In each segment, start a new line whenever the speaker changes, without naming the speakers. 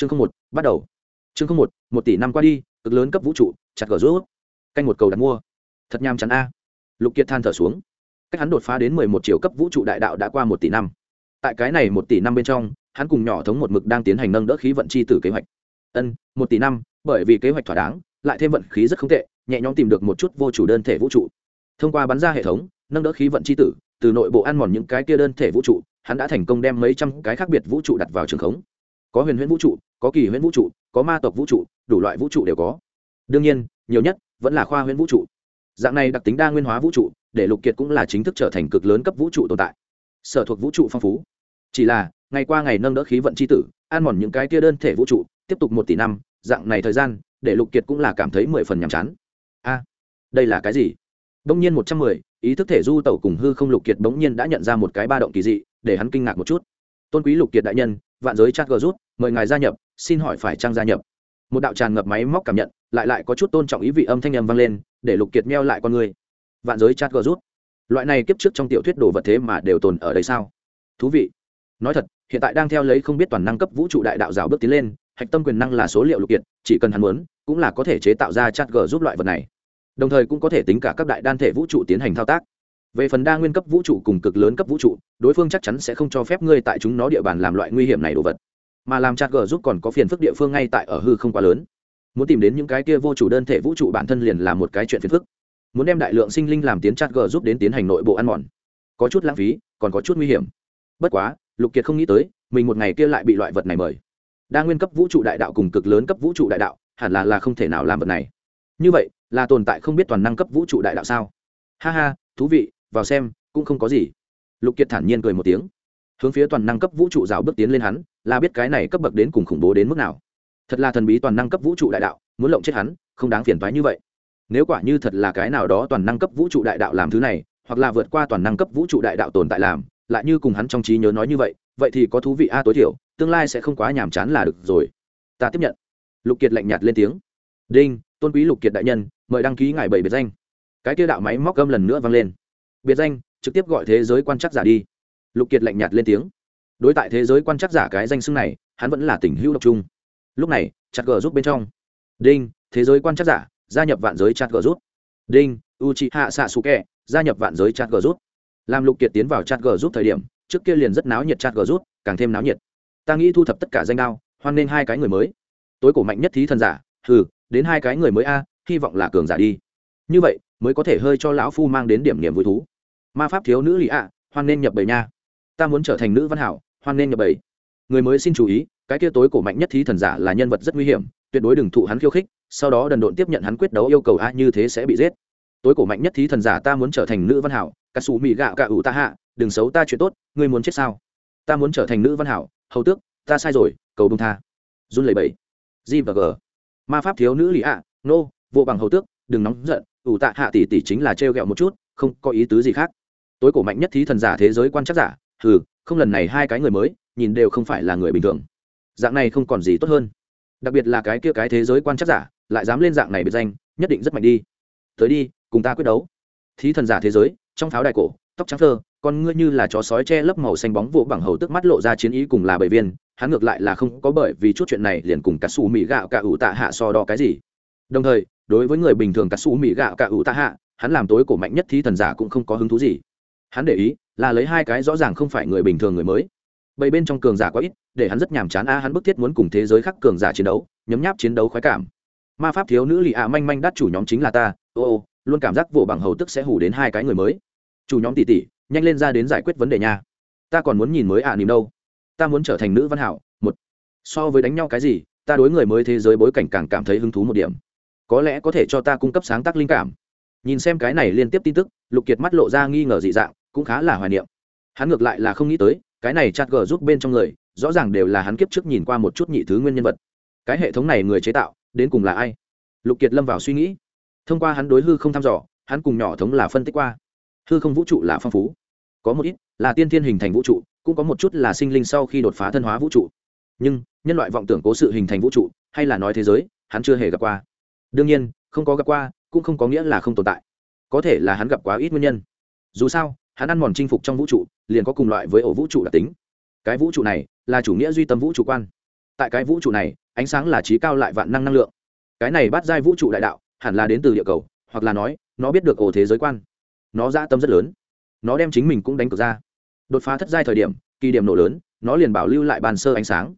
chương không một, bắt đầu. Chương không một một tỷ năm qua đi, cực lớn cấp vũ trụ, chặt gờ rút. Canh một cầu đặt mua. Thật nham chắn a. Lục kiệt than thở xuống. Cách hắn đột phá đến mười một triệu cấp vũ trụ đại đạo đã qua một tỷ năm. Tại cái này một tỷ năm bên trong, hắn cùng nhỏ thống một mực đang tiến hành nâng đỡ khí vận chi tử kế hoạch. Ân, một tỷ năm, bởi vì kế hoạch thỏa đáng, lại thêm vận khí rất không tệ, nhẹ nhõm tìm được một chút vô chủ đơn thể vũ trụ. Thông qua bắn ra hệ thống, nâng đỡ khí vận chi tử, từ nội bộ ăn mòn những cái kia đơn thể vũ trụ, hắn đã thành công đem mấy trăm cái khác biệt vũ trụ đặt vào trường khống. Có huyền huyễn vũ trụ có kỳ huyễn vũ trụ, có ma tộc vũ trụ, đủ loại vũ trụ đều có. Đương nhiên, nhiều nhất vẫn là khoa huyễn vũ trụ. Dạng này đặc tính đa nguyên hóa vũ trụ, để lục kiệt cũng là chính thức trở thành cực lớn cấp vũ trụ tồn tại. Sở thuộc vũ trụ phong phú. Chỉ là, ngày qua ngày nâng đỡ khí vận c h i tử an mòn những cái kia đơn thể vũ trụ, tiếp tục một tỷ năm, dạng này thời gian, để lục kiệt cũng là cảm thấy mười phần nhàm chán. A, đây là cái gì? Đông nhiên một trăm mười, ý thức thể du tẩu cùng hư không lục kiệt bỗng nhiên đã nhận ra một cái ba động kỳ dị, để hắn kinh ngạc một chút. Tôn quý lục kiệt đại nhân, vạn giới chat gờ rút, mời ngài gia nhập xin hỏi phải trang gia nhập? Một đạo tràn ngập máy móc cảm nhận, lại lại có chút tôn trọng ý vị âm thanh âm vang lên, để lục kiệt meo lại con người. Vạn giới chat gờ rút. Loại này kiếp trước trong tiểu thuyết đồ vật thế mà đều tồn ở đây sao? Thú vị. Nói thật, hiện tại đang theo lấy không biết toàn năng cấp vũ trụ đại đạo rào bước tiến lên, hạch tâm quyền năng là số liệu lục kiệt, chỉ cần hắn muốn, cũng là có thể chế tạo ra chat gờ giúp loại vật này. Đồng thời cũng có thể tính cả các đại đan thể vũ trụ tiến hành thao tác. Về phần đa nguyên cấp vũ trụ cùng cực lớn cấp vũ trụ, đối phương chắc chắn sẽ không cho phép ngươi tại chúng nó địa bàn làm loại nguy hiểm này đồ vật mà làm chặt gờ giúp còn có phiền phức địa phương ngay tại ở hư không quá lớn. Muốn tìm đến những cái kia vô chủ đơn thể vũ trụ bản thân liền là một cái chuyện phiền phức. Muốn đem đại lượng sinh linh làm tiến chặt gờ giúp đến tiến hành nội bộ ăn mòn. Có chút lãng phí, còn có chút nguy hiểm. Bất quá, lục kiệt không nghĩ tới, mình một ngày kia lại bị loại vật này mời. Đa nguyên cấp vũ trụ đại đạo cùng cực lớn cấp vũ trụ đại đạo, hẳn là là không thể nào làm vật này. Như vậy, là tồn tại không biết toàn năng cấp vũ trụ đại đạo sao? Ha ha, thú vị, vào xem, cũng không có gì. Lục kiệt thản nhiên cười một tiếng. Hướng phía toàn năng cấp vũ trụ rào bước tiến lên hắn là biết cái này cấp bậc đến cùng khủng bố đến mức nào. Thật là thần bí toàn năng cấp vũ trụ đại đạo, muốn lộng chết hắn, không đáng phiền toái như vậy. Nếu quả như thật là cái nào đó toàn năng cấp vũ trụ đại đạo làm thứ này, hoặc là vượt qua toàn năng cấp vũ trụ đại đạo tồn tại làm, lại như cùng hắn trong trí nhớ nói như vậy vậy thì có thú vị a à, tối thiểu, tương lai sẽ không quá nhàm chán là được rồi. Ta tiếp nhận. Lục kiệt lạnh nhạt lên tiếng. Đinh, tôn quý lục kiệt đại nhân, mời đăng ký ngài bảy biệt danh. Cái kia đạo máy móc gâm lần nữa vang lên. Biệt danh, trực tiếp gọi thế giới quan chắc giả đi. Lục kiệt lạnh nhạt lên tiếng đối tại thế giới quan chắc giả cái danh xưng này, hắn vẫn là tình hữu độc trung lúc này, chặt gờ rút bên trong. Đinh, thế giới quan chắc giả, gia nhập vạn giới chặt gờ rút. Đinh u c hạ xạ su kẹ gia nhập vạn giới chặt gờ rút. Làm lục kiệt tiến vào chặt gờ rút thời điểm, trước kia liền rất náo nhiệt chặt gờ rút, càng thêm náo nhiệt. Ta nghĩ thu thập tất cả danh đao, hoan nên hai cái người mới. Tối cổ mạnh nhất thí thần giả, hừ, đến hai cái người mới a, hy vọng là cường giả đi. Như vậy, mới có thể hơi cho lão phu mang đến điểm niềm vui thú. Ma pháp thiếu nữ lì ạ, hoan nên nhập bầy nha. Ta muốn trở thành nữ văn hảo hoan nên nhập bầy. Người mới xin chú ý, cái kia tối cổ mạnh nhất thí thần giả là nhân vật rất nguy hiểm, tuyệt đối đừng thụ hắn khiêu khích, sau đó đần độn tiếp nhận hắn quyết đấu yêu cầu a như thế sẽ bị giết. Tối cổ mạnh nhất thí thần giả ta muốn trở thành nữ văn hảo, cà sủ mị gạo cà ủ ta hạ, đừng xấu ta chuyện tốt, ngươi muốn chết sao? Ta muốn trở thành nữ văn hảo, hầu tước, ta sai rồi, cầu đông tha. Run lẩy bẩy. G và g. Ma pháp thiếu nữ lì ạ, nô, vô bằng hầu tước, đừng nóng giận, ủ tạ hạ tỷ tỷ chính là trêu ghẹo một chút, không có ý tứ gì khác. Tối cổ mạnh nhất thí thần giả thế giới quan chắc giả thử không lần này hai cái người mới, nhìn đều không phải là người bình thường. Dạng này không còn gì tốt hơn. Đặc biệt là cái kia cái thế giới quan chắc giả, lại dám lên dạng này biệt danh, nhất định rất mạnh đi. Tới đi, cùng ta quyết đấu. Thí thần giả thế giới, trong pháo đài cổ, tóc trắng thơ, con ngươi như là chó sói che lấp màu xanh bóng vụ bằng hầu tức mắt lộ ra chiến ý cùng là bởi viên, hắn ngược lại là không có bởi vì chút chuyện này liền cùng cà xù mỹ gạo cả ủ tạ hạ so đo cái gì. Đồng thời, đối với người bình thường cà xù mỹ gạo cả ủ tạ hạ hắn làm tối cổ mạnh nhất thí thần giả cũng không có hứng thú gì. Hắn để ý là lấy hai cái rõ ràng không phải người bình thường người mới. Bầy bên trong cường giả quá ít, để hắn rất nhàm chán a, hắn bức thiết muốn cùng thế giới khác cường giả chiến đấu, nhấm nháp chiến đấu khoái cảm. Ma pháp thiếu nữ lì ạ manh manh đắt chủ nhóm chính là ta, ô ô, luôn cảm giác vụ bằng hầu tức sẽ hủ đến hai cái người mới. Chủ nhóm tỷ tỷ, nhanh lên ra đến giải quyết vấn đề nha. Ta còn muốn nhìn mới ạ à nìm đâu. Ta muốn trở thành nữ văn hảo, một. So với đánh nhau cái gì, ta đối người mới thế giới bối cảnh càng cảm thấy hứng thú một điểm. Có lẽ có thể cho ta cung cấp sáng tác linh cảm. Nhìn xem cái này liên tiếp tin tức, lục kiệt mắt lộ ra nghi ngờ dị dạng cũng khá là hoài niệm. Hắn ngược lại là không nghĩ tới, cái này chặt gờ giúp bên trong người, rõ ràng đều là hắn kiếp trước nhìn qua một chút nhị thứ nguyên nhân vật. Cái hệ thống này người chế tạo, đến cùng là ai? Lục kiệt lâm vào suy nghĩ. Thông qua hắn đối hư không thăm dò, hắn cùng nhỏ thống là phân tích qua. Hư không vũ trụ là phong phú. Có một ít là tiên thiên hình thành vũ trụ, cũng có một chút là sinh linh sau khi đột phá thân hóa vũ trụ. Nhưng, nhân loại vọng tưởng cố sự hình thành vũ trụ, hay là nói thế giới, hắn chưa hề gặp qua. Đương nhiên, không có gặp qua, cũng không có nghĩa là không tồn tại. Có thể là hắn gặp quá ít nguyên nhân. Dù sao hắn ăn mòn chinh phục trong vũ trụ, liền có cùng loại với ổ vũ trụ đặc tính. Cái vũ trụ này là chủ nghĩa duy tâm vũ trụ quan. Tại cái vũ trụ này, ánh sáng là trí cao lại vạn năng năng lượng. Cái này bắt giai vũ trụ đại đạo, hẳn là đến từ địa cầu, hoặc là nói, nó biết được ổ thế giới quan. Nó ra tâm rất lớn. Nó đem chính mình cũng đánh cược ra. Đột phá thất giai thời điểm, kỳ điểm nổ lớn, nó liền bảo lưu lại bàn sơ ánh sáng.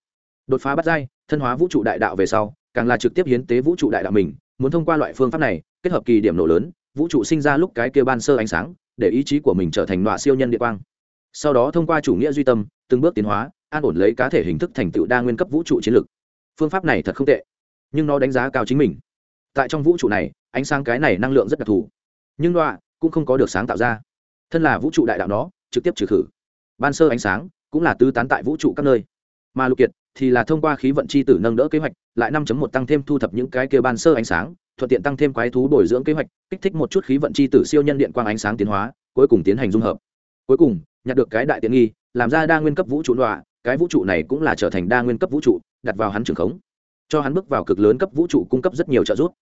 Đột phá bắt giai, thân hóa vũ trụ đại đạo về sau, càng là trực tiếp hiến tế vũ trụ đại đạo mình. Muốn thông qua loại phương pháp này, kết hợp kỳ điểm nổ lớn, vũ trụ sinh ra lúc cái kia ban sơ ánh sáng để ý chí của mình trở thành nọa siêu nhân địa quang. Sau đó thông qua chủ nghĩa duy tâm, từng bước tiến hóa, an ổn lấy cá thể hình thức thành tựu đa nguyên cấp vũ trụ chiến lược. Phương pháp này thật không tệ, nhưng nó đánh giá cao chính mình. Tại trong vũ trụ này, ánh sáng cái này năng lượng rất đặc thù, nhưng đọa cũng không có được sáng tạo ra. Thân là vũ trụ đại đạo nó, trực tiếp trừ khử. Ban sơ ánh sáng cũng là tứ tán tại vũ trụ các nơi. Mà lục kiệt thì là thông qua khí vận c h i tử nâng đỡ kế hoạch, lại năm một tăng thêm thu thập những cái kia ban sơ ánh sáng thuận tiện tăng thêm quái thú bồi dưỡng kế hoạch, kích thích một chút khí vận c h i tử siêu nhân điện quang ánh sáng tiến hóa, cuối cùng tiến hành dung hợp. Cuối cùng, nhặt được cái đại tiện nghi, làm ra đa nguyên cấp vũ trụ đọa, cái vũ trụ này cũng là trở thành đa nguyên cấp vũ trụ, đặt vào hắn trường khống. Cho hắn bước vào cực lớn cấp vũ trụ cung cấp rất nhiều trợ giúp.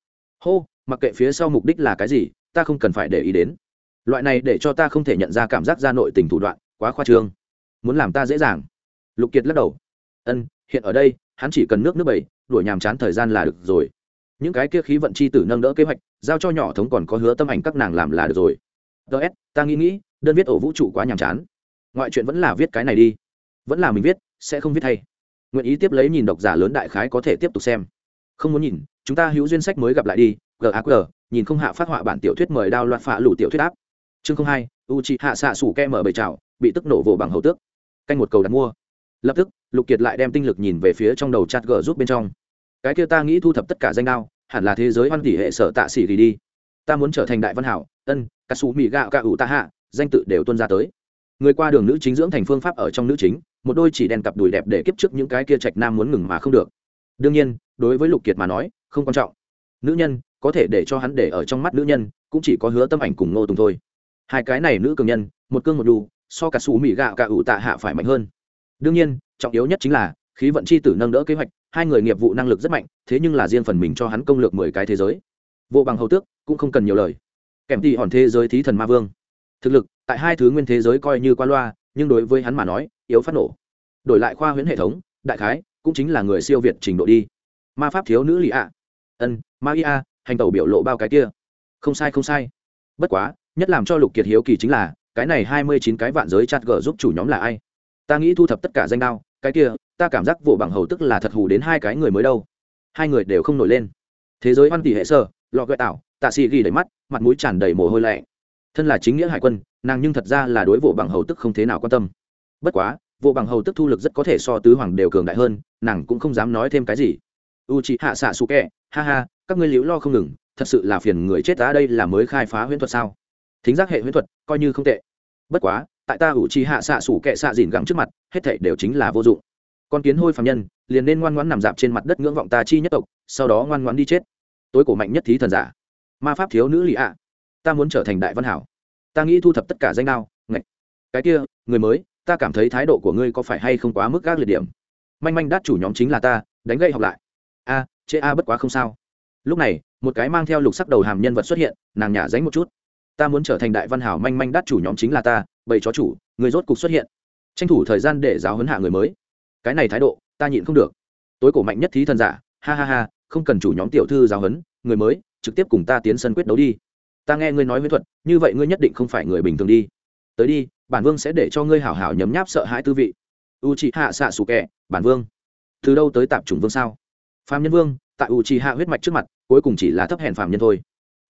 Hô, mặc kệ phía sau mục đích là cái gì, ta không cần phải để ý đến. Loại này để cho ta không thể nhận ra cảm giác ra nội tình thủ đoạn, quá khoa trương. Muốn làm ta dễ dàng. Lục kiệt lắc đầu. Ân, hiện ở đây, hắn chỉ cần nước nước bảy đuổi nhàm chán thời gian là được rồi những cái kia khí vận chi tử nâng đỡ kế hoạch, giao cho nhỏ thống còn có hứa tâm ảnh các nàng làm là được rồi. Ts ta nghĩ nghĩ, đơn viết ổ vũ trụ quá nhàm chán. Ngoại chuyện vẫn là viết cái này đi. Vẫn là mình viết, sẽ không viết thay nguyện ý tiếp lấy nhìn độc giả lớn đại khái có thể tiếp tục xem. Không muốn nhìn, chúng ta hữu duyên sách mới gặp lại đi. Gaq nhìn không hạ phát họa bản tiểu thuyết mời đao loạt phạ lủ tiểu thuyết áp. Chương không hai u chị hạ xạ sủ ke mở bầy trào bị tức nổ vồ bằng hầu tước. Canh một cầu đặt mua. Lập tức, lục kiệt lại đem tinh lực nhìn về phía trong đầu chat g giúp bên trong cái kia ta nghĩ thu thập tất cả danh đao, hẳn là thế giới văn tỷ hệ sở tạ xỉ gì đi. Ta muốn trở thành đại văn hảo, ân, cà sủ mỹ gạo cà ủ ta hạ, danh tự đều tuân ra tới. Người qua đường nữ chính dưỡng thành phương pháp ở trong nữ chính, một đôi chỉ đèn cặp đùi đẹp để kiếp trước những cái kia trạch nam muốn ngừng mà không được. Đương nhiên, đối với lục kiệt mà nói, không quan trọng. Nữ nhân, có thể để cho hắn để ở trong mắt nữ nhân, cũng chỉ có hứa tâm ảnh cùng ngô tùng thôi. Hai cái này nữ cường nhân, một cương một đu so cả xù mỹ gạo cả ủ tạ hạ phải mạnh hơn. Đương nhiên, trọng yếu nhất chính là, khí vận c h i tử nâng đỡ kế hoạch hai người nghiệp vụ năng lực rất mạnh, thế nhưng là riêng phần mình cho hắn công lược mười cái thế giới. Vô bằng hầu tước, cũng không cần nhiều lời. Kèm tỉ hòn thế giới thí thần ma vương. Thực lực, tại hai thứ nguyên thế giới coi như qua loa, nhưng đối với hắn mà nói, yếu phát nổ. Đổi lại khoa huyễn hệ thống, đại khái, cũng chính là người siêu việt trình độ đi. Ma pháp thiếu nữ lì ạ. Ân, ma ia hành tẩu biểu lộ bao cái kia. Không sai không sai. Bất quá, nhất làm cho lục kiệt hiếu kỳ chính là, cái này hai mươi chín cái vạn giới chặt gờ giúp chủ nhóm là ai? Ta nghĩ thu thập tất cả danh đao cái kia, ta cảm giác vụ bằng hầu tức là thật hù đến hai cái người mới đâu. Hai người đều không nổi lên. Thế giới hoan tỷ hệ sơ lọ gợi tảo tạ xì ghi đầy mắt, mặt mũi tràn đầy mồ hôi lẹ thân là chính nghĩa hải quân, nàng nhưng thật ra là đối vụ bằng hầu tức không thế nào quan tâm. Bất quá vụ bằng hầu tức thu lực rất có thể so tứ hoàng đều cường đại hơn, nàng cũng không dám nói thêm cái gì. U chị hạ xạ su kẹ ha ha, các ngươi liễu lo không ngừng, thật sự là phiền người chết ta đây là mới khai phá huyễn thuật sao? Thính giác hệ huyễn thuật, coi như không tệ. Bất quá tại ta ủ trì hạ xạ sủ kệ xạ dìn gắng trước mặt hết thảy đều chính là vô dụng. Con kiến hôi phạm nhân liền nên ngoan ngoãn nằm dạp trên mặt đất ngưỡng vọng ta chi nhất tộc sau đó ngoan ngoãn đi chết. Tối cổ mạnh nhất thí thần giả. Ma pháp thiếu nữ lì ạ. Ta muốn trở thành đại văn hảo. Ta nghĩ thu thập tất cả danh đao ngạch. Cái kia người mới ta cảm thấy thái độ của ngươi có phải hay không quá mức gác liệt điểm? Manh manh đát chủ nhóm chính là ta đánh gậy học lại. A à, chê a bất quá không sao. Lúc này một cái mang theo lục sắc đầu hàm nhân vật xuất hiện nàng nhả dánh một chút. Ta muốn trở thành đại văn hảo manh manh đắt chủ nhóm chính là ta bầy chó chủ, người rốt cục xuất hiện. Tranh thủ thời gian để giáo huấn hạ người mới. Cái này thái độ, ta nhịn không được. Tối cổ mạnh nhất thí thần giả, ha ha ha, không cần chủ nhóm tiểu thư giáo huấn, người mới, trực tiếp cùng ta tiến sân quyết đấu đi. Ta nghe ngươi nói huyễn thuật, như vậy ngươi nhất định không phải người bình thường đi. Tới đi, bản vương sẽ để cho ngươi hảo hảo nhấm nháp sợ hãi tư vị. U chị hạ xạ xù kẹ bản vương. Từ đâu tới tạp chủng vương sao? Phạm nhân vương, tại u chị hạ huyết mạch trước mặt, cuối cùng chỉ là thấp hèn phạm nhân thôi.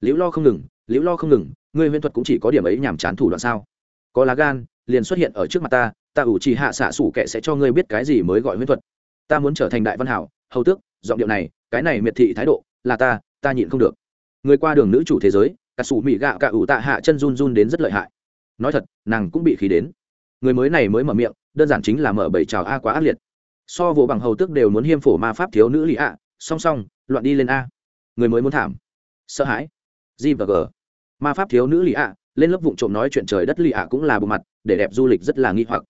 Liễu lo không ngừng, liễu lo không ngừng, ngươi huyễn thuật cũng chỉ có điểm ấy nhàm chán thủ đoạn sao? Có lá gan liền xuất hiện ở trước mặt ta ta ủ trì hạ xạ sủ kệ sẽ cho ngươi biết cái gì mới gọi huyễn thuật. Ta muốn trở thành đại văn hảo hầu tước giọng điệu này cái này miệt thị thái độ là ta ta nhịn không được. Người qua đường nữ chủ thế giới cả sủ mỹ gạo cả ủ tạ hạ chân run run đến rất lợi hại. Nói thật nàng cũng bị khí đến. Người mới này mới mở miệng đơn giản chính là mở bảy trào a quá ác liệt. So vụ bằng hầu tước đều muốn hiêm phổ ma pháp thiếu nữ lì ạ, song song loạn đi lên a. Người mới muốn thảm. Sợ hãi. G và g. Ma pháp thiếu nữ lì ạ lên lớp vụ trộm nói chuyện trời đất lì ạ cũng là bộ mặt, để đẹp du lịch rất là nghi hoặc.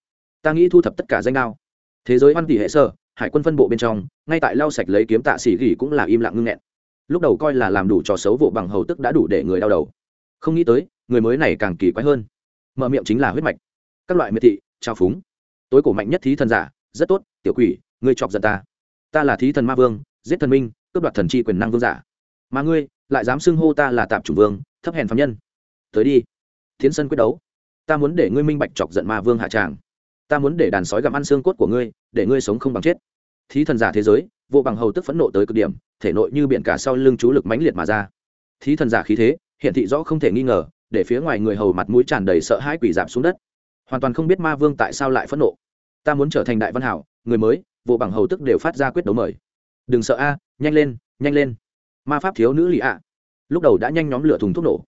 Ta nghĩ thu thập tất cả danh đao. Thế giới văn tỷ hệ sơ hải quân phân bộ bên trong, ngay tại lau sạch lấy kiếm tạ xỉ gỉ cũng là im lặng ngưng nghẹn. Lúc đầu coi là làm đủ trò xấu vụ bằng hầu tức đã đủ để người đau đầu. Không nghĩ tới, người mới này càng kỳ quái hơn. Mở miệng chính là huyết mạch. Các loại miệt thị, trao phúng. Tối cổ mạnh nhất thí thần giả, rất tốt, tiểu quỷ, ngươi chọc giận ta. Ta là thí thần ma vương, giết thần minh, cướp đoạt thần chi quyền năng vương giả. Mà ngươi, lại dám xưng hô ta là tạp chủ vương, thấp hèn phạm nhân. Tới đi tiến sân quyết đấu. Ta muốn để ngươi minh bạch chọc giận ma vương hạ tràng. Ta muốn để đàn sói gặm ăn xương cốt của ngươi, để ngươi sống không bằng chết. Thí thần giả thế giới, vô bằng hầu tức phẫn nộ tới cực điểm, thể nội như biển cả sau lưng chú lực mãnh liệt mà ra. Thí thần giả khí thế, hiện thị rõ không thể nghi ngờ, để phía ngoài người hầu mặt mũi tràn đầy sợ hãi quỷ giảm xuống đất. Hoàn toàn không biết ma vương tại sao lại phẫn nộ. Ta muốn trở thành đại văn hảo, người mới, vô bằng hầu tức đều phát ra quyết đấu mời. Đừng sợ a, nhanh lên nhanh lên. Ma pháp thiếu nữ lì ạ. Lúc đầu đã nhanh nhóm lửa thùng thuốc nổ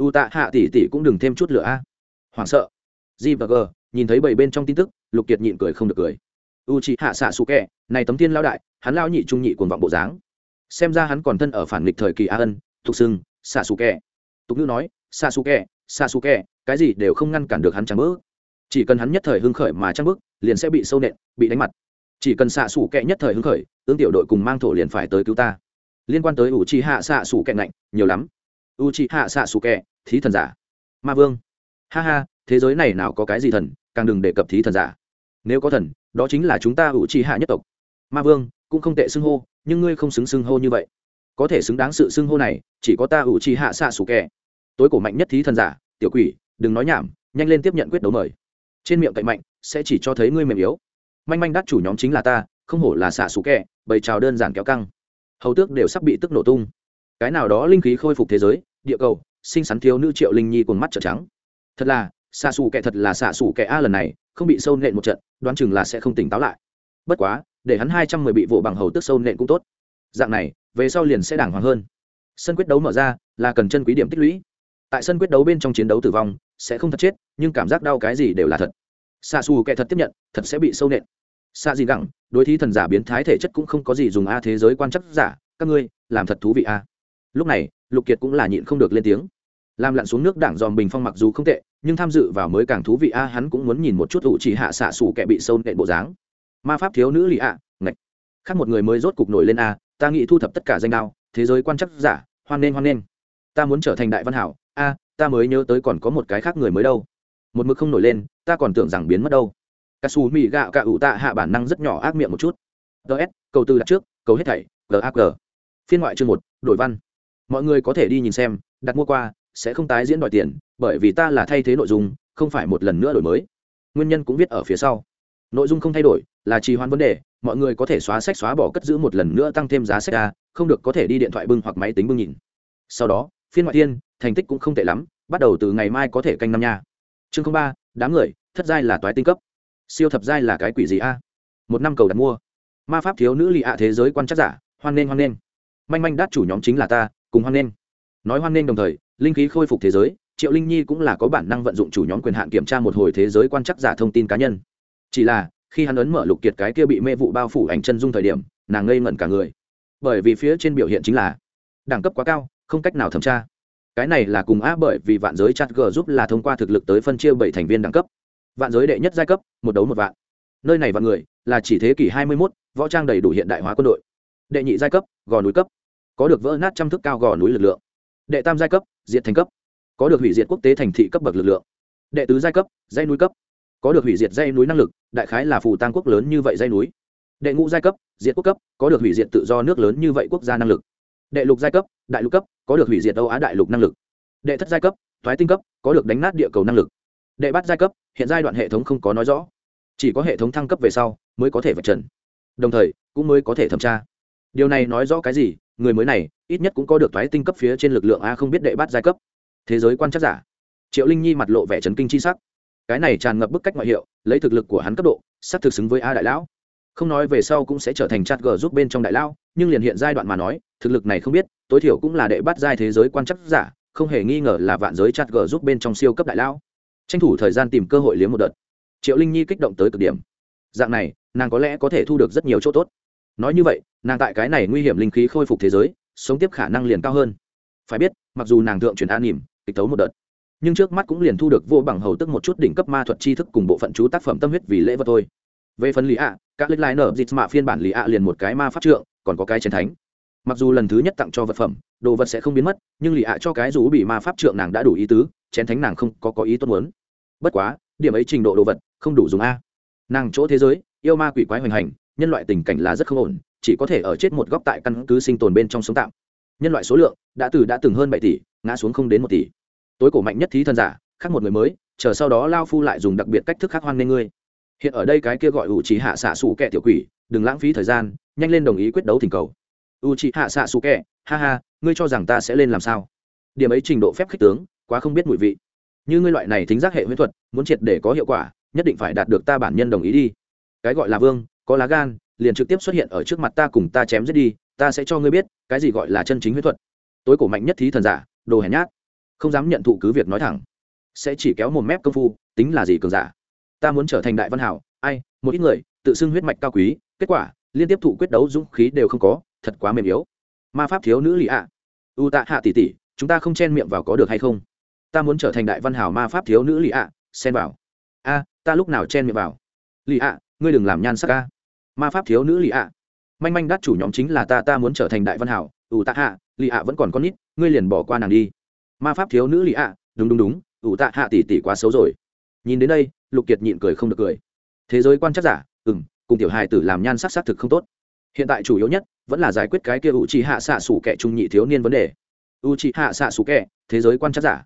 u tạ hạ tỷ tỷ cũng đừng thêm chút lửa a. Hoảng sợ. G và g nhìn thấy bảy bên trong tin tức, lục kiệt nhịn cười không được cười. U chị hạ xạ xù kẹ, này tấm tiên lao đại, hắn lao nhị trung nhị cuồng vọng bộ dáng. Xem ra hắn còn thân ở phản nghịch thời kỳ a ân, thục sưng xạ xù kẹ. Tục ngữ nói xạ xù kẹ xạ xù kẹ, cái gì đều không ngăn cản được hắn trắng bước. Chỉ cần hắn nhất thời hưng khởi mà trăng bước, liền sẽ bị sâu nện, bị đánh mặt. Chỉ cần xạ xù kẹ nhất thời hưng khởi tương tiểu đội cùng mang thổ liền phải tới cứu ta. Liên quan tới u chi hạ xạ xù kẹ nạnh nhiều lắm. U chi hạ xạ xù kẹ thí thần giả. Ma vương. Ha ha, thế giới này nào có cái gì thần, càng đừng đề cập thí thần giả. Nếu có thần, đó chính là chúng ta ủ trì hạ nhất tộc. Ma vương, cũng không tệ xưng hô, nhưng ngươi không xứng xưng hô như vậy. Có thể xứng đáng sự xưng hô này, chỉ có ta ủ trì hạ xạ sủ kẻ. Tối cổ mạnh nhất thí thần giả, tiểu quỷ, đừng nói nhảm, nhanh lên tiếp nhận quyết đấu mời. Trên miệng cậy mạnh, sẽ chỉ cho thấy ngươi mềm yếu. Manh manh đắt chủ nhóm chính là ta, không hổ là xạ sủ kẻ bày trào đơn giản kéo căng. Hầu tước đều sắp bị tức nổ tung. Cái nào đó linh khí khôi phục thế giới, địa cầu sinh sắn thiếu nữ triệu linh nhi cùng mắt trợn trắng. Thật là, xạ xù kẻ thật là xạ xù kẻ a lần này, không bị sâu nện một trận, đoán chừng là sẽ không tỉnh táo lại. Bất quá, để hắn hai trăm mười bị vụ bằng hầu tức sâu nện cũng tốt. Dạng này, về sau liền sẽ đàng hoàng hơn. Sân quyết đấu mở ra, là cần chân quý điểm tích lũy. Tại sân quyết đấu bên trong chiến đấu tử vong, sẽ không thật chết, nhưng cảm giác đau cái gì đều là thật. Xạ xù kẻ thật tiếp nhận, thật sẽ bị sâu nện. Xạ gì gẳng đối thi thần giả biến thái thể chất cũng không có gì dùng a thế giới quan chắc giả, các ngươi, làm thật thú vị a. Lúc này lục kiệt cũng là nhịn không được lên tiếng. Làm lặn xuống nước đảng dòm bình phong mặc dù không tệ, nhưng tham dự vào mới càng thú vị, a, hắn cũng muốn nhìn một chút ủ chỉ hạ xạ xù kẻ bị sâu nện bộ dáng. Ma pháp thiếu nữ lì ạ, ngạch. Khác một người mới rốt cục nổi lên, a, ta nghĩ thu thập tất cả danh đao, thế giới quan chắc giả, hoan nghênh hoan nghênh. Ta muốn trở thành đại văn hảo, a, ta mới nhớ tới còn có một cái khác người mới đâu. Một mực không nổi lên, ta còn tưởng rằng biến mất đâu. Cà xù mì gạo cà ủ tạ hạ bản năng rất nhỏ ác miệng một chút. Ts cầu tư đặt trước, cầu hết thảy gag phiên ngoại chương một, đổi văn mọi người có thể đi nhìn xem, đặt mua qua, sẽ không tái diễn đòi tiền, bởi vì ta là thay thế nội dung, không phải một lần nữa đổi mới. Nguyên nhân cũng viết ở phía sau. Nội dung không thay đổi, là trì hoãn vấn đề, mọi người có thể xóa sách xóa bỏ cất giữ một lần nữa tăng thêm giá sách ra, không được có thể đi điện thoại bưng hoặc máy tính bưng nhìn. Sau đó, phiên ngoại thiên, thành tích cũng không tệ lắm, bắt đầu từ ngày mai có thể canh năm nha. Chương ba, đám người, thất giai là toái tinh cấp. Siêu thập giai là cái quỷ gì a? Một năm cầu đặt mua. Ma pháp thiếu nữ lì ạ thế giới quan chắc giả, hoan nghênh hoan nghênh. Manh manh đát chủ nhóm chính là ta cùng hoan nghênh. Nói hoan nghênh đồng thời linh khí khôi phục thế giới triệu linh nhi cũng là có bản năng vận dụng chủ nhóm quyền hạn kiểm tra một hồi thế giới quan chắc giả thông tin cá nhân. Chỉ là khi hắn ấn mở lục kiệt cái kia bị mê vụ bao phủ ảnh chân dung thời điểm nàng ngây ngẩn cả người. Bởi vì phía trên biểu hiện chính là đẳng cấp quá cao không cách nào thẩm tra. Cái này là cùng á bởi vì vạn giới chat g giúp là thông qua thực lực tới phân chia bảy thành viên đẳng cấp. Vạn giới đệ nhất giai cấp một đấu một vạn. Nơi này vạn người là chỉ thế kỷ hai mươi 21, võ trang đầy đủ hiện đại hóa quân đội. Đệ nhị giai cấp gò núi cấp có được vỡ nát trăm thước cao gò núi lực lượng. Đệ tam giai cấp, diệt thành cấp. Có được hủy diệt quốc tế thành thị cấp bậc lực lượng. Đệ tứ giai cấp dây núi cấp. Có được hủy diệt dây núi năng lực, đại khái là phù tăng quốc lớn như vậy dây núi. Đệ ngũ giai cấp, diệt quốc cấp, có được hủy diệt tự do nước lớn như vậy quốc gia năng lực. Đệ lục giai cấp, đại lục cấp, có được hủy diệt âu á đại lục năng lực. Đệ thất giai cấp, thoái tinh cấp, có được đánh nát địa cầu năng lực. Đệ bát giai cấp, hiện giai đoạn hệ thống không có nói rõ. Chỉ có hệ thống thăng cấp về sau, mới có thể vạch trần. Đồng thời, cũng mới có thể thẩm tra điều này nói rõ cái gì? Người mới này, ít nhất cũng có được thoái tinh cấp phía trên lực lượng a không biết đệ bát giai cấp. Thế giới quan chắc giả. Triệu linh nhi mặt lộ vẻ trấn kinh c h i sắc. Cái này tràn ngập bức cách ngoại hiệu, lấy thực lực của hắn cấp độ, sắp thực xứng với a đại lão. Không nói về sau cũng sẽ trở thành chát g giúp bên trong đại lão, nhưng liền hiện giai đoạn mà nói, thực lực này không biết, tối thiểu cũng là đệ bát giai thế giới quan chắc giả, không hề nghi ngờ là vạn giới chát g giúp bên trong siêu cấp đại lão. Tranh thủ thời gian tìm cơ hội liếm một đợt. Triệu linh nhi kích động tới cực điểm. Dạng này, nàng có lẽ có thể thu được rất nhiều chỗ tốt nói như vậy, nàng tại cái này nguy hiểm linh khí khôi phục thế giới, sống tiếp khả năng liền cao hơn. Phải biết, mặc dù nàng thượng chuyển an nỉm kịch tấu một đợt, nhưng trước mắt cũng liền thu được vô bằng hầu tức một chút đỉnh cấp ma thuật tri thức cùng bộ phận chú tác phẩm tâm huyết vì lễ vật thôi. Về phần lý ạ các lít lại nở dịt mạ phiên bản lý ạ liền một cái ma pháp trượng, còn có cái chiến thánh. Mặc dù lần thứ nhất tặng cho vật phẩm, đồ vật sẽ không biến mất, nhưng lì ạ cho cái dù bị ma pháp trượng nàng đã đủ ý tứ, chén thánh nàng không có có ý tốt muốn. Bất quá, điểm ấy trình độ đồ vật, không đủ dùng a. Nàng chỗ thế giới, yêu ma quỷ quái hoành hành nhân loại tình cảnh là rất không ổn, chỉ có thể ở chết một góc tại căn cứ sinh tồn bên trong sống tạm. Nhân loại số lượng đã từ đã từng hơn bảy tỷ, ngã xuống không đến một tỷ. Tối cổ mạnh nhất thí thân giả, khác một người mới, chờ sau đó lao phu lại dùng đặc biệt cách thức khác hoan nghê ngươi. Hiện ở đây cái kia gọi u trí hạ xạ xù kẹ tiểu quỷ, đừng lãng phí thời gian, nhanh lên đồng ý quyết đấu thỉnh cầu. U trí hạ xạ xù kẹ ha ha, ngươi cho rằng ta sẽ lên làm sao? Điểm ấy trình độ phép khích tướng, quá không biết mùi vị. Như ngươi loại này thính giác hệ huyễn thuật, muốn triệt để có hiệu quả, nhất định phải đạt được ta bản nhân đồng ý đi. Cái gọi là vương có lá gan, liền trực tiếp xuất hiện ở trước mặt ta cùng ta chém giết đi, ta sẽ cho ngươi biết, cái gì gọi là chân chính huyết thuật. Tối cổ mạnh nhất thí thần giả, đồ hèn nhát. Không dám nhận thụ cứ việc nói thẳng. Sẽ chỉ kéo một mép công phu, tính là gì cường giả. Ta muốn trở thành đại văn hảo, ai, một ít người, tự xưng huyết mạch cao quý, kết quả, liên tiếp thụ quyết đấu dũng khí đều không có, thật quá mềm yếu. Ma pháp thiếu nữ lì ạ. U tạ hạ tỷ tỷ, chúng ta không chen miệng vào có được hay không? Ta muốn trở thành đại văn hảo ma pháp thiếu nữ lì ạ, xen vào. A, ta lúc nào chen miệng vào? Lì ạ, ngươi đừng làm nhan sắc ca ma pháp thiếu nữ lì ạ. Manh manh đắt chủ nhóm chính là ta ta muốn trở thành đại văn hảo. Ủ tạ hạ, lì ạ vẫn còn con nít, ngươi liền bỏ qua nàng đi. Ma pháp thiếu nữ lì ạ, đúng đúng đúng, ủ tạ hạ tỷ tỷ quá xấu rồi. Nhìn đến đây, lục kiệt nhịn cười không được cười. Thế giới quan chắc giả ừ m cùng tiểu hài tử làm nhan sắc xác thực không tốt. Hiện tại chủ yếu nhất, vẫn là giải quyết cái kia u trì hạ xạ xủ kẻ trung nhị thiếu niên vấn đề. U trì hạ xạ xủ kẻ, thế giới quan chắc giả.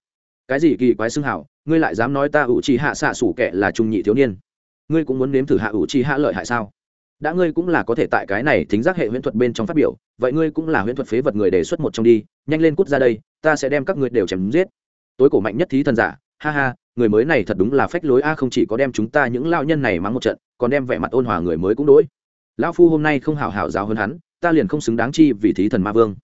Cái gì kỳ quái xưng hảo, ngươi lại dám nói ta u trì hạ xạ xủ kẻ là trung nhị thiếu niên. Ngươi cũng muốn nếm thử hạ u trì hạ lợi hại sao? Đã ngươi cũng là có thể tại cái này thính giác hệ huyễn thuật bên trong phát biểu, vậy ngươi cũng là huyễn thuật phế vật người đề xuất một trong đi, nhanh lên cút ra đây, ta sẽ đem các ngươi đều chém giết. Tối cổ mạnh nhất thí thần giả, ha ha, người mới này thật đúng là phách lối a, không chỉ có đem chúng ta những lao nhân này mắng một trận, còn đem vẻ mặt ôn hòa người mới cũng đỗi lão phu hôm nay không hảo hảo giáo hơn hắn, ta liền không xứng đáng chi vì thí thần ma vương.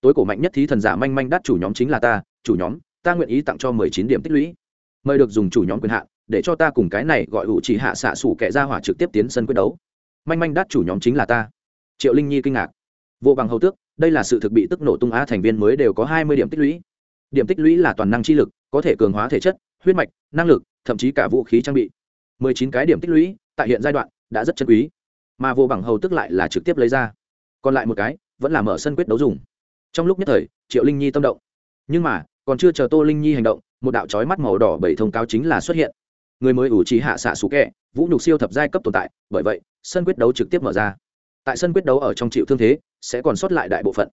Tối cổ mạnh nhất thí thần giả manh manh đắt chủ nhóm chính là ta, chủ nhóm, ta nguyện ý tặng cho mười chín điểm tích lũy. Mời được dùng chủ nhóm quyền hạn, để cho ta cùng cái này gọi ủ chỉ hạ xạ sủ kẻ ra hỏa trực tiếp tiến sân quyết đấu manh manh đắt chủ nhóm chính là ta. Triệu linh nhi kinh ngạc. Vô bằng hầu tước, đây là sự thực bị tức nổ tung á thành viên mới đều có hai mươi điểm tích lũy. Điểm tích lũy là toàn năng chi lực, có thể cường hóa thể chất, huyết mạch, năng lực, thậm chí cả vũ khí trang bị. Mười chín cái điểm tích lũy, tại hiện giai đoạn, đã rất chân quý. Mà vô bằng hầu tức lại là trực tiếp lấy ra. Còn lại một cái, vẫn là mở sân quyết đấu dùng. Trong lúc nhất thời, triệu linh nhi tâm động. Nhưng mà, còn chưa chờ tô linh nhi hành động, một đạo trói mắt màu đỏ bảy thông cáo chính là xuất hiện người mới ủ trí hạ xạ sủ kẹ, vũ nhục siêu thập giai cấp tồn tại, bởi vậy, sân quyết đấu trực tiếp mở ra. Tại sân quyết đấu ở trong chịu thương thế, sẽ còn sót lại đại bộ phận.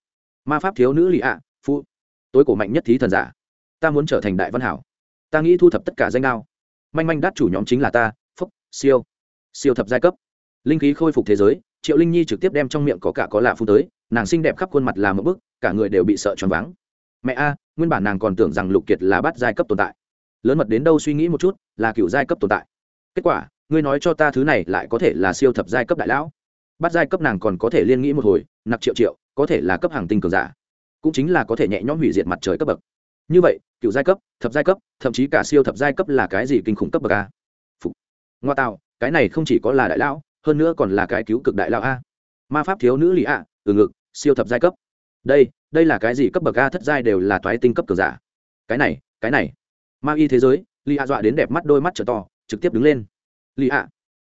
Ma pháp thiếu nữ lì ạ, phu. Tối cổ mạnh nhất thí thần giả. Ta muốn trở thành đại văn hảo. Ta nghĩ thu thập tất cả danh đao. Manh manh đắt chủ nhóm chính là ta, phúc, siêu. Siêu thập giai cấp. Linh khí khôi phục thế giới, triệu linh nhi trực tiếp đem trong miệng có cả có lạ phu tới, nàng xinh đẹp khắp khuôn mặt làm một bức, cả người đều bị sợ choáng váng. Mẹ a, nguyên bản nàng còn tưởng rằng lục kiệt là bắt giai cấp tồn tại lớn mật đến đâu suy nghĩ một chút, là cựu giai cấp tồn tại. Kết quả, ngươi nói cho ta thứ này lại có thể là siêu thập giai cấp đại lão. Bắt giai cấp nàng còn có thể liên nghĩ một hồi, nặc triệu triệu, có thể là cấp hàng tinh cường giả. Cũng chính là có thể nhẹ nhõm hủy diệt mặt trời cấp bậc. Như vậy cựu giai cấp, thập giai cấp, thậm chí cả siêu thập giai cấp là cái gì kinh khủng cấp bậc a? Phục. ngoa tạo, cái này không chỉ có là đại lão, hơn nữa còn là cái cứu cực đại lão a. Ma pháp thiếu nữ lì a từ ngực, siêu thập giai cấp. Đây đây là cái gì cấp bậc a? Thất giai đều là toái tinh cấp cường giả. Cái này cái này ma y thế giới lì a dọa đến đẹp mắt đôi mắt trở to, trực tiếp đứng lên. Lì a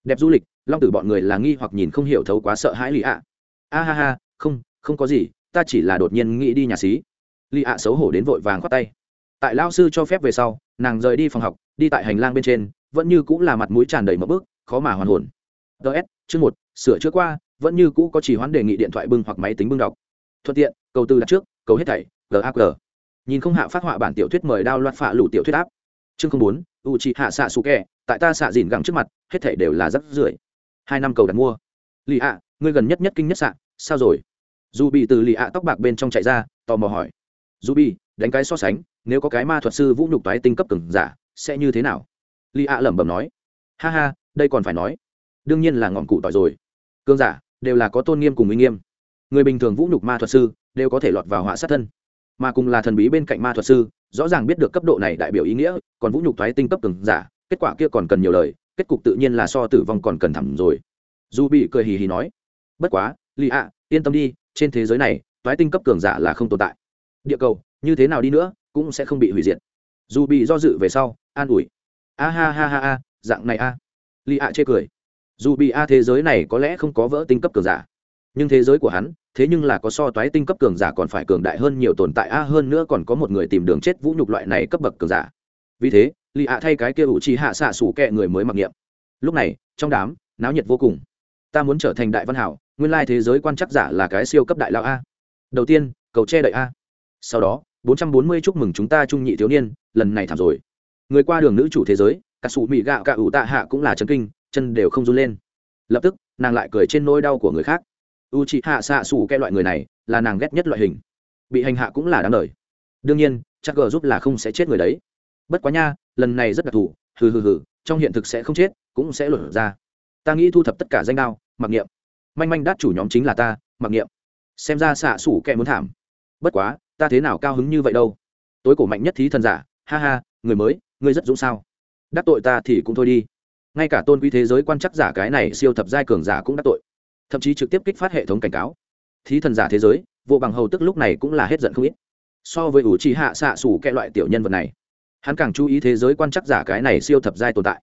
đẹp du lịch, long tử bọn người là nghi hoặc nhìn không hiểu thấu quá sợ hãi lì a a ha ha, không không có gì, ta chỉ là đột nhiên nghĩ đi nhà xí. Lì ạ xấu hổ đến vội vàng khoát tay. Tại lao sư cho phép về sau, nàng rời đi phòng học, đi tại hành lang bên trên, vẫn như cũng là mặt mũi tràn đầy mỡ bước, khó mà hoàn hồn. Ts chương một, sửa chữa qua, vẫn như cũ có chỉ hoán đề nghị điện thoại bưng hoặc máy tính bưng đọc. Thuận tiện, cầu tư đặt trước, cầu hết thảy gaq nhìn không hạ phát họa bản tiểu thuyết mời đao loạt phạ lủ tiểu thuyết áp. Chương bốn u chị hạ xạ xù kẹ tại ta xạ dìn gẳng trước mặt, hết thể đều là rắc rưởi. Hai năm cầu đặt mua. Lì ạ, ngươi gần nhất nhất kinh nhất xạ, sao rồi? Dù bị từ lì ạ tóc bạc bên trong chạy ra, tò mò hỏi. Dù bị đánh cái so sánh, nếu có cái ma thuật sư vũ nhục toái tinh cấp cường giả, sẽ như thế nào? Lì ạ lẩm bẩm nói. Ha ha, đây còn phải nói. Đương nhiên là ngọn cụ tỏi rồi. Cương giả, đều là có tôn nghiêm cùng uy nghiêm. Người bình thường vũ nhục ma thuật sư, đều có thể lọt vào họa sát thân mà cùng là thần bí bên cạnh ma thuật sư, rõ ràng biết được cấp độ này đại biểu ý nghĩa, còn vũ nhục thoái tinh cấp cường giả, kết quả kia còn cần nhiều lời, kết cục tự nhiên là so tử vong còn cần thẳm rồi. Dù bị cười hì hì nói, bất quá lì ạ, yên tâm đi, trên thế giới này, thoái tinh cấp cường giả là không tồn tại. Địa cầu, như thế nào đi nữa, cũng sẽ không bị hủy diệt. Dù bị do dự về sau, an ủi, a ha ha ha ha, dạng này a. Lì ạ chê cười, dù bị a thế giới này có lẽ không có vỡ tinh cấp cường giả nhưng thế giới của hắn, thế nhưng là có so toái tinh cấp cường giả còn phải cường đại hơn nhiều tồn tại, a, hơn nữa còn có một người tìm đường chết vũ nhục loại này cấp bậc cường giả. Vì thế lì ạ thay cái kia ủ trì hạ xạ sủ kẹ người mới mặc niệm. Lúc này, trong đám, náo nhiệt vô cùng. Ta muốn trở thành đại văn hảo, nguyên lai thế giới quan chắc giả là cái siêu cấp đại lão a. Đầu tiên, cầu che đậy a. Sau đó 440 chúc mừng chúng ta trung nhị thiếu niên, lần này thảm rồi. Người qua đường nữ chủ thế giới cả sụ mị gạo cả ủ tạ hạ cũng là chấn kinh, chân đều không run lên. Lập tức, nàng lại cười trên nỗi đau của người khác u chị hạ xạ xù cái loại người này là nàng ghét nhất loại hình. Bị hành hạ cũng là đáng lời đương nhiên, chắc gờ giúp là không sẽ chết người đấy. Bất quá nha, lần này rất đặc thù. Hừ hừ hừ, trong hiện thực sẽ không chết, cũng sẽ lột ra. Ta nghĩ thu thập tất cả danh đao, mặc niệm. Manh manh đát chủ nhóm chính là ta, mặc niệm. Xem ra xạ xủ kẻ muốn thảm. Bất quá, ta thế nào cao hứng như vậy đâu? Tối cổ mạnh nhất thí thần giả. Ha ha, người mới ngươi rất dũng sao. Đắc tội ta thì cũng thôi đi. Ngay cả tôn quý thế giới quan chắc giả cái này siêu thập giai cường giả cũng đắc tội thậm chí trực tiếp kích phát hệ thống cảnh cáo. Thí thần giả thế giới, vô bằng hầu tức lúc này cũng là hết giận không ít. So với ủ trì hạ xạ xủ kẹ loại tiểu nhân vật này, hắn càng chú ý thế giới quan chắc giả cái này siêu thập giai tồn tại.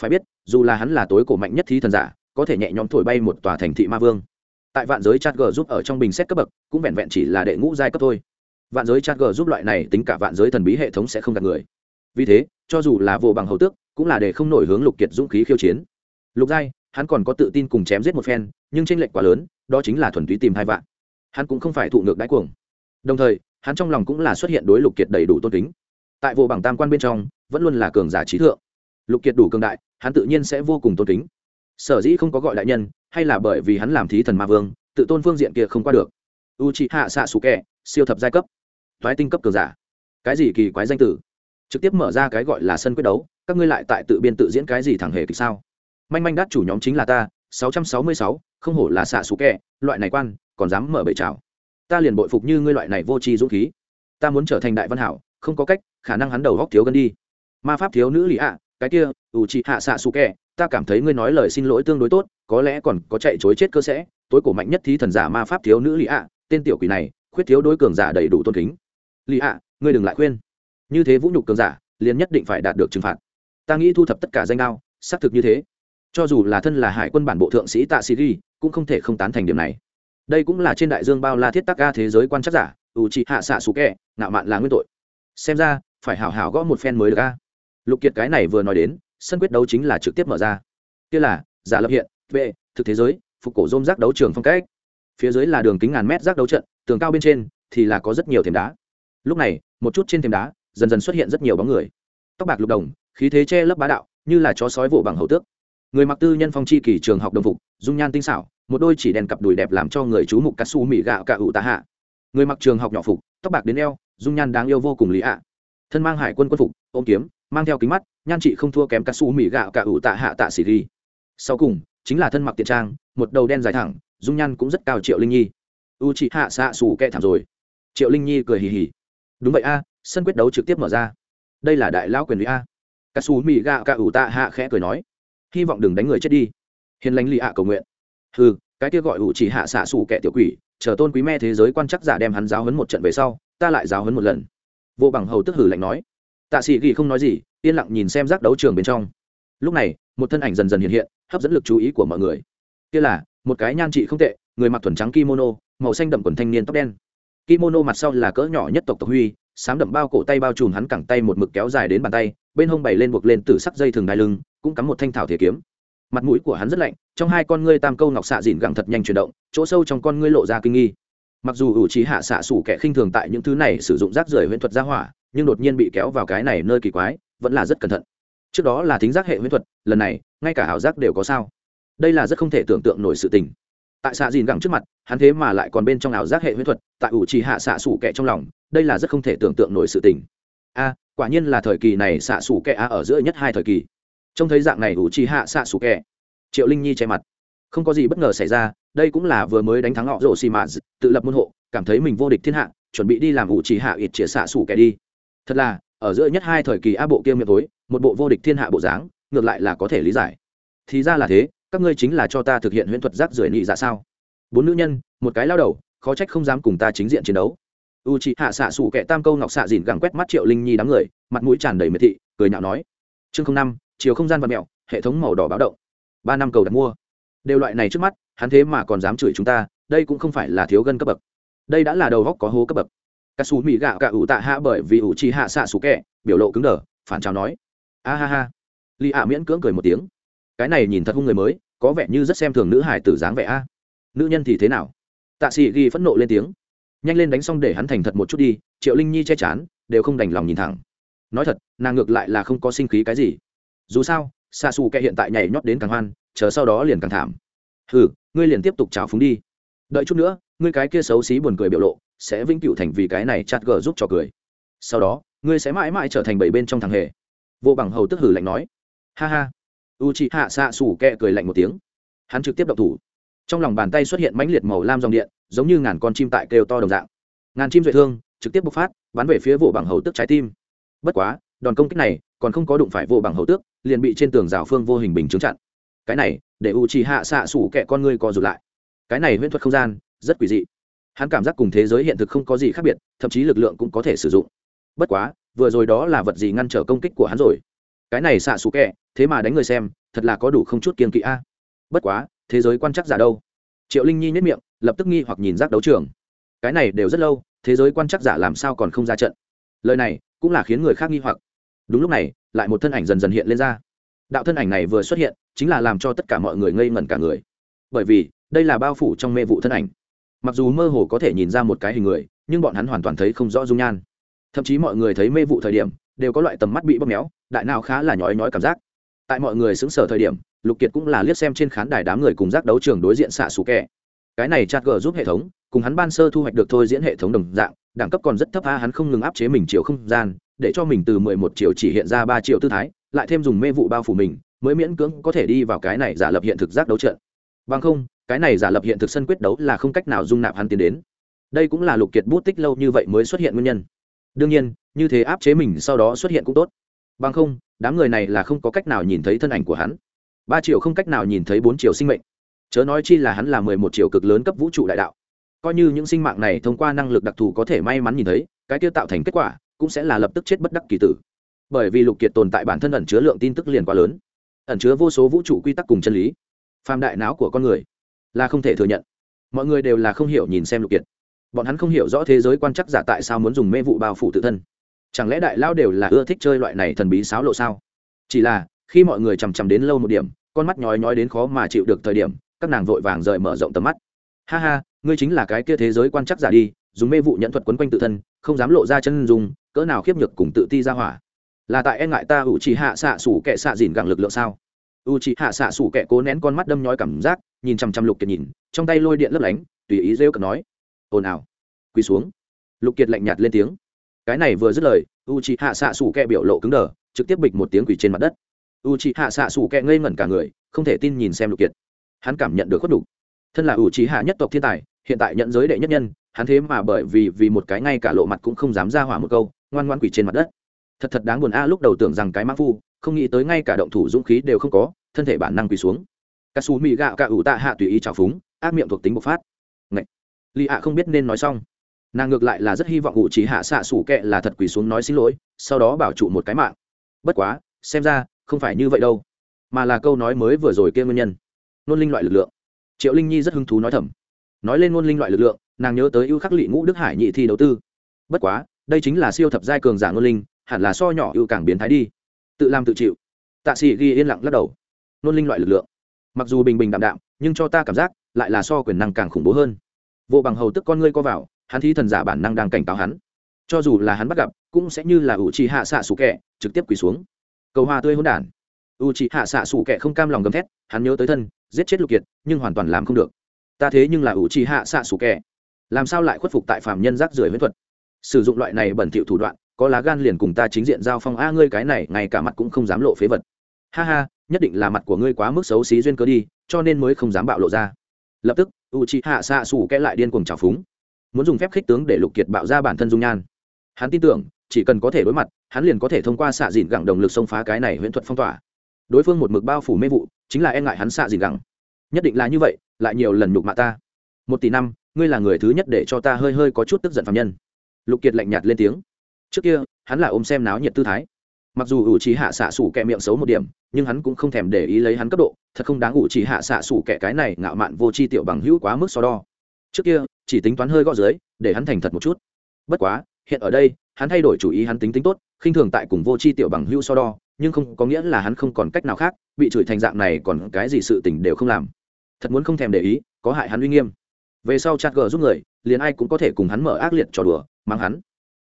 Phải biết, dù là hắn là tối cổ mạnh nhất thí thần giả, có thể nhẹ nhõm thổi bay một tòa thành thị ma vương. Tại vạn giới chat g giúp ở trong bình xét cấp bậc, cũng vẹn vẹn chỉ là đệ ngũ giai cấp thôi. Vạn giới chat g giúp loại này tính cả vạn giới thần bí hệ thống sẽ không gạt người. Vì thế, cho dù là vô bằng hầu tước, cũng là để không nổi hướng lục kiệt dũng khí khiêu chiến. Lục giai, hắn còn có tự tin cùng chém giết một phen nhưng tranh lệch quá lớn, đó chính là thuần túy tìm hai vạn. Hắn cũng không phải thụ ngược đáy cuồng. Đồng thời, hắn trong lòng cũng là xuất hiện đối lục kiệt đầy đủ tôn kính. Tại vô bằng tam quan bên trong, vẫn luôn là cường giả trí thượng. Lục kiệt đủ cường đại, hắn tự nhiên sẽ vô cùng tôn kính. Sở dĩ không có gọi đại nhân, hay là bởi vì hắn làm thí thần ma vương, tự tôn phương diện kia không qua được. U c h ị hạ xạ sù kẹ siêu thập giai cấp. Thoái tinh cấp cường giả. Cái gì kỳ quái danh tử? Trực tiếp mở ra cái gọi là sân quyết đấu, các ngươi lại tại tự biên tự diễn cái gì thẳng hề kịch sao? Manh manh đát chủ nhóm chính là ta sáu trăm sáu mươi sáu không hổ là xạ xù kẹ loại này quan còn dám mở bệ trào ta liền bội phục như ngươi loại này vô tri dũng khí. Ta muốn trở thành đại văn hảo không có cách khả năng hắn đầu góc thiếu gần đi. Ma pháp thiếu nữ lì ạ cái kia ủ chị hạ xạ xù kẹ ta cảm thấy ngươi nói lời xin lỗi tương đối tốt có lẽ còn có chạy chối chết cơ sẽ. Tối cổ mạnh nhất thí thần giả ma pháp thiếu nữ lì ạ tên tiểu quỷ này khuyết thiếu đối cường giả đầy đủ tôn kính. Lì ạ ngươi đừng lại khuyên. Như thế vũ nhục cường giả liền nhất định phải đạt được trừng phạt. Ta nghĩ thu thập tất cả danh ao, xác thực như thế cho dù là thân là hải quân bản bộ thượng sĩ tạ sĩ ghi, cũng không thể không tán thành điểm này. Đây cũng là trên đại dương bao la thiết tắc ga thế giới quan chắc giả ủ trị hạ xạ xú kẹ nạo mạn là nguyên tội. Xem ra, phải hảo hảo gõ một phen mới được ga lục kiệt cái này vừa nói đến, sân quyết đấu chính là trực tiếp mở ra. Kia là, giả lập hiện, vệ, thực thế giới, phục cổ rôm rác đấu trường phong cách. Phía dưới là đường kính ngàn mét rác đấu trận, tường cao bên trên thì là có rất nhiều thềm đá. Lúc này, một chút trên thềm đá, dần dần xuất hiện rất nhiều bóng người. Tóc bạc lục đồng, khí thế che lấp bá đạo, như là chó sói vỗ bằng hầu tước người mặc tư nhân phong chi kỳ trường học đồng phục, dung nhan tinh xảo, một đôi chỉ đèn cặp đùi đẹp làm cho người chú mục cắt su mỹ gạo cả ủ tạ hạ người mặc trường học nhỏ phục, tóc bạc đến eo, dung nhan đáng yêu vô cùng lý ạ. Thân mang hải quân quân phục, ôm kiếm, mang theo kính mắt, nhan chị không thua kém cắt su mỹ gạo cả ủ tạ hạ tạ xỉ ri sau cùng, chính là thân mặc tiện trang, một đầu đen dài thẳng, dung nhan cũng rất cao triệu linh nhi. U chị hạ xạ xù kẹ thảm rồi. Triệu linh nhi cười hì hì. Đúng vậy a, sân quyết đấu trực tiếp mở ra. Đây là đại lão quyền lý a. Cà su mỹ gạo cả ủ tạ hạ khẽ cười nói hy vọng đừng đánh người chết đi. Hiền lành lì ạ cầu nguyện. Ừ cái kia gọi ủ chỉ hạ xạ xù kẻ tiểu quỷ, chờ tôn quý me thế giới quan chắc giả đem hắn giáo hấn một trận về sau, ta lại giáo hấn một lần. Vô bằng hầu tức hử lạnh nói. Tạ sĩ ghi không nói gì, yên lặng nhìn xem giác đấu trường bên trong. Lúc này, một thân ảnh dần dần hiện hiện, hấp dẫn lực chú ý của mọi người. Kia là, một cái nhan trị không tệ, người mặc thuần trắng kimono, màu xanh đậm quần thanh niên tóc đen. Kimono mặt sau là cỡ nhỏ nhất tộc tộc huy sám đậm bao cổ tay bao trùm hắn cẳng tay một mực kéo dài đến bàn tay, bên hông bày lên buộc lên từ sắc dây thường đai lưng cũng cắm một thanh thảo thể kiếm. Mặt mũi của hắn rất lạnh, trong hai con ngươi tam câu ngọc xạ dìn gẳng thật nhanh chuyển động, chỗ sâu trong con ngươi lộ ra kinh nghi. Mặc dù ủ trí hạ xạ xủ kẻ khinh thường tại những thứ này sử dụng rác rưởi huyễn thuật gia hỏa, nhưng đột nhiên bị kéo vào cái này nơi kỳ quái, vẫn là rất cẩn thận. Trước đó là thính giác hệ huyễn thuật, lần này, ngay cả ảo giác đều có sao. Đây là rất không thể tưởng tượng nổi sự tình. Tại xạ dìn gẳng trước mặt, hắn thế mà lại còn bên trong ảo giác hệ huyễn thuật, tại ủ trì hạ xạ xủ kẻ trong lòng, đây là rất không thể tưởng tượng nổi sự tình. A, quả nhiên là thời kỳ này xạ xủ kẻ a ở giữa nhất hai thời kỳ trông thấy dạng này u trì hạ xạ sủ kẹ triệu linh nhi che mặt. Không có gì bất ngờ xảy ra, đây cũng là vừa mới đánh thắng họ rổ xì mã tự lập môn hộ, cảm thấy mình vô địch thiên hạ, chuẩn bị đi làm ủ trì hạ ít chĩa xạ sủ kẻ đi. Thật là, ở giữa nhất hai thời kỳ a bộ kia miệng tối, một bộ vô địch thiên hạ bộ dáng, ngược lại là có thể lý giải. Thì ra là thế, các ngươi chính là cho ta thực hiện huyễn thuật rác rưởi nhị dạ sao? Bốn nữ nhân, một cái lao đầu, khó trách không dám cùng ta chính diện chiến đấu. U chị hạ xạ sủ kẻ tam câu ngọc xạ dìn gẳng quét mắt triệu linh nhi đám người, mặt mũi tràn đầy miệt thị, cười nhạo nói. Chương năm chiều không gian và mẹo, hệ thống màu đỏ báo động. Ba năm cầu đặt mua. Đều loại này trước mắt, hắn thế mà còn dám chửi chúng ta, đây cũng không phải là thiếu gân cấp bậc. Đây đã là đầu góc có hố cấp bậc. Cà xù mỹ gạo cả ủ tạ hạ bởi vì ủ chi hạ xạ xù kẹ biểu lộ cứng đờ, phản chào nói. A ha ha. Li ạ miễn cưỡng cười một tiếng. Cái này nhìn thật hung người mới, có vẻ như rất xem thường nữ hải tử dáng vẻ a. Nữ nhân thì thế nào? Tạ sĩ ghi phẫn nộ lên tiếng. Nhanh lên đánh xong để hắn thành thật một chút đi, triệu linh nhi che chán, đều không đành lòng nhìn thẳng. Nói thật, nàng ngược lại là không có sinh khí cái gì dù sao xa xù kẹ hiện tại nhảy nhót đến càng hoan, chờ sau đó liền càng thảm. Hừ, ngươi liền tiếp tục trào phúng đi. Đợi chút nữa, ngươi cái kia xấu xí buồn cười biểu lộ, sẽ vĩnh cửu thành vì cái này chặt gờ giúp cho cười. Sau đó, ngươi sẽ mãi mãi trở thành bảy bên trong thằng hề. Vô bằng hầu tức hử lạnh nói. Ha ha. U chị hạ xạ xù kẹ cười lạnh một tiếng. Hắn trực tiếp đập thủ. Trong lòng bàn tay xuất hiện mãnh liệt màu lam dòng điện, giống như ngàn con chim tại kêu to đồng dạng. Ngàn chim duệ thương, trực tiếp bộc phát, bắn về phía vô bằng hầu tức trái tim. Bất quá, đòn công kích này còn không có đụng phải vô bằng hầu tước liền bị trên tường rào phương vô hình bình chứng chặn. Cái này, để u chỉ hạ xạ sủ kẹ con ngươi co rụt lại. Cái này huyễn thuật không gian, rất quỷ dị. Hắn cảm giác cùng thế giới hiện thực không có gì khác biệt, thậm chí lực lượng cũng có thể sử dụng. Bất quá, vừa rồi đó là vật gì ngăn trở công kích của hắn rồi? Cái này xạ sủ kẹ thế mà đánh người xem, thật là có đủ không chút kiên kỵ a. Bất quá, thế giới quan chắc giả đâu? Triệu linh nhi nhất miệng, lập tức nghi hoặc nhìn giác đấu trường. Cái này đều rất lâu, thế giới quan chắc giả làm sao còn không ra trận? Lời này cũng là khiến người khác nghi hoặc. Đúng lúc này lại một thân ảnh dần dần hiện lên ra. Đạo thân ảnh này vừa xuất hiện, chính là làm cho tất cả mọi người ngây ngẩn cả người. Bởi vì, đây là bao phủ trong mê vụ thân ảnh. Mặc dù mơ hồ có thể nhìn ra một cái hình người, nhưng bọn hắn hoàn toàn thấy không rõ dung nhan. Thậm chí mọi người thấy mê vụ thời điểm, đều có loại tầm mắt bị bóp méo, đại nào khá là nhói nhói cảm giác. Tại mọi người xứng sở thời điểm, lục kiệt cũng là liếc xem trên khán đài đám người cùng giác đấu trường đối diện xạ xù kẹ. Cái này chặt gờ giúp hệ thống, cùng hắn ban sơ thu hoạch được thôi diễn hệ thống đồng dạng đẳng cấp còn rất thấp, a, hắn không ngừng áp chế mình chiều không gian, để cho mình từ mười một triệu chỉ hiện ra ba triệu tư thái, lại thêm dùng mê vụ bao phủ mình, mới miễn cưỡng có thể đi vào cái này giả lập hiện thực giác đấu trận. Bằng không, cái này giả lập hiện thực sân quyết đấu là không cách nào dung nạp hắn tiến đến. Đây cũng là lục kiệt bút tích lâu như vậy mới xuất hiện nguyên nhân. Đương nhiên, như thế áp chế mình sau đó xuất hiện cũng tốt. Bằng không, đám người này là không có cách nào nhìn thấy thân ảnh của hắn. Ba triệu không cách nào nhìn thấy bốn triệu sinh mệnh. Chớ nói chi là hắn là mười một triệu cực lớn cấp vũ trụ đại đạo coi như những sinh mạng này thông qua năng lực đặc thù có thể may mắn nhìn thấy, cái kia tạo thành kết quả cũng sẽ là lập tức chết bất đắc kỳ tử. Bởi vì lục kiệt tồn tại bản thân ẩn chứa lượng tin tức liền quá lớn, ẩn chứa vô số vũ trụ quy tắc cùng chân lý. Phàm đại não của con người là không thể thừa nhận. Mọi người đều là không hiểu nhìn xem lục kiệt. Bọn hắn không hiểu rõ thế giới quan chắc giả tại sao muốn dùng mê vụ bao phủ tự thân. Chẳng lẽ đại lao đều là ưa thích chơi loại này thần bí xáo lộ sao? Chỉ là, khi mọi người chằm chằm đến lâu một điểm, con mắt nhói nhói đến khó mà chịu được thời điểm, các nàng vội vàng rời mở rộng tầm mắt. Ha ha ngươi chính là cái kia thế giới quan chắc giả đi, dùng mê vụ nhận thuật quấn quanh tự thân, không dám lộ ra chân dùng cỡ nào khiếp nhược cùng tự ti ra hỏa. Là tại e ngại ta ủ chỉ hạ xạ sủ kệ xạ dìn gẳng lực lượng sao? U chỉ hạ xạ sủ kệ cố nén con mắt đâm nhói cảm giác, nhìn chằm chằm lục kiệt nhìn, trong tay lôi điện lấp lánh, tùy ý rêu cợt nói, ồn ào. Quỳ xuống. Lục kiệt lạnh nhạt lên tiếng. Cái này vừa dứt lời u chỉ hạ xạ sủ kệ biểu lộ cứng đờ, trực tiếp bịch một tiếng quỳ trên mặt đất. U chỉ hạ xạ sủ kệ ngây ngẩn cả người, không thể tin nhìn xem lục kiệt. Hắn cảm nhận được khuất đủ thân là u trí hạ nhất tộc thiên tài, hiện tại nhận giới đệ nhất nhân, hắn thế mà bởi vì vì một cái ngay cả lộ mặt cũng không dám ra hỏa một câu, ngoan ngoan quỷ trên mặt đất. Thật thật đáng buồn a, lúc đầu tưởng rằng cái mã phu, không nghĩ tới ngay cả động thủ dũng khí đều không có, thân thể bản năng quỳ xuống. Cà xù mị gạo cà ủ tạ hạ tùy ý trào phúng, ác miệng thuộc tính bộc phát. Ngậy! lì hạ không biết nên nói xong. Nàng ngược lại là rất hy vọng ủ trí hạ xạ xủ kệ là thật quỳ xuống nói xin lỗi, sau đó bảo trụ một cái mạng. Bất quá, xem ra, không phải như vậy đâu, mà là câu nói mới vừa rồi kia nguyên nhân. Nôn linh loại lực lượng triệu linh nhi rất hứng thú nói thầm. Nói lên ngôn linh loại lực lượng, nàng nhớ tới ưu khắc lị ngũ đức hải nhị thi đầu tư. Bất quá, đây chính là siêu thập giai cường giả ngôn linh, hẳn là so nhỏ ưu càng biến thái đi. Tự làm tự chịu. Tạ sĩ ghi yên lặng lắc đầu. Ngôn linh loại lực lượng. Mặc dù bình bình đạm đạm, nhưng cho ta cảm giác, lại là so quyền năng càng khủng bố hơn. Vô bằng hầu tức con ngươi co vào, hắn thi thần giả bản năng đang cảnh cáo hắn. Cho dù là hắn bắt gặp, cũng sẽ như là ủ trì hạ xạ sủ kẹ trực tiếp quỳ xuống. Cầu hoa tươi hôn đản u trì hạ xạ sủ kẹ không cam lòng gầm thét, hắn nhớ tới thân, giết chết lục kiệt, nhưng hoàn toàn làm không được. Ta thế nhưng là ủ trì hạ xạ sủ kẹ làm sao lại khuất phục tại phạm nhân rác rưởi huyễn thuật? Sử dụng loại này bẩn thỉu thủ đoạn, có lá gan liền cùng ta chính diện giao phong. A, ngươi cái này, ngay cả mặt cũng không dám lộ phế vật. Ha ha, nhất định là mặt của ngươi quá mức xấu xí duyên cớ đi, cho nên mới không dám bạo lộ ra. Lập tức u c h hạ xạ xù kẽ lại điên cuồng trào phúng. Muốn dùng phép khích tướng để lục kiệt bạo ra bản thân dung nhan. Hắn tin tưởng, chỉ cần có thể đối mặt, hắn liền có thể thông qua xạ dìn gẳng đồng lực xông phá cái này huyễn thuật phong tỏa đối phương một mực bao phủ mê vụ, chính là e ngại hắn xạ dìn gẳng. Nhất định là như vậy, lại nhiều lần nhục mạ ta. Một tỷ năm, ngươi là người thứ nhất để cho ta hơi hơi có chút tức giận phạm nhân. Lục kiệt lạnh nhạt lên tiếng. Trước kia, hắn là ôm xem náo nhiệt tư thái. Mặc dù ủ trí hạ xạ xủ kẹ miệng xấu một điểm, nhưng hắn cũng không thèm để ý lấy hắn cấp độ, thật không đáng ủ trí hạ xạ xủ kẹ cái này ngạo mạn vô c h i tiểu bằng hữu quá mức so đo. Trước kia, chỉ tính toán hơi gõ dưới, để hắn thành thật một chút. Bất quá, hiện ở đây, hắn thay đổi chủ ý hắn tính tính tốt, khinh thường tại cùng vô c h i tiểu bằng hữu so đo nhưng không có nghĩa là hắn không còn cách nào khác, bị chửi thành dạng này còn cái gì sự tình đều không làm. Thật muốn không thèm để ý, có hại hắn uy nghiêm. Về sau chặt gờ giúp người, liền ai cũng có thể cùng hắn mở ác liệt trò đùa mang hắn.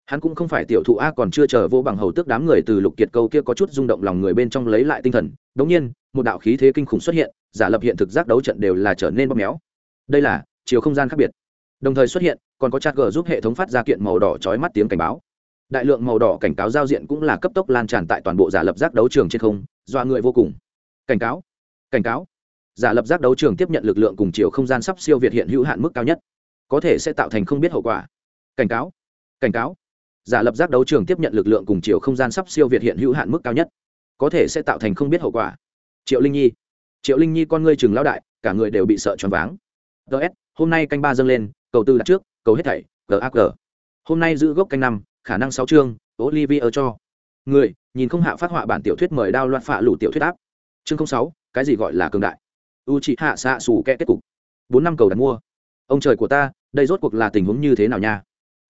Hắn cũng không phải tiểu thụ a còn chưa chờ vô bằng hầu tước đám người từ lục kiệt câu kia có chút rung động lòng người bên trong lấy lại tinh thần. Đống nhiên, một đạo khí thế kinh khủng xuất hiện, giả lập hiện thực giác đấu trận đều là trở nên bóp méo. Đây là chiều không gian khác biệt. Đồng thời xuất hiện, còn có chat g giúp hệ thống phát ra kiện màu đỏ chói mắt tiếng cảnh báo đại lượng màu đỏ cảnh cáo giao diện cũng là cấp tốc lan tràn tại toàn bộ giả lập giác đấu trường trên không, dọa người vô cùng. Cảnh cáo cảnh cáo. Giả lập giác đấu trường tiếp nhận lực lượng cùng chiều không gian sắp siêu việt hiện hữu hạn mức cao nhất, có thể sẽ tạo thành không biết hậu quả. Cảnh cáo cảnh cáo. Giả lập giác đấu trường tiếp nhận lực lượng cùng chiều không gian sắp siêu việt hiện hữu hạn mức cao nhất, có thể sẽ tạo thành không biết hậu quả. Triệu linh nhi, triệu linh nhi con ngươi chừng lao đại, cả người đều bị sợ choáng váng. Ts hôm nay canh ba dâng lên, cầu tư đặt trước, cầu hết thảy gag hôm nay giữ gốc canh năm khả năng sáu chương, olivier cho. Người, nhìn không hạ phát họa bản tiểu thuyết mời đao loạn phạ lủ tiểu thuyết áp. Chương sáu, cái gì gọi là cường đại? U chị hạ xạ xù kẽ kết cục. Bốn năm cầu đặt mua. Ông trời của ta, đây rốt cuộc là tình huống như thế nào nha?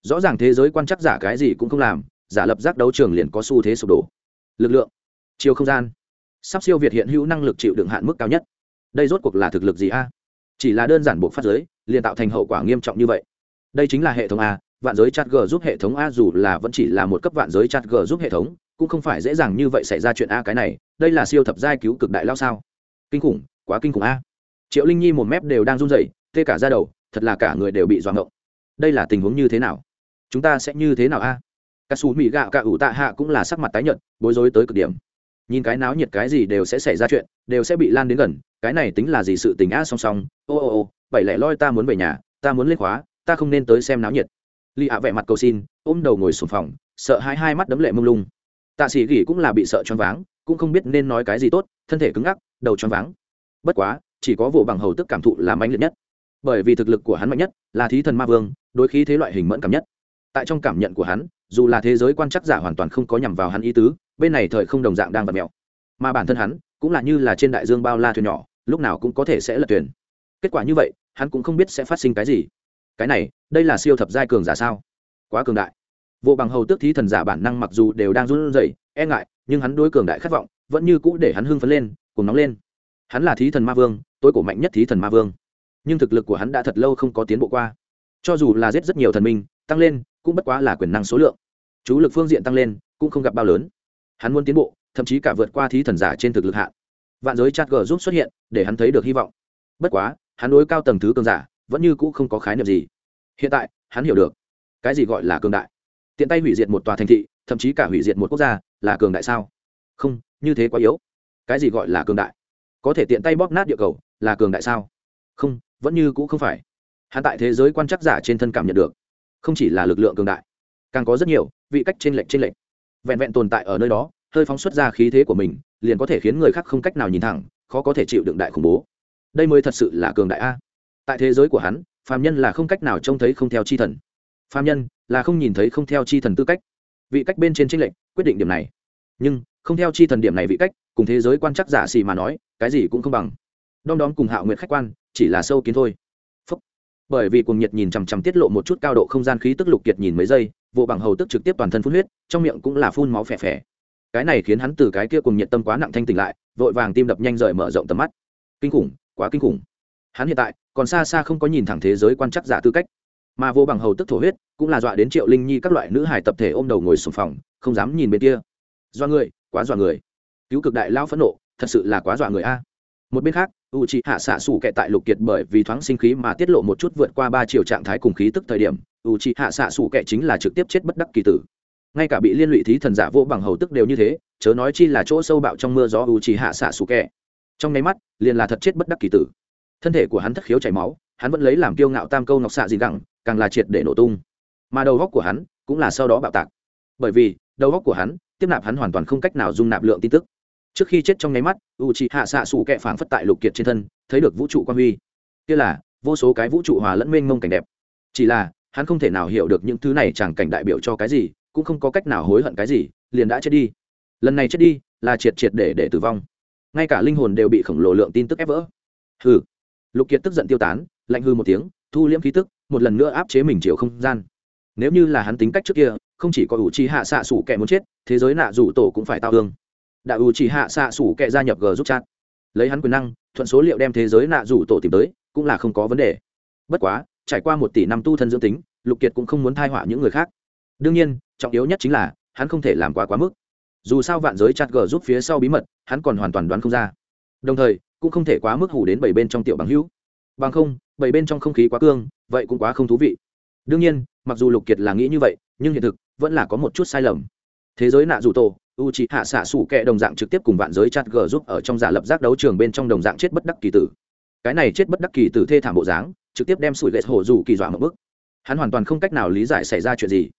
Rõ ràng thế giới quan chắc giả cái gì cũng không làm, giả lập giác đấu trường liền có xu thế sụp đổ. Lực lượng chiều không gian. Sắp siêu việt hiện hữu năng lực chịu đựng hạn mức cao nhất. Đây rốt cuộc là thực lực gì a? Chỉ là đơn giản buộc phát giới, liền tạo thành hậu quả nghiêm trọng như vậy. Đây chính là hệ thống a vạn giới chat g giúp hệ thống a dù là vẫn chỉ là một cấp vạn giới chat g giúp hệ thống, cũng không phải dễ dàng như vậy xảy ra chuyện a cái này, đây là siêu thập giai cứu cực đại lao sao? Kinh khủng, quá kinh khủng a. Triệu linh nhi một mép đều đang run rẩy, tê cả ra đầu, thật là cả người đều bị doạng ngộng. Đây là tình huống như thế nào? Chúng ta sẽ như thế nào a? Cả xù mỹ gạo cả ủ tạ hạ cũng là sắc mặt tái nhợt, bối rối tới cực điểm. Nhìn cái náo nhiệt cái gì đều sẽ xảy ra chuyện, đều sẽ bị lan đến gần, cái này tính là gì sự tình a song song. Ô ô ô, bảy lẻ loi ta muốn về nhà, ta muốn lên khóa, ta không nên tới xem náo nhiệt lì ạ vẻ mặt cầu xin, ôm đầu ngồi sùng phòng, sợ hai hai mắt đấm lệ mông lung. Tạ sĩ gỉ cũng là bị sợ choáng váng, cũng không biết nên nói cái gì tốt, thân thể cứng ngắc, đầu choáng váng. Bất quá, chỉ có vụ bằng hầu tức cảm thụ là mạnh liệt nhất. Bởi vì thực lực của hắn mạnh nhất, là thí thần ma vương, đối khí thế loại hình mẫn cảm nhất. Tại trong cảm nhận của hắn, dù là thế giới quan chắc giả hoàn toàn không có nhằm vào hắn ý tứ, bên này thời không đồng dạng đang vật mẹo mà bản thân hắn, cũng là như là trên đại dương bao la thuyền nhỏ, lúc nào cũng có thể sẽ lật thuyền. Kết quả như vậy, hắn cũng không biết sẽ phát sinh cái gì cái này, đây là siêu thập giai cường giả sao? Quá cường đại. Vô bằng hầu tước thí thần giả bản năng mặc dù đều đang run rẩy e ngại, nhưng hắn đối cường đại khát vọng vẫn như cũ để hắn hưng phấn lên cùng nóng lên. Hắn là thí thần ma vương, tối cổ mạnh nhất thí thần ma vương. Nhưng thực lực của hắn đã thật lâu không có tiến bộ qua. Cho dù là giết rất nhiều thần minh, tăng lên, cũng bất quá là quyền năng số lượng. Chú lực phương diện tăng lên, cũng không gặp bao lớn. Hắn muốn tiến bộ, thậm chí cả vượt qua thí thần giả trên thực lực hạn. Vạn giới chat g giúp xuất hiện, để hắn thấy được hy vọng. Bất quá, hắn đối cao tầng thứ cường giả vẫn như cũ không có khái niệm gì. Hiện tại, hắn hiểu được. Cái gì gọi là cường đại? Tiện tay hủy diệt một tòa thành thị, thậm chí cả hủy diệt một quốc gia, là cường đại sao? Không, như thế quá yếu. Cái gì gọi là cường đại? Có thể tiện tay bóp nát địa cầu, là cường đại sao? Không, vẫn như cũ không phải. Hắn tại thế giới quan chắc giả trên thân cảm nhận được. Không chỉ là lực lượng cường đại, càng có rất nhiều vị cách trên lệnh trên lệnh vẹn vẹn tồn tại ở nơi đó, hơi phóng xuất ra khí thế của mình, liền có thể khiến người khác không cách nào nhìn thẳng, khó có thể chịu đựng đại khủng bố. Đây mới thật sự là cường đại a tại thế giới của hắn, phàm nhân là không cách nào trông thấy không theo chi thần. Phàm nhân là không nhìn thấy không theo chi thần tư cách. Vị cách bên trên tranh lệnh quyết định điểm này. Nhưng, không theo chi thần điểm này vị cách, cùng thế giới quan chắc giả xì mà nói, cái gì cũng không bằng. Đom đóm cùng hạo nguyện khách quan, chỉ là sâu kiến thôi. Phúc. bởi vì cuồng nhiệt nhìn chằm chằm tiết lộ một chút cao độ không gian khí tức lục kiệt nhìn mấy giây vụ bằng hầu tức trực tiếp toàn thân phun huyết, trong miệng cũng là phun máu phè phè. Cái này khiến hắn từ cái kia cùng nhiệt tâm quá nặng thanh tỉnh lại, vội vàng tim đập nhanh rời mở rộng tầm mắt. Kinh khủng, quá kinh khủng hắn hiện tại còn xa xa không có nhìn thẳng thế giới quan chắc giả tư cách. Mà vô bằng hầu tức thổ huyết cũng là dọa đến triệu linh nhi các loại nữ hải tập thể ôm đầu ngồi sùng phòng, không dám nhìn bên kia. Do người, quá dọa người. Cứu cực đại lao phẫn nộ, thật sự là quá dọa người a. Một bên khác u c hạ xạ xủ kệ tại lục kiệt bởi vì thoáng sinh khí mà tiết lộ một chút vượt qua ba triệu trạng thái cùng khí tức thời điểm u c hạ xạ xủ kệ chính là trực tiếp chết bất đắc kỳ tử. Ngay cả bị liên lụy thí thần giả vô bằng hầu tức đều như thế, chớ nói chi là chỗ sâu bạo trong mưa gió u c hạ xạ xủ kệ. Trong nháy mắt, liền là thật chết bất đắc kỳ tử thân thể của hắn thất khiếu chảy máu, hắn vẫn lấy làm kiêu ngạo tam câu ngọc xạ gì gẳng, càng là triệt để nổ tung. Mà đầu góc của hắn cũng là sau đó bạo tạc. Bởi vì, đầu góc của hắn tiếp nạp hắn hoàn toàn không cách nào dung nạp lượng tin tức. Trước khi chết trong nháy mắt u c h ị hạ xạ xù kẹ phảng phất tại lục kiệt trên thân, thấy được vũ trụ quan huy. Kia là vô số cái vũ trụ hòa lẫn mênh mông cảnh đẹp. Chỉ là, hắn không thể nào hiểu được những thứ này chẳng cảnh đại biểu cho cái gì, cũng không có cách nào hối hận cái gì, liền đã chết đi. Lần này chết đi là triệt triệt để để tử vong. Ngay cả linh hồn đều bị khổng lồ lượng tin tức ép vỡ. Hừ lục kiệt tức giận tiêu tán, lạnh hư một tiếng, thu liễm khí tức, một lần nữa áp chế mình chiều không gian. Nếu như là hắn tính cách trước kia, không chỉ có ủ trì hạ xạ sủ kẻ muốn chết, thế giới nạ rủ tổ cũng phải tao hương đã ủ chỉ hạ xạ sủ kẻ gia nhập g giúp chat. Lấy hắn quyền năng, thuận số liệu đem thế giới nạ rủ tổ tìm tới, cũng là không có vấn đề. Bất quá, trải qua một tỷ năm tu thân dưỡng tính, lục kiệt cũng không muốn thai họa những người khác. Đương nhiên, trọng yếu nhất chính là, hắn không thể làm quá quá mức. Dù sao vạn giới chặt gờ giúp phía sau bí mật, hắn còn hoàn toàn đoán không ra. Đồng thời cũng không thể quá mức hủ đến bảy bên trong tiểu bằng hữu. Bằng không, bảy bên trong không khí quá cương, vậy cũng quá không thú vị. Đương nhiên, mặc dù lục kiệt là nghĩ như vậy, nhưng hiện thực vẫn là có một chút sai lầm. Thế giới nạ dù tổ u c hạ xạ sủ kẹ đồng dạng trực tiếp cùng vạn giới chặt g giúp ở trong giả lập giác đấu trường bên trong đồng dạng chết bất đắc kỳ tử. Cái này chết bất đắc kỳ tử thê thảm bộ dáng, trực tiếp đem sủi ghét hồ dù kỳ dọa một bức hắn hoàn toàn không cách nào lý giải xảy ra chuyện gì.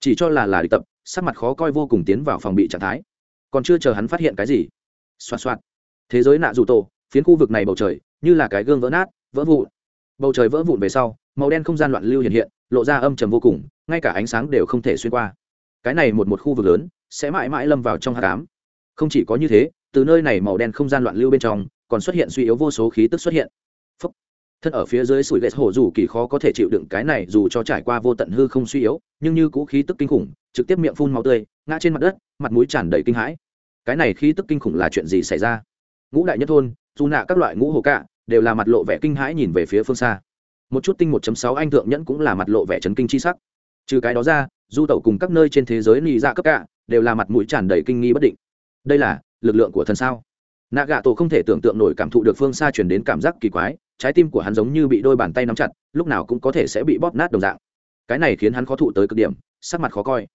Chỉ cho là là địch tập, sắc mặt khó coi vô cùng tiến vào phòng bị trạng thái. Còn chưa chờ hắn phát hiện cái gì. Xoa xoa thế giới nạ dù tổ phiến khu vực này bầu trời như là cái gương vỡ nát, vỡ vụn. Bầu trời vỡ vụn về sau, màu đen không gian loạn lưu hiện hiện, lộ ra âm trầm vô cùng, ngay cả ánh sáng đều không thể xuyên qua. Cái này một một khu vực lớn, sẽ mãi mãi lâm vào trong hạ cám không chỉ có như thế, từ nơi này màu đen không gian loạn lưu bên trong, còn xuất hiện suy yếu vô số khí tức xuất hiện. Phúc. thân ở phía dưới sủi ghét hổ dù kỳ khó có thể chịu đựng cái này dù cho trải qua vô tận hư không suy yếu, nhưng như cũ khí tức kinh khủng, trực tiếp miệng phun máu tươi, ngã trên mặt đất, mặt mũi tràn đầy kinh hãi. Cái này khí tức kinh khủng là chuyện gì xảy ra? Ngũ đại nhất thôn dù nạ các loại ngũ hồ cạ đều là mặt lộ vẻ kinh hãi nhìn về phía phương xa. Một chút tinh 1.6 anh thượng nhẫn cũng là mặt lộ vẻ chấn kinh chi sắc. Trừ cái đó ra, du tẩu cùng các nơi trên thế giới lì dạ cấp cả đều là mặt mũi tràn đầy kinh nghi bất định. Đây là lực lượng của thần sao? Nạ gạ tổ không thể tưởng tượng nổi cảm thụ được phương xa chuyển đến cảm giác kỳ quái, trái tim của hắn giống như bị đôi bàn tay nắm chặt, lúc nào cũng có thể sẽ bị bóp nát đồng dạng. Cái này khiến hắn khó thụ tới cực điểm, sắc mặt khó coi.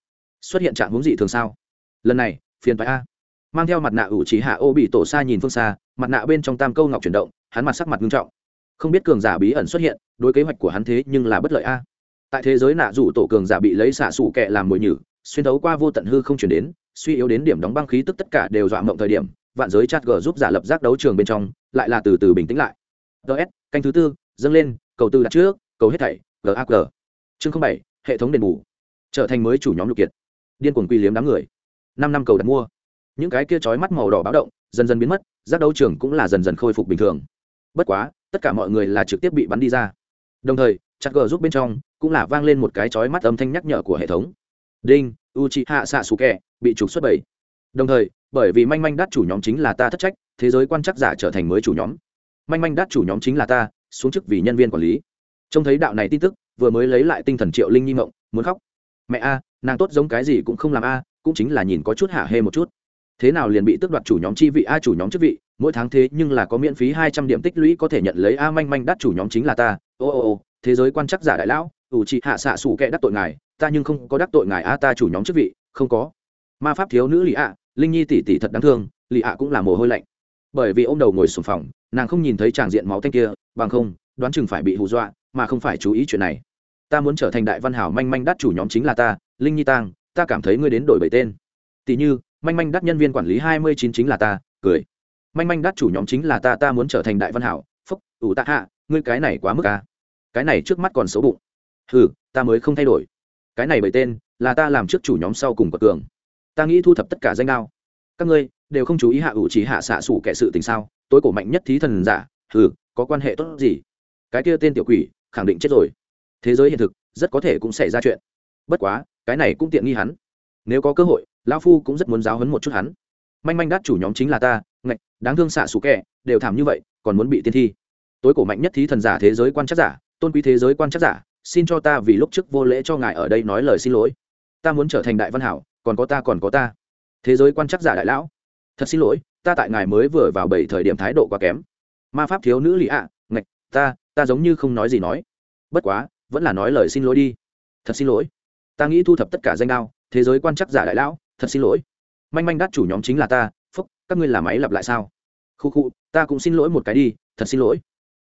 Xuất hiện trạng hướng dị thường sao? Lần này, phiền phái a mang theo mặt nạ ủ trí hạ ô bị tổ xa nhìn phương xa, mặt nạ bên trong tam câu ngọc chuyển động, hắn mặt sắc mặt nghiêm trọng. Không biết cường giả bí ẩn xuất hiện, đối kế hoạch của hắn thế nhưng là bất lợi a. Tại thế giới nạ rủ tổ cường giả bị lấy xạ xù kẹ làm mồi nhử, xuyên thấu qua vô tận hư không chuyển đến, suy yếu đến điểm đóng băng khí tức tất cả đều dọa mộng thời điểm, vạn giới chat g giúp giả lập giác đấu trường bên trong, lại là từ từ bình tĩnh lại. Ts canh thứ tư, dâng lên, cầu tư đặt trước, cầu hết thảy gag chương bảy, hệ thống đền bù. Trở thành mới chủ nhóm lục kiệt. Điên cuồng quy liếm đám người. Năm năm cầu đặt mua những cái kia chói mắt màu đỏ báo động dần dần biến mất, giác đấu trường cũng là dần dần khôi phục bình thường. Bất quá, tất cả mọi người là trực tiếp bị bắn đi ra. Đồng thời chặt gờ giúp bên trong cũng là vang lên một cái chói mắt âm thanh nhắc nhở của hệ thống. Đinh u c hạ xạ xù kẹ bị trục xuất bảy đồng thời, bởi vì manh manh đắt chủ nhóm chính là ta thất trách, thế giới quan chắc giả trở thành mới chủ nhóm. Manh manh đắt chủ nhóm chính là ta, xuống chức vì nhân viên quản lý. Trông thấy đạo này tin tức, vừa mới lấy lại tinh thần triệu linh nhi mộng muốn khóc. Mẹ a, nàng tốt giống cái gì cũng không làm a, cũng chính là nhìn có chút hạ hê một chút thế nào liền bị tước đoạt chủ nhóm chi vị a chủ nhóm chức vị, mỗi tháng thế nhưng là có miễn phí hai trăm điểm tích lũy có thể nhận lấy, a, manh manh đắt chủ nhóm chính là ta. Ô ô ô, thế giới quan chắc giả đại lão, ủ trị hạ xạ xù kệ đắc tội ngài, ta nhưng không có đắc tội ngài, a, ta chủ nhóm chức vị, không có. Ma pháp thiếu nữ lì ạ, linh nhi tỷ tỷ thật đáng thương lì ạ cũng là mồ hôi lạnh. Bởi vì ô m đầu ngồi sùng phòng, nàng không nhìn thấy tràng diện máu tanh kia, bằng không, đoán chừng phải bị hù dọa, mà không phải chú ý chuyện này. Ta muốn trở thành đại văn hảo manh manh đắt chủ nhóm chính là ta, linh nhi tang, ta cảm thấy ngươi đến đổi bảy tên. Tỷ như manh manh đắt nhân viên quản lý hai mươi chín chính là ta cười. Manh manh đắt chủ nhóm chính là ta ta muốn trở thành đại văn hảo. Phúc ủ tạ hạ ngươi cái này quá mức à. Cái này trước mắt còn xấu bụng. Hừ, ta mới không thay đổi. Cái này bởi tên là ta làm trước chủ nhóm sau cùng quật cường ta nghĩ thu thập tất cả danh đao. Các ngươi đều không chú ý hạ ủ chỉ hạ xạ sủ kẻ sự tình sao? Tối cổ mạnh nhất thí thần giả. Hừ, có quan hệ tốt gì? Cái kia tên tiểu quỷ khẳng định chết rồi. Thế giới hiện thực rất có thể cũng xảy ra chuyện. Bất quá cái này cũng tiện nghi hắn. Nếu có cơ hội lão phu cũng rất muốn giáo hấn một chút hắn. Manh manh đắt chủ nhóm chính là ta, ngạch, đáng thương xạ sủ kẹ đều thảm như vậy, còn muốn bị tiên thi. Tối cổ mạnh nhất thí thần giả thế giới quan chắc giả, tôn quý thế giới quan chắc giả, xin cho ta vì lúc trước vô lễ cho ngài ở đây nói lời xin lỗi. Ta muốn trở thành đại văn hảo, còn có ta còn có ta. Thế giới quan chắc giả đại lão, thật xin lỗi, ta tại ngài mới vừa vào bảy thời điểm thái độ quá kém. Ma pháp thiếu nữ lì ạ, ngạch, ta ta giống như không nói gì nói. Bất quá, vẫn là nói lời xin lỗi đi. Thật xin lỗi. Ta nghĩ thu thập tất cả danh đao, thế giới quan chắc giả đại lão thật xin lỗi. Manh manh đắt chủ nhóm chính là ta, phúc, các ngươi làm máy lặp lại sao? Khu khu, ta cũng xin lỗi một cái đi, thật xin lỗi.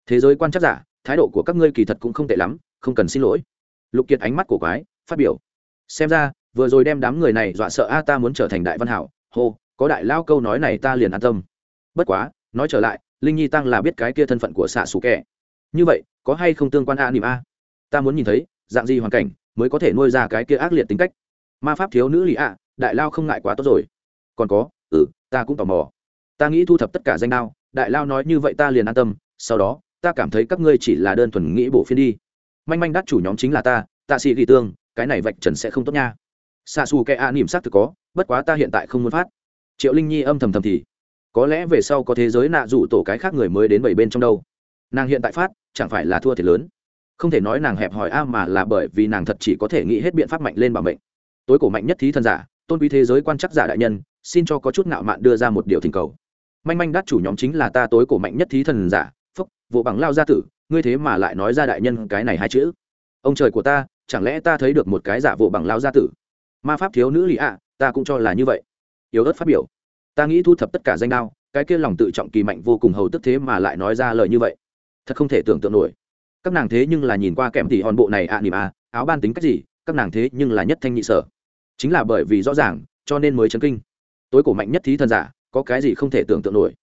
Thế giới quan chắc giả, thái độ của các ngươi kỳ thật cũng không tệ lắm, không cần xin lỗi. Lục kiệt ánh mắt của quái, phát biểu. Xem ra, vừa rồi đem đám người này dọa sợ a, ta muốn trở thành đại văn hảo. Hô, có đại lao câu nói này ta liền an tâm. Bất quá, nói trở lại, linh nhi tăng là biết cái kia thân phận của xạ xù kẻ. Như vậy, có hay không tương quan a niệm a? Ta muốn nhìn thấy, dạng gì hoàn cảnh, mới có thể nuôi ra cái kia ác liệt tính cách? Ma pháp thiếu nữ lì ạ đại lao không ngại quá tốt rồi. Còn có ừ ta cũng tò mò. Ta nghĩ thu thập tất cả danh đao, đại lao nói như vậy ta liền an tâm, sau đó, ta cảm thấy các ngươi chỉ là đơn thuần nghĩ bộ phiên đi. Manh manh đắt chủ nhóm chính là ta tạ sĩ ghi tương, cái này vạch trần sẽ không tốt nha. Xa xù kẻ a nỉm c thực có, bất quá ta hiện tại không muốn phát. Triệu linh nhi âm thầm thầm thì, có lẽ về sau có thế giới nạ rủ tổ cái khác người mới đến bảy bên trong đâu. Nàng hiện tại phát, chẳng phải là thua thiệt lớn. Không thể nói nàng hẹp hòi a mà là bởi vì nàng thật chỉ có thể nghĩ hết biện pháp mạnh lên bảo mệnh. Tối cổ mạnh nhất thí thân giả tôn quý thế giới quan chắc giả đại nhân xin cho có chút ngạo mạn đưa ra một điều thỉnh cầu. Manh manh đắt chủ nhóm chính là ta tối cổ mạnh nhất thí thần giả phúc vụ bằng lao gia tử ngươi thế mà lại nói ra đại nhân cái này hai chữ. Ông trời của ta chẳng lẽ ta thấy được một cái giả vụ bằng lao gia tử? Ma pháp thiếu nữ lì ạ ta cũng cho là như vậy. Yếu ớt phát biểu. Ta nghĩ thu thập tất cả danh đao cái kia lòng tự trọng kỳ mạnh vô cùng hầu tức thế mà lại nói ra lời như vậy. Thật không thể tưởng tượng nổi. Các nàng thế nhưng là nhìn qua kèm tỉ hòn bộ này ạ à, nỉm à áo ban tính cách gì các nàng thế nhưng là nhất thanh nhị sở chính là bởi vì rõ ràng, cho nên mới chấn kinh. Tối cổ mạnh nhất thí thần giả, có cái gì không thể tưởng tượng nổi?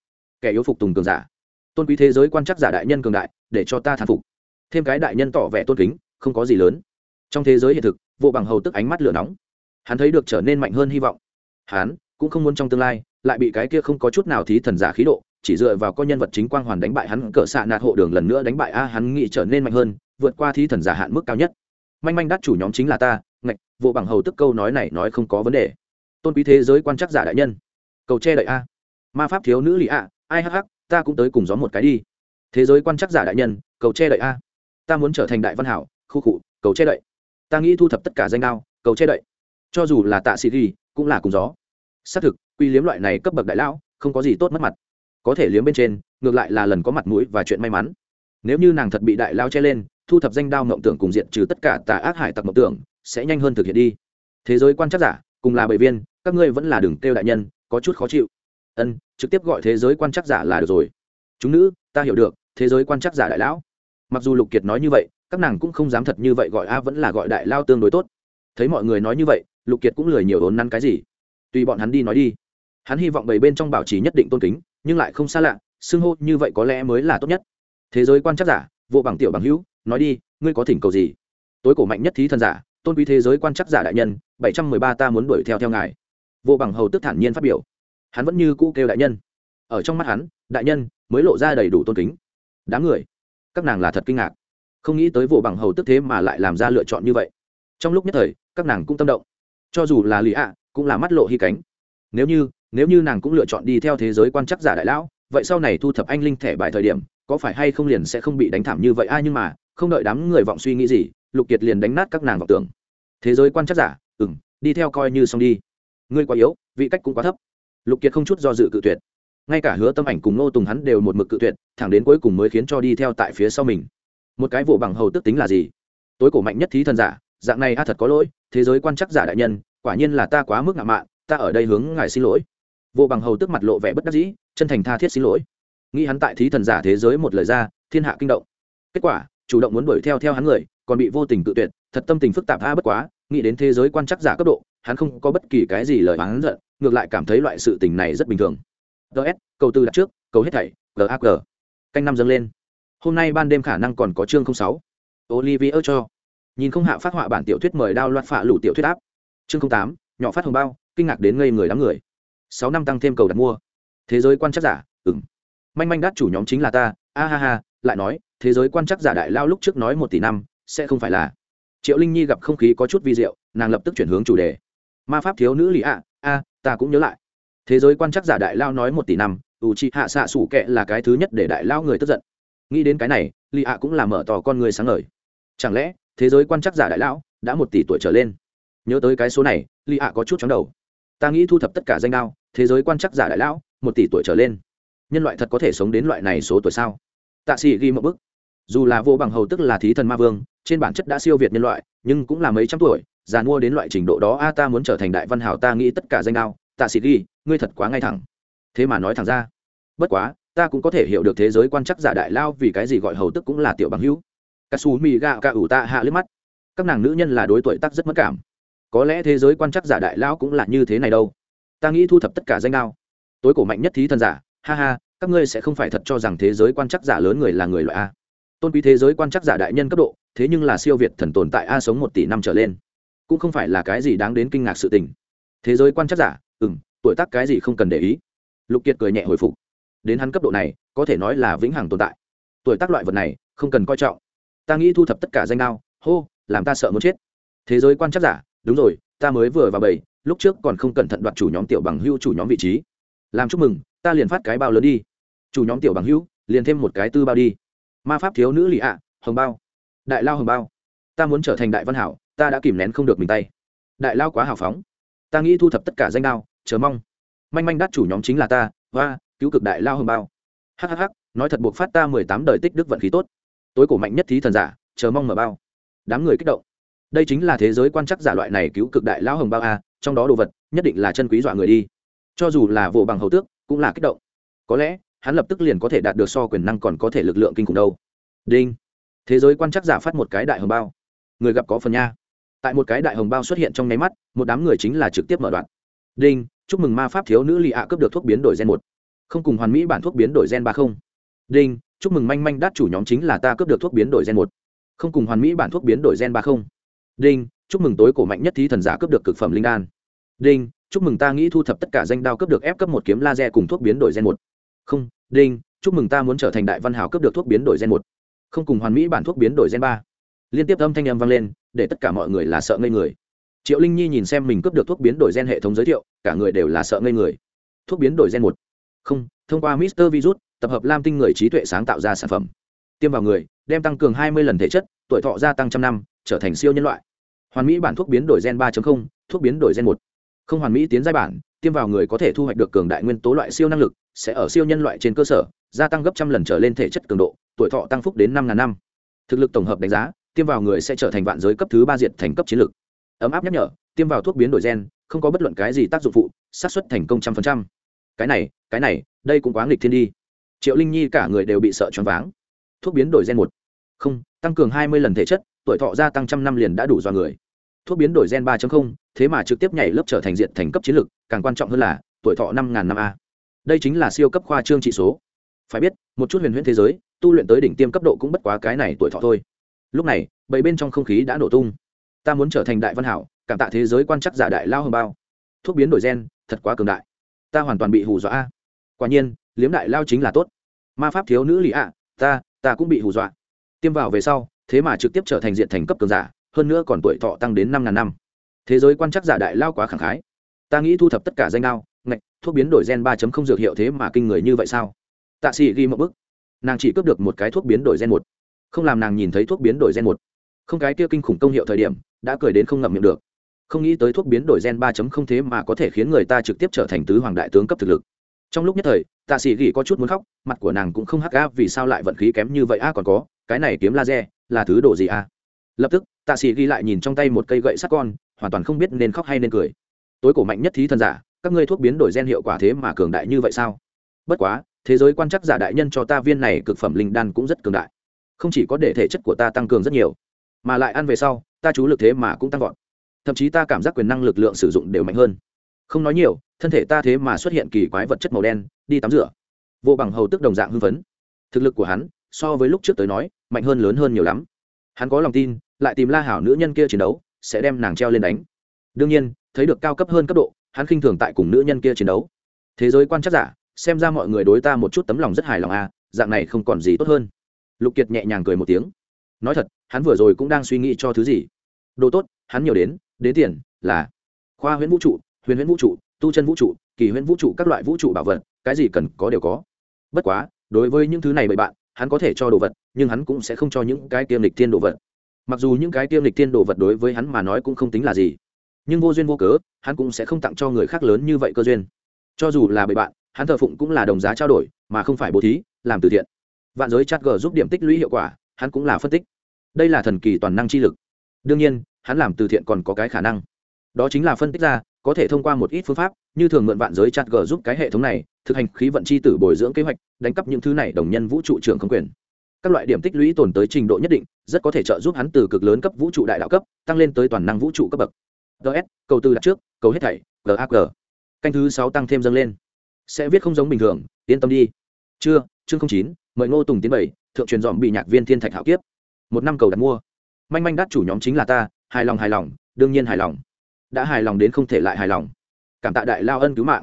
Kẻ yếu phục tùng cường giả. Tôn quý thế giới quan chắc giả đại nhân cường đại, để cho ta thán phục. Thêm cái đại nhân tỏ vẻ tôn kính, không có gì lớn. Trong thế giới hiện thực, vô bằng hầu tức ánh mắt lửa nóng. Hắn thấy được trở nên mạnh hơn hy vọng. Hắn cũng không muốn trong tương lai, lại bị cái kia không có chút nào thí thần giả khí độ, chỉ dựa vào có nhân vật chính quang hoàn đánh bại hắn, cỡ xạ nạt hộ đường lần nữa đánh bại, a, hắn nghĩ trở nên mạnh hơn, vượt qua thí thần giả hạn mức cao nhất. Manh manh đắt chủ nhóm chính là ta vô vụ bằng hầu tức câu nói này nói không có vấn đề. Tôn quý thế giới quan chắc giả đại nhân. Cầu che đậy a. Ma pháp thiếu nữ lì a ai hắc hắc, ta cũng tới cùng gió một cái đi. Thế giới quan chắc giả đại nhân, cầu che đậy a. Ta muốn trở thành đại văn hảo, khu cụ cầu che đậy. Ta nghĩ thu thập tất cả danh đao, cầu che đậy. Cho dù là tạ sĩ ghi, cũng là cùng gió. Xác thực, quy liếm loại này cấp bậc đại lão, không có gì tốt mất mặt. Có thể liếm bên trên, ngược lại là lần có mặt mũi và chuyện may mắn. Nếu như nàng thật bị đại lao che lên, thu thập danh đao mộng tưởng cùng diện trừ tất cả tà ác hải tặc mộng tưởng sẽ nhanh hơn thực hiện đi. Thế giới quan chắc giả, cùng là bệ viên, các ngươi vẫn là đừng kêu đại nhân, có chút khó chịu. Ân, trực tiếp gọi thế giới quan chắc giả là được rồi. Chúng nữ, ta hiểu được, thế giới quan chắc giả đại lão. Mặc dù lục kiệt nói như vậy, các nàng cũng không dám thật như vậy gọi a vẫn là gọi đại lao tương đối tốt. Thấy mọi người nói như vậy, lục kiệt cũng lười nhiều ốn năn cái gì. Tùy bọn hắn đi nói đi. Hắn hy vọng bảy bên trong bảo trì nhất định tôn kính, nhưng lại không xa lạ, xưng hô như vậy có lẽ mới là tốt nhất. Thế giới quan chắc giả, vô bằng tiểu bằng hữu, nói đi, ngươi có thỉnh cầu gì? Tối cổ mạnh nhất thí thần giả tôn quý thế giới quan chắc giả đại nhân, bảy trăm mười ba ta muốn đuổi theo theo ngài. Vô bằng hầu tức thản nhiên phát biểu. Hắn vẫn như cũ kêu đại nhân. Ở trong mắt hắn, đại nhân mới lộ ra đầy đủ tôn kính. Đám người. Các nàng là thật kinh ngạc. Không nghĩ tới vô bằng hầu tức thế mà lại làm ra lựa chọn như vậy. Trong lúc nhất thời, các nàng cũng tâm động. Cho dù là lì ạ, cũng là mắt lộ hy cánh. Nếu như nếu như nàng cũng lựa chọn đi theo thế giới quan chắc giả đại lão, vậy sau này thu thập anh linh thẻ bài thời điểm, có phải hay không liền sẽ không bị đánh thảm như vậy ai nhưng mà, không đợi đám người vọng suy nghĩ gì lục kiệt liền đánh nát các nàng vọng tưởng. Thế giới quan chắc giả ừ m đi theo coi như xong đi. Ngươi quá yếu, vị cách cũng quá thấp. Lục kiệt không chút do dự cự tuyệt. Ngay cả hứa tâm ảnh cùng ngô tùng hắn đều một mực cự tuyệt, thẳng đến cuối cùng mới khiến cho đi theo tại phía sau mình. Một cái vụ bằng hầu tức tính là gì? Tối cổ mạnh nhất thí thần giả, dạng này a thật có lỗi, thế giới quan chắc giả đại nhân, quả nhiên là ta quá mức ngạo mạn, ta ở đây hướng ngài xin lỗi. Vô bằng hầu tức mặt lộ vẻ bất đắc dĩ, chân thành tha thiết xin lỗi. Nghĩ hắn tại thí thần giả thế giới một lời ra, thiên hạ kinh động. Kết quả, chủ động muốn đuổi theo theo hắn người còn bị vô tình tự tuyệt, thật tâm tình phức tạp tha bất quá, nghĩ đến thế giới quan chắc giả cấp độ, hắn không có bất kỳ cái gì lời hắn giận, ngược lại cảm thấy loại sự tình này rất bình thường. Ts cầu từ đặt trước, cầu hết thảy gag canh năm dâng lên. Hôm nay ban đêm khả năng còn có chương sáu. Olivier cho. Nhìn không hạ phát họa bản tiểu thuyết mời đao loạt phạ lũ tiểu thuyết áp. Chương tám, nhỏ phát hồng bao, kinh ngạc đến ngây người đám người. Sáu năm tăng thêm cầu đặt mua. Thế giới quan chắc giả ừng manh manh đắt chủ nhóm chính là ta, a ha ha, lại nói, thế giới quan chắc giả đại lao lúc trước nói một tỷ năm sẽ không phải là. Triệu linh nhi gặp không khí có chút vi diệu, nàng lập tức chuyển hướng chủ đề. Ma pháp thiếu nữ lì ạ, a, ta cũng nhớ lại. Thế giới quan chắc giả đại lao nói một tỷ năm, ủ chị hạ xạ sủ kệ là cái thứ nhất để đại lao người tức giận. Nghĩ đến cái này lì ạ cũng là mở tỏ con người sáng ngời. Chẳng lẽ, thế giới quan chắc giả đại lão đã một tỷ tuổi trở lên? Nhớ tới cái số này lì ạ có chút chóng đầu. Ta nghĩ thu thập tất cả danh đao, thế giới quan chắc giả đại lão một tỷ tuổi trở lên. Nhân loại thật có thể sống đến loại này số tuổi sao? Tạ sĩ ghi một bức. Dù là vô bằng hầu tức là thí thần ma vương trên bản chất đã siêu việt nhân loại, nhưng cũng là mấy trăm tuổi, già mua đến loại trình độ đó a, ta muốn trở thành đại văn hảo ta nghĩ tất cả danh đao tạ sĩ ghi, ngươi thật quá ngay thẳng. Thế mà nói thẳng ra. Bất quá, ta cũng có thể hiểu được thế giới quan chắc giả đại lao vì cái gì gọi hầu tức cũng là tiểu bằng hữu. Cà xù mì gạo cà ủ tạ hạ liếc mắt. Các nàng nữ nhân là đối tuổi tác rất mất cảm. Có lẽ thế giới quan chắc giả đại lao cũng là như thế này đâu. Ta nghĩ thu thập tất cả danh đao tối cổ mạnh nhất thí thần giả, ha ha, các ngươi sẽ không phải thật cho rằng thế giới quan chắc giả lớn người là người loại a. Tôn quý thế giới quan chắc giả đại nhân cấp độ thế nhưng là siêu việt thần tồn tại a sống một tỷ năm trở lên, cũng không phải là cái gì đáng đến kinh ngạc sự tình. Thế giới quan chắc giả ừ m tuổi tác cái gì không cần để ý. Lục kiệt cười nhẹ hồi phục. Đến hắn cấp độ này, có thể nói là vĩnh hằng tồn tại. Tuổi tác loại vật này, không cần coi trọng. Ta nghĩ thu thập tất cả danh đao, hô, làm ta sợ muốn chết. Thế giới quan chắc giả, đúng rồi, ta mới vừa vào bầy, lúc trước còn không cẩn thận đoạt chủ nhóm tiểu bằng hưu chủ nhóm vị trí. Làm chúc mừng, ta liền phát cái bao lớn đi. Chủ nhóm tiểu bằng hữu liền thêm một cái tư bao đi. Ma pháp thiếu nữ lì ạ, hồng bao đại lao hồng bao, ta muốn trở thành đại văn hảo, ta đã kìm nén không được mình tay. Đại lao quá hào phóng, ta nghĩ thu thập tất cả danh đao, chờ mong. Manh manh đắt chủ nhóm chính là ta và cứu cực đại lao hồng bao. Hhh nói thật buộc phát ta mười tám đời tích đức vận khí tốt. Tối cổ mạnh nhất thí thần giả, chờ mong mở bao. Đám người kích động. Đây chính là thế giới quan chắc giả loại này cứu cực đại lao hồng bao a, trong đó đồ vật, nhất định là chân quý dọa người đi. Cho dù là vỗ bằng hầu tước, cũng là kích động. Có lẽ, hắn lập tức liền có thể đạt được so quyền năng còn có thể lực lượng kinh khủng đâu. Đinh thế giới quan chắc giả phát một cái đại hồng bao. Người gặp có phần nha. Tại một cái đại hồng bao xuất hiện trong nháy mắt, một đám người chính là trực tiếp mở đoạn. Đinh, chúc mừng ma pháp thiếu nữ lì ạ cướp được thuốc biến đổi gen một. Không cùng hoàn mỹ bản thuốc biến đổi gen ba không. Đinh, chúc mừng manh manh đát chủ nhóm chính là ta cướp được thuốc biến đổi gen một. Không cùng hoàn mỹ bản thuốc biến đổi gen ba không. Đinh, chúc mừng tối cổ mạnh nhất thí thần giả cướp được cực phẩm linh đan. Đinh, chúc mừng ta nghĩ thu thập tất cả danh đao cướp được ép cấp một kiếm laser cùng thuốc biến đổi gen một. Không, đinh, chúc mừng ta muốn trở thành đại văn hào cướp được thuốc biến đổi gen một không cùng hoàn mỹ bản thuốc biến đổi gen ba. Liên tiếp âm thanh em vang lên, để tất cả mọi người là sợ ngây người. Triệu linh nhi nhìn xem mình cướp được thuốc biến đổi gen hệ thống giới thiệu, cả người đều là sợ ngây người. Thuốc biến đổi gen một. Không, thông qua mister virus, tập hợp lam tinh người trí tuệ sáng tạo ra sản phẩm. Tiêm vào người, đem tăng cường hai mươi lần thể chất, tuổi thọ gia tăng trăm năm, trở thành siêu nhân loại. Hoàn mỹ bản thuốc biến đổi gen ba thuốc biến đổi gen một. Không hoàn mỹ tiến giai bản, tiêm vào người có thể thu hoạch được cường đại nguyên tố loại siêu năng lực, sẽ ở siêu nhân loại trên cơ sở, gia tăng gấp trăm lần trở lên thể chất cường độ tuổi thọ tăng phúc đến năm ngàn năm. Thực lực tổng hợp đánh giá, tiêm vào người sẽ trở thành vạn giới cấp thứ ba diệt thành cấp chiến lược. Ấm áp nhắc nhở, tiêm vào thuốc biến đổi gen, không có bất luận cái gì tác dụng phụ, xác suất thành công trăm phần trăm. Cái này cái này, đây cũng quá nghịch thiên đi. Triệu linh nhi cả người đều bị sợ choáng váng. Thuốc biến đổi gen một. Không, tăng cường hai mươi lần thể chất, tuổi thọ gia tăng trăm năm liền đã đủ do người. Thuốc biến đổi gen ba thế mà trực tiếp nhảy lớp trở thành diện thành cấp chiến lược, càng quan trọng hơn là, tuổi thọ năm ngàn năm a. Đây chính là siêu cấp khoa trương trị số. Phải biết, một chút huyền huyễn thế giới tu luyện tới đỉnh tiêm cấp độ cũng bất quá cái này tuổi thọ thôi. Lúc này bảy bên trong không khí đã nổ tung. Ta muốn trở thành đại văn hảo, cảm tạ thế giới quan chắc giả đại lao hơn bao. Thuốc biến đổi gen, thật quá cường đại. Ta hoàn toàn bị hù dọa quả nhiên, liếm đại lao chính là tốt. Ma pháp thiếu nữ lì ạ, ta ta cũng bị hù dọa. Tiêm vào về sau, thế mà trực tiếp trở thành diện thành cấp cường giả, hơn nữa còn tuổi thọ tăng đến năm ngàn năm. Thế giới quan chắc giả đại lao quá khẳng khái. Ta nghĩ thu thập tất cả danh lao ngạch, thuốc biến đổi gen ba không dược hiệu thế mà kinh người như vậy sao? Tạ sĩ ghi một bức nàng chỉ cướp được một cái thuốc biến đổi gen một, không làm nàng nhìn thấy thuốc biến đổi gen một. Không cái kia kinh khủng công hiệu thời điểm, đã cười đến không ngậm miệng được. Không nghĩ tới thuốc biến đổi gen ba không thế mà có thể khiến người ta trực tiếp trở thành tứ hoàng đại tướng cấp thực lực. Trong lúc nhất thời, tạ sĩ Gỉ có chút muốn khóc, mặt của nàng cũng không hắc gáp vì sao lại vận khí kém như vậy a à còn có, cái này kiếm laser, là thứ đồ gì a à? lập tức, tạ sĩ ghi lại nhìn trong tay một cây gậy sắt con, hoàn toàn không biết nên khóc hay nên cười. Tối cổ mạnh nhất thí thần giả, các ngươi thuốc biến đổi gen hiệu quả thế mà cường đại như vậy sao? Bất quá thế giới quan chắc giả đại nhân cho ta viên này cực phẩm linh đan cũng rất cường đại. Không chỉ có để thể chất của ta tăng cường rất nhiều, mà lại ăn về sau, ta chú lực thế mà cũng tăng vọt. Thậm chí ta cảm giác quyền năng lực lượng sử dụng đều mạnh hơn. Không nói nhiều, thân thể ta thế mà xuất hiện kỳ quái vật chất màu đen, đi tắm rửa. Vô bằng hầu tức đồng dạng hưng phấn. Thực lực của hắn, so với lúc trước tới nói, mạnh hơn lớn hơn nhiều lắm. Hắn có lòng tin, lại tìm la hảo nữ nhân kia chiến đấu, sẽ đem nàng treo lên đánh. Đương nhiên, thấy được cao cấp hơn cấp độ, hắn khinh thường tại cùng nữ nhân kia chiến đấu. Thế giới quan chắc giả xem ra mọi người đối ta một chút tấm lòng rất hài lòng à dạng này không còn gì tốt hơn. Lục kiệt nhẹ nhàng cười một tiếng. Nói thật, hắn vừa rồi cũng đang suy nghĩ cho thứ gì. Đồ tốt, hắn nhiều đến đến tiền, là khoa huyễn vũ trụ, huyền huyễn vũ trụ, tu chân vũ trụ, kỳ huyễn vũ trụ, các loại vũ trụ bảo vật, cái gì cần có đều có. Bất quá, đối với những thứ này bởi bạn, hắn có thể cho đồ vật, nhưng hắn cũng sẽ không cho những cái tiêm lịch thiên đồ vật. Mặc dù những cái tiêm lịch thiên đồ vật đối với hắn mà nói cũng không tính là gì, nhưng vô duyên vô cớ, hắn cũng sẽ không tặng cho người khác lớn như vậy cơ duyên. Cho dù là bậy bạn hắn thờ phụng cũng là đồng giá trao đổi, mà không phải bố thí, làm từ thiện. Vạn giới chat g giúp điểm tích lũy hiệu quả, hắn cũng là phân tích. Đây là thần kỳ toàn năng chi lực. Đương nhiên, hắn làm từ thiện còn có cái khả năng. Đó chính là phân tích ra, có thể thông qua một ít phương pháp, như thường mượn vạn giới chat g giúp cái hệ thống này, thực hành khí vận chi tử bồi dưỡng kế hoạch, đánh cắp những thứ này đồng nhân vũ trụ trưởng không quyền. Các loại điểm tích lũy tồn tới trình độ nhất định, rất có thể trợ giúp hắn từ cực lớn cấp vũ trụ đại đạo cấp, tăng lên tới toàn năng vũ trụ cấp bậc. Gs cầu tư đặt trước, cầu hết thảy gag canh thứ sáu tăng thêm dâng lên sẽ viết không giống bình thường, yên tâm đi. Chưa, chương chín, mời ngô tùng tiến bảy, thượng truyền dòm bị nhạc viên thiên thạch hạo kiếp. Một năm cầu đặt mua. Manh manh đắt chủ nhóm chính là ta, hài lòng hài lòng, đương nhiên hài lòng. Đã hài lòng đến không thể lại hài lòng. Cảm tạ đại lao ân cứu mạng.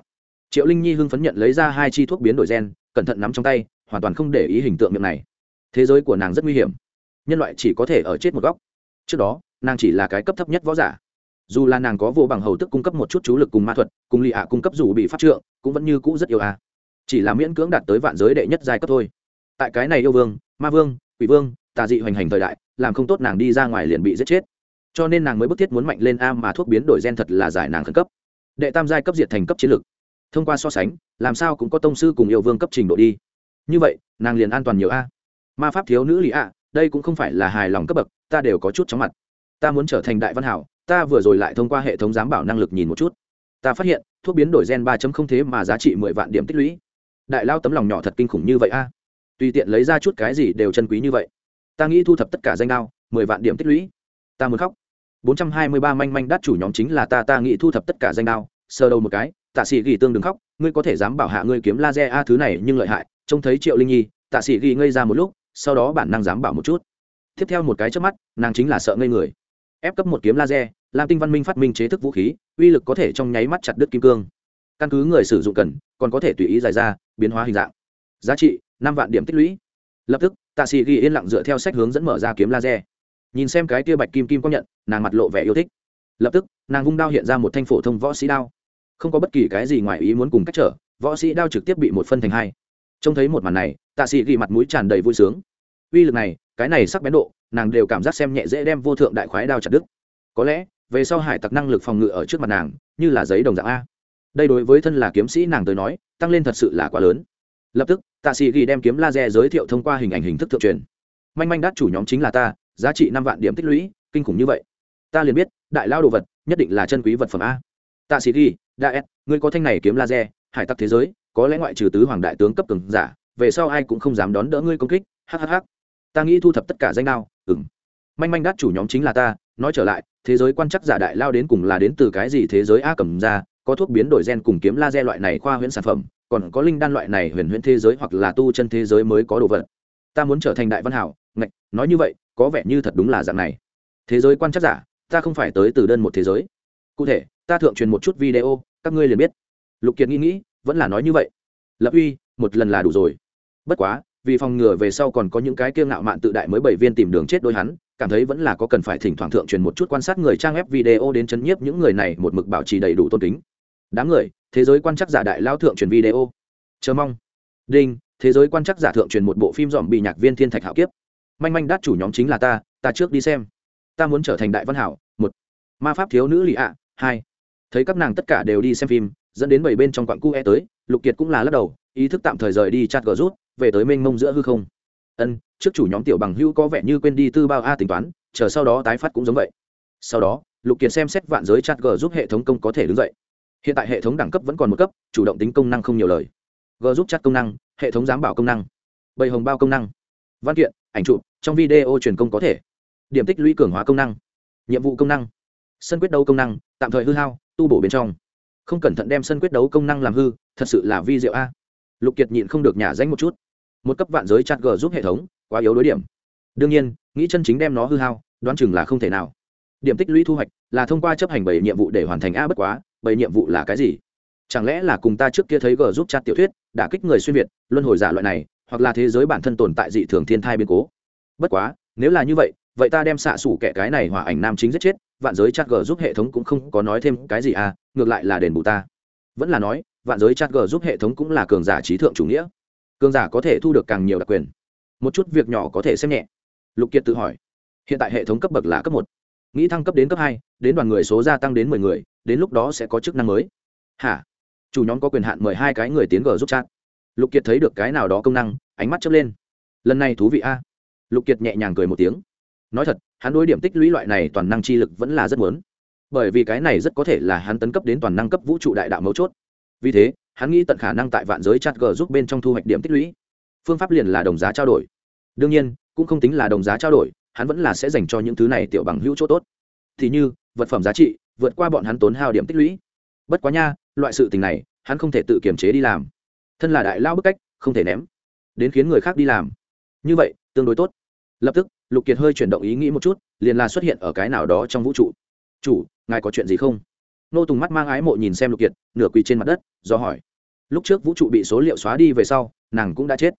Triệu linh nhi hưng phấn nhận lấy ra hai chi thuốc biến đổi gen, cẩn thận nắm trong tay, hoàn toàn không để ý hình tượng miệng này. Thế giới của nàng rất nguy hiểm. Nhân loại chỉ có thể ở chết một góc. Trước đó, nàng chỉ là cái cấp thấp nhất võ giả dù là nàng có vô bằng hầu tức cung cấp một chút chú lực cùng ma thuật, cùng lì ạ cung cấp dù bị phát trượng, cũng vẫn như cũ rất yêu à. chỉ là miễn cưỡng đạt tới vạn giới đệ nhất giai cấp thôi. Tại cái này yêu vương, ma vương, quỷ vương, tà dị hoành hành thời đại, làm không tốt nàng đi ra ngoài liền bị giết chết. Cho nên nàng mới bức thiết muốn mạnh lên a mà thuốc biến đổi gen thật là giải nàng khẩn cấp. Đệ tam giai cấp diệt thành cấp chiến lược thông qua so sánh, làm sao cũng có tông sư cùng yêu vương cấp trình độ đi. Như vậy, nàng liền an toàn nhiều a. Ma pháp thiếu nữ lý a đây cũng không phải là hài lòng cấp bậc, ta đều có chút chóng mặt. Ta muốn trở thành đại văn hảo ta vừa rồi lại thông qua hệ thống giám bảo năng lực nhìn một chút. Ta phát hiện, thuốc biến đổi gen ba không thế mà giá trị mười vạn điểm tích lũy. Đại lao tấm lòng nhỏ thật kinh khủng như vậy a. Tùy tiện lấy ra chút cái gì đều chân quý như vậy. Ta nghĩ thu thập tất cả danh đao, mười vạn điểm tích lũy. Ta muốn khóc. bốn trăm hai mươi ba manh manh đắt chủ nhóm chính là ta ta nghĩ thu thập tất cả danh đao sơ đầu một cái, tạ sĩ ghi tương đừng khóc, ngươi có thể dám bảo hạ ngươi kiếm laser a thứ này nhưng lợi hại, trông thấy triệu linh nhi, tạ sĩ ghi ngây ra một lúc, sau đó bản năng dám bảo một chút. Tiếp theo một cái trước mắt, nàng chính là sợ ngây người. Ép cấp một kiếm laser lam tinh văn minh phát minh chế thức vũ khí, uy lực có thể trong nháy mắt chặt đứt kim cương. Căn cứ người sử dụng cần, còn có thể tùy ý giải ra, biến hóa hình dạng. Giá trị, năm vạn điểm tích lũy. Lập tức tạ sĩ ghi yên lặng dựa theo sách hướng dẫn mở ra kiếm laser. Nhìn xem cái tia bạch kim kim công nhận, nàng mặt lộ vẻ yêu thích. Lập tức, nàng vung đao hiện ra một thanh phổ thông võ sĩ đao. Không có bất kỳ cái gì ngoài ý muốn cùng cách trở, võ sĩ đao trực tiếp bị một phân thành hai. Trông thấy một màn này tạ sĩ ghi mặt mũi tràn đầy vui sướng. Uy lực này, cái này sắc bén độ, nàng đều cảm giác xem nhẹ dễ đem vô thượng đại khoái đao chặt đứt. Có lẽ về sau hải tặc năng lực phòng ngự ở trước mặt nàng, như là giấy đồng dạng a. Đây đối với thân là kiếm sĩ nàng tới nói, tăng lên thật sự là quá lớn. Lập tức, tạ sĩ ghi đem kiếm laser giới thiệu thông qua hình ảnh hình thức thượng truyền. Manh manh đắt chủ nhóm chính là ta, giá trị năm vạn điểm tích lũy, kinh khủng như vậy. Ta liền biết, đại lao đồ vật, nhất định là chân quý vật phẩm a. Tạ sĩ ghi đã s, ngươi có thanh này kiếm laser, hải tặc thế giới, có lẽ ngoại trừ tứ hoàng đại tướng cấp cường giả, về sau ai cũng không dám đón đỡ ngươi công kích. Hhh ta nghĩ thu thập tất cả danh đao ừng manh manh đắt chủ nhóm chính là ta, nói trở lại, thế giới quan chắc giả đại lao đến cùng là đến từ cái gì thế giới a cầm ra, có thuốc biến đổi gen cùng kiếm laser loại này khoa huyễn sản phẩm, còn có linh đan loại này huyền huyễn thế giới hoặc là tu chân thế giới mới có đồ vật. Ta muốn trở thành đại văn hảo, ngạch, nói như vậy, có vẻ như thật đúng là dạng này. Thế giới quan chắc giả, ta không phải tới từ đơn một thế giới. Cụ thể, ta thượng truyền một chút video, các ngươi liền biết. Lục kiệt nghĩ nghĩ, vẫn là nói như vậy. Lập uy, một lần là đủ rồi. Bất quá vì phòng ngừa về sau còn có những cái kiêng ngạo mạn tự đại mới bảy viên tìm đường chết đôi hắn, cảm thấy vẫn là có cần phải thỉnh thoảng thượng truyền một chút quan sát người trang web video đến chấn nhiếp những người này một mực bảo trì đầy đủ tôn kính. Đám người, thế giới quan chắc giả đại lao thượng truyền video. Chờ mong. Đinh, thế giới quan chắc giả thượng truyền một bộ phim dòm bị nhạc viên thiên thạch hạo kiếp. Manh manh đát chủ nhóm chính là ta ta trước đi xem. Ta muốn trở thành đại văn hảo, một. Ma pháp thiếu nữ lì ạ, hai. Thấy các nàng tất cả đều đi xem phim, dẫn đến bảy bên trong quặng cu e tới, lục kiệt cũng là lắc đầu, ý thức tạm thời rời đi chặt gờ rút về tới mênh mông giữa hư không. Ân, trước chủ nhóm tiểu bằng hữu có vẻ như quên đi tư bao a tính toán, chờ sau đó tái phát cũng giống vậy. Sau đó, lục kiệt xem xét vạn giới chat g giúp hệ thống công có thể đứng dậy. Hiện tại hệ thống đẳng cấp vẫn còn một cấp, chủ động tính công năng không nhiều lời. G giúp chat công năng, hệ thống giám bảo công năng. Bầy hồng bao công năng. Văn kiện, ảnh chụp, trong video truyền công có thể. Điểm tích lũy cường hóa công năng. Nhiệm vụ công năng. Sân quyết đấu công năng, tạm thời hư hao, tu bổ bên trong. Không cẩn thận đem sân quyết đấu công năng làm hư, thật sự là vi diệu a. Lục kiệt nhịn không được nhả danh một chút một cấp vạn giới chặt g giúp hệ thống, quá yếu đối điểm. Đương nhiên, nghĩ chân chính đem nó hư hao, đoán chừng là không thể nào. Điểm tích lũy thu hoạch là thông qua chấp hành bảy nhiệm vụ để hoàn thành a bất quá, bảy nhiệm vụ là cái gì? Chẳng lẽ là cùng ta trước kia thấy g giúp chặt tiểu thuyết đã kích người xuyên việt, luân hồi giả loại này, hoặc là thế giới bản thân tồn tại dị thường thiên thai biến cố? Bất quá, nếu là như vậy vậy ta đem xạ xủ kẻ cái này hòa ảnh nam chính giết chết, vạn giới chat g giúp hệ thống cũng không có nói thêm cái gì à ngược lại là đền bù ta. Vẫn là nói, vạn giới chat g giúp hệ thống cũng là cường giả trí thượng chủ nghĩa cường giả có thể thu được càng nhiều đặc quyền. Một chút việc nhỏ có thể xem nhẹ. Lục kiệt tự hỏi, hiện tại hệ thống cấp bậc là cấp một. Nghĩ thăng cấp đến cấp hai, đến đoàn người số gia tăng đến mười người, đến lúc đó sẽ có chức năng mới. Hả? Chủ nhóm có quyền hạn mời hai cái người tiến g giúp chat. Lục kiệt thấy được cái nào đó công năng, ánh mắt chớp lên. Lần này thú vị a. Lục kiệt nhẹ nhàng cười một tiếng. Nói thật, hắn đối điểm tích lũy loại này toàn năng chi lực vẫn là rất muốn. Bởi vì cái này rất có thể là hắn tấn cấp đến toàn năng cấp vũ trụ đại đạo mấu chốt. Vì thế hắn nghĩ tận khả năng tại vạn giới chat g giúp bên trong thu hoạch điểm tích lũy. Phương pháp liền là đồng giá trao đổi. Đương nhiên, cũng không tính là đồng giá trao đổi, hắn vẫn là sẽ dành cho những thứ này tiểu bằng hữu chỗ tốt. Thì như, vật phẩm giá trị, vượt qua bọn hắn tốn hao điểm tích lũy. Bất quá nha, loại sự tình này, hắn không thể tự kiềm chế đi làm. Thân là đại lao bức cách, không thể ném. Đến khiến người khác đi làm. Như vậy, tương đối tốt. Lập tức, lục kiệt hơi chuyển động ý nghĩ một chút, liền là xuất hiện ở cái nào đó trong vũ trụ. Chủ, ngài có chuyện gì không? Nô tùng mắt mang ái mộ nhìn xem lục kiệt, nửa quỳ trên mặt đất, do hỏi lúc trước vũ trụ bị số liệu xóa đi về sau, nàng cũng đã chết.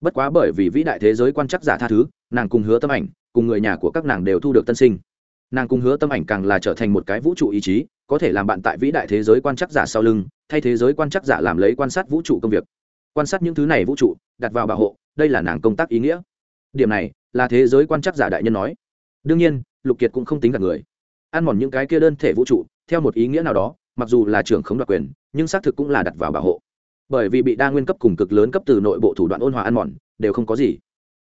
Bất quá bởi vì vĩ đại thế giới quan chắc giả tha thứ, nàng cùng hứa tâm ảnh, cùng người nhà của các nàng đều thu được tân sinh. Nàng cùng hứa tâm ảnh càng là trở thành một cái vũ trụ ý chí, có thể làm bạn tại vĩ đại thế giới quan chắc giả sau lưng, thay thế giới quan chắc giả làm lấy quan sát vũ trụ công việc. Quan sát những thứ này vũ trụ, đặt vào bảo hộ, đây là nàng công tác ý nghĩa. Điểm này, là thế giới quan chắc giả đại nhân nói. Đương nhiên, lục kiệt cũng không tính cả người. Ăn mòn những cái kia đơn thể vũ trụ, theo một ý nghĩa nào đó, mặc dù là trưởng khống đoạt quyền, nhưng xác thực cũng là đặt vào bảo hộ bởi vì bị đa nguyên cấp cùng cực lớn cấp từ nội bộ thủ đoạn ôn hòa ăn mòn, đều không có gì.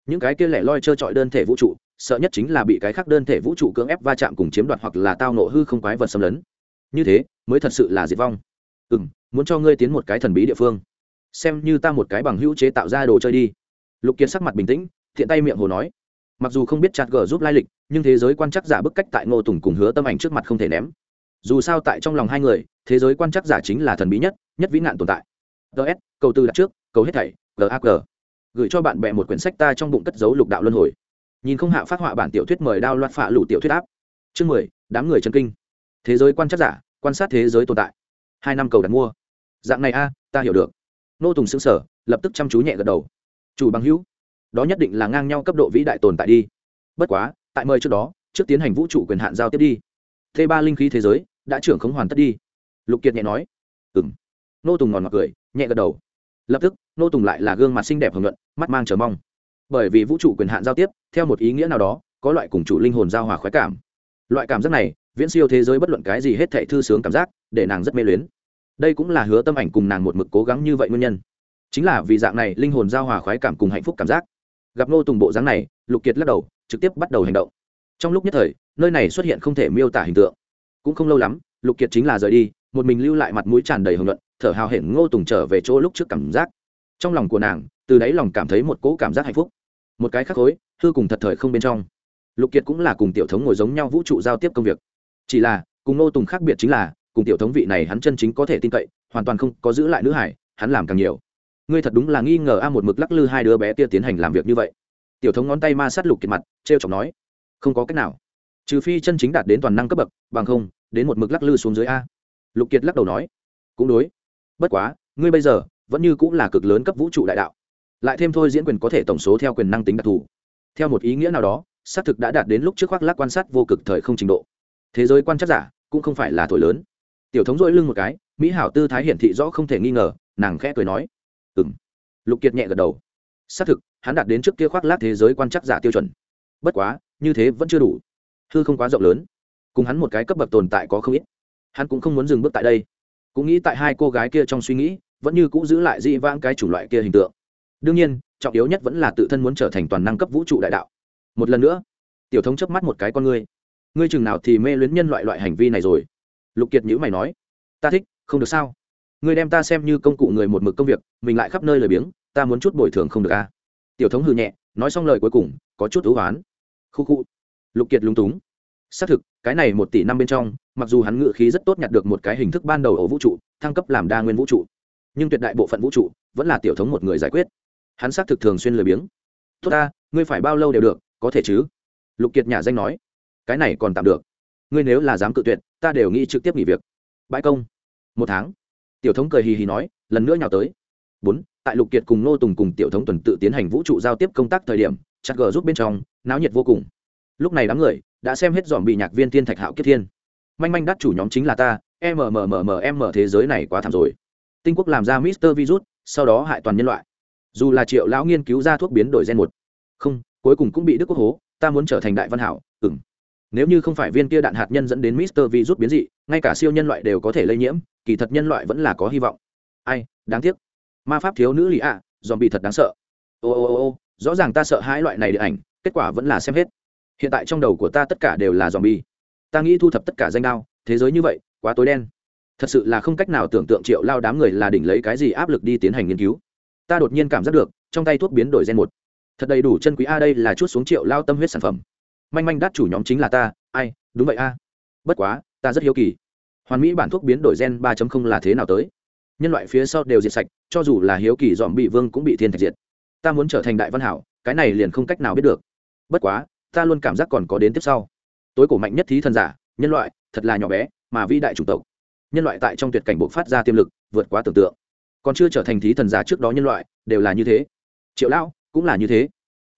Những cái kia lẻ loi trơ trọi đơn thể vũ trụ, sợ nhất chính là bị cái khác đơn thể vũ trụ cưỡng ép va chạm cùng chiếm đoạt hoặc là tao nộ hư không quái vật xâm lấn. Như thế, mới thật sự là diệt vong. Ừ m muốn cho ngươi tiến một cái thần bí địa phương. Xem như ta một cái bằng hữu chế tạo ra đồ chơi đi. Lục kiệt sắc mặt bình tĩnh, thiện tay miệng hồ nói. Mặc dù không biết chặt gờ giúp lai lịch, nhưng thế giới quan chắc giả bức cách tại ngô tùng cùng hứa tâm ảnh trước mặt không thể ném. Dù sao tại trong lòng hai người, thế giới quan chắc giả chính là thần bí nhất nhất vĩ nạn tồn tại ts cầu tư đặt trước, cầu hết thảy gag gửi cho bạn bè một quyển sách ta trong bụng cất giấu lục đạo luân hồi. Nhìn không hạ phát họa bản tiểu thuyết mời đao loạt phạ lụ tiểu thuyết áp. Chương mười, đám người chân kinh. Thế giới quan chắc giả, quan sát thế giới tồn tại. Hai năm cầu đặt mua. Dạng này a, ta hiểu được. Nô tùng xứng sở lập tức chăm chú nhẹ gật đầu. Chủ bằng hữu, đó nhất định là ngang nhau cấp độ vĩ đại tồn tại đi. Bất quá, tại mời trước đó, trước tiến hành vũ trụ quyền hạn giao tiếp đi. T ba linh khí thế giới, đã trưởng khống hoàn tất đi. Lục kiệt nhẹ nói. Ừ m nô tùng ngòn mặc cười nhẹ gật đầu. Lập tức, nô tùng lại là gương mặt xinh đẹp hưởng luận mắt mang chờ mong. Bởi vì vũ trụ quyền hạn giao tiếp, theo một ý nghĩa nào đó, có loại cùng chủ linh hồn giao hòa khoái cảm. Loại cảm giác này, viễn siêu thế giới bất luận cái gì hết thệ thư sướng cảm giác, để nàng rất mê luyến. Đây cũng là hứa tâm ảnh cùng nàng một mực cố gắng như vậy nguyên nhân. Chính là vì dạng này linh hồn giao hòa khoái cảm cùng hạnh phúc cảm giác. Gặp nô tùng bộ dáng này, lục kiệt lắc đầu, trực tiếp bắt đầu hành động. Trong lúc nhất thời, nơi này xuất hiện không thể miêu tả hình tượng. Cũng không lâu lắm, lục kiệt chính là rời đi, một mình lưu lại mặt mũi tràn đầy hưởng luận thở hào hển ngô tùng trở về chỗ lúc trước cảm giác. Trong lòng của nàng, từ đáy lòng cảm thấy một cỗ cảm giác hạnh phúc. Một cái khắc khối, hư cùng thật thời không bên trong. Lục kiệt cũng là cùng tiểu thống ngồi giống nhau vũ trụ giao tiếp công việc. Chỉ là, cùng ngô tùng khác biệt chính là, cùng tiểu thống vị này hắn chân chính có thể tin cậy, hoàn toàn không có giữ lại nữ hải, hắn làm càng nhiều. Ngươi thật đúng là nghi ngờ a, một mực lắc lư hai đứa bé kia tiến hành làm việc như vậy. Tiểu thống ngón tay ma sát lục kiệt mặt t r e o chọc nói, không có cách nào. Trừ phi chân chính đạt đến toàn năng cấp bậc, bằng không, đến một mực lắc lư xuống dưới a. Lục kiệt lắc đầu nói, cũng đối bất quá, ngươi bây giờ vẫn như cũng là cực lớn cấp vũ trụ đại đạo. Lại thêm thôi diễn quyền có thể tổng số theo quyền năng tính đặc thù. Theo một ý nghĩa nào đó, xác thực đã đạt đến lúc trước khoác lác quan sát vô cực thời không trình độ. Thế giới quan chắc giả cũng không phải là thổi lớn. Tiểu thống dỗi lưng một cái, mỹ hảo tư thái hiển thị rõ không thể nghi ngờ, nàng khẽ cười nói. Ừng lục kiệt nhẹ gật đầu. Xác thực, hắn đạt đến trước kia khoác lác thế giới quan chắc giả tiêu chuẩn. Bất quá, như thế vẫn chưa đủ. Hư không quá rộng lớn. Cùng hắn một cái cấp bậc tồn tại có không ít. Hắn cũng không muốn dừng bước tại đây cũng nghĩ tại hai cô gái kia trong suy nghĩ, vẫn như cũ giữ lại dị vãng cái chủng loại kia hình tượng. Đương nhiên, trọng yếu nhất vẫn là tự thân muốn trở thành toàn năng cấp vũ trụ đại đạo. Một lần nữa, tiểu thống chớp mắt một cái con ngươi. Ngươi chừng nào thì mê luyến nhân loại loại hành vi này rồi? Lục kiệt nhữ mày nói. Ta thích, không được sao? Ngươi đem ta xem như công cụ người một mực công việc, mình lại khắp nơi lời biếng, ta muốn chút bồi thường không được à? tiểu thống hư nhẹ, nói xong lời cuối cùng, có chút thú hoán khu khu. Lục kiệt lúng túng xác thực, cái này một tỷ năm bên trong, mặc dù hắn ngự khí rất tốt nhặt được một cái hình thức ban đầu ở vũ trụ, thăng cấp làm đa nguyên vũ trụ, nhưng tuyệt đại bộ phận vũ trụ vẫn là tiểu thống một người giải quyết. Hắn xác thực thường xuyên lười biếng. Tốt ta, ngươi phải bao lâu đều được, có thể chứ? Lục kiệt nhà danh nói. Cái này còn tạm được. Ngươi nếu là dám cự tuyệt, ta đều nghĩ trực tiếp nghỉ việc. Bãi công. Một tháng. Tiểu thống cười hì hì nói, lần nữa nhào tới. Bốn. Tại lục kiệt cùng nô tùng cùng tiểu thống tuần tự tiến hành vũ trụ giao tiếp công tác thời điểm, chặt gờ giúp bên trong, náo nhiệt vô cùng. Lúc này đám người đã xem hết dòm bị nhạc viên thiên thạch hạo kiếp thiên. Manh manh đắt chủ nhóm chính là ta mmmmm thế giới này quá thảm rồi. Tinh quốc làm ra mister virus, sau đó hại toàn nhân loại. Dù là triệu lão nghiên cứu ra thuốc biến đổi gen một. Không, cuối cùng cũng bị đức quốc hố, ta muốn trở thành đại văn hảo ừng nếu như không phải viên kia đạn hạt nhân dẫn đến mister virus biến dị, ngay cả siêu nhân loại đều có thể lây nhiễm, kỳ thật nhân loại vẫn là có hy vọng. Ai, đáng tiếc. Ma pháp thiếu nữ lì ạ, dòm bị thật đáng sợ. Ô ô ô ô, rõ ràng ta sợ hãi loại này điện ảnh, kết quả vẫn là xem hết hiện tại trong đầu của ta tất cả đều là dòm bi ta nghĩ thu thập tất cả danh đao, thế giới như vậy, quá tối đen. Thật sự là không cách nào tưởng tượng triệu lao đám người là đỉnh lấy cái gì áp lực đi tiến hành nghiên cứu. Ta đột nhiên cảm giác được, trong tay thuốc biến đổi gen một. Thật đầy đủ chân quý a, đây là chút xuống triệu lao tâm huyết sản phẩm. Manh manh đắt chủ nhóm chính là ta, ai, đúng vậy a. Bất quá, ta rất hiếu kỳ. Hoàn mỹ bản thuốc biến đổi gen ba là thế nào tới? Nhân loại phía sau đều diệt sạch, cho dù là hiếu kỳ dòm bị vương cũng bị thiên thạch diệt. Ta muốn trở thành đại văn hảo, cái này liền không cách nào biết được. Bất quá ta luôn cảm giác còn có đến tiếp sau. Tối cổ mạnh nhất thí thần giả, nhân loại, thật là nhỏ bé, mà vĩ đại chủng tộc. Nhân loại tại trong tuyệt cảnh buộc phát ra tiềm lực, vượt quá tưởng tượng. Còn chưa trở thành thí thần giả trước đó nhân loại, đều là như thế. Triệu lão, cũng là như thế.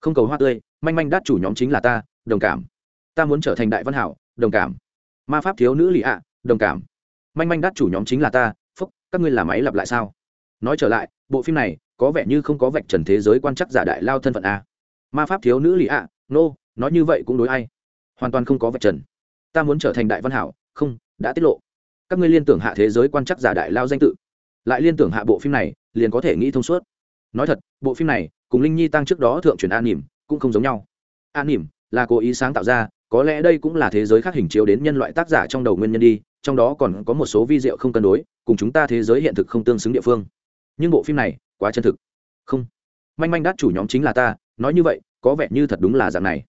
Không cầu hoa tươi, manh manh đắt chủ nhóm chính là ta, đồng cảm. Ta muốn trở thành đại văn hảo, đồng cảm. Ma pháp thiếu nữ lì ạ, đồng cảm. Manh manh đắt chủ nhóm chính là ta, phúc, các ngươi là máy lặp lại sao? Nói trở lại, bộ phim này, có vẻ như không có vạch trần thế giới quan chắc giả đại lao thân phận a. Ma pháp thiếu nữ lì ạ, nô nói như vậy cũng đối ai? Hoàn toàn không có vật trần. Ta muốn trở thành đại văn hảo, không, đã tiết lộ. Các ngươi liên tưởng hạ thế giới quan chắc giả đại lao danh tự. Lại liên tưởng hạ bộ phim này, liền có thể nghĩ thông suốt. Nói thật, bộ phim này, cùng linh nhi tăng trước đó thượng truyền an nỉm, cũng không giống nhau. An nỉm là cố ý sáng tạo ra, có lẽ đây cũng là thế giới khác hình chiếu đến nhân loại tác giả trong đầu nguyên nhân đi, trong đó còn có một số vi diệu không cân đối, cùng chúng ta thế giới hiện thực không tương xứng địa phương. Nhưng bộ phim này, quá chân thực. Không. Manh manh đát chủ nhóm chính là ta, nói như vậy, có vẻ như thật đúng là dạng này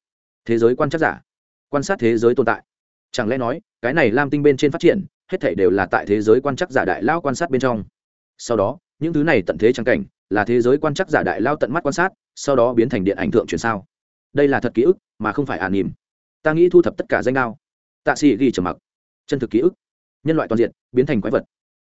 thế giới quan chắc giả, quan sát thế giới tồn tại. Chẳng lẽ nói, cái này lam tinh bên trên phát triển, hết thảy đều là tại thế giới quan chắc giả đại lao quan sát bên trong. Sau đó, những thứ này tận thế trang cảnh, là thế giới quan chắc giả đại lao tận mắt quan sát, sau đó biến thành điện ảnh thượng truyền sao. Đây là thật ký ức, mà không phải ả nỉm ta nghĩ thu thập tất cả danh đao. Tạ sĩ ghi trầm mặc. Chân thực ký ức. Nhân loại toàn diện, biến thành quái vật.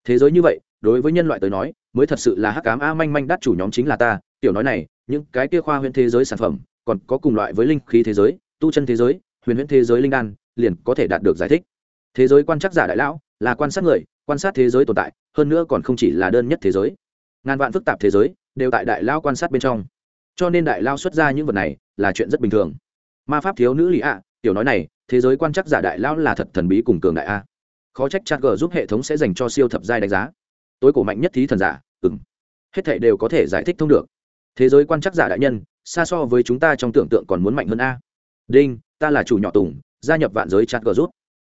Thế giới như vậy, đối với nhân loại tới nói, mới thật sự là hắc cám a manh manh đắt chủ nhóm chính là ta. Tiểu nói này, những cái kia khoa huyện thế giới sản phẩm, còn có cùng loại với linh khí thế giới tu chân thế giới, huyền huyễn thế giới linh đan, liền có thể đạt được giải thích. Thế giới quan chắc giả đại lão, là quan sát người, quan sát thế giới tồn tại, hơn nữa còn không chỉ là đơn nhất thế giới. Ngàn vạn phức tạp thế giới, đều tại đại lao quan sát bên trong. Cho nên đại lao xuất ra những vật này, là chuyện rất bình thường. Ma pháp thiếu nữ lý ạ, tiểu nói này, thế giới quan chắc giả đại lao là thật thần bí cùng cường đại a. Khó trách chat g giúp hệ thống sẽ dành cho siêu thập giai đánh giá. Tối cổ mạnh nhất thí thần giả ừng hết thảy đều có thể giải thích thông được. Thế giới quan chắc giả đại nhân, xa so với chúng ta trong tưởng tượng còn muốn mạnh hơn a đinh, ta là chủ nhỏ tùng, gia nhập vạn giới chat g rút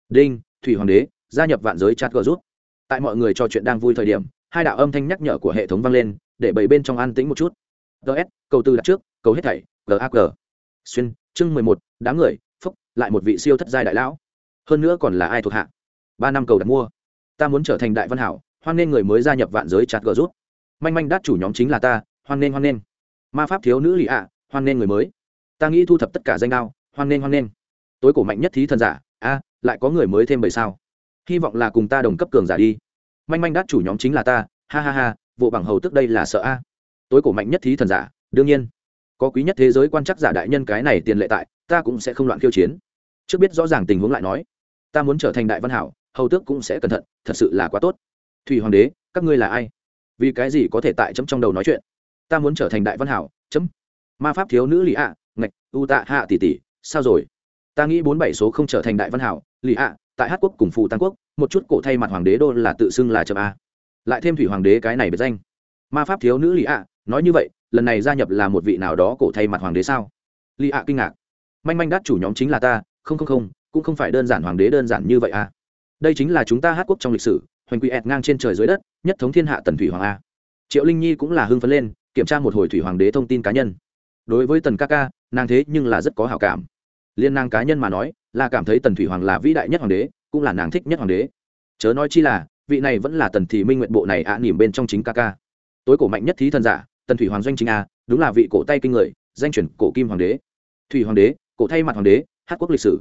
đinh, thủy hoàng đế, gia nhập vạn giới chat g rút tại mọi người trò chuyện đang vui thời điểm, hai đạo âm thanh nhắc nhở của hệ thống vang lên, để bảy bên trong an tĩnh một chút. Ts cầu tư đặt trước, cầu hết thảy gag xuyên, chương mười một, đám người, phúc, lại một vị siêu thất giai đại lão. Hơn nữa còn là ai thuộc hạ? Ba năm cầu đặt mua. Ta muốn trở thành đại văn hảo, hoan nên người mới gia nhập vạn giới chặt gờ rút manh manh đắt chủ nhóm chính là ta, hoan nên hoan nên ma pháp thiếu nữ lì ạ, hoan nên người mới. Ta nghĩ thu thập tất cả danh đao hoan nghênh hoan nghênh. Tối cổ mạnh nhất thí thần giả, a, lại có người mới thêm bảy sao. Hy vọng là cùng ta đồng cấp cường giả đi. Manh manh đát chủ nhóm chính là ta, ha ha ha, vụ bằng hầu tức đây là sợ a. Tối cổ mạnh nhất thí thần giả, đương nhiên. Có quý nhất thế giới quan chắc giả đại nhân cái này tiền lệ tại, ta cũng sẽ không loạn khiêu chiến. Trước biết rõ ràng tình huống lại nói, ta muốn trở thành đại văn hảo, hầu tước cũng sẽ cẩn thận, thật sự là quá tốt. Thủy hoàng đế, các ngươi là ai? Vì cái gì có thể tại chấm trong đầu nói chuyện? Ta muốn trở thành đại văn hảo, chấm. Ma pháp thiếu nữ lì ạ ngạch, u tạ hạ tỷ tỷ sao rồi? Ta nghĩ bốn bảy số không trở thành đại văn hảo, lì ạ, tại hát quốc cùng phù tăng quốc, một chút cổ thay mặt hoàng đế đô là tự xưng là chậm a. Lại thêm thủy hoàng đế cái này biệt danh. Ma pháp thiếu nữ lì ạ, nói như vậy, lần này gia nhập là một vị nào đó cổ thay mặt hoàng đế sao? Lì ạ kinh ngạc. Manh manh đắt chủ nhóm chính là ta, không không không, cũng không phải đơn giản hoàng đế đơn giản như vậy à đây chính là chúng ta hát quốc trong lịch sử, hoành quỷ ẹt ngang trên trời dưới đất, nhất thống thiên hạ tần thủy hoàng a. Triệu linh nhi cũng là hưng phấn lên, kiểm tra một hồi thủy hoàng đế thông tin cá nhân. Đối với tần ca ca, nàng thế nhưng là rất có hào cảm liên nàng cá nhân mà nói là cảm thấy tần thủy hoàng là vĩ đại nhất hoàng đế cũng là nàng thích nhất hoàng đế. Chớ nói chi là vị này vẫn là tần thị minh nguyện bộ này ạ à, nỉm bên trong chính ca ca. Tối cổ mạnh nhất thí thần giả tần thủy hoàng doanh chính a đúng là vị cổ tay kinh người danh chuyển cổ kim hoàng đế. Thủy hoàng đế cổ thay mặt hoàng đế hát quốc lịch sử.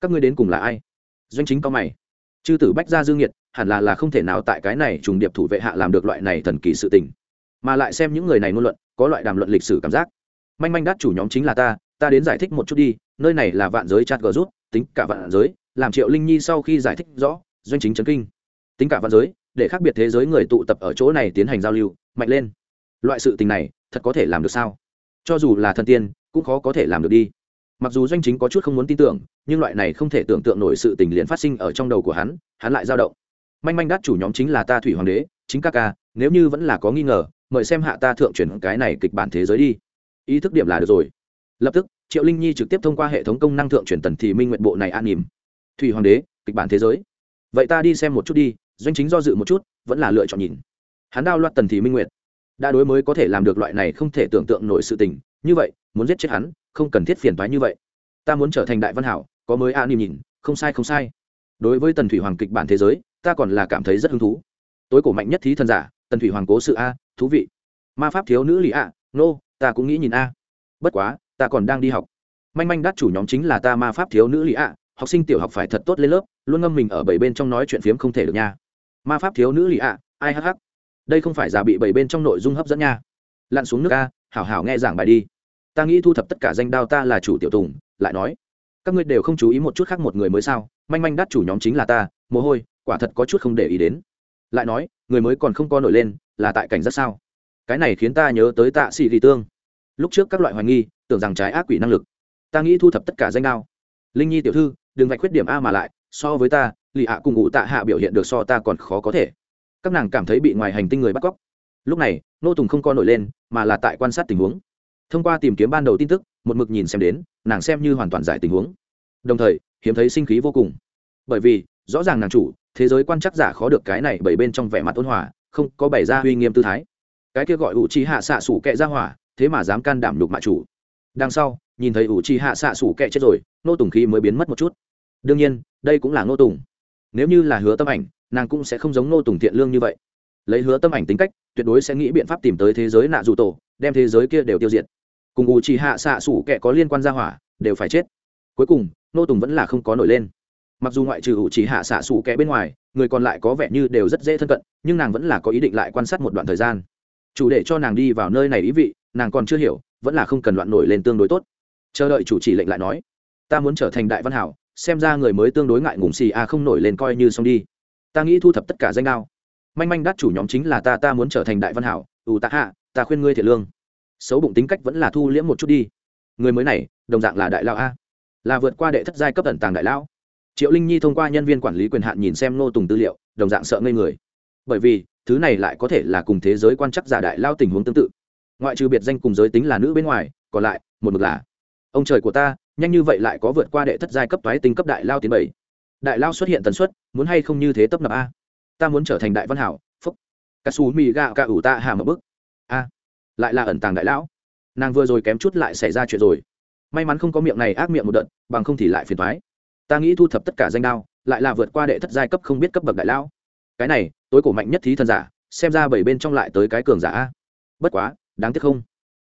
Các ngươi đến cùng là ai? Doanh chính cao mày. Chư tử bách gia dương nhiệt hẳn là là không thể nào tại cái này trùng điệp thủ vệ hạ làm được loại này thần kỳ sự tình. Mà lại xem những người này ngôn luận có loại đàm luận lịch sử cảm giác. Manh manh đắt chủ nhóm chính là ta ta đến giải thích một chút đi, nơi này là vạn giới chat g rút, tính cả vạn giới, làm triệu linh nhi sau khi giải thích rõ, doanh chính chấn kinh. Tính cả vạn giới, để khác biệt thế giới người tụ tập ở chỗ này tiến hành giao lưu, mạnh lên. Loại sự tình này, thật có thể làm được sao? Cho dù là thần tiên, cũng khó có thể làm được đi. Mặc dù doanh chính có chút không muốn tin tưởng, nhưng loại này không thể tưởng tượng nổi sự tình liền phát sinh ở trong đầu của hắn hắn lại dao động. Manh manh đắt chủ nhóm chính là ta thủy hoàng đế, chính các ca, nếu như vẫn là có nghi ngờ, mời xem hạ ta thượng chuyển cái này kịch bản thế giới đi. Ý thức điểm là được rồi. Lập tức triệu linh nhi trực tiếp thông qua hệ thống công năng thượng chuyển tần thì minh nguyện bộ này an nỉm thủy hoàng đế, kịch bản thế giới. Vậy ta đi xem một chút đi, doanh chính do dự một chút, vẫn là lựa chọn nhìn. Hắn đao loạt tần thì minh nguyện đã đối mới có thể làm được loại này không thể tưởng tượng nổi sự tình, như vậy, muốn giết chết hắn, không cần thiết phiền toái như vậy. Ta muốn trở thành đại văn hảo, có mới an nhìn, không sai không sai. Đối với tần thủy hoàng kịch bản thế giới, ta còn là cảm thấy rất hứng thú. Tối cổ mạnh nhất thí thần giả, tần thủy hoàng cố sự a, thú vị. Ma pháp thiếu nữ lì a, nô, ta cũng nghĩ nhìn a. Bất quá ta còn đang đi học. Manh manh đắt chủ nhóm chính là ta ma pháp thiếu nữ lì a học sinh tiểu học phải thật tốt lên lớp, luôn ngâm mình ở bảy bên trong nói chuyện phiếm không thể được nha. Ma pháp thiếu nữ lì a ai hh đây không phải giả bị bảy bên trong nội dung hấp dẫn nha. Lặn xuống nước a, hảo hảo nghe giảng bài đi. Ta nghĩ thu thập tất cả danh đao ta là chủ tiểu tùng, lại nói. Các ngươi đều không chú ý một chút khác một người mới sao? Manh manh đắt chủ nhóm chính là ta, mồ hôi, quả thật có chút không để ý đến. Lại nói, người mới còn không có nổi lên, là tại cảnh rất sao? Cái này khiến ta nhớ tới tạ sĩ ghi tương lúc trước các loại hoài nghi, tưởng rằng trái ác quỷ năng lực. Ta nghĩ thu thập tất cả danh đao. Linh nhi tiểu thư, đừng vạch khuyết điểm a mà lại, so với ta lì hạ cùng ngụ tạ hạ biểu hiện được so ta còn khó có thể. Các nàng cảm thấy bị ngoài hành tinh người bắt cóc. Lúc này, nô tùng không co nổi lên, mà là tại quan sát tình huống. Thông qua tìm kiếm ban đầu tin tức, một mực nhìn xem đến, nàng xem như hoàn toàn giải tình huống. Đồng thời, hiếm thấy sinh khí vô cùng. Bởi vì, rõ ràng nàng chủ, thế giới quan chắc giả khó được cái này bởi bên trong vẻ mặt ôn hòa, không có bày ra uy nghiêm tư thái. Cái kia gọi ủ trí hạ xạ sủ kệ ra hỏa thế mà dám can đảm đục mạ chủ. Đằng sau, nhìn thấy ủ trì hạ xạ sủ kệ chết rồi nô tùng khí mới biến mất một chút. Đương nhiên, đây cũng là nô tùng. Nếu như là hứa tâm ảnh, nàng cũng sẽ không giống nô tùng thiện lương như vậy. Lấy hứa tâm ảnh tính cách, tuyệt đối sẽ nghĩ biện pháp tìm tới thế giới nạ dù tổ, đem thế giới kia đều tiêu diệt. Cùng ủ trì hạ xạ sủ kệ có liên quan ra hỏa, đều phải chết. Cuối cùng nô tùng vẫn là không có nổi lên. Mặc dù ngoại trừ ủ trì hạ xạ sủ kệ bên ngoài, người còn lại có vẻ như đều rất dễ thân cận, nhưng nàng vẫn là có ý định lại quan sát một đoạn thời gian. Chủ để cho nàng đi vào nơi này ý vị nàng còn chưa hiểu, vẫn là không cần loạn nổi lên tương đối tốt. Chờ đợi chủ chỉ lệnh lại nói, ta muốn trở thành đại văn hảo, xem ra người mới tương đối ngại ngùng xì a không nổi lên coi như xong đi. Ta nghĩ thu thập tất cả danh đao. Manh manh đắt chủ nhóm chính là ta ta muốn trở thành đại văn hảo ủ tạ hạ, ta khuyên ngươi thiệt lương. Xấu bụng tính cách vẫn là thu liễm một chút đi. Người mới này, đồng dạng là đại lao a. Là vượt qua đệ thất giai cấp tận tàng đại lão. Triệu linh nhi thông qua nhân viên quản lý quyền hạn nhìn xem nô tùng tư liệu, đồng dạng sợ ngây người. Bởi vì, thứ này lại có thể là cùng thế giới quan chắc giả đại lao tình huống tương tự ngoại trừ biệt danh cùng giới tính là nữ bên ngoài, còn lại, một mực là, ông trời của ta, nhanh như vậy lại có vượt qua đệ thất giai cấp toái tinh cấp đại lao tiến bảy. Đại lao xuất hiện tần suất, muốn hay không như thế tấp nập a? Ta muốn trở thành đại văn hảo, phúc. Cà xù mì gạo cà ủ ta hà một bức a, lại là ẩn tàng đại lão. Nàng vừa rồi kém chút lại xảy ra chuyện rồi. May mắn không có miệng này ác miệng một đợt, bằng không thì lại phiền thoái ta nghĩ thu thập tất cả danh đao, lại là vượt qua đệ thất giai cấp không biết cấp bậc đại lão. Cái này, tối cổ mạnh nhất thí thần giả, xem ra bảy bên trong lại tới cái cường giả a. Bất quá đáng tiếc không?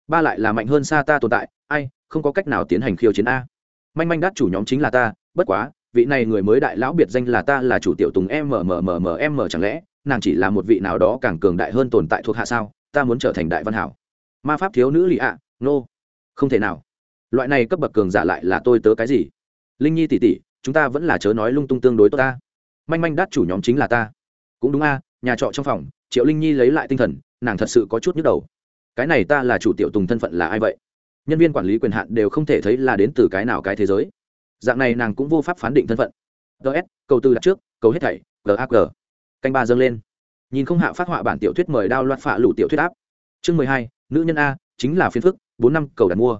Ba lại là mạnh hơn xa ta tồn tại ai không có cách nào tiến hành khiêu chiến a. Manh manh đắt chủ nhóm chính là ta bất quá vị này người mới đại lão biệt danh là ta là chủ tiểu tùng mmmmm chẳng lẽ nàng chỉ là một vị nào đó càng cường đại hơn tồn tại thuộc hạ sao? Ta muốn trở thành đại văn hảo. Ma pháp thiếu nữ lì ạ à, nô、no. không thể nào. Loại này cấp bậc cường giả lại là tôi tớ cái gì? Linh nhi tỉ tỉ chúng ta vẫn là chớ nói lung tung tương đối tốt ta. Manh manh đắt chủ nhóm chính là ta. Cũng đúng a nhà trọ trong phòng triệu linh nhi lấy lại tinh thần nàng thật sự có chút nhức đầu cái này ta là chủ tiểu tùng thân phận là ai vậy? Nhân viên quản lý quyền hạn đều không thể thấy là đến từ cái nào cái thế giới. Dạng này nàng cũng vô pháp phán định thân phận. Ts cầu tư đặt trước, cầu hết thảy gag canh ba dâng lên. Nhìn không hạ phát họa bản tiểu thuyết mời đao loạt phạ lũ tiểu thuyết áp. Chương mười hai, nữ nhân a, chính là phiên phức, bốn năm, cầu đặt mua.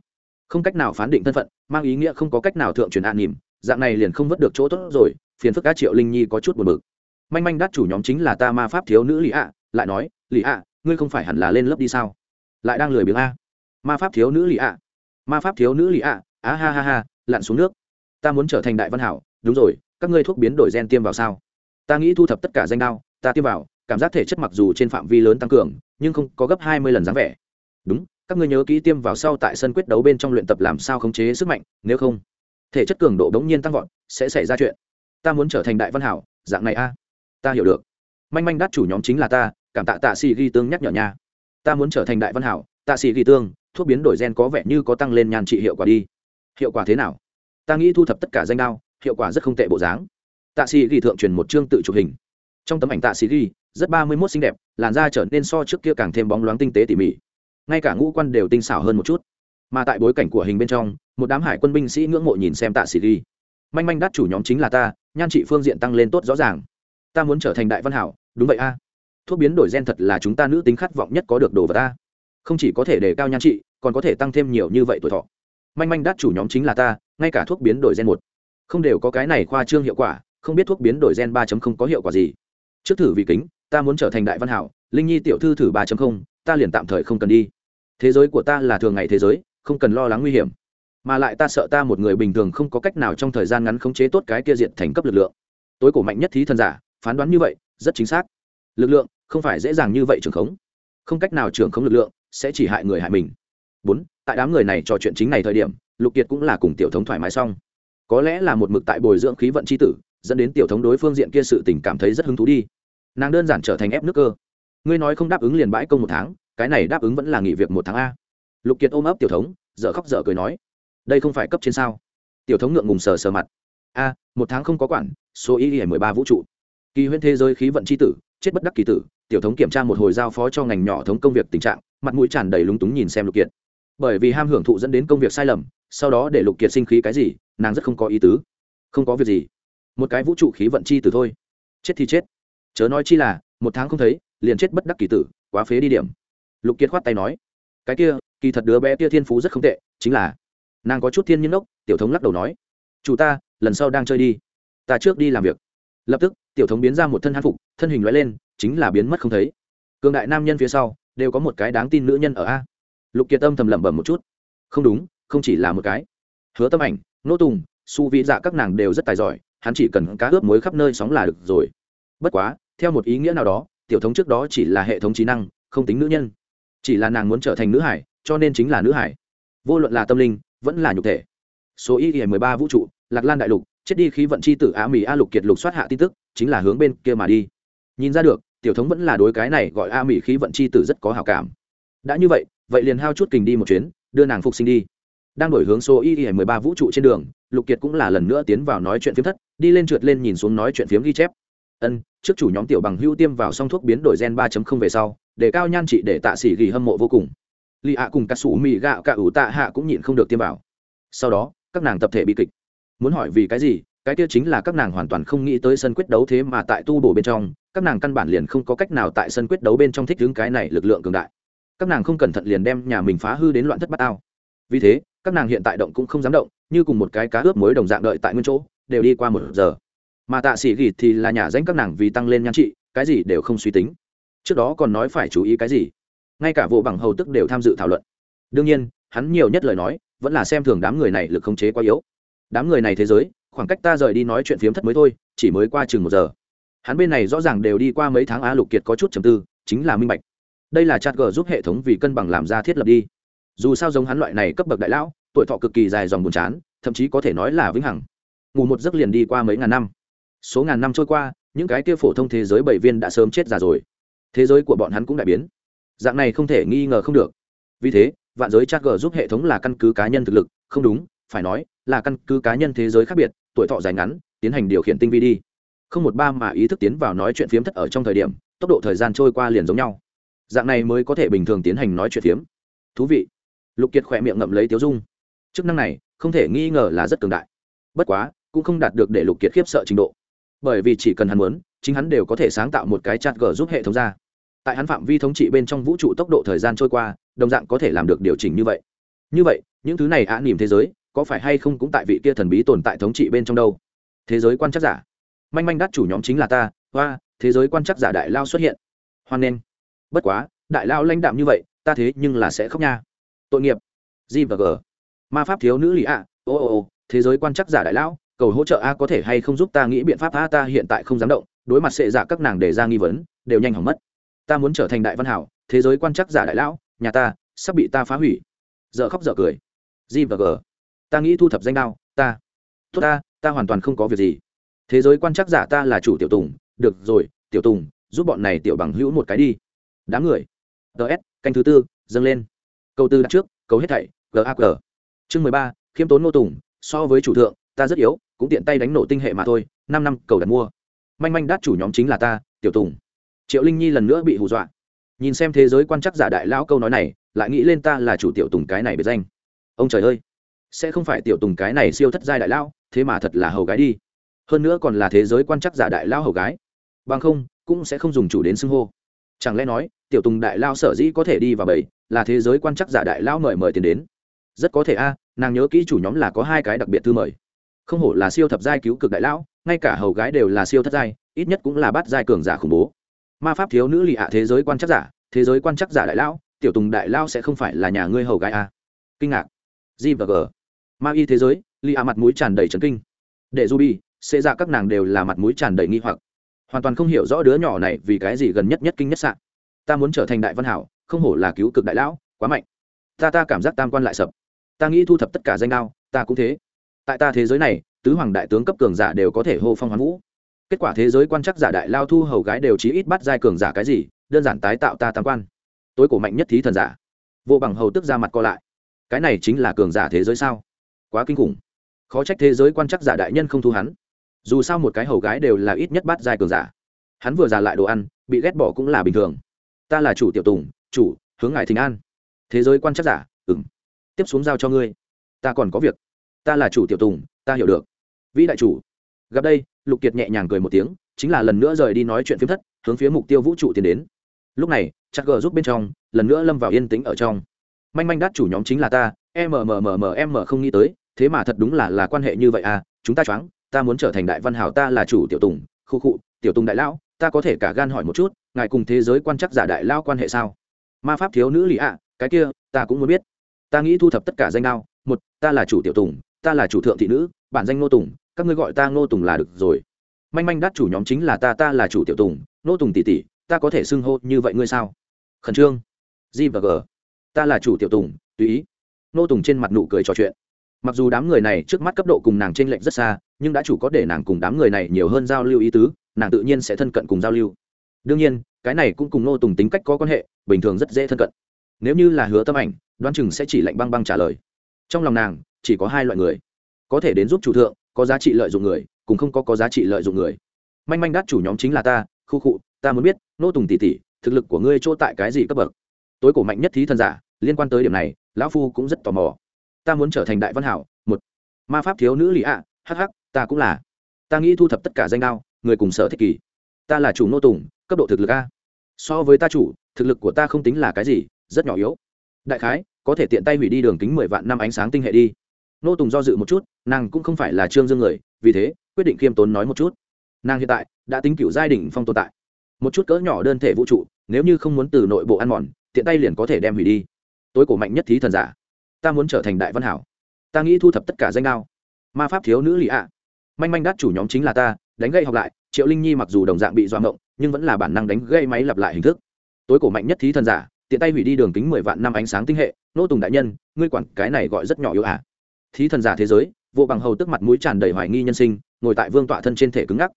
Không cách nào phán định thân phận, mang ý nghĩa không có cách nào thượng truyền an nỉm, dạng này liền không vớt được chỗ tốt rồi, phiền phức cá triệu linh nhi có chút buồn bực. Manh manh đắt chủ nhóm chính là ta ma pháp thiếu nữ lì ạ lại nói lì ạ ngươi không phải hẳn là lên lớp đi sao? Lại đang lười biếng a. Ma pháp thiếu nữ lì ạ. Ma pháp thiếu nữ lì ạ. Á ha ha ha, lặn xuống nước. Ta muốn trở thành đại văn hảo. Đúng rồi, các ngươi thuốc biến đổi gen tiêm vào sao? Ta nghĩ thu thập tất cả danh đao, ta tiêm vào, cảm giác thể chất mặc dù trên phạm vi lớn tăng cường, nhưng không có gấp hai mươi lần dáng vẻ. Đúng, các ngươi nhớ kỹ tiêm vào sau tại sân quyết đấu bên trong luyện tập làm sao khống chế sức mạnh, nếu không, thể chất cường độ đ ố n g nhiên tăng vọt, sẽ xảy ra chuyện. Ta muốn trở thành đại văn hảo, dạng này a. Ta hiểu được. Manh manh đắt chủ nhóm chính là ta, cảm tạ tạ xì ghi tương nhắc nhở nha ta muốn trở thành đại văn hảo tạ xì ghi tương, thuốc biến đổi gen có vẻ như có tăng lên nhàn trị hiệu quả đi. Hiệu quả thế nào? Ta nghĩ thu thập tất cả danh đao, hiệu quả rất không tệ bộ dáng. Tạ xì ghi thượng truyền một chương tự chụp hình. Trong tấm ảnh tạ xì ghi, rất ba mươi mốt xinh đẹp, làn da trở nên so trước kia càng thêm bóng loáng tinh tế tỉ mỉ. Ngay cả ngũ quan đều tinh xảo hơn một chút. Mà tại bối cảnh của hình bên trong, một đám hải quân binh sĩ ngưỡng mộ nhìn xem tạ sĩ ghi. Manh manh đắt chủ nhóm chính là ta, nhan trị phương diện tăng lên tốt rõ ràng. Ta muốn trở thành đại văn hảo, đúng vậy a thuốc biến đổi gen thật là chúng ta nữ tính khát vọng nhất có được đồ vật ta. Không chỉ có thể đề cao nhan trị, còn có thể tăng thêm nhiều như vậy tuổi thọ. Manh manh đắt chủ nhóm chính là ta, ngay cả thuốc biến đổi gen một. Không đều có cái này khoa trương hiệu quả, không biết thuốc biến đổi gen ba có hiệu quả gì. Trước thử vì kính, ta muốn trở thành đại văn hảo, linh nhi tiểu thư thử ba ta liền tạm thời không cần đi. Thế giới của ta là thường ngày thế giới, không cần lo lắng nguy hiểm. Mà lại ta sợ ta một người bình thường không có cách nào trong thời gian ngắn khống chế tốt cái kia diện thành cấp lực lượng. Tối cổ mạnh nhất thí thần giả, phán đoán như vậy, rất chính xác. Lực lượng không phải dễ dàng như vậy trường khống. Không cách nào trường khống lực lượng, sẽ chỉ hại người hại mình. Bốn, tại đám người này trò chuyện chính này thời điểm, lục kiệt cũng là cùng tiểu thống thoải mái xong. Có lẽ là một mực tại bồi dưỡng khí vận c h i tử, dẫn đến tiểu thống đối phương diện kia sự tình cảm thấy rất hứng thú đi. Nàng đơn giản trở thành ép nước cơ. Ngươi nói không đáp ứng liền bãi công một tháng, cái này đáp ứng vẫn là nghỉ việc một tháng a. Lục kiệt ôm ấp tiểu thống, dở khóc dở cười nói, đây không phải cấp trên sao? Tiểu thống ngượng ngùng sờ sờ mặt, a, một tháng không có quản, số ý mười ba vũ trụ. Kỳ huyễn thế giới khí vận c h i tử, chết bất đắc kỳ tử tiểu thống kiểm tra một hồi giao phó cho ngành nhỏ thống công việc tình trạng, mặt mũi tràn đầy lúng túng nhìn xem lục kiệt. Bởi vì ham hưởng thụ dẫn đến công việc sai lầm, sau đó để lục kiệt sinh khí cái gì, nàng rất không có ý tứ. Không có việc gì. Một cái vũ trụ khí vận chi từ thôi. Chết thì chết. Chớ nói chi là, một tháng không thấy, liền chết bất đắc kỳ tử, quá phế đi điểm. Lục kiệt khoát tay nói. Cái kia, kỳ thật đứa bé kia thiên phú rất không tệ, chính là, nàng có chút thiên nhiên ốc tiểu thống lắc đầu nói. Chủ ta, lần sau đang chơi đi. Ta trước đi làm việc. Lập tức, tiểu thống biến ra một thân hán phục, thân hình loại lên chính là biến mất không thấy. Cường đại nam nhân phía sau, đều có một cái đáng tin nữ nhân ở a. Lục kiệt tâm thầm lẩm bẩm một chút. Không đúng, không chỉ là một cái. Hứa tâm ảnh, nô tùng, su vĩ dạ các nàng đều rất tài giỏi, hắn chỉ cần cá ướp muối khắp nơi sóng là được rồi. Bất quá, theo một ý nghĩa nào đó, tiểu thống trước đó chỉ là hệ thống trí năng, không tính nữ nhân. Chỉ là nàng muốn trở thành nữ hải, cho nên chính là nữ hải. Vô luận là tâm linh, vẫn là nhục thể. Số y y mười ba vũ trụ, lạc lan đại lục, chết đi khí vận c h i tử á mỹ a lục kiệt lục soát hạ tin tức, chính là hướng bên kia mà đi. Nhìn ra được tiểu thống vẫn là đối cái này gọi a mỹ khí vận chi tử rất có hào cảm. Đã như vậy vậy liền hao chút kình đi một chuyến, đưa nàng phục sinh đi. Đang đổi hướng số y y mười ba vũ trụ trên đường, lục kiệt cũng là lần nữa tiến vào nói chuyện phiếm thất, đi lên trượt lên nhìn xuống nói chuyện phiếm ghi chép. Ân, trước chủ nhóm tiểu bằng hưu tiêm vào xong thuốc biến đổi gen ba về sau, để cao nhan trị để tạ xỉ ghi hâm mộ vô cùng. Lì ạ cùng cà sủ mì gạo cả ủ tạ hạ cũng nhịn không được tiêm vào. Sau đó, các nàng tập thể bị kịch. Muốn hỏi vì cái gì, cái kia chính là các nàng hoàn toàn không nghĩ tới sân quyết đấu thế mà tại tu bổ bên trong các nàng căn bản liền không có cách nào tại sân quyết đấu bên trong thích đứng cái này lực lượng cường đại. Các nàng không cẩn thận liền đem nhà mình phá hư đến loạn thất bát ao. Vì thế, các nàng hiện tại động cũng không dám động, như cùng một cái cá ướp mới đồng dạng đợi tại nguyên chỗ, đều đi qua một giờ. Mà tạ sĩ gỉ thì là nhà danh các nàng vì tăng lên nhan trị, cái gì đều không suy tính. Trước đó còn nói phải chú ý cái gì. Ngay cả vụ bằng hầu tức đều tham dự thảo luận. Đương nhiên, hắn nhiều nhất lời nói, vẫn là xem thường đám người này lực khống chế quá yếu. Đám người này thế giới, khoảng cách ta rời đi nói chuyện phiếm thất mới thôi, chỉ mới qua chừng một giờ hắn bên này rõ ràng đều đi qua mấy tháng á lục kiệt có chút trầm tư, chính là minh bạch. Đây là chat g giúp hệ thống vì cân bằng làm ra thiết lập đi. Dù sao giống hắn loại này cấp bậc đại lão, tuổi thọ cực kỳ dài dòng buồn chán, thậm chí có thể nói là vĩnh hằng. Ngủ một giấc liền đi qua mấy ngàn năm. Số ngàn năm trôi qua, những cái kia phổ thông thế giới bảy viên đã sớm chết già rồi. Thế giới của bọn hắn cũng đại biến. Dạng này không thể nghi ngờ không được. Vì thế, vạn giới chat g giúp hệ thống là căn cứ cá nhân thực lực, không đúng, phải nói, là căn cứ cá nhân thế giới khác biệt, tuổi thọ dài ngắn, tiến hành điều khiển tinh vi đi không một ba mà ý thức tiến vào nói chuyện phiếm thất ở trong thời điểm, tốc độ thời gian trôi qua liền giống nhau. Dạng này mới có thể bình thường tiến hành nói chuyện phiếm. Thú vị. Lục kiệt khỏe miệng ngậm lấy tiếu dung. Chức năng này, không thể nghi ngờ là rất cường đại. Bất quá, cũng không đạt được để lục kiệt khiếp sợ trình độ. Bởi vì chỉ cần hắn muốn, chính hắn đều có thể sáng tạo một cái chat g giúp hệ thống ra. Tại hắn phạm vi thống trị bên trong vũ trụ tốc độ thời gian trôi qua, đồng dạng có thể làm được điều chỉnh như vậy. Như vậy, những thứ này ạ nỉm thế giới, có phải hay không cũng tại vị kia thần bí tồn tại thống trị bên trong đâu? Thế giới quan chắc giả manh manh đắt chủ nhóm chính là ta, hoa, thế giới quan chắc giả đại lao xuất hiện. Hoan nghênh bất quá, đại lao lãnh đạm như vậy, ta thế nhưng là sẽ khóc nha. Tội nghiệp. G và g. Ma pháp thiếu nữ lì ạ, ô ô ô, thế giới quan chắc giả đại lão cầu hỗ trợ a có thể hay không giúp ta nghĩ biện pháp a, ta hiện tại không dám động, đối mặt sệ giả các nàng để ra nghi vấn, đều nhanh hỏng mất. Ta muốn trở thành đại văn hảo, thế giới quan chắc giả đại lão nhà ta, sắp bị ta phá hủy. Dợ khóc dợ cười. G và g. Ta nghĩ thu thập danh đao, ta. Tốt ta ta hoàn toàn không có việc gì thế giới quan chắc giả ta là chủ tiểu tùng, được rồi, tiểu tùng, giúp bọn này tiểu bằng hữu một cái đi. Đám người. Ts canh thứ tư, dâng lên. Câu tư đặt trước, câu hết thảy gag chương mười ba, khiêm tốn ngô tùng, so với chủ thượng, ta rất yếu, cũng tiện tay đánh nổ tinh hệ mà thôi, năm năm cầu đặt mua. Manh manh đắt chủ nhóm chính là ta, tiểu tùng. Triệu linh nhi lần nữa bị hù dọa. Nhìn xem thế giới quan chắc giả đại lão câu nói này, lại nghĩ lên ta là chủ tiểu tùng cái này biệt danh. Ông trời ơi, sẽ không phải tiểu tùng cái này siêu thất giai đại lão, thế mà thật là hầu gái đi hơn nữa còn là thế giới quan chắc giả đại lao hầu gái. Bằng không, cũng sẽ không dùng chủ đến xưng hô. Chẳng lẽ nói, tiểu tùng đại lao sở dĩ có thể đi vào bảy là thế giới quan chắc giả đại lao mời mời tiền đến? Rất có thể a, nàng nhớ kỹ chủ nhóm là có hai cái đặc biệt thư mời. Không hổ là siêu thập giai cứu cực đại lão ngay cả hầu gái đều là siêu thất giai, ít nhất cũng là bát giai cường giả khủng bố. Ma pháp thiếu nữ lì ạ thế giới quan chắc giả, thế giới quan chắc giả đại lão tiểu tùng đại lao sẽ không phải là nhà ngươi hầu gái a. Kinh ngạc. G và g. Ma y thế giới, lì ạ mặt mũi tràn đầy trấn kinh. Để ruby xê ra các nàng đều là mặt mũi tràn đầy nghi hoặc. Hoàn toàn không hiểu rõ đứa nhỏ này vì cái gì gần nhất nhất kinh nhất sạn. Ta muốn trở thành đại văn hảo, không hổ là cứu cực đại lão, quá mạnh. Ta ta cảm giác tam quan lại sập. Ta nghĩ thu thập tất cả danh đao ta cũng thế. Tại ta thế giới này, tứ hoàng đại tướng cấp cường giả đều có thể hô phong hoán vũ. Kết quả thế giới quan chắc giả đại lao thu hầu gái đều chí ít bắt giai cường giả cái gì, đơn giản tái tạo ta tam quan. Tối cổ mạnh nhất thí thần giả. Vô bằng hầu tức ra mặt co lại. Cái này chính là cường giả thế giới sao? Quá kinh khủng. Khó trách thế giới quan chắc giả đại nhân không thu hắn dù sao một cái hầu gái đều là ít nhất bắt giai cường giả. Hắn vừa già lại đồ ăn, bị ghét bỏ cũng là bình thường. Ta là chủ tiểu tùng, chủ, hướng ngài thình an. Thế giới quan chắc giả ừng tiếp xuống giao cho ngươi. Ta còn có việc. Ta là chủ tiểu tùng, ta hiểu được. Vĩ đại chủ. Gặp đây, lục kiệt nhẹ nhàng cười một tiếng, chính là lần nữa rời đi nói chuyện phiếm thất, hướng phía mục tiêu vũ trụ tiến đến. Lúc này, chắc gờ giúp bên trong, lần nữa lâm vào yên tĩnh ở trong. Manh manh đắt chủ nhóm chính là ta mmmmmm không nghĩ tới, thế mà thật đúng là là quan hệ như vậy à chúng ta choáng ta muốn trở thành đại văn hào, ta là chủ tiểu tùng khu khụ tiểu tùng đại lão ta có thể cả gan hỏi một chút ngài cùng thế giới quan chắc giả đại lao quan hệ sao? Ma pháp thiếu nữ lì ạ cái kia ta cũng muốn biết. Ta nghĩ thu thập tất cả danh đao một ta là chủ tiểu tùng ta là chủ thượng thị nữ bản danh ngô tùng các ngươi gọi ta ngô tùng là được rồi. Manh manh đắt chủ nhóm chính là ta ta là chủ tiểu tùng ngô tùng tỷ tỷ ta có thể xưng hô như vậy ngươi sao? Khẩn trương. G và g. Ta là chủ tiểu tùng tùy ý. Ngô tùng trên mặt nụ cười trò chuyện mặc dù đám người này trước mắt cấp độ cùng nàng t r ê n lệch rất xa, nhưng đã chủ có để nàng cùng đám người này nhiều hơn giao lưu ý tứ, nàng tự nhiên sẽ thân cận cùng giao lưu. Đương nhiên, cái này cũng cùng Nô tùng tính cách có quan hệ, bình thường rất dễ thân cận. Nếu như là hứa tâm ảnh, đoán chừng sẽ chỉ lạnh băng băng trả lời. Trong lòng nàng, chỉ có hai loại người. Có thể đến giúp chủ thượng, có giá trị lợi dụng người cũng không có có giá trị lợi dụng người. Manh manh đắt chủ nhóm chính là ta, khu khụ ta muốn biết nô tùng tỷ tỷ, thực lực của ngươi chỗ tại cái gì cấp bậc? Tối cổ mạnh nhất thí thần giả, liên quan tới điểm này, lão phu cũng rất tò mò ta muốn trở thành đại văn hảo một ma pháp thiếu nữ lì ạ à, hh ta cũng là. Ta nghĩ thu thập tất cả danh đao người cùng sở thích kỳ. Ta là chủ nô tùng cấp độ thực lực a. So với ta chủ thực lực của ta không tính là cái gì rất nhỏ yếu. Đại khái có thể tiện tay hủy đi đường kính mười vạn năm ánh sáng tinh hệ đi. Nô tùng do dự một chút nàng cũng không phải là trương dương người vì thế quyết định khiêm tốn nói một chút. Nàng hiện tại đã tính cựu giai đình phong tồn tại. Một chút cỡ nhỏ đơn thể vũ trụ nếu như không muốn từ nội bộ ăn mòn tiện tay liền có thể đem hủy đi. Tối cổ mạnh nhất thí thần giả ta muốn trở thành đại văn hảo. Ta nghĩ thu thập tất cả danh đao. Ma pháp thiếu nữ lì ạ. Manh manh đắt chủ nhóm chính là ta, đánh gây học lại, triệu linh nhi mặc dù đồng dạng bị doạ ngộng, nhưng vẫn là bản năng đánh gây máy lặp lại hình thức. Tối cổ mạnh nhất thí thần giả, tiện tay hủy đi đường kính mười vạn năm ánh sáng tinh hệ, nô tùng đại nhân, ngươi quản cái này gọi rất nhỏ yếu ạ. à. thí thần giả thế giới, vô bằng hầu tức mặt mũi tràn đầy hoài nghi nhân sinh, ngồi tại vương tọa thân trên thể cứng ngắc.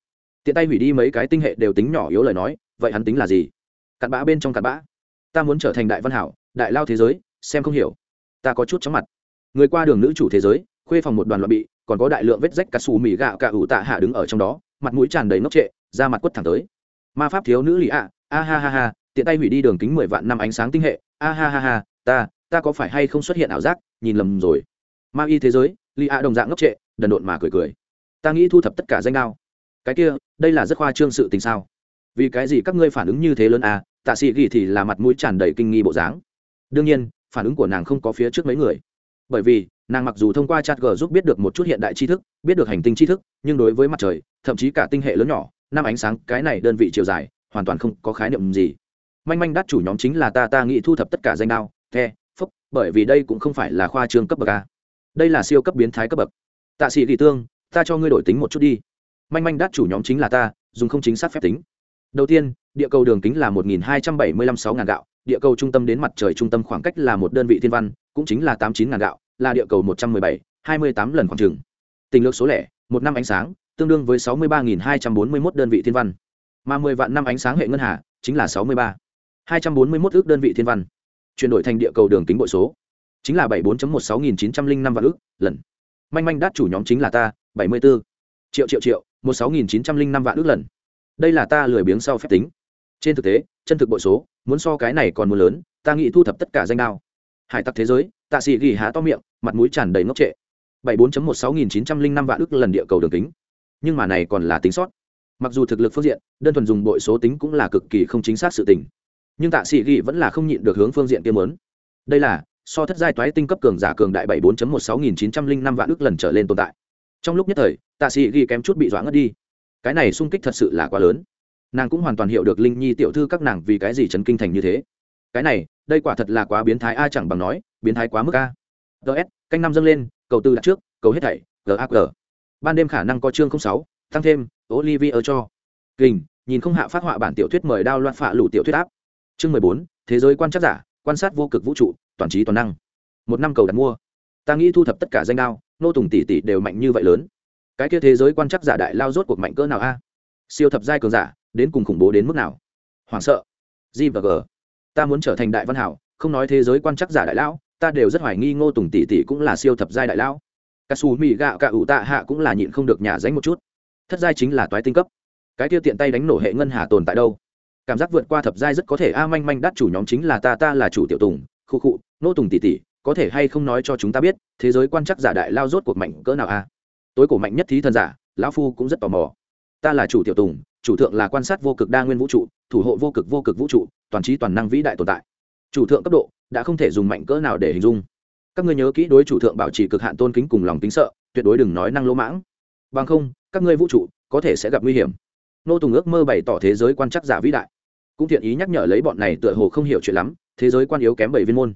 Tiện tay hủy đi mấy cái tinh hệ đều tính nhỏ yếu lời nói, vậy hắn tính là gì? Cặn bã bên trong cặn bã. Ta muốn trở thành đại văn hảo, đại lao thế giới, xem không hiểu ta có chút chóng mặt. Người qua đường nữ chủ thế giới, khuê phòng một đoàn loại bị, còn có đại lượng vết rách cà xù mì gạo cà ủ tạ hạ đứng ở trong đó, mặt mũi tràn đầy ngốc trệ, da mặt quất thẳng tới. Ma pháp thiếu nữ lì ạ, a ha ha ha, tiện tay hủy đi đường kính mười vạn năm ánh sáng tinh hệ, a ha ha ha, ta ta có phải hay không xuất hiện ảo giác, nhìn lầm rồi. Ma y thế giới, lì ạ đồng dạng ngốc trệ, đần độn mà cười cười. Ta nghĩ thu thập tất cả danh đao cái kia, đây là rất khoa trương sự tình sao? Vì cái gì các ngươi phản ứng như thế lớn à? Tạ sĩ ghi thì là mặt mũi tràn đầy kinh nghi bộ dáng. Đương nhiên phản ứng của nàng không có phía trước mấy người. Bởi vì, nàng mặc dù thông qua chat g giúp biết được một chút hiện đại tri thức, biết được hành tinh tri thức, nhưng đối với mặt trời, thậm chí cả tinh hệ lớn nhỏ, năm ánh sáng, cái này đơn vị chiều dài, hoàn toàn không có khái niệm gì. Manh manh đắt chủ nhóm chính là ta ta nghĩ thu thập tất cả danh đao, the, phúc, bởi vì đây cũng không phải là khoa trương cấp bậc a đây là siêu cấp biến thái cấp bậc. Tạ sĩ kỳ tương, ta cho ngươi đổi tính một chút đi. Manh manh đắt chủ nhóm chính là ta, dùng không chính xác phép tính. Đầu tiên, địa cầu đường kính là một nghìn hai trăm bảy mươi lăm sáu ngàn gạo địa cầu trung tâm đến mặt trời trung tâm khoảng cách là một đơn vị thiên văn, cũng chính là tám chín ngàn gạo, là địa cầu một trăm mười bảy, hai mươi tám lần khoảng trừng tình lược số lẻ, một năm ánh sáng, tương đương với sáu mươi ba nghìn hai trăm bốn mươi mốt đơn vị thiên văn. Mà mười vạn năm ánh sáng hệ ngân hà, chính là sáu mươi ba, hai trăm bốn mươi mốt ước đơn vị thiên văn. Chuyển đổi thành địa cầu đường kính bội số, chính là bảy bốn một sáu nghìn chín trăm linh năm vạn ước lần. Manh manh đát chủ nhóm chính là ta, bảy mươi bốn triệu triệu triệu, một sáu nghìn chín trăm linh năm vạn ước lần. Đây là ta lười biếng sau phép tính. Trên thực tế chân thực bội số, muốn so cái này còn muốn lớn, ta nghĩ thu thập tất cả danh đao. Hải tặc thế giới, tạ sĩ ghi há to miệng, mặt mũi tràn đầy ngốc trệ. Bảy bốn một sáu nghìn chín trăm linh năm vạn ước lần địa cầu đường kính. Nhưng mà này còn là tính sót. Mặc dù thực lực phương diện, đơn thuần dùng bội số tính cũng là cực kỳ không chính xác sự tình. Nhưng tạ sĩ ghi vẫn là không nhịn được hướng phương diện kia lớn. đây là, so thất giai toái tinh cấp cường giả cường đại bảy bốn một sáu nghìn chín trăm linh năm vạn ước lần trở lên tồn tại. Trong lúc nhất thời, tạ sĩ ghi kém chút bị doãn ngất đi. Cái này sung kích thật sự là quá lớn nàng cũng hoàn toàn hiểu được linh nhi tiểu thư các nàng vì cái gì chấn kinh thành như thế. Cái này, đây quả thật là quá biến thái a, chẳng bằng nói, biến thái quá mức a. Ts canh năm dâng lên, cầu tư đặt trước, cầu hết thảy gag ban đêm khả năng có chương sáu, tăng thêm olivier cho. Kình, nhìn không hạ phát họa bản tiểu thuyết mời đao loạn phạ lủ tiểu thuyết áp. Chương mười bốn, thế giới quan trắc giả, quan sát vô cực vũ trụ, toàn trí toàn năng. Một năm cầu đặt mua. Ta nghĩ thu thập tất cả danh đao, nô tùng tỷ tỷ đều mạnh như vậy lớn. Cái kia thế giới quan trắc giả đại lao rốt cuộc mạnh cỡ nào a? Siêu thập giai cường giả đến cùng khủng bố đến mức nào? Hoảng sợ. G và g. Ta muốn trở thành đại văn hảo, không nói thế giới quan chắc giả đại lão, ta đều rất hoài nghi ngô tùng tỷ tỷ cũng là siêu thập giai đại lão. Cà xù mì gạo cà ủ tạ hạ cũng là nhịn không được nhả dánh một chút. Thất giai chính là toái tinh cấp. Cái tiêu tiện tay đánh nổ hệ ngân hà tồn tại đâu? Cảm giác vượt qua thập giai rất có thể, a, manh manh đắt chủ nhóm chính là ta ta là chủ tiểu tùng, khu khụ Ngô tùng tỷ tỷ, có thể hay không nói cho chúng ta biết, thế giới quan chắc giả đại lao rốt cuộc mạnh cỡ nào a? Tối cổ mạnh nhất thí thần giả, lão phu cũng rất tò mò. Ta là chủ tiểu tùng chủ thượng là quan sát vô cực đa nguyên vũ trụ, thủ hộ vô cực vô cực vũ trụ, toàn trí toàn năng vĩ đại tồn tại. Chủ thượng cấp độ, đã không thể dùng mạnh cỡ nào để hình dung. Các ngươi nhớ kỹ đối chủ thượng bảo trì cực hạn tôn kính cùng lòng tính sợ, tuyệt đối đừng nói năng lỗ mãng. Bằng không, các ngươi vũ trụ có thể sẽ gặp nguy hiểm. Nô tùng ước mơ bày tỏ thế giới quan chắc giả vĩ đại. Cũng thiện ý nhắc nhở lấy bọn này tựa hồ không hiểu chuyện lắm, thế giới quan yếu kém bảy viên môn.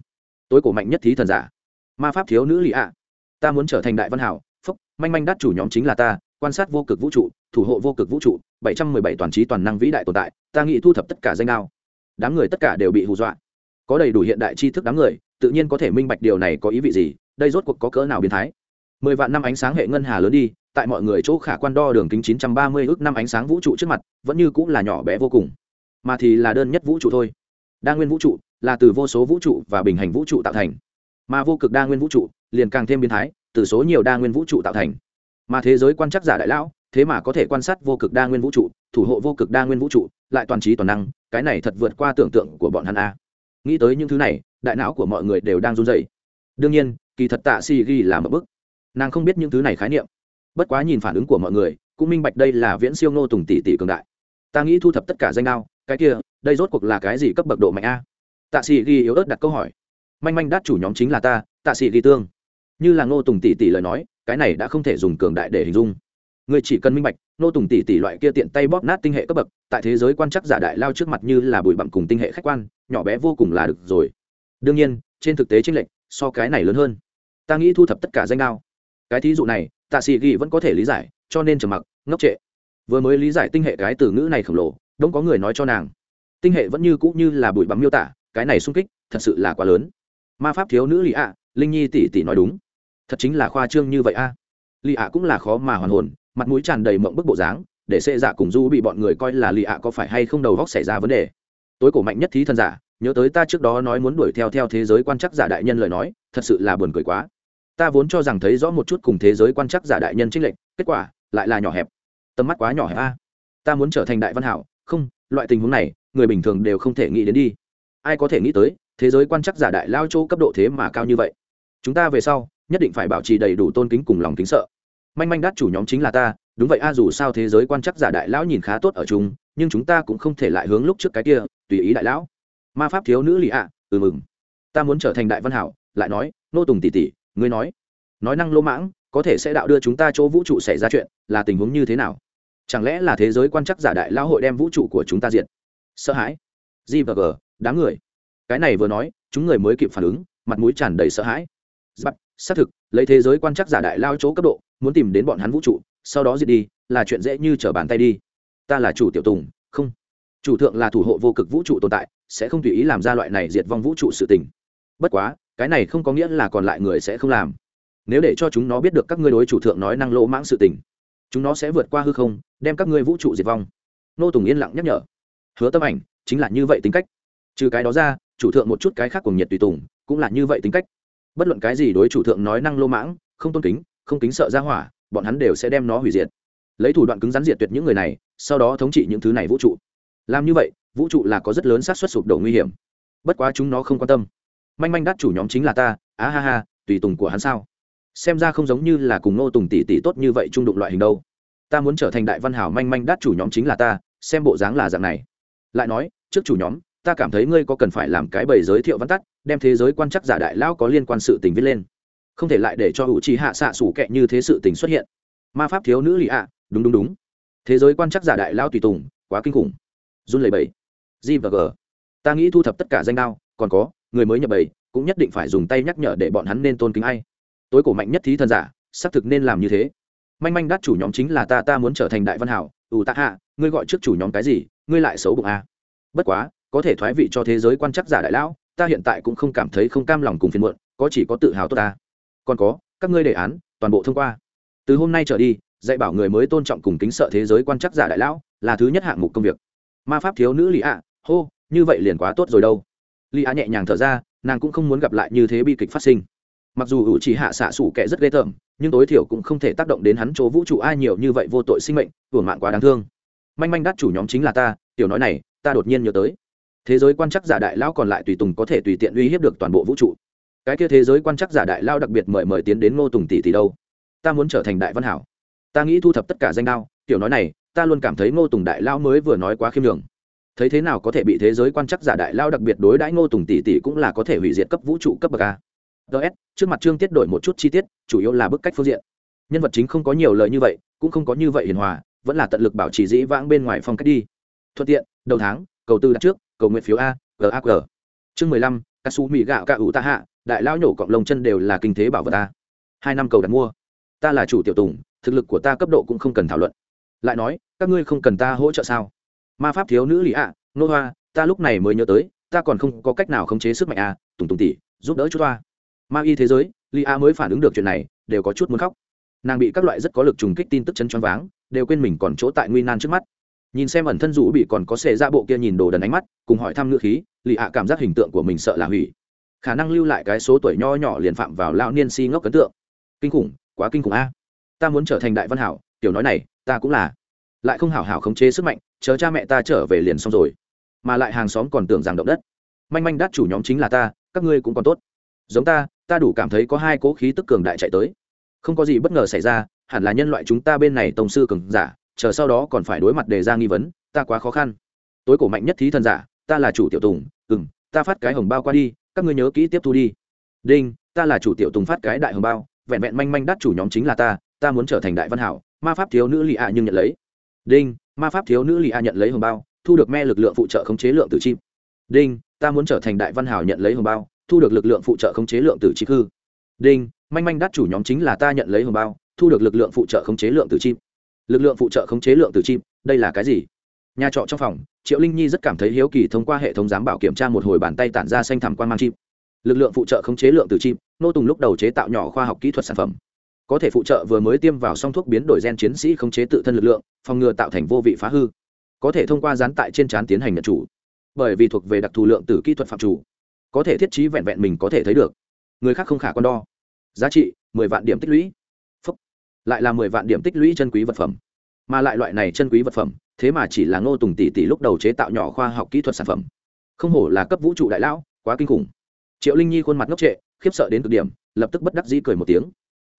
Tối cổ mạnh nhất thí thần giả. Ma pháp thiếu nữ lì ạ. Ta muốn trở thành đại văn hảo, phúc, manh manh đắt chủ nhóm chính là ta quan sát vô cực vũ trụ thủ hộ vô cực vũ trụ bảy trăm mười bảy toàn trí toàn năng vĩ đại tồn tại ta nghĩ thu thập tất cả danh ao, đám người tất cả đều bị hù dọa. Có đầy đủ hiện đại tri thức đám người tự nhiên có thể minh bạch điều này có ý vị gì đây rốt cuộc có cỡ nào biến thái. Mười vạn năm ánh sáng hệ ngân hà lớn đi tại mọi người chỗ khả quan đo đường kính chín trăm ba mươi ước năm ánh sáng vũ trụ trước mặt vẫn như cũng là nhỏ bé vô cùng. Mà thì là đơn nhất vũ trụ thôi. Đa nguyên vũ trụ là từ vô số vũ trụ và bình hành vũ trụ tạo thành. Mà vô cực đa nguyên vũ trụ liền càng thêm biến thái từ số nhiều đa nguyên vũ trụ tạo thành mà thế giới quan trắc giả đại lão, thế mà có thể quan sát vô cực đa nguyên vũ trụ, thủ hộ vô cực đa nguyên vũ trụ, lại toàn trí toàn năng, cái này thật vượt qua tưởng tượng của bọn hắn a. Nghĩ tới những thứ này, đại não của mọi người đều đang run dày đương nhiên, kỳ thật tạ si ghi là một bức. Nàng không biết những thứ này khái niệm. Bất quá nhìn phản ứng của mọi người, cũng minh bạch đây là viễn siêu nô tùng tỷ tỷ cường đại. Ta nghĩ thu thập tất cả danh đao cái kia, đây rốt cuộc là cái gì cấp bậc độ mạnh a? Tạ sĩ ghi yếu ớt đặt câu hỏi. Manh manh đát chủ nhóm chính là ta, tạ sĩ ghi tương. Như là ngô tùng tỷ tỷ lời nói cái này đã không thể dùng cường đại để hình dung. Người chỉ cần minh bạch, nô tùng tỷ tỷ loại kia tiện tay bóp nát tinh hệ cấp bậc, tại thế giới quan chắc giả đại lao trước mặt như là bụi bặm cùng tinh hệ khách quan, nhỏ bé vô cùng là được rồi. Đương nhiên, trên thực tế tranh lệch so cái này lớn hơn. Ta nghĩ thu thập tất cả danh đao. Cái thí dụ này, tạ sĩ ghi vẫn có thể lý giải, cho nên trầm mặc, ngốc trệ. Vừa mới lý giải tinh hệ cái từ ngữ này khổng lồ, đông có người nói cho nàng. Tinh hệ vẫn như cũ như là bụi bặm miêu tả, cái này sung kích, thật sự là quá lớn. Ma pháp thiếu nữ lì ạ, linh nhi tỷ tỷ nói đúng thật chính là khoa trương như vậy a. À. lì ạ cũng là khó mà hoàn hồn, mặt mũi tràn đầy mộng bức bộ dáng, để xệ dạ cùng du bị bọn người coi là lì ạ có phải hay không đầu góc xảy ra vấn đề. Tối cổ mạnh nhất thí thân giả, nhớ tới ta trước đó nói muốn đuổi theo theo thế giới quan chắc giả đại nhân lời nói, thật sự là buồn cười quá. Ta vốn cho rằng thấy rõ một chút cùng thế giới quan chắc giả đại nhân trích lệnh kết quả, lại là nhỏ hẹp. Tầm mắt quá nhỏ hẹp a. Ta muốn trở thành đại văn hảo, không, loại tình huống này, người bình thường đều không thể nghĩ đến đi. Ai có thể nghĩ tới, thế giới quan chắc giả đại lao châu cấp độ thế mà cao như vậy. Chúng ta về sau nhất định phải bảo trì đầy đủ tôn kính cùng lòng kính sợ. Manh manh đắt chủ nhóm chính là ta, đúng vậy a, dù sao thế giới quan chắc giả đại lão nhìn khá tốt ở chúng nhưng chúng ta cũng không thể lại hướng lúc trước cái kia, tùy ý đại lão. Ma pháp thiếu nữ lì ạ ừ mừng. Ta muốn trở thành đại văn hảo, lại nói, nô tùng tỷ tỷ, ngươi nói. Nói năng lỗ mãng, có thể sẽ đạo đưa chúng ta chỗ vũ trụ xảy ra chuyện, là tình huống như thế nào? Chẳng lẽ là thế giới quan chắc giả đại lão hội đem vũ trụ của chúng ta diệt? Sợ hãi. G và g đám người. Cái này vừa nói, chúng người mới kịp phản ứng, mặt mũi tràn đầy sợ hãi. Giáp xác thực, lấy thế giới quan chắc giả đại lao chỗ cấp độ, muốn tìm đến bọn hắn vũ trụ, sau đó diệt đi, là chuyện dễ như trở bàn tay đi. Ta là chủ tiểu tùng, không. Chủ thượng là thủ hộ vô cực vũ trụ tồn tại, sẽ không tùy ý làm ra loại này diệt vong vũ trụ sự tình. Bất quá, cái này không có nghĩa là còn lại người sẽ không làm. Nếu để cho chúng nó biết được các ngươi đối chủ thượng nói năng lỗ mãng sự tình, chúng nó sẽ vượt qua hư không, đem các ngươi vũ trụ diệt vong. Nô tùng yên lặng nhắc nhở. Hứa tâm ảnh, chính là như vậy tính cách. Trừ cái đó ra, chủ thượng một chút cái khác cùng nhiệt tùy tùng, cũng là như vậy tính cách bất luận cái gì đối chủ thượng nói năng lô mãng, không tôn kính, không kính sợ ra hỏa, bọn hắn đều sẽ đem nó hủy diệt. Lấy thủ đoạn cứng rắn diệt tuyệt những người này, sau đó thống trị những thứ này vũ trụ. Làm như vậy, vũ trụ là có rất lớn xác suất sụp đổ nguy hiểm. Bất quá chúng nó không quan tâm. Manh manh đắt chủ nhóm chính là ta, á ha ha, tùy tùng của hắn sao? Xem ra không giống như là cùng nô tùng tỷ tỷ tốt như vậy trung đụng loại hình đâu. Ta muốn trở thành đại văn hảo manh manh đắt chủ nhóm chính là ta, xem bộ dáng là dạng này. Lại nói, trước chủ nhóm ta cảm thấy ngươi có cần phải làm cái bầy giới thiệu văn tắt, đem thế giới quan chắc giả đại lão có liên quan sự tình viết lên. Không thể lại để cho hữu trí hạ xạ sủ kệ như thế sự tình xuất hiện. Ma pháp thiếu nữ lì ạ, đúng đúng đúng. Thế giới quan chắc giả đại lão tùy tùng, quá kinh khủng. Run lầy bầy g và g. Ta nghĩ thu thập tất cả danh đao, còn có, người mới nhập bầy, cũng nhất định phải dùng tay nhắc nhở để bọn hắn nên tôn kính ai. Tối cổ mạnh nhất thí thần giả, xác thực nên làm như thế. Manh manh đắt chủ nhóm chính là ta ta muốn trở thành đại văn hảo. Ủ tạ hạ, ngươi gọi trước chủ nhóm cái gì, ngươi lại xấu bụng à? bất quá có thể thoái vị cho thế giới quan chắc giả đại lão, ta hiện tại cũng không cảm thấy không cam lòng cùng phiền muộn, có chỉ có tự hào tốt ta. Còn có, các ngươi đề án, toàn bộ thông qua. Từ hôm nay trở đi, dạy bảo người mới tôn trọng cùng kính sợ thế giới quan chắc giả đại lão, là thứ nhất hạng mục công việc. Ma pháp thiếu nữ lì ạ, hô, như vậy liền quá tốt rồi đâu. Lì ạ nhẹ nhàng thở ra, nàng cũng không muốn gặp lại như thế bi kịch phát sinh. Mặc dù ủ chỉ hạ xạ sủ kẻ rất ghê tởm, nhưng tối thiểu cũng không thể tác động đến hắn chỗ vũ trụ ai nhiều như vậy vô tội sinh mệnh, hưởng mạng quá đáng thương. Manh manh đắt chủ nhóm chính là ta, tiểu nói này, ta đột nhiên nhớ tới thế giới quan chắc giả đại lao còn lại tùy tùng có thể tùy tiện uy hiếp được toàn bộ vũ trụ. Cái kia thế giới quan chắc giả đại lao đặc biệt mời mời tiến đến ngô tùng tỷ tỷ đâu? Ta muốn trở thành đại văn hảo. Ta nghĩ thu thập tất cả danh đao. Kiểu nói này, ta luôn cảm thấy ngô tùng đại lao mới vừa nói quá khiêm đường thấy thế nào có thể bị thế giới quan chắc giả đại lao đặc biệt đối đãi ngô tùng tỷ tỷ cũng là có thể hủy diệt cấp vũ trụ cấp bậc a. Ts trước mặt trương tiết đổi một chút chi tiết, chủ yếu là bức cách phương diện. Nhân vật chính không có nhiều lời như vậy, cũng không có như vậy hiền hòa, vẫn là tận lực bảo trì dĩ vãng bên ngoài phong cách đi. Thuận tiện, đầu tháng, cầu tư đặt trước cầu nguyện phiếu a gag chương mười lăm ca su mỹ gạo ca ủ ta hạ, đại lão nhổ cọng lông chân đều là kinh thế bảo vật ta hai năm cầu đặt mua. Ta là chủ tiểu tùng, thực lực của ta cấp độ cũng không cần thảo luận. Lại nói, các ngươi không cần ta hỗ trợ sao? Ma pháp thiếu nữ lý ạ, nô hoa, ta lúc này mới nhớ tới, ta còn không có cách nào khống chế sức mạnh a, tùng tùng tỉ giúp đỡ chút hoa. Ma y thế giới, lý a mới phản ứng được chuyện này, đều có chút muốn khóc. Nàng bị các loại rất có lực trùng kích tin tức chân choáng váng, đều quên mình còn chỗ tại nguy nan trước mắt nhìn xem ẩn thân rũ bị còn có xệ ra bộ kia nhìn đồ đần ánh mắt, cùng hỏi thăm ngữ khí, lì ạ cảm giác hình tượng của mình sợ là hủy. Khả năng lưu lại cái số tuổi nho nhỏ liền phạm vào lão niên si ngốc ấn tượng. Kinh khủng, quá kinh khủng a. Ta muốn trở thành đại văn hảo, tiểu nói này, ta cũng là. Lại không hảo hảo khống chế sức mạnh, chờ cha mẹ ta trở về liền xong rồi. Mà lại hàng xóm còn tưởng rằng động đất. Manh manh đắt chủ nhóm chính là ta, các ngươi cũng còn tốt. Giống ta ta đủ cảm thấy có hai cố khí tức cường đại chạy tới. Không có gì bất ngờ xảy ra, hẳn là nhân loại chúng ta bên này tổng sư cường giả chờ sau đó còn phải đối mặt đề ra nghi vấn, ta quá khó khăn. Tối cổ mạnh nhất thí thần giả, ta là chủ tiểu tùng ừ m ta phát cái hồng bao qua đi, các ngươi nhớ kỹ tiếp thu đi. Đinh, ta là chủ tiểu tùng phát cái đại hồng bao, vẹn vẹn manh manh đắt chủ nhóm chính là ta ta muốn trở thành đại văn hảo, ma pháp thiếu nữ lì ạ nhưng nhận lấy. Đinh, ma pháp thiếu nữ lì ạ nhận lấy hồng bao, thu được me lực lượng phụ trợ khống chế lượng tử chim đinh, ta muốn trở thành đại văn hảo nhận lấy hồng bao, thu được lực lượng phụ trợ khống chế lượng tử chim hư đinh, manh manh đắt chủ nhóm chính là ta nhận lấy hồng bao, thu được lực lượng phụ trợ khống chế lượng tử chim lực lượng phụ trợ khống chế lượng tử chim, đây là cái gì? Nhà trọ trong phòng, triệu linh nhi rất cảm thấy hiếu kỳ thông qua hệ thống giám bảo kiểm tra một hồi bàn tay tản ra xanh thảm quan mang chim. Lực lượng phụ trợ khống chế lượng tử chim, nô tùng lúc đầu chế tạo nhỏ khoa học kỹ thuật sản phẩm. Có thể phụ trợ vừa mới tiêm vào xong thuốc biến đổi gen chiến sĩ khống chế tự thân lực lượng, phòng ngừa tạo thành vô vị phá hư. Có thể thông qua gián tại trên trán tiến hành nhận chủ. Bởi vì thuộc về đặc thù lượng tử kỹ thuật phạm chủ. Có thể thiết trí vẹn vẹn mình có thể thấy được. Người khác không khả con đo. Giá trị, mười vạn điểm tích lũy lại là mười vạn điểm tích lũy chân quý vật phẩm. Mà lại loại này chân quý vật phẩm, thế mà chỉ là ngô tùng tỷ tỷ lúc đầu chế tạo nhỏ khoa học kỹ thuật sản phẩm. Không hổ là cấp vũ trụ đại lão, quá kinh khủng. Triệu linh nhi khuôn mặt ngốc trệ, khiếp sợ đến cực điểm, lập tức bất đắc dĩ cười một tiếng.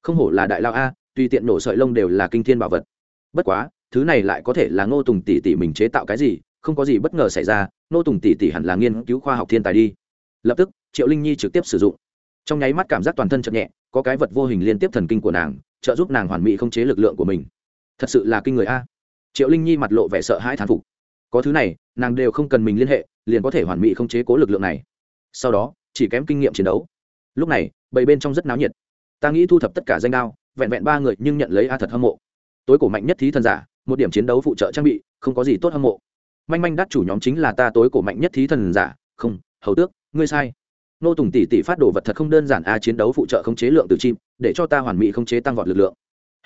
Không hổ là đại lao a, tùy tiện nổ sợi lông đều là kinh thiên bảo vật. Bất quá, thứ này lại có thể là ngô tùng tỷ tỷ mình chế tạo cái gì, không có gì bất ngờ xảy ra, ngô tùng tỷ tỷ hẳn là nghiên cứu khoa học thiên tài đi. Lập tức, triệu linh nhi trực tiếp sử dụng. Trong nháy mắt cảm giác toàn thân chậm nhẹ, có cái vật vô hình liên tiếp thần kinh của nàng trợ giúp nàng hoàn mỹ không chế lực lượng của mình. Thật sự là kinh người a. Triệu linh nhi mặt lộ vẻ sợ hãi thán phục. Có thứ này, nàng đều không cần mình liên hệ, liền có thể hoàn mỹ không chế cố lực lượng này. Sau đó, chỉ kém kinh nghiệm chiến đấu. Lúc này, bầy bên trong rất náo nhiệt. Ta nghĩ thu thập tất cả danh đao, vẹn vẹn ba người nhưng nhận lấy a thật hâm mộ. Tối cổ mạnh nhất thí thần giả, một điểm chiến đấu phụ trợ trang bị, không có gì tốt hâm mộ. Manh manh đắt chủ nhóm chính là ta tối cổ mạnh nhất thí thần giả, không, hầu tước, ngươi sai. Nô tùng tỷ tỷ phát đồ vật thật không đơn giản a, chiến đấu phụ trợ khống chế lượng từ chim để cho ta hoàn mỹ không chế tăng vọt lực lượng.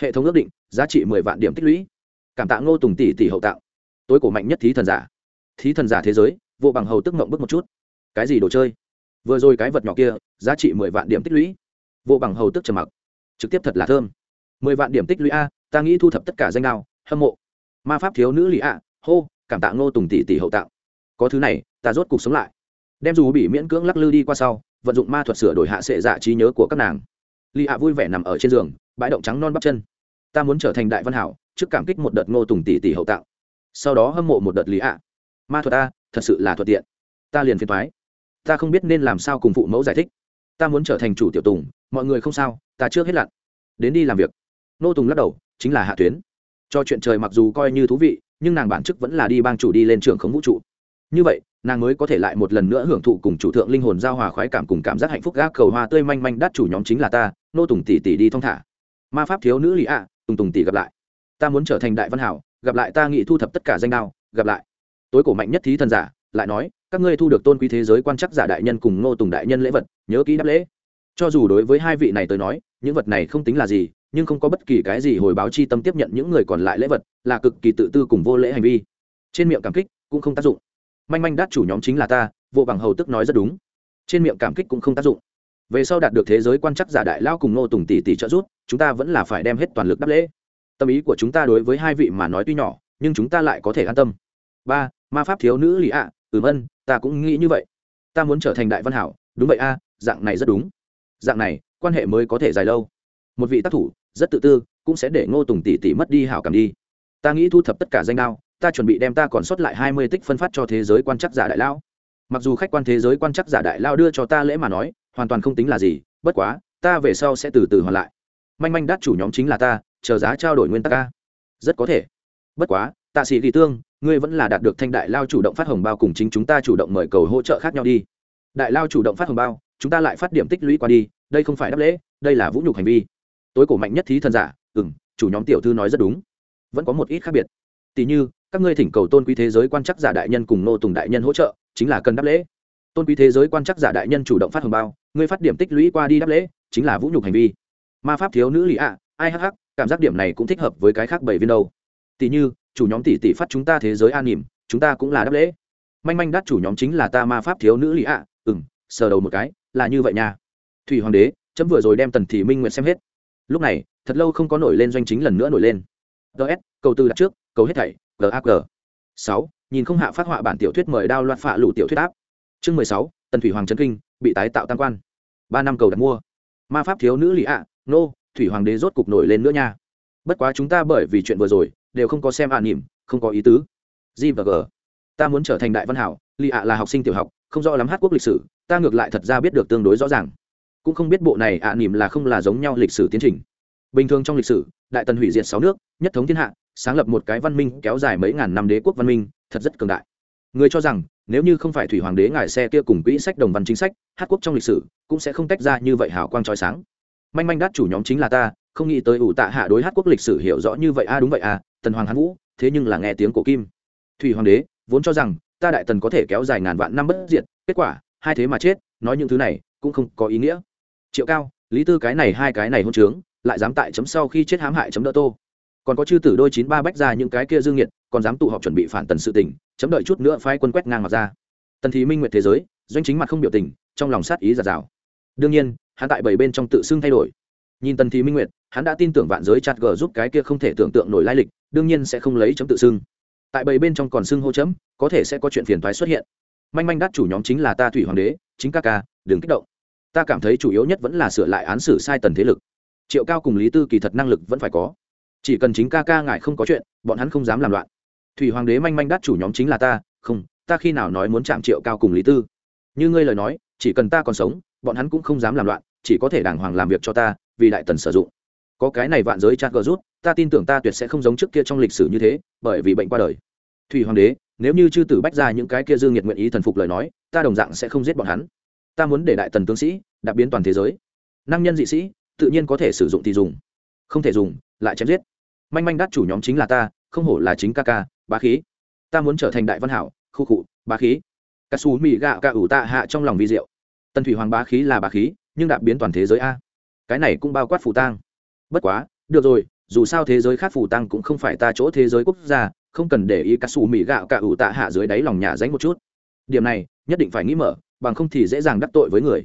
Hệ thống ước định, giá trị mười vạn điểm tích lũy. Cảm tạ ngô tùng tỷ tỷ hậu tạo. Tối cổ mạnh nhất thí thần giả. Thí thần giả thế giới, vô bằng hầu tức mộng bức một chút. Cái gì đồ chơi? Vừa rồi cái vật nhỏ kia, giá trị mười vạn điểm tích lũy. Vô bằng hầu tức trầm mặc. Trực tiếp thật là thơm. Mười vạn điểm tích lũy a, ta nghĩ thu thập tất cả danh nào hâm mộ. Ma pháp thiếu nữ lì a hô, cảm tạ ngô tùng tỷ tỷ hậu tạo. Có thứ này, ta rốt cuộc sống lại. Đem dù bị miễn cưỡng lắc lư đi qua sau, vận dụng ma thuật sửa đổi hạ sệ dạ trí nhớ của các nàng lì a vui vẻ nằm ở trên giường, bãi động trắng non bắp chân. Ta muốn trở thành đại văn hảo, trước cảm kích một đợt ngô tùng tỷ tỷ hậu tạo sau đó hâm mộ một đợt lý ạ ma thuật ta, thật sự là thuận tiện. Ta liền phiền thoái ta không biết nên làm sao cùng phụ mẫu giải thích. Ta muốn trở thành chủ tiểu tùng, mọi người không sao, ta trước hết lặn. Đến đi làm việc. Ngô tùng lắc đầu, chính là hạ tuyến. Cho chuyện trời mặc dù coi như thú vị, nhưng nàng bản chức vẫn là đi bang chủ đi lên trường khống vũ trụ. Như vậy nàng mới có thể lại một lần nữa hưởng thụ cùng chủ thượng linh hồn giao hòa khoái cảm cùng cảm giác hạnh phúc gác cầu hoa tươi manh manh đắt chủ nhóm chính là ta, nô tùng tỷ tỷ đi thong thả. Ma pháp thiếu nữ lì ạ, tùng tùng tỷ gặp lại. Ta muốn trở thành đại văn hảo, gặp lại ta nghĩ thu thập tất cả danh đao, gặp lại. Tối cổ mạnh nhất thí thần giả, lại nói, các ngươi thu được tôn quý thế giới quan chắc giả đại nhân cùng ngô tùng đại nhân lễ vật, nhớ kỹ đáp lễ. Cho dù đối với hai vị này tới nói, những vật này không tính là gì, nhưng không có bất kỳ cái gì hồi báo chi tâm tiếp nhận những người còn lại lễ vật, là cực kỳ tự tư cùng vô lễ hành vi. Trên miệng cảm kích cũng không tác dụng manh manh đát chủ nhóm chính là ta vô bằng hầu tức nói rất đúng. Trên miệng cảm kích cũng không tác dụng. Về sau đạt được thế giới quan chắc giả đại lao cùng ngô tùng tỷ tỷ trợ giúp chúng ta vẫn là phải đem hết toàn lực đáp lễ. Tâm ý của chúng ta đối với hai vị mà nói tuy nhỏ nhưng chúng ta lại có thể an tâm. Ba ma pháp thiếu nữ lì ạ. À, ừm ân ta cũng nghĩ như vậy. Ta muốn trở thành đại văn hảo. Đúng vậy a dạng này rất đúng. Dạng này quan hệ mới có thể dài lâu. Một vị tác thủ rất tự tư cũng sẽ để ngô tùng tỷ tỷ mất đi hảo cảm đi. Ta nghĩ thu thập tất cả danh đao ta chuẩn bị đem ta còn sót lại hai mươi tích phân phát cho thế giới quan chắc giả đại lao. Mặc dù khách quan thế giới quan chắc giả đại lao đưa cho ta lễ mà nói, hoàn toàn không tính là gì, bất quá, ta về sau sẽ từ từ hoàn lại. Manh manh đắt chủ nhóm chính là ta, chờ giá trao đổi nguyên tắc ca rất có thể. Bất quá, tạ sĩ kỳ tương, ngươi vẫn là đạt được thanh đại lao chủ động phát hồng bao cùng chính chúng ta chủ động mời cầu hỗ trợ khác nhau đi. Đại lao chủ động phát hồng bao, chúng ta lại phát điểm tích lũy qua đi, đây không phải đáp lễ, đây là vũ nhục hành vi. Tối cổ mạnh nhất thí thần giả ừ m chủ nhóm tiểu thư nói rất đúng. Vẫn có một ít khác biệt. Tỷ như các ngươi thỉnh cầu tôn quý thế giới quan chắc giả đại nhân cùng nô tùng đại nhân hỗ trợ, chính là cần đáp lễ. Tôn quý thế giới quan chắc giả đại nhân chủ động phát hồng bao, ngươi phát điểm tích lũy qua đi đáp lễ, chính là vũ nhục hành vi. Ma pháp thiếu nữ lì ạ, ai hh cảm giác điểm này cũng thích hợp với cái khác bảy viên đâu. Tỷ như, chủ nhóm tỷ tỷ phát chúng ta thế giới an nỉm chúng ta cũng là đáp lễ. Manh manh đắt chủ nhóm chính là ta ma pháp thiếu nữ lì ạ ừ m sờ đầu một cái, là như vậy nha. Thủy hoàng đế, chấm vừa rồi đem tần thị minh nguyện xem hết. Lúc này, thật lâu không có nổi lên doanh chính lần nữa nổi lên. Ts cầu tư đặt trước, cầu hết thảy gag sáu, nhìn không hạ phát họa bản tiểu thuyết mời đao loạt phạ lụ tiểu thuyết áp. Chương mười sáu, tần thủy hoàng trấn kinh, bị tái tạo tam quan. Ba năm cầu đặt mua. Ma pháp thiếu nữ lì ạ, nô, thủy hoàng đế rốt cục nổi lên nữa nha. Bất quá chúng ta bởi vì chuyện vừa rồi, đều không có xem ạ à nỉm, không có ý tứ. G và g. Ta muốn trở thành đại văn hảo lì ạ là học sinh tiểu học, không rõ lắm hát quốc lịch sử, ta ngược lại thật ra biết được tương đối rõ ràng. Cũng không biết bộ này ạ nỉm là không là giống nhau lịch sử tiến trình bình thường trong lịch sử, đại tần hủy diệt sáu nước, nhất thống thiên hạ, sáng lập một cái văn minh kéo dài mấy ngàn năm đế quốc văn minh, thật rất cường đại. Người cho rằng, nếu như không phải thủy hoàng đế ngài xe kia cùng quỹ sách đồng văn chính sách, hát quốc trong lịch sử, cũng sẽ không tách ra như vậy hào quang trói sáng. Manh manh đát chủ nhóm chính là ta, không nghĩ tới ủ tạ hạ đối hát quốc lịch sử hiểu rõ như vậy a, đúng vậy à tần hoàng hán vũ, thế nhưng là nghe tiếng cổ kim. Thủy hoàng đế, vốn cho rằng, ta đại tần có thể kéo dài ngàn vạn năm bất diệt, kết quả, hai thế mà chết, nói những thứ này, cũng không có ý nghĩa. Triệu cao, lý tư cái này hai cái này hôn trướng lại dám tại chấm sau khi chết hãm hại chấm đỡ tô. Còn có chư tử đôi chín ba bách ra những cái kia dương nhiệt còn dám tụ họp chuẩn bị phản tần sự tình, chấm đợi chút nữa phái quân quét ngang mặt ra. Tần thì minh nguyệt thế giới, doanh chính mặt không biểu tình, trong lòng sát ý giạt rào. Đương nhiên, hắn tại bảy bên trong tự xưng thay đổi. Nhìn tần thì minh nguyệt, hắn đã tin tưởng vạn giới chặt gờ giúp cái kia không thể tưởng tượng nổi lai lịch, đương nhiên sẽ không lấy chấm tự xưng. Tại bảy bên trong còn xưng hô chấm, có thể sẽ có chuyện phiền thoái xuất hiện. Manh manh đắt chủ nhóm chính là ta thủy hoàng đế, chính các ca, đừng kích động. Ta cảm thấy chủ yếu nhất vẫn là sửa lại án xử sai tần thế lực triệu cao cùng lý tư kỳ thật năng lực vẫn phải có. Chỉ cần chính ca ca ngài không có chuyện, bọn hắn không dám làm loạn. Thủy hoàng đế manh manh đắt chủ nhóm chính là ta, không, ta khi nào nói muốn chạm triệu cao cùng lý tư? Như ngươi lời nói, chỉ cần ta còn sống, bọn hắn cũng không dám làm loạn, chỉ có thể đàng hoàng làm việc cho ta, vì đại tần sử dụng. Có cái này vạn giới chát gờ rút, ta tin tưởng ta tuyệt sẽ không giống trước kia trong lịch sử như thế, bởi vì bệnh qua đời. Thủy hoàng đế, nếu như chư tử bách ra những cái kia dương nhiệt nguyện ý thần phục lời nói, ta đồng dạng sẽ không giết bọn hắn. Ta muốn để đại tần tướng sĩ, đạp biến toàn thế giới. Năng nhân dị sĩ tự nhiên có thể sử dụng thì dùng. Không thể dùng, lại chém giết. Manh manh đắt chủ nhóm chính là ta, không hổ là chính ca ca, bá khí. Ta muốn trở thành đại văn hảo, khu cụ bá khí. Cà xù mì gạo cà ủ tạ hạ trong lòng vi diệu. Tần thủy hoàng bá khí là bá khí, nhưng đạp biến toàn thế giới a. Cái này cũng bao quát phù tang. Bất quá, được rồi, dù sao thế giới khác phù tăng cũng không phải ta chỗ thế giới quốc gia, không cần để ý cà xù mì gạo cà ủ tạ hạ dưới đáy lòng nhà dánh một chút. Điểm này, nhất định phải nghĩ mở, bằng không thì dễ dàng đắc tội với người.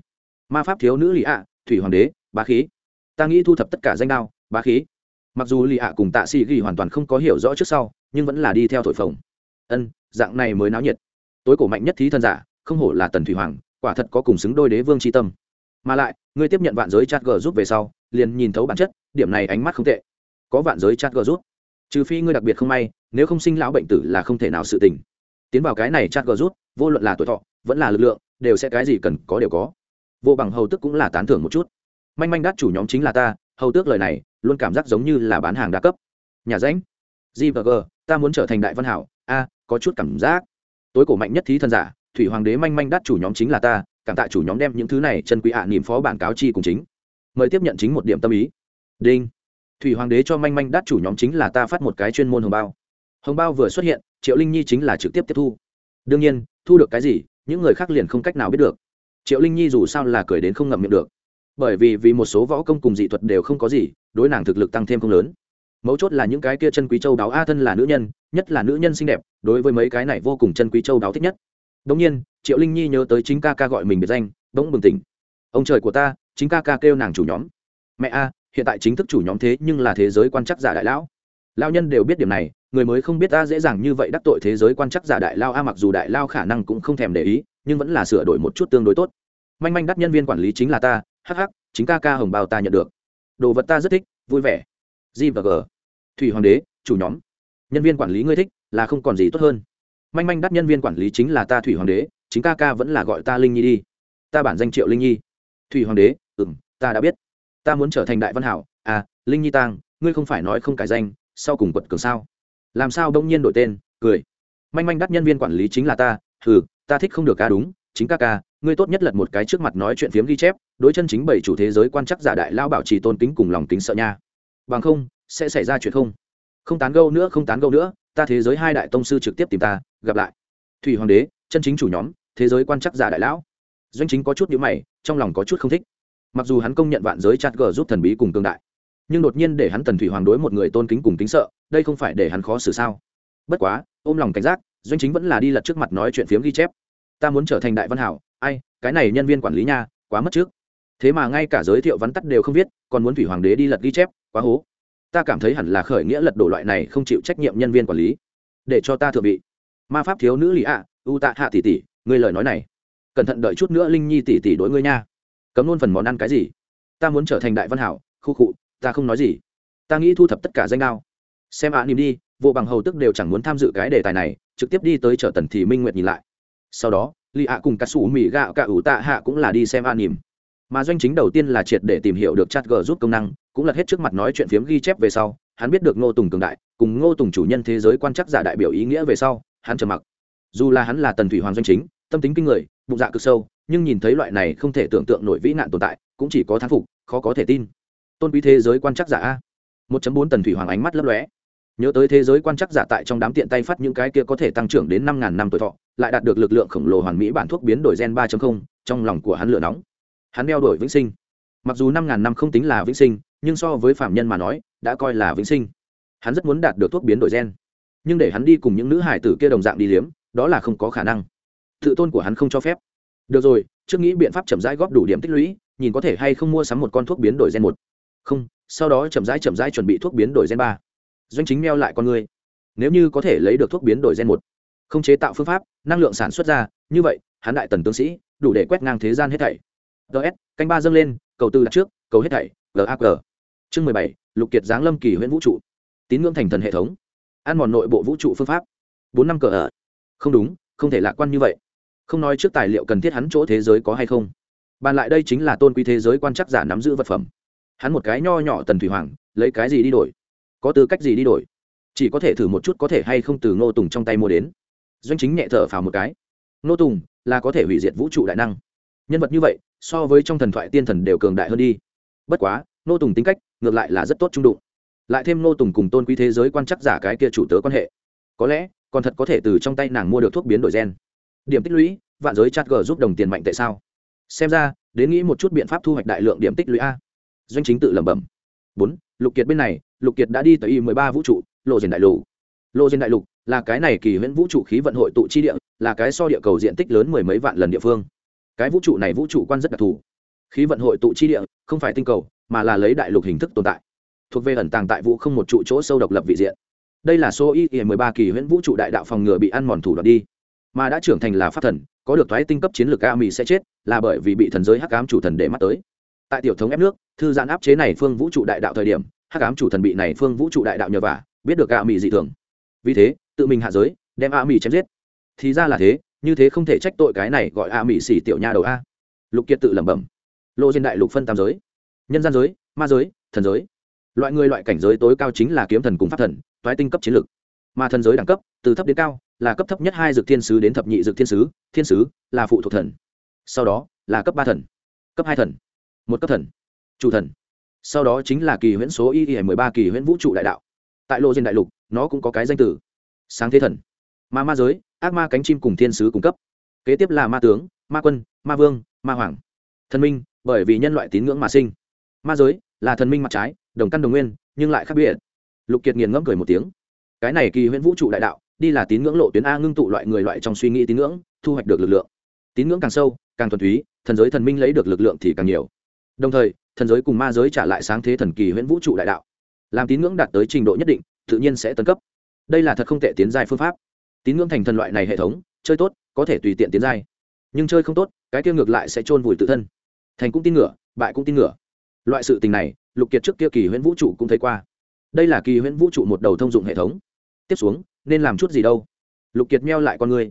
Ma pháp thiếu nữ lì ạ thủy hoàng đế, bá khí ta nghĩ thu thập tất cả danh đao bá khí. Mặc dù lì ạ cùng tạ sĩ ghi hoàn toàn không có hiểu rõ trước sau nhưng vẫn là đi theo thổi phồng. Ân dạng này mới náo nhiệt. Tối cổ mạnh nhất thí thân giả không hổ là tần thủy hoàng quả thật có cùng xứng đôi đế vương tri tâm. Mà lại ngươi tiếp nhận vạn giới chat g rút về sau liền nhìn thấu bản chất điểm này ánh mắt không tệ. Có vạn giới chat g rút, trừ phi ngươi đặc biệt không may nếu không sinh lão bệnh tử là không thể nào sự tình. Tiến vào cái này chat g rút, vô luận là tuổi thọ vẫn là lực lượng đều sẽ cái gì cần có đều có. Vô bằng hầu tức cũng là tán thưởng một chút manh manh đắt chủ nhóm chính là ta, hầu tước lời này, luôn cảm giác giống như là bán hàng đa cấp. Nhà ránh gvg ta muốn trở thành đại văn hảo. A, có chút cảm giác. Tối cổ mạnh nhất thí thân giả, thủy hoàng đế manh manh đắt chủ nhóm chính là ta, cảm tạ chủ nhóm đem những thứ này chân quý ạ à niềm phó bản cáo chi cùng chính. Mời tiếp nhận chính một điểm tâm ý. Đinh. Thủy hoàng đế cho manh manh đắt chủ nhóm chính là ta phát một cái chuyên môn hồng bao. Hồng bao vừa xuất hiện, triệu linh nhi chính là trực tiếp tiếp thu. Đương nhiên, thu được cái gì, những người khác liền không cách nào biết được. Triệu linh nhi dù sao là cười đến không ngậm miệng được bởi vì vì một số võ công cùng dị thuật đều không có gì đối nàng thực lực tăng thêm không lớn mấu chốt là những cái kia chân quý châu đáo a thân là nữ nhân nhất là nữ nhân xinh đẹp đối với mấy cái này vô cùng chân quý châu đáo thích nhất Đống nhiên, Triệu Linh Nhi nhớ tới chính ca ca gọi mình biệt danh, bỗng bừng tỉnh. Ông trời của ta, chính ca ca kêu nàng chủ nhóm. Mẹ a, hiện tại chính thức chủ nhóm thế nhưng là thế giới quan chắc giả đại lão. lao nhân đều biết điểm này, người mới không biết ta dễ dàng như vậy đắc tội thế giới quan chắc giả đại lao a mặc dù đại lao khả năng cũng không thèm để ý nhưng vẫn là sửa đổi một chút tương đối tốt manh manh đắt nhân viên quản lý chính là ta hh chính ca ca hồng bao ta nhận được. Đồ vật ta rất thích, vui vẻ. G và g. Thủy hoàng đế, chủ nhóm. Nhân viên quản lý ngươi thích, là không còn gì tốt hơn. Manh manh đắt nhân viên quản lý chính là ta thủy hoàng đế, chính ca ca vẫn là gọi ta linh nhi đi. Ta bản danh triệu linh nhi. Thủy hoàng đế ừ m ta đã biết. Ta muốn trở thành đại văn hảo. À linh nhi tang, ngươi không phải nói không cải danh, sau cùng quật cường sao? Làm sao đông nhiên đổi tên? Cười. Manh manh đắt nhân viên quản lý chính là ta. Ừ ta thích không được ca đúng chính ca ca, ngươi tốt nhất lật một cái trước mặt nói chuyện phiếm ghi chép, đối chân chính bảy chủ thế giới quan chắc giả đại lao bảo trì tôn kính cùng lòng kính sợ nha. Bằng không, sẽ xảy ra chuyện không? Không tán gâu nữa, không tán gâu nữa, ta thế giới hai đại tông sư trực tiếp tìm ta, gặp lại. Thủy hoàng đế, chân chính chủ nhóm, thế giới quan chắc giả đại lão. Doanh chính có chút nhữ mày, trong lòng có chút không thích. Mặc dù hắn công nhận vạn giới chặt gờ giúp thần bí cùng tương đại, nhưng đột nhiên để hắn tần thủy hoàng đối một người tôn kính cùng kính sợ, đây không phải để hắn khó xử sao? Bất quá, ôm lòng cảnh giác, doanh chính vẫn là đi lật trước mặt nói chuyện phiếm ghi chép ta muốn trở thành đại văn hảo ai cái này nhân viên quản lý nha quá mất trước. Thế mà ngay cả giới thiệu vắn tắt đều không viết còn muốn thủy hoàng đế đi lật ghi chép quá hố. Ta cảm thấy hẳn là khởi nghĩa lật đổ loại này không chịu trách nhiệm nhân viên quản lý. Để cho ta thượng vị. Ma pháp thiếu nữ lý ạ u tạ hạ tỷ tỷ ngươi lời nói này. Cẩn thận đợi chút nữa linh nhi tỷ tỷ đối ngươi nha. Cấm luôn phần món ăn cái gì? Ta muốn trở thành đại văn hảo khu cụ ta không nói gì. Ta nghĩ thu thập tất cả danh đao. Xem ạ à, nìm đi vô bằng hầu tức đều chẳng muốn tham dự cái đề tài này trực tiếp đi tới chợ tần thì minh nguyệt nhìn lại sau đó lì ạ cùng cà sủ mì gạo cả ủ tạ hạ cũng là đi xem an nỉm mà doanh chính đầu tiên là triệt để tìm hiểu được chat g giúp công năng, cũng lật hết trước mặt nói chuyện phiếm ghi chép về sau, hắn biết được ngô tùng cường đại, cùng ngô tùng chủ nhân thế giới quan chắc giả đại biểu ý nghĩa về sau, hắn trầm mặc. Dù là hắn là tần thủy hoàng doanh chính, tâm tính kinh người, bụng dạ cực sâu, nhưng nhìn thấy loại này không thể tưởng tượng nổi vĩ nạn tồn tại, cũng chỉ có thán phục, khó có thể tin. Tôn quý thế giới quan chắc giả a. Một bốn tần thủy hoàng ánh mắt lấp lóe nhớ tới thế giới quan chắc giả tại trong đám tiện tay phát những cái kia có thể tăng trưởng đến năm ngàn năm tuổi thọ, lại đạt được lực lượng khổng lồ hoàn mỹ bản thuốc biến đổi gen ba trong lòng của hắn lửa nóng. Hắn đeo đổi vĩnh sinh. Mặc dù năm ngàn năm không tính là vĩnh sinh, nhưng so với phạm nhân mà nói, đã coi là vĩnh sinh. Hắn rất muốn đạt được thuốc biến đổi gen. Nhưng để hắn đi cùng những nữ hải tử kia đồng dạng đi liếm, đó là không có khả năng. Tự tôn của hắn không cho phép. Được rồi, trước nghĩ biện pháp chậm rãi góp đủ điểm tích lũy, nhìn có thể hay không mua sắm một con thuốc biến đổi gen một. Không, sau đó chậm rãi chậm rãi chuẩn bị thuốc biến đổi gen ba doanh chính meo lại con người. Nếu như có thể lấy được thuốc biến đổi gen một, không chế tạo phương pháp, năng lượng sản xuất ra, như vậy, hắn đại tần tướng sĩ, đủ để quét ngang thế gian hết thảy. Ts canh ba dâng lên, cầu tư đặt trước, cầu hết thảy gaq chương mười bảy, lục kiệt giáng lâm kỳ huyện vũ trụ. Tín ngưỡng thành thần hệ thống. Ăn mòn nội bộ vũ trụ phương pháp. Bốn năm cờ ở. Không đúng, không thể lạc quan như vậy. Không nói trước tài liệu cần thiết hắn chỗ thế giới có hay không. Bàn lại đây chính là tôn quý thế giới quan chắc giả nắm giữ vật phẩm. Hắn một cái nho nhỏ tần thủy hoàng, lấy cái gì đi đổi? Có tư cách gì đi đổi? Chỉ có thể thử một chút có thể hay không từ ngô tùng trong tay mua đến. Doanh chính nhẹ thở phào một cái. Ngô tùng, là có thể hủy diệt vũ trụ đại năng. Nhân vật như vậy, so với trong thần thoại tiên thần đều cường đại hơn đi. Bất quá, ngô tùng tính cách, ngược lại là rất tốt trung đụng. Lại thêm ngô tùng cùng tôn quý thế giới quan chắc giả cái kia chủ tớ quan hệ. Có lẽ, còn thật có thể từ trong tay nàng mua được thuốc biến đổi gen. Điểm tích lũy, vạn giới chat g giúp đồng tiền mạnh tại sao? Xem ra, đến nghĩ một chút biện pháp thu hoạch đại lượng điểm tích lũy a. Doanh chính tự lẩm bẩm. Bốn lục kiệt bên này, lục kiệt đã đi tới y mười ba vũ trụ, lộ diện đại lục. Lộ diện đại lục là cái này kỳ huyễn vũ trụ khí vận hội tụ chi địa, là cái so địa cầu diện tích lớn mười mấy vạn lần địa phương. Cái vũ trụ này vũ trụ quan rất đặc thù. Khí vận hội tụ chi địa không phải tinh cầu, mà là lấy đại lục hình thức tồn tại. Thuộc về ẩn tàng tại vũ không một trụ chỗ sâu độc lập vị diện. Đây là số y mười ba kỳ huyễn vũ trụ đại đạo phòng ngừa bị ăn mòn thủ đoạn đi. Mà đã trưởng thành là pháp thần, có được thoái tinh cấp chiến lược a mỹ sẽ chết, là bởi vì bị thần giới hắc ám chủ thần để mắt tới tại tiểu thống ép nước, thư giãn áp chế này phương vũ trụ đại đạo thời điểm, hắc ám chủ thần bị này phương vũ trụ đại đạo nhờ vả, biết được a mỹ dị thường. Vì thế, tự mình hạ giới, đem a mỹ chém giết. Thì ra là thế, như thế không thể trách tội cái này gọi a mỹ xỉ tiểu nha đầu a. Lục kiệt tự lẩm bẩm. Lộ trên đại lục phân tam giới, nhân gian giới, ma giới, thần giới. Loại người loại cảnh giới tối cao chính là kiếm thần cùng pháp thần, toái tinh cấp chiến lược mà thần giới đẳng cấp, từ thấp đến cao, là cấp thấp nhất hai dược thiên sứ đến thập nhị dược thiên sứ thiên sứ là phụ thuộc thần. Sau đó, là cấp ba thần. Cấp hai thần một cấp thần, chủ thần. Sau đó chính là kỳ huyễn số y y mười ba kỳ huyễn vũ trụ đại đạo. Tại lộ trên đại lục, nó cũng có cái danh từ, sáng thế thần. Ma ma giới, ác ma cánh chim cùng thiên sứ cung cấp. Kế tiếp là ma tướng, ma quân, ma vương, ma hoàng. Thần minh, bởi vì nhân loại tín ngưỡng mà sinh. Ma giới, là thần minh mặt trái, đồng căn đồng nguyên, nhưng lại khác biệt. Lục kiệt nghiền ngẫm cười một tiếng. Cái này kỳ huyễn vũ trụ đại đạo, đi là tín ngưỡng lộ tuyến a ngưng tụ loại người loại trong suy nghĩ tín ngưỡng, thu hoạch được lực lượng. Tín ngưỡng càng sâu, càng thuần túy, thần giới thần minh lấy được lực lượng thì càng nhiều đồng thời, thần giới cùng ma giới trả lại sáng thế thần kỳ huyễn vũ trụ đại đạo. Làm tín ngưỡng đạt tới trình độ nhất định, tự nhiên sẽ tấn cấp. Đây là thật không tệ tiến giai phương pháp. Tín ngưỡng thành thần loại này hệ thống, chơi tốt, có thể tùy tiện tiến giai. Nhưng chơi không tốt, cái kia ngược lại sẽ chôn vùi tự thân. Thành cũng tin ngựa, bại cũng tin ngựa. Loại sự tình này, lục kiệt trước kia kỳ huyễn vũ trụ cũng thấy qua. Đây là kỳ huyễn vũ trụ một đầu thông dụng hệ thống. Tiếp xuống, nên làm chút gì đâu? Lục kiệt meo lại con người.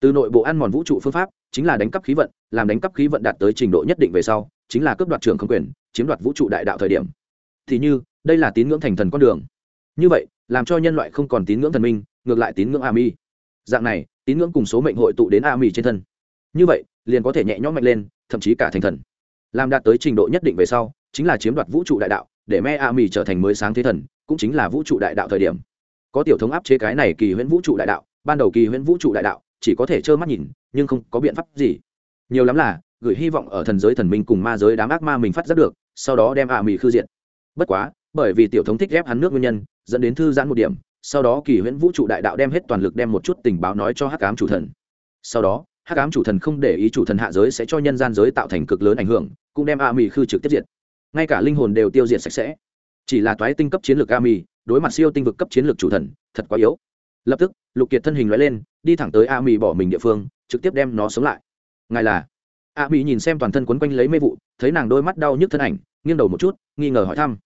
Từ nội bộ ăn mòn vũ trụ phương pháp, chính là đánh cắp khí vận, làm đánh cắp khí vận đạt tới trình độ nhất định về sau chính là cướp đoạt trường không quyền, chiếm đoạt vũ trụ đại đạo thời điểm. Thì như, đây là tín ngưỡng thành thần con đường. Như vậy, làm cho nhân loại không còn tín ngưỡng thần minh, ngược lại tín ngưỡng a mi. Dạng này, tín ngưỡng cùng số mệnh hội tụ đến a mi trên thân. Như vậy, liền có thể nhẹ nhõm mạnh lên, thậm chí cả thành thần. Làm đạt tới trình độ nhất định về sau, chính là chiếm đoạt vũ trụ đại đạo, để me a mi trở thành mới sáng thế thần, cũng chính là vũ trụ đại đạo thời điểm. Có tiểu thống áp chế cái này kỳ huyễn vũ trụ đại đạo, ban đầu kỳ huyễn vũ trụ đại đạo, chỉ có thể trơ mắt nhìn, nhưng không có biện pháp gì. Nhiều lắm là gửi hy vọng ở thần giới thần minh cùng ma giới đám ác ma mình phát giác được, sau đó đem a mi khư diện bất quá, bởi vì tiểu thống thích ghép hắn nước nguyên nhân, dẫn đến thư giãn một điểm, sau đó kỳ huyễn vũ trụ đại đạo đem hết toàn lực đem một chút tình báo nói cho hắc ám chủ thần. Sau đó, hắc ám chủ thần không để ý chủ thần hạ giới sẽ cho nhân gian giới tạo thành cực lớn ảnh hưởng, cũng đem a mì khư trực tiếp diệt. Ngay cả linh hồn đều tiêu diệt sạch sẽ. Chỉ là toái tinh cấp chiến lược a mì, đối mặt siêu tinh vực cấp chiến lược chủ thần, thật quá yếu. Lập tức, lục kiệt thân hình loại lên, đi thẳng tới a mì bỏ mình địa phương, trực tiếp đem nó sống lại. Ngài là? A mỹ nhìn xem toàn thân quấn quanh lấy mê vụ, thấy nàng đôi mắt đau nhức thân ảnh, nghiêng đầu một chút, nghi ngờ hỏi thăm.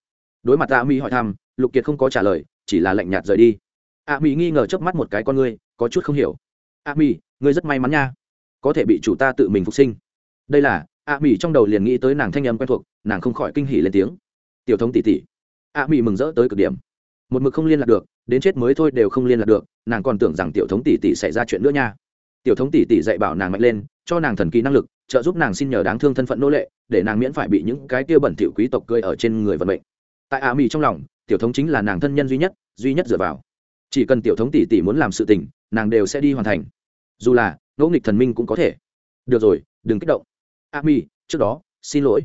Đối mặt a mỹ hỏi thăm, lục kiệt không có trả lời, chỉ là lạnh nhạt rời đi. A mỹ nghi ngờ chớp mắt một cái con ngươi, có chút không hiểu. A mỹ, ngươi rất may mắn nha. Có thể bị chủ ta tự mình phục sinh. Đây là, a mỹ trong đầu liền nghĩ tới nàng thanh âm quen thuộc, nàng không khỏi kinh hỉ lên tiếng. Tiểu thống tỷ tỷ. A mỹ mừng rỡ tới cực điểm. Một mực không liên lạc được, đến chết mới thôi đều không liên lạc được, nàng còn tưởng rằng tiểu thống tỷ tỷ xảy ra chuyện nữa nha. Tiểu thống tỷ tỷ dạy bảo nàng mạnh lên, cho nàng thần kỳ năng lực trợ giúp nàng xin nhờ đáng thương thân phận nô lệ, để nàng miễn phải bị những cái kia bẩn thỉu quý tộc cười ở trên người vận mệnh. Tại a mỹ trong lòng, tiểu thống chính là nàng thân nhân duy nhất duy nhất dựa vào. Chỉ cần tiểu thống tỷ tỷ muốn làm sự tình, nàng đều sẽ đi hoàn thành. Dù là ngẫu nghịch thần minh cũng có thể. Được rồi, đừng kích động. A mỹ trước đó, xin lỗi.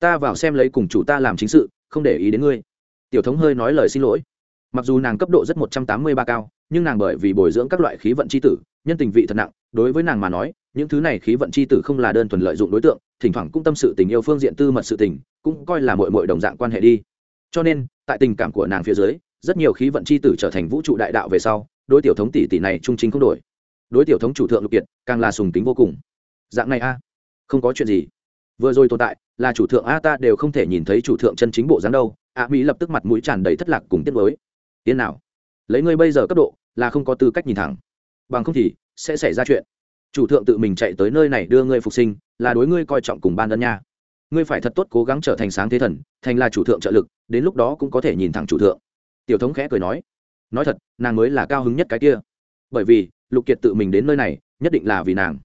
Ta vào xem lấy cùng chủ ta làm chính sự, không để ý đến ngươi. Tiểu thống hơi nói lời xin lỗi. Mặc dù nàng cấp độ rất một trăm tám mươi ba cao, nhưng nàng bởi vì bồi dưỡng các loại khí vận c h i tử, nhân tình vị thật nặng, đối với nàng mà nói những thứ này khí vận c h i tử không là đơn thuần lợi dụng đối tượng, thỉnh thoảng cũng tâm sự tình yêu phương diện tư mật sự tình, cũng coi là mội mội đồng dạng quan hệ đi. Cho nên, tại tình cảm của nàng phía dưới, rất nhiều khí vận c h i tử trở thành vũ trụ đại đạo về sau, đối tiểu thống tỷ tỷ này trung chính không đổi. Đối tiểu thống chủ thượng lục kiệt, càng là sùng tính vô cùng. Dạng này a, không có chuyện gì. Vừa rồi tồn tại, là chủ thượng a ta đều không thể nhìn thấy chủ thượng chân chính bộ dáng đâu. A mỹ lập tức mặt mũi tràn đầy thất lạc cùng tiết mới tiến nào? Lấy ngươi bây giờ cấp độ, là không có tư cách nhìn thẳng. Bằng không thì, sẽ xảy ra chuyện chủ thượng tự mình chạy tới nơi này đưa ngươi phục sinh, là đối ngươi coi trọng cùng ban đơn nha. Ngươi phải thật tốt cố gắng trở thành sáng thế thần, thành là chủ thượng trợ lực, đến lúc đó cũng có thể nhìn thẳng chủ thượng. Tiểu thống khẽ cười nói. Nói thật, nàng mới là cao hứng nhất cái kia. Bởi vì, lục kiệt tự mình đến nơi này, nhất định là vì nàng.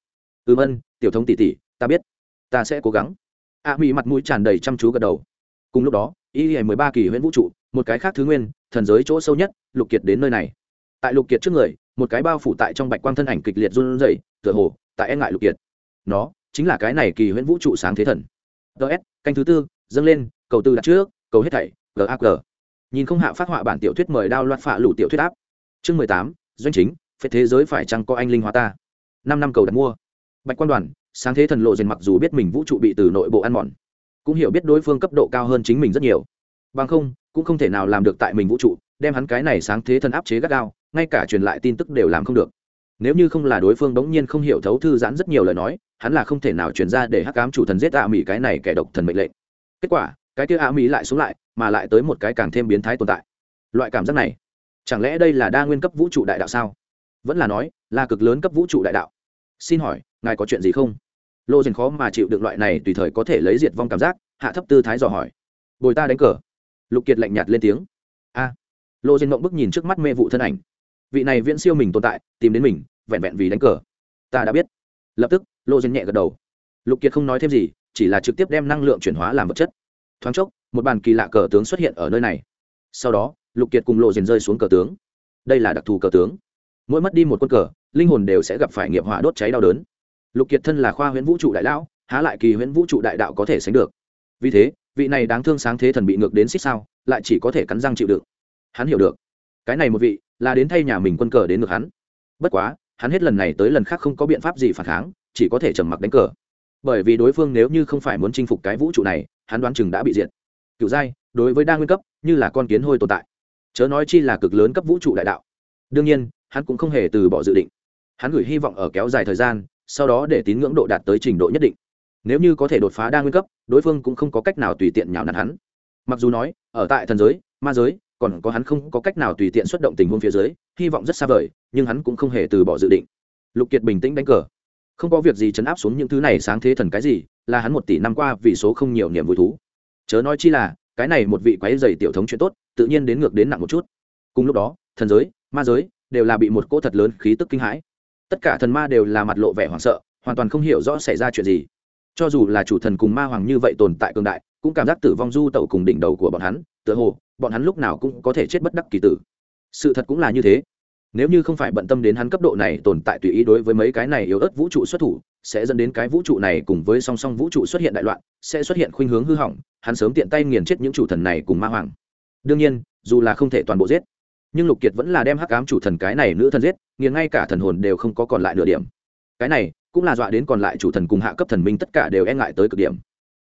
Ừm ân, tiểu thống tỷ tỷ, ta biết. Ta sẽ cố gắng. A mỹ mặt mũi tràn đầy chăm chú gật đầu. Cùng lúc đó, y hề mười ba kỳ huyễn vũ trụ, một cái khác thứ nguyên, thần giới chỗ sâu nhất, lục kiệt đến nơi này. Tại lục kiệt trước người, một cái bao phủ tại trong bạch quang thân ảnh kịch liệt run rẩy tựa hồ, tại e ngại lục kiệt. Nó chính là cái này kỳ huyễn vũ trụ sáng thế thần. Ts canh thứ tư, dâng lên, cầu tư đặt trước, cầu hết thảy gag nhìn không hạ phát họa bản tiểu thuyết mời đao loạt phạ lủ tiểu thuyết áp. Chương mười tám, doanh chính phép thế giới phải chăng có anh linh hóa ta? Năm năm cầu đặt mua. Bạch quan đoàn, sáng thế thần lộ dền mặc dù biết mình vũ trụ bị từ nội bộ ăn mòn, cũng hiểu biết đối phương cấp độ cao hơn chính mình rất nhiều. Bằng không, cũng không thể nào làm được tại mình vũ trụ, đem hắn cái này sáng thế thần áp chế gắt gao, ngay cả truyền lại tin tức đều làm không được nếu như không là đối phương đống nhiên không hiểu thấu thư giãn rất nhiều lời nói, hắn là không thể nào truyền ra để hắc cám chủ thần giết ạ mỹ cái này kẻ độc thần mệnh lệnh. Kết quả, cái kia ạ mỹ lại xuống lại, mà lại tới một cái càng thêm biến thái tồn tại. Loại cảm giác này, chẳng lẽ đây là đa nguyên cấp vũ trụ đại đạo sao? Vẫn là nói, là cực lớn cấp vũ trụ đại đạo. Xin hỏi, ngài có chuyện gì không? Lô dền khó mà chịu được loại này tùy thời có thể lấy diệt vong cảm giác, hạ thấp tư thái dò hỏi. Bồi ta đánh cờ. Lục kiệt lạnh nhạt lên tiếng. A. À. lô dền mộng bức nhìn trước mắt mê vụ thân ảnh. Vị này viễn siêu mình tồn tại, tìm đến mình vẹn vẹn vì đánh cờ. Ta đã biết. Lập tức, lô dân nhẹ gật đầu. Lục kiệt không nói thêm gì, chỉ là trực tiếp đem năng lượng chuyển hóa làm vật chất. Thoáng chốc, một bàn kỳ lạ cờ tướng xuất hiện ở nơi này. Sau đó, lục kiệt cùng lộ dền rơi xuống cờ tướng. Đây là đặc thù cờ tướng. Mỗi mất đi một quân cờ, linh hồn đều sẽ gặp phải nghiệp hỏa đốt cháy đau đớn. Lục kiệt thân là khoa huyễn vũ trụ đại lão, há lại kỳ huyễn vũ trụ đại đạo có thể sánh được. Vì thế, vị này đáng thương sáng thế thần bị ngược đến xích sao, lại chỉ có thể cắn răng chịu đựng. Hắn hiểu được. Cái này một vị, là đến thay nhà mình quân cờ đến ngược hắn. Bất quá hắn hết lần này tới lần khác không có biện pháp gì phản kháng, chỉ có thể trầm mặc đánh cờ. Bởi vì đối phương nếu như không phải muốn chinh phục cái vũ trụ này, hắn đoán chừng đã bị diệt. Cựu giai, đối với đa nguyên cấp, như là con kiến hôi tồn tại. Chớ nói chi là cực lớn cấp vũ trụ đại đạo. Đương nhiên, hắn cũng không hề từ bỏ dự định. Hắn gửi hy vọng ở kéo dài thời gian, sau đó để tín ngưỡng độ đạt tới trình độ nhất định. Nếu như có thể đột phá đa nguyên cấp, đối phương cũng không có cách nào tùy tiện nhào nặn hắn. Mặc dù nói, ở tại thần giới, ma giới còn có hắn không có cách nào tùy tiện xuất động tình huống phía dưới, hy vọng rất xa vời, nhưng hắn cũng không hề từ bỏ dự định. Lục kiệt bình tĩnh đánh cờ. Không có việc gì chấn áp xuống những thứ này sáng thế thần cái gì, là hắn một tỷ năm qua vì số không nhiều niềm vui thú. Chớ nói chi là, cái này một vị quái dày tiểu thống chuyện tốt, tự nhiên đến ngược đến nặng một chút. Cùng lúc đó, thần giới, ma giới đều là bị một cỗ thật lớn khí tức kinh hãi. Tất cả thần ma đều là mặt lộ vẻ hoảng sợ, hoàn toàn không hiểu rõ xảy ra chuyện gì. Cho dù là chủ thần cùng ma hoàng như vậy tồn tại cường đại, cũng cảm giác tử vong du tẩu cùng đỉnh đầu của bọn hắn, tựa hồ bọn hắn lúc nào cũng có thể chết bất đắc kỳ tử. Sự thật cũng là như thế. Nếu như không phải bận tâm đến hắn cấp độ này tồn tại tùy ý đối với mấy cái này yếu ớt vũ trụ xuất thủ, sẽ dẫn đến cái vũ trụ này cùng với song song vũ trụ xuất hiện đại loạn, sẽ xuất hiện khuynh hướng hư hỏng, hắn sớm tiện tay nghiền chết những chủ thần này cùng ma hoàng. Đương nhiên, dù là không thể toàn bộ giết, nhưng lục kiệt vẫn là đem hắc ám chủ thần cái này nữ thần giết, nghiền ngay cả thần hồn đều không có còn lại nửa điểm. Cái này cũng là dọa đến còn lại chủ thần cùng hạ cấp thần minh tất cả đều e ngại tới cực điểm.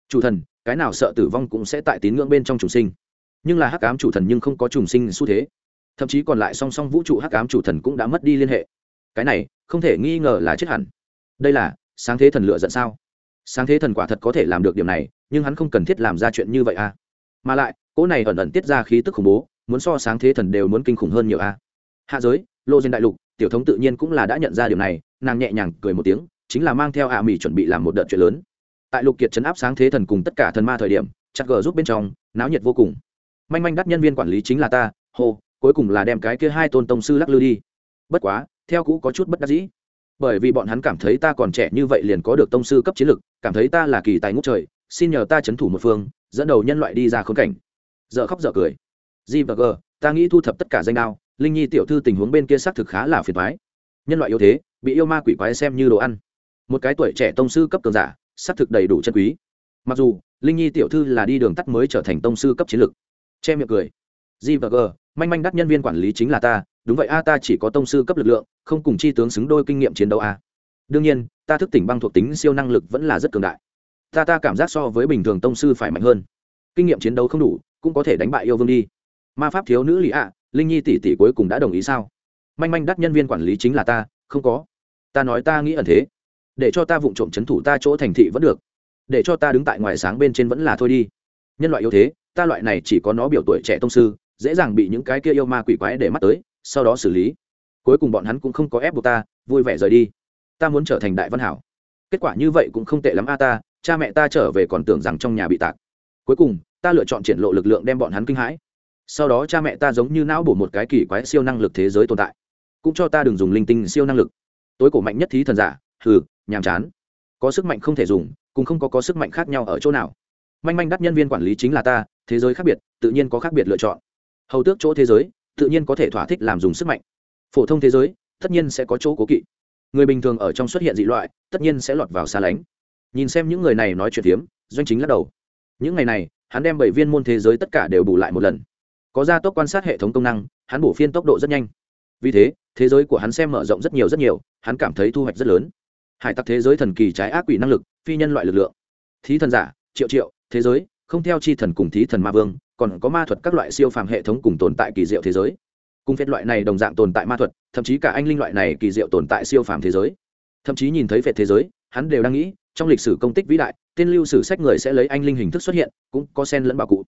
Chủ thần, cái nào sợ tử vong cũng sẽ tại tín ngưỡng bên trong chủ sinh nhưng là hắc ám chủ thần nhưng không có trùng sinh xu thế. Thậm chí còn lại song song vũ trụ hắc ám chủ thần cũng đã mất đi liên hệ. Cái này, không thể nghi ngờ là chết hẳn. Đây là, sáng thế thần lựa giận sao? Sáng thế thần quả thật có thể làm được điểm này, nhưng hắn không cần thiết làm ra chuyện như vậy à? Mà lại, cỗ này ẩn ẩn tiết ra khí tức khủng bố, muốn so sáng thế thần đều muốn kinh khủng hơn nhiều à? Hạ giới, lô diên đại lục, tiểu thống tự nhiên cũng là đã nhận ra điều này, nàng nhẹ nhàng cười một tiếng, chính là mang theo ạ à mỹ chuẩn bị làm một đợt chuyện lớn. Tại lục kiệt chấn áp sáng thế thần cùng tất cả thần ma thời điểm, chặt gờ giúp bên trong, náo nhiệt vô cùng manh manh đắt nhân viên quản lý chính là ta, hô, cuối cùng là đem cái kia hai tôn tông sư lắc lư đi. Bất quá, theo cũ có chút bất đắc dĩ. Bởi vì bọn hắn cảm thấy ta còn trẻ như vậy liền có được tông sư cấp chiến lực, cảm thấy ta là kỳ tài ngũ trời, xin nhờ ta c h ấ n thủ một phương, dẫn đầu nhân loại đi ra khốn cảnh. Dợ khóc dợ cười. G và g, ta nghĩ thu thập tất cả danh đao, linh nhi tiểu thư tình huống bên kia xác thực khá là phiền thoái nhân loại yếu thế, bị yêu ma quỷ quái xem như đồ ăn. Một cái tuổi trẻ tông sư cấp cường giả, xác thực đầy đủ chân quý. Mặc dù, linh nhi tiểu thư là đi đường tắt mới trở thành tông sư cấp chiến lực che miệng cười. G và g, manh manh đắt nhân viên quản lý chính là ta, đúng vậy a, ta chỉ có tông sư cấp lực lượng, không cùng chi tướng xứng đôi kinh nghiệm chiến đấu a. Đương nhiên, ta thức tỉnh băng thuộc tính siêu năng lực vẫn là rất cường đại. Ta ta cảm giác so với bình thường tông sư phải mạnh hơn. Kinh nghiệm chiến đấu không đủ, cũng có thể đánh bại yêu vương đi. Ma pháp thiếu nữ lý ạ, linh nhi tỷ tỷ cuối cùng đã đồng ý sao? Manh manh đắt nhân viên quản lý chính là ta, không có. Ta nói ta nghĩ ẩn thế. Để cho ta vụng trộm c h ấ n thủ ta chỗ thành thị vẫn được. Để cho ta đứng tại ngoài sáng bên trên vẫn là thôi đi. Nhân loại yếu thế ta loại này chỉ có nó biểu tuổi trẻ tông sư, dễ dàng bị những cái kia yêu ma quỷ quái để mắt tới, sau đó xử lý. Cuối cùng bọn hắn cũng không có ép buộc ta, vui vẻ rời đi. Ta muốn trở thành đại văn hảo. Kết quả như vậy cũng không tệ lắm a ta, cha mẹ ta trở về còn tưởng rằng trong nhà bị tạc. Cuối cùng, ta lựa chọn triển lộ lực lượng đem bọn hắn kinh hãi. Sau đó cha mẹ ta giống như não bổ một cái kỳ quái siêu năng lực thế giới tồn tại. Cũng cho ta đừng dùng linh tinh siêu năng lực. Tối cổ mạnh nhất thí thần giả, hừ, nhàm chán. Có sức mạnh không thể dùng, cũng không có có sức mạnh khác nhau ở chỗ nào. Manh manh đắt nhân viên quản lý chính là ta thế giới khác biệt, tự nhiên có khác biệt lựa chọn. Hầu tước chỗ thế giới, tự nhiên có thể thỏa thích làm dùng sức mạnh. Phổ thông thế giới, tất nhiên sẽ có chỗ cố kỵ. Người bình thường ở trong xuất hiện dị loại, tất nhiên sẽ lọt vào xa lánh. Nhìn xem những người này nói chuyện tiếm doanh chính lắc đầu. Những ngày này, hắn đem bảy viên môn thế giới tất cả đều bù lại một lần. Có gia tốc quan sát hệ thống công năng, hắn bổ phiên tốc độ rất nhanh. Vì thế thế giới của hắn xem mở rộng rất nhiều rất nhiều, hắn cảm thấy thu hoạch rất lớn. Hải tặc thế giới thần kỳ trái ác quỷ năng lực, phi nhân loại lực lượng. Thí thần giả, triệu triệu, thế giới không theo chi thần cùng thí thần ma vương, còn có ma thuật các loại siêu phàm hệ thống cùng tồn tại kỳ diệu thế giới. Cùng phết loại này đồng dạng tồn tại ma thuật, thậm chí cả anh linh loại này kỳ diệu tồn tại siêu phàm thế giới. Thậm chí nhìn thấy phệt thế giới, hắn đều đang nghĩ, trong lịch sử công tích vĩ đại, tên lưu sử sách người sẽ lấy anh linh hình thức xuất hiện, cũng có sen lẫn bảo cụ.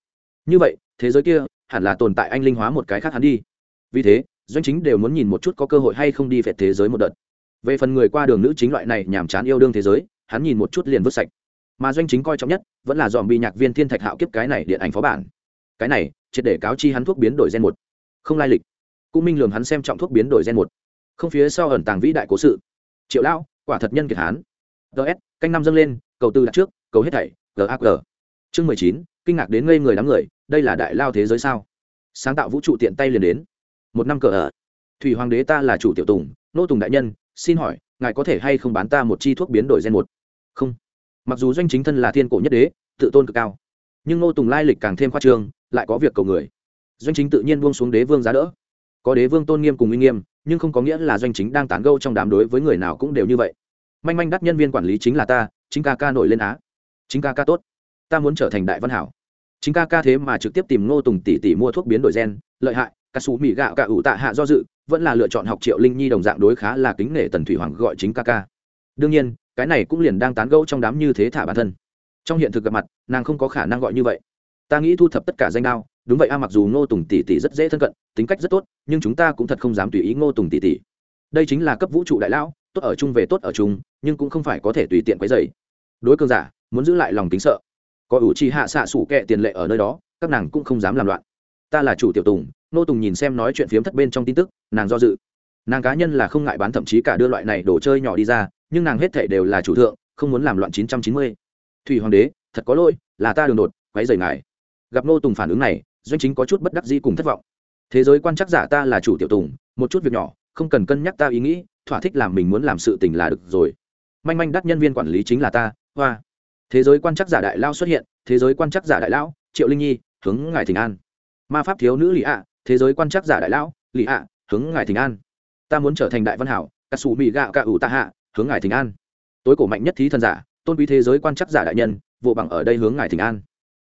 Như vậy, thế giới kia hẳn là tồn tại anh linh hóa một cái khác hắn đi. Vì thế, doanh chính đều muốn nhìn một chút có cơ hội hay không đi phệt thế giới một đợt. Về phần người qua đường nữ chính loại này nhàm chán yêu đương thế giới, hắn nhìn một chút liền vứt sạch mà doanh chính coi trọng nhất vẫn là dòm bị nhạc viên thiên thạch hạo kiếp cái này điện ảnh phó bản. Cái này, triệt để cáo chi hắn thuốc biến đổi gen một. Không lai lịch. Cũng minh lường hắn xem trọng thuốc biến đổi gen một. Không phía sau ẩn tàng vĩ đại cố sự. Triệu lão, quả thật nhân kiệt hán. Ts canh năm dâng lên, cầu tư đặt trước, cầu hết thảy gag chương mười chín, kinh ngạc đến ngây người đám người, đây là đại lao thế giới sao? Sáng tạo vũ trụ tiện tay liền đến. Một năm cờ ở. Thủy hoàng đế ta là chủ tiểu tùng, nô tùng đại nhân, xin hỏi, ngài có thể hay không bán ta một chi thuốc biến đổi gen một? Không mặc dù doanh chính thân là thiên cổ nhất đế, tự tôn cực cao, nhưng Ngô tùng lai lịch càng thêm khoa trương, lại có việc cầu người. Doanh chính tự nhiên buông xuống đế vương giá đỡ. Có đế vương tôn nghiêm cùng uy nghiêm, nhưng không có nghĩa là doanh chính đang tán gâu trong đám đối với người nào cũng đều như vậy. Manh manh đắt nhân viên quản lý chính là ta, chính ca ca nổi lên á. Chính ca ca tốt. Ta muốn trở thành đại văn hảo. Chính ca ca thế mà trực tiếp tìm ngô tùng tỷ tỷ mua thuốc biến đổi gen, lợi hại ca sú mỹ gạo cả ủ tạ hạ do dự, vẫn là lựa chọn học triệu linh nhi đồng dạng đối khá là kính nể tần thủy hoàng gọi chính ca ca. Đương nhiên cái này cũng liền đang tán gẫu trong đám như thế thả bản thân. Trong hiện thực gặp mặt, nàng không có khả năng gọi như vậy. Ta nghĩ thu thập tất cả danh đao, đúng vậy a, mặc dù ngô tùng tỷ tỷ rất dễ thân cận, tính cách rất tốt, nhưng chúng ta cũng thật không dám tùy ý ngô tùng tỷ tỷ. Đây chính là cấp vũ trụ đại lão, tốt ở chung về tốt ở chung, nhưng cũng không phải có thể tùy tiện quấy dày đối cường giả, muốn giữ lại lòng tính sợ. Có ủ trì hạ xạ sủ kẹ tiền lệ ở nơi đó, các nàng cũng không dám làm loạn. Ta là chủ tiểu tùng, Ngô tùng nhìn xem nói chuyện phiếm thất bên trong tin tức, nàng do dự. Nàng cá nhân là không ngại bán thậm chí cả đưa loại này đồ chơi nhỏ đi ra nhưng nàng hết thể đều là chủ thượng, không muốn làm loạn chín trăm chín mươi. Thủy hoàng đế, thật có lỗi, là ta đường đột quáy dày ngài. Gặp nô tùng phản ứng này, doanh chính có chút bất đắc di cùng thất vọng. Thế giới quan chắc giả ta là chủ tiểu tùng, một chút việc nhỏ, không cần cân nhắc ta ý nghĩ, thỏa thích làm mình muốn làm sự tình là được rồi. Manh manh đắt nhân viên quản lý chính là ta, hoa. Thế giới quan chắc giả đại lao xuất hiện, thế giới quan chắc giả đại lão, triệu linh nhi, hướng ngài thỉnh an. Ma pháp thiếu nữ lì ạ thế giới quan chắc giả đại lão lì ạ hướng ngài thỉnh an. Ta muốn trở thành đại văn hảo, cà sủ mỹ gạo cà ủ tạ hạ hướng ngài thỉnh an. Tối cổ mạnh nhất thí thần giả, tôn quý thế giới quan chắc giả đại nhân, vụ bằng ở đây hướng ngài thỉnh an.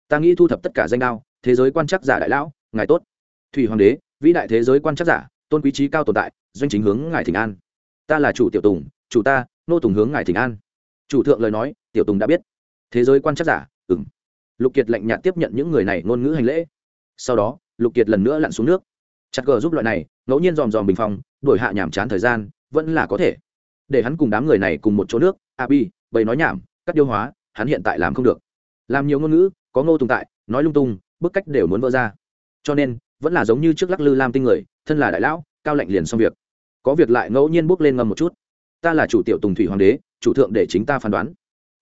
Ta nghĩ thu thập tất cả danh đao, thế giới quan chắc giả đại lão, ngài tốt. Thủy hoàng đế, vĩ đại thế giới quan chắc giả, tôn quý trí cao tồn tại, doanh chính hướng ngài thỉnh an. Ta là chủ tiểu tùng, chủ ta, nô tùng hướng ngài thỉnh an. Chủ thượng lời nói, tiểu tùng đã biết. Thế giới quan chắc giả ừng lục kiệt lạnh nhạt tiếp nhận những người này ngôn ngữ hành lễ. Sau đó, lục kiệt lần nữa lặn xuống nước. Chặt gờ giúp loại này, ngẫu nhiên dòm dòm bình phong đổi hạ nhàm chán thời gian, vẫn là có thể để hắn cùng đám người này cùng một chỗ nước a bi, bầy nói nhảm, cắt điêu hóa, hắn hiện tại làm không được. Làm nhiều ngôn ngữ, có ngô tùng tại, nói lung tung, bức cách đều muốn vỡ ra. Cho nên, vẫn là giống như trước lắc lư lam tinh người, thân là đại lão, cao lạnh liền xong việc. Có việc lại ngẫu nhiên bước lên ngầm một chút. Ta là chủ tiểu tùng thủy hoàng đế, chủ thượng để chính ta phán đoán.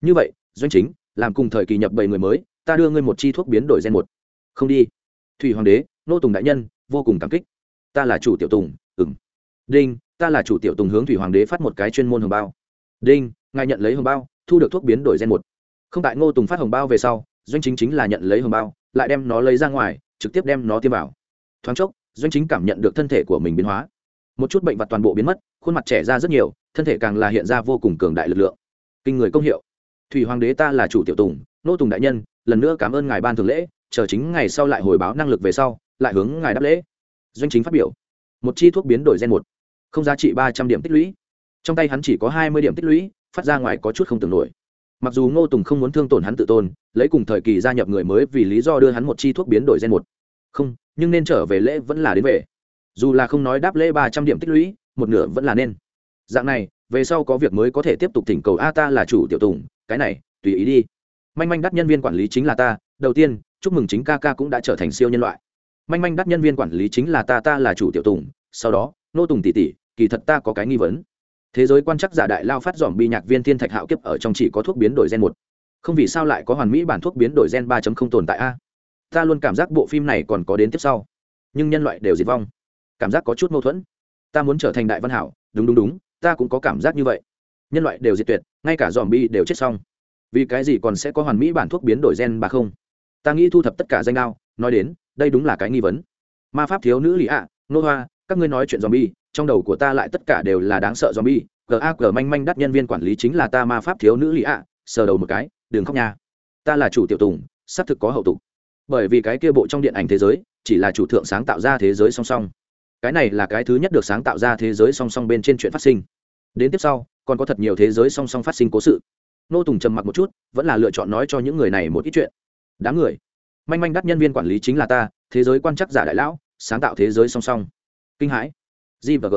Như vậy, doanh chính, làm cùng thời kỳ nhập bảy người mới, ta đưa ngươi một chi thuốc biến đổi gen một. Không đi. Thủy hoàng đế nô tùng đại nhân, vô cùng cảm kích. Ta là chủ tiểu tùng ừng đinh ta là chủ tiểu tùng hướng thủy hoàng đế phát một cái chuyên môn hồng bao. Đinh, ngài nhận lấy hồng bao, thu được thuốc biến đổi gen một. Không tại ngô tùng phát hồng bao về sau, doanh chính chính là nhận lấy hồng bao, lại đem nó lấy ra ngoài, trực tiếp đem nó tiêm vào. Thoáng chốc, doanh chính cảm nhận được thân thể của mình biến hóa. Một chút bệnh vật toàn bộ biến mất, khuôn mặt trẻ ra rất nhiều, thân thể càng là hiện ra vô cùng cường đại lực lượng. Kinh người công hiệu. Thủy hoàng đế ta là chủ tiểu tùng nô tùng đại nhân, lần nữa cảm ơn ngài ban thường lễ, chờ chính ngày sau lại hồi báo năng lực về sau, lại hướng ngài đáp lễ. Doanh chính phát biểu. Một chi thuốc biến đổi gen một không giá trị ba trăm điểm tích lũy. Trong tay hắn chỉ có hai mươi điểm tích lũy, phát ra ngoài có chút không tưởng nổi. Mặc dù ngô tùng không muốn thương tổn hắn tự tôn, lấy cùng thời kỳ gia nhập người mới vì lý do đưa hắn một chi thuốc biến đổi gen một. Không, nhưng nên trở về lễ vẫn là đến về. Dù là không nói đáp lễ ba trăm điểm tích lũy, một nửa vẫn là nên. Dạng này, về sau có việc mới có thể tiếp tục thỉnh cầu a ta là chủ tiểu tùng, cái này, tùy ý đi. Manh manh đắt nhân viên quản lý chính là ta, đầu tiên, chúc mừng chính ca ca cũng đã trở thành siêu nhân loại. Manh manh đắt nhân viên quản lý chính là ta ta là chủ tiểu tùng, sau đó nô tùng tỷ tỷ kỳ thật ta có cái nghi vấn. Thế giới quan chắc giả đại lao phát dòm bi nhạc viên thiên thạch hạo kiếp ở trong chỉ có thuốc biến đổi gen một. Không vì sao lại có hoàn mỹ bản thuốc biến đổi gen ba không tồn tại a? Ta luôn cảm giác bộ phim này còn có đến tiếp sau. Nhưng nhân loại đều diệt vong. Cảm giác có chút mâu thuẫn. Ta muốn trở thành đại văn hảo. Đúng đúng đúng, ta cũng có cảm giác như vậy. Nhân loại đều diệt tuyệt, ngay cả dòm bi đều chết xong. Vì cái gì còn sẽ có hoàn mỹ bản thuốc biến đổi gen ba không? Ta nghĩ thu thập tất cả danh đao nói đến, đây đúng là cái nghi vấn. Ma pháp thiếu nữ lý ạ, nô hoa, các ngươi nói chuyện dòm bi trong đầu của ta lại tất cả đều là đáng sợ dòm bi gag manh manh đắt nhân viên quản lý chính là ta ma pháp thiếu nữ lý ạ. Sờ đầu một cái, đừng khóc nha. Ta là chủ tiểu tùng sắp thực có hậu tục. Bởi vì cái kia bộ trong điện ảnh thế giới, chỉ là chủ thượng sáng tạo ra thế giới song song. Cái này là cái thứ nhất được sáng tạo ra thế giới song song bên trên chuyện phát sinh. Đến tiếp sau, còn có thật nhiều thế giới song song phát sinh cố sự. Nô tùng trầm mặc một chút, vẫn là lựa chọn nói cho những người này một ít chuyện. Đáng người. Manh manh đắt nhân viên quản lý chính là ta, thế giới quan chắc giả đại lão, sáng tạo thế giới song song. Kinh hãi g và g.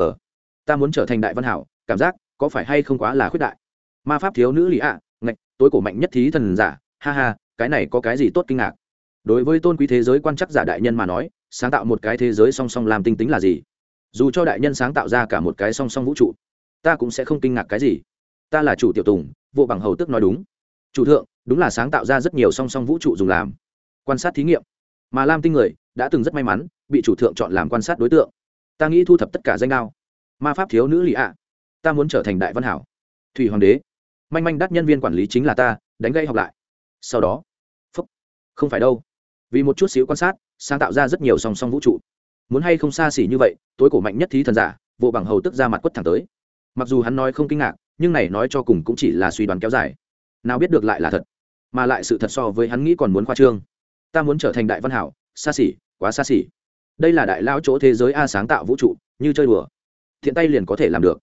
Ta muốn trở thành đại văn hảo, cảm giác có phải hay không quá là khuyết đại? Ma pháp thiếu nữ lý ạ, ngạch, tối cổ mạnh nhất thí thần giả, ha ha, cái này có cái gì tốt kinh ngạc? Đối với tôn quý thế giới quan chắc giả đại nhân mà nói, sáng tạo một cái thế giới song song làm tinh tính là gì? Dù cho đại nhân sáng tạo ra cả một cái song song vũ trụ, ta cũng sẽ không kinh ngạc cái gì. Ta là chủ tiểu tùng vụ bằng hầu tức nói đúng. Chủ thượng, đúng là sáng tạo ra rất nhiều song song vũ trụ dùng làm. Quan sát thí nghiệm. Mà lam tinh người, đã từng rất may mắn, bị chủ thượng chọn làm quan sát đối tượng ta nghĩ thu thập tất cả danh đao. Ma pháp thiếu nữ lì ạ. Ta muốn trở thành đại văn hảo. Thủy hoàng đế. Manh manh đắt nhân viên quản lý chính là ta, đánh gây học lại. Sau đó, phúc. Không phải đâu. Vì một chút xíu quan sát, sáng tạo ra rất nhiều song song vũ trụ. Muốn hay không xa xỉ như vậy, tối cổ mạnh nhất thí thần giả vụ bằng hầu tức ra mặt quất thẳng tới. Mặc dù hắn nói không kinh ngạc, nhưng này nói cho cùng cũng chỉ là suy đoán kéo dài. Nào biết được lại là thật, mà lại sự thật so với hắn nghĩ còn muốn khoa trương. Ta muốn trở thành đại văn hảo, xa xỉ, quá xa xỉ đây là đại lao chỗ thế giới a sáng tạo vũ trụ, như chơi đùa. Thiện tay liền có thể làm được.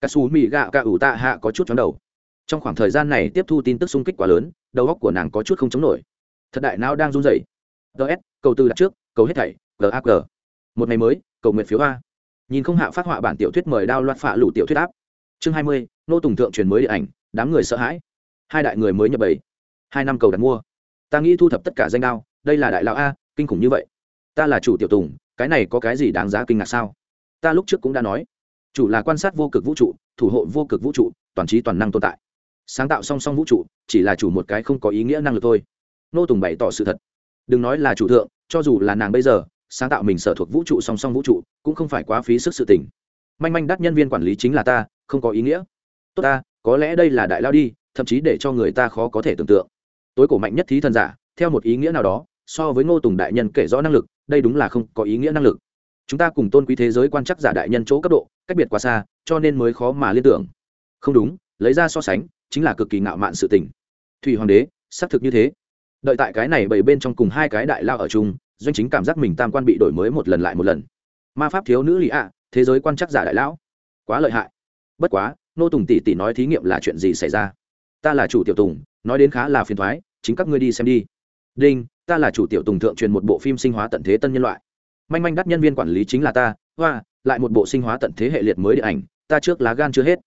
Cà xù mì gạ cà ủ tạ hạ có chút chóng đầu. Trong khoảng thời gian này tiếp thu tin tức xung kích quá lớn, đầu óc của nàng có chút không chống nổi. Thật đại não đang run rẩy. Ts cầu từ đặt trước, cầu hết thảy gag một ngày mới, cầu nguyện phiếu a. Nhìn không hạ phát họa bản tiểu thuyết mời đao loạt phạ lũ tiểu thuyết áp. Chương hai mươi, nô tùng thượng truyền mới điện ảnh, đám người sợ hãi. Hai đại người mới nhập bảy hai năm cầu đặt mua. Ta nghĩ thu thập tất cả danh đao, đây là đại lão a, kinh khủng như vậy ta là chủ tiểu tùng, cái này có cái gì đáng giá kinh ngạc sao? Ta lúc trước cũng đã nói, chủ là quan sát vô cực vũ trụ, thủ hộ vô cực vũ trụ, toàn trí toàn năng tồn tại. Sáng tạo song song vũ trụ, chỉ là chủ một cái không có ý nghĩa năng lực thôi. Nô tùng bày tỏ sự thật. Đừng nói là chủ thượng, cho dù là nàng bây giờ, sáng tạo mình sở thuộc vũ trụ song song vũ trụ, cũng không phải quá phí sức sự tình. Manh manh đắt nhân viên quản lý chính là ta, không có ý nghĩa. Tốt ta, có lẽ đây là đại lao đi, thậm chí để cho người ta khó có thể tưởng tượng. Tối cổ mạnh nhất thí thần giả, theo một ý nghĩa nào đó so với ngô tùng đại nhân kể rõ năng lực, đây đúng là không có ý nghĩa năng lực. Chúng ta cùng tôn quý thế giới quan chắc giả đại nhân chỗ cấp độ, cách biệt quá xa, cho nên mới khó mà liên tưởng. Không đúng, lấy ra so sánh, chính là cực kỳ ngạo mạn sự tình. Thủy hoàng đế, xác thực như thế. Đợi tại cái này bảy bên trong cùng hai cái đại lao ở chung, doanh chính cảm giác mình tam quan bị đổi mới một lần lại một lần. Ma pháp thiếu nữ lì ạ, thế giới quan chắc giả đại lão. Quá lợi hại. Bất quá nô tùng tỷ tỷ nói thí nghiệm là chuyện gì xảy ra? Ta là chủ tiểu tùng, nói đến khá là phiền thoái, chính các ngươi đi xem đi đinh, ta là chủ tiểu tùng thượng truyền một bộ phim sinh hóa tận thế tân nhân loại. Manh manh đắt nhân viên quản lý chính là ta, hoa, lại một bộ sinh hóa tận thế hệ liệt mới điện ảnh, ta trước lá gan chưa hết.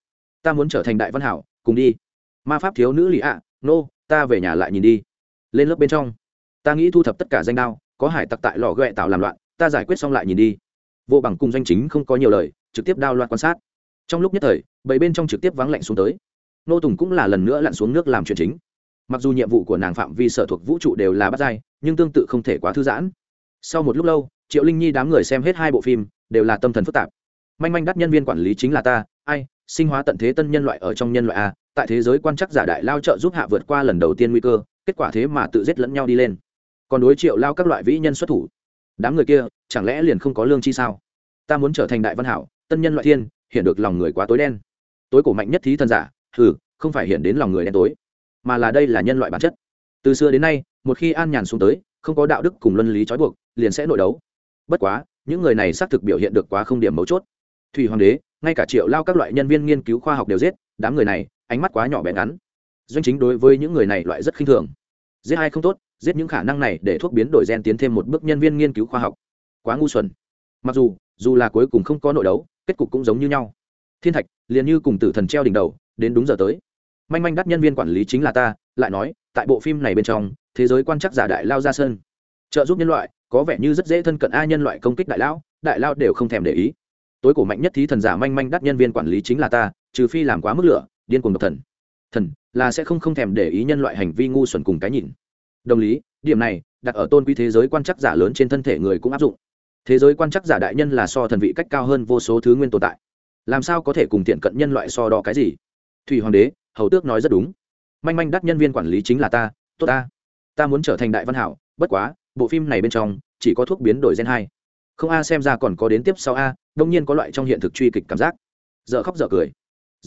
Ta muốn trở thành đại văn hảo, cùng đi. Ma pháp thiếu nữ lì ạ, nô, ta về nhà lại nhìn đi. Lên lớp bên trong. Ta nghĩ thu thập tất cả danh đao, có hải tặc tại lò ghẹ tạo làm loạn, ta giải quyết xong lại nhìn đi. Vô bằng cùng danh chính không có nhiều lời, trực tiếp đao loạn quan sát. Trong lúc nhất thời bảy bên trong trực tiếp vắng lạnh xuống tới. Nô tùng cũng là lần nữa lặn xuống nước làm chuyện chính mặc dù nhiệm vụ của nàng phạm vi sở thuộc vũ trụ đều là bắt dai nhưng tương tự không thể quá thư giãn. Sau một lúc lâu triệu linh nhi đám người xem hết hai bộ phim đều là tâm thần phức tạp. Manh manh đắt nhân viên quản lý chính là ta ai sinh hóa tận thế tân nhân loại ở trong nhân loại a tại thế giới quan chắc giả đại lao trợ giúp hạ vượt qua lần đầu tiên nguy cơ kết quả thế mà tự giết lẫn nhau đi lên. Còn đối triệu lao các loại vĩ nhân xuất thủ. Đám người kia chẳng lẽ liền không có lương chi sao? Ta muốn trở thành đại văn hảo tân nhân loại thiên hiện được lòng người quá tối đen. Tối cổ mạnh nhất thí thần giả thử, không phải hiện đến lòng người đen tối mà là đây là nhân loại bản chất. Từ xưa đến nay, một khi an nhàn xuống tới, không có đạo đức cùng luân lý trói buộc, liền sẽ nội đấu. Bất quá, những người này xác thực biểu hiện được quá không điểm mấu chốt. Thủy hoàng đế, ngay cả triệu lao các loại nhân viên nghiên cứu khoa học đều giết, đám người này, ánh mắt quá nhỏ bé ngắn. Doanh chính đối với những người này loại rất khinh thường. Giết ai không tốt, giết những khả năng này để thuốc biến đổi gen tiến thêm một bước nhân viên nghiên cứu khoa học. Quá ngu xuẩn. Mặc dù dù là cuối cùng không có nội đấu, kết cục cũng giống như nhau. Thiên thạch, liền như cùng tử thần treo đỉnh đầu, đến đúng giờ tới manh manh đắt nhân viên quản lý chính là ta, lại nói, tại bộ phim này bên trong, thế giới quan chắc giả đại lao ra sân. Trợ giúp nhân loại, có vẻ như rất dễ thân cận a nhân loại công kích đại lao đại lao đều không thèm để ý. Tối cổ mạnh nhất thí thần giả manh manh đắt nhân viên quản lý chính là ta, trừ phi làm quá mức lửa, điên cuồng độc thần. Thần, là sẽ không không thèm để ý nhân loại hành vi ngu xuẩn cùng cái nhìn. Đồng lý, điểm này, đặt ở tôn quý thế giới quan chắc giả lớn trên thân thể người cũng áp dụng. Thế giới quan chắc giả đại nhân là so thần vị cách cao hơn vô số thứ nguyên tồn tại. Làm sao có thể cùng tiện cận nhân loại so đo cái gì? Thủy hoàng đế hầu tước nói rất đúng. Manh manh đắt nhân viên quản lý chính là ta, tốt ta. Ta muốn trở thành đại văn hảo, bất quá, bộ phim này bên trong, chỉ có thuốc biến đổi gen hai. Không a, xem ra còn có đến tiếp sau a, đông nhiên có loại trong hiện thực truy kịch cảm giác. Dợ khóc dợ cười.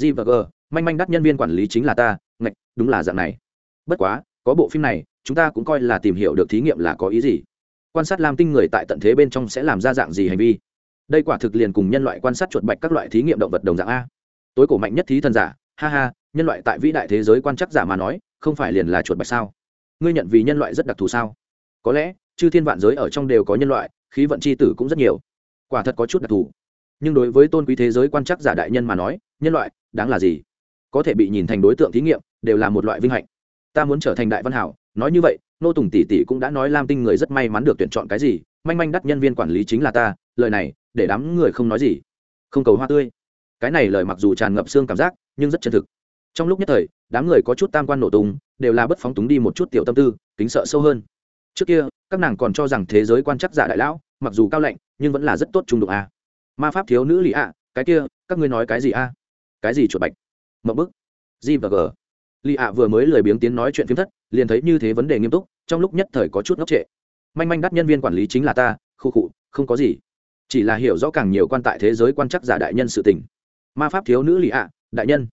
G và g, manh manh đắt nhân viên quản lý chính là ta, ngạch, đúng là dạng này. Bất quá, có bộ phim này, chúng ta cũng coi là tìm hiểu được thí nghiệm là có ý gì. Quan sát làm tinh người tại tận thế bên trong sẽ làm ra dạng gì hành vi. Đây quả thực liền cùng nhân loại quan sát chuột bạch các loại thí nghiệm động vật đồng dạng a. Tối cổ mạnh nhất thí thần giả, ha ha nhân loại tại vĩ đại thế giới quan chắc giả mà nói, không phải liền là chuột bạch sao? Ngươi nhận vì nhân loại rất đặc thù sao? Có lẽ, chư thiên vạn giới ở trong đều có nhân loại, khí vận c h i tử cũng rất nhiều. Quả thật có chút đặc thù. Nhưng đối với tôn quý thế giới quan chắc giả đại nhân mà nói, nhân loại, đáng là gì? Có thể bị nhìn thành đối tượng thí nghiệm, đều là một loại vinh hạnh. Ta muốn trở thành đại văn hảo, nói như vậy, nô tùng tỷ tỷ cũng đã nói lam tinh người rất may mắn được tuyển chọn cái gì, manh manh đắt nhân viên quản lý chính là ta, lời này, để đám người không nói gì. Không cầu hoa tươi. Cái này lời mặc dù tràn ngập xương cảm giác, nhưng rất chân thực trong lúc nhất thời, đám người có chút tam quan nổ tung, đều là bất phóng túng đi một chút tiểu tâm tư, kính sợ sâu hơn. Trước kia, các nàng còn cho rằng thế giới quan chắc giả đại lão, mặc dù cao lạnh, nhưng vẫn là rất tốt trung độ a. Ma pháp thiếu nữ lì ạ, cái kia, các ngươi nói cái gì a? Cái gì chuột bạch? Mậu bức. G và g. Lì ạ vừa mới lười biếng tiến nói chuyện phiếm thất, liền thấy như thế vấn đề nghiêm túc, trong lúc nhất thời có chút ngốc trệ. Manh manh đắt nhân viên quản lý chính là ta, khu khụ không có gì. Chỉ là hiểu rõ càng nhiều quan tại thế giới quan chắc giả đại nhân sự tình. Ma pháp thiếu nữ lì ạ, đại nhân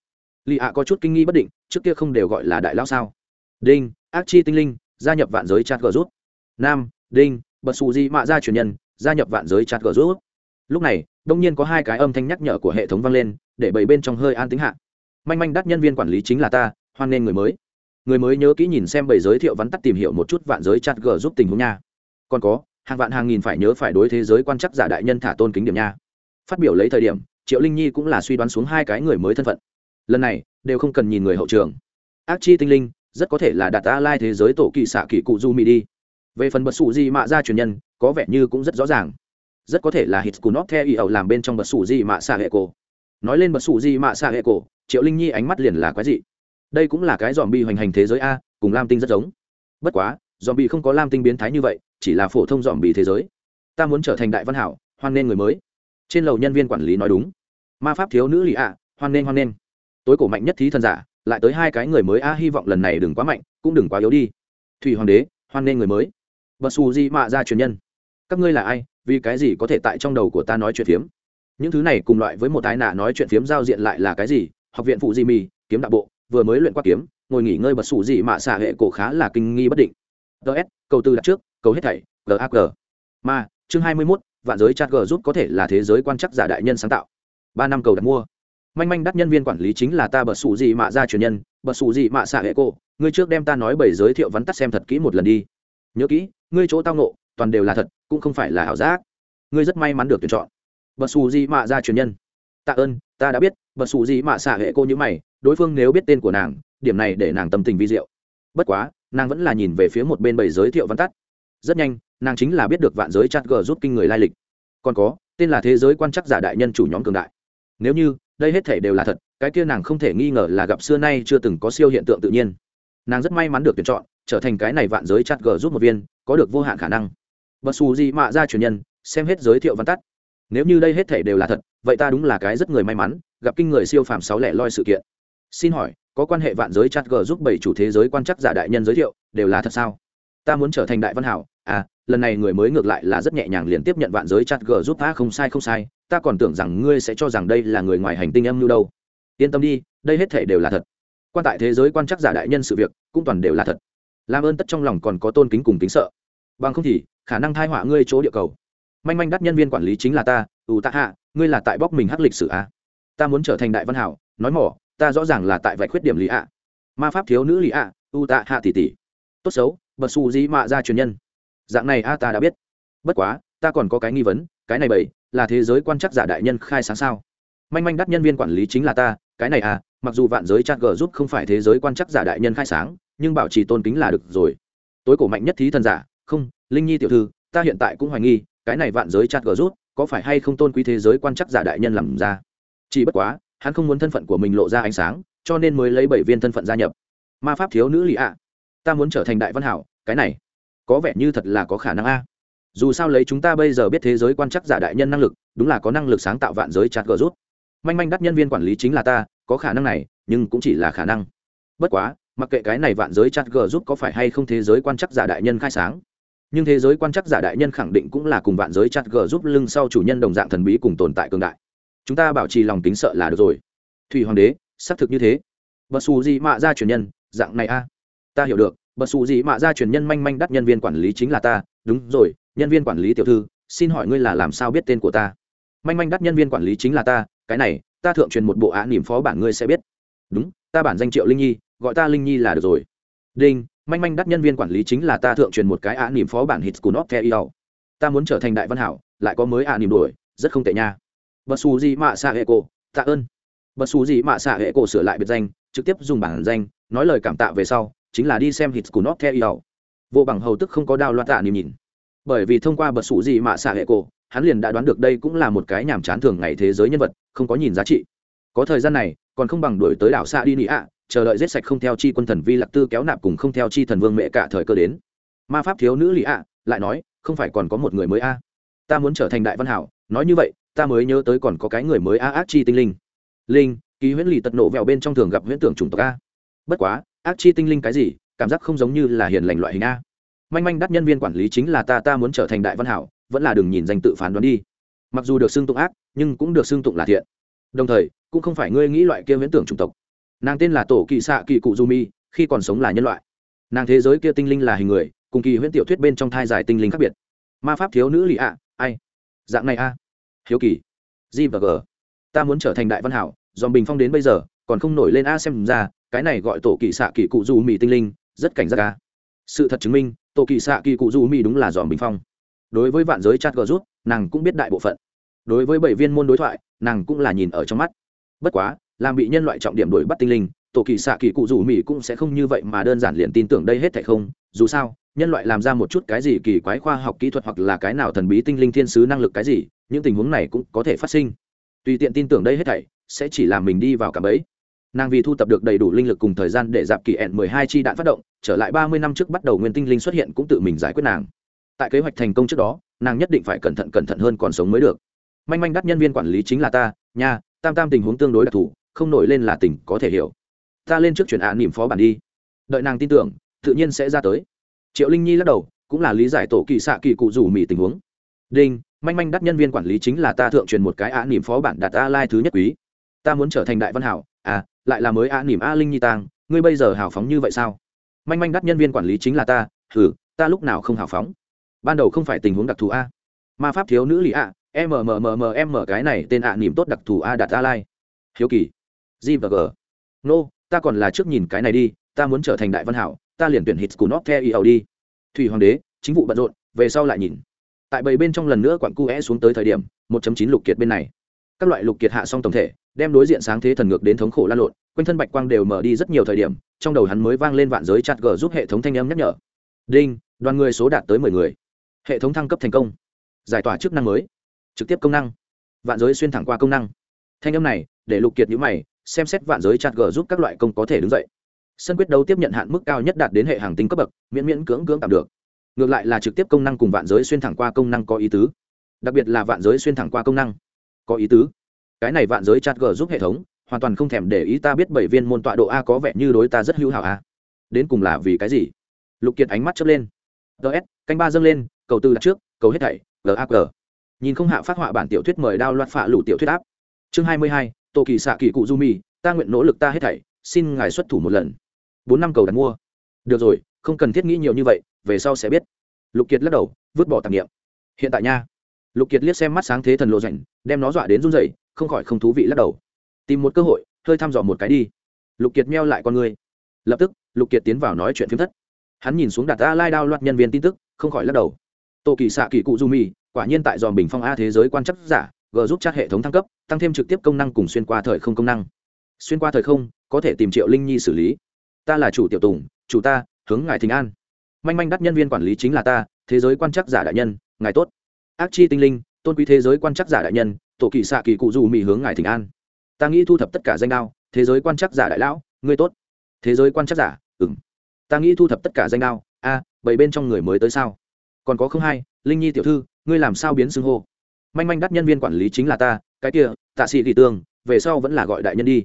lì ạ có chút kinh nghi bất định, trước kia không đều gọi là đại lao sao? Đinh, ác chi tinh linh, gia nhập vạn giới chat g rút. Nam, đinh, bật xù di mạ ra truyền nhân, gia nhập vạn giới chặt gờ rút. Lúc này, đông nhiên có hai cái âm thanh nhắc nhở của hệ thống vang lên, để bảy bên trong hơi an tính hạ. Manh manh đắt nhân viên quản lý chính là ta, hoan nghênh người mới. Người mới nhớ kỹ nhìn xem bảy giới thiệu vắn tắt tìm hiểu một chút vạn giới chặt gờ giúp tình huống nha. Còn có, hàng vạn hàng nghìn phải nhớ phải đối thế giới quan chắc giả đại nhân thả tôn kính điểm nha. Phát biểu lấy thời điểm, triệu linh nhi cũng là suy đoán xuống hai cái người mới thân phận lần này đều không cần nhìn người hậu trường. Ác chi tinh linh, rất có thể là đạt a lai thế giới tổ kỳ xạ kỳ cụ du mỹ đi. Về phần bật sụ gì mạ ra truyền nhân, có vẻ như cũng rất rõ ràng. Rất có thể là hít cù nót theo ý ẩu làm bên trong bật sụ gì mạ xạ hệ cổ. Nói lên bật sụ gì mạ xạ hệ cổ, triệu linh nhi ánh mắt liền là quái dị. Đây cũng là cái dòm bi hoành hành thế giới a, cùng lam tinh rất giống. Bất quá dòm bi không có lam tinh biến thái như vậy, chỉ là phổ thông dòm bi thế giới. Ta muốn trở thành đại văn hảo, hoan nên người mới. Trên lầu nhân viên quản lý nói đúng. Ma pháp thiếu nữ lì ạ, hoan nên hoan nên tối cổ mạnh nhất thí thần giả, lại tới hai cái người mới a, hy vọng lần này đừng quá mạnh, cũng đừng quá yếu đi. Thủy hoàng đế, hoan nên người mới. Bật xù di mạ ra truyền nhân. Các ngươi là ai, vì cái gì có thể tại trong đầu của ta nói chuyện phiếm? Những thứ này cùng loại với một tai nạ nói chuyện phiếm giao diện lại là cái gì? Học viện phụ di mì, kiếm đạo bộ, vừa mới luyện qua kiếm, ngồi nghỉ ngơi bật xù di mạ xạ hệ cổ khá là kinh nghi bất định. Ts câu tư đặt trước câu hết thảy gag ma, chương hai mươi mốt, vạn giới chat g giúp có thể là thế giới quan chắc giả đại nhân sáng tạo. Ba năm cầu đặt mua manh manh đắt nhân viên quản lý chính là ta bật xù gì mạ ra truyền nhân bật xù gì mạ xạ hệ cô. ngươi trước đem ta nói bảy giới thiệu vắn tắt xem thật kỹ một lần đi. Nhớ kỹ, ngươi chỗ tao nộ toàn đều là thật, cũng không phải là ảo giác. Ngươi rất may mắn được tuyển chọn. Bật xù gì mạ ra truyền nhân. Tạ ơn, ta đã biết bật xù gì mạ xạ hệ cô như mày, đối phương nếu biết tên của nàng, điểm này để nàng tâm tình vi diệu. Bất quá, nàng vẫn là nhìn về phía một bên bảy giới thiệu văn tắt. Rất nhanh, nàng chính là biết được vạn giới chat g giúp kinh người lai lịch. Còn có, tên là thế giới quan chắc giả đại nhân chủ nhóm cường đại. Nếu như đây hết thể đều là thật, cái kia nàng không thể nghi ngờ là gặp xưa nay chưa từng có siêu hiện tượng tự nhiên. Nàng rất may mắn được tuyển chọn, trở thành cái này vạn giới chặt g giúp một viên, có được vô hạn khả năng. Bật xù gì mạ ra truyền nhân, xem hết giới thiệu văn tắt. Nếu như đây hết thể đều là thật, vậy ta đúng là cái rất người may mắn, gặp kinh người siêu phàm sáu lẻ loi sự kiện. Xin hỏi, có quan hệ vạn giới chặt g giúp bảy chủ thế giới quan chắc giả đại nhân giới thiệu, đều là thật sao? Ta muốn trở thành đại văn hảo à lần này người mới ngược lại là rất nhẹ nhàng liền tiếp nhận vạn giới chặt g giúp ta không sai không sai ta còn tưởng rằng ngươi sẽ cho rằng đây là người ngoài hành tinh âm mưu đâu. Yên tâm đi, đây hết thể đều là thật. Quan tại thế giới quan chắc giả đại nhân sự việc, cũng toàn đều là thật. Làm ơn tất trong lòng còn có tôn kính cùng kính sợ. Bằng không thì, khả năng thai họa ngươi chỗ địa cầu. Manh manh đắt nhân viên quản lý chính là ta ưu tạ hạ, ngươi là tại bóc mình hắc lịch sử à. ta muốn trở thành đại văn hảo, nói mỏ, ta rõ ràng là tại vạch khuyết điểm lý ạ. Ma pháp thiếu nữ lý ạ u tạ hạ tỷ tỷ tốt xấu, bật xù dĩ mạ ra truyền nhân. Dạng này a, ta đã biết. Bất quá ta còn có cái nghi vấn, cái này bảy, là thế giới quan chắc giả đại nhân khai sáng sao? Manh manh đắt nhân viên quản lý chính là ta, cái này à mặc dù vạn giới chat g giúp không phải thế giới quan chắc giả đại nhân khai sáng, nhưng bảo trì tôn kính là được rồi. Tối cổ mạnh nhất thí thần giả, không, linh nhi tiểu thư, ta hiện tại cũng hoài nghi, cái này vạn giới chat g giúp có phải hay không tôn quý thế giới quan chắc giả đại nhân làm ra? Chỉ bất quá, hắn không muốn thân phận của mình lộ ra ánh sáng, cho nên mới lấy bảy viên thân phận gia nhập. Ma pháp thiếu nữ lì ạ. Ta muốn trở thành đại văn hảo, cái này, có vẻ như thật là có khả năng a dù sao lấy chúng ta bây giờ biết thế giới quan chắc giả đại nhân năng lực, đúng là có năng lực sáng tạo vạn giới chặt gờ rút. Manh manh đắt nhân viên quản lý chính là ta, có khả năng này, nhưng cũng chỉ là khả năng. Bất quá, mặc kệ cái này vạn giới chặt gờ rút có phải hay không thế giới quan chắc giả đại nhân khai sáng, nhưng thế giới quan chắc giả đại nhân khẳng định cũng là cùng vạn giới chặt gờ giúp lưng sau chủ nhân đồng dạng thần bí cùng tồn tại cường đại. Chúng ta bảo trì lòng kính sợ là được rồi. Thủy hoàng đế, xác thực như thế. Bật xù gì mạ ra truyền nhân, dạng này a. Ta hiểu được bật xù gì mạ ra truyền nhân manh manh đắt nhân viên quản lý chính là ta, đúng rồi nhân viên quản lý tiểu thư, xin hỏi ngươi là làm sao biết tên của ta? Manh manh đắt nhân viên quản lý chính là ta, cái này, ta thượng truyền một bộ án niềm phó bản ngươi sẽ biết. Đúng, ta bản danh triệu linh nhi, gọi ta linh nhi là được rồi. Đinh, manh manh đắt nhân viên quản lý chính là ta thượng truyền một cái án niềm phó bản hit của nó theo ta muốn trở thành đại văn hảo, lại có mới án niềm đuổi, rất không tệ nha. Bật xù gì mạ xạ hệ cổ, tạ ơn. Bật xù gì mạ xạ hệ cổ sửa lại biệt danh, trực tiếp dùng bản danh, nói lời cảm tạ về sau, chính là đi xem hit của nó theo vô bằng hầu tức không có đao loạn tạ niềm nhìn bởi vì thông qua bật sủ gì mạ xạ hệ cổ, hắn liền đã đoán được đây cũng là một cái nhàm chán thường ngày thế giới nhân vật, không có nhìn giá trị. Có thời gian này, còn không bằng đuổi tới đảo xa đi nị ạ, chờ đợi giết sạch không theo chi quân thần vi lạc tư kéo nạp cùng không theo chi thần vương mẹ cả thời cơ đến. Ma pháp thiếu nữ lì ạ, lại nói, không phải còn có một người mới a? Ta muốn trở thành đại văn hảo, nói như vậy, ta mới nhớ tới còn có cái người mới a, ác chi tinh linh. Linh, ký huyễn lì tật nổ vẹo bên trong thường gặp huyễn tưởng chủng tộc a. Bất quá, ác chi tinh linh cái gì, cảm giác không giống như là hiền lành loại hình a manh manh đắt nhân viên quản lý chính là ta ta muốn trở thành đại văn hảo, vẫn là đừng nhìn danh tự phán đoán đi. Mặc dù được xưng tụng ác, nhưng cũng được xưng tụng là thiện. Đồng thời, cũng không phải ngươi nghĩ loại kia viễn tưởng chủng tộc. Nàng tên là tổ kỳ xạ kỳ cụ du mi, khi còn sống là nhân loại. Nàng thế giới kia tinh linh là hình người, cùng kỳ huyễn tiểu thuyết bên trong thai giải tinh linh khác biệt. Ma pháp thiếu nữ lì ạ, ai? Dạng này a. Hiếu kỳ. G và g. Ta muốn trở thành đại văn hảo, dòm bình phong đến bây giờ, còn không nổi lên a xem ra, cái này gọi tổ kỳ xạ kỳ cụ du mì tinh linh, rất cảnh giác a. Sự thật chứng minh tổ kỳ xạ kỳ cụ du mì đúng là dòm bình phong. Đối với vạn giới chat gờ rút, nàng cũng biết đại bộ phận. Đối với bảy viên môn đối thoại, nàng cũng là nhìn ở trong mắt. Bất quá, làm bị nhân loại trọng điểm đuổi bắt tinh linh tổ kỳ xạ kỳ cụ rủ mỹ cũng sẽ không như vậy mà đơn giản liền tin tưởng đây hết thảy không. Dù sao, nhân loại làm ra một chút cái gì kỳ quái khoa học kỹ thuật hoặc là cái nào thần bí tinh linh thiên sứ năng lực cái gì, những tình huống này cũng có thể phát sinh. Tùy tiện tin tưởng đây hết thảy, sẽ chỉ làm mình đi vào cả bẫy nàng vì thu tập được đầy đủ linh lực cùng thời gian để dạp kỳ ẹn mười hai chi đạn phát động, trở lại ba mươi năm trước bắt đầu nguyên tinh linh xuất hiện cũng tự mình giải quyết nàng. Tại kế hoạch thành công trước đó, nàng nhất định phải cẩn thận cẩn thận hơn còn sống mới được. Manh manh đắt nhân viên quản lý chính là ta, nha, tam tam tình huống tương đối đặc thù, không nổi lên là tình có thể hiểu. Ta lên trước chuyển ạ nỉm phó bản đi. Đợi nàng tin tưởng, tự nhiên sẽ ra tới. Triệu linh nhi lắc đầu, cũng là lý giải tổ kỳ xạ kỳ cụ rủ mỹ tình huống. Đinh, manh manh đắt nhân viên quản lý chính là ta thượng truyền một cái ạ nỉm phó bản đạt a lai thứ nhất quý. Ta muốn trở thành đại văn hảo. À lại là mới a niệm a linh nhi tang, ngươi bây giờ hào phóng như vậy sao? Manh manh đắt nhân viên quản lý chính là ta thử ta lúc nào không hào phóng? Ban đầu không phải tình huống đặc thù a. Ma pháp thiếu nữ lì a mmmmmm cái này tên ạ nỉm tốt đặc thù a đạt a lai. Hiếu kỳ. G và g. Nô, ta còn là trước nhìn cái này đi, ta muốn trở thành đại văn hảo, ta liền tuyển hit của nó theo eo đi. Thủy hoàng đế, chính vụ bận rộn, về sau lại nhìn. Tại bầy bên trong lần nữa quặn cu é xuống tới thời điểm 1.9 lục kiệt bên này. Các loại lục kiệt hạ xong tổng thể đem đối diện sáng thế thần ngược đến thống khổ lan lộn, quanh thân bạch quang đều mở đi rất nhiều thời điểm, trong đầu hắn mới vang lên vạn giới chặt g giúp hệ thống thanh âm nhắc nhở. Đinh, đoàn người số đạt tới mười người. Hệ thống thăng cấp thành công. Giải tỏa chức năng mới. Trực tiếp công năng. Vạn giới xuyên thẳng qua công năng. Thanh âm này, để lục kiệt nhữ mày, xem xét vạn giới chặt g giúp các loại công có thể đứng dậy. Sân quyết đấu tiếp nhận hạn mức cao nhất đạt đến hệ hàng tinh cấp bậc, miễn miễn cưỡng cưỡng tạm được. Ngược lại là trực tiếp công năng cùng vạn giới xuyên thẳng qua công năng có ý tứ. Đặc biệt là vạn giới xuyên thẳng qua công năng. Có ý tứ cái này vạn giới chat g giúp hệ thống, hoàn toàn không thèm để ý ta biết bảy viên môn tọa độ a có vẻ như đối ta rất hữu hảo a. Đến cùng là vì cái gì? Lục kiệt ánh mắt chớp lên. Ts canh ba dâng lên, cầu tư đặt trước, cầu hết thảy gag nhìn không hạ phát họa bản tiểu thuyết mời đao loạt phạ lũ tiểu thuyết áp. Chương hai mươi hai, tô kỳ xạ kỳ cụ du mi, ta nguyện nỗ lực ta hết thảy, xin ngài xuất thủ một lần. Bốn năm cầu đặt mua. Được rồi, không cần thiết nghĩ nhiều như vậy, về sau sẽ biết. Lục kiệt lắc đầu, vứt bỏ tạp nghiệm hiện tại nha. Lục kiệt liếc xem mắt sáng thế thần lộ rảnh, đem nó dọa đến run rẩy không khỏi không thú vị lắc đầu. Tìm một cơ hội, hơi thăm dò một cái đi. Lục kiệt meo lại con người. Lập tức, lục kiệt tiến vào nói chuyện phiếm thất. Hắn nhìn xuống đặt a lai đao loạt nhân viên tin tức, không khỏi lắc đầu. Tô kỳ xạ kỳ cụ du mi quả nhiên tại dòm bình phong a thế giới quan chắc giả g giúp chat hệ thống thăng cấp, tăng thêm trực tiếp công năng cùng xuyên qua thời không công năng. Xuyên qua thời không, có thể tìm triệu linh nhi xử lý. Ta là chủ tiểu tùng, chủ ta, hướng ngài thình an. Manh manh đắt nhân viên quản lý chính là ta, thế giới quan chắc giả đại nhân, ngài tốt. Ác chi tinh linh, tôn quý thế giới quan chắc giả đại nhân tổ kỳ xạ kỳ cụ dù mỹ hướng ngài thỉnh an. Ta nghĩ thu thập tất cả danh đao, thế giới quan chắc giả đại lão, ngươi tốt. Thế giới quan chắc giả ừng ta nghĩ thu thập tất cả danh đao, a bảy bên trong người mới tới sao? Còn có không hai linh nhi tiểu thư, ngươi làm sao biến xưng hô? Manh manh đắt nhân viên quản lý chính là ta, cái kia, tạ sĩ kỳ tương về sau vẫn là gọi đại nhân đi.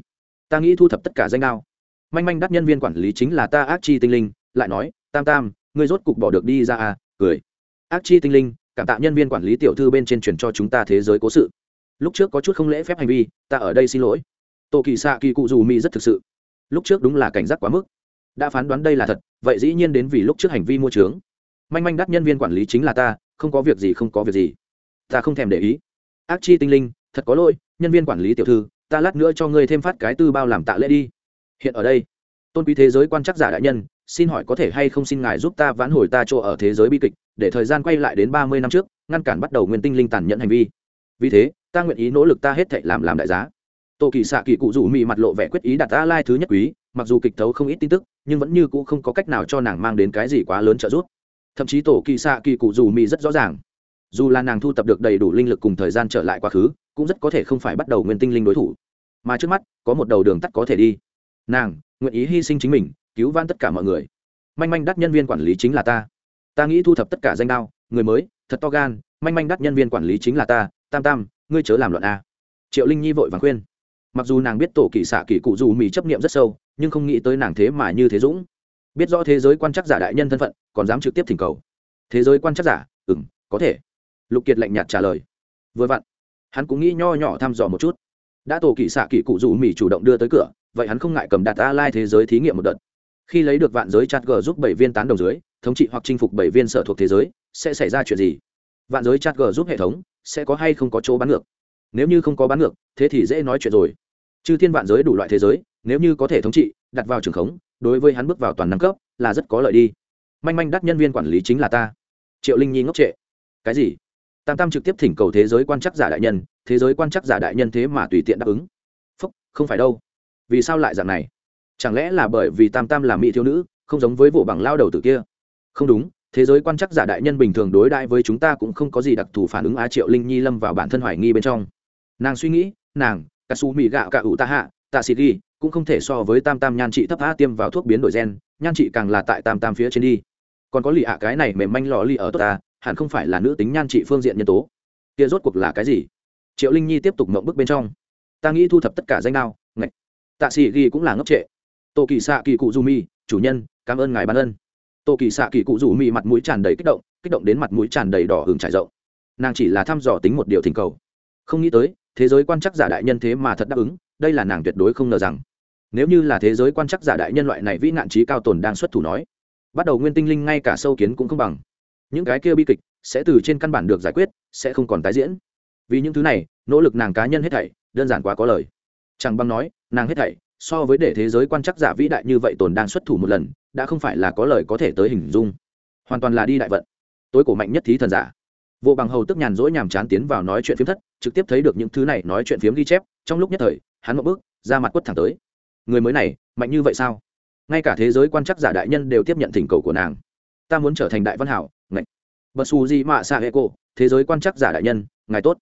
Ta nghĩ thu thập tất cả danh đao. Manh manh đắt nhân viên quản lý chính là ta, ác chi tinh linh, lại nói, tam tam, ngươi rốt cục bỏ được đi ra à cười. Ác chi tinh linh, cảm tạ nhân viên quản lý tiểu thư bên trên truyền cho chúng ta thế giới cố sự lúc trước có chút không lễ phép hành vi, ta ở đây xin lỗi. Tổ kỳ xạ kỳ cụ dù mỹ rất thực sự. Lúc trước đúng là cảnh giác quá mức. Đã phán đoán đây là thật, vậy dĩ nhiên đến vì lúc trước hành vi mua trướng. Manh manh đắt nhân viên quản lý chính là ta, không có việc gì, không có việc gì. Ta không thèm để ý. Ác chi tinh linh, thật có lỗi, nhân viên quản lý tiểu thư, ta lát nữa cho ngươi thêm phát cái tư bao làm tạ lễ đi. Hiện ở đây, tôn quý thế giới quan chắc giả đại nhân, xin hỏi có thể hay không xin ngài giúp ta vãn hồi ta chỗ ở thế giới bi kịch, để thời gian quay lại đến ba mươi năm trước, ngăn cản bắt đầu nguyên tinh linh tàn nhẫn hành vi. Vì thế ta nguyện ý nỗ lực ta hết thệ làm làm đại giá. Tô kỳ xạ kỳ cụ rủ mị mặt lộ vẻ quyết ý đặt ta lai thứ nhất quý, mặc dù kịch thấu không ít tin tức, nhưng vẫn như cũ không có cách nào cho nàng mang đến cái gì quá lớn trợ giúp. Thậm chí tổ kỳ xạ kỳ cụ rủ mị rất rõ ràng, dù là nàng thu tập được đầy đủ linh lực cùng thời gian trở lại quá khứ, cũng rất có thể không phải bắt đầu nguyên tinh linh đối thủ. Mà trước mắt, có một đầu đường tắt có thể đi. Nàng, nguyện ý hy sinh chính mình, cứu van tất cả mọi người. Manh manh đắt nhân viên quản lý chính là ta. Ta nghĩ thu thập tất cả danh đao, người mới, thật to gan, manh manh đắt nhân viên quản lý chính là ta, tam tam ngươi chớ làm loạn a. Triệu linh nhi vội vàng khuyên. Mặc dù nàng biết tổ kỳ xạ kỳ cụ dù mỹ chấp niệm rất sâu, nhưng không nghĩ tới nàng thế mà như thế dũng. Biết rõ thế giới quan chắc giả đại nhân thân phận, còn dám trực tiếp thỉnh cầu. Thế giới quan chắc giả? Ừ m có thể. Lục kiệt lạnh nhạt trả lời. Vừa vặn, hắn cũng nghĩ nho nhỏ thăm dò một chút. Đã tổ kỳ xạ kỳ cụ dù mỹ chủ động đưa tới cửa, vậy hắn không ngại cầm đặt a lai thế giới thí nghiệm một đợt. Khi lấy được vạn giới chặt g giúp bảy viên tán đồng dưới, thống trị hoặc chinh phục bảy viên sở thuộc thế giới, sẽ xảy ra chuyện gì? Vạn giới chat g giúp hệ thống, sẽ có hay không có chỗ bán ngược? Nếu như không có bán ngược, thế thì dễ nói chuyện rồi. Chư thiên vạn giới đủ loại thế giới, nếu như có thể thống trị, đặt vào trường khống, đối với hắn bước vào toàn năng cấp, là rất có lợi đi. Manh manh đắt nhân viên quản lý chính là ta. Triệu linh nhi ngốc trệ. Cái gì? Tam tam trực tiếp thỉnh cầu thế giới quan chắc giả đại nhân, thế giới quan chắc giả đại nhân thế mà tùy tiện đáp ứng. Phúc, không phải đâu. Vì sao lại dạng này? Chẳng lẽ là bởi vì tam tam là mỹ thiếu nữ, không giống với vụ bằng lao đầu tử kia? Không đúng thế giới quan chắc giả đại nhân bình thường đối đãi với chúng ta cũng không có gì đặc thù phản ứng á triệu linh nhi lâm vào bản thân hoài nghi bên trong. Nàng suy nghĩ, nàng, cà su mỹ gạo cà ủ ta hạ tạ xịt ghi, cũng không thể so với tam tam nhan trị thấp a tiêm vào thuốc biến đổi gen, nhan trị càng là tại tam tam phía trên đi. Còn có lì ạ cái này mềm manh lò lì ở tốt ta, hẳn không phải là nữ tính nhan trị phương diện nhân tố. Kia rốt cuộc là cái gì? Triệu linh nhi tiếp tục mộng bức bên trong. Ta nghĩ thu thập tất cả danh đao, ngạch. Tạ sĩ ghi cũng là ngốc trệ. Tô kỳ xạ kỳ cụ du mi, chủ nhân, cảm ơn ngài ban ân tô kỳ xạ kỳ cụ rủ mị mặt mũi tràn đầy kích động kích động đến mặt mũi tràn đầy đỏ hừng trải rộng. Nàng chỉ là thăm dò tính một điều thỉnh cầu. Không nghĩ tới, thế giới quan chắc giả đại nhân thế mà thật đáp ứng, đây là nàng tuyệt đối không ngờ rằng. Nếu như là thế giới quan chắc giả đại nhân loại này vĩ nạn trí cao tồn đang xuất thủ nói, bắt đầu nguyên tinh linh ngay cả sâu kiến cũng không bằng. Những cái kia bi kịch sẽ từ trên căn bản được giải quyết, sẽ không còn tái diễn. Vì những thứ này, nỗ lực nàng cá nhân hết thảy, đơn giản quá có lời. Chẳng băng nói, nàng hết thảy, so với để thế giới quan chắc giả vĩ đại như vậy tồn đang xuất thủ một lần đã không phải là có lời có thể tới hình dung. Hoàn toàn là đi đại vận. Tối cổ mạnh nhất thí thần giả. Vô bằng hầu tức nhàn rỗi nhàm chán tiến vào nói chuyện phiếm thất, trực tiếp thấy được những thứ này nói chuyện phiếm ghi chép, trong lúc nhất thời, hắn một bước, ra mặt quất thẳng tới. Người mới này, mạnh như vậy sao? Ngay cả thế giới quan chắc giả đại nhân đều tiếp nhận thỉnh cầu của nàng. Ta muốn trở thành đại văn hảo ngạch bật xù gì mạ xạ hệ cổ, thế giới quan chắc giả đại nhân, ngài tốt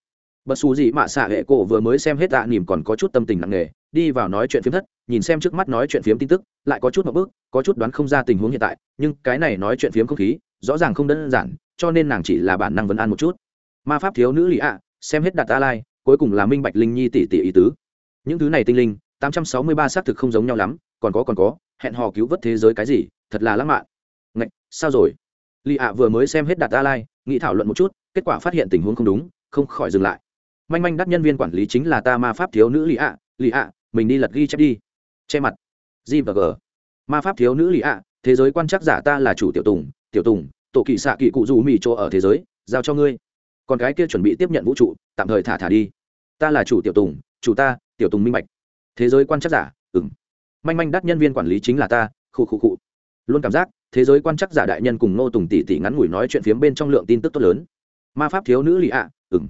bất xù gì mạ xạ hệ cổ vừa mới xem hết tạ nỉm còn có chút tâm tình nặng nề, đi vào nói chuyện phiếm thất, nhìn xem trước mắt nói chuyện phiếm tin tức, lại có chút một bước có chút đoán không ra tình huống hiện tại, nhưng cái này nói chuyện phiếm không khí, rõ ràng không đơn giản, cho nên nàng chỉ là bản năng vấn an một chút. Ma pháp thiếu nữ lì ạ, xem hết đặt a lai cuối cùng là minh bạch linh nhi tỷ tỷ ý tứ. Những thứ này tinh linh, tám trăm sáu mươi ba xác thực không giống nhau lắm, còn có còn có, hẹn hò cứu vớt thế giới cái gì, thật là lãng mạn. Ngạch, sao rồi? Lì ạ vừa mới xem hết đặt a lai nghĩ thảo luận một chút, kết quả phát hiện tình huống không đúng, không khỏi dừng lại manh manh đắt nhân viên quản lý chính là ta ma pháp thiếu nữ lì ạ lì ạ, mình đi lật ghi chép đi. Che mặt. G và g. Ma pháp thiếu nữ lì ạ, thế giới quan chắc giả ta là chủ tiểu tùng tiểu tùng, tổ kỳ xạ kỳ cụ dù mì chỗ ở thế giới, giao cho ngươi. Còn cái kia chuẩn bị tiếp nhận vũ trụ, tạm thời thả thả đi. Ta là chủ tiểu tùng, chủ ta, tiểu tùng minh bạch. Thế giới quan chắc giả ừng manh manh đắt nhân viên quản lý chính là ta khu khu cụ luôn cảm giác, thế giới quan chắc giả đại nhân cùng ngô tùng tỷ tỷ ngắn ngủi nói chuyện phiếm bên trong lượng tin tức tốt lớn. Ma pháp thiếu nữ lì ạ ừng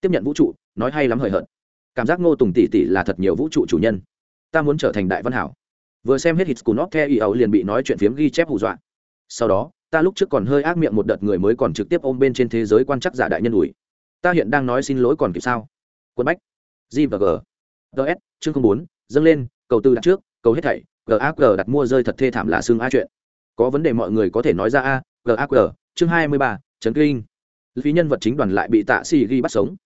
tiếp nhận vũ trụ, nói hay lắm hời hợt. Cảm giác ngô tùng tỷ tỷ là thật nhiều vũ trụ chủ nhân. Ta muốn trở thành đại văn hảo. Vừa xem hết hít cù the y ấu liền bị nói chuyện phiếm ghi chép hù dọa. Sau đó, ta lúc trước còn hơi ác miệng một đợt người mới còn trực tiếp ôm bên trên thế giới quan chắc giả đại nhân ủi. Ta hiện đang nói xin lỗi còn kịp sao? Quân bách, g và g. Ts chương bốn, dâng lên, cầu tư đặt trước, cầu hết thảy gag đặt mua rơi thật thê thảm là xương a chuyện. Có vấn đề mọi người có thể nói ra a gag chương hai mươi ba trấn kinh. Phí nhân vật chính đoàn lại bị tạ xì ghi bắt sống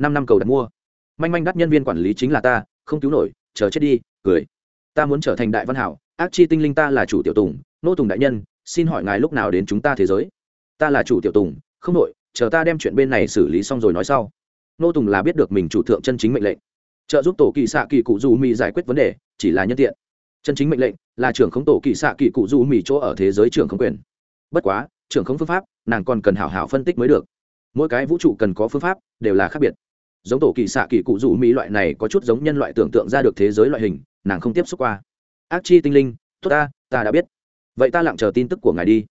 năm năm cầu đặt mua. Manh manh đắt nhân viên quản lý chính là ta, không cứu nổi, chờ chết đi, cười. Ta muốn trở thành đại văn hảo, ác chi tinh linh ta là chủ tiểu tùng, nô tùng đại nhân, xin hỏi ngài lúc nào đến chúng ta thế giới? Ta là chủ tiểu tùng, không nội chờ ta đem chuyện bên này xử lý xong rồi nói sau. Nô tùng là biết được mình chủ thượng chân chính mệnh lệnh. Trợ giúp tổ kỳ xạ kỳ cụ du mỹ giải quyết vấn đề, chỉ là nhân tiện. Chân chính mệnh lệnh là trưởng khống tổ kỳ xạ kỳ cụ du mỹ chỗ ở thế giới trưởng khống quyền. Bất quá, trưởng khống phương pháp, nàng còn cần hảo hảo phân tích mới được. Mỗi cái vũ trụ cần có phương pháp, đều là khác biệt giống tổ kỳ xạ kỳ cụ rủ mỹ loại này có chút giống nhân loại tưởng tượng ra được thế giới loại hình nàng không tiếp xúc qua. Ác chi tinh linh tốt ta ta đã biết. Vậy ta lặng chờ tin tức của ngài đi.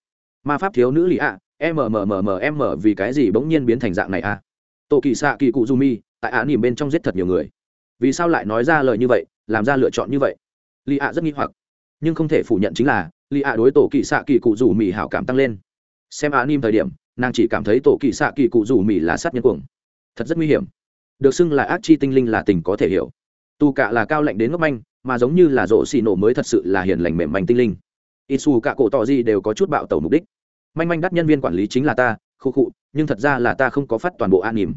Ma pháp thiếu nữ lì ạ à, mmmmmm vì cái gì bỗng nhiên biến thành dạng này a à? tổ kỳ xạ kỳ cụ du mi tại ạ nỉm bên trong giết thật nhiều người. Vì sao lại nói ra lời như vậy làm ra lựa chọn như vậy? Lì ạ rất nghi hoặc. Nhưng không thể phủ nhận chính là lì ạ đối tổ kỳ xạ kỳ cụ rủ mỹ hảo cảm tăng lên. Xem ạ nỉm thời điểm nàng chỉ cảm thấy tổ kỳ xạ kỳ cụ rủ mỹ là sát nhân cuồng. Thật rất nguy hiểm được xưng là ác chi tinh linh là tình có thể hiểu. Tu cạ là cao lạnh đến ngốc manh, mà giống như là rộ xì nổ mới thật sự là hiền lành mềm manh tinh linh. Ít xù cạ cổ tỏ gì đều có chút bạo tẩu mục đích. Manh manh đắt nhân viên quản lý chính là ta khô khụ nhưng thật ra là ta không có phát toàn bộ an nỉm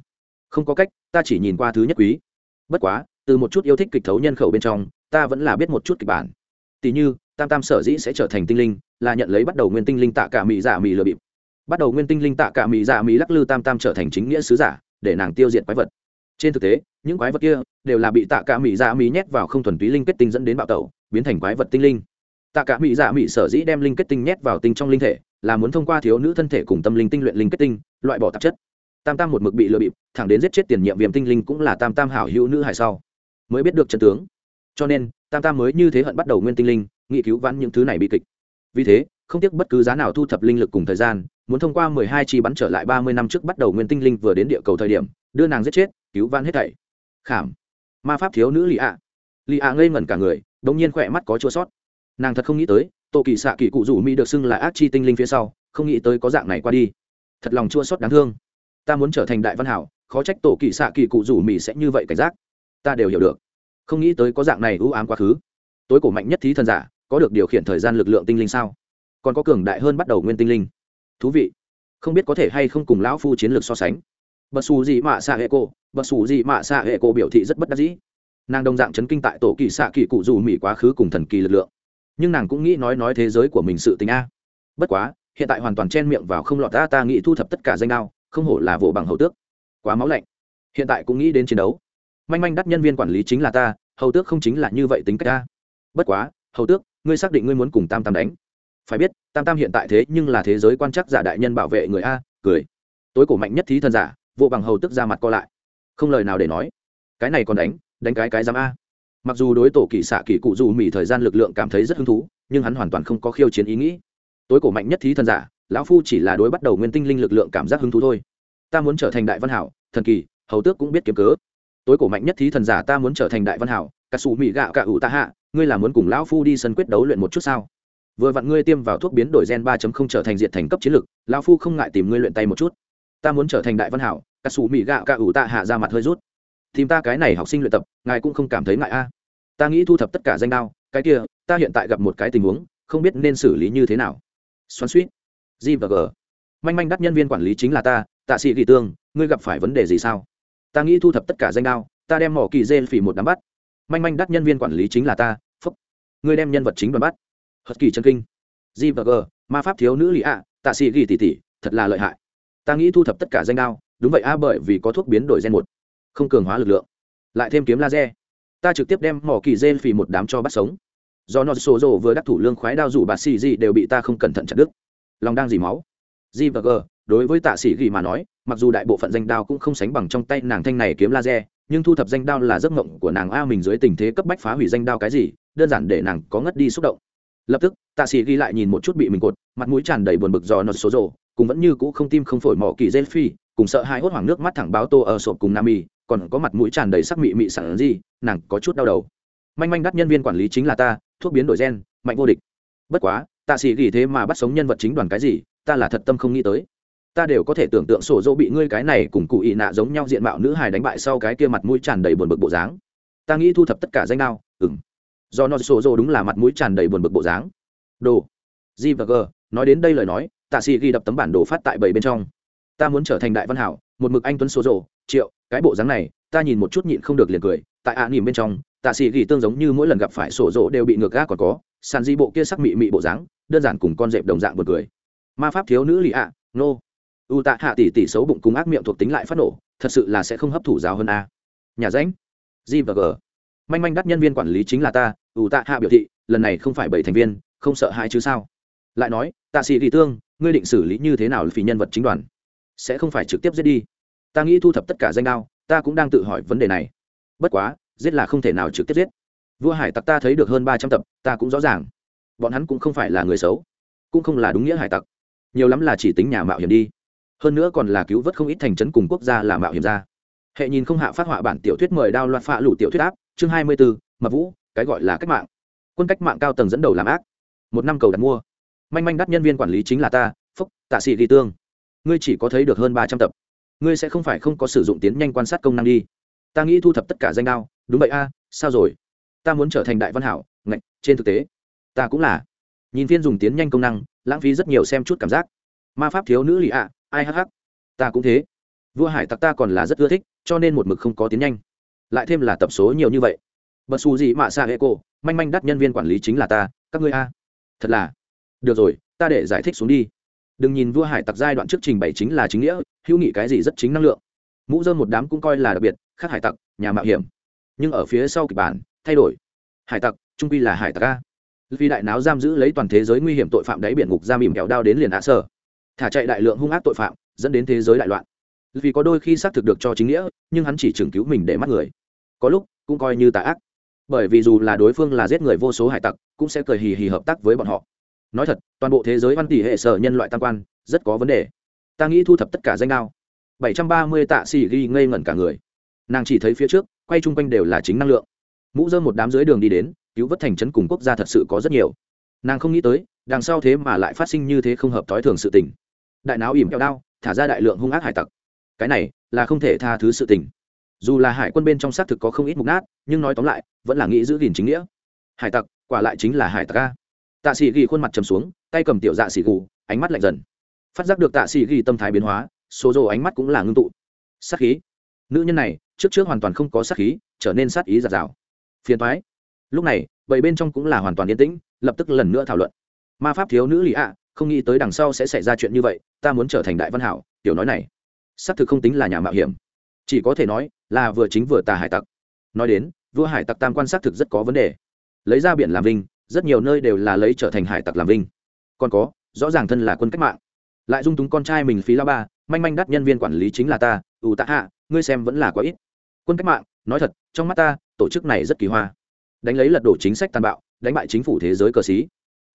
không có cách, ta chỉ nhìn qua thứ nhất quý. Bất quá, từ một chút yêu thích kịch thấu nhân khẩu bên trong, ta vẫn là biết một chút kịch bản. Tỷ như, tam tam sở dĩ sẽ trở thành tinh linh, là nhận lấy bắt đầu nguyên tinh linh tạ cả mỹ giả mỹ lừa bịp. Bắt đầu nguyên tinh linh tạ cả mỹ giả mỹ lắc lư tam tam trở thành chính nghĩa sứ giả, để nàng tiêu diệt quái vật trên thực tế, những quái vật kia đều là bị tạ cả mỹ giả mỹ nhét vào không thuần túy linh kết tinh dẫn đến bạo tẩu, biến thành quái vật tinh linh. Tạ cả mỹ dạ mỹ sở dĩ đem linh kết tinh nhét vào tinh trong linh thể, là muốn thông qua thiếu nữ thân thể cùng tâm linh tinh luyện linh kết tinh, loại bỏ tạp chất. Tam tam một mực bị lừa bịp, thẳng đến giết chết tiền nhiệm viêm tinh linh cũng là tam tam hảo hữu nữ hải sau, mới biết được trận tướng. Cho nên, tam tam mới như thế hận bắt đầu nguyên tinh linh, nghị cứu vãn những thứ này bị kịch. Vì thế, không tiếc bất cứ giá nào thu thập linh lực cùng thời gian, muốn thông qua mười hai chi bắn trở lại ba mươi năm trước bắt đầu nguyên tinh linh vừa đến địa cầu thời điểm, đưa nàng giết chết cứu van hết thảy. Khảm. Ma pháp thiếu nữ lì ạ lì ạ ngây ngẩn cả người, đống nhiên khỏe mắt có chua sót. Nàng thật không nghĩ tới, tổ kỳ xạ kỳ cụ rủ mỹ được xưng là ác chi tinh linh phía sau, không nghĩ tới có dạng này qua đi. Thật lòng chua sót đáng thương. Ta muốn trở thành đại văn hảo, khó trách tổ kỳ xạ kỳ cụ rủ mỹ sẽ như vậy cảnh giác. Ta đều hiểu được. Không nghĩ tới có dạng này ưu ám quá khứ. Tối cổ mạnh nhất thí thần giả, có được điều khiển thời gian lực lượng tinh linh sao? Còn có cường đại hơn bắt đầu nguyên tinh linh. Thú vị. Không biết có thể hay không cùng lão phu chiến lược so sánh bật xù gì mạ xạ hệ cô bật xù gì mạ xạ hệ cô biểu thị rất bất đắc dĩ. Nàng đồng dạng chấn kinh tại tổ kỳ xạ kỳ cụ dù mỹ quá khứ cùng thần kỳ lực lượng. Nhưng nàng cũng nghĩ nói nói thế giới của mình sự tình a. Bất quá, hiện tại hoàn toàn chen miệng vào không lọt ta ta nghĩ thu thập tất cả danh đao, không hổ là vỗ bằng hầu tước. Quá máu lạnh. Hiện tại cũng nghĩ đến chiến đấu. Manh manh đắt nhân viên quản lý chính là ta, hầu tước không chính là như vậy tính cách ta bất quá, hầu tước, ngươi xác định ngươi muốn cùng tam tam đánh. Phải biết, tam tam hiện tại thế nhưng là thế giới quan chắc giả đại nhân bảo vệ người a, cười. Tối cổ mạnh nhất thí thần giả vô bằng hầu tức ra mặt co lại. Không lời nào để nói. Cái này còn đánh đánh cái cái dám a. Mặc dù đối tổ kỳ xạ kỳ cụ dù mỹ thời gian lực lượng cảm thấy rất hứng thú, nhưng hắn hoàn toàn không có khiêu chiến ý nghĩ. Tối cổ mạnh nhất thí thần giả, lão phu chỉ là đối bắt đầu nguyên tinh linh lực lượng cảm giác hứng thú thôi. Ta muốn trở thành đại văn hảo, thần kỳ, hầu tước cũng biết kiếm cớ. Tối cổ mạnh nhất thí thần giả ta muốn trở thành đại văn hảo cả sủ mỹ gạo cả ủ ta hạ, ngươi là muốn cùng lão phu đi sân quyết đấu luyện một chút sao? Vừa vặn ngươi tiêm vào thuốc biến đổi gen ba trở thành diện thành cấp chiến lực, lão phu không ngại tìm ngươi luyện tay một chút ta muốn trở thành đại văn hảo cả sủ mỹ gạo cả ủ ta hạ ra mặt hơi rút. Tìm ta cái này học sinh luyện tập, ngài cũng không cảm thấy ngại a? Ta nghĩ thu thập tất cả danh đao, cái kia, ta hiện tại gặp một cái tình huống, không biết nên xử lý như thế nào. Xoắn suýt g và g. Manh manh đắt nhân viên quản lý chính là ta, tạ sĩ kỳ tương, ngươi gặp phải vấn đề gì sao? Ta nghĩ thu thập tất cả danh đao, ta đem mỏ kỳ dê phỉ một đám bắt. Manh manh đắt nhân viên quản lý chính là ta, phúc. Ngươi đem nhân vật chính đoàn bắt. Hật kỳ chân kinh. G và g. Ma pháp thiếu nữ lì ạ, tạ sĩ ghi tỉ tỉ thật là lợi hại ta nghĩ thu thập tất cả danh đao, đúng vậy a, bởi vì có thuốc biến đổi gen một, không cường hóa lực lượng, lại thêm kiếm laser. Ta trực tiếp đem mỏ kỳ gen phì một đám cho bắt sống. Do nó sổ rồ vừa đắc thủ lương khoái đao rủ bà xì gì đều bị ta không cẩn thận chặt đứt. Lòng đang dì máu. G và g, đối với tạ sĩ ghi mà nói, mặc dù đại bộ phận danh đao cũng không sánh bằng trong tay nàng thanh này kiếm laser, nhưng thu thập danh đao là giấc mộng của nàng a, mình dưới tình thế cấp bách phá hủy danh đao cái gì, đơn giản để nàng có ngất đi xúc động. Lập tức, tạ sĩ ghi lại nhìn một chút bị mình cột, mặt mũi tràn đầy buồn bực do nó số rồ cùng vẫn như cũ không tim không phổi mỏ kỳ dê phi, cùng sợ hai hốt hoảng nước mắt thẳng báo tô ở sộp cùng nam mì còn có mặt mũi tràn đầy sắc mị mị sẵn gì, nàng có chút đau đầu. Manh manh đắt nhân viên quản lý chính là ta, thuốc biến đổi gen, mạnh vô địch. Bất quá tạ sĩ gỉ thế mà bắt sống nhân vật chính đoàn cái gì, ta là thật tâm không nghĩ tới. Ta đều có thể tưởng tượng sổ dỗ bị ngươi cái này cùng cụ ị nạ giống nhau diện mạo nữ hài đánh bại sau cái kia mặt mũi tràn đầy buồn bực bộ dáng. Ta nghĩ thu thập tất cả danh đao ừng do nó sổ dỗ đúng là mặt mũi tràn đầy buồn bực bộ dáng. Đồ. G và g, nói đến đây lời nói tạ sĩ ghi đập tấm bản đồ phát tại bảy bên trong. Ta muốn trở thành đại văn hảo một mực anh tuấn sổ rồ triệu cái bộ dáng này ta nhìn một chút nhịn không được liền cười tại ạ à, nỉm bên trong tạ sĩ ghi tương giống như mỗi lần gặp phải sổ dỗ đều bị ngược ga còn có sàn di bộ kia sắc mị mị bộ dáng đơn giản cùng con dẹp đồng dạng buồn cười. Ma pháp thiếu nữ lì ạ nô. U tạ hạ tỷ tỷ xấu bụng cùng ác miệng thuộc tính lại phát nổ thật sự là sẽ không hấp thụ giáo hơn a. Nhà ránh g và g. Manh manh đắt nhân viên quản lý chính là ta u tạ hạ biểu thị lần này không phải bảy thành viên không sợ hai chứ sao. Lại nói tạ sĩ ghi tương ngươi định xử lý như thế nào vì nhân vật chính đoàn? Sẽ không phải trực tiếp giết đi. Ta nghĩ thu thập tất cả danh đao, ta cũng đang tự hỏi vấn đề này. Bất quá, giết là không thể nào trực tiếp giết. Vua hải tặc ta thấy được hơn ba trăm tập, ta cũng rõ ràng. Bọn hắn cũng không phải là người xấu, cũng không là đúng nghĩa hải tặc. Nhiều lắm là chỉ tính nhà mạo hiểm đi. Hơn nữa còn là cứu vớt không ít thành trấn cùng quốc gia là mạo hiểm ra. Hệ nhìn không hạ phát họa bản tiểu thuyết mời đao loạt phạ lủ tiểu thuyết áp, chương hai mươi bốn mập vũ, cái gọi là cách mạng. Quân cách mạng cao tầng dẫn đầu làm ác. Một năm cầu đặt mua manh manh đắt nhân viên quản lý chính là ta, phúc, tạ sĩ ghi tương. Ngươi chỉ có thấy được hơn ba trăm tập. Ngươi sẽ không phải không có sử dụng tiến nhanh quan sát công năng đi. Ta nghĩ thu thập tất cả danh đao. Đúng vậy a, sao rồi? Ta muốn trở thành đại văn hảo, ngạch, trên thực tế, ta cũng là. Nhìn phiên dùng tiến nhanh công năng, lãng phí rất nhiều xem chút cảm giác. Ma pháp thiếu nữ lì ạ, ai hh ta cũng thế. Vua hải tặc ta còn là rất ưa thích, cho nên một mực không có tiến nhanh. Lại thêm là tập số nhiều như vậy. Bật xù gì mạ xa hệ cô, manh manh đắt nhân viên quản lý chính là ta, các ngươi a. Thật là được rồi, ta để giải thích xuống đi. Đừng nhìn vua hải tặc giai đoạn trước trình bày chính là chính nghĩa, hữu nghị cái gì rất chính năng lượng. Mũ dơm một đám cũng coi là đặc biệt, khác hải tặc, nhà mạo hiểm. Nhưng ở phía sau kịch bản, thay đổi. Hải tặc, trung quy là hải tặc a. Vì đại náo giam giữ lấy toàn thế giới nguy hiểm tội phạm đáy biển ngục ra mìm kéo đao đến liền hạ sở. Thả chạy đại lượng hung ác tội phạm, dẫn đến thế giới đại loạn. Vì có đôi khi xác thực được cho chính nghĩa, nhưng hắn chỉ chừng cứu mình để mắt người. Có lúc, cũng coi như tà ác. Bởi vì dù là đối phương là giết người vô số hải tặc, cũng sẽ cười hì hì hợp tác với bọn họ nói thật, toàn bộ thế giới văn tỷ hệ sở nhân loại tam quan, rất có vấn đề. Ta nghĩ thu thập tất cả danh đao. Bảy trăm ba mươi tạ xì ghi ngây ngẩn cả người. Nàng chỉ thấy phía trước, quay chung quanh đều là chính năng lượng. Mũ dơ một đám dưới đường đi đến, cứu vớt thành trấn cùng quốc gia thật sự có rất nhiều. Nàng không nghĩ tới, đằng sau thế mà lại phát sinh như thế không hợp thói thường sự tình. Đại não ỉm kẹo đao, thả ra đại lượng hung ác hải tặc. Cái này, là không thể tha thứ sự tình. Dù là hải quân bên trong xác thực có không ít mục nát, nhưng nói tóm lại, vẫn là nghĩ giữ gìn chính nghĩa. Hải tặc, quả lại chính là hải tặc ca tạ sĩ ghi khuôn mặt trầm xuống, tay cầm tiểu dạ sĩ gù, ánh mắt lạnh dần. Phát giác được tạ sĩ ghi tâm thái biến hóa, số rồ ánh mắt cũng là ngưng tụ. Sát khí. Nữ nhân này, trước trước hoàn toàn không có sát khí, trở nên sát ý giạt rào. Phiền thoái lúc này bảy bên trong cũng là hoàn toàn yên tĩnh, lập tức lần nữa thảo luận. Ma pháp thiếu nữ lì ạ, không nghĩ tới đằng sau sẽ xảy ra chuyện như vậy, ta muốn trở thành đại văn hảo, tiểu nói này. Xác thực không tính là nhà mạo hiểm. Chỉ có thể nói, là vừa chính vừa tà hải tặc. Nói đến, vua hải tặc tam quan xác thực rất có vấn đề. Lấy ra biển làm vinh rất nhiều nơi đều là lấy trở thành hải tặc làm vinh. Còn có, rõ ràng thân là quân cách mạng. Lại dung túng con trai mình phí la ba, manh manh đắt nhân viên quản lý chính là ta ủ tạ hạ, ngươi xem vẫn là quá ít. Quân cách mạng, nói thật, trong mắt ta, tổ chức này rất kỳ hoa. Đánh lấy lật đổ chính sách tàn bạo, đánh bại chính phủ thế giới cờ xí.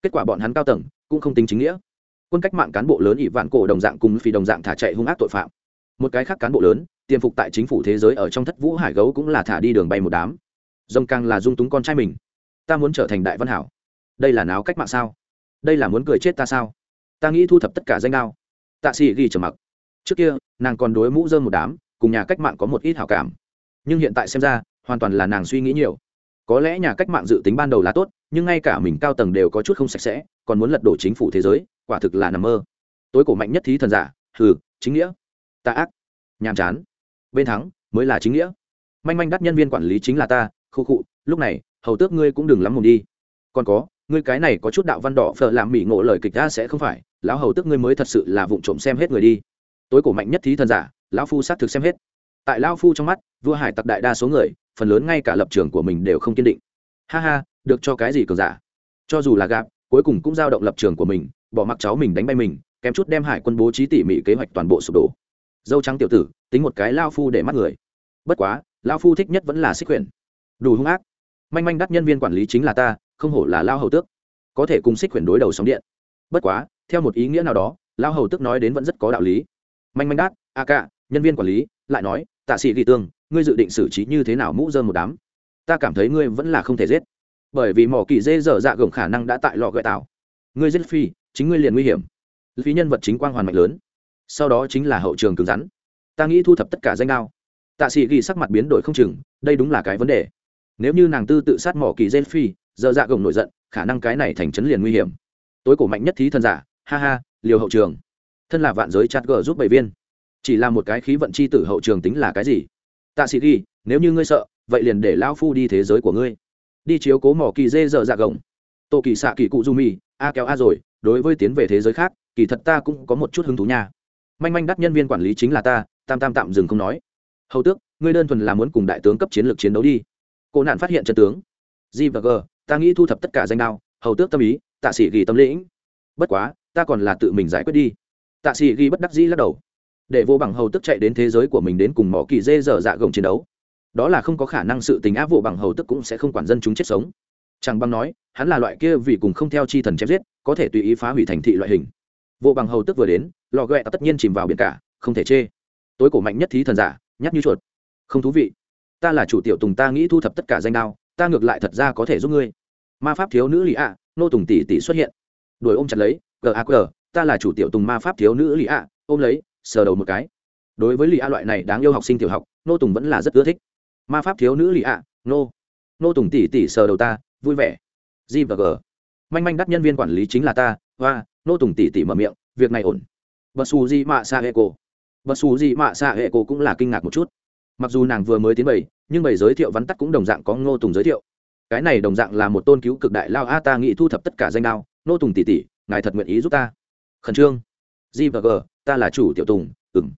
Kết quả bọn hắn cao tầng, cũng không tính chính nghĩa. Quân cách mạng cán bộ lớn ỷ vạn cổ đồng dạng cùng phi đồng dạng thả chạy hung ác tội phạm. Một cái khác cán bộ lớn, tiềm phục tại chính phủ thế giới ở trong thất vũ hải gấu cũng là thả đi đường bay một đám. Dông càng là dung túng con trai mình ta muốn trở thành đại văn hảo. Đây là náo cách mạng sao? Đây là muốn cười chết ta sao? Ta nghĩ thu thập tất cả danh đao. Tạ sĩ ghi trầm mặc. Trước kia, nàng còn đối mũ dơm một đám, cùng nhà cách mạng có một ít hảo cảm. Nhưng hiện tại xem ra, hoàn toàn là nàng suy nghĩ nhiều. Có lẽ nhà cách mạng dự tính ban đầu là tốt, nhưng ngay cả mình cao tầng đều có chút không sạch sẽ, còn muốn lật đổ chính phủ thế giới, quả thực là nằm mơ. Tối cổ mạnh nhất thí thần giả, hừ, chính nghĩa. Ta ác. Nhàm chán. Bên thắng, mới là chính nghĩa. Manh manh đắt nhân viên quản lý chính là ta, khu khụ lúc này hầu tước ngươi cũng đừng lắm mồm đi. Còn có, ngươi cái này có chút đạo văn đỏ phở làm mỹ ngộ lời kịch ta sẽ không phải, lão hầu tước ngươi mới thật sự là vụng trộm xem hết người đi. Tối cổ mạnh nhất thí thần giả, lão phu xác thực xem hết. Tại lão phu trong mắt, vua hải tặc đại đa số người, phần lớn ngay cả lập trường của mình đều không kiên định. Ha ha, được cho cái gì cường giả. Cho dù là gạp cuối cùng cũng giao động lập trường của mình, bỏ mặc cháu mình đánh bay mình, kém chút đem hải quân bố trí tỉ mỉ kế hoạch toàn bộ sụp đổ. Dâu trắng tiểu tử, tính một cái lao phu để mắt người. Bất quá lao phu thích nhất vẫn là xích quyển. Đủ hung ác manh manh đắt nhân viên quản lý chính là ta, không hổ là lao hầu tước. Có thể cùng xích quyển đối đầu sóng điện. Bất quá, theo một ý nghĩa nào đó, lao hầu tước nói đến vẫn rất có đạo lý. Manh manh đắt, a ca, nhân viên quản lý, lại nói, tạ sĩ ghi tương, ngươi dự định xử trí như thế nào mũ dơm một đám? Ta cảm thấy ngươi vẫn là không thể giết. Bởi vì mỏ kỳ dê dở dạ gồng khả năng đã tại lò gợi tạo. Ngươi giết phi, chính ngươi liền nguy hiểm. Phí nhân vật chính quang hoàn mạnh lớn. Sau đó chính là hậu trường cứng rắn. Ta nghĩ thu thập tất cả danh đao. Tạ sĩ ghi sắc mặt biến đổi không chừng, đây đúng là cái vấn đề nếu như nàng tư tự sát mỏ kỳ gen phi dở dạ gồng nổi giận, khả năng cái này thành chấn liền nguy hiểm. Tối cổ mạnh nhất thí thần giả, ha ha, liều hậu trường. Thân là vạn giới chặt gờ giúp bảy viên. Chỉ là một cái khí vận chi tử hậu trường tính là cái gì? Tạ sĩ ghi, nếu như ngươi sợ, vậy liền để lão phu đi thế giới của ngươi. Đi chiếu cố mỏ kỳ dê dở dạ gồng. Tô kỳ xạ kỳ cụ du mi a kéo a rồi, đối với tiến về thế giới khác, kỳ thật ta cũng có một chút hứng thú nha. Manh manh đắt nhân viên quản lý chính là ta, tam tam tạm dừng không nói. Hầu tước, ngươi đơn thuần là muốn cùng đại tướng cấp chiến lược chiến đấu đi cô nạn phát hiện chân tướng, g và g, ta nghĩ thu thập tất cả danh đao, hầu tước tâm ý, tạ sĩ ghi tâm lĩnh. Bất quá, ta còn là tự mình giải quyết đi. Tạ sĩ ghi bất đắc dĩ lắc đầu. Để vô bằng hầu tức chạy đến thế giới của mình đến cùng mỏ kỳ dê dở dạ gồng chiến đấu. Đó là không có khả năng sự tình áp vụ bằng hầu tức cũng sẽ không quản dân chúng chết sống. Chẳng bằng nói, hắn là loại kia vì cùng không theo chi thần chém giết, có thể tùy ý phá hủy thành thị loại hình. Vô bằng hầu tức vừa đến, lò ghẹ tất nhiên chìm vào biển cả, không thể chê. Tối cổ mạnh nhất thí thần giả nhắc như chuột. Không thú vị ta là chủ tiểu tùng ta nghĩ thu thập tất cả danh đao, ta ngược lại thật ra có thể giúp ngươi. Ma pháp thiếu nữ lì ạ nô tùng tỷ tỷ xuất hiện. Đuổi ôm chặt lấy gaq ta là chủ tiểu tùng ma pháp thiếu nữ lì ạ ôm lấy, sờ đầu một cái. Đối với lì ạ loại này đáng yêu học sinh tiểu học, nô tùng vẫn là rất ưa thích. Ma pháp thiếu nữ lì ạ nô nô tùng tỷ tỷ sờ đầu ta, vui vẻ. G và g. Manh manh đắt nhân viên quản lý chính là ta và nô tùng tỷ tỷ mở miệng, việc này ổn. Bật xù di mạ xa hệ cổ. Bật xù di mạ xa hệ cổ cũng là kinh ngạc một chút mặc dù nàng vừa mới tiến bảy nhưng bảy giới thiệu vắn tắt cũng đồng dạng có ngô tùng giới thiệu. Cái này đồng dạng là một tôn cứu cực đại lao a ta nghĩ thu thập tất cả danh đao. Nô tùng tỉ tỉ ngài thật nguyện ý giúp ta? Khẩn trương. G và g, ta là chủ tiểu tùng ừng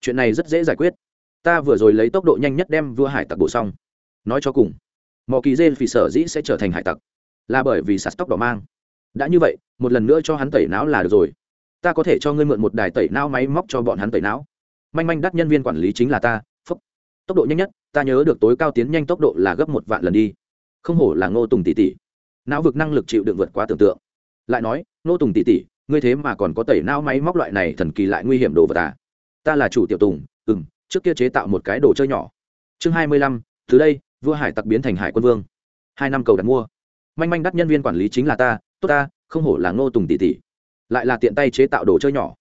chuyện này rất dễ giải quyết. Ta vừa rồi lấy tốc độ nhanh nhất đem vua hải tặc bộ xong. Nói cho cùng mọi kỳ dê vì sở dĩ sẽ trở thành hải tặc. Là bởi vì sạt tóc đỏ mang. Đã như vậy, một lần nữa cho hắn tẩy não là được rồi. Ta có thể cho ngươi mượn một đài tẩy não máy móc cho bọn hắn tẩy não. Manh manh đắt nhân viên quản lý chính là ta tốc độ nhanh nhất, ta nhớ được tối cao tiến nhanh tốc độ là gấp một vạn lần đi. Không hổ là ngô tùng tỷ tỷ. Não vực năng lực chịu đựng vượt quá tưởng tượng. Lại nói, ngô tùng tỷ tỷ, ngươi thế mà còn có tẩy não máy móc loại này thần kỳ lại nguy hiểm đồ vật à? Ta là chủ tiểu tùng ừ m trước kia chế tạo một cái đồ chơi nhỏ. Chương hai mươi lăm, từ đây, vua hải tặc biến thành hải quân vương. Hai năm cầu đặt mua. Manh manh đắt nhân viên quản lý chính là ta, tốt ta, không hổ là ngô tùng tỷ tỷ. Lại là tiện tay chế tạo đồ chơi nhỏ.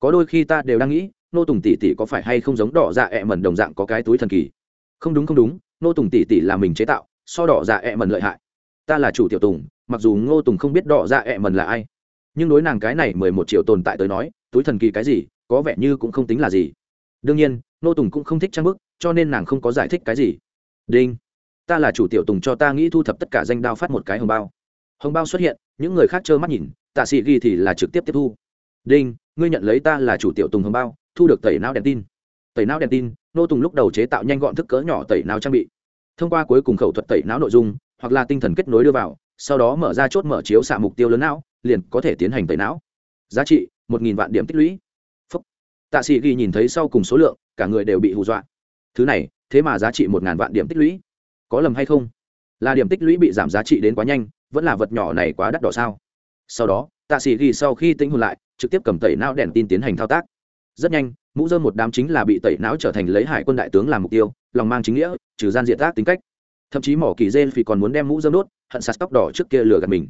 Có đôi khi ta đều đang nghĩ Nô tùng tỷ tỷ có phải hay không giống đỏ dạ ẹ mẩn đồng dạng có cái túi thần kỳ? Không đúng không đúng, nô tùng tỷ tỷ là mình chế tạo, so đỏ dạ ẹ mẩn lợi hại. Ta là chủ tiểu tùng, mặc dù ngô tùng không biết đỏ dạ ẹ mẩn là ai, nhưng đối nàng cái này mười một triệu tồn tại tới nói, túi thần kỳ cái gì, có vẻ như cũng không tính là gì. Đương nhiên, nô tùng cũng không thích trang bức, cho nên nàng không có giải thích cái gì. Đinh, ta là chủ tiểu tùng cho ta nghĩ thu thập tất cả danh đao phát một cái hồng bao. Hồng bao xuất hiện, những người khác trơ mắt nhìn, tạ sĩ ghi thì là trực tiếp tiếp thu. Đinh, ngươi nhận lấy ta là chủ tiểu tùng hồng bao thu được tẩy não đèn tin. Tẩy não đèn tin, nô tùng lúc đầu chế tạo nhanh gọn thức cỡ nhỏ tẩy não trang bị. Thông qua cuối cùng khẩu thuật tẩy não nội dung, hoặc là tinh thần kết nối đưa vào, sau đó mở ra chốt mở chiếu xạ mục tiêu lớn não, liền có thể tiến hành tẩy não. Giá trị, một nghìn vạn điểm tích lũy. Phúc. tạ sĩ ghi nhìn thấy sau cùng số lượng, cả người đều bị hù dọa. Thứ này, thế mà giá trị một ngàn vạn điểm tích lũy. Có lầm hay không? Là điểm tích lũy bị giảm giá trị đến quá nhanh, vẫn là vật nhỏ này quá đắt đỏ sao? Sau đó, tạ sĩ ghi sau khi tính hồn lại, trực tiếp cầm tẩy não đèn tin tiến hành thao tác rất nhanh, mũ dơm một đám chính là bị tẩy não trở thành lấy hải quân đại tướng làm mục tiêu, lòng mang chính nghĩa, trừ gian diện tác tính cách. Thậm chí mỏ kỳ dê vì còn muốn đem mũ dơm đốt, hận sạt tóc đỏ trước kia lừa gạt mình.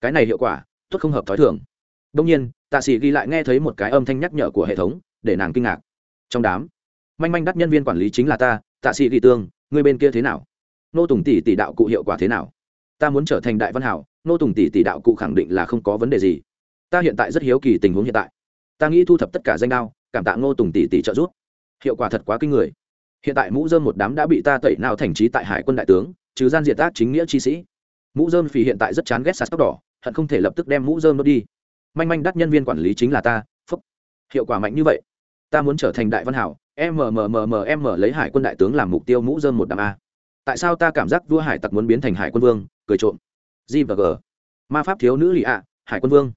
Cái này hiệu quả, tốt không hợp thói thường. Đông nhiên, tạ sĩ ghi lại nghe thấy một cái âm thanh nhắc nhở của hệ thống, để nàng kinh ngạc. Trong đám, manh manh đắt nhân viên quản lý chính là ta, tạ sĩ ghi tương người bên kia thế nào? Nô tùng tỷ tỷ đạo cụ hiệu quả thế nào? Ta muốn trở thành đại văn hảo, nô tùng tỷ tỷ đạo cụ khẳng định là không có vấn đề gì. Ta hiện tại rất hiếu kỳ tình huống hiện tại. Ta nghĩ thu thập tất cả danh đao cảm tạ ngô tùng tỷ tỷ trợ giúp. Hiệu quả thật quá kinh người. Hiện tại mũ dơm một đám đã bị ta tẩy nào thành trí tại hải quân đại tướng, trừ gian diệt tác chính nghĩa chi sĩ. Mũ dơm phì hiện tại rất chán ghét sạt tóc đỏ, hận không thể lập tức đem mũ dơm nó đi. Manh manh đắt nhân viên quản lý chính là ta, phúc. Hiệu quả mạnh như vậy. Ta muốn trở thành đại văn hảo mmmmm lấy hải quân đại tướng làm mục tiêu mũ dơm một đám a. Tại sao ta cảm giác vua hải tặc muốn biến thành hải quân vương? Cười trộm. G và g. Ma pháp thiếu nữ lì ạ, hải quân vương.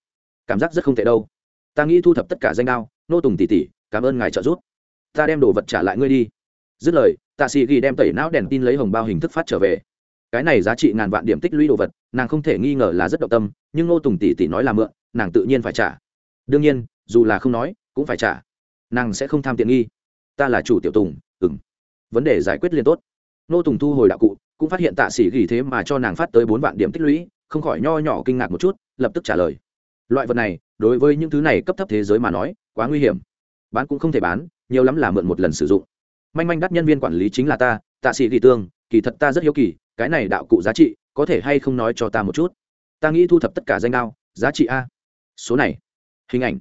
Cảm giác rất không tệ đâu. Ta nghĩ thu thập tất cả danh đao nô tùng tỷ tỷ cảm ơn ngài trợ giúp. Ta đem đồ vật trả lại ngươi đi. Dứt lời, tạ sĩ ghi đem tẩy não đèn tin lấy hồng bao hình thức phát trở về. Cái này giá trị ngàn vạn điểm tích lũy đồ vật, nàng không thể nghi ngờ là rất động tâm, nhưng Nô tùng tỷ tỷ nói là mượn, nàng tự nhiên phải trả. Đương nhiên, dù là không nói, cũng phải trả. Nàng sẽ không tham tiện nghi. Ta là chủ tiểu tùng ừng vấn đề giải quyết liên tốt. Nô tùng thu hồi đạo cụ, cũng phát hiện tạ sĩ ghi thế mà cho nàng phát tới bốn vạn điểm tích lũy, không khỏi nho nhỏ kinh ngạc một chút, lập tức trả lời. Loại vật này đối với những thứ này cấp thấp thế giới mà nói, quá nguy hiểm. Bán cũng không thể bán, nhiều lắm là mượn một lần sử dụng. Manh manh đắt nhân viên quản lý chính là ta, tạ sĩ kỳ tương, kỳ thật ta rất hiếu kỳ, cái này đạo cụ giá trị, có thể hay không nói cho ta một chút? Ta nghĩ thu thập tất cả danh đao giá trị a. Số này. Hình ảnh.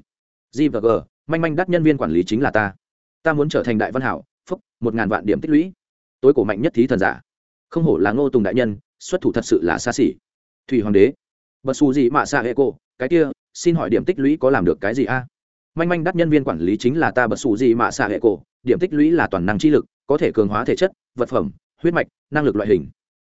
G và g, manh manh đắt nhân viên quản lý chính là ta. Ta muốn trở thành đại văn hảo, phúc, một ngàn vạn điểm tích lũy. Tối cổ mạnh nhất thí thần giả. Không hổ là ngô tùng đại nhân, xuất thủ thật sự là xa xỉ. Thủy hoàng đế. Bật xù gì mà xa hệ cô cái kia xin hỏi điểm tích lũy có làm được cái gì a? Manh manh đắt nhân viên quản lý chính là ta bật xù gì mà xạ hệ cổ. Điểm tích lũy là toàn năng chi lực, có thể cường hóa thể chất, vật phẩm, huyết mạch, năng lực loại hình.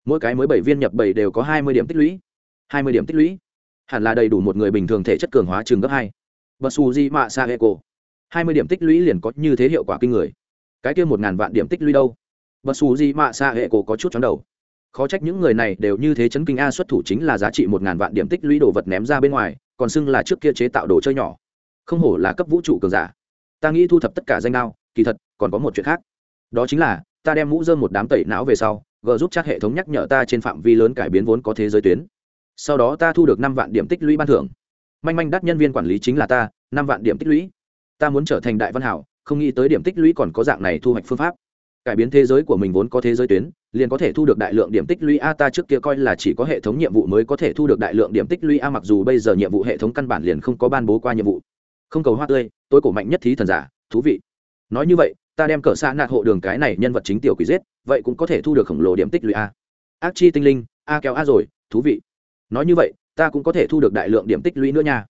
Mỗi cái mới bảy viên nhập bảy đều có hai mươi điểm tích lũy. Hai mươi điểm tích lũy. Hẳn là đầy đủ một người bình thường thể chất cường hóa trường gấp hai. Bật xù gì mà xạ hệ cổ. Hai mươi điểm tích lũy liền có như thế hiệu quả kinh người. Cái kia một ngàn vạn điểm tích lũy đâu? Bật xù gì mà xạ hệ cổ có chút chóng đầu. Khó trách những người này đều như thế chấn kinh a, xuất thủ chính là giá trị một ngàn vạn điểm tích lũy đồ vật ném ra bên ngoài còn xưng là trước kia chế tạo đồ chơi nhỏ. Không hổ là cấp vũ trụ cường giả. Ta nghĩ thu thập tất cả danh đao kỳ thật, còn có một chuyện khác. Đó chính là, ta đem mũ dơm một đám tẩy não về sau g giúp chắc hệ thống nhắc nhở ta trên phạm vi lớn cải biến vốn có thế giới tuyến. Sau đó ta thu được năm vạn điểm tích lũy ban thưởng. Manh manh đắt nhân viên quản lý chính là ta, năm vạn điểm tích lũy. Ta muốn trở thành đại văn hảo, không nghĩ tới điểm tích lũy còn có dạng này thu hoạch phương pháp cải biến thế giới của mình vốn có thế giới tuyến, liền có thể thu được đại lượng điểm tích lũy a ta trước kia coi là chỉ có hệ thống nhiệm vụ mới có thể thu được đại lượng điểm tích lũy a mặc dù bây giờ nhiệm vụ hệ thống căn bản liền không có ban bố qua nhiệm vụ. Không cầu hoa tươi tôi cổ mạnh nhất thí thần giả, thú vị. Nói như vậy, ta đem cỡ xa nạt hộ đường cái này nhân vật chính tiểu quỷ giết, vậy cũng có thể thu được khổng lồ điểm tích lũy a. Ác chi tinh linh, a kéo a rồi, thú vị. Nói như vậy, ta cũng có thể thu được đại lượng điểm tích lũy nữa nha.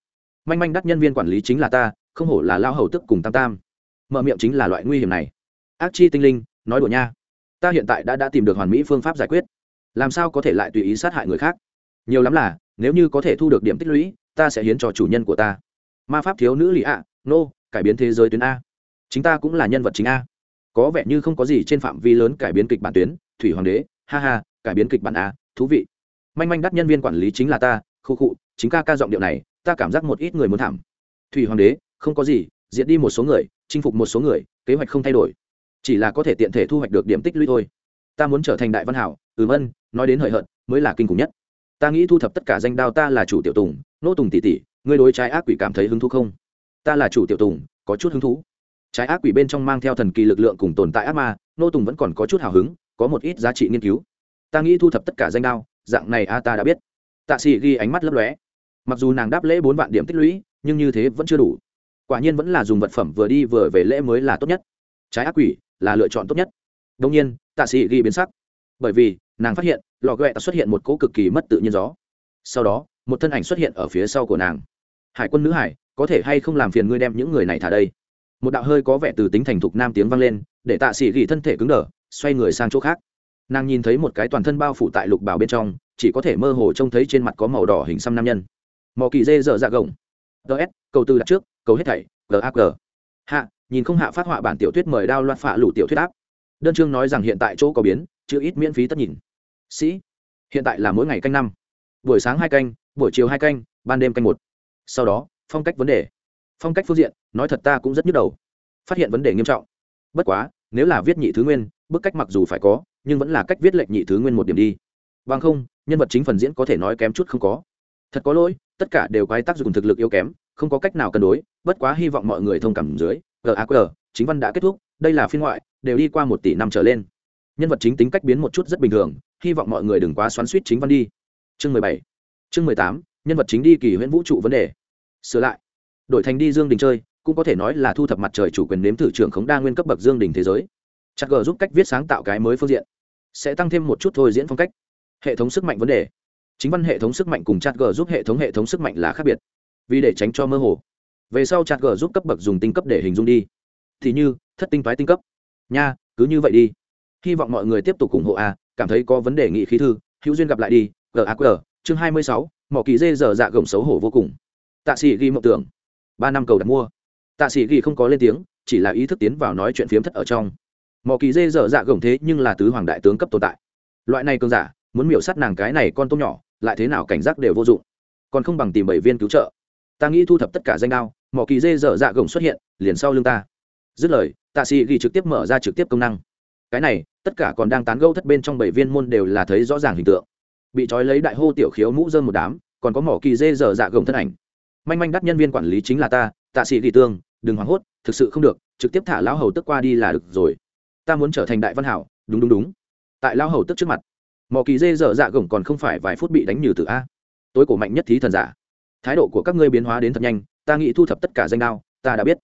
Manh manh đắt nhân viên quản lý chính là ta, không hổ là lao hầu tức cùng tam tam. Mở miệng chính là loại nguy hiểm này. Ác chi tinh linh nói đùa nha. Ta hiện tại đã đã tìm được hoàn mỹ phương pháp giải quyết. Làm sao có thể lại tùy ý sát hại người khác? Nhiều lắm là, nếu như có thể thu được điểm tích lũy, ta sẽ hiến cho chủ nhân của ta. Ma pháp thiếu nữ lì ạ, nô, cải biến thế giới tuyến a. Chính ta cũng là nhân vật chính a. Có vẻ như không có gì trên phạm vi lớn cải biến kịch bản tuyến, thủy hoàng đế, ha ha, cải biến kịch bản a, thú vị. Manh manh đắt nhân viên quản lý chính là ta, khu khụ chính ca ca giọng điệu này, ta cảm giác một ít người muốn thảm. Thủy hoàng đế, không có gì diễn đi một số người, chinh phục một số người, kế hoạch không thay đổi chỉ là có thể tiện thể thu hoạch được điểm tích lũy thôi. Ta muốn trở thành đại văn hảo, ừm ân, nói đến hời hợt, mới là kinh khủng nhất. Ta nghĩ thu thập tất cả danh đao ta là chủ tiểu tùng, nô tùng tỷ tỷ, ngươi đối trái ác quỷ cảm thấy hứng thú không? Ta là chủ tiểu tùng, có chút hứng thú. Trái ác quỷ bên trong mang theo thần kỳ lực lượng cùng tồn tại ác ma, nô tùng vẫn còn có chút hào hứng, có một ít giá trị nghiên cứu. Ta nghĩ thu thập tất cả danh đao, dạng này a ta đã biết. Tạ sĩ ghi ánh mắt lấp lóe. Mặc dù nàng đáp lễ bốn vạn điểm tích lũy, nhưng như thế vẫn chưa đủ. Quả nhiên vẫn là dùng vật phẩm vừa đi vừa về lễ mới là tốt nhất. Trái ác quỷ là lựa chọn tốt nhất. Đông nhiên, tạ sĩ ghi biến sắc. Bởi vì, nàng phát hiện, lò ghẹ xuất hiện một cỗ cực kỳ mất tự nhiên gió. Sau đó, một thân ảnh xuất hiện ở phía sau của nàng. Hải quân nữ hải, có thể hay không làm phiền ngươi đem những người này thả đây? Một đạo hơi có vẻ từ tính thành thục nam tiếng vang lên, để tạ sĩ ghi thân thể cứng đờ, xoay người sang chỗ khác. Nàng nhìn thấy một cái toàn thân bao phủ tại lục bảo bên trong, chỉ có thể mơ hồ trông thấy trên mặt có màu đỏ hình xăm nam nhân. Mò kỳ dê dở dạ gồng. Ts cầu tư đặt trước, cầu hết thảy gag hạ nhìn không hạ phát họa bản tiểu thuyết mời đao loạt phạ lủ tiểu thuyết áp. Đơn chương nói rằng hiện tại chỗ có biến, chữ ít miễn phí tất nhìn. Sĩ, hiện tại là mỗi ngày canh năm. Buổi sáng hai canh, buổi chiều hai canh, ban đêm canh một. Sau đó, phong cách vấn đề. Phong cách phương diện, nói thật ta cũng rất nhức đầu. Phát hiện vấn đề nghiêm trọng. Bất quá, nếu là viết nhị thứ nguyên, bức cách mặc dù phải có, nhưng vẫn là cách viết lệch nhị thứ nguyên một điểm đi. Bằng không, nhân vật chính phần diễn có thể nói kém chút không có. Thật có lỗi, tất cả đều quái tác dụng thực lực yếu kém, không có cách nào cân đối, bất quá hy vọng mọi người thông cảm dưới gaq chính văn đã kết thúc, đây là phiên ngoại, đều đi qua một tỷ năm trở lên. Nhân vật chính tính cách biến một chút rất bình thường, hy vọng mọi người đừng quá xoắn suýt chính văn đi. Chương mười bảy. Chương mười tám, nhân vật chính đi kỳ huyễn vũ trụ vấn đề. Sửa lại. Đổi thành đi dương đình chơi, cũng có thể nói là thu thập mặt trời chủ quyền nếm thử trưởng khống đa nguyên cấp bậc dương đình thế giới. Chắc g giúp cách viết sáng tạo cái mới phương diện. Sẽ tăng thêm một chút thôi diễn phong cách. Hệ thống sức mạnh vấn đề. Chính văn hệ thống sức mạnh cùng chat g giúp hệ thống hệ thống sức mạnh là khác biệt. Vì để tránh cho mơ hồ về sau chặt gờ giúp cấp bậc dùng tinh cấp để hình dung đi. Thì như, thất tinh toái tinh cấp. Nha, cứ như vậy đi. Hy vọng mọi người tiếp tục ủng hộ a, cảm thấy có vấn đề nghị khí thư, hữu duyên gặp lại đi. Gaq chương hai mươi sáu, mỏ kỳ dê dở dạ gồng xấu hổ vô cùng. Tạ sĩ ghi mộng tưởng. Ba năm cầu đặt mua. Tạ sĩ ghi không có lên tiếng, chỉ là ý thức tiến vào nói chuyện phiếm thất ở trong. Mỏ kỳ dê dở dạ gồng thế nhưng là tứ hoàng đại tướng cấp tồn tại. Loại này cường giả, muốn miểu sát nàng cái này con tôm nhỏ, lại thế nào cảnh giác đều vô dụng. Còn không bằng tìm bảy viên cứu trợ. Ta nghĩ thu thập tất cả danh đao mỏ kỳ dê dở dạ gồng xuất hiện, liền sau lưng ta. Dứt lời, tạ sĩ ghi trực tiếp mở ra trực tiếp công năng. Cái này, tất cả còn đang tán gẫu thất bên trong bảy viên môn đều là thấy rõ ràng hình tượng. Bị trói lấy đại hô tiểu khiếu mũ dơm một đám, còn có mỏ kỳ dê dở dạ gồng thân ảnh. Manh manh đắt nhân viên quản lý chính là ta, tạ sĩ ghi tương, đừng hoảng hốt, thực sự không được, trực tiếp thả lão hầu tức qua đi là được rồi. Ta muốn trở thành đại văn hảo, đúng đúng đúng. Tại lão hầu tức trước mặt, mỏ kỳ dê dở dạ gồng còn không phải vài phút bị đánh nhừ từ a. Tối cổ mạnh nhất thí thần giả. Thái độ của các ngươi biến hóa đến thật nhanh ta nghĩ thu thập tất cả danh đao, ta đã biết.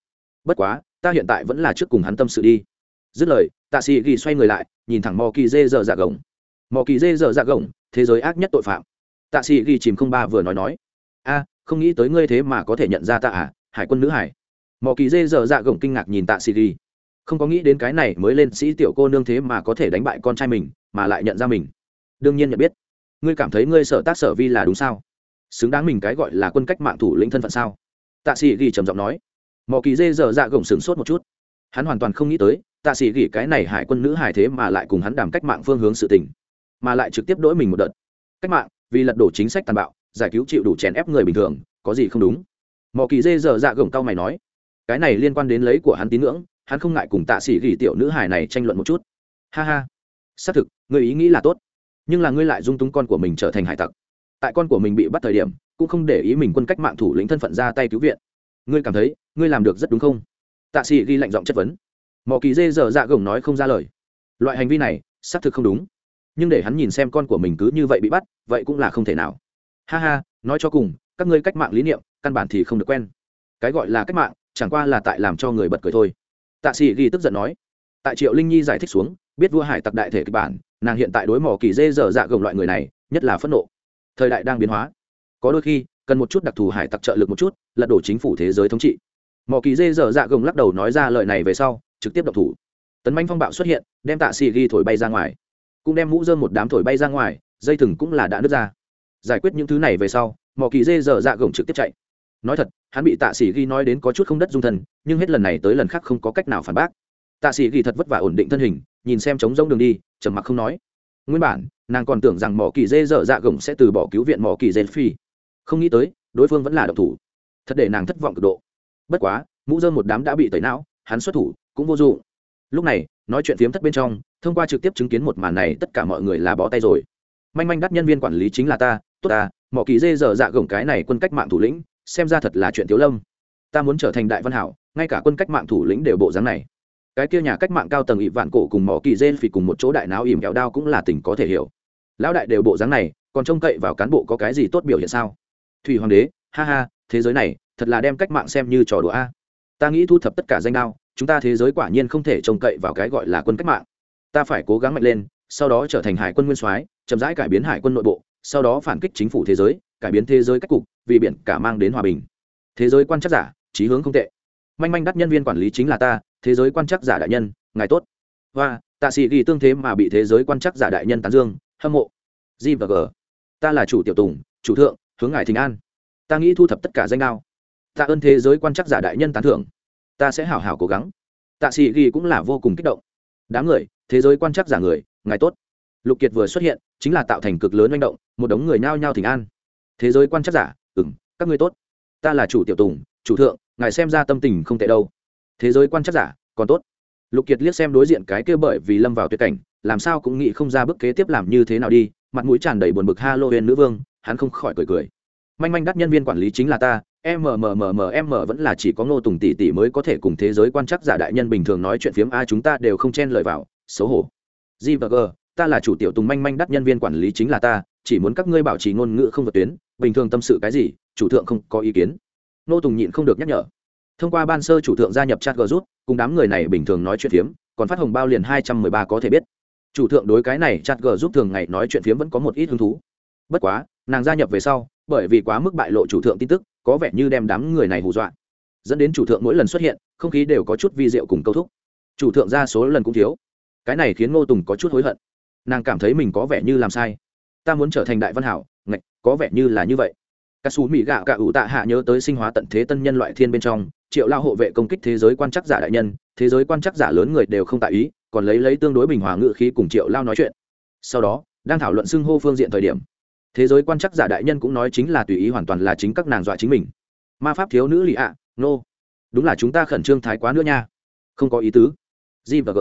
Bất quá, ta hiện tại vẫn là trước cùng hắn tâm sự đi. Dứt lời, tạ sĩ ghi xoay người lại, nhìn thẳng mò kỳ dê dở dạ gồng. Mò kỳ dê dở dạ gồng, thế giới ác nhất tội phạm. Tạ sĩ ghi chìm không ba vừa nói nói. A, không nghĩ tới ngươi thế mà có thể nhận ra ta à hải quân nữ hải. Mò kỳ dê dở dạ gồng kinh ngạc nhìn tạ sĩ ghi. Không có nghĩ đến cái này mới lên sĩ tiểu cô nương thế mà có thể đánh bại con trai mình, mà lại nhận ra mình. Đương nhiên nhận biết. Ngươi cảm thấy ngươi sở tác sở vi là đúng sao? Xứng đáng mình cái gọi là quân cách mạng thủ lĩnh thân phận sao? Tạ sĩ ghi trầm giọng nói. Mò kỳ dê dở dạ gồng sửng sốt một chút. Hắn hoàn toàn không nghĩ tới, tạ sĩ gỉ cái này hải quân nữ hải thế mà lại cùng hắn đàm cách mạng phương hướng sự tình, mà lại trực tiếp đỗi mình một đợt. Cách mạng, vì lật đổ chính sách tàn bạo, giải cứu chịu đủ chèn ép người bình thường, có gì không đúng? Mò kỳ dê dở dạ gồng cao mày nói. Cái này liên quan đến lấy của hắn tín ngưỡng, hắn không ngại cùng tạ sĩ gỉ tiểu nữ hải này tranh luận một chút. Ha ha. Xác thực, người ý nghĩ là tốt, nhưng là ngươi lại dung túng con của mình trở thành hải tặc. Tại con của mình bị bắt thời điểm cũng không để ý mình quân cách mạng thủ lĩnh thân phận ra tay cứu viện. Ngươi cảm thấy, ngươi làm được rất đúng không? Tạ sĩ ghi lạnh giọng chất vấn. Mò kỳ dê dở dạ gồng nói không ra lời. Loại hành vi này, xác thực không đúng. Nhưng để hắn nhìn xem con của mình cứ như vậy bị bắt, vậy cũng là không thể nào. Ha ha, nói cho cùng, các ngươi cách mạng lý niệm, căn bản thì không được quen. Cái gọi là cách mạng, chẳng qua là tại làm cho người bật cười thôi. Tạ sĩ ghi tức giận nói. Tại triệu linh nhi giải thích xuống, biết vua hải tặc đại thể kịch bản, nàng hiện tại đối mỏ kỳ dê dở dạ gồng loại người này, nhất là phẫn nộ. Thời đại đang biến hóa có đôi khi, cần một chút đặc thù hải tặc trợ lực một chút, lật đổ chính phủ thế giới thống trị. Mỏ kỳ dê dở dạ gồng lắc đầu nói ra lời này về sau, trực tiếp độc thủ. Tấn manh phong bạo xuất hiện, đem tạ xì ghi thổi bay ra ngoài. Cũng đem mũ dơm một đám thổi bay ra ngoài, dây thừng cũng là đã nứt ra. Giải quyết những thứ này về sau, mỏ kỳ dê dở dạ gồng trực tiếp chạy. Nói thật, hắn bị tạ xì ghi nói đến có chút không đất dung thân, nhưng hết lần này tới lần khác không có cách nào phản bác. Tạ sĩ ghi thật vất vả ổn định thân hình, nhìn xem trống rông đường đi, trầm mặc không nói. Nguyên bản, nàng còn tưởng rằng mỏ kỳ dê dở dạ gồng sẽ từ bỏ cứu viện mỏ kỳ dê phi không nghĩ tới, đối phương vẫn là độc thủ. Thật để nàng thất vọng cực độ. Bất quá, mũ dơm một đám đã bị tẩy não, hắn xuất thủ cũng vô dụng. Lúc này, nói chuyện phiếm thất bên trong, thông qua trực tiếp chứng kiến một màn này, tất cả mọi người là bó tay rồi. Manh manh đắt nhân viên quản lý chính là ta, tốt ta, mỏ kỳ dê dở dạ gồng cái này quân cách mạng thủ lĩnh, xem ra thật là chuyện thiếu lâm. Ta muốn trở thành đại văn hảo, ngay cả quân cách mạng thủ lĩnh đều bộ dáng này. Cái kia nhà cách mạng cao tầng ỵ vạn cổ cùng mỏ kỳ dê phì cùng một chỗ đại não ìm kéo đao cũng là tình có thể hiểu. Lão đại đều bộ dáng này, còn trông cậy vào cán bộ có cái gì tốt biểu hiện sao? Thủy hoàng đế, ha ha, thế giới này, thật là đem cách mạng xem như trò đùa a. Ta nghĩ thu thập tất cả danh đao, chúng ta thế giới quả nhiên không thể trông cậy vào cái gọi là quân cách mạng. Ta phải cố gắng mạnh lên, sau đó trở thành hải quân nguyên soái, chậm rãi cải biến hải quân nội bộ, sau đó phản kích chính phủ thế giới, cải biến thế giới cách cục, vì biển cả mang đến hòa bình. Thế giới quan chắc giả trí hướng không tệ. Manh manh đắt nhân viên quản lý chính là ta, thế giới quan chắc giả đại nhân, ngài tốt. Và tạ sĩ ghi tương thế mà bị thế giới quan chắc giả đại nhân tán dương, hâm mộ. G và g. Ta là chủ tiểu tùng, chủ thượng hướng ngài thịnh an. Ta nghĩ thu thập tất cả danh đao. Tạ ơn thế giới quan chắc giả đại nhân tán thưởng. Ta sẽ hảo hảo cố gắng. Tạ sĩ ghi cũng là vô cùng kích động. Đám người, thế giới quan chắc giả người, ngài tốt. Lục kiệt vừa xuất hiện, chính là tạo thành cực lớn manh động, một đống người nhao nhao thỉnh an. Thế giới quan chắc giả ừng các ngươi tốt. Ta là chủ tiểu tùng, chủ thượng, ngài xem ra tâm tình không tệ đâu. Thế giới quan chắc giả, còn tốt. Lục kiệt liếc xem đối diện cái kia bởi vì lâm vào tuyệt cảnh, làm sao cũng nghĩ không ra bước kế tiếp làm như thế nào đi, mặt mũi tràn đầy buồn bực halloween nữ vương hắn không khỏi cười cười. Manh manh đắt nhân viên quản lý chính là ta mmmmmm vẫn là chỉ có ngô tùng tỷ tỷ mới có thể cùng thế giới quan chắc giả đại nhân bình thường nói chuyện phiếm a, chúng ta đều không chen lời vào, xấu hổ. G và g, ta là chủ tiểu tùng manh manh đắt nhân viên quản lý chính là ta, chỉ muốn các ngươi bảo trì ngôn ngữ không vượt tuyến, bình thường tâm sự cái gì, chủ thượng không có ý kiến. Ngô tùng nhịn không được nhắc nhở. Thông qua ban sơ chủ thượng gia nhập chat g rút, cùng đám người này bình thường nói chuyện phiếm, còn phát hồng bao liền hai trăm mười ba có thể biết. Chủ thượng đối cái này chat g giúp thường ngày nói chuyện phiếm vẫn có một ít hứng thú. Bất quá nàng gia nhập về sau, bởi vì quá mức bại lộ chủ thượng tin tức, có vẻ như đem đám người này hù dọa. Dẫn đến chủ thượng mỗi lần xuất hiện, không khí đều có chút vi diệu cùng câu thúc. Chủ thượng ra số lần cũng thiếu. Cái này khiến ngô tùng có chút hối hận. Nàng cảm thấy mình có vẻ như làm sai. Ta muốn trở thành đại văn hảo, ngạch, có vẻ như là như vậy. Các xù mỹ gạo cả ủ tạ hạ nhớ tới sinh hóa tận thế tân nhân loại thiên bên trong, triệu lao hộ vệ công kích thế giới quan chắc giả đại nhân, thế giới quan chắc giả lớn người đều không tại ý, còn lấy lấy tương đối bình hòa ngự khí cùng triệu lao nói chuyện. Sau đó, đang thảo luận xưng hô phương diện thời điểm thế giới quan chắc giả đại nhân cũng nói chính là tùy ý hoàn toàn là chính các nàng dọa chính mình. Ma pháp thiếu nữ lì ạ, nô. Đúng là chúng ta khẩn trương thái quá nữa nha. Không có ý tứ. G và g.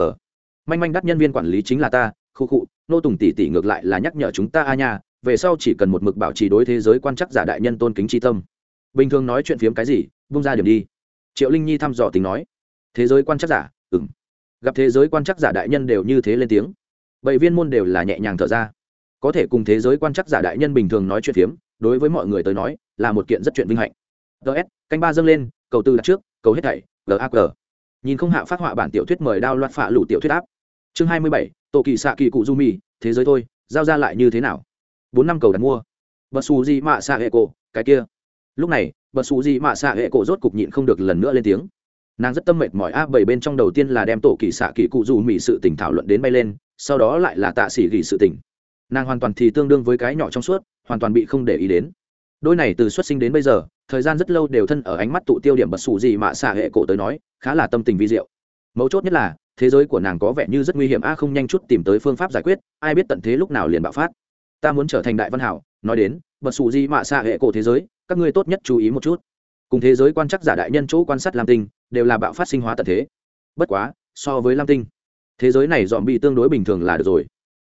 Manh manh đắt nhân viên quản lý chính là ta, khu khụ nô tùng tỷ tỷ ngược lại là nhắc nhở chúng ta a nha, về sau chỉ cần một mực bảo trì đối thế giới quan chắc giả đại nhân tôn kính tri tâm. Bình thường nói chuyện phiếm cái gì bung ra điểm đi. Triệu linh nhi thăm dò tính nói. Thế giới quan chắc giả ừng gặp thế giới quan chắc giả đại nhân đều như thế lên tiếng. Bảy viên môn đều là nhẹ nhàng thở ra có thể cùng thế giới quan chắc giả đại nhân bình thường nói chuyện phiếm, đối với mọi người tới nói, là một kiện rất chuyện vinh hạnh. Ts canh ba dâng lên, cầu tư đặt trước, cầu hết thảy gag nhìn không hạ phát họa bản tiểu thuyết mời đao loạt phạ lủ tiểu thuyết áp. Chương hai mươi bảy tổ kỳ xạ kỳ cụ du mì, thế giới thôi, giao ra lại như thế nào? Bốn năm cầu đặt mua. Bật xù gì mạ xạ hệ cổ, cái kia. Lúc này, bật xù gì mạ xạ hệ cổ rốt cục nhịn không được lần nữa lên tiếng. Nàng rất tâm mệt mỏi a bảy bên trong đầu tiên là đem tổ kỳ xạ kỳ cụ dù mì sự tỉnh thảo luận đến bay lên, sau đó lại là tạ xỉ gỉ sự tỉnh nàng hoàn toàn thì tương đương với cái nhỏ trong suốt, hoàn toàn bị không để ý đến. Đôi này từ xuất sinh đến bây giờ, thời gian rất lâu đều thân ở ánh mắt tụ tiêu điểm bật xù gì mạ xạ hệ cổ tới nói, khá là tâm tình vi diệu. Mấu chốt nhất là, thế giới của nàng có vẻ như rất nguy hiểm, a, không nhanh chút tìm tới phương pháp giải quyết, ai biết tận thế lúc nào liền bạo phát. Ta muốn trở thành đại văn hảo, nói đến, bật xù di mạ xạ hệ cổ thế giới, các ngươi tốt nhất chú ý một chút. Cùng thế giới quan chắc giả đại nhân chỗ quan sát lam tinh, đều là bạo phát sinh hóa tận thế. Bất quá, so với lam tinh, thế giới này dọn bị tương đối bình thường là được rồi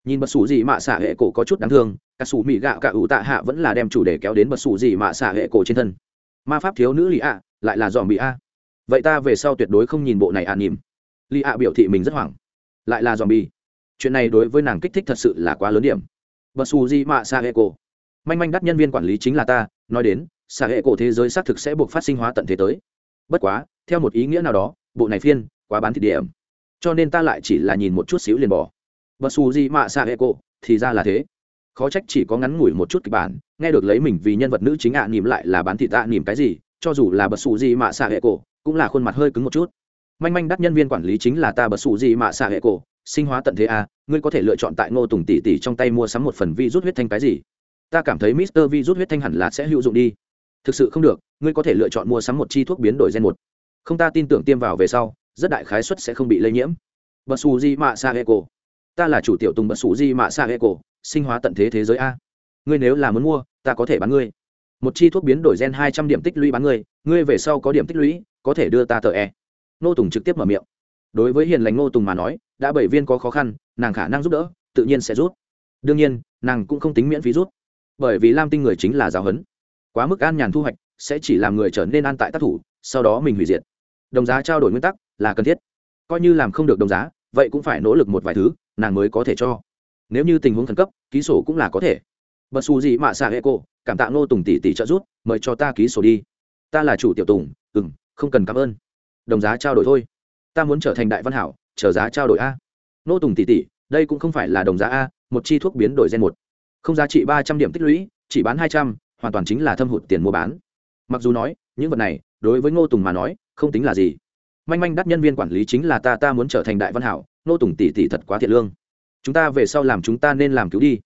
nhìn bật sủ gì mạ xạ hệ cổ có chút đáng thương, cả sủ mỹ gạo cả ủ tạ hạ vẫn là đem chủ đề kéo đến bật sủ gì mạ xạ hệ cổ trên thân. Ma pháp thiếu nữ lì ạ lại là dòm bị a. Vậy ta về sau tuyệt đối không nhìn bộ này ạ à nỉm lì ạ biểu thị mình rất hoảng, lại là dòm bi chuyện này đối với nàng kích thích thật sự là quá lớn điểm. Bật sủ gì mạ xạ hệ cổ? Manh manh đắt nhân viên quản lý chính là ta, nói đến xạ hệ cổ thế giới xác thực sẽ buộc phát sinh hóa tận thế tới. Bất quá, theo một ý nghĩa nào đó, bộ này phiên, quá bán thịt điểm. Cho nên ta lại chỉ là nhìn một chút xíu liền bỏ bật xù gì mạ xạ hệ cổ thì ra là thế. Khó trách chỉ có ngắn ngủi một chút kịch bản nghe được lấy mình vì nhân vật nữ chính ạ à, nỉm lại là bán thịt tạ nỉm cái gì cho dù là bật xù gì mạ xạ hệ cổ cũng là khuôn mặt hơi cứng một chút. Manh manh đắt nhân viên quản lý chính là ta bật xù gì mạ xạ hệ cổ sinh hóa tận thế a ngươi có thể lựa chọn tại ngô tùng tỷ tỷ trong tay mua sắm một phần vi rút huyết thanh cái gì? Ta cảm thấy mister vi rút huyết thanh hẳn là sẽ hữu dụng đi. Thực sự không được ngươi có thể lựa chọn mua sắm một chi thuốc biến đổi gen một. Không ta tin tưởng tiêm vào về sau rất đại khái suất sẽ không bị lây nhiễm. Bật xù di mạ sa hệ cổ ta là chủ tiểu tùng bật sủ di mạ xạ hệ cổ, sinh hóa tận thế thế giới a. Ngươi nếu là muốn mua, ta có thể bán ngươi. Một chi thuốc biến đổi gen hai trăm điểm tích lũy bán ngươi ngươi về sau có điểm tích lũy, có thể đưa ta tờ e. Nô tùng trực tiếp mở miệng. Đối với hiền lành nô tùng mà nói, đã bảy viên có khó khăn, nàng khả năng giúp đỡ, tự nhiên sẽ rút. Đương nhiên, nàng cũng không tính miễn phí rút. Bởi vì lam tinh người chính là giáo huấn. Quá mức an nhàn thu hoạch, sẽ chỉ làm người trở nên an tại tác thủ, sau đó mình hủy diệt. Đồng giá trao đổi nguyên tắc là cần thiết. Coi như làm không được đồng giá vậy cũng phải nỗ lực một vài thứ, nàng mới có thể cho. Nếu như tình huống khẩn cấp, ký sổ cũng là có thể. Bật xù gì mạ xạ hệ cô, cảm tạ ngô tùng tỷ tỷ trợ giúp, mời cho ta ký sổ đi. Ta là chủ tiểu tùng ừ m không cần cảm ơn. Đồng giá trao đổi thôi. Ta muốn trở thành đại văn hảo trở giá trao đổi a. Ngô tùng tỷ tỷ, đây cũng không phải là đồng giá a, một chi thuốc biến đổi gen một. Không giá trị ba trăm điểm tích lũy, chỉ bán hai trăm, hoàn toàn chính là thâm hụt tiền mua bán. Mặc dù nói, những vật này, đối với ngô tùng mà nói, không tính là gì manh manh đắt nhân viên quản lý chính là ta ta muốn trở thành đại văn hảo nô tùng tỷ tỷ thật quá thiệt lương. Chúng ta về sau làm chúng ta nên làm cứu đi.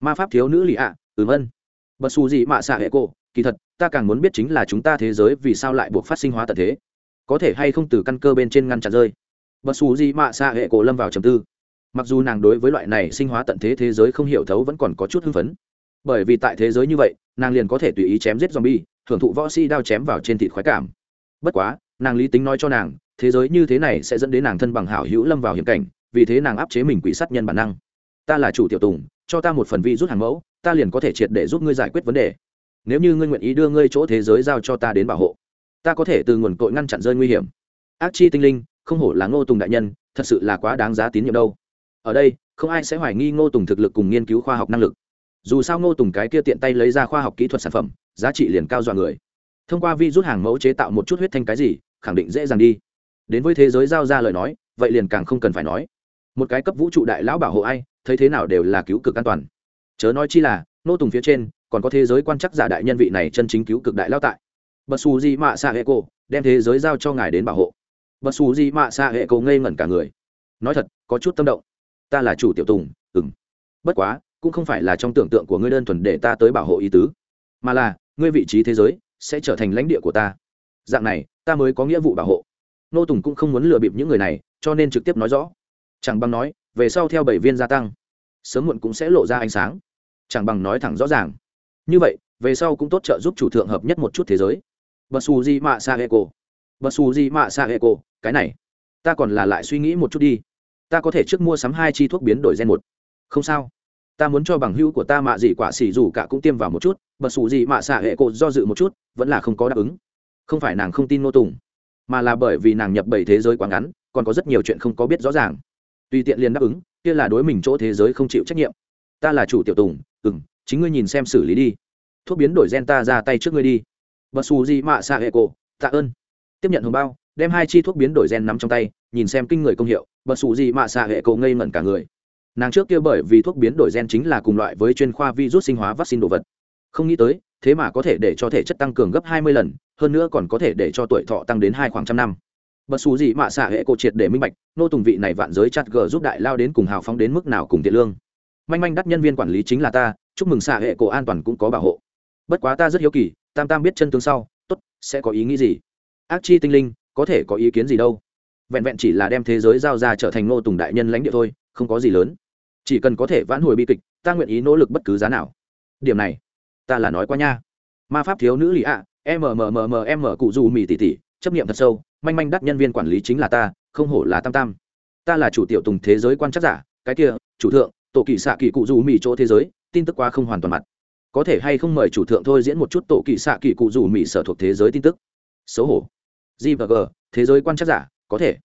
Ma pháp thiếu nữ lì ạ à, ừm ân. Bật xù gì mạ xạ hệ cô kỳ thật ta càng muốn biết chính là chúng ta thế giới vì sao lại buộc phát sinh hóa tận thế. Có thể hay không từ căn cơ bên trên ngăn chặn rơi. Bật xù gì mạ xạ hệ cổ lâm vào trầm tư. Mặc dù nàng đối với loại này sinh hóa tận thế thế giới không hiểu thấu vẫn còn có chút hưng phấn. Bởi vì tại thế giới như vậy nàng liền có thể tùy ý chém giết zombie hưởng thụ võ sĩ đao chém vào trên thịt khoái cảm. Bất quá nàng lý tính nói cho nàng, thế giới như thế này sẽ dẫn đến nàng thân bằng hảo hữu lâm vào hiểm cảnh, vì thế nàng áp chế mình quỷ sát nhân bản năng. Ta là chủ tiểu tùng, cho ta một phần vi rút hàng mẫu, ta liền có thể triệt để giúp ngươi giải quyết vấn đề. Nếu như ngươi nguyện ý đưa ngươi chỗ thế giới giao cho ta đến bảo hộ, ta có thể từ nguồn cội ngăn chặn rơi nguy hiểm. Ác chi tinh linh, không hổ là ngô tùng đại nhân, thật sự là quá đáng giá tín nhiệm đâu. Ở đây, không ai sẽ hoài nghi ngô tùng thực lực cùng nghiên cứu khoa học năng lực. Dù sao ngô tùng cái kia tiện tay lấy ra khoa học kỹ thuật sản phẩm, giá trị liền cao dọa người. Thông qua vi rút hàng mẫu chế tạo một chút huyết thanh cái gì khẳng định dễ dàng đi. Đến với thế giới giao ra lời nói, vậy liền càng không cần phải nói. Một cái cấp vũ trụ đại lão bảo hộ ai, thấy thế nào đều là cứu cực an toàn. Chớ nói chi là, nô tùng phía trên, còn có thế giới quan chắc giả đại nhân vị này chân chính cứu cực đại lao tại. Bật xù gì mạ xạ hệ cô đem thế giới giao cho ngài đến bảo hộ. Bật xù gì mạ xạ hệ cô ngây ngẩn cả người. Nói thật, có chút tâm động. Ta là chủ tiểu tùng ừng bất quá, cũng không phải là trong tưởng tượng của ngươi đơn thuần để ta tới bảo hộ ý tứ, mà là, ngươi vị trí thế giới sẽ trở thành lãnh địa của ta. Dạng này ta mới có nghĩa vụ bảo hộ. Nô tùng cũng không muốn lừa bịp những người này, cho nên trực tiếp nói rõ. Chẳng bằng nói, về sau theo bảy viên gia tăng, sớm muộn cũng sẽ lộ ra ánh sáng. Chẳng bằng nói thẳng rõ ràng. Như vậy, về sau cũng tốt trợ giúp chủ thượng hợp nhất một chút thế giới. Bật xù gì mạ sa hệ cổ bật xù gì mạ sa hệ cổ cái này. Ta còn là lại suy nghĩ một chút đi. Ta có thể trước mua sắm hai chi thuốc biến đổi gen một. Không sao. Ta muốn cho bằng hữu của ta mạ gì quả xỉ dù cả cũng tiêm vào một chút. Bật xù gì mạ xạ hệ cổ do dự một chút, vẫn là không có đáp ứng không phải nàng không tin nô tùng, mà là bởi vì nàng nhập bảy thế giới quá ngắn, còn có rất nhiều chuyện không có biết rõ ràng. Tùy tiện liền đáp ứng, kia là đối mình chỗ thế giới không chịu trách nhiệm. Ta là chủ tiểu tùng ừ m chính ngươi nhìn xem xử lý đi. Thuốc biến đổi gen ta ra tay trước ngươi đi. Bật xù gì mạ xạ hệ cổ, tạ ơn. Tiếp nhận hồng bao, đem hai chi thuốc biến đổi gen nắm trong tay, nhìn xem kinh người công hiệu, bật xù gì mạ xạ hệ cổ ngây ngẩn cả người. Nàng trước kia bởi vì thuốc biến đổi gen chính là cùng loại với chuyên khoa virus sinh hóa vaccine đồ vật. Không nghĩ tới, thế mà có thể để cho thể chất tăng cường gấp hai mươi lần hơn nữa còn có thể để cho tuổi thọ tăng đến hai khoảng trăm năm. Bất xù gì mạ xạ hệ cổ triệt để minh bạch, nô tùng vị này vạn giới chặt gờ giúp đại lao đến cùng hào phóng đến mức nào cùng tiện lương. Manh manh đắt nhân viên quản lý chính là ta, chúc mừng xạ hệ cổ an toàn cũng có bảo hộ. Bất quá ta rất hiếu kỳ, tam tam biết chân tướng sau, tốt, sẽ có ý nghĩ gì? Ác chi tinh linh, có thể có ý kiến gì đâu? Vẹn vẹn chỉ là đem thế giới giao ra trở thành nô tùng đại nhân lãnh địa thôi, không có gì lớn. Chỉ cần có thể vãn hồi bi kịch, ta nguyện ý nỗ lực bất cứ giá nào. Điểm này, ta là nói qua nha. Ma pháp thiếu nữ lì ạ mmmmm cụ dù mì tỉ tỉ, chấp nghiệm thật sâu, manh manh đắt nhân viên quản lý chính là ta, không hổ là tam tam. Ta là chủ tiểu tùng thế giới quan chắc giả, cái kia, chủ thượng, tổ kỳ xạ kỳ cụ dù mì chỗ thế giới, tin tức qua không hoàn toàn mặt. Có thể hay không mời chủ thượng thôi diễn một chút tổ kỳ xạ kỳ cụ dù mì sở thuộc thế giới tin tức? Xấu hổ. G và g, thế giới quan chắc giả, có thể.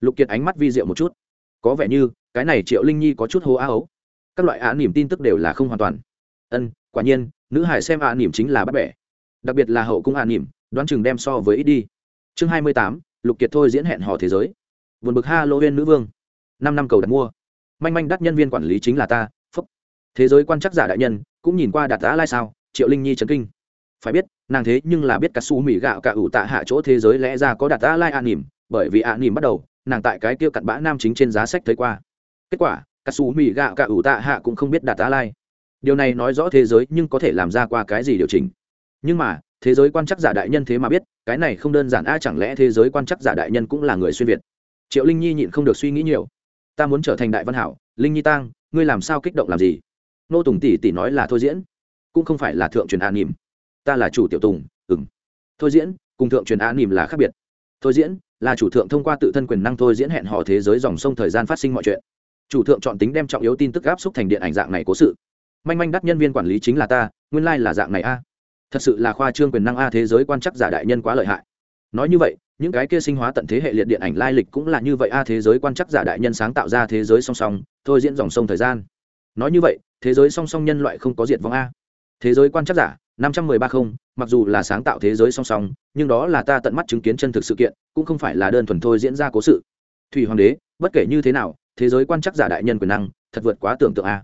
Lục kiệt ánh mắt vi diệu một chút. Có vẻ như, cái này triệu linh nhi có chút hô á ấu các loại á niềm tin tức đều là không hoàn toàn. Ân, quả nhiên, nữ hải xem á niềm chính là bắt bẻ đặc biệt là hậu cung an nỉm, đoán chừng đem so với ít đi. Chương hai mươi tám, lục kiệt thôi diễn hẹn hò thế giới. Vườn bực ha lô huyên nữ vương. Năm năm cầu đặt mua. Manh manh đắt nhân viên quản lý chính là ta, phúc. Thế giới quan chắc giả đại nhân, cũng nhìn qua đạt đã lai sao, triệu linh nhi trấn kinh. Phải biết, nàng thế nhưng là biết cả su mỹ gạo cả ủ tạ hạ chỗ thế giới lẽ ra có đạt đã lai an nỉm, bởi vì an nỉm bắt đầu, nàng tại cái kia cặn bã nam chính trên giá sách thấy qua. Kết quả, cả su mỹ gạo cả ủ tạ hạ cũng không biết đạt tá lai. Điều này nói rõ thế giới nhưng có thể làm ra qua cái gì điều chỉnh nhưng mà, thế giới quan chắc giả đại nhân thế mà biết, cái này không đơn giản, a, chẳng lẽ thế giới quan chắc giả đại nhân cũng là người xuyên việt? Triệu linh nhi nhịn không được suy nghĩ nhiều. Ta muốn trở thành đại văn hảo, linh nhi tang, ngươi làm sao kích động làm gì? Nô tùng tỷ tỷ nói là thôi diễn, cũng không phải là thượng truyền an nỉm ta là chủ tiểu tùng ừng thôi diễn, cùng thượng truyền an nỉm là khác biệt. Thôi diễn, là chủ thượng thông qua tự thân quyền năng thôi diễn hẹn hò thế giới dòng sông thời gian phát sinh mọi chuyện. Chủ thượng chọn tính đem trọng yếu tin tức áp xúc thành điện ảnh dạng này cố sự. Manh manh đắt nhân viên quản lý chính là ta, nguyên lai、like、là dạng này, a thật sự là khoa trương quyền năng a thế giới quan chắc giả đại nhân quá lợi hại. Nói như vậy, những cái kia sinh hóa tận thế hệ liệt điện ảnh lai lịch cũng là như vậy a thế giới quan chắc giả đại nhân sáng tạo ra thế giới song song, thôi diễn dòng sông thời gian. Nói như vậy, thế giới song song nhân loại không có diệt vong a. Thế giới quan chắc giả, năm trăm mười ba không, mặc dù là sáng tạo thế giới song song, nhưng đó là ta tận mắt chứng kiến chân thực sự kiện, cũng không phải là đơn thuần thôi diễn ra cố sự. Thủy hoàng đế, bất kể như thế nào, thế giới quan chắc giả đại nhân quyền năng, thật vượt quá tưởng tượng a.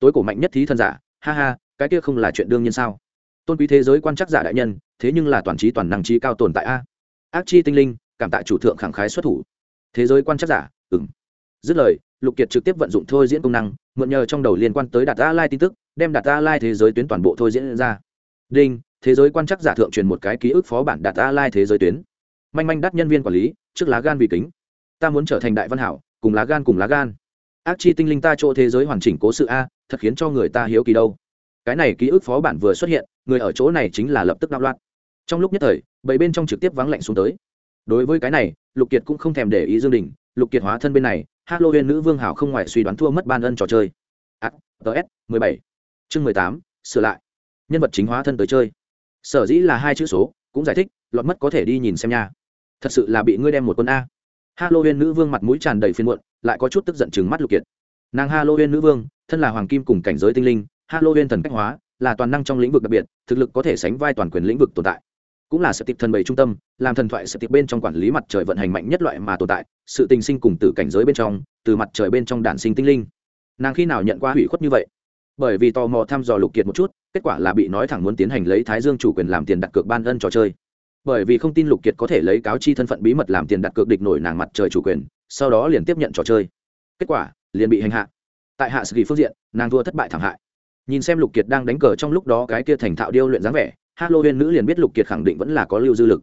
Tối cổ mạnh nhất thí thân giả, ha ha, cái kia không là chuyện đương nhiên sao? Tôn quý thế giới quan chắc giả đại nhân, thế nhưng là toàn trí toàn năng trí cao tồn tại a. Ác chi tinh linh, cảm tạ chủ thượng khẳng khái xuất thủ. Thế giới quan chắc giả ừng dứt lời, lục kiệt trực tiếp vận dụng thôi diễn công năng, mượn nhờ trong đầu liên quan tới đạt a lai tin tức, đem đạt a lai thế giới tuyến toàn bộ thôi diễn ra. Đinh, thế giới quan chắc giả thượng truyền một cái ký ức phó bản đạt a lai thế giới tuyến. Manh manh đắt nhân viên quản lý, trước lá gan vì kính. Ta muốn trở thành đại văn hảo, cùng lá gan cùng lá gan. Ác chi tinh linh ta chỗ thế giới hoàn chỉnh cố sự a, thật khiến cho người ta hiếu kỳ đâu cái này ký ức phó bản vừa xuất hiện, người ở chỗ này chính là lập tức đạo loạn. Trong lúc nhất thời bảy bên trong trực tiếp vắng lạnh xuống tới. Đối với cái này, lục kiệt cũng không thèm để ý dương đình, lục kiệt hóa thân bên này halloween nữ vương hảo không ngoài suy đoán thua mất ban ân trò chơi. Ts mười bảy. Chương mười tám, sửa lại. Nhân vật chính hóa thân tới chơi. Sở dĩ là hai chữ số, cũng giải thích, lọt mất có thể đi nhìn xem nha. Thật sự là bị ngươi đem một quân a. Halloween nữ vương mặt mũi tràn đầy phiên muộn, lại có chút tức giận chừng mắt lục kiệt. Nàng halloween nữ vương, thân là hoàng kim cùng cảnh giới tinh linh halloween thần cách hóa, là toàn năng trong lĩnh vực đặc biệt, thực lực có thể sánh vai toàn quyền lĩnh vực tồn tại. Cũng là sự tiệp thần bảy trung tâm, làm thần thoại sự tiệp bên trong quản lý mặt trời vận hành mạnh nhất loại mà tồn tại, sự tình sinh cùng từ cảnh giới bên trong, từ mặt trời bên trong đản sinh tinh linh. Nàng khi nào nhận qua hủy khuất như vậy? Bởi vì tò mò thăm dò lục kiệt một chút, kết quả là bị nói thẳng muốn tiến hành lấy thái dương chủ quyền làm tiền đặt cược ban ân trò chơi. Bởi vì không tin lục kiệt có thể lấy cáo chi thân phận bí mật làm tiền đặt cược địch nổi nàng mặt trời chủ quyền, sau đó liền tiếp nhận trò chơi. Kết quả, liền bị hành hạ. Tại hạ sự kỳ phương diện, nàng thua thất bại thảm hại nhìn xem lục kiệt đang đánh cờ trong lúc đó cái kia thành thạo điêu luyện dáng vẻ halloween nữ liền biết lục kiệt khẳng định vẫn là có lưu dư lực,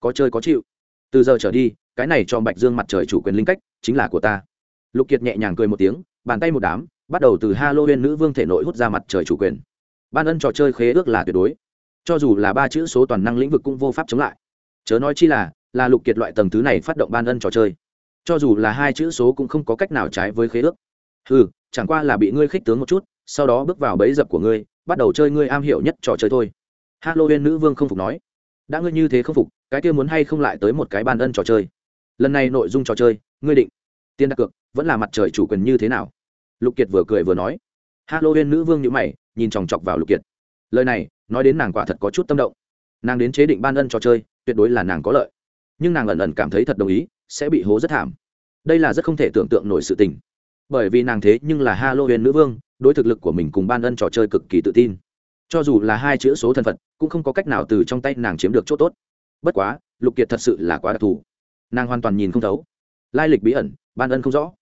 có chơi có chịu. Từ giờ trở đi, cái này cho bạch dương mặt trời chủ quyền linh cách chính là của ta. Lục kiệt nhẹ nhàng cười một tiếng, bàn tay một đám, bắt đầu từ halloween nữ vương thể nội hút ra mặt trời chủ quyền. Ban ân trò chơi khế ước là tuyệt đối. Cho dù là ba chữ số toàn năng lĩnh vực cũng vô pháp chống lại. Chớ nói chi là là lục kiệt loại tầng thứ này phát động ban ân trò chơi. Cho dù là hai chữ số cũng không có cách nào trái với khế ước. Ừ chẳng qua là bị ngươi khích tướng một chút sau đó bước vào bẫy dập của ngươi, bắt đầu chơi ngươi am hiểu nhất trò chơi thôi. Halloween nữ vương không phục nói. Đã ngươi như thế không phục, cái kia muốn hay không lại tới một cái ban ân trò chơi? Lần này nội dung trò chơi, ngươi định tiền đặt cược vẫn là mặt trời chủ quyền như thế nào? Lục kiệt vừa cười vừa nói. Halloween nữ vương nhữ mày, nhìn chòng chọc vào lục kiệt. Lời này, nói đến nàng quả thật có chút tâm động. Nàng đến chế định ban ân trò chơi, tuyệt đối là nàng có lợi. Nhưng nàng ẩn ẩn cảm thấy thật đồng ý, sẽ bị hố rất thảm. Đây là rất không thể tưởng tượng nổi sự tình. Bởi vì nàng thế nhưng là halloween nữ vương đối thực lực của mình cùng ban ân trò chơi cực kỳ tự tin. Cho dù là hai chữ số thân phận, cũng không có cách nào từ trong tay nàng chiếm được chỗ tốt. Bất quá, lục kiệt thật sự là quá đặc thù. Nàng hoàn toàn nhìn không thấu. Lai lịch bí ẩn, ban ân không rõ.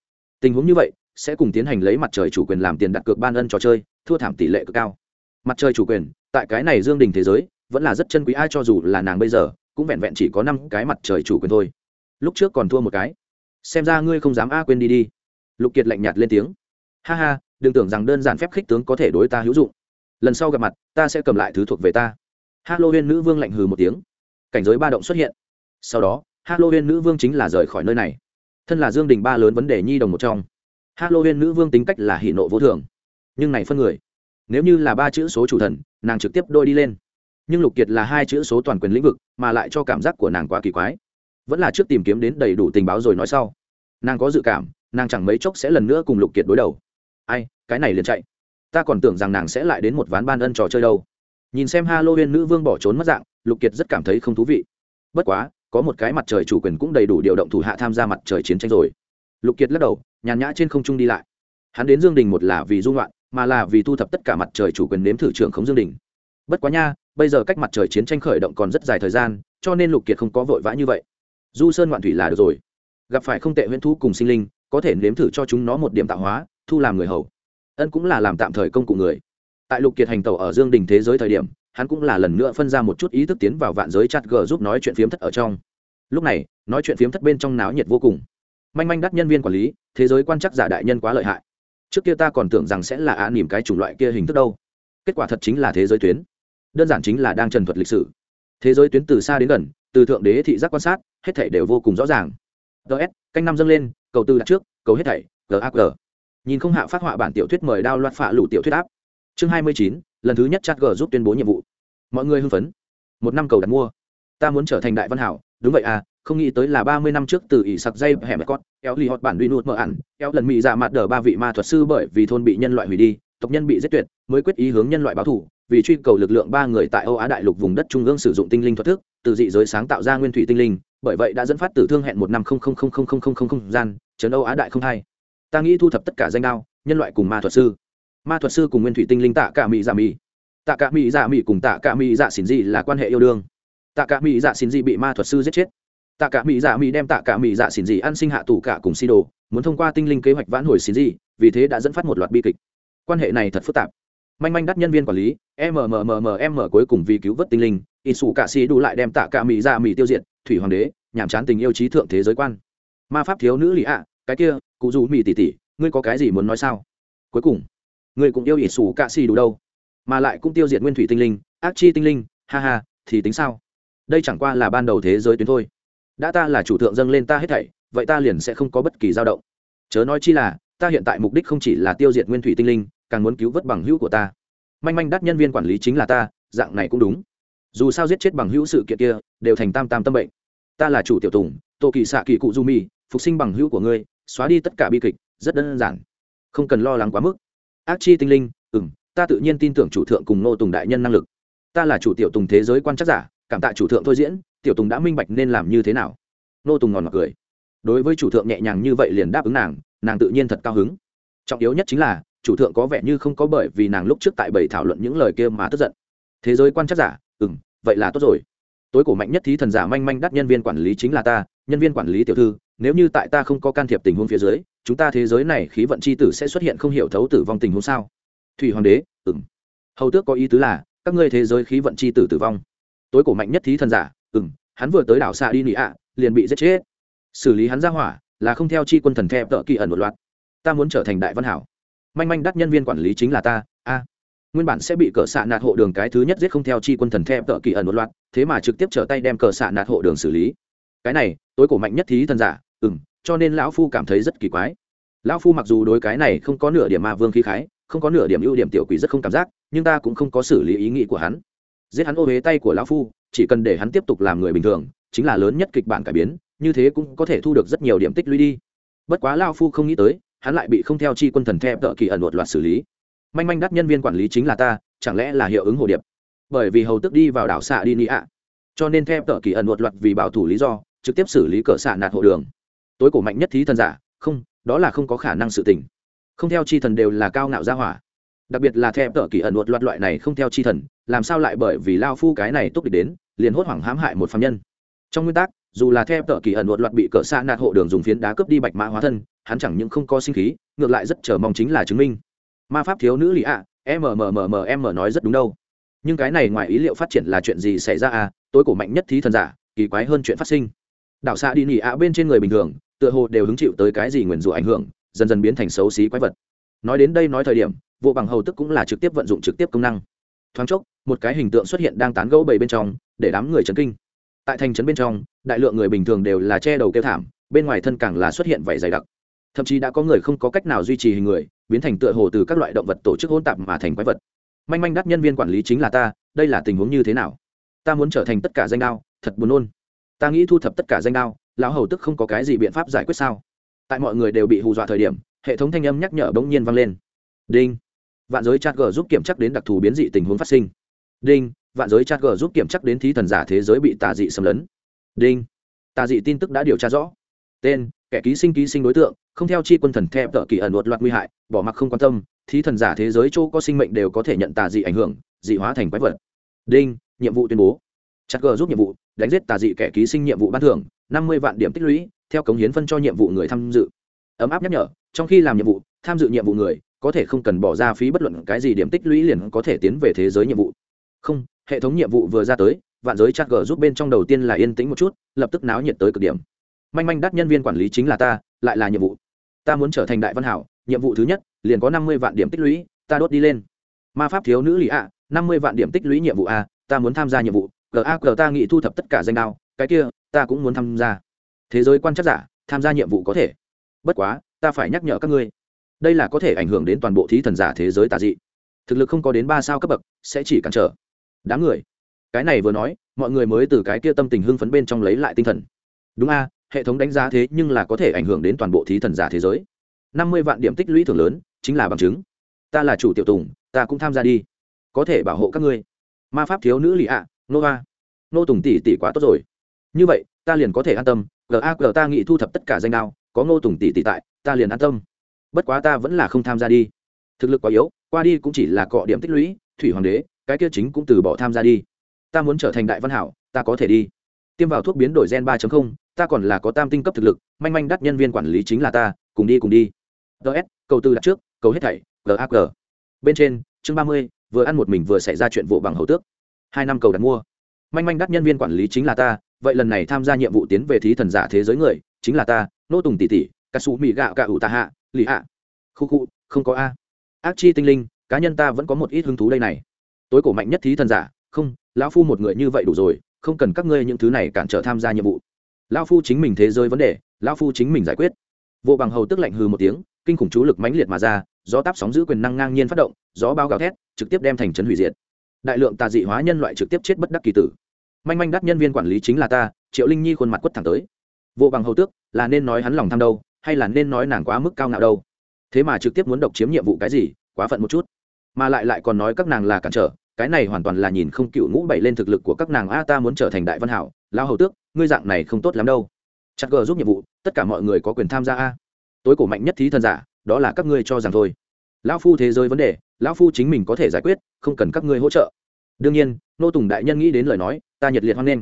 Tình huống như vậy, sẽ cùng tiến hành lấy mặt trời chủ quyền làm tiền đặt cược ban ân trò chơi, thua thảm tỷ lệ cực cao. Mặt trời chủ quyền, tại cái này dương đình thế giới, vẫn là rất chân quý, ai cho dù là nàng bây giờ, cũng vẹn vẹn chỉ có năm cái mặt trời chủ quyền thôi. Lúc trước còn thua một cái. Xem ra ngươi không dám a quên đi đi. Lục kiệt lạnh nhạt lên tiếng. Ha ha đừng tưởng rằng đơn giản phép khích tướng có thể đối ta hữu dụng. Lần sau gặp mặt, ta sẽ cầm lại thứ thuộc về ta. Halloween nữ vương lạnh hừ một tiếng. Cảnh giới ba động xuất hiện. Sau đó, halloween nữ vương chính là rời khỏi nơi này. Thân là dương đình ba lớn vấn đề nhi đồng một trong. Halloween nữ vương tính cách là hỷ nộ vô thường. Nhưng này phân người, nếu như là ba chữ số chủ thần, nàng trực tiếp đôi đi lên. Nhưng lục kiệt là hai chữ số toàn quyền lĩnh vực, mà lại cho cảm giác của nàng quá kỳ quái. Vẫn là trước tìm kiếm đến đầy đủ tình báo rồi nói sau. Nàng có dự cảm, nàng chẳng mấy chốc sẽ lần nữa cùng lục kiệt đối đầu ai, cái này liền chạy. Ta còn tưởng rằng nàng sẽ lại đến một ván ban ân trò chơi đâu. Nhìn xem halloween nữ vương bỏ trốn mất dạng, lục kiệt rất cảm thấy không thú vị. Bất quá, có một cái mặt trời chủ quyền cũng đầy đủ điều động thủ hạ tham gia mặt trời chiến tranh rồi. Lục kiệt lắc đầu, nhàn nhã trên không trung đi lại. Hắn đến dương đình một là vì dung loạn mà là vì thu thập tất cả mặt trời chủ quyền nếm thử trưởng khống dương đình. Bất quá nha, bây giờ cách mặt trời chiến tranh khởi động còn rất dài thời gian, cho nên lục kiệt không có vội vã như vậy. Du sơn ngoạn thủy là được rồi. Gặp phải không tệ huyễn Thú cùng sinh linh, có thể nếm thử cho chúng nó một điểm tạo hóa thu làm người hầu. Ân cũng là làm tạm thời công cụ người. Tại lục kiệt hành tàu ở dương đình thế giới thời điểm, hắn cũng là lần nữa phân ra một chút ý thức tiến vào vạn giới chặt g giúp nói chuyện phiếm thất ở trong. Lúc này, nói chuyện phiếm thất bên trong náo nhiệt vô cùng. Manh manh đắt nhân viên quản lý, thế giới quan chắc giả đại nhân quá lợi hại. Trước kia ta còn tưởng rằng sẽ là á nỉm cái chủng loại kia hình thức đâu. Kết quả thật chính là thế giới tuyến. Đơn giản chính là đang trần thuật lịch sử. Thế giới tuyến từ xa đến gần, từ thượng đế thị giác quan sát, hết thảy đều vô cùng rõ ràng. Ts canh năm dâng lên, cầu tư đặt trước, cầu hết thảy gag nhìn không hạ phát họa bản tiểu thuyết mời đao loạt phạ lũ tiểu thuyết áp chương hai mươi chín lần thứ nhất Chát g giúp tuyên bố nhiệm vụ mọi người hưng phấn một năm cầu đặt mua ta muốn trở thành đại văn hảo đúng vậy à không nghĩ tới là ba mươi năm trước từ ỷ sặc dây hẻm con. kéo lì hot bản duy nuốt mờ ẩn kéo lần mỹ dạ mặt đờ ba vị ma thuật sư bởi vì thôn bị nhân loại hủy đi tộc nhân bị giết tuyệt mới quyết ý hướng nhân loại báo thù vì truy cầu lực lượng ba người tại Âu Á đại lục vùng đất trung ương sử dụng tinh linh thuật thức, từ dị giới sáng tạo ra nguyên thủy tinh linh, bởi vậy đã dẫn phát tử thương hẹn một năm không không không không không không không gian, chấn Âu Á đại không hai ta nghĩ thu thập tất cả danh đao, nhân loại cùng ma thuật sư. Ma thuật sư cùng nguyên thủy tinh linh tạ cả mỹ dạ mỹ. Tạ cả mỹ dạ mỹ cùng tạ cả mỹ dạ xỉn dị là quan hệ yêu đương. Tạ cả mỹ dạ xỉn dị bị ma thuật sư giết chết. Tạ cả mỹ dạ mỹ đem tạ cả mỹ dạ xỉn dị ăn sinh hạ tù cả cùng si đồ, muốn thông qua tinh linh kế hoạch vãn hồi xỉn dị, vì thế đã dẫn phát một loạt bi kịch. Quan hệ này thật phức tạp. Manh manh đắt nhân viên quản lý mmmmmm cuối cùng vì cứu vớt tinh linh ít xù cả si đủ lại đem tạ cả mỹ dạ mỹ tiêu diệt, thủy hoàng đế, nhàm chán tình yêu trí thượng thế giới quan. Ma pháp thiếu nữ lì ạ cái kia, cụ dù mỹ tỷ tỷ ngươi có cái gì muốn nói sao? Cuối cùng, ngươi cũng yêu ít xù cạ xì đủ đâu, mà lại cũng tiêu diệt nguyên thủy tinh linh, ác chi tinh linh, ha ha, thì tính sao? Đây chẳng qua là ban đầu thế giới tuyến thôi. Đã ta là chủ thượng dâng lên ta hết thảy, vậy ta liền sẽ không có bất kỳ dao động. Chớ nói chi là, ta hiện tại mục đích không chỉ là tiêu diệt nguyên thủy tinh linh, càng muốn cứu vớt bằng hữu của ta. Manh manh đắt nhân viên quản lý chính là ta, dạng này cũng đúng. Dù sao giết chết bằng hữu sự kiện kia, đều thành tam tam tâm bệnh. Ta là chủ tiểu tùng, tô kỳ xạ kỳ cụ du mi phục sinh bằng hữu của ngươi xóa đi tất cả bi kịch, rất đơn giản. Không cần lo lắng quá mức. Ác chi tinh linh ừ m ta tự nhiên tin tưởng chủ thượng cùng nô tùng đại nhân năng lực. Ta là chủ tiểu tùng thế giới quan chắc giả, cảm tạ chủ thượng thôi diễn, tiểu tùng đã minh bạch nên làm như thế nào. Nô tùng ngòn mặc cười. Đối với chủ thượng nhẹ nhàng như vậy liền đáp ứng nàng nàng tự nhiên thật cao hứng. Trọng yếu nhất chính là, chủ thượng có vẻ như không có bởi vì nàng lúc trước tại bảy thảo luận những lời kia mà tức giận. Thế giới quan chắc giả ừ m vậy là tốt rồi. Tối cổ mạnh nhất thí thần giả manh manh đắt nhân viên quản lý chính là ta, nhân viên quản lý tiểu thư nếu như tại ta không có can thiệp tình huống phía dưới, chúng ta thế giới này khí vận c h i tử sẽ xuất hiện không hiểu thấu tử vong tình huống sao? Thủy hoàng đế ừ m hầu tước có ý tứ là, các ngươi thế giới khí vận c h i tử tử vong. Tối cổ mạnh nhất thí thần giả ừ m hắn vừa tới đảo xạ đi nị ạ, liền bị giết chết. Xử lý hắn ra hỏa, là không theo chi quân thần thẹp tợ kỳ ẩn một loạt. Ta muốn trở thành đại văn hảo. Manh manh đắt nhân viên quản lý chính là ta, a. Nguyên bản sẽ bị cờ xạ nạt hộ đường cái thứ nhất giết không theo chi quân thần thẹp tợ kỳ ẩn một loạt, thế mà trực tiếp trở tay đem cờ xạ nạt hộ đường xử lý. Cái này, tối cổ mạnh nhất thí thần giả ừ m cho nên lão phu cảm thấy rất kỳ quái. Lão phu mặc dù đối cái này không có nửa điểm ma vương khí khái, không có nửa điểm ưu điểm tiểu quỷ rất không cảm giác, nhưng ta cũng không có xử lý ý nghĩ của hắn. Giết hắn ô huế tay của lão phu, chỉ cần để hắn tiếp tục làm người bình thường, chính là lớn nhất kịch bản cải biến, như thế cũng có thể thu được rất nhiều điểm tích lũy đi. Bất quá lao phu không nghĩ tới, hắn lại bị không theo chi quân thần theo tợ kỳ ẩn một loạt xử lý. Manh manh đắt nhân viên quản lý chính là ta, chẳng lẽ là hiệu ứng hồ điệp? Bởi vì hầu tức đi vào đảo xạ đi nị ạ. Cho nên theo tợ kỳ ẩn một loạt vì bảo thủ lý do, trực tiếp xử lý cỡ xạ nạt hộ đường tối cổ mạnh nhất thí thần giả không đó là không có khả năng sự tình. Không theo chi thần đều là cao ngạo gia hỏa. Đặc biệt là theo tợ kỳ ẩn luật loạt loại này không theo chi thần làm sao lại bởi vì lao phu cái này túc địch đến liền hốt hoảng hãm hại một phạm nhân. Trong nguyên tắc dù là theo tợ kỳ ẩn luật loạt bị cỡ xa nạt hộ đường dùng phiến đá cướp đi bạch mã hóa thân hắn chẳng những không có sinh khí ngược lại rất chờ mong chính là chứng minh. Ma pháp thiếu nữ lì ạ à, mmmmmm nói rất đúng đâu. Nhưng cái này ngoài ý liệu phát triển là chuyện gì xảy ra à? Tối cổ mạnh nhất thí thần giả kỳ quái hơn chuyện phát sinh. Đảo xạ đi nỉ ạ bên trên người bình thường tựa hồ đều hứng chịu tới cái gì nguyền rủa ảnh hưởng, dần dần biến thành xấu xí quái vật. Nói đến đây nói thời điểm vụ bằng hầu tức cũng là trực tiếp vận dụng trực tiếp công năng. Thoáng chốc, một cái hình tượng xuất hiện đang tán gẫu bầy bên trong, để đám người chấn kinh. Tại thành trấn bên trong, đại lượng người bình thường đều là che đầu kêu thảm, bên ngoài thân càng là xuất hiện vảy dày đặc. Thậm chí đã có người không có cách nào duy trì hình người, biến thành tựa hồ từ các loại động vật tổ chức hỗn tạp mà thành quái vật. Manh manh đắt nhân viên quản lý chính là ta, đây là tình huống như thế nào? Ta muốn trở thành tất cả danh đao, thật buồn nôn. Ta nghĩ thu thập tất cả danh đao lão hầu tức không có cái gì biện pháp giải quyết sao? Tại mọi người đều bị hù dọa thời điểm, hệ thống thanh âm nhắc nhở bỗng nhiên vang lên. Đinh. Vạn giới chat g giúp kiểm chắc đến đặc thù biến dị tình huống phát sinh. Đinh. Vạn giới chat g giúp kiểm chắc đến thí thần giả thế giới bị tà dị xâm lấn. Đinh. Tà dị tin tức đã điều tra rõ. Tên, kẻ ký sinh ký sinh đối tượng, không theo chi quân thần theo tợ kỳ ẩn luật loạt nguy hại, bỏ mặc không quan tâm, thí thần giả thế giới chỗ có sinh mệnh đều có thể nhận tà dị ảnh hưởng, dị hóa thành quái vật. Đinh, nhiệm vụ tuyên bố. Chặt g giúp nhiệm vụ, đánh giết tà dị kẻ ký sinh nhiệm vụ ban thưởng năm mươi vạn điểm tích lũy, theo cống hiến phân cho nhiệm vụ người tham dự. Ấm áp nhắc nhở, trong khi làm nhiệm vụ, tham dự nhiệm vụ người, có thể không cần bỏ ra phí bất luận cái gì điểm tích lũy liền có thể tiến về thế giới nhiệm vụ. Không, hệ thống nhiệm vụ vừa ra tới, vạn giới chắc g giúp bên trong đầu tiên là yên tĩnh một chút, lập tức náo nhiệt tới cực điểm. Manh manh đắt nhân viên quản lý chính là ta, lại là nhiệm vụ. Ta muốn trở thành đại văn hảo, nhiệm vụ thứ nhất, liền có năm mươi vạn điểm tích lũy, ta đốt đi lên. Ma pháp thiếu nữ lì ạ, năm mươi vạn điểm tích lũy nhiệm vụ a, ta muốn tham gia nhiệm vụ ga g ta nghĩ thu thập tất cả danh đao cái kia, ta cũng muốn tham gia. Thế giới quan chắc giả, tham gia nhiệm vụ có thể. Bất quá, ta phải nhắc nhở các ngươi. Đây là có thể ảnh hưởng đến toàn bộ thí thần giả thế giới tà dị. Thực lực không có đến ba sao cấp bậc, sẽ chỉ cản trở. Đám người. Cái này vừa nói, mọi người mới từ cái kia tâm tình hưng phấn bên trong lấy lại tinh thần. Đúng a, hệ thống đánh giá thế nhưng là có thể ảnh hưởng đến toàn bộ thí thần giả thế giới. Năm mươi vạn điểm tích lũy thưởng lớn, chính là bằng chứng. Ta là chủ tiểu tùng, ta cũng tham gia đi. Có thể bảo hộ các ngươi. Ma pháp thiếu nữ lì ạ, nô va nô tùng tỷ tỷ quá tốt rồi như vậy, ta liền có thể an tâm gag ta nghĩ thu thập tất cả danh đao, có ngô tùng tỷ tỷ tại, ta liền an tâm. Bất quá ta vẫn là không tham gia đi. Thực lực quá yếu, qua đi cũng chỉ là cọ điểm tích lũy, thủy hoàng đế, cái kia chính cũng từ bỏ tham gia đi. Ta muốn trở thành đại văn hảo, ta có thể đi. Tiêm vào thuốc biến đổi gen ba ta còn là có tam tinh cấp thực lực, manh manh đắt nhân viên quản lý chính là ta, cùng đi cùng đi. Ts cầu tư đặt trước, cầu hết thảy gag bên trên, chương ba mươi, vừa ăn một mình vừa xảy ra chuyện vụ bằng hầu tước. Hai năm cầu đặt mua. Manh manh đắt nhân viên quản lý chính là ta vậy lần này tham gia nhiệm vụ tiến về thí thần giả thế giới người, chính là ta, nô tùng tỷ tỷ, cà sụ mì gạo cà ủ tạ hạ, lì hạ. Khu khu, không có a. Ác chi tinh linh, cá nhân ta vẫn có một ít hứng thú đây này. Tối cổ mạnh nhất thí thần giả, không, lão phu một người như vậy đủ rồi, không cần các ngươi những thứ này cản trở tham gia nhiệm vụ. Lão phu chính mình thế giới vấn đề, lão phu chính mình giải quyết. Vô bằng hầu tức lạnh hừ một tiếng, kinh khủng chú lực mãnh liệt mà ra, gió táp sóng giữ quyền năng ngang nhiên phát động, gió bao gào thét, trực tiếp đem thành trấn hủy diệt. Đại lượng tà dị hóa nhân loại trực tiếp chết bất đắc kỳ tử manh manh đắt nhân viên quản lý chính là ta, triệu linh nhi khuôn mặt quất thẳng tới. Vô bằng hầu tước, là nên nói hắn lòng tham đâu, hay là nên nói nàng quá mức cao ngạo đâu? Thế mà trực tiếp muốn độc chiếm nhiệm vụ cái gì, quá phận một chút. Mà lại lại còn nói các nàng là cản trở, cái này hoàn toàn là nhìn không cựu ngũ bảy lên thực lực của các nàng a, ta muốn trở thành đại văn hảo lao hầu tước, ngươi dạng này không tốt lắm đâu. Chặt gờ giúp nhiệm vụ, tất cả mọi người có quyền tham gia a. Tối cổ mạnh nhất thí thần giả, đó là các ngươi cho rằng thôi. Lão phu thế giới vấn đề, lão phu chính mình có thể giải quyết, không cần các ngươi hỗ trợ. Đương nhiên, nô tùng đại nhân nghĩ đến lời nói ta nhiệt liệt hoan nghênh.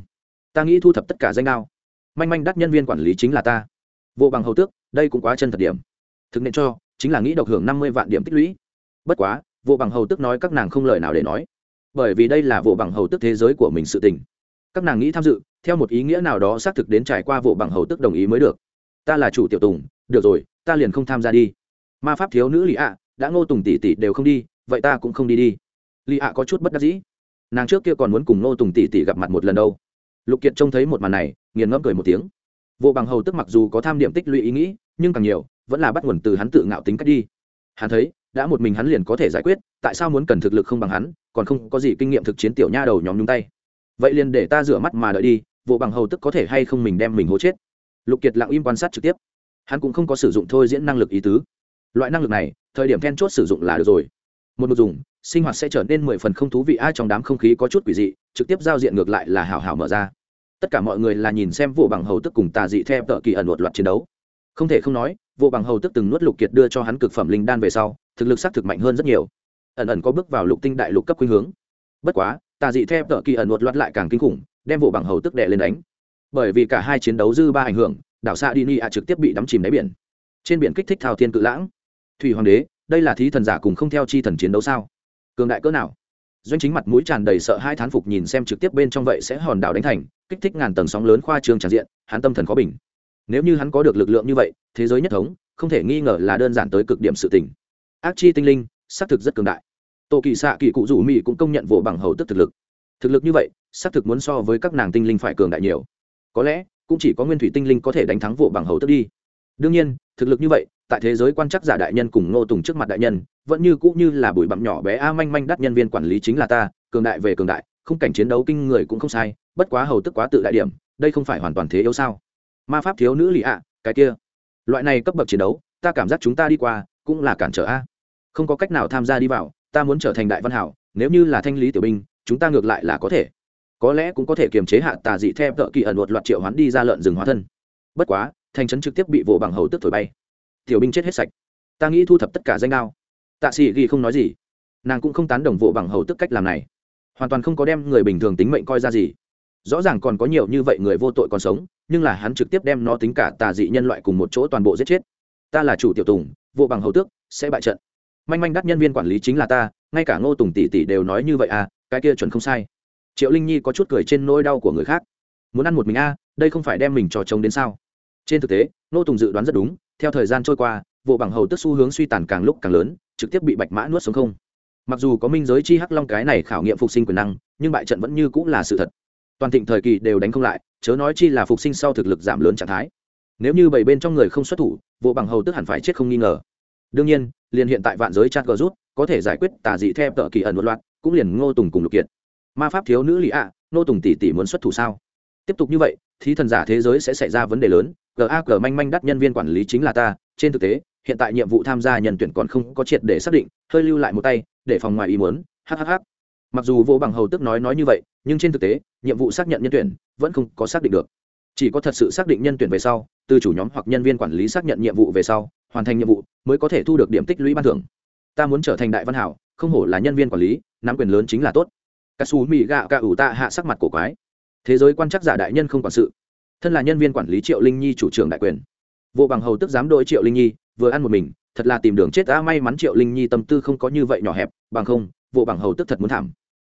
Ta nghĩ thu thập tất cả danh đao. Manh manh đắt nhân viên quản lý chính là ta. Vô bằng hầu tước, đây cũng quá chân thật điểm. Thực nên cho, chính là nghĩ độc hưởng năm mươi vạn điểm tích lũy. Bất quá, vô bằng hầu tước nói các nàng không lời nào để nói. Bởi vì đây là vô bằng hầu tước thế giới của mình sự tình. Các nàng nghĩ tham dự, theo một ý nghĩa nào đó xác thực đến trải qua vô bằng hầu tước đồng ý mới được. Ta là chủ tiểu tùng, được rồi, ta liền không tham gia đi. Ma pháp thiếu nữ lì ạ, đã ngô tùng tỷ tỷ đều không đi, vậy ta cũng không đi đi. Lì ạ có chút bất đắc dĩ nàng trước kia còn muốn cùng nô tùng tỷ tỷ gặp mặt một lần đâu. Lục kiệt trông thấy một màn này, nghiền ngẫm cười một tiếng. Vô bằng hầu tức mặc dù có tham điểm tích lũy ý nghĩ, nhưng càng nhiều, vẫn là bắt nguồn từ hắn tự ngạo tính cách đi. Hắn thấy, đã một mình hắn liền có thể giải quyết, tại sao muốn cần thực lực không bằng hắn, còn không có gì kinh nghiệm thực chiến tiểu nha đầu nhóm nhung tay. Vậy liền để ta rửa mắt mà đợi đi, vô bằng hầu tức có thể hay không mình đem mình hố chết? Lục kiệt lặng im quan sát trực tiếp. Hắn cũng không có sử dụng thôi diễn năng lực ý tứ. Loại năng lực này, thời điểm then chốt sử dụng là được rồi. Một một dùng sinh hoạt sẽ trở nên mười phần không thú vị. Ai trong đám không khí có chút quỷ dị, trực tiếp giao diện ngược lại là hào hào mở ra. Tất cả mọi người là nhìn xem vụ bằng hầu tức cùng tà dị theo tợ kỳ ẩn một loạt chiến đấu. Không thể không nói vụ bằng hầu tức từng nuốt lục kiệt đưa cho hắn cực phẩm linh đan về sau, thực lực xác thực mạnh hơn rất nhiều. Ẩn ẩn có bước vào lục tinh đại lục cấp khuynh hướng. Bất quá, tà dị theo tợ kỳ ẩn một loạt lại càng kinh khủng, đem vụ bằng hầu tức đè lên đánh. Bởi vì cả hai chiến đấu dư ba ảnh hưởng, đảo xa đi ni a trực tiếp bị đắm chìm đáy biển. Trên biển kích thích thao thiên cự lãng. Thủy hoàng đế, đây là thí thần giả cùng không theo chi thần chiến đấu sao? Cường đại cỡ nào? Doanh chính mặt mũi tràn đầy sợ hai thán phục nhìn xem trực tiếp bên trong vậy sẽ hòn đảo đánh thành, kích thích ngàn tầng sóng lớn khoa trương tràn diện, hắn tâm thần khó bình. Nếu như hắn có được lực lượng như vậy, thế giới nhất thống, không thể nghi ngờ là đơn giản tới cực điểm sự tình. Ác chi tinh linh, xác thực rất cường đại. Tổ kỳ xạ kỳ cụ rủ mỹ cũng công nhận vỗ bằng hầu tức thực lực. Thực lực như vậy, xác thực muốn so với các nàng tinh linh phải cường đại nhiều. Có lẽ, cũng chỉ có nguyên thủy tinh linh có thể đánh thắng vỗ bằng hầu tức đi. Đương nhiên, thực lực như vậy, tại thế giới quan chắc giả đại nhân cùng ngô tùng trước mặt đại nhân vẫn như cũ như là bụi bặm nhỏ bé a manh manh đắt nhân viên quản lý chính là ta, cường đại về cường đại, không cảnh chiến đấu kinh người cũng không sai, bất quá hầu tức quá tự đại điểm, đây không phải hoàn toàn thế yếu sao? Ma pháp thiếu nữ lì ạ, cái kia. Loại này cấp bậc chiến đấu, ta cảm giác chúng ta đi qua, cũng là cản trở a. Không có cách nào tham gia đi vào, ta muốn trở thành đại văn hảo, nếu như là thanh lý tiểu binh, chúng ta ngược lại là có thể. Có lẽ cũng có thể kiềm chế hạ tà dị theo tợ kỳ ẩn một loạt triệu hoán đi ra lợn rừng hóa thân. Bất quá, thành trấn trực tiếp bị vỗ bằng hầu tức thổi bay. Tiểu binh chết hết sạch. Ta nghĩ thu thập tất cả danh đao tạ sĩ ghi không nói gì. Nàng cũng không tán đồng vụ bằng hầu tức cách làm này. Hoàn toàn không có đem người bình thường tính mệnh coi ra gì. Rõ ràng còn có nhiều như vậy người vô tội còn sống, nhưng là hắn trực tiếp đem nó tính cả tà dị nhân loại cùng một chỗ toàn bộ giết chết. Ta là chủ tiểu tùng, vụ bằng hầu tước, sẽ bại trận. Manh manh đắt nhân viên quản lý chính là ta, ngay cả ngô tùng tỷ tỷ đều nói như vậy à cái kia chuẩn không sai. Triệu linh nhi có chút cười trên nỗi đau của người khác. Muốn ăn một mình a, đây không phải đem mình trò trống đến sao? Trên thực tế, Ngô tùng dự đoán rất đúng, theo thời gian trôi qua, vụ bằng hầu tức xu hướng suy tàn càng lúc càng lớn trực tiếp bị bạch mã nuốt xuống không. Mặc dù có minh giới chi hắc long cái này khảo nghiệm phục sinh quyền năng, nhưng bại trận vẫn như cũng là sự thật. Toàn thịnh thời kỳ đều đánh không lại, chớ nói chi là phục sinh sau thực lực giảm lớn trạng thái. Nếu như bảy bên trong người không xuất thủ, vụ bằng hầu tức hẳn phải chết không nghi ngờ. Đương nhiên, liền hiện tại vạn giới chat gờ rút, có thể giải quyết tà dị theo tợ kỳ ẩn một loạt, cũng liền ngô tùng cùng lục kiệt. Ma pháp thiếu nữ lì ạ, ngô tùng tỷ tỷ muốn xuất thủ sao? Tiếp tục như vậy thì thần giả thế giới sẽ xảy ra vấn đề lớn gag manh manh đắt nhân viên quản lý chính là ta, trên thực tế hiện tại nhiệm vụ tham gia nhân tuyển còn không có triệt để xác định, hơi lưu lại một tay, để phòng ngoài ý muốn hhh mặc dù vô bằng hầu tức nói nói như vậy, nhưng trên thực tế, nhiệm vụ xác nhận nhân tuyển vẫn không có xác định được. Chỉ có thật sự xác định nhân tuyển về sau, từ chủ nhóm hoặc nhân viên quản lý xác nhận nhiệm vụ về sau, hoàn thành nhiệm vụ, mới có thể thu được điểm tích lũy ban thưởng. Ta muốn trở thành đại văn hảo, không hổ là nhân viên quản lý, nắm quyền lớn chính là tốt. Cà xù mỹ gạo cà ủ tạ hạ sắc mặt cổ quái. Thế giới quan chắc giả đại nhân không quản sự. Thân là nhân viên quản lý triệu linh nhi chủ trưởng đại quyền. Vô bằng hầu tức dám đội triệu linh nhi vừa ăn một mình, thật là tìm đường chết ta may mắn triệu linh nhi tâm tư không có như vậy nhỏ hẹp, bằng không, vụ bằng hầu tức thật muốn thảm.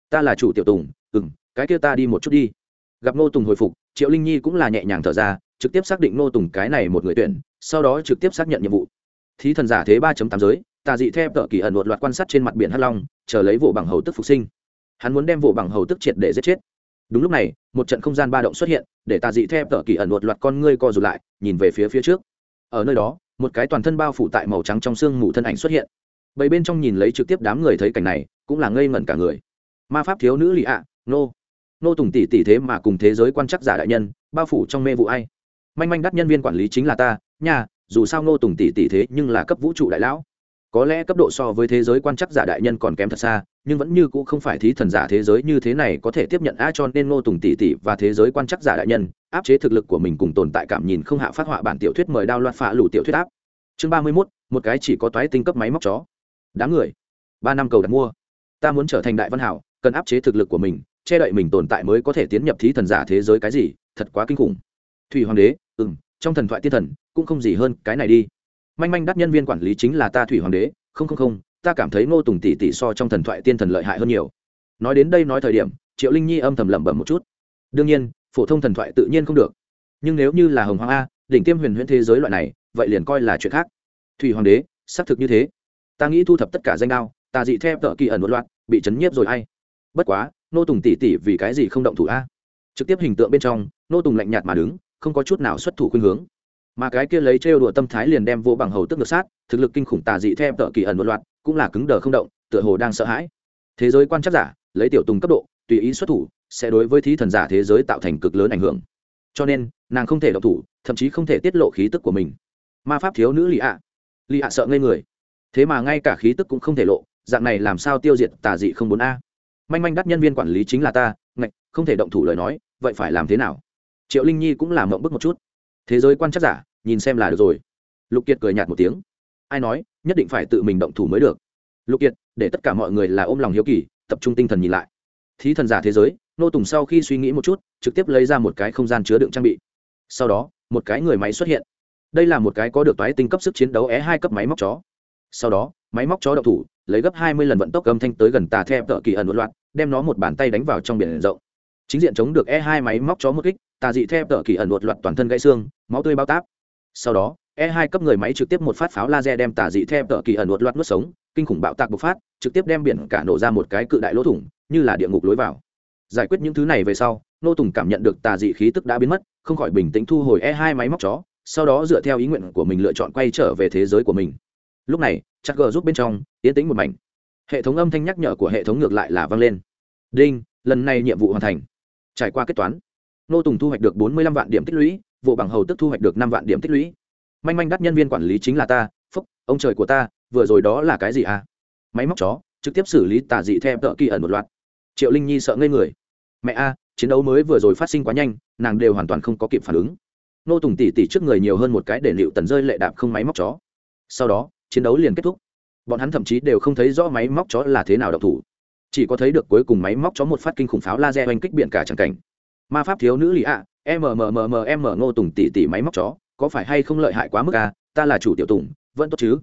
Ta là chủ tiểu tùng ừ m cái kia ta đi một chút đi. Gặp ngô tùng hồi phục, triệu linh nhi cũng là nhẹ nhàng thở ra, trực tiếp xác định ngô tùng cái này một người tuyển, sau đó trực tiếp xác nhận nhiệm vụ. Thí thần giả thế ba tám giới, tà dị theo tợ kỳ ẩn một loạt quan sát trên mặt biển hắc long, chờ lấy vụ bằng hầu tức phục sinh. Hắn muốn đem vụ bằng hầu tức triệt để giết chết. Đúng lúc này, một trận không gian ba động xuất hiện, để tà dị theo tợ kỳ ẩn một loạt con ngươi co rụt lại, nhìn về phía phía trước. Ở nơi đó một cái toàn thân bao phủ tại màu trắng trong xương mù thân ảnh xuất hiện. Bầy bên trong nhìn lấy trực tiếp đám người thấy cảnh này cũng là ngây ngẩn cả người. Ma pháp thiếu nữ lì ạ nô. Nô tùng tỷ tỷ thế mà cùng thế giới quan chắc giả đại nhân bao phủ trong mê vụ ai? Manh manh đắt nhân viên quản lý chính là ta nhà, dù sao nô tùng tỷ tỷ thế nhưng là cấp vũ trụ đại lão có lẽ cấp độ so với thế giới quan chắc giả đại nhân còn kém thật xa, nhưng vẫn như cũ không phải thí thần giả thế giới như thế này có thể tiếp nhận a cho nên ngô tùng tỷ tỷ và thế giới quan chắc giả đại nhân, áp chế thực lực của mình cùng tồn tại cảm nhìn không hạ phát họa bản tiểu thuyết mời đao loạt phạ lủ tiểu thuyết áp. Chương ba mươi mốt, một cái chỉ có toái tinh cấp máy móc chó. Đám người, ba năm cầu đặt mua. Ta muốn trở thành đại văn hảo, cần áp chế thực lực của mình, che đậy mình tồn tại mới có thể tiến nhập thí thần giả thế giới cái gì, thật quá kinh khủng. Thủy hoàng đế ừ m trong thần thoại tiên thần, cũng không gì hơn cái này đi manh manh đắt nhân viên quản lý chính là ta thủy hoàng đế, không không không, ta cảm thấy ngô tùng tỷ tỷ so trong thần thoại tiên thần lợi hại hơn nhiều. Nói đến đây nói thời điểm, triệu linh nhi âm thầm lẩm bẩm một chút. Đương nhiên, phổ thông thần thoại tự nhiên không được. Nhưng nếu như là hồng hoàng a, đỉnh tiêm huyền huyễn thế giới loại này, vậy liền coi là chuyện khác. Thủy hoàng đế, xác thực như thế. Ta nghĩ thu thập tất cả danh đao, ta dị theo tợ kỳ ẩn một loạt, bị chấn nhiếp rồi hay bất quá nô tùng tỷ tỷ vì cái gì không động thủ a? Trực tiếp hình tượng bên trong nô tùng lạnh nhạt mà đứng, không có chút nào xuất thủ khuyên hướng mà cái kia lấy trêu đùa tâm thái liền đem vô bằng hầu tức ngược sát, thực lực kinh khủng tà dị theo tợ kỳ ẩn một loạt, cũng là cứng đờ không động, tựa hồ đang sợ hãi. Thế giới quan chắc giả, lấy tiểu tùng cấp độ, tùy ý xuất thủ, sẽ đối với thí thần giả thế giới tạo thành cực lớn ảnh hưởng. Cho nên, nàng không thể động thủ, thậm chí không thể tiết lộ khí tức của mình. Ma pháp thiếu nữ lì ạ. Lì ạ sợ ngây người. Thế mà ngay cả khí tức cũng không thể lộ, dạng này làm sao tiêu diệt tà dị không bốn a? Manh manh đắt nhân viên quản lý chính là ta, ngạch, không thể động thủ lời nói, vậy phải làm thế nào? Triệu linh nhi cũng làm mộng bức một chút thế giới quan chắc giả, nhìn xem là được rồi. Lục kiệt cười nhạt một tiếng. Ai nói, nhất định phải tự mình động thủ mới được. Lục kiệt, để tất cả mọi người là ôm lòng hiếu kỳ, tập trung tinh thần nhìn lại. Thí thần giả thế giới, nô tùng sau khi suy nghĩ một chút, trực tiếp lấy ra một cái không gian chứa đựng trang bị. Sau đó, một cái người máy xuất hiện. Đây là một cái có được toái tinh cấp sức chiến đấu é hai cấp máy móc chó. Sau đó, máy móc chó đậu thủ, lấy gấp hai mươi lần vận tốc âm thanh tới gần tà theo tợ kỳ ẩn một loạt, đem nó một bàn tay đánh vào trong biển rộng. Chính diện chống được e hai máy móc chó một kích tà dị theo tợ kỳ ẩn một loạt toàn thân gãy xương, máu tươi bao táp. Sau đó e hai cấp người máy trực tiếp một phát pháo laser đem tà dị theo tợ kỳ ẩn một loạt nuốt sống, kinh khủng bạo tạc bộc phát, trực tiếp đem biển cả nổ ra một cái cự đại lỗ thủng, như là địa ngục lối vào. Giải quyết những thứ này về sau, nô tùng cảm nhận được tà dị khí tức đã biến mất, không khỏi bình tĩnh thu hồi e hai máy móc chó, sau đó dựa theo ý nguyện của mình lựa chọn quay trở về thế giới của mình. Lúc này chắc gờ rút bên trong, yên tĩnh một mảnh. Hệ thống âm thanh nhắc nhở của hệ thống ngược lại là vang lên. Đinh, lần này nhiệm vụ hoàn thành. Trải qua kết toán nô tùng thu hoạch được bốn mươi lăm vạn điểm tích lũy vụ bằng hầu tức thu hoạch được năm vạn điểm tích lũy. Manh manh đắt nhân viên quản lý chính là ta, phúc, ông trời của ta, vừa rồi đó là cái gì à? Máy móc chó, trực tiếp xử lý tà dị theo tợ kỳ ẩn một loạt. Triệu linh nhi sợ ngây người. Mẹ a, chiến đấu mới vừa rồi phát sinh quá nhanh, nàng đều hoàn toàn không có kịp phản ứng. Nô tùng tỉ tỉ trước người nhiều hơn một cái để liệu tần rơi lệ đạp không máy móc chó. Sau đó, chiến đấu liền kết thúc. Bọn hắn thậm chí đều không thấy rõ máy móc chó là thế nào độc thủ. Chỉ có thấy được cuối cùng máy móc chó một phát kinh khủng pháo laser oanh kích biển cả tràng cảnh ma pháp thiếu nữ lì ạ à, mmmm ngô tùng tỉ tỉ máy móc chó có phải hay không lợi hại quá mức à ta là chủ tiểu tùng vẫn tốt chứ.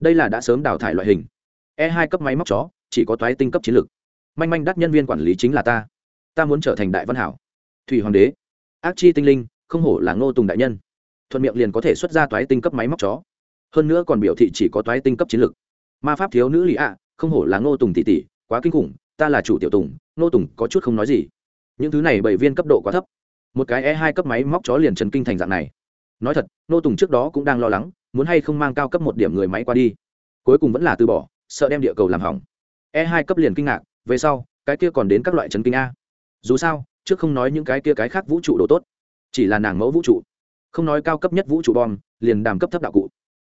Đây là đã sớm đào thải loại hình. E hai cấp máy móc chó chỉ có toái tinh cấp chiến lược. Manh manh đắt nhân viên quản lý chính là ta. Ta muốn trở thành đại văn hảo. Thủy hoàng đế. Ác chi tinh linh không hổ là ngô tùng đại nhân. Thuận miệng liền có thể xuất ra toái tinh cấp máy móc chó. Hơn nữa còn biểu thị chỉ có toái tinh cấp chiến lược. Ma pháp thiếu nữ lì ạ không hổ là ngô tùng tỷ tỷ quá kinh khủng ta là chủ tiểu tùng ngô tùng có chút không nói gì những thứ này bảy viên cấp độ quá thấp. Một cái e hai cấp máy móc chó liền trần kinh thành dạng này. Nói thật, nô tùng trước đó cũng đang lo lắng, muốn hay không mang cao cấp một điểm người máy qua đi. Cuối cùng vẫn là từ bỏ, sợ đem địa cầu làm hỏng. E hai cấp liền kinh ngạc, về sau, cái kia còn đến các loại trần kinh a. Dù sao, trước không nói những cái kia cái khác vũ trụ đồ tốt, chỉ là nàng mẫu vũ trụ. Không nói cao cấp nhất vũ trụ bom, liền đàm cấp thấp đạo cụ.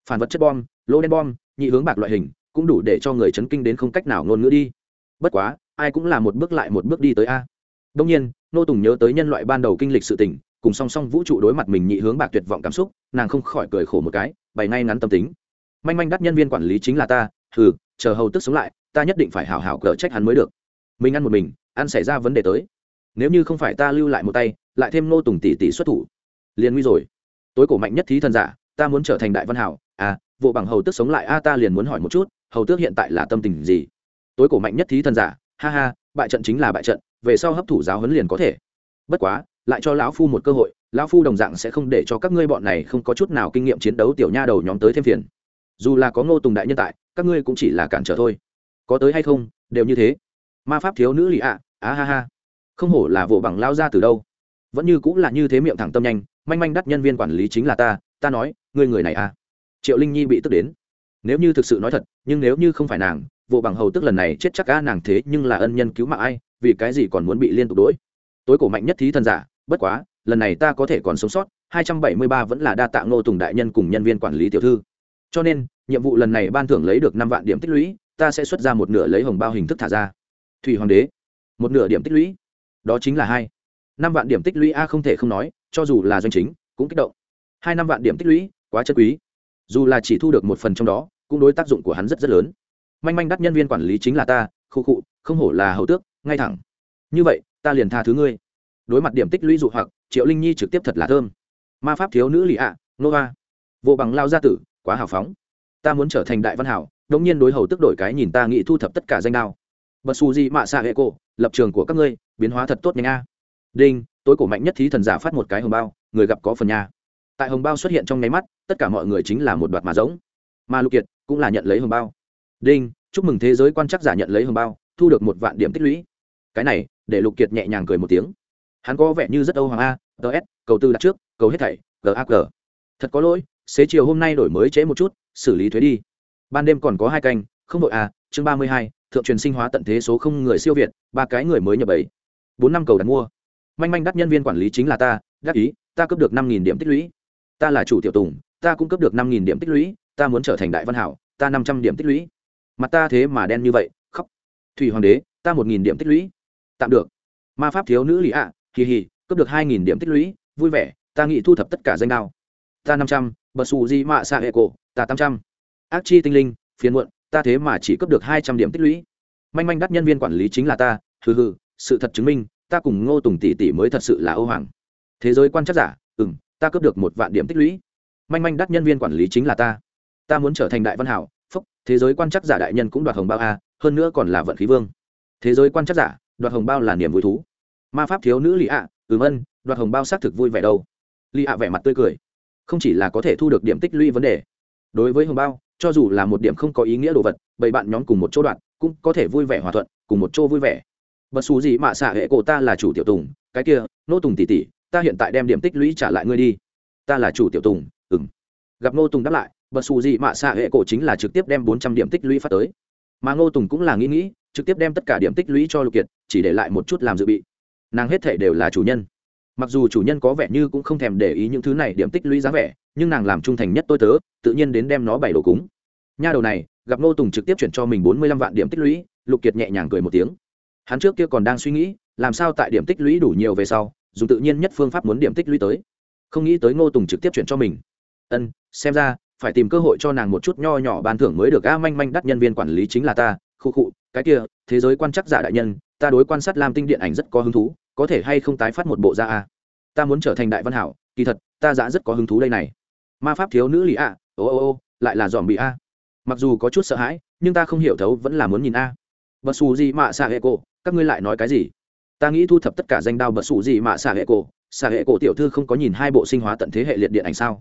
Phản vật chất bom, lô đen bom, nhị hướng bạc loại hình, cũng đủ để cho người chấn kinh đến không cách nào ngôn ngữ đi. Bất quá, ai cũng là một bước lại một bước đi tới a đông nhiên, nô tùng nhớ tới nhân loại ban đầu kinh lịch sự tình, cùng song song vũ trụ đối mặt mình nhị hướng bạc tuyệt vọng cảm xúc, nàng không khỏi cười khổ một cái, bày ngay ngắn tâm tính. Manh manh đắt nhân viên quản lý chính là ta thử chờ hầu tức sống lại, ta nhất định phải hảo hảo cờ trách hắn mới được. Mình ăn một mình, ăn xảy ra vấn đề tới. Nếu như không phải ta lưu lại một tay, lại thêm nô tùng tỷ tỷ xuất thủ, liền nguy rồi. Tối cổ mạnh nhất thí thần giả, ta muốn trở thành đại văn hảo. À vụ bằng hầu tước sống lại, a, ta liền muốn hỏi một chút, hầu tước hiện tại là tâm tình gì? Tối cổ mạnh nhất thí thần giả, ha ha, bại trận chính là bại trận về sau hấp thụ giáo huấn liền có thể. Bất quá, lại cho lão phu một cơ hội, lão phu đồng dạng sẽ không để cho các ngươi bọn này không có chút nào kinh nghiệm chiến đấu tiểu nha đầu nhóm tới thêm phiền. Dù là có ngô tùng đại nhân tại, các ngươi cũng chỉ là cản trở thôi. Có tới hay không, đều như thế. Ma pháp thiếu nữ lì ạ, á ha ha. Không hổ là vỗ bằng lao ra từ đâu. Vẫn như cũng là như thế miệng thẳng tâm nhanh, manh manh đắt nhân viên quản lý chính là ta ta nói, ngươi người này à. Triệu linh nhi bị tức đến. Nếu như thực sự nói thật, nhưng nếu như không phải nàng vụ bằng hầu tức lần này chết chắc ca nàng thế nhưng là ân nhân cứu mạng ai, vì cái gì còn muốn bị liên tục đ tối cổ mạnh nhất thí thần giả, bất quá, lần này ta có thể còn sống sót, hai trăm bảy mươi ba vẫn là đa tạ ngô tùng đại nhân cùng nhân viên quản lý tiểu thư. Cho nên, nhiệm vụ lần này ban thưởng lấy được năm vạn điểm tích lũy, ta sẽ xuất ra một nửa lấy hồng bao hình thức thả ra. Thủy hoàng đế, một nửa điểm tích lũy. Đó chính là hai. Năm vạn điểm tích lũy a không thể không nói, cho dù là doanh chính, cũng kích động. Hai năm vạn điểm tích lũy, quá chất quý. Dù là chỉ thu được một phần trong đó, cũng đối tác dụng của hắn rất rất lớn manh manh đắt nhân viên quản lý chính là ta, khu khụ không hổ là hậu tước, ngay thẳng. Như vậy, ta liền tha thứ ngươi. Đối mặt điểm tích lũy dụ hoặc, triệu linh nhi trực tiếp thật là thơm. Ma pháp thiếu nữ lì ạ nova vô bằng lao gia tử, quá hào phóng. Ta muốn trở thành đại văn hảo, đống nhiên đối hầu tức đổi cái nhìn ta nghĩ thu thập tất cả danh đao. Bật xù gì mạ xạ hệ cổ, lập trường của các ngươi, biến hóa thật tốt nhanh a. Đinh, tối cổ mạnh nhất thí thần giả phát một cái hồng bao, người gặp có phần nhà. tại hồng bao xuất hiện trong nháy mắt, tất cả mọi người chính là một đoạt mà giống. Mà lục kiệt cũng là nhận lấy hồng bao đinh, chúc mừng thế giới quan chắc giả nhận lấy hồng bao, thu được một vạn điểm tích lũy. Cái này, để lục kiệt nhẹ nhàng cười một tiếng. Hắn có vẻ như rất âu hoàng a ts cầu tư đặt trước, cầu hết thảy gag thật có lỗi, xế chiều hôm nay đổi mới trễ một chút, xử lý thuế đi. Ban đêm còn có hai canh, không đội a chương ba mươi hai, thượng truyền sinh hóa tận thế số không người siêu việt, ba cái người mới nhập bảy. Bốn năm cầu đặt mua. Manh manh đắt nhân viên quản lý chính là ta, đắc ý, ta cấp được năm nghìn điểm tích lũy. Ta là chủ tiểu tùng, ta cũng cấp được năm nghìn điểm tích lũy, ta muốn trở thành đại văn hảo, ta năm trăm điểm tích lũy mặt ta thế mà đen như vậy khóc. Thủy hoàng đế ta một nghìn điểm tích lũy. Tạm được. Ma pháp thiếu nữ lì ạ à, hì hì cấp được hai nghìn điểm tích lũy vui vẻ ta nghĩ thu thập tất cả danh đao. Ta năm trăm bật xù di mạ xạ hệ cổ ta tám trăm. Ác chi tinh linh phiền muộn ta thế mà chỉ cấp được hai trăm điểm tích lũy. Manh manh đắt nhân viên quản lý chính là ta hừ hừ sự thật chứng minh ta cùng ngô tùng tỷ tỷ mới thật sự là ô hoàng. Thế giới quan chắc giả ừ m ta cướp được một vạn điểm tích lũy. Manh manh đắt nhân viên quản lý chính là ta. Ta muốn trở thành đại văn hảo thế giới quan chắc giả đại nhân cũng đoạt hồng bao a, hơn nữa còn là vận khí vương. Thế giới quan chắc giả, đoạt hồng bao là niềm vui thú. Ma pháp thiếu nữ lì ạ, ừm ân, đoạt hồng bao xác thực vui vẻ đâu. Lì ạ vẻ mặt tươi cười. Không chỉ là có thể thu được điểm tích lũy vấn đề. Đối với hồng bao, cho dù là một điểm không có ý nghĩa đồ vật bảy bạn nhóm cùng một chỗ đoạn cũng có thể vui vẻ hòa thuận, cùng một chỗ vui vẻ. Bất xù gì mà xạ hệ cổ ta là chủ tiểu tùng, cái kia nô tùng tỷ tỷ, ta hiện tại đem điểm tích lũy trả lại ngươi đi. Ta là chủ tiểu tùng ừng gặp nô tùng đáp lại bật xù gì mạ xạ hệ cổ chính là trực tiếp đem bốn trăm điểm tích lũy phát tới. Mà ngô tùng cũng là nghĩ nghĩ, trực tiếp đem tất cả điểm tích lũy cho lục kiệt, chỉ để lại một chút làm dự bị. Nàng hết thể đều là chủ nhân. Mặc dù chủ nhân có vẻ như cũng không thèm để ý những thứ này điểm tích lũy giá vẻ, nhưng nàng làm trung thành nhất tôi tớ, tự nhiên đến đem nó bày đồ cúng. Nha đầu này, gặp ngô tùng trực tiếp chuyển cho mình bốn mươi lăm vạn điểm tích lũy, lục kiệt nhẹ nhàng cười một tiếng. Hắn trước kia còn đang suy nghĩ, làm sao tại điểm tích lũy đủ nhiều về sau, dùng tự nhiên nhất phương pháp muốn điểm tích lũy tới. Không nghĩ tới ngô tùng trực tiếp chuyển cho mình. Ân, xem ra phải tìm cơ hội cho nàng một chút nho nhỏ ban thưởng mới được. A, manh manh đắt nhân viên quản lý chính là ta. Khu khụ cái kia, thế giới quan chắc giả đại nhân, ta đối quan sát lam tinh điện ảnh rất có hứng thú, có thể hay không tái phát một bộ ra a? Ta muốn trở thành đại văn hảo, kỳ thật, ta đã rất có hứng thú đây này. Ma pháp thiếu nữ lì a, ô ô ô, lại là dòm bị a. Mặc dù có chút sợ hãi, nhưng ta không hiểu thấu, vẫn là muốn nhìn a. Bật xù gì mạ xạ hệ cổ, các ngươi lại nói cái gì? Ta nghĩ thu thập tất cả danh đao bật xù gì mạ xạ hệ cổ. Xạ hệ cổ tiểu thư không có nhìn hai bộ sinh hóa tận thế hệ liệt điện ảnh sao?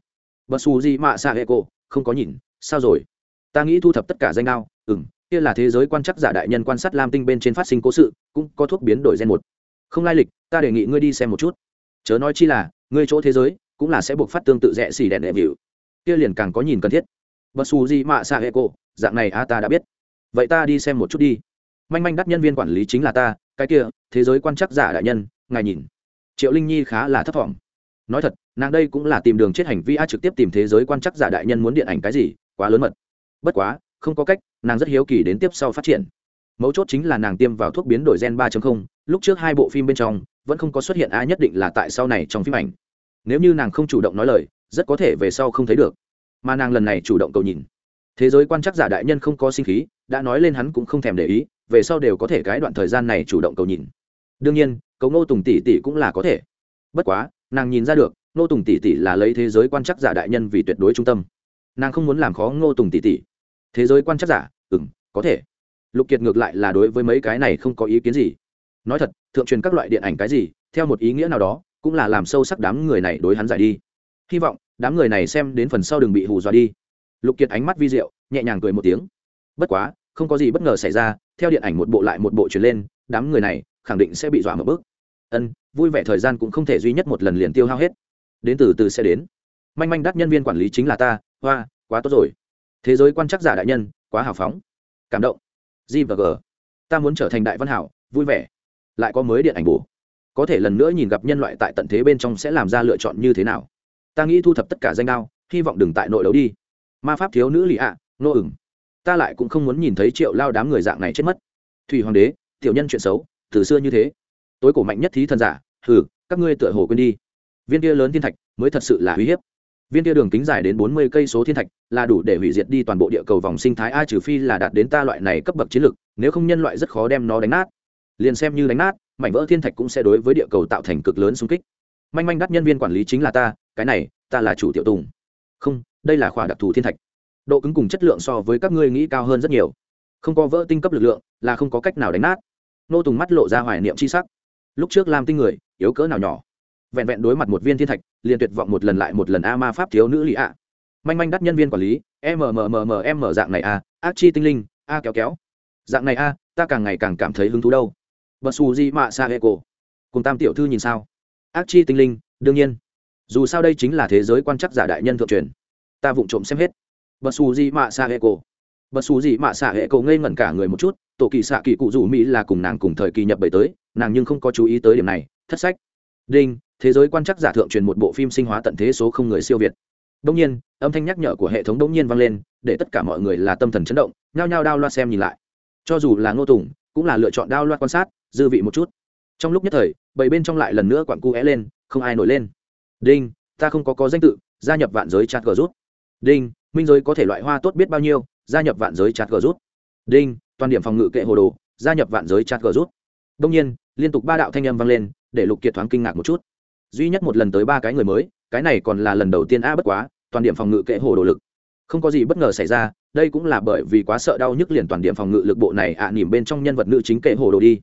Bật xù gì mạ xạ hệ cổ, không có nhìn, sao rồi? Ta nghĩ thu thập tất cả danh đao ừ m kia là thế giới quan chắc giả đại nhân quan sát lam tinh bên trên phát sinh cố sự, cũng có thuốc biến đổi gen một. Không lai lịch, ta đề nghị ngươi đi xem một chút. Chớ nói chi là, ngươi chỗ thế giới, cũng là sẽ buộc phát tương tự rẽ xì đèn đệm hiệu. Kia liền càng có nhìn cần thiết. Bật xù gì mạ xạ hệ cổ, dạng này a ta đã biết. Vậy ta đi xem một chút đi. Manh manh đắt nhân viên quản lý chính là ta, cái kia, thế giới quan chắc giả đại nhân, ngài nhìn. Triệu linh nhi khá là thấp vọng nói thật, nàng đây cũng là tìm đường chết hành vi a trực tiếp tìm thế giới quan chắc giả đại nhân muốn điện ảnh cái gì, quá lớn mật. Bất quá, không có cách, nàng rất hiếu kỳ đến tiếp sau phát triển. Mấu chốt chính là nàng tiêm vào thuốc biến đổi gen 3 lúc trước hai bộ phim bên trong, vẫn không có xuất hiện ai nhất định là tại sau này trong phim ảnh. Nếu như nàng không chủ động nói lời, rất có thể về sau không thấy được. Mà nàng lần này chủ động cầu nhìn. Thế giới quan chắc giả đại nhân không có sinh khí, đã nói lên hắn cũng không thèm để ý, về sau đều có thể cái đoạn thời gian này chủ động cầu nhìn. Đương nhiên, cầu ngô tùng tỷ tỷ cũng là có thể. Bất quá nàng nhìn ra được, ngô tùng tỷ tỷ là lấy thế giới quan chắc giả đại nhân vì tuyệt đối trung tâm. Nàng không muốn làm khó ngô tùng tỷ tỷ. Thế giới quan chắc giả? Ừ m có thể. Lục kiệt ngược lại là đối với mấy cái này không có ý kiến gì. Nói thật, thượng truyền các loại điện ảnh cái gì, theo một ý nghĩa nào đó, cũng là làm sâu sắc đám người này đối hắn giải đi. Hy vọng, đám người này xem đến phần sau đừng bị hù dọa đi. Lục kiệt ánh mắt vi diệu, nhẹ nhàng cười một tiếng. Bất quá, không có gì bất ngờ xảy ra, theo điện ảnh một bộ lại một bộ truyền lên, đám người này khẳng định sẽ bị dọa một bước ân, vui vẻ thời gian cũng không thể duy nhất một lần liền tiêu hao hết. Đến từ từ sẽ đến. Manh manh đắt nhân viên quản lý chính là ta, hoa, quá tốt rồi. Thế giới quan chắc giả đại nhân, quá hào phóng. Cảm động. G và g. Ta muốn trở thành đại văn hảo, vui vẻ. Lại có mới điện ảnh bổ. Có thể lần nữa nhìn gặp nhân loại tại tận thế bên trong sẽ làm ra lựa chọn như thế nào. Ta nghĩ thu thập tất cả danh đao, hy vọng đừng tại nội đấu đi. Ma pháp thiếu nữ lì ạ, nô ửng. Ta lại cũng không muốn nhìn thấy triệu lao đám người dạng này chết mất. Thủy hoàng đế, tiểu nhân chuyện xấu, từ xưa như thế tối cổ mạnh nhất thí thần giả, hừ, các ngươi tựa hồ quên đi. Viên kia lớn thiên thạch mới thật sự là uy hiếp. Viên kia đường kính dài đến bốn mươi cây số thiên thạch là đủ để hủy diệt đi toàn bộ địa cầu vòng sinh thái, a trừ phi là đạt đến ta loại này cấp bậc chiến lược, nếu không nhân loại rất khó đem nó đánh nát. Liền xem như đánh nát, mảnh vỡ thiên thạch cũng sẽ đối với địa cầu tạo thành cực lớn xung kích. Manh manh đắt nhân viên quản lý chính là ta, cái này, ta là chủ tiểu tùng. Không, đây là khoa đặc thù thiên thạch. Độ cứng cùng chất lượng so với các ngươi nghĩ cao hơn rất nhiều. Không có vỡ tinh cấp lực lượng là không có cách nào đánh nát. Nô tùng mắt lộ ra hoài niệm c h i sắc lúc trước làm tinh người, yếu cỡ nào nhỏ. Vẹn vẹn đối mặt một viên thiên thạch, liền tuyệt vọng một lần lại một lần a ma pháp thiếu nữ lì ạ. Manh manh đắt nhân viên quản lý mmmm dạng này a, ác chi tinh linh, a kéo kéo. Dạng này a, ta càng ngày càng cảm thấy hứng thú đâu. Bật xù di mạ sa hệ cổ cùng tam tiểu thư nhìn sao? Ác chi tinh linh, đương nhiên. Dù sao đây chính là thế giới quan chắc giả đại nhân thượng truyền. Ta vụng trộm xem hết. Bật xù di mạ xạ hệ cổ bật xù di mạ xạ hệ cổ ngây ngẩn cả người một chút tổ kỳ xạ kỳ cụ rủ mỹ là cùng nàng cùng thời kỳ nhập bảy tới nàng nhưng không có chú ý tới điểm này, thất sách. Đinh, thế giới quan chắc giả thượng truyền một bộ phim sinh hóa tận thế số không người siêu việt. Đông nhiên, âm thanh nhắc nhở của hệ thống đông nhiên vang lên, để tất cả mọi người là tâm thần chấn động, nhao nhao đao loa xem nhìn lại. Cho dù là ngô tùng, cũng là lựa chọn đao loa quan sát, dư vị một chút. Trong lúc nhất thời bảy bên trong lại lần nữa quặn cu é lên, không ai nổi lên. Đinh, ta không có có danh tự, gia nhập vạn giới chat gờ rút. Đinh, minh giới có thể loại hoa tốt biết bao nhiêu, gia nhập vạn giới chat gờ rút. Đinh, toàn điểm phòng ngự kệ hồ đồ, gia nhập vạn giới chat gờ rút đông nhiên liên tục ba đạo thanh âm vang lên để lục kiệt thoáng kinh ngạc một chút. Duy nhất một lần tới ba cái người mới cái này còn là lần đầu tiên a bất quá toàn điểm phòng ngự kệ hồ đồ lực. Không có gì bất ngờ xảy ra đây cũng là bởi vì quá sợ đau nhức liền toàn điểm phòng ngự lực bộ này ạ à, nỉm bên trong nhân vật nữ chính kệ hồ đồ đi.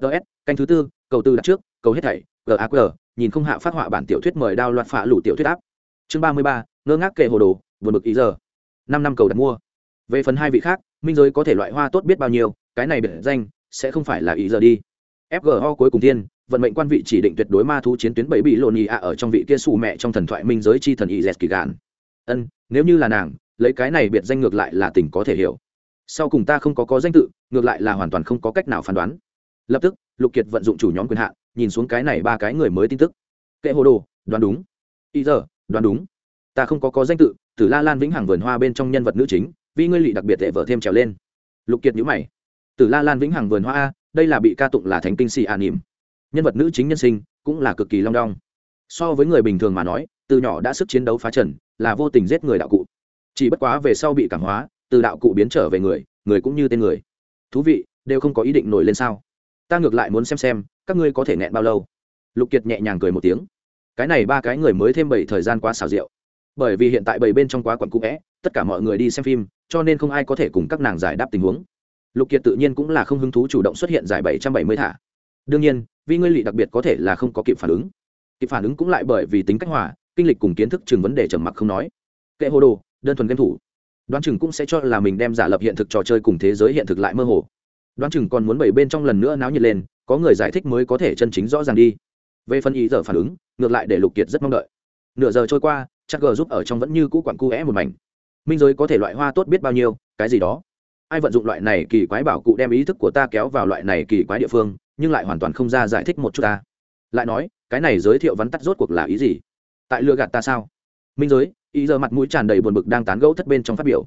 Ts canh thứ tư cầu tư đặt trước cầu hết thảy gaq nhìn không hạ phát họa bản tiểu thuyết mời đao loạt phạ lũ tiểu thuyết áp. Chương ba mươi ba ngơ ngác kệ hồ đồ buồn bực ý giờ. Năm năm cầu đặt mua. Về phần hai vị khác minh giới có thể loại hoa tốt biết bao nhiêu cái này biệt danh sẽ không phải là ý giờ đi fgo cuối cùng tiên, vận mệnh quan vị chỉ định tuyệt đối ma thú chiến tuyến bảy bị lộn ý ạ ở trong vị kia xù mẹ trong thần thoại minh giới chi thần ý dẹt kỳ gàn. ân, nếu như là nàng, lấy cái này biệt danh ngược lại là tình có thể hiểu. Sau cùng ta không có có danh tự, ngược lại là hoàn toàn không có cách nào phán đoán. Lập tức, lục kiệt vận dụng chủ nhóm quyền hạn, nhìn xuống cái này ba cái người mới tin tức. Kệ hồ đồ, đoán đúng. Y giờ đoán đúng. Ta không có có danh tự, tử la lan vĩnh hằng vườn hoa bên trong nhân vật nữ chính, vì ngươi lị đặc biệt tệ vợ thêm trèo lên. Lục kiệt nhữ mày. Tử la lan vĩnh hằng vườn hoa a đây là bị ca tụng là thánh kinh sĩ an nỉm nhân vật nữ chính nhân sinh cũng là cực kỳ long đong. So với người bình thường mà nói, từ nhỏ đã sức chiến đấu phá trần, là vô tình giết người đạo cụ. Chỉ bất quá về sau bị cảm hóa, từ đạo cụ biến trở về người người cũng như tên người. Thú vị, đều không có ý định nổi lên sao? Ta ngược lại muốn xem xem, các ngươi có thể nghẹn bao lâu? Lục kiệt nhẹ nhàng cười một tiếng. Cái này ba cái người mới thêm bảy thời gian quá xào rượu bởi vì hiện tại bảy bên trong quá quận cũ vẽ, tất cả mọi người đi xem phim, cho nên không ai có thể cùng các nàng giải đáp tình huống lục kiệt tự nhiên cũng là không hứng thú chủ động xuất hiện giải bảy trăm bảy mươi thả. Đương nhiên vì ngươi lị đặc biệt có thể là không có kịp phản ứng. Kịp phản ứng cũng lại bởi vì tính cách hòa, kinh lịch cùng kiến thức chừng vấn đề trầm mặc không nói. Kệ hồ đồ, đơn thuần game thủ. Đoán chừng cũng sẽ cho là mình đem giả lập hiện thực trò chơi cùng thế giới hiện thực lại mơ hồ. Đoán chừng còn muốn bảy bên trong lần nữa náo nhiệt lên, có người giải thích mới có thể chân chính rõ ràng đi. Về phần ý giờ phản ứng, ngược lại để lục kiệt rất mong đợi. Nửa giờ trôi qua chắc gờ giúp ở trong vẫn như cũ quặn cu é một mảnh. Minh giới có thể loại hoa tốt biết bao nhiêu, cái gì đó ai vận dụng loại này kỳ quái bảo cụ đem ý thức của ta kéo vào loại này kỳ quái địa phương, nhưng lại hoàn toàn không ra giải thích một chút ta. Lại nói, cái này giới thiệu vắn tắt rốt cuộc là ý gì? Tại lừa gạt ta sao? Minh giới, ý giờ mặt mũi tràn đầy buồn bực đang tán gẫu thất bên trong phát biểu.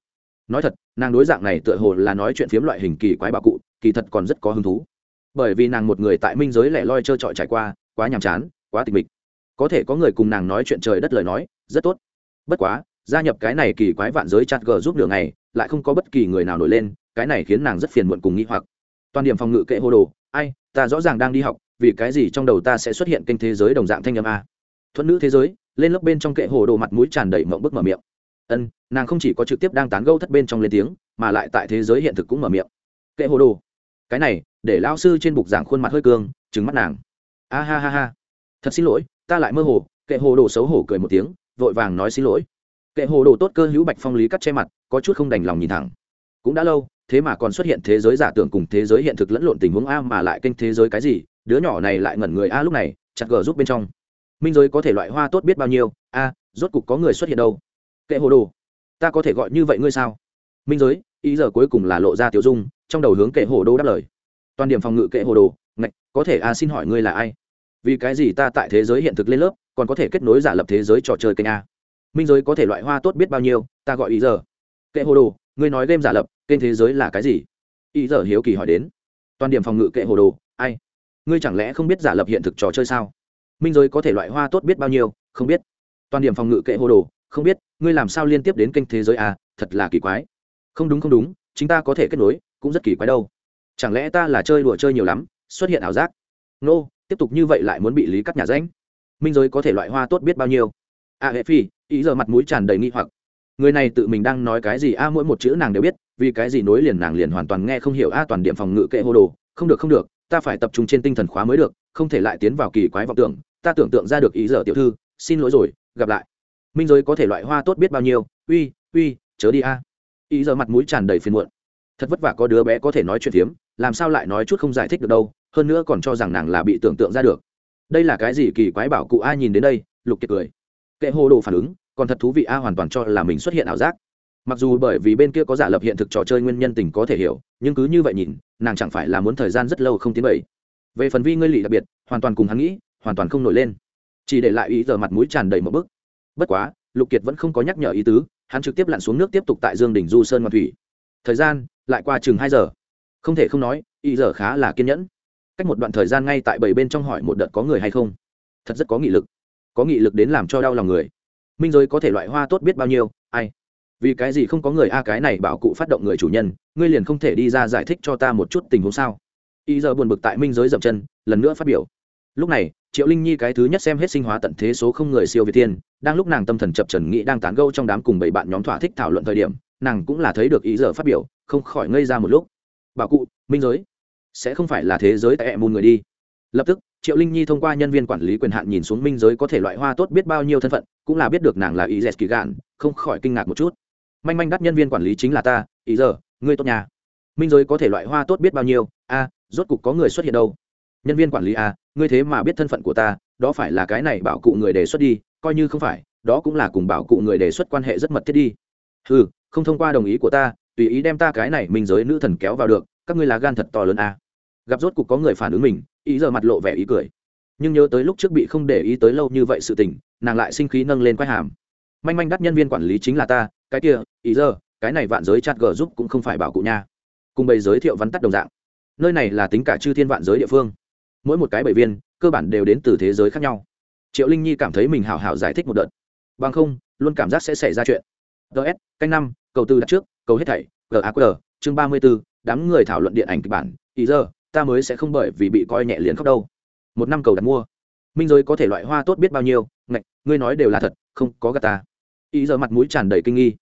Nói thật, nàng đối dạng này tựa hồ là nói chuyện phiếm loại hình kỳ quái bảo cụ, kỳ thật còn rất có hứng thú. Bởi vì nàng một người tại minh giới lẻ loi trơ trọi trải qua, quá nhàm chán, quá tịch mịch. Có thể có người cùng nàng nói chuyện trời đất lời nói, rất tốt. Bất quá, gia nhập cái này kỳ quái vạn giới chặt gờ giúp đường này lại không có bất kỳ người nào nổi lên, cái này khiến nàng rất phiền muộn cùng nghĩ hoặc. Toàn điểm phòng ngự kệ hô đồ, ai, ta rõ ràng đang đi học, vì cái gì trong đầu ta sẽ xuất hiện kênh thế giới đồng dạng thanh âm a. Thuận nữ thế giới, lên lớp bên trong kệ hồ đồ mặt mũi tràn đầy mộng bức mở miệng. Ân, nàng không chỉ có trực tiếp đang tán gâu thất bên trong lên tiếng, mà lại tại thế giới hiện thực cũng mở miệng. Kệ hồ đồ, cái này, để lao sư trên bục giảng khuôn mặt hơi cương trứng mắt nàng. A ha ha ha. Thật xin lỗi, ta lại mơ hồ, kệ hồ đồ xấu hổ cười một tiếng, vội vàng nói xin lỗi kệ hồ đồ tốt cơ hữu bạch phong lý cắt che mặt, có chút không đành lòng nhìn thẳng. Cũng đã lâu, thế mà còn xuất hiện thế giới giả tưởng cùng thế giới hiện thực lẫn lộn tình huống a mà lại kênh thế giới cái gì, đứa nhỏ này lại ngẩn người a lúc này, chặt gờ giúp bên trong. Minh giới có thể loại hoa tốt biết bao nhiêu, a, rốt cục có người xuất hiện đâu? Kệ hồ đồ, ta có thể gọi như vậy ngươi sao? Minh giới, ý giờ cuối cùng là lộ ra tiểu dung, trong đầu hướng kệ hồ đồ đáp lời. Toàn điểm phòng ngự kệ hồ đồ, ngạch, có thể a xin hỏi ngươi là ai? Vì cái gì ta tại thế giới hiện thực lên lớp, còn có thể kết nối giả lập thế giới trò chơi kênh a? Minh giới có thể loại hoa tốt biết bao nhiêu ta gọi ý giờ. Kệ hồ đồ ngươi nói game giả lập kênh thế giới là cái gì? Ý giờ hiếu kỳ hỏi đến. Toàn điểm phòng ngự kệ hồ đồ ai? Ngươi chẳng lẽ không biết giả lập hiện thực trò chơi sao? Minh giới có thể loại hoa tốt biết bao nhiêu không biết. Toàn điểm phòng ngự kệ hồ đồ không biết ngươi làm sao liên tiếp đến kênh thế giới à thật là kỳ quái. Không đúng không đúng chúng ta có thể kết nối cũng rất kỳ quái đâu. Chẳng lẽ ta là chơi đùa chơi nhiều lắm xuất hiện ảo giác? Nô、no, tiếp tục như vậy lại muốn bị lý cắt nhà ránh minh giới có thể loại hoa tốt biết bao nhiêu? A hệ phi, ý giờ mặt mũi tràn đầy nghi hoặc. Người này tự mình đang nói cái gì? A, mỗi một chữ nàng đều biết, vì cái gì nối liền nàng liền hoàn toàn nghe không hiểu a, toàn điểm phòng ngự kệ hô đồ. Không được không được, ta phải tập trung trên tinh thần khóa mới được, không thể lại tiến vào kỳ quái vọng tưởng. Ta tưởng tượng ra được ý giờ tiểu thư. Xin lỗi rồi, gặp lại. Minh giới có thể loại hoa tốt biết bao nhiêu? Uy uy, chớ đi a. Ý giờ mặt mũi tràn đầy phiền muộn. Thật vất vả có đứa bé có thể nói chuyện phiếm, làm sao lại nói chút không giải thích được đâu? Hơn nữa còn cho rằng nàng là bị tưởng tượng ra được. Đây là cái gì kỳ quái bảo cụ a nhìn đến đây, lục kiệt cười kệ hồ đồ phản ứng, còn thật thú vị a, hoàn toàn cho là mình xuất hiện ảo giác. Mặc dù bởi vì bên kia có giả lập hiện thực trò chơi nguyên nhân tình có thể hiểu, nhưng cứ như vậy nhìn, nàng chẳng phải là muốn thời gian rất lâu không tiến bậy về phần vi ngươi lì đặc biệt, hoàn toàn cùng hắn nghĩ, hoàn toàn không nổi lên. Chỉ để lại ý giờ mặt mũi tràn đầy một bức. Bất quá, lục kiệt vẫn không có nhắc nhở ý tứ, hắn trực tiếp lặn xuống nước tiếp tục tại dương đỉnh du sơn ngoan thủy. Thời gian, lại qua chừng hai giờ. Không thể không nói, ý giờ khá là kiên nhẫn. Cách một đoạn thời gian ngay tại bảy bên trong hỏi một đợt có người hay không. Thật rất có nghị lực có nghị lực đến làm cho đau lòng người. Minh giới có thể loại hoa tốt biết bao nhiêu, ai? Vì cái gì không có người a cái này bảo cụ phát động người chủ nhân, ngươi liền không thể đi ra giải thích cho ta một chút tình huống sao? Ý giờ buồn bực tại minh giới dậm chân, lần nữa phát biểu. Lúc này, triệu linh nhi cái thứ nhất xem hết sinh hóa tận thế số không người siêu việt tiên, đang lúc nàng tâm thần chập trần nghĩ đang tán gâu trong đám cùng bảy bạn nhóm thỏa thích thảo luận thời điểm, nàng cũng là thấy được ý giờ phát biểu, không khỏi ngây ra một lúc. Bảo cụ, minh giới, sẽ không phải là thế giới tại em môn người đi. Lập tức triệu linh nhi thông qua nhân viên quản lý quyền hạn nhìn xuống minh giới có thể loại hoa tốt biết bao nhiêu thân phận, cũng là biết được nàng là ý dẹt kỳ gạn không khỏi kinh ngạc một chút. Manh manh đắt nhân viên quản lý chính là ta ý giờ ngươi tốt nhà minh giới có thể loại hoa tốt biết bao nhiêu? A, rốt cục có người xuất hiện đâu. Nhân viên quản lý a, ngươi thế mà biết thân phận của ta, đó phải là cái này bảo cụ người đề xuất đi, coi như không phải, đó cũng là cùng bảo cụ người đề xuất quan hệ rất mật thiết đi. Ừ không thông qua đồng ý của ta, tùy ý đem ta cái này minh giới nữ thần kéo vào được, các ngươi là gan thật to lớn a. Gặp rốt cục có người phản ứng mình ý giờ mặt lộ vẻ ý cười. Nhưng nhớ tới lúc trước bị không để ý tới lâu như vậy sự tình, nàng lại sinh khí nâng lên quái hàm. Manh manh đắt nhân viên quản lý chính là ta, cái kia, ý giờ, cái này vạn giới chặt gờ giúp cũng không phải bảo cụ nha. Cùng bày giới thiệu vắn tắt đồng dạng. Nơi này là tính cả chư thiên vạn giới địa phương. Mỗi một cái bảy viên, cơ bản đều đến từ thế giới khác nhau. Triệu linh nhi cảm thấy mình hào hào giải thích một đợt. Bằng không, luôn cảm giác sẽ xảy ra chuyện. Ts canh năm, cầu tư đặt trước, cầu hết thảy gaq chương ba mươi b ố đám người thảo luận điện ảnh kịch bản, ý giờ ta mới sẽ không bởi vì bị coi nhẹ liền khóc đâu. Một năm cầu đặt mua. Minh giới có thể loại hoa tốt biết bao nhiêu, ngạch, ngươi nói đều là thật, không có gà ta. Ý giờ mặt mũi tràn đầy kinh nghi.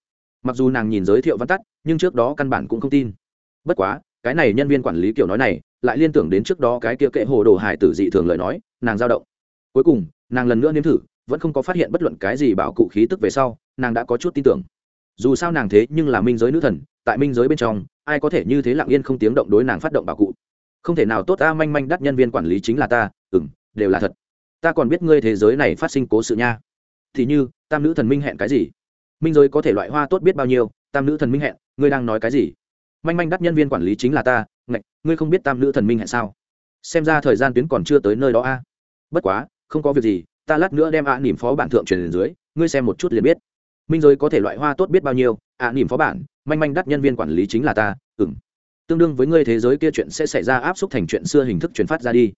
Mặc dù nàng nhìn giới thiệu văn tắt, nhưng trước đó căn bản cũng không tin. Bất quá, cái này nhân viên quản lý kiểu nói này, lại liên tưởng đến trước đó cái kia kệ hồ đồ hải tử dị thường lời nói, nàng dao động. Cuối cùng, nàng lần nữa nếm thử, vẫn không có phát hiện bất luận cái gì bảo cụ khí tức về sau, nàng đã có chút tin tưởng. Dù sao nàng thế nhưng là minh giới nữ thần, tại minh giới bên trong, ai có thể như thế lặng yên không tiếng động đối nàng phát động bảo cụ? Không thể nào tốt ta manh manh đắt nhân viên quản lý chính là ta ừ m đều là thật. Ta còn biết ngươi thế giới này phát sinh cố sự nha. Thì như, tam nữ thần minh hẹn cái gì? Minh giới có thể loại hoa tốt biết bao nhiêu, tam nữ thần minh hẹn, ngươi đang nói cái gì? Manh manh đắt nhân viên quản lý chính là ta, ngạch, ngươi không biết tam nữ thần minh hẹn sao? Xem ra thời gian tuyến còn chưa tới nơi đó a. Bất quá, không có việc gì, ta lát nữa đem ạ à nỉm phó bản thượng truyền dưới, ngươi xem một chút liền biết. Minh giới có thể loại hoa tốt biết bao nhiêu, ạ à nỉm phó bản, manh manh đắt nhân viên quản lý chính là ta ừng tương đương với ngươi thế giới kia chuyện sẽ xảy ra áp suất thành chuyện xưa hình thức truyền phát ra đi.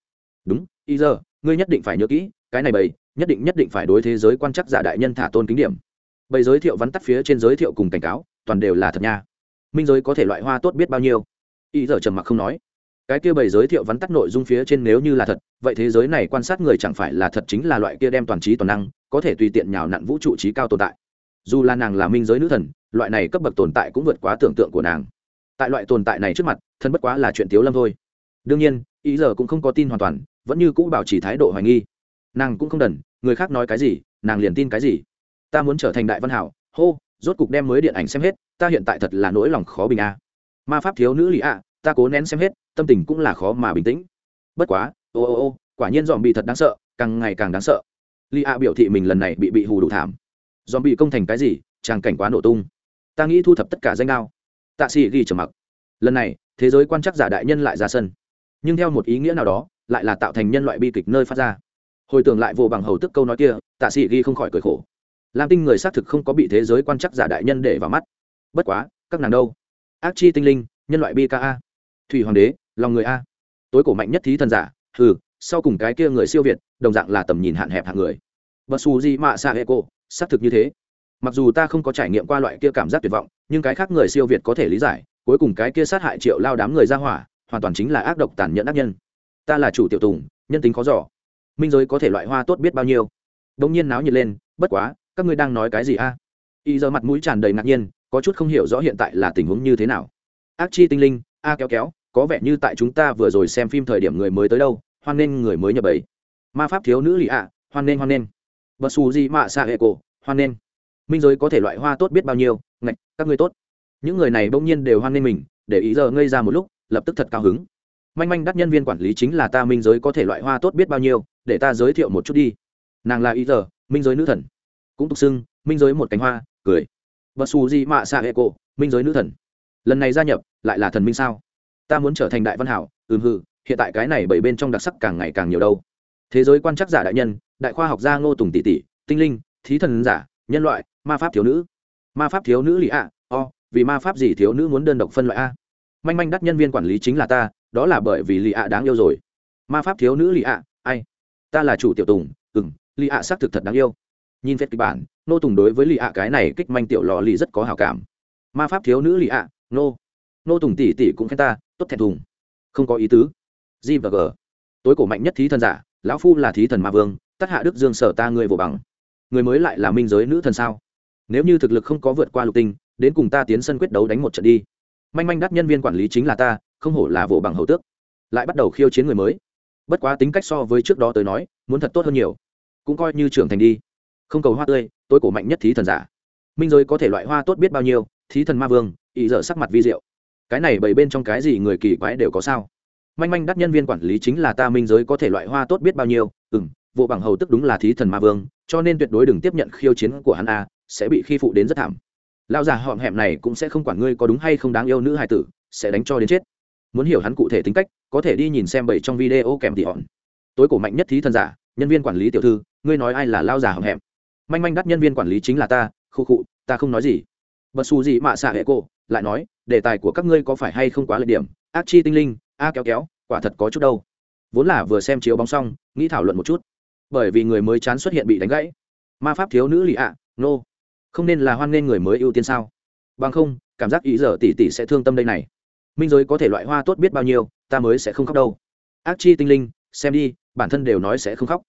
Đúng ý giờ, ngươi nhất định phải nhớ kỹ, cái này bầy, nhất định nhất định phải đối thế giới quan chắc giả đại nhân thả tôn kính điểm. Bầy giới thiệu vắn tắt phía trên giới thiệu cùng cảnh cáo, toàn đều là thật nha. Minh giới có thể loại hoa tốt biết bao nhiêu? Ý giờ trầm mặc không nói. Cái kia bầy giới thiệu vắn tắt nội dung phía trên nếu như là thật, vậy thế giới này quan sát người chẳng phải là thật chính là loại kia đem toàn trí toàn năng, có thể tùy tiện nhào nặn vũ trụ trí cao tồn tại. Dù là nàng là minh giới nữ thần, loại này cấp bậc tồn tại cũng vượt quá tưởng tượng của nàng tại loại tồn tại này trước mặt, thân bất quá là chuyện tiếu lâm thôi. Đương nhiên, ý giờ cũng không có tin hoàn toàn, vẫn như cũ bảo trì thái độ hoài nghi. Nàng cũng không đần, người khác nói cái gì, nàng liền tin cái gì. Ta muốn trở thành đại văn hảo, hô, rốt cục đem mới điện ảnh xem hết, ta hiện tại thật là nỗi lòng khó bình a. Ma pháp thiếu nữ lì ạ, ta cố nén xem hết, tâm tình cũng là khó mà bình tĩnh. Bất quá, ô ô ô, quả nhiên dòm bị thật đáng sợ, càng ngày càng đáng sợ. Lì ạ biểu thị mình lần này bị bị hù đủ thảm. Dòm bị công thành cái gì tràng cảnh quá nổ tung. Ta nghĩ thu thập tất cả danh đao tạ sĩ ghi trầm mặc. Lần này, thế giới quan chắc giả đại nhân lại ra sân. Nhưng theo một ý nghĩa nào đó, lại là tạo thành nhân loại bi kịch nơi phát ra. Hồi tưởng lại vô bằng hầu tức câu nói kia, tạ sĩ ghi không khỏi cười khổ. Lam tinh người xác thực không có bị thế giới quan chắc giả đại nhân để vào mắt. Bất quá, các nàng đâu? Ác chi tinh linh, nhân loại bka thủy hoàng đế, lòng người a. Tối cổ mạnh nhất thí thần giả, hừ, sau cùng cái kia người siêu việt, đồng dạng là tầm nhìn hạn hẹp hạng người. Bất xù gì mạ xa hệ cô, xác thực như thế. Mặc dù ta không có trải nghiệm qua loại kia cảm giác tuyệt vọng nhưng cái khác người siêu việt có thể lý giải, cuối cùng cái kia sát hại triệu lao đám người ra hỏa, hoàn toàn chính là ác độc tàn nhẫn ác nhân. Ta là chủ tiểu tùng, nhân tính khó giỏ minh giới có thể loại hoa tốt biết bao nhiêu? Đông nhiên náo nhiệt lên, bất quá, các ngươi đang nói cái gì a? Y giờ mặt mũi tràn đầy ngạc nhiên, có chút không hiểu rõ hiện tại là tình huống như thế nào. Ác chi tinh linh, a kéo kéo, có vẻ như tại chúng ta vừa rồi xem phim thời điểm người mới tới đâu, hoan nên người mới nhập ấy ma pháp thiếu nữ lì ạ, hoan nên hoan nên bật xù gì mạ xạ hệ cổ, hoan nên minh giới có thể loại hoa tốt biết bao nhiêu, ngạch, các ngươi tốt. Những người này bỗng nhiên đều hoan nghênh mình, để ý giờ ngây ra một lúc, lập tức thật cao hứng. Manh manh đắt nhân viên quản lý chính là ta minh giới có thể loại hoa tốt biết bao nhiêu, để ta giới thiệu một chút đi. Nàng là ý giờ, minh giới nữ thần. Cũng tục xưng, minh giới một cánh hoa, cười. Và xù gì mạ xạ hệ cổ, minh giới nữ thần. Lần này gia nhập, lại là thần minh sao? Ta muốn trở thành đại văn hảo, ừm hừ, hiện tại cái này bảy bên trong đặc sắc càng ngày càng nhiều đâu. Thế giới quan trắc giả đại nhân, đại khoa học gia ngô tùng tỷ tỷ, tinh linh, thí thần giả, nhân loại ma pháp thiếu nữ. Ma pháp thiếu nữ lì ạ, o, vì ma pháp gì thiếu nữ muốn đơn độc phân loại a? Manh manh đắt nhân viên quản lý chính là ta, đó là bởi vì lì ạ đáng yêu rồi. Ma pháp thiếu nữ lì ạ, ai? Ta là chủ tiểu tùng ừ m lì ạ xác thực thật đáng yêu. Nhìn phép kịch bản, nô tùng đối với lì ạ cái này kích manh tiểu lò lì rất có hào cảm. Ma pháp thiếu nữ lì ạ, nô. Nô tùng tỷ tỷ cũng khen ta, tốt thẹn thùng. Không có ý tứ. G và g. Tối cổ mạnh nhất thí thần giả, lão phu là thí thần ma vương, tất hạ đức dương sở ta người vô bằng. Người mới lại là minh giới nữ thần sao? Nếu như thực lực không có vượt qua lục tinh, đến cùng ta tiến sân quyết đấu đánh một trận đi. Manh manh đắt nhân viên quản lý chính là ta, không hổ là vỗ bằng hầu tước. Lại bắt đầu khiêu chiến người mới. Bất quá tính cách so với trước đó tới nói, muốn thật tốt hơn nhiều. Cũng coi như trưởng thành đi. Không cầu hoa tươi, tôi cổ mạnh nhất thí thần giả. Minh giới có thể loại hoa tốt biết bao nhiêu, thí thần ma vương, ý dở sắc mặt vi diệu. Cái này bảy bên trong cái gì người kỳ quái đều có sao. Manh manh đắt nhân viên quản lý chính là ta, minh giới có thể loại hoa tốt biết bao nhiêu ừ m vụ bằng hầu tức đúng là thí thần ma vương, cho nên tuyệt đối đừng tiếp nhận khiêu chiến của hắn a sẽ bị khi phụ đến rất thảm. Lão già họm hẹm này cũng sẽ không quản ngươi có đúng hay không đáng yêu nữ hài tử, sẽ đánh cho đến chết. Muốn hiểu hắn cụ thể tính cách, có thể đi nhìn xem bảy trong video kèm tỉ hòn. Tối cổ mạnh nhất thí thần giả, nhân viên quản lý tiểu thư, ngươi nói ai là lao già họm hẹm? Manh manh đắt nhân viên quản lý chính là ta, khu khụ ta không nói gì. Bật xù gì mạ xạ hệ cô lại nói, đề tài của các ngươi có phải hay không quá lợi điểm? Ác chi tinh linh, a kéo kéo, quả thật có chút đâu. Vốn là vừa xem chiếu bóng xong, nghĩ thảo luận một chút. Bởi vì người mới chán xuất hiện bị đánh gãy. Ma pháp thiếu nữ lì ạ, nô không nên là hoan nghênh người mới ưu tiên sao? Bằng không, cảm giác ý giờ tỷ tỷ sẽ thương tâm đây này. Minh giới có thể loại hoa tốt biết bao nhiêu, ta mới sẽ không khóc đâu. Ác chi tinh linh, xem đi, bản thân đều nói sẽ không khóc.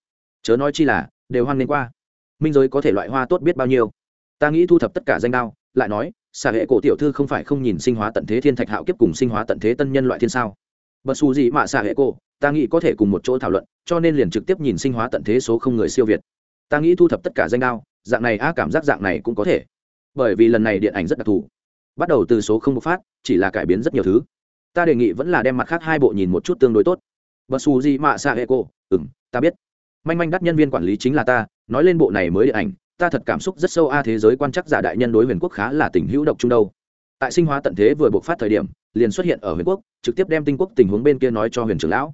Chớ nói chi là, đều hoan nghênh qua. Minh giới có thể loại hoa tốt biết bao nhiêu? Ta nghĩ thu thập tất cả danh đao, lại nói xạ hệ cổ tiểu thư không phải không nhìn sinh hóa tận thế thiên thạch hạo kiếp cùng sinh hóa tận thế tân nhân loại thiên sao? Bất xù gì mà xạ hệ cổ, ta nghĩ có thể cùng một chỗ thảo luận, cho nên liền trực tiếp nhìn sinh hóa tận thế số không người siêu việt ta nghĩ thu thập tất cả danh đao, dạng này a, cảm giác dạng này cũng có thể. Bởi vì lần này điện ảnh rất đặc thù. Bắt đầu từ số không bộc phát, chỉ là cải biến rất nhiều thứ. Ta đề nghị vẫn là đem mặt khác hai bộ nhìn một chút tương đối tốt. Bất xù gì mạ xạ hệ ừ m ta biết. Manh manh đắt nhân viên quản lý chính là ta, nói lên bộ này mới điện ảnh, ta thật cảm xúc rất sâu a, thế giới quan chắc giả đại nhân đối huyền quốc khá là tình hữu độc trung đâu. Tại sinh hóa tận thế vừa bộc phát thời điểm, liền xuất hiện ở huyền quốc, trực tiếp đem tinh quốc tình huống bên kia nói cho huyền trưởng lão.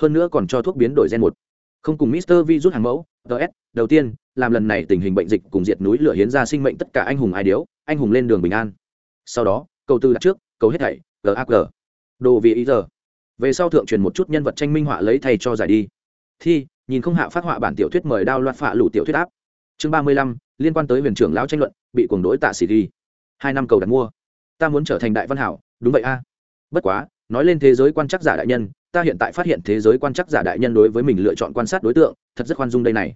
Hơn nữa còn cho thuốc biến đổi gen một. Không cùng mister vi rút hàng mẫu ts đầu tiên, làm lần này tình hình bệnh dịch cùng diệt núi lửa hiến ra sinh mệnh tất cả anh hùng ai điếu, anh hùng lên đường bình an. Sau đó câu tư đặt trước câu hết thảy gag đồ vì ý giờ. Về sau thượng truyền một chút nhân vật tranh minh họa lấy thay cho giải đi. Thi, nhìn không hạ phát họa bản tiểu thuyết mời đao loạt phạ lũ tiểu thuyết áp. Chương ba mươi lăm, liên quan tới huyền trưởng lão tranh luận, bị cuồng đối tạ xỉ đi. Hai năm cầu đặt mua. Ta muốn trở thành đại văn hảo, đúng vậy a. Bất quá, nói lên thế giới quan chắc giả đại nhân ta hiện tại phát hiện thế giới quan chắc giả đại nhân đối với mình lựa chọn quan sát đối tượng, thật rất khoan dung đây này.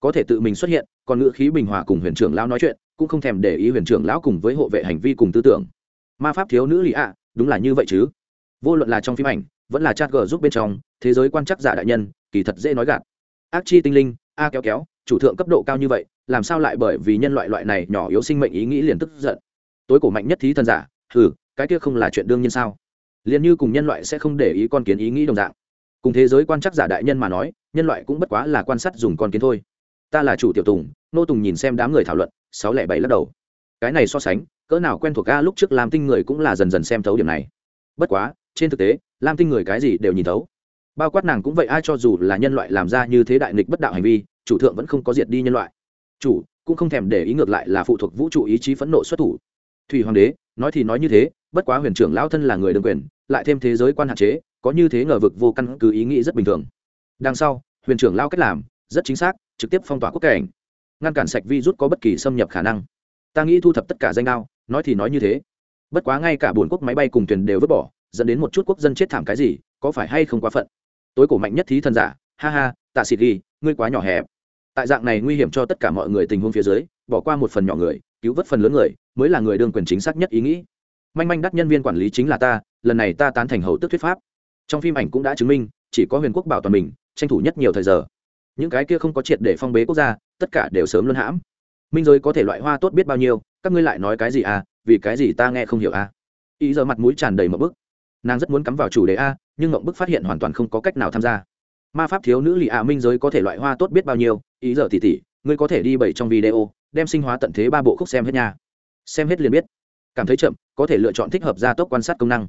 Có thể tự mình xuất hiện, còn ngữ khí bình hòa cùng huyền trưởng lão nói chuyện, cũng không thèm để ý huyền trưởng lão cùng với hộ vệ hành vi cùng tư tưởng. Ma pháp thiếu nữ lì ạ, đúng là như vậy chứ. Vô luận là trong phim ảnh, vẫn là chat g giúp bên trong, thế giới quan chắc giả đại nhân, kỳ thật dễ nói gạt. Ác chi tinh linh, a kéo kéo, chủ thượng cấp độ cao như vậy, làm sao lại bởi vì nhân loại loại này nhỏ yếu sinh mệnh ý nghĩ liền tức giận? Tối cổ mạnh nhất thí thần giả ừ cái kia không là chuyện đương nhiên sao? Liền như cùng nhân loại sẽ không để ý con kiến ý nghĩ đồng dạng. Cùng thế giới quan chắc giả đại nhân mà nói, nhân loại cũng bất quá là quan sát dùng con kiến thôi. Ta là chủ tiểu tùng, nô tùng nhìn xem đám người thảo luận, sáu lẻ bảy lắc đầu. Cái này so sánh, cỡ nào quen thuộc ga lúc trước làm tinh người cũng là dần dần xem thấu điểm này. Bất quá, trên thực tế làm tinh người cái gì đều nhìn thấu. Bao quát nàng cũng vậy, ai cho dù là nhân loại làm ra như thế đại nghịch bất đạo hành vi, chủ thượng vẫn không có diệt đi nhân loại. Chủ, cũng không thèm để ý ngược lại là phụ thuộc vũ trụ ý chí phẫn nộ xuất thủ thủy hoàng đế, nói thì nói như thế, bất quá huyền trưởng lao thân là người đương quyền, lại thêm thế giới quan hạn chế, có như thế ngờ vực vô căn cứ ý nghĩ rất bình thường. Đằng sau, huyền trưởng lao cách làm, rất chính xác, trực tiếp phong tỏa quốc cảnh. Ngăn cản sạch vi rút có bất kỳ xâm nhập khả năng. Ta nghĩ thu thập tất cả danh đao nói thì nói như thế. Bất quá ngay cả bốn quốc máy bay cùng thuyền đều vứt bỏ, dẫn đến một chút quốc dân chết thảm cái gì, có phải hay không quá phận? Tối cổ mạnh nhất thí thần giả, ha ha, tạ xịt ghi, ngươi quá nhỏ hẹp. Tại dạng này nguy hiểm cho tất cả mọi người tình huống phía dưới, bỏ qua một phần nhỏ người, cứu vớt phần lớn người mới là người đương quyền chính xác nhất ý nghĩ. Manh manh đắt nhân viên quản lý chính là ta, lần này ta tán thành hầu tức thuyết pháp. Trong phim ảnh cũng đã chứng minh, chỉ có huyền quốc bảo toàn mình, tranh thủ nhất nhiều thời giờ. Những cái kia không có triệt để phong bế quốc gia, tất cả đều sớm luân hãm. Minh giới có thể loại hoa tốt biết bao nhiêu, các ngươi lại nói cái gì à vì cái gì ta nghe không hiểu à? Ý giờ mặt mũi tràn đầy một bức. Nàng rất muốn cắm vào chủ đề a, nhưng mộng bức phát hiện hoàn toàn không có cách nào tham gia. Ma pháp thiếu nữ lì ạ minh giới có thể loại hoa tốt biết bao nhiêu? Ý giờ tỉ tỉ, ngươi có thể đi bảy trong video, đem sinh hóa tận thế ba bộ khúc xem hết nha xem hết liền biết. Cảm thấy chậm, có thể lựa chọn thích hợp gia tốc quan sát công năng.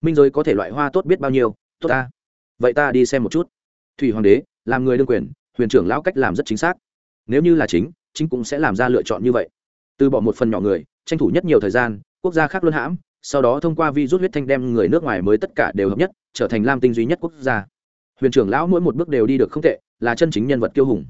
Minh giới có thể loại hoa tốt biết bao nhiêu, tốt ta. Vậy ta đi xem một chút. Thủy hoàng đế, làm người đương quyền, huyền trưởng lão cách làm rất chính xác. Nếu như là chính chính cũng sẽ làm ra lựa chọn như vậy. Từ bỏ một phần nhỏ người, tranh thủ nhất nhiều thời gian, quốc gia khác luân hãm, sau đó thông qua vi rút huyết thanh đem người nước ngoài mới tất cả đều hợp nhất, trở thành lam tinh duy nhất quốc gia. Huyền trưởng lão mỗi một bước đều đi được không tệ, là chân chính nhân vật kiêu hùng.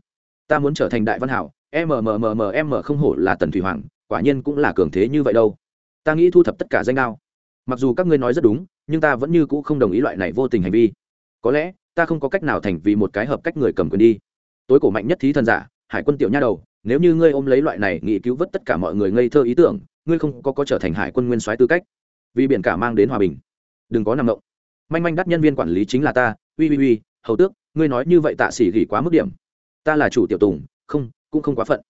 Ta muốn trở thành đại văn hảo mmmm không hổ là tần thủy hoàng quả nhiên cũng là cường thế như vậy đâu. Ta nghĩ thu thập tất cả danh đao. Mặc dù các ngươi nói rất đúng, nhưng ta vẫn như cũ không đồng ý loại này vô tình hành vi. Có lẽ, ta không có cách nào thành vì một cái hợp cách người cầm quyền đi. Tối cổ mạnh nhất thí thần giả, hải quân tiểu nha đầu, nếu như ngươi ôm lấy loại này nghĩ cứu vớt tất cả mọi người ngây thơ ý tưởng, ngươi không có có trở thành hải quân nguyên soái tư cách. Vì biển cả mang đến hòa bình. Đừng có nằm động. Manh manh đắt nhân viên quản lý chính là ta. Uy uy uy hầu tước, ngươi nói như vậy tạ xỉ gỉ quá mức điểm. Ta là chủ tiểu tùng, không, cũng không quá phận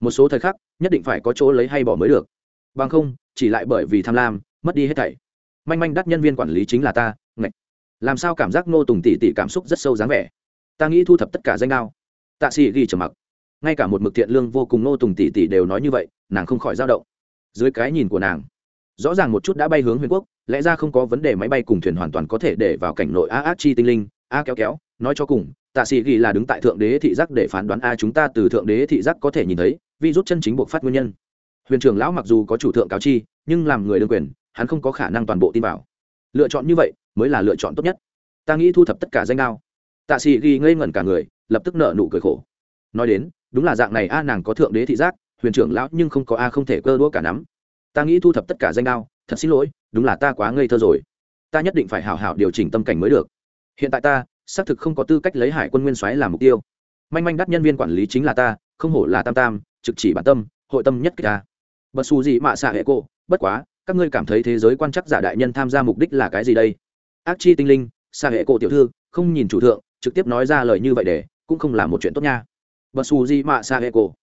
một số thời khắc, nhất định phải có chỗ lấy hay bỏ mới được. Bằng không, chỉ lại bởi vì tham lam, mất đi hết thảy. Manh manh đắt nhân viên quản lý chính là ta, ngạch. Làm sao cảm giác nô tùng tỉ tỉ cảm xúc rất sâu dáng vẻ? Ta nghĩ thu thập tất cả danh đao. Tạ sĩ ghi trầm mặc. Ngay cả một mực thiện lương vô cùng nô tùng tỉ tỉ đều nói như vậy, nàng không khỏi dao động. Dưới cái nhìn của nàng, rõ ràng một chút đã bay hướng huyền quốc, lẽ ra không có vấn đề máy bay cùng thuyền hoàn toàn có thể để vào cảnh nội a ác chi tinh linh, a kéo kéo, nói cho cùng, tạ sĩ ghi là đứng tại thượng đế thị giác để phán đoán a chúng ta từ thượng đế thị giác có thể nhìn thấy vi rút chân chính buộc phát nguyên nhân. Huyền trưởng lão mặc dù có chủ thượng cáo chi, nhưng làm người đương quyền, hắn không có khả năng toàn bộ tin vào. Lựa chọn như vậy mới là lựa chọn tốt nhất. Ta nghĩ thu thập tất cả danh đao. Tạ sĩ ghi ngây ngẩn cả người, lập tức nợ nụ cười khổ. Nói đến, đúng là dạng này a, nàng có thượng đế thị giác, huyền trưởng lão nhưng không có a, không thể cơ đũa cả nắm. Ta nghĩ thu thập tất cả danh đao, thật xin lỗi, đúng là ta quá ngây thơ rồi. Ta nhất định phải hào hảo điều chỉnh tâm cảnh mới được. Hiện tại ta, xác thực không có tư cách lấy hải quân nguyên soái làm mục tiêu. Manh manh đắt nhân viên quản lý chính là ta không hổ là tam tam trực chỉ bản tâm hội tâm nhất kích ta. Bật xù gì mạ xạ hệ cô bất quá các ngươi cảm thấy thế giới quan chắc giả đại nhân tham gia mục đích là cái gì đây? Ác chi tinh linh xạ hệ cô tiểu thư không nhìn chủ thượng trực tiếp nói ra lời như vậy để cũng không là một chuyện tốt nha. Bật xù gì mạ xạ hệ cô,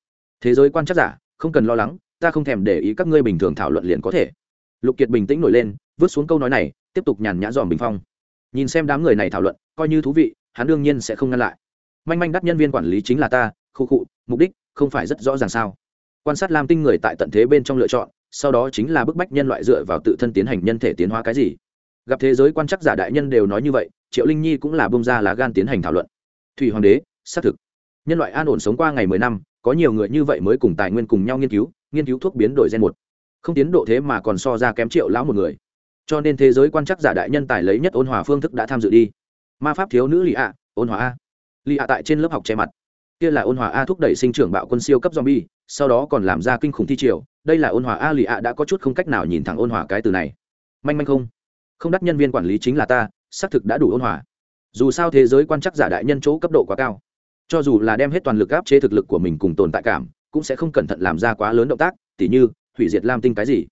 thế giới quan chắc giả không cần lo lắng ta không thèm để ý các ngươi bình thường thảo luận liền có thể. Lục kiệt bình tĩnh nổi lên vứt xuống câu nói này tiếp tục nhàn nhã dòm bình phong. Nhìn xem đám người này thảo luận coi như thú vị hắn đương nhiên sẽ không ngăn lại. Manh manh đắt nhân viên quản lý chính là ta khu cụ mục đích không phải rất rõ ràng sao? Quan sát lam tinh người tại tận thế bên trong lựa chọn, sau đó chính là bức bách nhân loại dựa vào tự thân tiến hành nhân thể tiến hóa cái gì. Gặp thế giới quan chắc giả đại nhân đều nói như vậy, triệu linh nhi cũng là bông ra lá gan tiến hành thảo luận. Thủy hoàng đế, xác thực. Nhân loại an ổn sống qua ngày mười năm, có nhiều người như vậy mới cùng tài nguyên cùng nhau nghiên cứu nghiên cứu thuốc biến đổi gen một. Không tiến độ thế mà còn so ra kém triệu lão một người. Cho nên thế giới quan chắc giả đại nhân tài lấy nhất ôn hòa phương thức đã tham dự đi. Ma pháp thiếu nữ lì ạ, ôn hòa a. Lì ạ tại trên lớp học che mặt kia là ôn hòa a thúc đẩy sinh trưởng bạo quân siêu cấp zombie, sau đó còn làm ra kinh khủng thi triều. Đây là ôn hòa a lì ạ đã có chút không cách nào nhìn thẳng ôn hòa cái từ này. Manh manh không? Không đắt nhân viên quản lý chính là ta, xác thực đã đủ ôn hòa. Dù sao thế giới quan chắc giả đại nhân chỗ cấp độ quá cao. Cho dù là đem hết toàn lực áp chế thực lực của mình cùng tồn tại cảm, cũng sẽ không cẩn thận làm ra quá lớn động tác, tỉ như, hủy diệt lam tinh cái gì.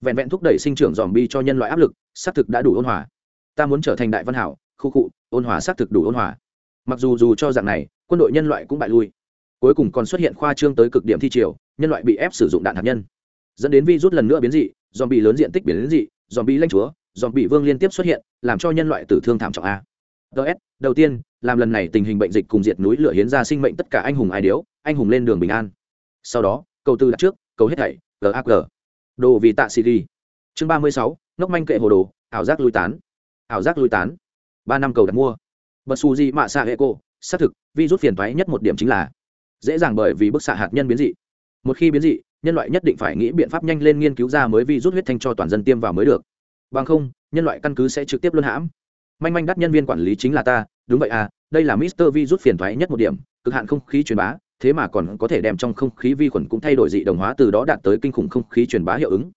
Vẹn vẹn thúc đẩy sinh trưởng dòm bi cho nhân loại áp lực, xác thực đã đủ ôn hòa. Ta muốn trở thành đại văn hảo, khu cụ ôn hòa xác thực đủ ôn hòa. Mặc dù dù cho dạng này quân đội nhân loại cũng bại lui. Cuối cùng còn xuất hiện khoa trương tới cực điểm thi triều, nhân loại bị ép sử dụng đạn hạt nhân. Dẫn đến virus lần nữa biến dị dòm bị lớn diện tích biến dị dòm bị lanh chúa dòm bị vương liên tiếp xuất hiện, làm cho nhân loại tử thương thảm trọng a. Ts đầu tiên, làm lần này tình hình bệnh dịch cùng diệt núi lửa hiến ra sinh mệnh tất cả anh hùng ai điếu, anh hùng lên đường bình an. Sau đó, cầu tư đặt trước, cầu hết thảy gag đồ vì tạ cd chương ba mươi sáu, ngốc manh kệ hồ đồ, ảo giác lui tán. Ảo giác lui tán. Ba năm cầu đặt mua. Bật xù gì mạ xạ hệ cô xác thực vi rút phiền thoái nhất một điểm chính là, dễ dàng bởi vì bức xạ hạt nhân biến dị. Một khi biến dị, nhân loại nhất định phải nghĩ biện pháp nhanh lên nghiên cứu ra mới vi rút huyết thanh cho toàn dân tiêm vào mới được. Bằng không, nhân loại căn cứ sẽ trực tiếp luân hãm. Manh manh đắt nhân viên quản lý chính là ta, đúng vậy à đây là mister vi rút phiền thoái nhất một điểm, cực hạn không khí truyền bá, thế mà còn có thể đem trong không khí vi khuẩn cũng thay đổi dị đồng hóa từ đó đạt tới kinh khủng không khí truyền bá hiệu ứng.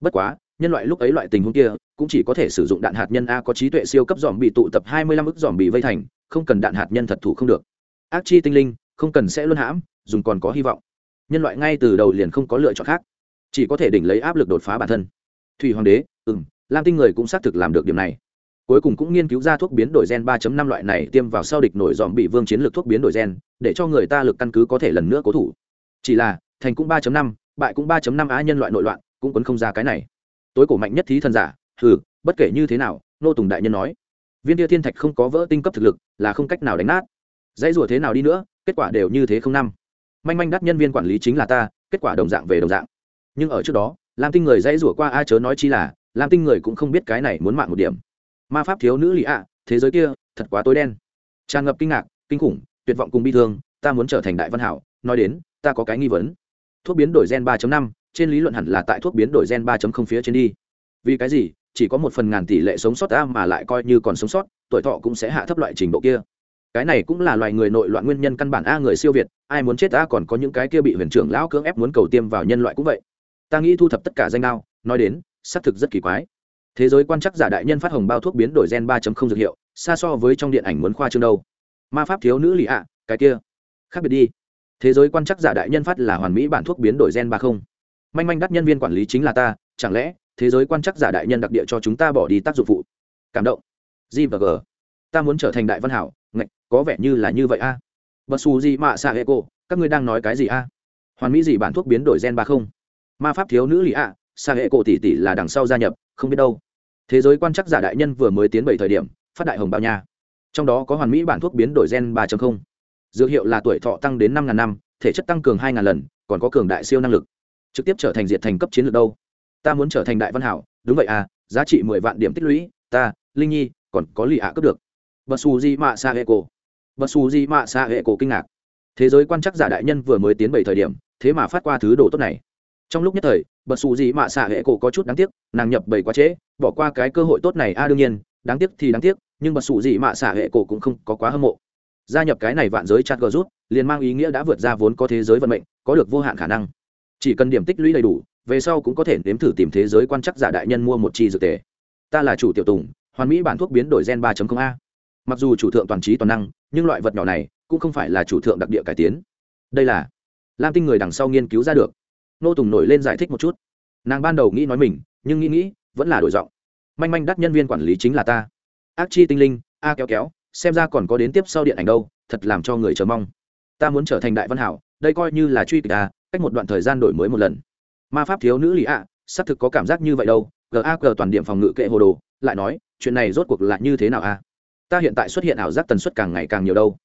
Bất quá nhân loại lúc ấy loại tình huống kia cũng chỉ có thể sử dụng đạn hạt nhân a có trí tuệ siêu cấp dòm bị tụ tập hai mươi lăm ức dòm bị vây thành không cần đạn hạt nhân thật thủ không được. Ác chi tinh linh không cần sẽ luân hãm dùng còn có hy vọng. Nhân loại ngay từ đầu liền không có lựa chọn khác chỉ có thể đỉnh lấy áp lực đột phá bản thân. Thủy hoàng đế ừ m lam tinh người cũng xác thực làm được điểm này. Cuối cùng cũng nghiên cứu ra thuốc biến đổi gen 3.5 loại này tiêm vào sau địch nổi dòm bị vương chiến lược thuốc biến đổi gen để cho người ta lực căn cứ có thể lần nữa cố thủ. Chỉ là thành cũng 3.5, bại cũng 3.5 á nhân loại nội loạn cũng quấn không ra cái này tối cổ mạnh nhất thí thần giả hừ bất kể như thế nào nô tùng đại nhân nói viên tia thiên thạch không có vỡ tinh cấp thực lực là không cách nào đánh nát. Dãy rủa thế nào đi nữa kết quả đều như thế không năm. Manh manh đắt nhân viên quản lý chính là ta kết quả đồng dạng về đồng dạng. Nhưng ở trước đó lam tinh người dãy rủa qua a chớ nói chi là lam tinh người cũng không biết cái này muốn mạng một điểm. Ma pháp thiếu nữ lì ạ thế giới kia thật quá tối đen. Tràn ngập kinh ngạc kinh khủng tuyệt vọng cùng bi thương ta muốn trở thành đại văn hảo nói đến ta có cái nghi vấn. Thuốc biến đổi gen 3.5, trên lý luận hẳn là tại thuốc biến đổi gen 3.0 phía trên đi. Vì cái gì? Chỉ có một phần ngàn tỷ lệ sống sót ta mà lại coi như còn sống sót, tuổi thọ cũng sẽ hạ thấp loại trình độ kia. Cái này cũng là loài người nội loạn nguyên nhân căn bản a người siêu việt, ai muốn chết ta còn có những cái kia bị huyền trưởng lão cưỡng ép muốn cầu tiêm vào nhân loại cũng vậy. Ta nghĩ thu thập tất cả danh đao, nói đến, xác thực rất kỳ quái. Thế giới quan chắc giả đại nhân phát hồng bao thuốc biến đổi gen 3.0 dược hiệu, xa so với trong điện ảnh muốn khoa trương đâu. Ma pháp thiếu nữ lì ạ, cái kia. Khác biệt đi. Thế giới quan chắc giả đại nhân phát là hoàn mỹ bản thuốc biến đổi gen 30 manh manh đắt nhân viên quản lý chính là ta chẳng lẽ thế giới quan chắc giả đại nhân đặc địa cho chúng ta bỏ đi tác dụng phụ? Cảm động. G và g. Ta muốn trở thành đại văn hảo ngạch có vẻ như là như vậy a. Bật xù gì mạ xạ hệ cô các ngươi đang nói cái gì a? Hoàn mỹ gì bản thuốc biến đổi gen ba không? Ma pháp thiếu nữ lì a, xạ hệ cổ tỷ tỷ là đằng sau gia nhập không biết đâu. Thế giới quan chắc giả đại nhân vừa mới tiến bảy thời điểm phát đại hồng bao nha. Trong đó có hoàn mỹ bản thuốc biến đổi gen 3.0. dược hiệu là tuổi thọ tăng đến năm ngàn năm thể chất tăng cường hai ngàn lần còn có cường đại siêu năng lực trực tiếp trở thành diệt thành cấp chiến lược đâu? Ta muốn trở thành đại văn hảo. Đúng vậy à giá trị mười vạn điểm tích lũy. Ta, linh nhi, còn có lì ạ à cướp được. Bật xù di mạ xa hệ cổ bật xù di mạ xa hệ cổ kinh ngạc. Thế giới quan chắc giả đại nhân vừa mới tiến bảy thời điểm, thế mà phát qua thứ đồ tốt này. Trong lúc nhất thời bật xù gì mạ xạ hệ cổ có chút đáng tiếc, nàng nhập bảy quá trễ, bỏ qua cái cơ hội tốt này a đương nhiên, đáng tiếc thì đáng tiếc, nhưng bật xù gì mạ xạ hệ cổ cũng không có quá hâm mộ. Gia nhập cái này vạn giới chặt gờ rút, liền mang ý nghĩa đã vượt ra vốn có thế giới vận mệnh, có được vô hạn khả năng chỉ cần điểm tích lũy đầy đủ, về sau cũng có thể nếm thử tìm thế giới quan chắc giả đại nhân mua một chi dược tề. Ta là chủ tiểu tùng, hoàn mỹ bản thuốc biến đổi gen 3.0 a. Mặc dù chủ thượng toàn trí toàn năng, nhưng loại vật nhỏ này cũng không phải là chủ thượng đặc địa cải tiến. Đây là lam tinh người đằng sau nghiên cứu ra được. Nô tùng nổi lên giải thích một chút. Nàng ban đầu nghĩ nói mình, nhưng nghĩ nghĩ, vẫn là đổi giọng. Manh manh đắt nhân viên quản lý chính là ta. Ác chi tinh linh, a kéo kéo, xem ra còn có đến tiếp sau điện ảnh đâu, thật làm cho người chờ mong. Ta muốn trở thành đại văn hảo đây coi như là truy kịch à cách một đoạn thời gian đổi mới một lần. Ma pháp thiếu nữ lì ạ à, xác thực có cảm giác như vậy đâu gag toàn điểm phòng ngự kệ hồ đồ lại nói chuyện này rốt cuộc là như thế nào à? ta hiện tại xuất hiện ảo giác tần suất càng ngày càng nhiều đâu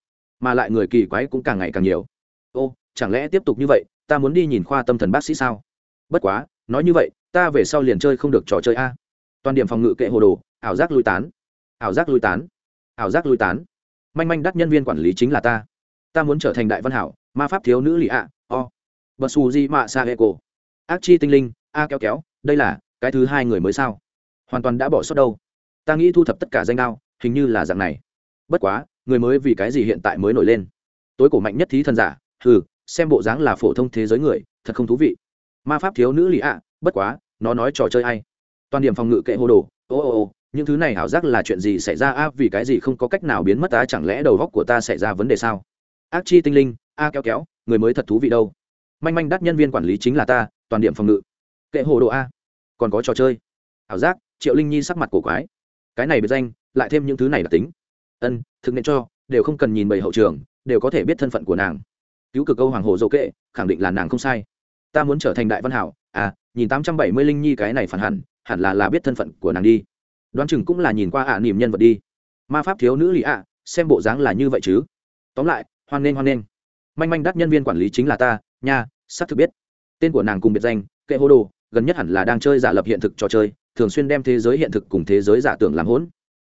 mà lại người kỳ quái cũng càng ngày càng nhiều. Ô chẳng lẽ tiếp tục như vậy ta muốn đi nhìn khoa tâm thần bác sĩ sao? Bất quá nói như vậy ta về sau liền chơi không được trò chơi a. Toàn điểm phòng ngự kệ hồ đồ ảo giác lui tán. Ảo giác lui tán. Ảo giác lui tán. Manh manh đắt nhân viên quản lý chính là ta. Ta muốn trở thành đại văn hảo ma pháp thiếu nữ lì ạ, o. Bật xù di mạ sa hệ cổ. Ác chi tinh linh, a kéo kéo, đây là cái thứ hai người mới sao? Hoàn toàn đã bỏ sót đâu. Ta nghĩ thu thập tất cả danh đao, hình như là dạng này. Bất quá, người mới vì cái gì hiện tại mới nổi lên? Tối cổ mạnh nhất thí thần giả, hừ, xem bộ dáng là phổ thông thế giới người, thật không thú vị. Ma pháp thiếu nữ lì ạ, bất quá, nó nói trò chơi ai? Toàn điểm phòng ngự kệ hô đồ, ô ô ô, những thứ này ảo giác là chuyện gì xảy ra? A, vì cái gì không có cách nào biến mất? Ta chẳng lẽ đầu góc của ta xảy ra vấn đề sao? Ác chi tinh linh a kéo kéo, người mới thật thú vị đâu. Manh manh đắt nhân viên quản lý chính là ta, toàn điểm phòng ngự. Kệ hồ đồ a. Còn có trò chơi. Ảo giác, triệu linh nhi sắc mặt cổ quái. Cái này biệt danh, lại thêm những thứ này đặc tính. Ân, thực nên cho, đều không cần nhìn bầy hậu trường, đều có thể biết thân phận của nàng. Cứu cực câu hoàng hồ dỗ kệ, khẳng định là nàng không sai. Ta muốn trở thành đại văn hảo à nhìn tám trăm bảy mươi linh nhi cái này phản hẳn hẳn là là biết thân phận của nàng đi. Đoán chừng cũng là nhìn qua ạ niềm nhân vật đi. Ma pháp thiếu nữ lì ạ, xem bộ dáng là như vậy chứ. Tóm lại, hoan nghênh hoan nghênh manh manh đắt nhân viên quản lý chính là ta, nha, xác thực biết. Tên của nàng cùng biệt danh, kệ hô đồ, gần nhất hẳn là đang chơi giả lập hiện thực trò chơi, thường xuyên đem thế giới hiện thực cùng thế giới giả tưởng làm hỗn.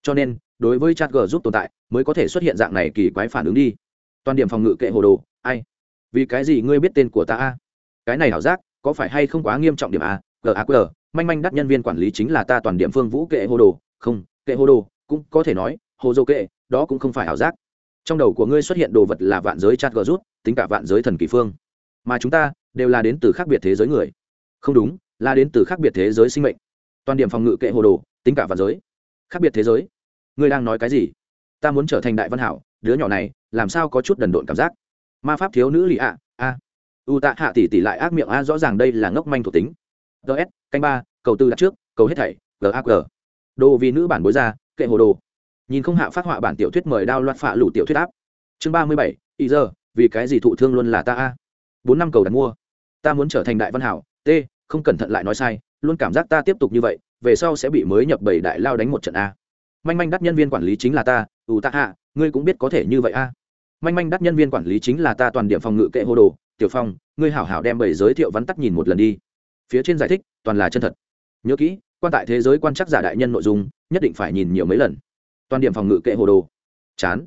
Cho nên, đối với chat g giúp tồn tại, mới có thể xuất hiện dạng này kỳ quái phản ứng đi. Toàn điểm phòng ngự kệ hồ đồ, ai? Vì cái gì ngươi biết tên của ta a? Cái này ảo giác, có phải hay không quá nghiêm trọng điểm a? Gaq manh manh đắt nhân viên quản lý chính là ta toàn điểm phương vũ kệ hồ đồ. Không, kệ hồ đồ, cũng có thể nói hồ dô kệ, đó cũng không phải ảo giác trong đầu của ngươi xuất hiện đồ vật là vạn giới chat gờ rút tính cả vạn giới thần kỳ phương. Mà chúng ta đều là đến từ khác biệt thế giới người. Không đúng, là đến từ khác biệt thế giới sinh mệnh. Toàn điểm phòng ngự kệ hồ đồ, tính cả vạn giới. Khác biệt thế giới. Ngươi đang nói cái gì? Ta muốn trở thành đại văn hảo, đứa nhỏ này, làm sao có chút đần độn cảm giác? Ma pháp thiếu nữ lì ạ, a. U tạ hạ tỷ tỷ lại ác miệng a, rõ ràng đây là ngốc manh thuộc tính. Ts canh ba, cầu tư đặt trước, cầu hết thảy gag đồ vì nữ bản bối ra, kệ hồ đồ nhìn không hạ phát họa bản tiểu thuyết mời đao loạt phạ lủ tiểu thuyết áp. Chương ba mươi bảy, ý giờ, vì cái gì thụ thương luôn là ta a? Bốn năm cầu đặt mua. Ta muốn trở thành đại văn hảo, t, không cẩn thận lại nói sai, luôn cảm giác ta tiếp tục như vậy, về sau sẽ bị mới nhập bảy đại lao đánh một trận a. Manh manh đắt nhân viên quản lý chính là ta, ủ ta hạ, ngươi cũng biết có thể như vậy a. Manh manh đắt nhân viên quản lý chính là ta toàn điểm phòng ngự kệ hô đồ, tiểu phong, ngươi hảo hảo đem bảy giới thiệu vắn tắt nhìn một lần đi. Phía trên giải thích, toàn là chân thật. Nhớ kỹ, quan tại thế giới quan chắc giả đại nhân nội dung, nhất định phải nhìn nhiều mấy lần toàn điểm phòng ngự kệ hồ đồ. Chán.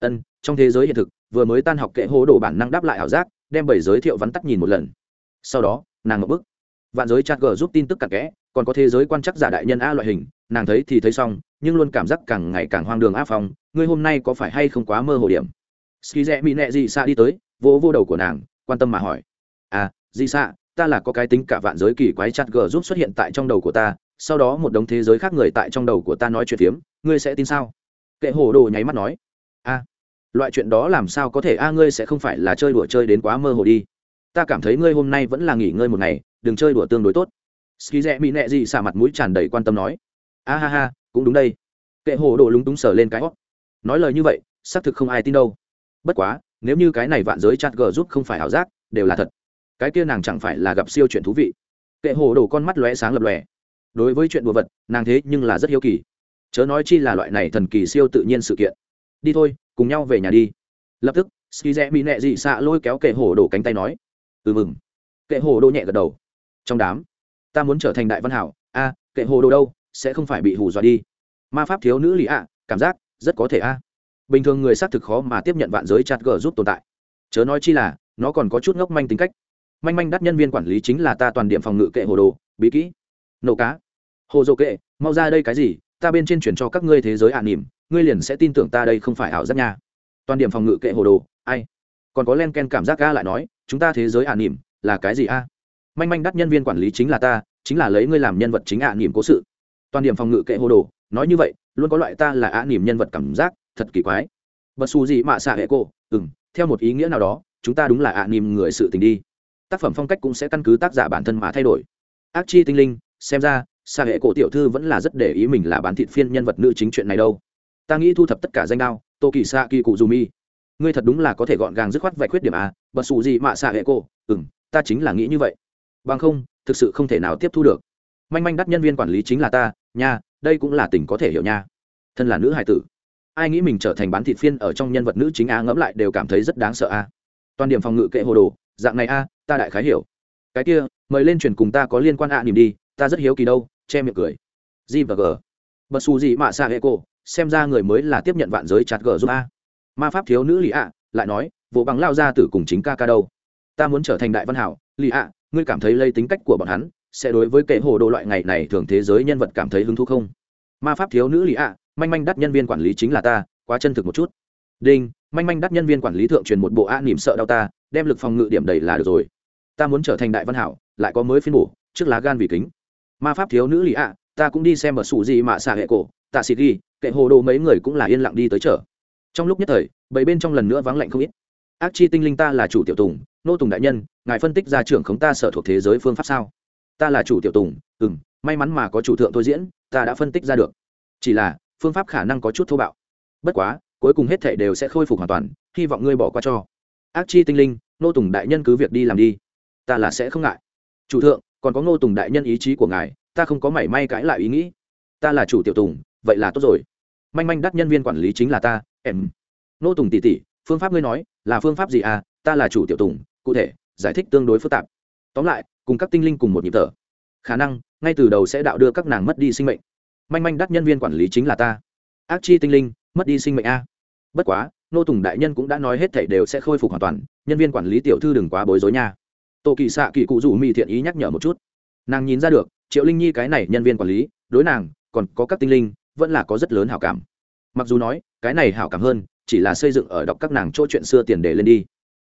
Ân, trong thế giới hiện thực, vừa mới tan học kệ hồ đồ bản năng đáp lại ảo giác, đem bảy giới thiệu vắn tắt nhìn một lần. Sau đó, nàng ngập bức. Vạn giới chat g giúp tin tức cặn kẽ, còn có thế giới quan chắc giả đại nhân a loại hình, nàng thấy thì thấy xong, nhưng luôn cảm giác càng ngày càng hoang đường a phòng. ngươi hôm nay có phải hay không quá mơ hồ điểm? Ski rẽ mỹ nẹ dị xa đi tới, vỗ vô đầu của nàng, quan tâm mà hỏi. À dị xa ta là có cái tính cả vạn giới kỳ quái chặt g giúp xuất hiện tại trong đầu của ta sau đó một đống thế giới khác người tại trong đầu của ta nói chuyện phiếm, ngươi sẽ tin sao? Kệ hồ đồ nháy mắt nói. A, loại chuyện đó làm sao có thể? A, ngươi sẽ không phải là chơi đùa chơi đến quá mơ hồ đi. Ta cảm thấy ngươi hôm nay vẫn là nghỉ ngơi một ngày, đừng chơi đùa tương đối tốt. Ski rẽ mỹ nẹ gì xả mặt mũi tràn đầy quan tâm nói. A ha ha, cũng đúng đây. Kệ hồ đồ lúng túng sờ lên cái hót nói lời như vậy, xác thực không ai tin đâu. Bất quá, nếu như cái này vạn giới chặt g giúp không phải ảo giác, đều là thật. Cái kia nàng chẳng phải là gặp siêu chuyện thú vị. Kệ hồ đồ con mắt lóe sáng lập lòe đối với chuyện đùa vật, nàng thế nhưng là rất hiếu kỳ. Chớ nói chi là loại này thần kỳ siêu tự nhiên sự kiện. Đi thôi, cùng nhau về nhà đi. Lập tức ski rẽ bị nẹ dị xạ lôi kéo kệ hồ đổ cánh tay nói. Ừ mừng. Kệ hồ đô nhẹ gật đầu. Trong đám, ta muốn trở thành đại văn hảo. A, kệ hồ đồ đâu? Sẽ không phải bị hù dọa đi. Ma pháp thiếu nữ lì ạ, cảm giác rất có thể a. Bình thường người xác thực khó mà tiếp nhận vạn giới chặt gờ giúp tồn tại. Chớ nói chi là, nó còn có chút ngốc manh tính cách. Manh manh đắt nhân viên quản lý chính là ta toàn điểm phòng ngự kệ hồ đồ, bí kỹ nổ cá. Hồ dô kệ, mau ra đây cái gì? Ta bên trên chuyển cho các ngươi thế giới ả nỉm ngươi liền sẽ tin tưởng ta đây không phải ảo giác nha. Toàn điểm phòng ngự kệ hồ đồ, ai? Còn có len ken cảm giác ga lại nói, chúng ta thế giới ả nỉm là cái gì a? Manh manh đắt nhân viên quản lý chính là ta, chính là lấy ngươi làm nhân vật chính ả nỉm cố sự. Toàn điểm phòng ngự kệ hồ đồ, nói như vậy, luôn có loại ta là ả nỉm nhân vật cảm giác, thật kỳ quái. Bật xù gì mạ xạ hệ cô ừ theo một ý nghĩa nào đó, chúng ta đúng là ả nỉm người sự tình đi. Tác phẩm phong cách cũng sẽ căn cứ tác giả bản thân mà thay đổi. Ác chi tinh linh xem ra xa hệ cổ tiểu thư vẫn là rất để ý mình là bán thịt phiên nhân vật nữ chính chuyện này đâu. Ta nghĩ thu thập tất cả danh đao tô kỳ xạ kỳ cụ dù mi ngươi thật đúng là có thể gọn gàng dứt khoát vạch khuyết điểm à bật xù gì mà xạ hệ cô ừ m ta chính là nghĩ như vậy. Bằng không, thực sự không thể nào tiếp thu được. Manh manh đắt nhân viên quản lý chính là ta, nha, đây cũng là tình có thể hiểu nha. Thân là nữ hài tử. Ai nghĩ mình trở thành bán thịt phiên ở trong nhân vật nữ chính a ngẫm lại đều cảm thấy rất đáng sợ a. Toàn điểm phòng ngự kệ hồ đồ, dạng này a, ta đại khái hiểu. Cái kia, mời lên truyền cùng ta có liên quan a niềm đi ta rất hiếu kỳ đâu, che miệng cười. G và g. Bật xù gì mạ xạ hệ cô xem ra người mới là tiếp nhận vạn giới chặt g giúp a. Ma pháp thiếu nữ lì ạ lại nói vỗ bằng lao ra từ cùng chính ca ca đâu. Ta muốn trở thành đại văn hảo, lì ạ ngươi cảm thấy lây tính cách của bọn hắn, sẽ đối với kệ hồ đồ loại ngày này thường thế giới nhân vật cảm thấy hứng thú không? Ma pháp thiếu nữ lì ạ manh manh đắt nhân viên quản lý chính là ta, quá chân thực một chút. Đinh, manh manh đắt nhân viên quản lý thượng truyền một bộ a nỉm sợ đau ta, đem lực phòng ngự điểm đầy là được rồi. Ta muốn trở thành đại văn hảo, lại có mới phiên bổ, trước lá gan vì kính ma pháp thiếu nữ lì ạ, ta cũng đi xem ở sủ gì mà xạ hệ cổ, tạ xịt ghi, kệ hồ đồ mấy người cũng là yên lặng đi tới chợ. Trong lúc nhất thời bảy bên trong lần nữa vắng lạnh không ít. Ác chi tinh linh ta là chủ tiểu tùng, nô tùng đại nhân, ngài phân tích ra trưởng khống ta sở thuộc thế giới phương pháp sao? Ta là chủ tiểu tùng ừ m may mắn mà có chủ thượng thôi diễn, ta đã phân tích ra được. Chỉ là, phương pháp khả năng có chút thô bạo. Bất quá, cuối cùng hết thể đều sẽ khôi phục hoàn toàn, hy vọng ngươi bỏ qua cho. Ác chi tinh linh, nô tùng đại nhân cứ việc đi làm đi. Ta là sẽ không ngại. Chủ thượng còn có Ngô tùng đại nhân ý chí của ngài, ta không có mảy may cãi lại ý nghĩ. Ta là chủ tiểu tùng, vậy là tốt rồi. Manh manh đắt nhân viên quản lý chính là ta, em. Ngô tùng tỷ tỷ phương pháp ngươi nói, là phương pháp gì à? Ta là chủ tiểu tùng, cụ thể, giải thích tương đối phức tạp. Tóm lại, cùng các tinh linh cùng một nhịp thở. Khả năng, ngay từ đầu sẽ đạo đưa các nàng mất đi sinh mệnh. Manh manh đắt nhân viên quản lý chính là ta. Ác chi tinh linh, mất đi sinh mệnh a. Bất quá nô tùng đại nhân cũng đã nói hết thảy đều sẽ khôi phục hoàn toàn, nhân viên quản lý tiểu thư đừng quá bối rối nha tô kỳ xạ kỳ cụ rủ mỹ thiện ý nhắc nhở một chút. Nàng nhìn ra được, triệu linh nhi cái này nhân viên quản lý, đối nàng, còn có các tinh linh, vẫn là có rất lớn hảo cảm. Mặc dù nói, cái này hảo cảm hơn, chỉ là xây dựng ở đọc các nàng chỗ chuyện xưa tiền để lên đi.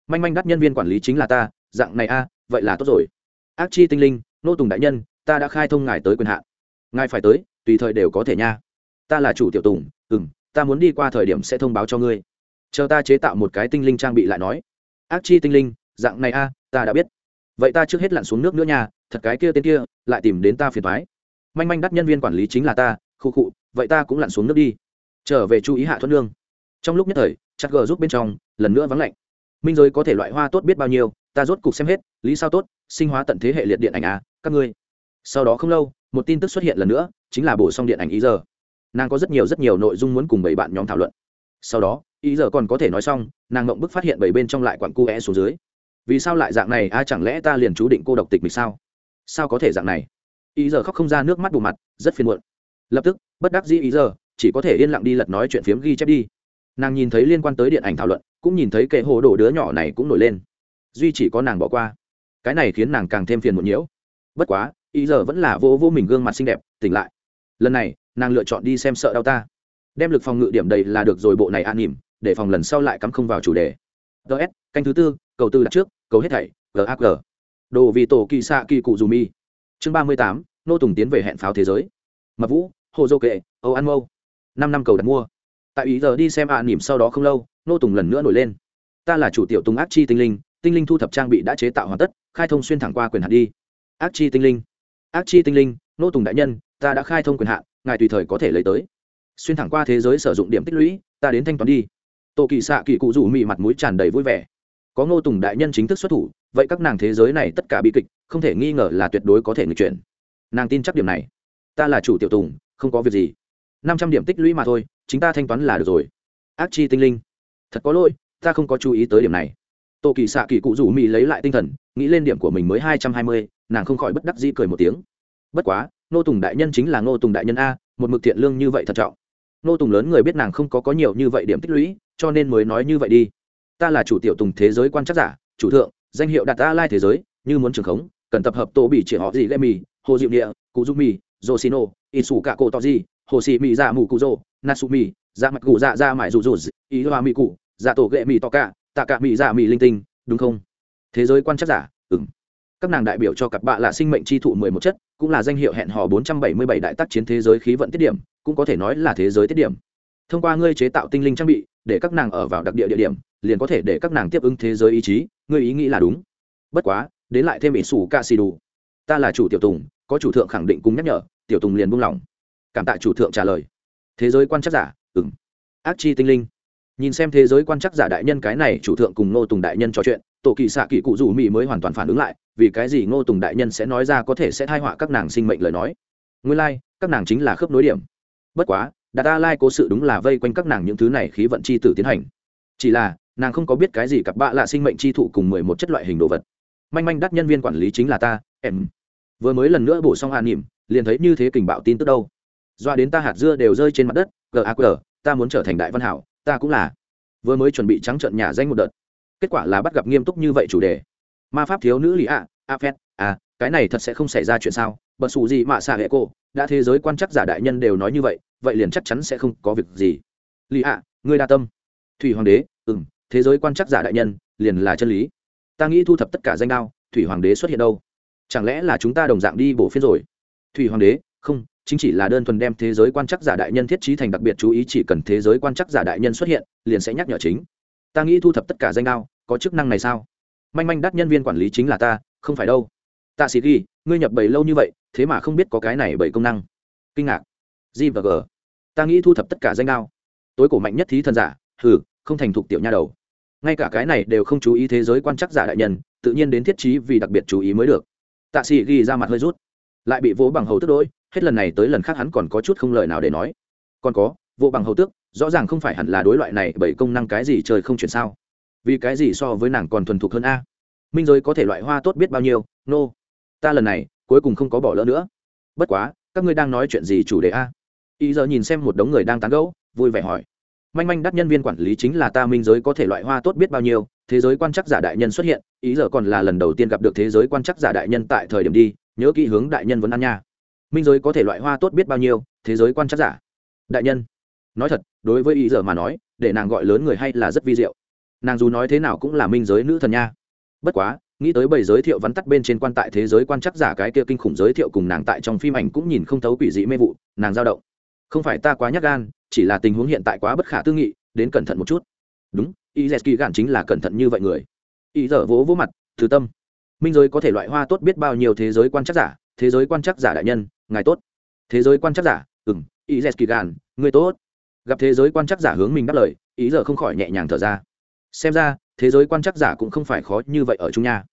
Manh manh đắt nhân viên quản lý chính là ta, dạng này a, vậy là tốt rồi. Ác chi tinh linh, nô tùng đại nhân, ta đã khai thông ngài tới quyền hạn. Ngài phải tới, tùy thời đều có thể nha. Ta là chủ tiểu tùng ừ m ta muốn đi qua thời điểm sẽ thông báo cho ngươi. Chờ ta chế tạo một cái tinh linh trang bị lại nói. Ác chi tinh linh, dạng này a, ta đã biết vậy ta trước hết lặn xuống nước nữa nha, thật cái kia tên kia, lại tìm đến ta phiền thoái manh manh đắt nhân viên quản lý chính là ta, khu khụ vậy ta cũng lặn xuống nước đi. Trở về chú ý hạ thuận lương trong lúc nhất thời, chặt gờ giúp bên trong, lần nữa vắng lạnh. Minh giới có thể loại hoa tốt biết bao nhiêu, ta rốt cục xem hết, lý sao tốt, sinh hóa tận thế hệ liệt điện ảnh à các ngươi. Sau đó không lâu, một tin tức xuất hiện lần nữa, chính là bổ sung điện ảnh ý giờ. Nàng có rất nhiều rất nhiều nội dung muốn cùng bảy bạn nhóm thảo luận. Sau đó, ý giờ còn có thể nói xong, nàng ngậm bức phát hiện bảy bên trong lại quặn cu é xuống dưới vì sao lại dạng này? A chẳng lẽ ta liền chú định cô độc tịch mịch sao? Sao có thể dạng này? Ý giờ khóc không ra nước mắt bù mặt, rất phiền muộn. Lập tức, bất đắc dĩ ý giờ, chỉ có thể yên lặng đi lật nói chuyện phiếm ghi chép đi. Nàng nhìn thấy liên quan tới điện ảnh thảo luận, cũng nhìn thấy kệ hồ đồ đứa nhỏ này cũng nổi lên. Duy chỉ có nàng bỏ qua. Cái này khiến nàng càng thêm phiền muộn nhiễu. Bất quá, ý giờ vẫn là vô vô mình gương mặt xinh đẹp, tỉnh lại. Lần này, nàng lựa chọn đi xem sợ đau ta. Đem lực phòng ngự điểm đầy là được rồi bộ này an nỉm để phòng lần sau lại cắm không vào chủ đề. Ts canh thứ tư cầu tư đặt trước, cầu hết thảy gag đồ vì tổ kỳ xạ kỳ cụ dù mi. Chương ba mươi tám, nô tùng tiến về hẹn pháo thế giới. Mập vũ, hồ dô kệ, âu an mâu. Năm năm cầu đặt mua. Tại ý giờ đi xem ạ nỉm sau đó không lâu, nô tùng lần nữa nổi lên. Ta là chủ tiểu tùng ác chi tinh linh tinh linh thu thập trang bị đã chế tạo hoàn tất, khai thông xuyên thẳng qua quyền hạn đi. Ác chi tinh linh. Ác chi tinh linh, nô tùng đại nhân, ta đã khai thông quyền hạn, ngài tùy thời có thể lấy tới. Xuyên thẳng qua thế giới sử dụng điểm tích lũy, ta đến thanh toán đi. Tổ kỳ xạ kỳ cụ rủ mị mặt mũi tràn đầy vui vẻ có ngô tùng đại nhân chính thức xuất thủ, vậy các nàng thế giới này tất cả bi kịch, không thể nghi ngờ là tuyệt đối có thể người chuyển. Nàng tin chắc điểm này. Ta là chủ tiểu tùng, không có việc gì. Năm trăm điểm tích lũy mà thôi, chính ta thanh toán là được rồi. Ác chi tinh linh. Thật có lỗi, ta không có chú ý tới điểm này. Tô kỳ xạ kỳ cụ rủ mỹ lấy lại tinh thần, nghĩ lên điểm của mình mới hai trăm hai mươi, nàng không khỏi bất đắc dĩ cười một tiếng. Bất quá nô tùng đại nhân chính là nô tùng đại nhân a, một mực thiện lương như vậy thật trọng. Nô tùng lớn người biết nàng không có có nhiều như vậy điểm tích lũy, cho nên mới nói như vậy đi ta là chủ tiểu tùng thế giới quan chắc giả, chủ thượng, danh hiệu đặt ta lai thế giới, như muốn trường khống, cần tập hợp tổ bị chỉ họ gì lê mì, hồ diệu địa cụ dung mì, dô xì nô in sủ cả cổ to gì hồ xì mì dạ mù cụ dô natsumi dạ mặt cụ dạ dạ mải rủ rủ ý hoa mì cụ dạ tổ ghệ mì to cả, tạ cả mì dạ mì linh tinh, đúng không? Thế giới quan chắc giả ừng các nàng đại biểu cho cặp bạ là sinh mệnh chi thụ mười một chất, cũng là danh hiệu hẹn hò bốn trăm bảy mươi bảy đại tác chiến thế giới khí vận tiết điểm, cũng có thể nói là thế giới tiết điểm thông qua ngươi chế tạo tinh linh trang bị để các nàng ở vào đặc địa địa điểm liền có thể để các nàng tiếp ứng thế giới ý chí ngươi ý nghĩ là đúng. Bất quá đến lại thêm ỷ sủ ca xì đủ ta là chủ tiểu tùng có chủ thượng khẳng định cùng nhắc nhở tiểu tùng liền buông lỏng cảm tạ chủ thượng trả lời. Thế giới quan chắc giả ừng ác chi tinh linh. Nhìn xem thế giới quan chắc giả đại nhân cái này chủ thượng cùng ngô tùng đại nhân trò chuyện tổ kỳ xạ kỳ cụ rủ mỹ mới hoàn toàn phản ứng lại vì cái gì ngô tùng đại nhân sẽ nói ra có thể sẽ thai họa các nàng sinh mệnh lời nói. Nguyên lai、like, các nàng chính là khớp nối điểm. Bất quá đạt A lai cố sự đúng là vây quanh các nàng những thứ này khí vận c h i tử tiến hành. Chỉ là, nàng không có biết cái gì cặp bạ là sinh mệnh c h i thụ cùng mười một chất loại hình đồ vật. Manh manh đắt nhân viên quản lý chính là ta, em. Vừa mới lần nữa bổ xong hạ nỉm, liền thấy như thế kình bạo tin tức đâu. Doa đến ta hạt dưa đều rơi trên mặt đất gaq ta muốn trở thành đại văn hảo, ta cũng là. Vừa mới chuẩn bị trắng trợn nhà danh một đợt. Kết quả là bắt gặp nghiêm túc như vậy chủ đề. Ma pháp thiếu nữ lý ạ, a phét à cái này thật sẽ không xảy ra chuyện sao? Bật xù gì mà xạ hệ cô đã thế giới quan chắc giả đại nhân đều nói như vậy vậy liền chắc chắn sẽ không có việc gì. Lì ạ, ngươi đa tâm. Thủy hoàng đế ừ m thế giới quan chắc giả đại nhân, liền là chân lý. Ta nghĩ thu thập tất cả danh đao, thủy hoàng đế xuất hiện đâu? Chẳng lẽ là chúng ta đồng dạng đi bổ phiên rồi? Thủy hoàng đế, không, chính chỉ là đơn thuần đem thế giới quan chắc giả đại nhân thiết trí thành đặc biệt chú ý chỉ cần thế giới quan chắc giả đại nhân xuất hiện, liền sẽ nhắc nhở chính. Ta nghĩ thu thập tất cả danh đao, có chức năng này sao? Manh manh đắt nhân viên quản lý chính là ta, không phải đâu. Tạ sĩ ghi, ngươi nhập bảy lâu như vậy, thế mà không biết có cái này bảy công năng. Kinh ngạc. G và g ta nghĩ thu thập tất cả danh đao. Tối cổ mạnh nhất thí thần giả, hừ, không thành thục tiểu nha đầu. Ngay cả cái này đều không chú ý thế giới quan chắc giả đại nhân, tự nhiên đến thiết trí vì đặc biệt chú ý mới được. Tạ sĩ ghi ra mặt hơi rút. Lại bị vỗ bằng hầu tức đôi hết lần này tới lần khác hắn còn có chút không lời nào để nói. Còn có, vỗ bằng hầu tước rõ ràng không phải hẳn là đối loại này, bởi công năng cái gì trời không chuyển sao? Vì cái gì so với nàng còn thuần thục hơn a? Minh giới có thể loại hoa tốt biết bao nhiêu? Nô、no. ta lần này, cuối cùng không có bỏ lỡ nữa. Bất quá, các ngươi đang nói chuyện gì chủ đề a? Ý giờ nhìn xem một đống người đang tán gẫu, vui vẻ hỏi. Manh manh đắt nhân viên quản lý chính là ta minh giới có thể loại hoa tốt biết bao nhiêu, thế giới quan chắc giả đại nhân xuất hiện, ý giờ còn là lần đầu tiên gặp được thế giới quan chắc giả đại nhân tại thời điểm đi, nhớ kỹ hướng đại nhân vẫn ăn nha. Minh giới có thể loại hoa tốt biết bao nhiêu, thế giới quan chắc giả. Đại nhân, nói thật, đối với ý giờ mà nói, để nàng gọi lớn người hay là rất vi diệu. Nàng dù nói thế nào cũng là minh giới nữ thần nha. Bất quá, nghĩ tới bảy giới thiệu vắn tắt bên trên quan tại thế giới quan chắc giả cái kia kinh khủng giới thiệu cùng nàng tại trong phim ảnh cũng nhìn không thấu quỷ dị mê vụ, nàng dao động không phải ta quá nhắc gan, chỉ là tình huống hiện tại quá bất khả tư nghị, đến cẩn thận một chút. Đúng y z kỳ gạn chính là cẩn thận như vậy người. Y giờ vỗ vỗ mặt thứ tâm. Minh giới có thể loại hoa tốt biết bao nhiêu thế giới quan chắc giả, thế giới quan chắc giả đại nhân, ngài tốt. Thế giới quan chắc giả ừng y z kỳ gạn người tốt. Gặp thế giới quan chắc giả hướng mình đáp lời, ý giờ không khỏi nhẹ nhàng thở ra. Xem ra, thế giới quan chắc giả cũng không phải khó như vậy ở trung nha.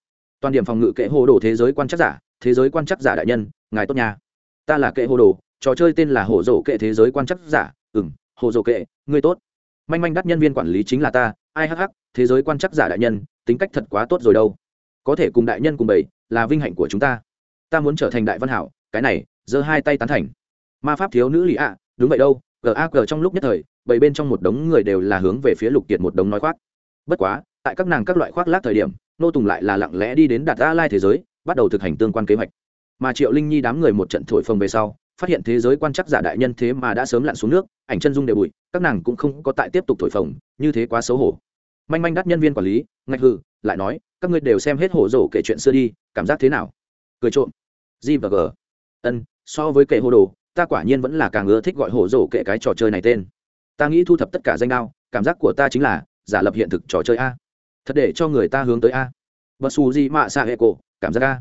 Toàn điểm phòng ngự kệ hồ đồ thế giới quan chắc giả, thế giới quan chắc giả đại nhân, ngài tốt nha. Ta là kệ hồ đồ trò chơi tên là hồ dỗ kệ thế giới quan chắc giả. Ừ m hồ dỗ kệ, ngươi tốt. Manh manh đắt nhân viên quản lý chính là ta. Ai hh thế giới quan chắc giả đại nhân, tính cách thật quá tốt rồi đâu. Có thể cùng đại nhân cùng bầy, là vinh hạnh của chúng ta. Ta muốn trở thành đại văn hảo, cái này, giơ hai tay tán thành. Ma pháp thiếu nữ lì ạ, đúng vậy đâu gag trong lúc nhất thời bảy bên trong một đống người đều là hướng về phía lục kiệt một đống nói khoác. Bất quá, tại các nàng các loại khoác lác thời điểm, nô tùng lại là lặng lẽ đi đến đạt a lai thế giới, bắt đầu thực hành tương quan kế hoạch. Mà triệu linh nhi đám người một trận thổi phồng về sau phát hiện thế giới quan chắc giả đại nhân thế mà đã sớm lặn xuống nước, ảnh chân dung đều bụi, các nàng cũng không có tại tiếp tục thổi phồng, như thế quá xấu hổ. Manh manh đắt nhân viên quản lý, ngạch hư lại nói, các ngươi đều xem hết hổ rổ kể chuyện xưa đi, cảm giác thế nào? Cười trộm. G và g. Ân, so với kệ hồ đồ, ta quả nhiên vẫn là càng ưa thích gọi hổ rổ kệ cái trò chơi này tên. Ta nghĩ thu thập tất cả danh đao, cảm giác của ta chính là, giả lập hiện thực trò chơi a. Thật để cho người ta hướng tới a. Và xù gì mạ xạ hệ cổ, cảm giác a.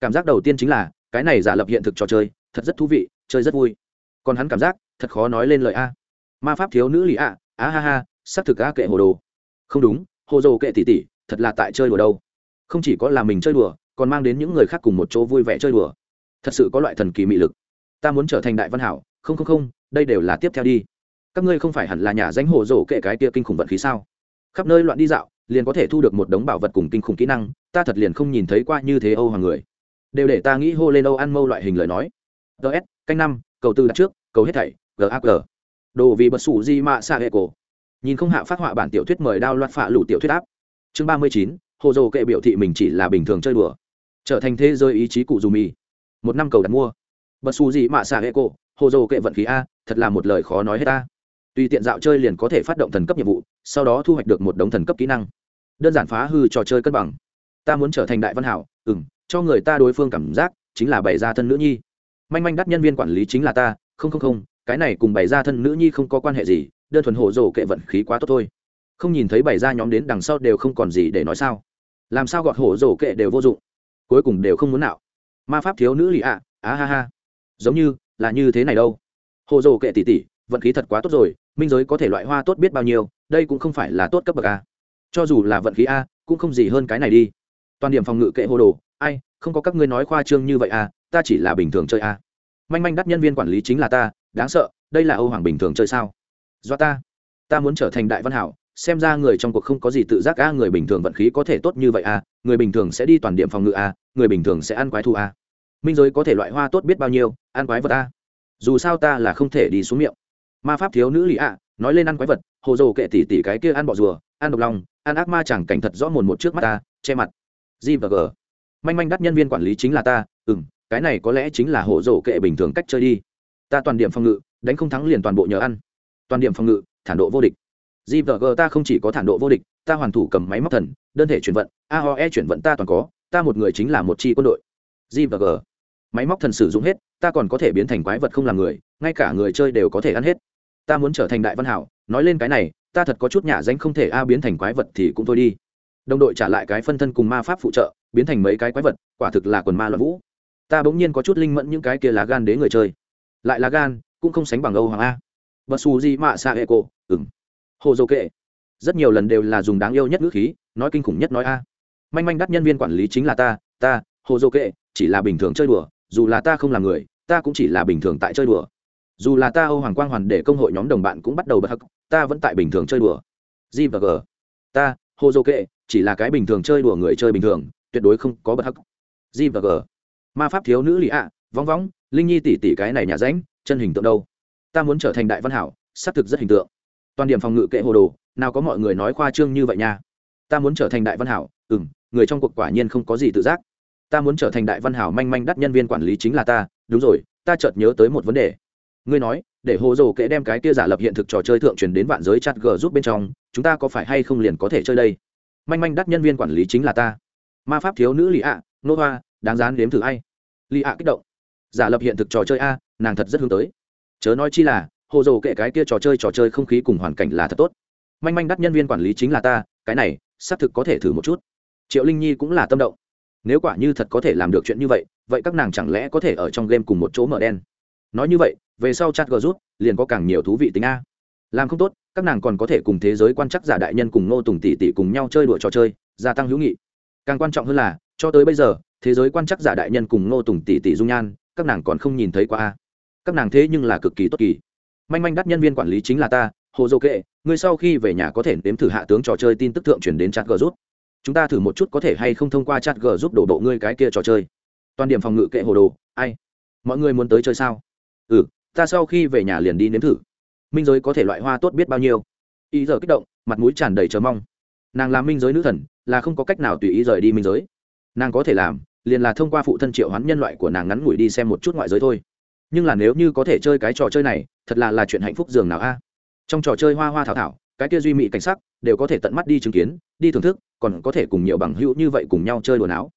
Cảm giác đầu tiên chính là, cái này giả lập hiện thực trò chơi, thật rất thú vị chơi rất vui. Còn hắn cảm giác, thật khó nói lên lời a. Ma pháp thiếu nữ lì a á ha ha, xác thực a kệ hồ đồ. Không đúng, hồ dồ kệ tỉ tỉ thật là tại chơi đùa đâu. Không chỉ có là mình chơi đùa, còn mang đến những người khác cùng một chỗ vui vẻ chơi đùa. Thật sự có loại thần kỳ mị lực. Ta muốn trở thành đại văn hảo, không không không, đây đều là tiếp theo đi. Các ngươi không phải hẳn là nhà danh hồ dồ kệ cái kia kinh khủng vận khí sao? Khắp nơi loạn đi dạo, liền có thể thu được một đống bảo vật cùng kinh khủng kỹ năng, ta thật liền không nhìn thấy qua như thế âu hoàng người. Đều để ta nghĩ hô lên âu ăn mâu loại hình lời nói. Ts canh năm, cầu tư đặt trước, cầu hết thảy gag đồ vì bật sủ di mạ xa hệ cổ. Nhìn không hạ phát họa bản tiểu thuyết mời đao loạt phạ lủ tiểu thuyết áp. Chương ba mươi chín, hồ dồ kệ biểu thị mình chỉ là bình thường chơi đùa. Trở thành thế giới ý chí cụ dù mì. Một năm cầu đặt mua. Bật xù gì mạ xạ hệ cổ, hồ dồ kệ vận khí a, thật là một lời khó nói hết ta tùy tiện dạo chơi liền có thể phát động thần cấp nhiệm vụ, sau đó thu hoạch được một đống thần cấp kỹ năng. Đơn giản phá hư trò chơi cân bằng. Ta muốn trở thành đại văn hảo ừ m cho người ta đối phương cảm giác, chính là bày ra thân nữ nhi manh manh đắt nhân viên quản lý chính là ta, không không không, cái này cùng bày ra thân nữ nhi không có quan hệ gì, đơn thuần hồ dồ kệ vận khí quá tốt thôi. Không nhìn thấy bày ra nhóm đến đằng sau đều không còn gì để nói sao. Làm sao gọt hổ rổ kệ đều vô dụng? Cuối cùng đều không muốn nào ma pháp thiếu nữ lì ạ, á ha ha. Giống như, là như thế này đâu. Hồ dồ kệ tỉ tỉ vận khí thật quá tốt rồi, minh giới có thể loại hoa tốt biết bao nhiêu, đây cũng không phải là tốt cấp bậc a cho dù là vận khí a, cũng không gì hơn cái này đi. Toàn điểm phòng ngự kệ hồ đồ, ai, không có các ngươi nói khoa trương như vậy à? Ta chỉ là bình thường chơi a manh manh đắt nhân viên quản lý chính là ta, đáng sợ, đây là âu hoàng bình thường chơi sao? Do ta. Ta muốn trở thành đại văn hảo, xem ra người trong cuộc không có gì tự giác a, người bình thường vận khí có thể tốt như vậy a, người bình thường sẽ đi toàn điểm phòng ngự a, người bình thường sẽ ăn quái thu a. Minh giới có thể loại hoa tốt biết bao nhiêu, ăn quái vật a. Dù sao ta là không thể đi xuống miệng. Ma pháp thiếu nữ lì ạ, nói lên ăn quái vật, hồ dồ kệ tỉ tỉ cái kia ăn bọ rùa, ăn độc lòng, ăn ác ma chẳng cảnh thật rõ mồn một trước mắt ta, che mặt. G và g. Manh manh đắt nhân viên quản lý chính là ta ừ m cái này có lẽ chính là hổ rổ kệ bình thường cách chơi đi. Ta toàn điểm phòng ngự, đánh không thắng liền toàn bộ nhờ ăn. Toàn điểm phòng ngự, thản độ vô địch. G và g, ta không chỉ có thản độ vô địch, ta hoàn thủ cầm máy móc thần, đơn thể chuyển vận aoe chuyển vận ta toàn có, ta một người chính là một chi quân đội. G và g. Máy móc thần sử dụng hết, ta còn có thể biến thành quái vật không làm người, ngay cả người chơi đều có thể ăn hết. Ta muốn trở thành đại văn hảo, nói lên cái này, ta thật có chút nhả danh không thể a biến thành quái vật thì cũng thôi đi. Đồng đội trả lại cái phân thân cùng ma pháp phụ trợ, biến thành mấy cái quái vật, quả thực là quần ma loạn vũ ta bỗng nhiên có chút linh mẫn những cái kia lá gan đế người chơi. Lại lá gan, cũng không sánh bằng âu hoàng a. Bật xù gì mạ xạ hệ cổ ừng hồ dô kệ. Rất nhiều lần đều là dùng đáng yêu nhất ngữ khí, nói kinh khủng nhất nói a. Manh manh đắt nhân viên quản lý chính là ta ta, hồ dô kệ, chỉ là bình thường chơi đùa, dù là ta không là người, ta cũng chỉ là bình thường tại chơi đùa. Dù là ta âu hoàng quang hoàn để công hội nhóm đồng bạn cũng bắt đầu bật hắc, ta vẫn tại bình thường chơi đùa. G và g. Ta, hồ dô kệ, chỉ là cái bình thường chơi đùa người chơi bình thường, tuyệt đối không có bật hắc. G và g ma pháp thiếu nữ lì ạ à, vong, linh nhi tỷ tỷ cái này nhà ránh chân hình tượng đâu? Ta muốn trở thành đại văn hảo xác thực rất hình tượng. Toàn điểm phòng ngự kệ hồ đồ nào có mọi người nói khoa trương như vậy nha. Ta muốn trở thành đại văn hảo ừ m người trong cuộc quả nhiên không có gì tự giác. Ta muốn trở thành đại văn hảo manh manh đắt nhân viên quản lý chính là ta đúng rồi ta chợt nhớ tới một vấn đề. Ngươi nói để hồ dồ kệ đem cái kia giả lập hiện thực trò chơi thượng truyền đến vạn giới chặt g giúp bên trong chúng ta có phải hay không liền có thể chơi đây? Manh manh đắt nhân viên quản lý chính là ta. Ma pháp thiếu nữ lì ạ nô hoa đáng dán đếm thử ai. Lì ạ kích động. Giả lập hiện thực trò chơi a, nàng thật rất hướng tới. Chớ nói chi là, hồ dồ kệ cái kia trò chơi trò chơi không khí cùng hoàn cảnh là thật tốt. Manh manh đắt nhân viên quản lý chính là ta, cái này, xác thực có thể thử một chút. Triệu linh nhi cũng là tâm động. Nếu quả như thật có thể làm được chuyện như vậy vậy các nàng chẳng lẽ có thể ở trong game cùng một chỗ mở đen? Nói như vậy, về sau chat g rút, liền có càng nhiều thú vị tính a. Làm không tốt, các nàng còn có thể cùng thế giới quan chắc giả đại nhân cùng ngô tùng tỷ tỷ cùng nhau chơi đùa trò chơi, gia tăng hữu nghị. Càng quan trọng hơn là, cho tới bây giờ thế giới quan chắc giả đại nhân cùng ngô tùng tỷ tỷ dung nhan, các nàng còn không nhìn thấy qua các nàng thế nhưng là cực kỳ tốt kỳ. Manh manh đắt nhân viên quản lý chính là ta, hồ dô kệ, ngươi sau khi về nhà có thể nếm thử hạ tướng trò chơi tin tức thượng chuyển đến chat g rút chúng ta thử một chút có thể hay không thông qua chat g giúp đổ bộ ngươi cái kia trò chơi. Toàn điểm phòng ngự kệ hồ đồ, ai? Mọi người muốn tới chơi sao? Ừ ta sau khi về nhà liền đi nếm thử. Minh giới có thể loại hoa tốt biết bao nhiêu? Ý giờ kích động, mặt mũi tràn đầy chờ mong. Nàng là minh giới nữ thần, là không có cách nào tùy ý rời đi minh giới. Nàng có thể làm liền là thông qua phụ thân triệu hoán nhân loại của nàng ngắn ngủi đi xem một chút ngoại giới thôi. Nhưng là nếu như có thể chơi cái trò chơi này, thật là là chuyện hạnh phúc dường nào a. Trong trò chơi hoa hoa thảo thảo, cái kia duy mị cảnh sắc, đều có thể tận mắt đi chứng kiến, đi thưởng thức, còn có thể cùng nhiều bằng hữu như vậy cùng nhau chơi đùa não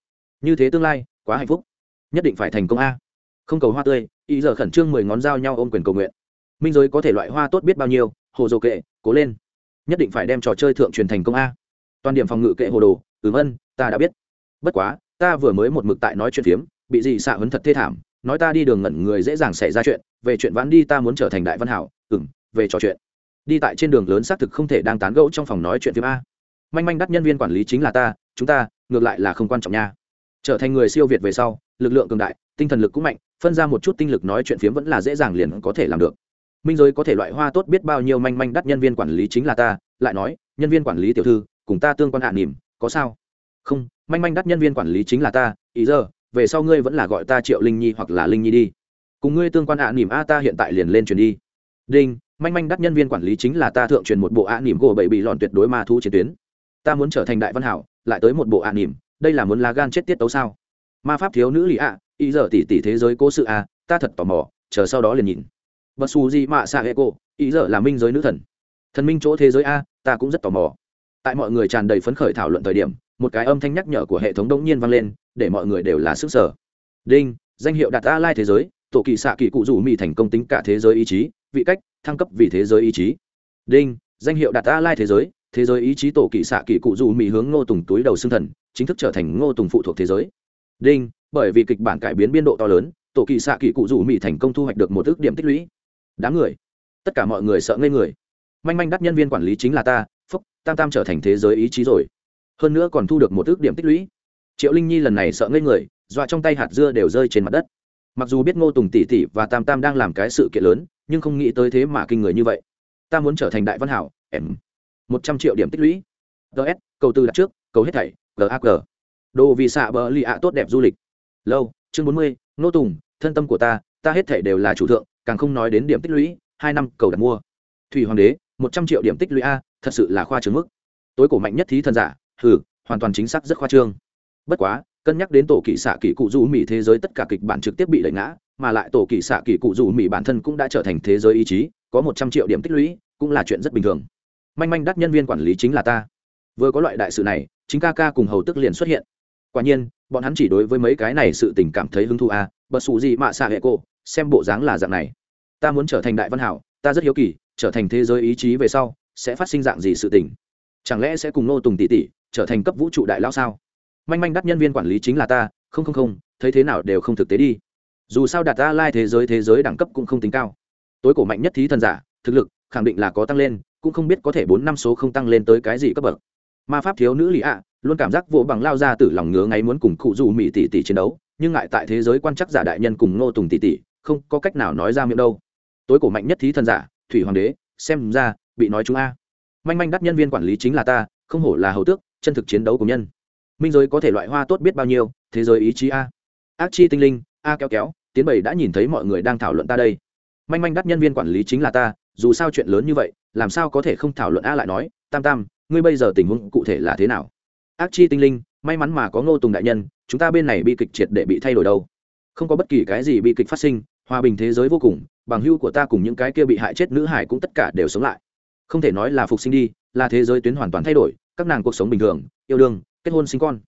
như thế tương lai, quá hạnh phúc. Nhất định phải thành công a. Không cầu hoa tươi, ý giờ khẩn trương mười ngón dao nhau ôm quyền cầu nguyện. Minh giới có thể loại hoa tốt biết bao nhiêu, hồ dồ kệ, cố lên. Nhất định phải đem trò chơi thượng truyền thành công a. Toàn điểm phòng ngự kệ hồ đồ, ừm ân, ta đã biết. Bất quá ta vừa mới một mực tại nói chuyện phiếm, bị gì xạ hấn thật thê thảm, nói ta đi đường ngẩn người dễ dàng xảy ra chuyện, về chuyện vãn đi ta muốn trở thành đại văn hảo ừng về trò chuyện. Đi tại trên đường lớn xác thực không thể đang tán gẫu trong phòng nói chuyện phiếm a. Manh manh đắt nhân viên quản lý chính là ta, chúng ta, ngược lại là không quan trọng nha. Trở thành người siêu việt về sau, lực lượng cường đại, tinh thần lực cũng mạnh, phân ra một chút tinh lực nói chuyện phiếm vẫn là dễ dàng liền có thể làm được. Minh giới có thể loại hoa tốt biết bao nhiêu manh manh đắt nhân viên quản lý chính là ta, lại nói, nhân viên quản lý tiểu thư, cùng ta tương quan hạ nỉm có sao? Không, manh manh đắt nhân viên quản lý chính là ta, ý giờ, về sau ngươi vẫn là gọi ta triệu linh nhi hoặc là linh nhi đi. Cùng ngươi tương quan ạ nỉm a ta hiện tại liền lên truyền đi. Đinh, manh manh đắt nhân viên quản lý chính là ta thượng truyền một bộ ạ nỉm gỗ bảy bị lòn tuyệt đối ma thu chiến tuyến. Ta muốn trở thành đại văn hảo, lại tới một bộ ạ nỉm, đây là muốn lá gan chết tiết tấu sao? Ma pháp thiếu nữ lì ạ, ý giờ tỷ tỷ thế giới cố sự a, ta thật tò mò, chờ sau đó liền nhìn. Bất su gì mạ xạ hệ cô, ý giờ là minh giới nữ thần. Thần minh chỗ thế giới a, ta cũng rất tò mò. Tại mọi người tràn đầy phấn khởi thảo luận thời điểm một cái âm thanh nhắc nhở của hệ thống đông nhiên vang lên, để mọi người đều là sức sở. Đinh, danh hiệu đạt a lai thế giới, tổ kỳ xạ kỳ cụ rủ mỹ thành công tính cả thế giới ý chí, vị cách, thăng cấp vì thế giới ý chí. Đinh, danh hiệu đạt a lai thế giới thế giới ý chí tổ kỳ xạ kỳ cụ rủ mỹ hướng ngô tùng túi đầu xương thần, chính thức trở thành ngô tùng phụ thuộc thế giới. Đinh, bởi vì kịch bản cải biến biên độ to lớn, tổ kỳ xạ kỳ cụ rủ mỹ thành công thu hoạch được một ước điểm tích lũy. Đám người. Tất cả mọi người sợ ngây người. Manh manh đắt nhân viên quản lý chính là ta, phúc, tam tam trở thành thế giới ý chí rồi hơn nữa còn thu được một ước điểm tích lũy. Triệu linh nhi lần này sợ ngây người, dọa trong tay hạt dưa đều rơi trên mặt đất. Mặc dù biết ngô tùng tỷ tỷ và tam tam đang làm cái sự kiện lớn, nhưng không nghĩ tới thế mà kinh người như vậy. Ta muốn trở thành đại văn hảo, em. Một trăm triệu điểm tích lũy. Ts cầu tư đặt trước, cầu hết thảy gag đồ vì xạ bờ lì ạ tốt đẹp du lịch. Lâu, chương bốn mươi, ngô tùng, thân tâm của ta ta hết thảy đều là chủ thượng, càng không nói đến điểm tích lũy, hai năm, cầu đặt mua. Thủy hoàng đế, một trăm triệu điểm tích lũy a, thật sự là khoa trương mức. Tối cổ mạnh nhất thí thần giả hừ, hoàn toàn chính xác rất khoa trương. Bất quá, cân nhắc đến tổ kỳ xạ kỳ cụ dù mỹ thế giới tất cả kịch bản trực tiếp bị đẩy ngã, mà lại tổ kỳ xạ kỳ cụ dù mỹ bản thân cũng đã trở thành thế giới ý chí, có một trăm triệu điểm tích lũy, cũng là chuyện rất bình thường. Manh manh đắt nhân viên quản lý chính là ta. Vừa có loại đại sự này, chính ca ca cùng hầu tức liền xuất hiện. Quả nhiên, bọn hắn chỉ đối với mấy cái này sự tình cảm thấy hứng thú à bật xù gì mạ xạ hệ cô, xem bộ dáng là dạng này. Ta muốn trở thành đại văn hảo, ta rất hiếu kỳ, trở thành thế giới ý chí về sau, sẽ phát sinh dạng gì sự tình? Chẳng lẽ sẽ cùng nô tùng tỷ tỷ trở thành cấp vũ trụ đại lao sao? Manh manh đắt nhân viên quản lý chính là ta, không không không, thấy thế nào đều không thực tế đi. Dù sao đạt ta lai thế giới thế giới đẳng cấp cũng không tính cao. Tối cổ mạnh nhất thí thần giả, thực lực, khẳng định là có tăng lên, cũng không biết có thể bốn năm số không tăng lên tới cái gì cấp bậc. Ma pháp thiếu nữ lì ạ, luôn cảm giác vỗ bằng lao ra từ lòng ngứa ngáy muốn cùng cụ dù mỹ tỷ tỷ chiến đấu, nhưng ngại tại thế giới quan chắc giả đại nhân cùng ngô tùng tỷ tỷ không có cách nào nói ra miệng đâu. Tối cổ mạnh nhất thí thần giả, thủy hoàng đế, xem ra, bị nói chúng a. Manh manh đắt nhân viên quản lý chính là ta, không hổ là hầu tước chân thực chiến đấu của nhân. Minh giới có thể loại hoa tốt biết bao nhiêu, thế giới ý chí a. Ác chi tinh linh, a kéo kéo, tiến bảy đã nhìn thấy mọi người đang thảo luận ta đây. Manh manh đắt nhân viên quản lý chính là ta, dù sao chuyện lớn như vậy, làm sao có thể không thảo luận a lại nói, tam tam, ngươi bây giờ tình huống cụ thể là thế nào? Ác chi tinh linh, may mắn mà có ngô tùng đại nhân, chúng ta bên này bi kịch triệt để bị thay đổi đâu. Không có bất kỳ cái gì bi kịch phát sinh, hòa bình thế giới vô cùng, bằng hưu của ta cùng những cái kia bị hại chết nữ hải cũng tất cả đều sống lại. Không thể nói là phục sinh đi, là thế giới tuyến hoàn toàn thay đổi các nàng cuộc sống bình thường, yêu đương, kết hôn sinh con.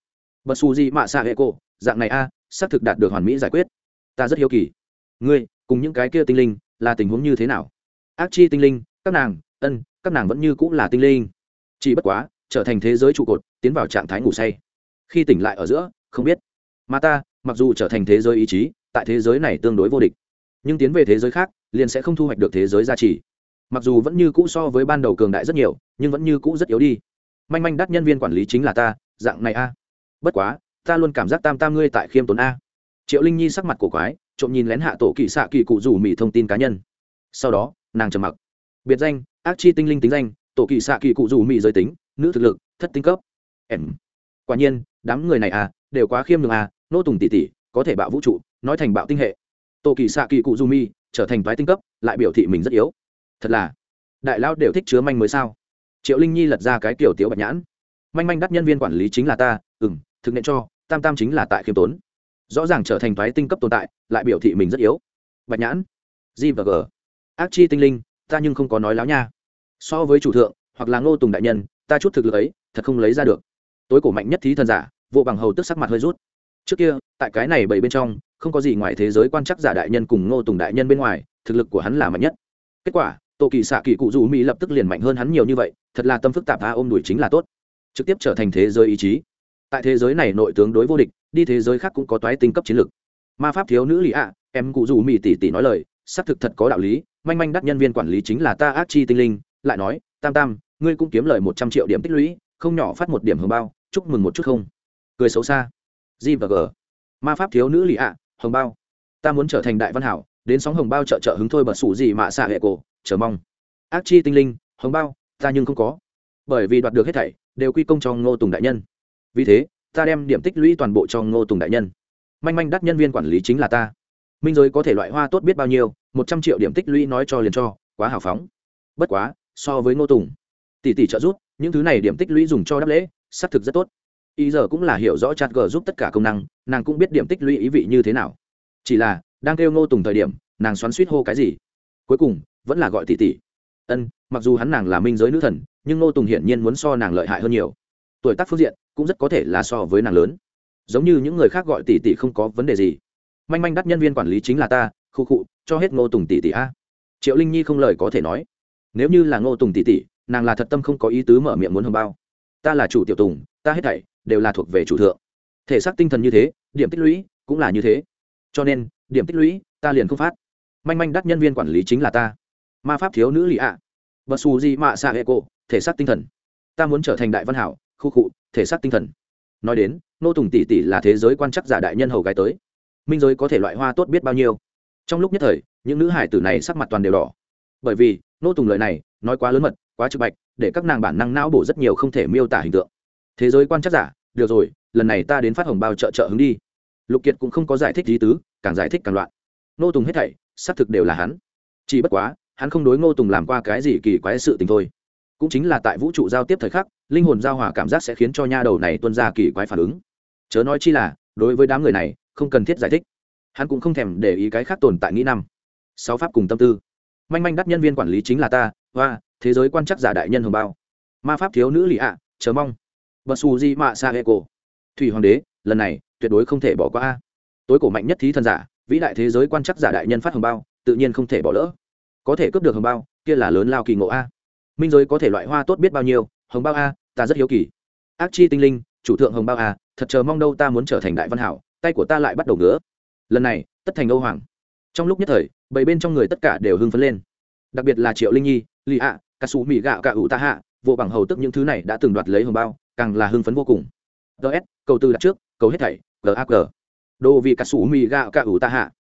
Bật xù gì mạ xạ hệ cổ, dạng này a, xác thực đạt được hoàn mỹ giải quyết. Ta rất hiếu kỳ. Ngươi, cùng những cái kia tinh linh, là tình huống như thế nào? Ác chi tinh linh, các nàng, ân, các nàng vẫn như cũng là tinh linh. Chỉ bất quá, trở thành thế giới trụ cột, tiến vào trạng thái ngủ say. Khi tỉnh lại ở giữa, không biết. Mà ta, mặc dù trở thành thế giới ý chí, tại thế giới này tương đối vô địch. Nhưng tiến về thế giới khác, liền sẽ không thu hoạch được thế giới giá trị. mặc dù vẫn như cũ so với ban đầu cường đại rất nhiều, nhưng vẫn như cũ rất yếu đi manh manh đắt nhân viên quản lý chính là ta, dạng này a. Bất quá, ta luôn cảm giác tam tam ngươi tại khiêm tốn a. Triệu linh nhi sắc mặt cổ quái, trộm nhìn lén hạ tổ kỵ xạ kỳ cụ rủ mỹ thông tin cá nhân. Sau đó, nàng trầm mặc. Biệt danh, ác chi tinh linh tính danh, tổ kỵ xạ kỳ cụ rủ mỹ giới tính, nữ thực lực, thất tinh cấp. Em. Quả nhiên, đám người này à đều quá khiêm nhường à nô tùng tỷ tỷ có thể bạo vũ trụ, nói thành bạo tinh hệ. Tổ kỳ xạ kỳ cụ du mi trở thành thoái tinh cấp, lại biểu thị mình rất yếu. Thật là, đại lao đều thích chứa manh mới sao? Triệu linh nhi lật ra cái kiểu tiểu bạch nhãn. Manh manh đắt nhân viên quản lý chính là ta ừ m thực hiện cho, tam tam chính là tại khiêm tốn. Rõ ràng trở thành thoái tinh cấp tồn tại, lại biểu thị mình rất yếu. Bạch nhãn. G và g. Ác chi tinh linh, ta nhưng không có nói láo nha. So với chủ thượng, hoặc là ngô tùng đại nhân, ta chút thực lực ấy, thật không lấy ra được. Tối cổ mạnh nhất thí thần giả, vô bằng hầu tức sắc mặt hơi rút. Trước kia, tại cái này bảy bên trong, không có gì ngoài thế giới quan chắc giả đại nhân cùng ngô tùng đại nhân bên ngoài, thực lực của hắn là mạnh nhất. Kết quả tổ kỳ xạ kỳ cụ dù mỹ lập tức liền mạnh hơn hắn nhiều như vậy, thật là tâm phức tạp tha ôm đuổi chính là tốt. Trực tiếp trở thành thế giới ý chí. Tại thế giới này nội tướng đối vô địch, đi thế giới khác cũng có toái tinh cấp chiến lược. Ma pháp thiếu nữ lì ạ em cụ dù mỹ tỷ tỷ nói lời, xác thực thật có đạo lý, manh manh đắc nhân viên quản lý chính là ta ác chi tinh linh, lại nói, tam tam, ngươi cũng kiếm lời một trăm triệu điểm tích lũy, không nhỏ phát một điểm hồng bao, chúc mừng một chút không? Cười xấu xa. G và g. Ma pháp thiếu nữ lì ạ hồng bao. Ta muốn trở thành đại văn hảo đến sóng hồng bao trợ trợ hứng thôi bật sủ gì mà xạ hệ cổ, chờ mong. Ác chi tinh linh, hồng bao, ta nhưng không có. Bởi vì đoạt được hết thảy, đều quy công cho ngô tùng đại nhân. Vì thế, ta đem điểm tích lũy toàn bộ cho ngô tùng đại nhân. Manh manh đắt nhân viên quản lý chính là ta. Minh giới có thể loại hoa tốt biết bao nhiêu, một trăm triệu điểm tích lũy nói cho liền cho, quá hào phóng. Bất quá, so với ngô tùng, tỷ tỷ trợ giúp, những thứ này điểm tích lũy dùng cho đáp lễ, xác thực rất tốt. Ý giờ cũng là hiểu rõ chặt g giúp tất cả công năng, nàng cũng biết điểm tích lũy ý vị như thế nào. Chỉ là đang kêu ngô tùng thời điểm, nàng xoắn suýt hô cái gì? Cuối cùng, vẫn là gọi tỷ tỷ. Ân, mặc dù hắn nàng là minh giới nữ thần, nhưng ngô tùng hiển nhiên muốn so nàng lợi hại hơn nhiều. Tuổi tác phương diện, cũng rất có thể là so với nàng lớn. Giống như những người khác gọi tỷ tỷ không có vấn đề gì. Manh manh đắt nhân viên quản lý chính là ta, khu khụ cho hết ngô tùng tỷ tỷ a. Triệu linh nhi không lời có thể nói. Nếu như là ngô tùng tỷ tỷ, nàng là thật tâm không có ý tứ mở miệng muốn hồng bao. Ta là chủ tiểu tùng, ta hết thảy đều là thuộc về chủ thượng. Thể xác tinh thần như thế, điểm tích lũy cũng là như thế. Cho nên điểm tích lũy, ta liền không phát. Manh manh đắt nhân viên quản lý chính là ta. Ma pháp thiếu nữ lì ạ. Bật xù gì mạ xạ hệ cổ, thể xác tinh thần. Ta muốn trở thành đại văn hảo, khu cụ thể xác tinh thần. Nói đến, nô tùng tỷ tỷ là thế giới quan chắc giả đại nhân hầu gái tới. Minh giới có thể loại hoa tốt biết bao nhiêu. Trong lúc nhất thời, những nữ hải tử này sắc mặt toàn đều đỏ. Bởi vì, nô tùng lời này, nói quá lớn mật, quá trực bạch, để các nàng bản năng não bổ rất nhiều không thể miêu tả hình tượng. Thế giới quan chắc giả, được rồi, lần này ta đến phát hồng bao trợ trợ hứng đi. Lục kiệt cũng không có giải thích lý tứ càng giải thích càng loạn. Nô tùng hết thảy, xác thực đều là hắn. Chỉ bất quá, hắn không đối ngô tùng làm qua cái gì kỳ quái sự tình thôi. Cũng chính là tại vũ trụ giao tiếp thời khắc, linh hồn giao hòa cảm giác sẽ khiến cho nha đầu này tuân ra kỳ quái phản ứng. Chớ nói chi là, đối với đám người này, không cần thiết giải thích. Hắn cũng không thèm để ý cái khác tồn tại nghĩ năm. Sáu pháp cùng tâm tư. Manh manh đắt nhân viên quản lý chính là ta và thế giới quan chắc giả đại nhân hồng bao. Ma pháp thiếu nữ lì ạ, chờ mong. Bật xù di mạ sa hệ cổ. Thủy hoàng đế, lần này, tuyệt đối không thể bỏ qua a tối cổ mạnh nhất thí thần giả, vĩ đại thế giới quan chắc giả đại nhân phát hồng bao, tự nhiên không thể bỏ lỡ. Có thể cướp được hồng bao, kia là lớn lao kỳ ngộ a. Minh giới có thể loại hoa tốt biết bao nhiêu, hồng bao a, ta rất hiếu kỳ. Ác chi tinh linh, chủ thượng hồng bao a, thật chờ mong đâu ta muốn trở thành đại văn hảo, tay của ta lại bắt đầu ngứa. Lần này, tất thành âu hoàng. Trong lúc nhất thời bảy bên trong người tất cả đều hưng phấn lên. Đặc biệt là triệu linh nhi, lì ạ, cà sủ mỹ gạo cà ủ ta hạ, vô bằng hầu tức những thứ này đã từng đoạt lấy hồng bao, càng là hưng phấn vô cùng. Ts cầu tư đặt trước, cầu hết thảy gag đồ vì cà sủ mì gạo cà ủ ta hạ.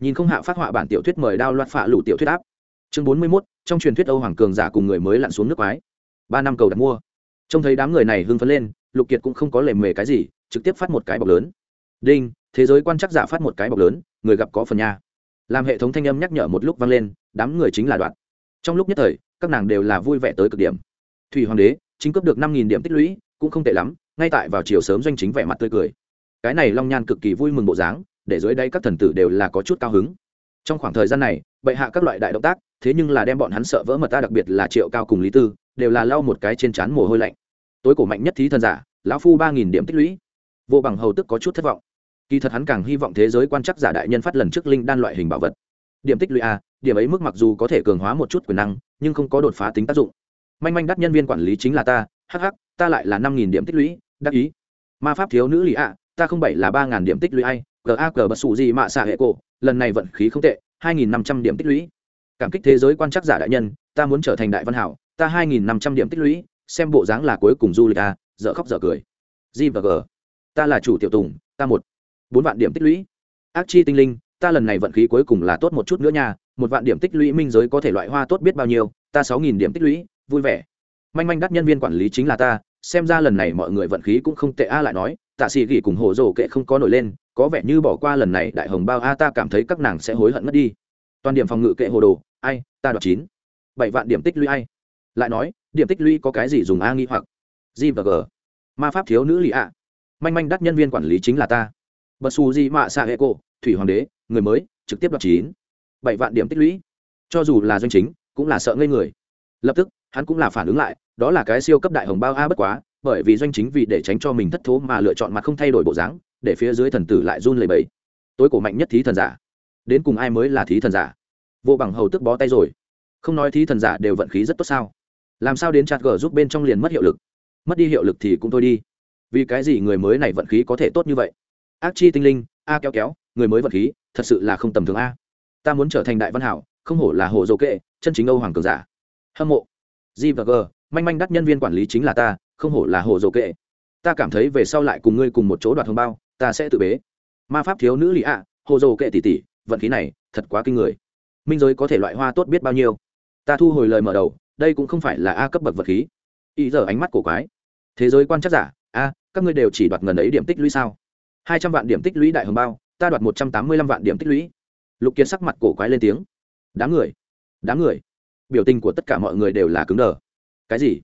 Nhìn không hạ phát họa bản tiểu thuyết mời đao loạt phạ lũ tiểu thuyết áp. Chương bốn mươi mốt, trong truyền thuyết âu hoàng cường giả cùng người mới lặn xuống nước Ái ba năm cầu đặt mua. Trông thấy đám người này hưng phấn lên, lục kiệt cũng không có lề mề cái gì, trực tiếp phát một cái bọc lớn. Đinh, thế giới quan chắc giả phát một cái bọc lớn, người gặp có phần nha. Làm hệ thống thanh âm nhắc nhở một lúc vang lên, đám người chính là đoạn. Trong lúc nhất thời, các nàng đều là vui vẻ tới cực điểm. Thủy hoàng đế, chính cấp được năm nghìn điểm tích lũy, cũng không tệ lắm, ngay tại vào chiều sớm doanh chính vẻ mặt tươi cười cái này long nhan cực kỳ vui mừng bộ dáng, để dưới đây các thần tử đều là có chút cao hứng. Trong khoảng thời gian này, bệ hạ các loại đại động tác, thế nhưng là đem bọn hắn sợ vỡ mật ta đặc biệt là triệu cao cùng lý tư, đều là lau một cái trên trán mồ hôi lạnh. Tối cổ mạnh nhất thí thần giả, lão phu ba nghìn điểm tích lũy. Vô bằng hầu tức có chút thất vọng. Kỳ thật hắn càng hy vọng thế giới quan chắc giả đại nhân phát lần trước linh đan loại hình bảo vật. Điểm tích lũy a, điểm ấy mức mặc dù có thể cường hóa một chút quyền năng, nhưng không có đột phá tính tác dụng. Manh manh đắt nhân viên quản lý chính là ta hh ta lại là năm nghìn điểm tích lũy, đắc ý. Ma pháp thiếu nữ lì ạ ta không bảy là ba ngàn điểm tích lũy ai gag bật xù gì mạ xạ hệ cổ, lần này vận khí không tệ, hai nghìn năm trăm điểm tích lũy. Cảm kích thế giới quan trắc giả đại nhân, ta muốn trở thành đại văn hảo, ta hai nghìn năm trăm điểm tích lũy, xem bộ dáng là cuối cùng du lịch a dở khóc dở cười. G và g. Ta là chủ tiểu tùng, ta một. Bốn vạn điểm tích lũy. Ác chi tinh linh, ta lần này vận khí cuối cùng là tốt một chút nữa nha, một vạn điểm tích lũy minh giới có thể loại hoa tốt biết bao nhiêu, ta sáu nghìn điểm tích lũy, vui vẻ. Manh manh đắt nhân viên quản lý chính là ta, xem ra lần này mọi người vận khí cũng không tệ a lại nói tạ sĩ gỉ cùng hồ rồ kệ không có nổi lên, có vẻ như bỏ qua lần này đại hồng bao a, ta cảm thấy các nàng sẽ hối hận mất đi. Toàn điểm phòng ngự kệ hồ đồ, ai, ta đoạt chín. Bảy vạn điểm tích lũy ai. Lại nói, điểm tích lũy có cái gì dùng a nghi hoặc? G và g. Ma pháp thiếu nữ lì ạ. Manh manh đắt nhân viên quản lý chính là ta. Bật xù di mạ xạ hệ cổ, thủy hoàng đế, người mới, trực tiếp đoạt chín. Bảy vạn điểm tích lũy. Cho dù là doanh chính, cũng là sợ ngây người. Lập tức, hắn cũng là phản ứng lại, đó là cái siêu cấp đại hồng bao a bất quá bởi vì doanh chính vì để tránh cho mình thất thố mà lựa chọn mặt không thay đổi bộ dáng, để phía dưới thần tử lại run lầy bẫy tối cổ mạnh nhất thí thần giả. Đến cùng ai mới là thí thần giả? Vô bằng hầu tức bó tay rồi. Không nói thí thần giả đều vận khí rất tốt sao? Làm sao đến chặt gờ giúp bên trong liền mất hiệu lực? Mất đi hiệu lực thì cũng thôi đi. Vì cái gì người mới này vận khí có thể tốt như vậy? Ác chi tinh linh, a kéo kéo, người mới vận khí, thật sự là không tầm thường a. Ta muốn trở thành đại văn hảo, không hổ là hồ dầu kệ, chân chính âu hoàng cường giả. Hâm mộ. G và g, manh manh đắt nhân viên quản lý chính là ta không hổ là hồ dồ kệ. Ta cảm thấy về sau lại cùng ngươi cùng một chỗ đoạt hồng bao, ta sẽ tự bế. Ma pháp thiếu nữ lì ạ, hồ dồ kệ tỷ tỷ, vận khí này, thật quá kinh người. Minh giới có thể loại hoa tốt biết bao nhiêu? Ta thu hồi lời mở đầu, đây cũng không phải là a cấp bậc vật khí. Ý giờ ánh mắt cổ quái. Thế giới quan chắc giả, a, các ngươi đều chỉ đoạt ngần ấy điểm tích lũy sao? Hai trăm vạn điểm tích lũy đại hồng bao, ta đoạt một trăm tám mươi lăm vạn điểm tích lũy. Lục kiệt sắc mặt cổ quái lên tiếng. Đám người đám người. Biểu tình của tất cả mọi người đều là cứng đờ. Cái gì?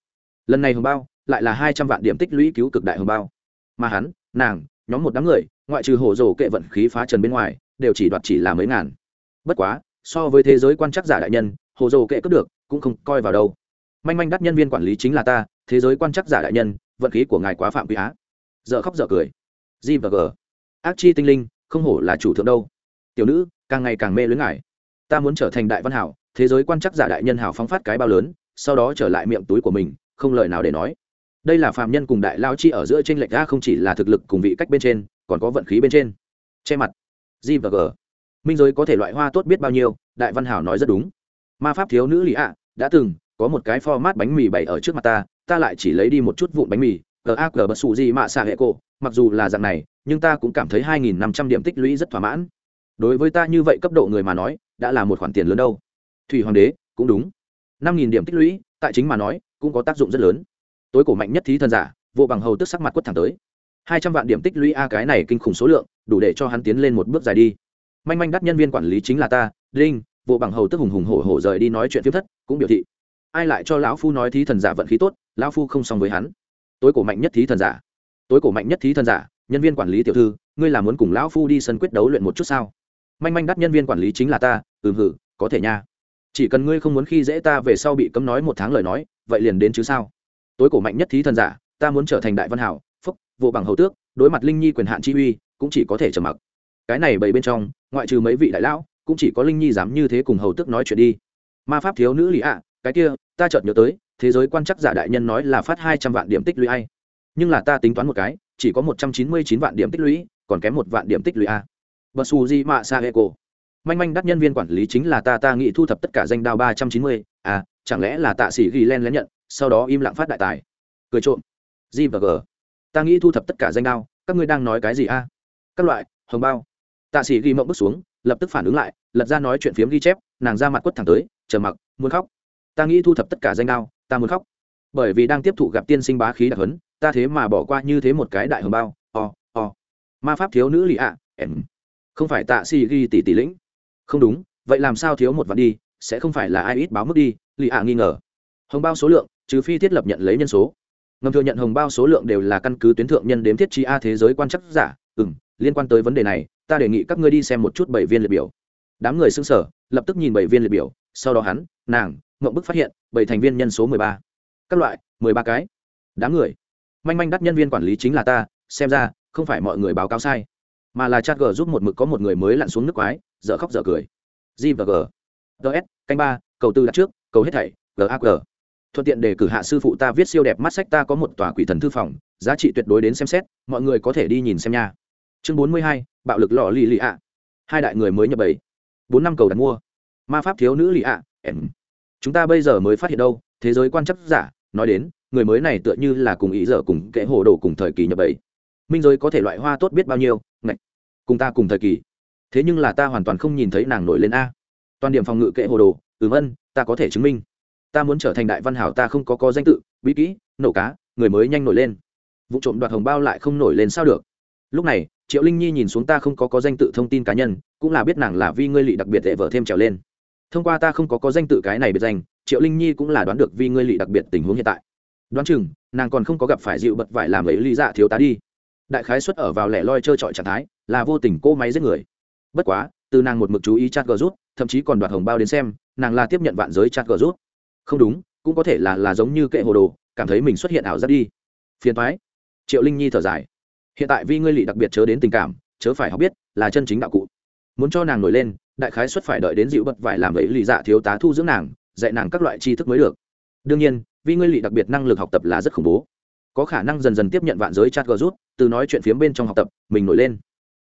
Lần này hồng bao lại là hai trăm vạn điểm tích lũy cứu cực đại hồng bao. Mà hắn, nàng, nhóm một đám người, ngoại trừ hổ rổ kệ vận khí phá trần bên ngoài, đều chỉ đoạt chỉ là mấy ngàn. Bất quá, so với thế giới quan chắc giả đại nhân hồ dồ kệ cướp được, cũng không coi vào đâu. Manh manh đắt nhân viên quản lý chính là ta, thế giới quan chắc giả đại nhân, vận khí của ngài quá phạm quý á. Dợ khóc dợ cười. G và g. Ác chi tinh linh, không hổ là chủ thượng đâu. Tiểu nữ, càng ngày càng mê lưới ngài. Ta muốn trở thành đại văn hảo, thế giới quan chắc giả đại nhân hảo phóng phát cái bao lớn, sau đó trở lại miệng túi của mình, không lời nào để nói đây là phạm nhân cùng đại lao chi ở giữa trên lệch ga không chỉ là thực lực cùng vị cách bên trên, còn có vận khí bên trên. Che mặt. G và g. Minh giới có thể loại hoa tốt biết bao nhiêu, đại văn hảo nói rất đúng. Ma pháp thiếu nữ lý ạ đã từng có một cái format bánh mì bày ở trước mặt ta ta lại chỉ lấy đi một chút vụn bánh mì gag bật xù gì mạ xạ hệ cổ, mặc dù là dạng này, nhưng ta cũng cảm thấy hai nghìn năm trăm điểm tích lũy rất thỏa mãn. Đối với ta như vậy cấp độ người mà nói, đã là một khoản tiền lớn đâu. Thủy hoàng đế, cũng đúng. năm nghìn điểm tích lũy, tại chính mà nói, cũng có tác dụng rất lớn tối cổ mạnh nhất thí thần giả, vô bằng hầu tức sắc mặt quất thẳng tới. Hai trăm vạn điểm tích lũy a cái này kinh khủng số lượng, đủ để cho hắn tiến lên một bước dài đi. Manh manh đắt nhân viên quản lý chính là ta, đinh, vô bằng hầu tức hùng hùng hổ hổ rời đi nói chuyện phiếm thất, cũng biểu thị. Ai lại cho lão phu nói thí thần giả vận khí tốt, lão phu không xong với hắn. Tối cổ mạnh nhất thí thần giả. Tối cổ mạnh nhất thí thần giả, nhân viên quản lý tiểu thư, ngươi là muốn cùng lão phu đi sân quyết đấu luyện một chút sao? Manh manh đắt nhân viên quản lý chính là ta, ừm hử, có thể nha. Chỉ cần ngươi không muốn khi dễ ta về sau bị cấm nói một tháng lời nói, vậy liền đến chứ sao? Tối cổ mạnh nhất thí thần giả, ta muốn trở thành đại văn hảo, phúc vụ bằng hầu tước, đối mặt linh nhi quyền hạn chi uy, cũng chỉ có thể trầm mặc. Cái này bày bên trong, ngoại trừ mấy vị đại lão, cũng chỉ có linh nhi dám như thế cùng hầu tước nói chuyện đi. Ma pháp thiếu nữ lý ạ, cái kia, ta chợt nhớ tới, thế giới quan chắc giả đại nhân nói là phát hai trăm vạn điểm tích lũy ai. Nhưng là ta tính toán một cái, chỉ có một trăm chín mươi chín vạn điểm tích lũy, còn kém một vạn điểm tích lũy a. Bật xù di mạ sa eco manh manh đắt nhân viên quản lý chính là ta ta nghĩ thu thập tất cả danh đao ba trăm chín mươi à chẳng lẽ là tạ sĩ ghi len lén nhận? Sau đó im lặng phát đại tài. Cười trộm. G và g. Ta nghĩ thu thập tất cả danh đao các ngươi đang nói cái gì a? Các loại hồng bao. Tạ sĩ ghi mộng bước xuống lập tức phản ứng lại lật ra nói chuyện phiếm ghi chép nàng ra mặt quất thẳng tới chờ mặc muốn khóc. Ta nghĩ thu thập tất cả danh đao ta muốn khóc. Bởi vì đang tiếp thụ gặp tiên sinh bá khí đặc hấn ta thế mà bỏ qua như thế một cái đại hồng bao. O、oh, o、oh. ma pháp thiếu nữ lì ạ em. Không phải tạ sĩ ghi tỷ tỷ lĩnh. Không đúng vậy làm sao thiếu một vạn đi sẽ không phải là ai ít báo mức đi lì ạ nghi ngờ. Hồng bao số lượng trừ phi thiết lập nhận lấy nhân số. Ngầm thừa nhận hồng bao số lượng đều là căn cứ tuyến thượng nhân đếm thiết chi a thế giới quan chắc giả. Ừ m liên quan tới vấn đề này, ta đề nghị các ngươi đi xem một chút bảy viên liệt biểu. Đám người xưng sở lập tức nhìn bảy viên liệt biểu. Sau đó hắn, nàng ngậm bức phát hiện, bảy thành viên nhân số mười ba. Các loại, mười ba cái. Đám người. Manh manh đắt nhân viên quản lý chính là ta, xem ra, không phải mọi người báo cáo sai. Mà là chat g giúp một mực có một người mới lặn xuống nước quái, dở khóc dở cười. G và g. Ts canh ba, cầu tư đặt trước, cầu hết thảy gag thuận tiện để cử hạ sư phụ ta viết siêu đẹp mắt sách ta có một tòa quỷ thần thư phòng, giá trị tuyệt đối đến xem xét, mọi người có thể đi nhìn xem nha. Chương bốn mươi hai, bạo lực lò lì lì ạ. Hai đại người mới nhập bảy bốn năm cầu đặt mua. Ma pháp thiếu nữ lì ạ, em. Chúng ta bây giờ mới phát hiện đâu, thế giới quan chắc giả, nói đến, người mới này tựa như là cùng ý giờ cùng kẽ hồ đồ cùng thời kỳ nhập bảy minh giới có thể loại hoa tốt biết bao nhiêu, ngạch. Cùng ta cùng thời kỳ. Thế nhưng là ta hoàn toàn không nhìn thấy nàng nổi lên a. Toàn điểm phòng ngự kệ hồ đồ ừ vân, ta có thể chứng minh ta muốn trở thành đại văn hảo ta không có có danh tự, bí kỹ, nổ cá, người mới nhanh nổi lên. Vụ trộm đoạt hồng bao lại không nổi lên sao được? Lúc này, triệu linh nhi nhìn xuống ta không có có danh tự thông tin cá nhân, cũng là biết nàng là vi ngươi lị đặc biệt để vợ thêm trèo lên. Thông qua ta không có có danh tự cái này biệt danh, triệu linh nhi cũng là đoán được vi ngươi lị đặc biệt tình huống hiện tại. Đoán chừng, nàng còn không có gặp phải dịu bật vải làm ấy lý dạ thiếu tá đi. Đại khái xuất ở vào lẻ loi trơ trọi trạng thái, là vô tình cô máy giết người. Bất quá, từ nàng một mực chú ý chat gờ rút, thậm chí còn đoạt hồng bao đến xem, nàng là tiếp nhận vạn giới chat gờ rút không đúng, cũng có thể là là giống như kệ hồ đồ, cảm thấy mình xuất hiện ảo giác đi. Phiền thoái triệu linh nhi thở dài. Hiện tại vi ngươi lị đặc biệt chớ đến tình cảm, chớ phải học biết, là chân chính đạo cụ. Muốn cho nàng nổi lên, đại khái xuất phải đợi đến dịu bật vải làm ấy lì dạ thiếu tá thu dưỡng nàng, dạy nàng các loại tri thức mới được. Đương nhiên, vi ngươi lị đặc biệt năng lực học tập là rất khủng bố. Có khả năng dần dần tiếp nhận vạn giới chat gờ rút, từ nói chuyện phía bên trong học tập, mình nổi lên.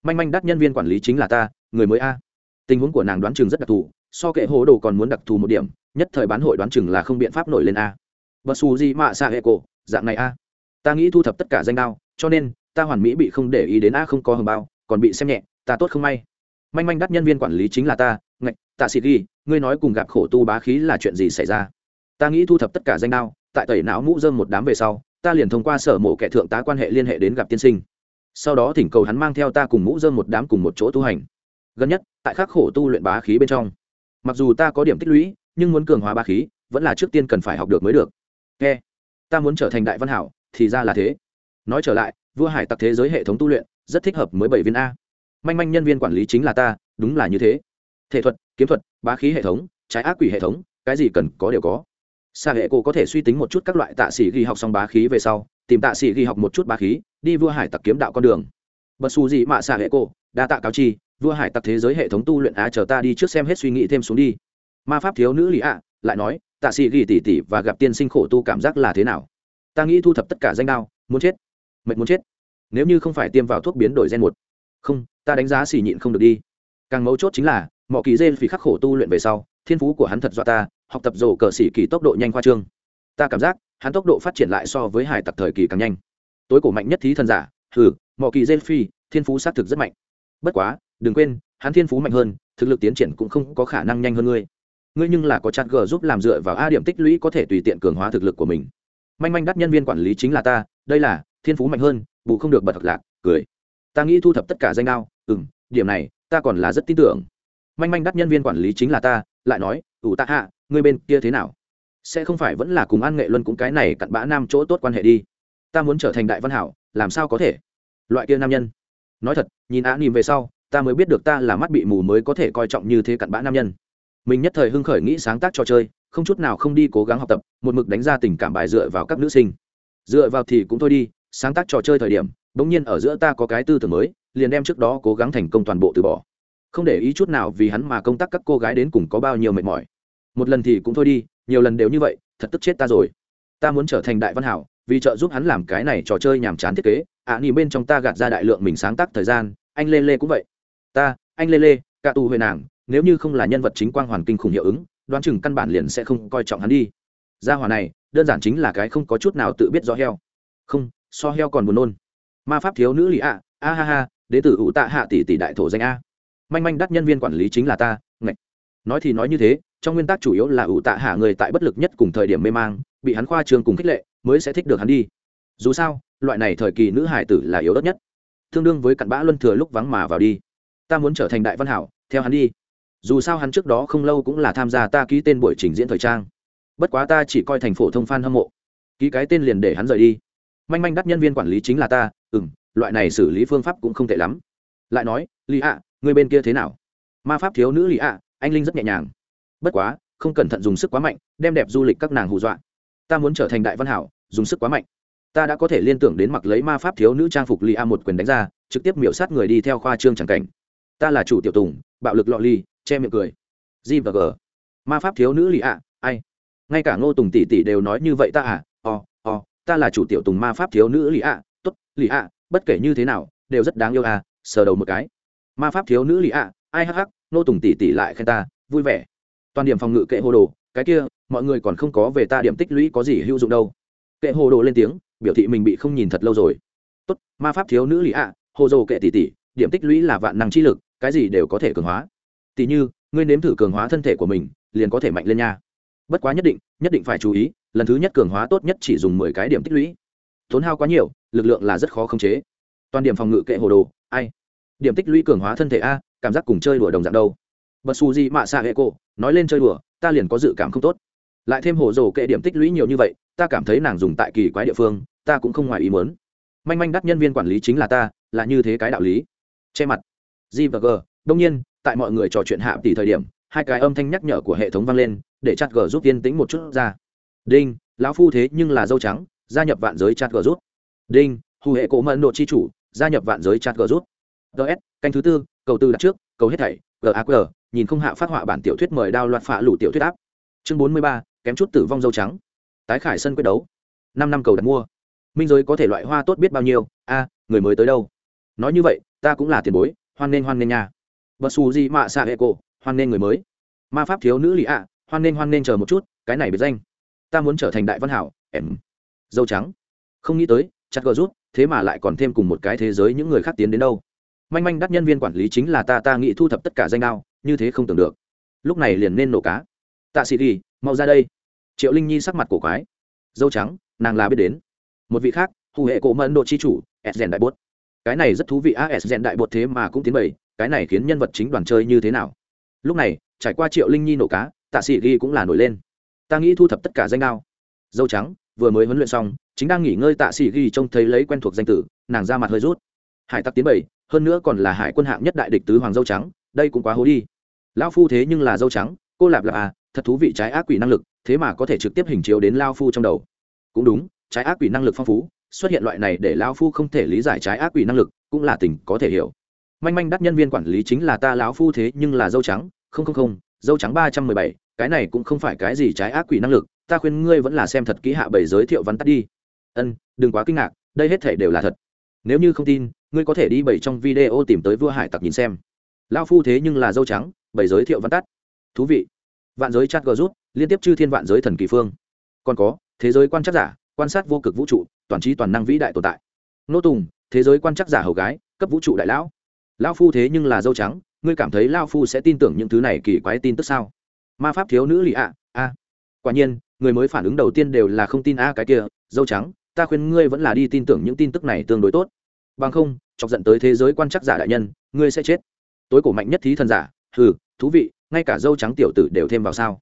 Manh manh đắt nhân viên quản lý chính là ta, người mới a. Tình huống của nàng đoán chừng rất đặc thù so kệ hồ đồ còn muốn đặc thù một điểm, nhất thời bán hội đoán chừng là không biện pháp nổi lên a. Và xù gì mạ xa hệ cổ, dạng này a. Ta nghĩ thu thập tất cả danh đao, cho nên, ta hoàn mỹ bị không để ý đến a không có hầm bao, còn bị xem nhẹ, ta tốt không may. Manh manh đắt nhân viên quản lý chính là ta, ngạch, tạ sĩ ghi, ngươi nói cùng gặp khổ tu bá khí là chuyện gì xảy ra? Ta nghĩ thu thập tất cả danh đao, tại tẩy não mũ dơm một đám về sau, ta liền thông qua sở mộ kẻ thượng tá quan hệ liên hệ đến gặp tiên sinh. Sau đó thỉnh cầu hắn mang theo ta cùng mũ dơm một đám cùng một chỗ tu hành. Gần nhất, tại khắc khổ tu luyện bá khí bên trong mặc dù ta có điểm tích lũy, nhưng muốn cường hóa bá khí, vẫn là trước tiên cần phải học được mới được. Nghe ta muốn trở thành đại văn hảo, thì ra là thế. Nói trở lại, vua hải tặc thế giới hệ thống tu luyện, rất thích hợp với bảy viên a. Manh manh nhân viên quản lý chính là ta, đúng là như thế. Thể thuật, kiếm thuật, bá khí hệ thống, trái ác quỷ hệ thống, cái gì cần có đều có. Xa hệ cô có thể suy tính một chút các loại tạ sĩ ghi học xong bá khí về sau, tìm tạ sĩ ghi học một chút bá khí, đi vua hải tặc kiếm đạo con đường. Bật xù gì mà xa hệ cô, đa tạ cáo chi vua hải tặc thế giới hệ thống tu luyện á, chờ ta đi trước xem hết suy nghĩ thêm xuống đi. Ma pháp thiếu nữ lì ạ, lại nói, tạ sĩ ghi tỉ tỉ và gặp tiên sinh khổ tu cảm giác là thế nào? Ta nghĩ thu thập tất cả danh đao, muốn chết. Mệt muốn chết. Nếu như không phải tiêm vào thuốc biến đổi gen một. Không, ta đánh giá xỉ nhịn không được đi. Càng mấu chốt chính là mọi kỳ dê vì khắc khổ tu luyện về sau, thiên phú của hắn thật dọa ta, học tập rổ cờ xỉ kỳ tốc độ nhanh khoa trương. Ta cảm giác, hắn tốc độ phát triển lại so với hải tặc thời kỳ càng nhanh. Tối cổ mạnh nhất thí thần giả, hừ mọi kỳ dê phi thiên phú xác thực rất mạnh. Bất quá đừng quên, hắn thiên phú mạnh hơn, thực lực tiến triển cũng không có khả năng nhanh hơn ngươi. Ngươi nhưng là có chặt g giúp làm dựa vào a điểm tích lũy có thể tùy tiện cường hóa thực lực của mình. Manh manh đắt nhân viên quản lý chính là ta, đây là, thiên phú mạnh hơn, bù không được bật thật lạc, cười. Ta nghĩ thu thập tất cả danh đao ừ m điểm này, ta còn là rất tin tưởng. Manh manh đắt nhân viên quản lý chính là ta, lại nói, ủ tạ hạ, ngươi bên kia thế nào? Sẽ không phải vẫn là cùng an nghệ luân cũng cái này cặn bã nam chỗ tốt quan hệ đi? Ta muốn trở thành đại văn hảo, làm sao có thể? Loại kia nam nhân. Nói thật, nhìn á nìm về sau ta mới biết được ta là mắt bị mù mới có thể coi trọng như thế cặn bã nam nhân. Mình nhất thời hưng khởi nghĩ sáng tác trò chơi không chút nào không đi cố gắng học tập một mực đánh ra tình cảm bài dựa vào các nữ sinh. Dựa vào thì cũng thôi đi sáng tác trò chơi thời điểm bỗng nhiên ở giữa ta có cái tư tưởng mới liền đem trước đó cố gắng thành công toàn bộ từ bỏ. Không để ý chút nào vì hắn mà công tác các cô gái đến cùng có bao nhiêu mệt mỏi. Một lần thì cũng thôi đi nhiều lần đều như vậy thật tức chết ta rồi. Ta muốn trở thành đại văn hảo vì trợ giúp hắn làm cái này trò chơi nhàm chán thiết kế. Ạ à, bên trong ta gạt ra đại lượng mình sáng tác thời gian anh lê lê cũng vậy ta, anh lê lê, cả tù huệ nàng, nếu như không là nhân vật chính quang hoàn kinh khủng hiệu ứng, đoán chừng căn bản liền sẽ không coi trọng hắn đi. Gia hỏa này, đơn giản chính là cái không có chút nào tự biết do heo. Không, so heo còn buồn nôn. Ma pháp thiếu nữ lì ạ, a ha ha, đế tử ủ tạ hạ tỷ tỷ đại thổ danh a. Manh manh đắt nhân viên quản lý chính là ta, ngạch. Nói thì nói như thế, trong nguyên tắc chủ yếu là ủ tạ hạ người tại bất lực nhất cùng thời điểm mê mang, bị hắn khoa trường cùng khích lệ, mới sẽ thích được hắn đi. Dù sao, loại này thời kỳ nữ hải tử là yếu đất nhất. Tương đương với cặn bã luân thừa lúc vắng mà vào đi ta muốn trở thành đại văn hảo, theo hắn đi. Dù sao hắn trước đó không lâu cũng là tham gia ta ký tên buổi trình diễn thời trang. Bất quá ta chỉ coi thành phổ thông f a n hâm mộ. Ký cái tên liền để hắn rời đi. Manh manh đắt nhân viên quản lý chính là ta ừ m loại này xử lý phương pháp cũng không tệ lắm. Lại nói, lì ạ, người bên kia thế nào? Ma pháp thiếu nữ lì ạ, anh linh rất nhẹ nhàng. Bất quá, không cẩn thận dùng sức quá mạnh, đem đẹp du lịch các nàng hù dọa. Ta muốn trở thành đại văn hảo, dùng sức quá mạnh. Ta đã có thể liên tưởng đến mặc lấy ma pháp thiếu nữ trang phục lì a một quyền đánh ra, trực tiếp miễu sát người đi theo khoa trương c cảnh ta là chủ tiểu tùng, bạo lực lọ ly che miệng cười. G và g. Ma pháp thiếu nữ lì ạ, ai? Ngay cả ngô tùng tỷ tỷ đều nói như vậy ta à? Ò ò ta là chủ tiểu tùng ma pháp thiếu nữ lì ạ. T ố t lì ạ, bất kể như thế nào, đều rất đáng yêu à sờ đầu một cái. Ma pháp thiếu nữ lì ạ, ai hắc hắc, ngô tùng tỷ tỷ lại khen ta, vui vẻ. Toàn điểm phòng ngự kệ hồ đồ, cái kia, mọi người còn không có về ta điểm tích lũy có gì hữu dụng đâu. Kệ hồ đồ lên tiếng, biểu thị mình bị không nhìn thật lâu rồi. Tốt, ma pháp thiếu nữ lì ạ, hồ dồ kệ tỷ tỷ điểm tích lũy là vạn năng chi lực, cái gì đều có thể cường hóa. Tỷ như, ngươi nếm thử cường hóa thân thể của mình, liền có thể mạnh lên nha. Bất quá nhất định nhất định phải chú ý, lần thứ nhất cường hóa tốt nhất chỉ dùng mười cái điểm tích lũy. Tốn hao quá nhiều, lực lượng là rất khó khống chế. Toàn điểm phòng ngự kệ hồ đồ, ai? Điểm tích lũy cường hóa thân thể a, cảm giác cùng chơi đùa đồng dạng đâu. Bật xù gì mạ xạ hệ cổ, nói lên chơi đùa, ta liền có dự cảm không tốt. Lại thêm hồ dồ kệ điểm tích lũy nhiều như vậy, ta cảm thấy nàng dùng tại kỳ quái địa phương, ta cũng không ngoài ý muốn. Manh manh đắt nhân viên quản lý chính là ta, là như thế cái đạo lý che mặt. G và g. Đông nhiên, tại mọi người trò chuyện hạ tỷ thời điểm, hai cái âm thanh nhắc nhở của hệ thống vang lên, để chặt g giúp tiên tính một chút ra. Đinh, lão phu thế nhưng là dâu trắng, gia nhập vạn giới chặt g rút đinh, hù hệ cổ mẫn độ chi chủ, gia nhập vạn giới chặt g rút ts canh thứ tư, cầu tư đặt trước, cầu hết thảy gaq nhìn không hạ phát họa bản tiểu thuyết mời đao loạt phạ lủ tiểu thuyết áp. Chương bốn mươi ba, kém chút tử vong dâu trắng. Tái khải sân quyết đấu. Năm năm cầu đặt mua. Minh giới có thể loại hoa tốt biết bao nhiêu? A, người mới tới đâu? Nói như vậy, ta cũng là tiền bối, hoan nên hoan nên nha. Bật xù gì mạ xạ hệ cổ, hoan nên người mới. Ma pháp thiếu nữ lì ạ, hoan nên hoan nên chờ một chút, cái này biệt danh. Ta muốn trở thành đại văn hảo, em. Dâu trắng. Không nghĩ tới, chặt gờ rút, thế mà lại còn thêm cùng một cái thế giới những người khác tiến đến đâu. Manh manh đắt nhân viên quản lý chính là ta ta nghĩ thu thập tất cả danh đao, như thế không tưởng được. Lúc này liền nên nổ cá. Tạ sĩ đi mau ra đây. Triệu linh nhi sắc mặt cổ quái. Dâu trắng, nàng là biết đến. Một vị khác, hù hệ cổ mẫn độ chi chủ s đại bốt cái này rất thú vị as rèn đại bột thế mà cũng tiến bày cái này khiến nhân vật chính đoàn chơi như thế nào? Lúc này, trải qua triệu linh nhi nổ cá, tạ sĩ ghi cũng là nổi lên. Ta nghĩ thu thập tất cả danh đao. Dâu trắng, vừa mới huấn luyện xong, chính đang nghỉ ngơi tạ sĩ ghi trông thấy lấy quen thuộc danh tử, nàng ra mặt hơi rút. Hải tặc tiến bày hơn nữa còn là hải quân hạng nhất đại địch tứ hoàng dâu trắng, đây cũng quá hố đi. Lao phu thế nhưng là dâu trắng, cô lạp lạp à thật thú vị, trái ác quỷ năng lực, thế mà có thể trực tiếp hình chiếu đến lao phu trong đầu. Cũng đúng, trái ác quỷ năng lực phong phú xuất hiện loại này để lão phu không thể lý giải trái ác quỷ năng lực, cũng là tình có thể hiểu. Manh manh đắc nhân viên quản lý chính là ta lão phu thế nhưng là dâu trắng, không không không, dâu trắng ba trăm mười bảy, cái này cũng không phải cái gì trái ác quỷ năng lực, ta khuyên ngươi vẫn là xem thật kỹ hạ bảy giới thiệu văn tắt đi. Ân, đừng quá kinh ngạc, đây hết thể đều là thật. Nếu như không tin, ngươi có thể đi bảy trong video tìm tới vua hải tặc nhìn xem. Lão phu thế nhưng là dâu trắng bảy giới thiệu văn tắt. Thú vị. Vạn giới chat gờ rút, liên tiếp chư thiên vạn giới thần kỳ phương. Còn có, thế giới quan trắc giả, quan sát vô cực vũ trụ toàn trí toàn năng vĩ đại tồn tại. Nô tùng, thế giới quan chắc giả hầu gái, cấp vũ trụ đại lão. Lão phu thế nhưng là dâu trắng, ngươi cảm thấy lao phu sẽ tin tưởng những thứ này kỳ quái tin tức sao? Ma pháp thiếu nữ lì ạ, a. Quả nhiên, người mới phản ứng đầu tiên đều là không tin a cái kia, dâu trắng, ta khuyên ngươi vẫn là đi tin tưởng những tin tức này tương đối tốt. Bằng không, chọc giận tới thế giới quan chắc giả đại nhân, ngươi sẽ chết. Tối cổ mạnh nhất thí thần giả, hừ, thú vị, ngay cả dâu trắng tiểu tử đều thêm vào sao?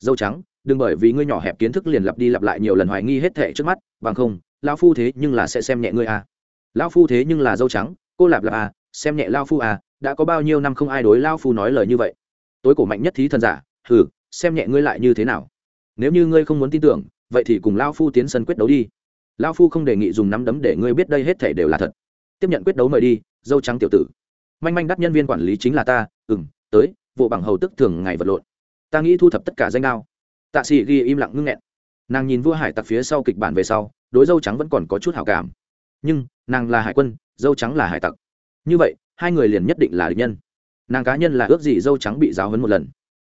Dâu trắng, đừng bởi vì ngươi nhỏ hẹp kiến thức liền lặp đi lặp lại nhiều lần hoài nghi hết thệ trước mắt, bằng không lao phu thế nhưng là sẽ xem nhẹ ngươi à. lao phu thế nhưng là dâu trắng, cô lạp lạp à xem nhẹ lao phu à đã có bao nhiêu năm không ai đối lao phu nói lời như vậy. Tối cổ mạnh nhất thí thần giả, hừ, xem nhẹ ngươi lại như thế nào. Nếu như ngươi không muốn tin tưởng, vậy thì cùng lao phu tiến sân quyết đấu đi. Lao phu không đề nghị dùng nắm đấm để ngươi biết đây hết thể đều là thật. Tiếp nhận quyết đấu mời đi, dâu trắng tiểu tử. Manh manh đắt nhân viên quản lý chính là ta ừ m tới, vụ bằng hầu tức thường ngày vật lộn. Ta nghĩ thu thập tất cả danh đao. Tạ sĩ ghi im lặng ngưng nghẹn nàng nhìn vua hải tặc phía sau kịch bản về sau, đối dâu trắng vẫn còn có chút hào cảm. Nhưng, nàng là hải quân, dâu trắng là hải tặc. Như vậy, hai người liền nhất định là địch nhân. Nàng cá nhân là ước gì dâu trắng bị giáo hấn một lần.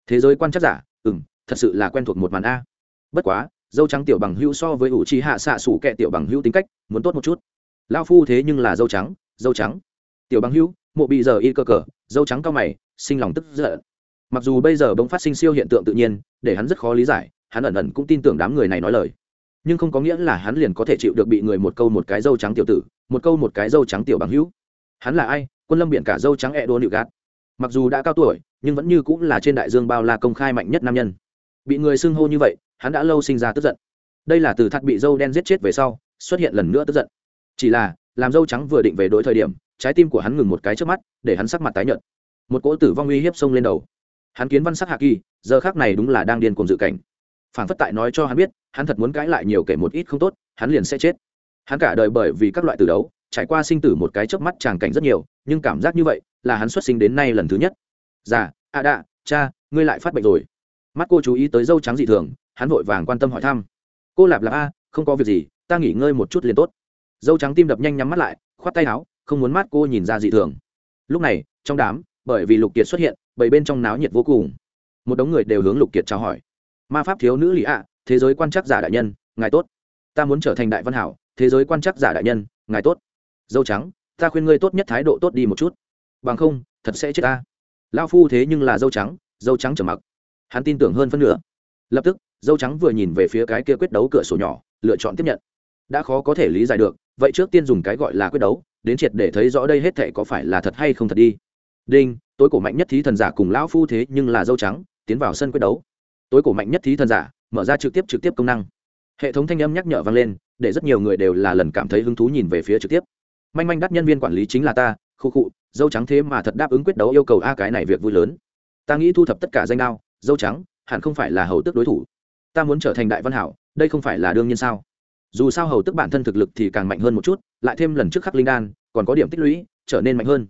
Thế giới quan chắc giả ừ m thật sự là quen thuộc một màn a. Bất quá, dâu trắng tiểu bằng hữu so với ủ trì hạ xạ xủ kẹ tiểu bằng hữu tính cách, muốn tốt một chút. Lao phu thế nhưng là dâu trắng dâu trắng. Tiểu bằng hữu, mộ bị giờ y cơ cờ, dâu trắng cao mày, sinh lòng tức giận. Mặc dù bây giờ bỗng phát sinh siêu hiện tượng tự nhiên, để hắn rất khó lý giải hắn ẩn ẩn cũng tin tưởng đám người này nói lời. Nhưng không có nghĩa là hắn liền có thể chịu được bị người một câu một cái dâu trắng tiểu tử, một câu một cái dâu trắng tiểu bằng hữu. Hắn là ai? Quân lâm biển cả dâu trắng e đô nịu gạt mặc dù đã cao tuổi, nhưng vẫn như cũng là trên đại dương bao la công khai mạnh nhất nam nhân. Bị người xưng hô như vậy, hắn đã lâu sinh ra tức giận. Đây là từ thắt bị dâu đen giết chết về sau, xuất hiện lần nữa tức giận. Chỉ là, làm dâu trắng vừa định về đối thời điểm, trái tim của hắn ngừng một cái trước mắt, để hắn sắc mặt tái nhợt. Một cỗ tử vong uy hiếp xông lên đầu. Hắn kiến văn sắc hạ kỳ, giờ khác này đúng là đang điên cùng dự cảnh phản phất tại nói cho hắn biết, hắn thật muốn cãi lại nhiều kể một ít không tốt, hắn liền sẽ chết. Hắn cả đời bởi vì các loại từ đấu, trải qua sinh tử một cái chớp mắt tràng cảnh rất nhiều, nhưng cảm giác như vậy là hắn xuất sinh đến nay lần thứ nhất. Già, a đạ, cha, ngươi lại phát bệnh rồi. Mắt cô chú ý tới dâu trắng dị thường, hắn vội vàng quan tâm hỏi thăm. Cô lạp lạp a, không có việc gì, ta nghỉ ngơi một chút liền tốt. Dâu trắng tim đập nhanh nhắm mắt lại, khoát tay áo, không muốn mắt cô nhìn ra dị thường. Lúc này, trong đám, bởi vì lục kiệt xuất hiện bảy bên trong náo nhiệt vô cùng. Một đống người đều hướng lục kiệt chào hỏi ma pháp thiếu nữ lì ạ, thế giới quan trắc giả đại nhân, ngài tốt. Ta muốn trở thành đại văn hảo, thế giới quan trắc giả đại nhân, ngài tốt. Dâu trắng, ta khuyên ngươi tốt nhất thái độ tốt đi một chút. Bằng không, thật sẽ chết ta. Lao phu thế nhưng là dâu trắng dâu trắng trở mặc. Hắn tin tưởng hơn phân nửa. Lập tức, dâu trắng vừa nhìn về phía cái kia quyết đấu cửa sổ nhỏ, lựa chọn tiếp nhận. Đã khó có thể lý giải được, vậy trước tiên dùng cái gọi là quyết đấu, đến triệt để thấy rõ đây hết thệ có phải là thật hay không thật đi. Đinh, tối cổ mạnh nhất thí thần giả cùng lão phu thế nhưng là dâu trắng, tiến vào sân quyết đấu tối cổ mạnh nhất thí thần giả mở ra trực tiếp trực tiếp công năng. Hệ thống thanh âm nhắc nhở vang lên để rất nhiều người đều là lần cảm thấy hứng thú nhìn về phía trực tiếp. Manh manh đắt nhân viên quản lý chính là ta khu cụ, dâu trắng thế mà thật đáp ứng quyết đấu yêu cầu a cái này việc vui lớn. Ta nghĩ thu thập tất cả danh đao dâu trắng hẳn không phải là hầu tức đối thủ. Ta muốn trở thành đại văn hảo đây không phải là đương nhiên sao? Dù sao hầu tức bản thân thực lực thì càng mạnh hơn một chút lại thêm lần trước khắc linh đan còn có điểm tích lũy trở nên mạnh hơn.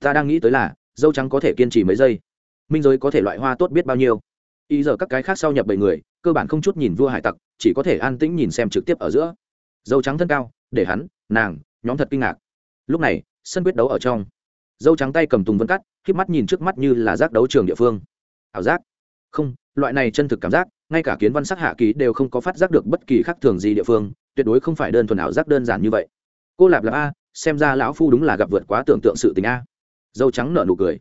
Ta đang nghĩ tới là dâu trắng có thể kiên trì mấy giây? Minh giới có thể loại hoa tốt biết bao nhiêu? Ý giờ các cái khác sau nhập bảy người, cơ bản không chút nhìn vua hải tặc, chỉ có thể an tĩnh nhìn xem trực tiếp ở giữa. Dâu trắng thân cao, để hắn, nàng, nhóm thật kinh ngạc. Lúc này, sân quyết đấu ở trong. Dâu trắng tay cầm tùng vân cắt k mắt nhìn trước mắt như là giác đấu trường địa phương. Ảo giác. Không, loại này chân thực cảm giác, ngay cả kiến văn sắc hạ ký đều không có phát giác được bất kỳ khác thường gì địa phương, tuyệt đối không phải đơn thuần ảo giác đơn giản như vậy. Cô lạp lạp a, xem ra lão phu đúng là gặp vượt quá tưởng tượng sự tình a. Dâu trắng nở nụ cười.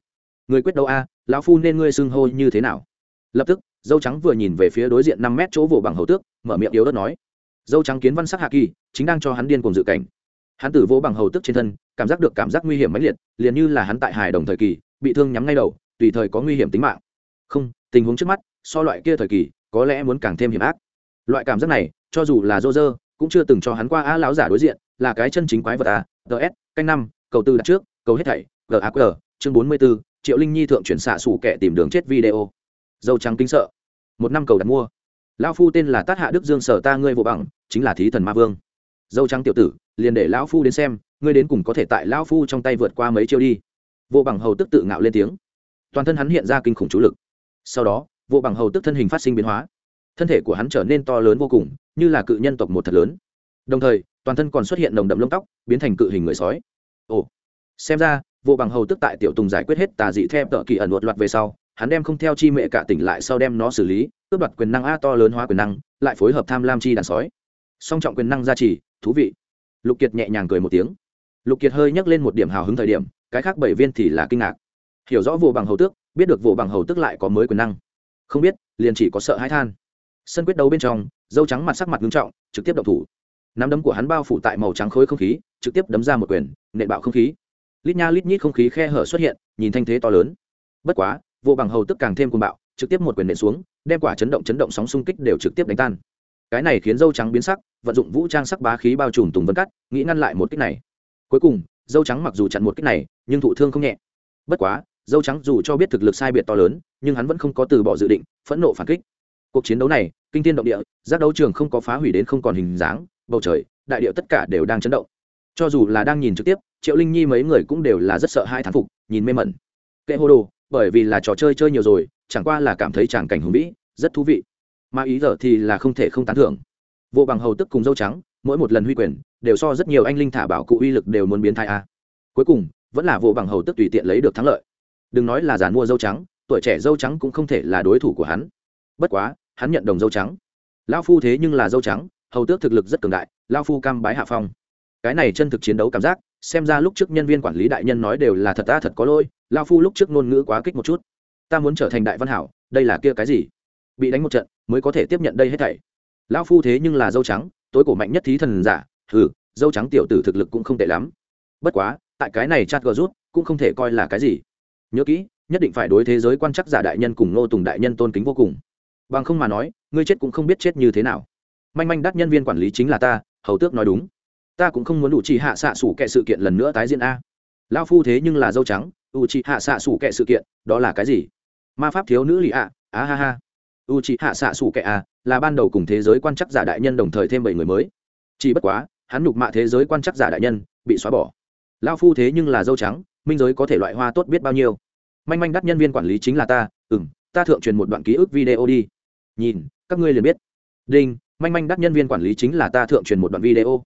Người quyết đấu a, lão phu nên ngươi xưng hô như thế nào? Lập tức, dâu trắng vừa nhìn về phía đối diện năm mét chỗ vỗ bằng hầu tước, mở miệng yếu đất nói. Dâu trắng kiến văn sắc hạ kỳ, chính đang cho hắn điên cùng dự cảnh. Hắn tử vỗ bằng hầu tước trên thân, cảm giác được cảm giác nguy hiểm mãnh liệt, liền như là hắn tại hài đồng thời kỳ, bị thương nhắm ngay đầu, tùy thời có nguy hiểm tính mạng. Không, tình huống trước mắt, so loại kia thời kỳ, có lẽ muốn càng thêm hiểm ác. Loại cảm giác này, cho dù là dô dơ, cũng chưa từng cho hắn qua a lão giả đối diện, là cái chân chính quái vật à. a ts canh năm, cầu tư đặt trước, cầu hết thảy gaq chương bốn mươi b ố triệu linh nhi thượng chuyển xạ sủ kẻ tìm đường chết video dâu trắng kinh sợ. Một năm cầu đặt mua. Lão phu tên là tát hạ đức dương sở ta ngươi vô bằng, chính là thí thần ma vương. Dâu trắng tiểu tử, liền để lão phu đến xem, ngươi đến cùng có thể tại lão phu trong tay vượt qua mấy chiêu đi. Vô bằng hầu tức tự ngạo lên tiếng. Toàn thân hắn hiện ra kinh khủng chú lực. Sau đó, vô bằng hầu tức thân hình phát sinh biến hóa. Thân thể của hắn trở nên to lớn vô cùng, như là cự nhân tộc một thật lớn. Đồng thời, toàn thân còn xuất hiện nồng đậm lông tóc, biến thành cự hình người sói. Ồ. Xem ra, vô bằng hầu tức tại tiểu tùng giải quyết hết tà dị theo tợ kỳ ẩn một loạt về sau hắn đem không theo chi mẹ cả tỉnh lại sau đem nó xử lý, cướp đoạt quyền năng a to lớn hóa quyền năng, lại phối hợp tham lam chi đàn sói. Song trọng quyền năng gia trì, thú vị. Lục kiệt nhẹ nhàng cười một tiếng. Lục kiệt hơi nhắc lên một điểm hào hứng thời điểm, cái khác bảy viên thì là kinh ngạc. Hiểu rõ vụ bằng hầu tước, biết được vụ bằng hầu tước lại có mới quyền năng. Không biết, liền chỉ có sợ hãi than. Sân quyết đấu bên trong, dâu trắng mặt sắc mặt nghiêm trọng, trực tiếp động thủ. Nắm đấm của hắn bao phủ tại màu trắng khối không khí, trực tiếp đấm ra một quyền, nện bạo không khí. Lít nha lít nhít không khí khe hở xuất hiện, nhìn thanh thế to lớn. Bất quá Vô bằng hầu tức càng thêm cuồng bạo, trực tiếp một quyền nện xuống, đem quả chấn động chấn động sóng xung kích đều trực tiếp đánh tan. Cái này khiến dâu trắng biến sắc, vận dụng vũ trang sắc bá khí bao trùm tùng vân cắt nghĩ ngăn lại một kích này. Cuối cùng, dâu trắng mặc dù chặn một kích này, nhưng thụ thương không nhẹ. Bất quá, dâu trắng dù cho biết thực lực sai biệt to lớn, nhưng hắn vẫn không có từ bỏ dự định, phẫn nộ phản kích. Cuộc chiến đấu này, kinh thiên động địa, giác đấu trường không có phá hủy đến không còn hình dáng, bầu trời, đại điệu tất cả đều đang chấn động. Cho dù là đang nhìn trực tiếp, triệu linh nhi mấy người cũng đều là rất sợ hai thán phục, nhìn mê mẩn. Kệ hô đồ bởi vì là trò chơi chơi nhiều rồi, chẳng qua là cảm thấy tràng cảnh hùng vĩ, rất thú vị. Mà ý giờ thì là không thể không tán thưởng. Vô bằng hầu tức cùng dâu trắng, mỗi một lần huy quyền, đều so rất nhiều anh linh thả bảo cụ uy lực đều muốn biến thai a. Cuối cùng, vẫn là vô bằng hầu tức tùy tiện lấy được thắng lợi. Đừng nói là giàn mua dâu trắng, tuổi trẻ dâu trắng cũng không thể là đối thủ của hắn. Bất quá, hắn nhận đồng dâu trắng. Lao phu thế nhưng là dâu trắng, hầu tước thực lực rất cường đại lao phu cam bái hạ phong. Cái này chân thực chiến đấu cảm giác xem ra lúc trước nhân viên quản lý đại nhân nói đều là thật ta thật có lỗi, lao phu lúc trước ngôn ngữ quá kích một chút. Ta muốn trở thành đại văn hảo, đây là kia cái gì? Bị đánh một trận, mới có thể tiếp nhận đây hết thảy. Lão phu thế nhưng là dâu trắng, tối cổ mạnh nhất thí thần giả ừ dâu trắng tiểu tử thực lực cũng không tệ lắm. Bất quá, tại cái này chat gờ rút, cũng không thể coi là cái gì. Nhớ kỹ, nhất định phải đối thế giới quan chắc giả đại nhân cùng nô tùng đại nhân tôn kính vô cùng. Bằng không mà nói, ngươi chết cũng không biết chết như thế nào. Manh manh đắt nhân viên quản lý chính là ta, hầu tước nói đúng ta cũng không muốn đủ chỉ hạ xạ sủ kệ sự kiện lần nữa tái diễn a. Lao phu thế nhưng là dâu trắng u chỉ hạ xạ sủ kệ sự kiện, đó là cái gì? Ma pháp thiếu nữ lì ạ, á ha ha. U chỉ hạ xạ sủ kệ a à, là ban đầu cùng thế giới quan chắc giả đại nhân đồng thời thêm bảy người mới. Chỉ bất quá, hắn nhục mạ thế giới quan chắc giả đại nhân, bị xóa bỏ. Lao phu thế nhưng là dâu trắng, minh giới có thể loại hoa tốt biết bao nhiêu. Manh manh đắt nhân viên quản lý chính là ta ừ m ta thượng truyền một đoạn ký ức video đi. Nhìn, các ngươi liền biết. Đinh, manh manh đắt nhân viên quản lý chính là ta thượng truyền một đoạn video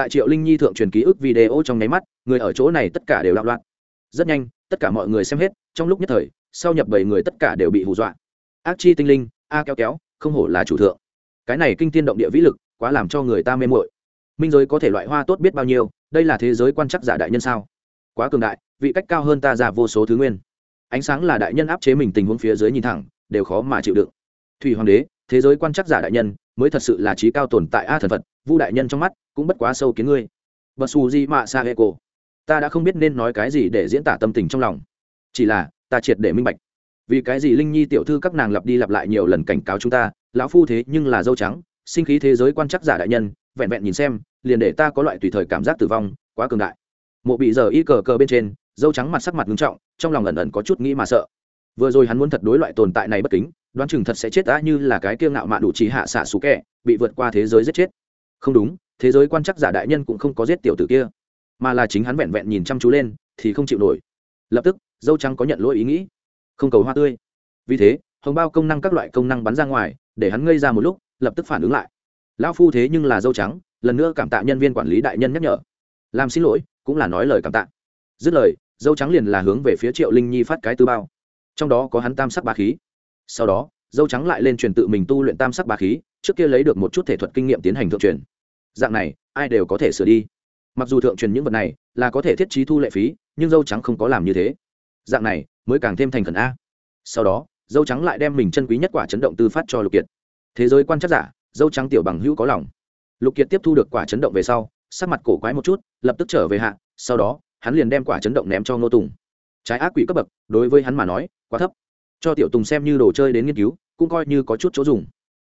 tại triệu linh nhi thượng truyền ký ức video trong nháy mắt, người ở chỗ này tất cả đều đạo loạn. Rất nhanh, tất cả mọi người xem hết, trong lúc nhất thời, sau nhập bảy người tất cả đều bị hù dọa. Ác chi tinh linh, a kéo kéo, không hổ là chủ thượng. Cái này kinh tiên động địa vĩ lực, quá làm cho người ta mê mội minh giới có thể loại hoa tốt biết bao nhiêu, đây là thế giới quan chắc giả đại nhân sao? Quá cường đại, vị cách cao hơn ta ra vô số thứ nguyên. Ánh sáng là đại nhân áp chế mình tình huống phía dưới nhìn thẳng, đều khó mà chịu đựng. Thủy hoàng đế, thế giới quan chắc giả đại nhân, mới thật sự là trí cao tồn tại a thần phật vu đại nhân trong mắt cũng bất quá sâu kiến ngươi. Bật xù di mạ sa hệ cổ? Ta đã không biết nên nói cái gì để diễn tả tâm tình trong lòng. Chỉ là, ta triệt để minh bạch. Vì cái gì linh nhi tiểu thư các nàng lặp đi lặp lại nhiều lần cảnh cáo chúng ta, lão phu thế nhưng là dâu trắng, sinh khí thế giới quan chắc giả đại nhân, vẹn vẹn nhìn xem, liền để ta có loại tùy thời cảm giác tử vong, quá cường đại. Mộ bị giờ y cờ cờ bên trên, dâu trắng mặt sắc mặt nghiêm trọng, trong lòng ẩn ẩn có chút nghĩ mà sợ. Vừa rồi hắn muốn thật đối loại tồn tại này bất kính, đoán chừng thật sẽ chết đã như là cái kiêng ngạo mạn đủ trí hạ xạ xú kẻ, bị vượt qua thế giới giết chết không đúng, thế giới quan chắc giả đại nhân cũng không có giết tiểu tử kia, mà là chính hắn vẹn vẹn nhìn chăm chú lên, thì không chịu nổi. Lập tức, dâu trắng có nhận lỗi ý nghĩ. Không cầu hoa tươi. Vì thế, hồng bao công năng các loại công năng bắn ra ngoài, để hắn ngây ra một lúc, lập tức phản ứng lại. Lão phu thế nhưng là dâu trắng, lần nữa cảm tạ nhân viên quản lý đại nhân nhắc nhở. Làm xin lỗi, cũng là nói lời cảm tạ. Dứt lời, dâu trắng liền là hướng về phía triệu linh nhi phát cái tư bao. Trong đó có hắn tam sắc ba khí. Sau đó dâu trắng lại lên truyền tự mình tu luyện tam sắc ba khí, trước kia lấy được một chút thể thuật kinh nghiệm tiến hành thượng truyền. Dạng này, ai đều có thể sửa đi. Mặc dù thượng truyền những vật này là có thể thiết trí thu lệ phí, nhưng dâu trắng không có làm như thế. Dạng này, mới càng thêm thành khẩn a. Sau đó, dâu trắng lại đem mình chân quý nhất quả chấn động tư phát cho lục kiệt. Thế giới quan chắc giả, dâu trắng tiểu bằng hữu có lòng. Lục kiệt tiếp thu được quả chấn động về sau, sắc mặt cổ quái một chút, lập tức trở về hạ, sau đó, hắn liền đem quả chấn động ném cho ngô tùng. Trái ác quỷ cấp bậc, đối với hắn mà nói, quá thấp cho tiểu tùng xem như đồ chơi đến nghiên cứu, cũng coi như có chút chỗ dùng.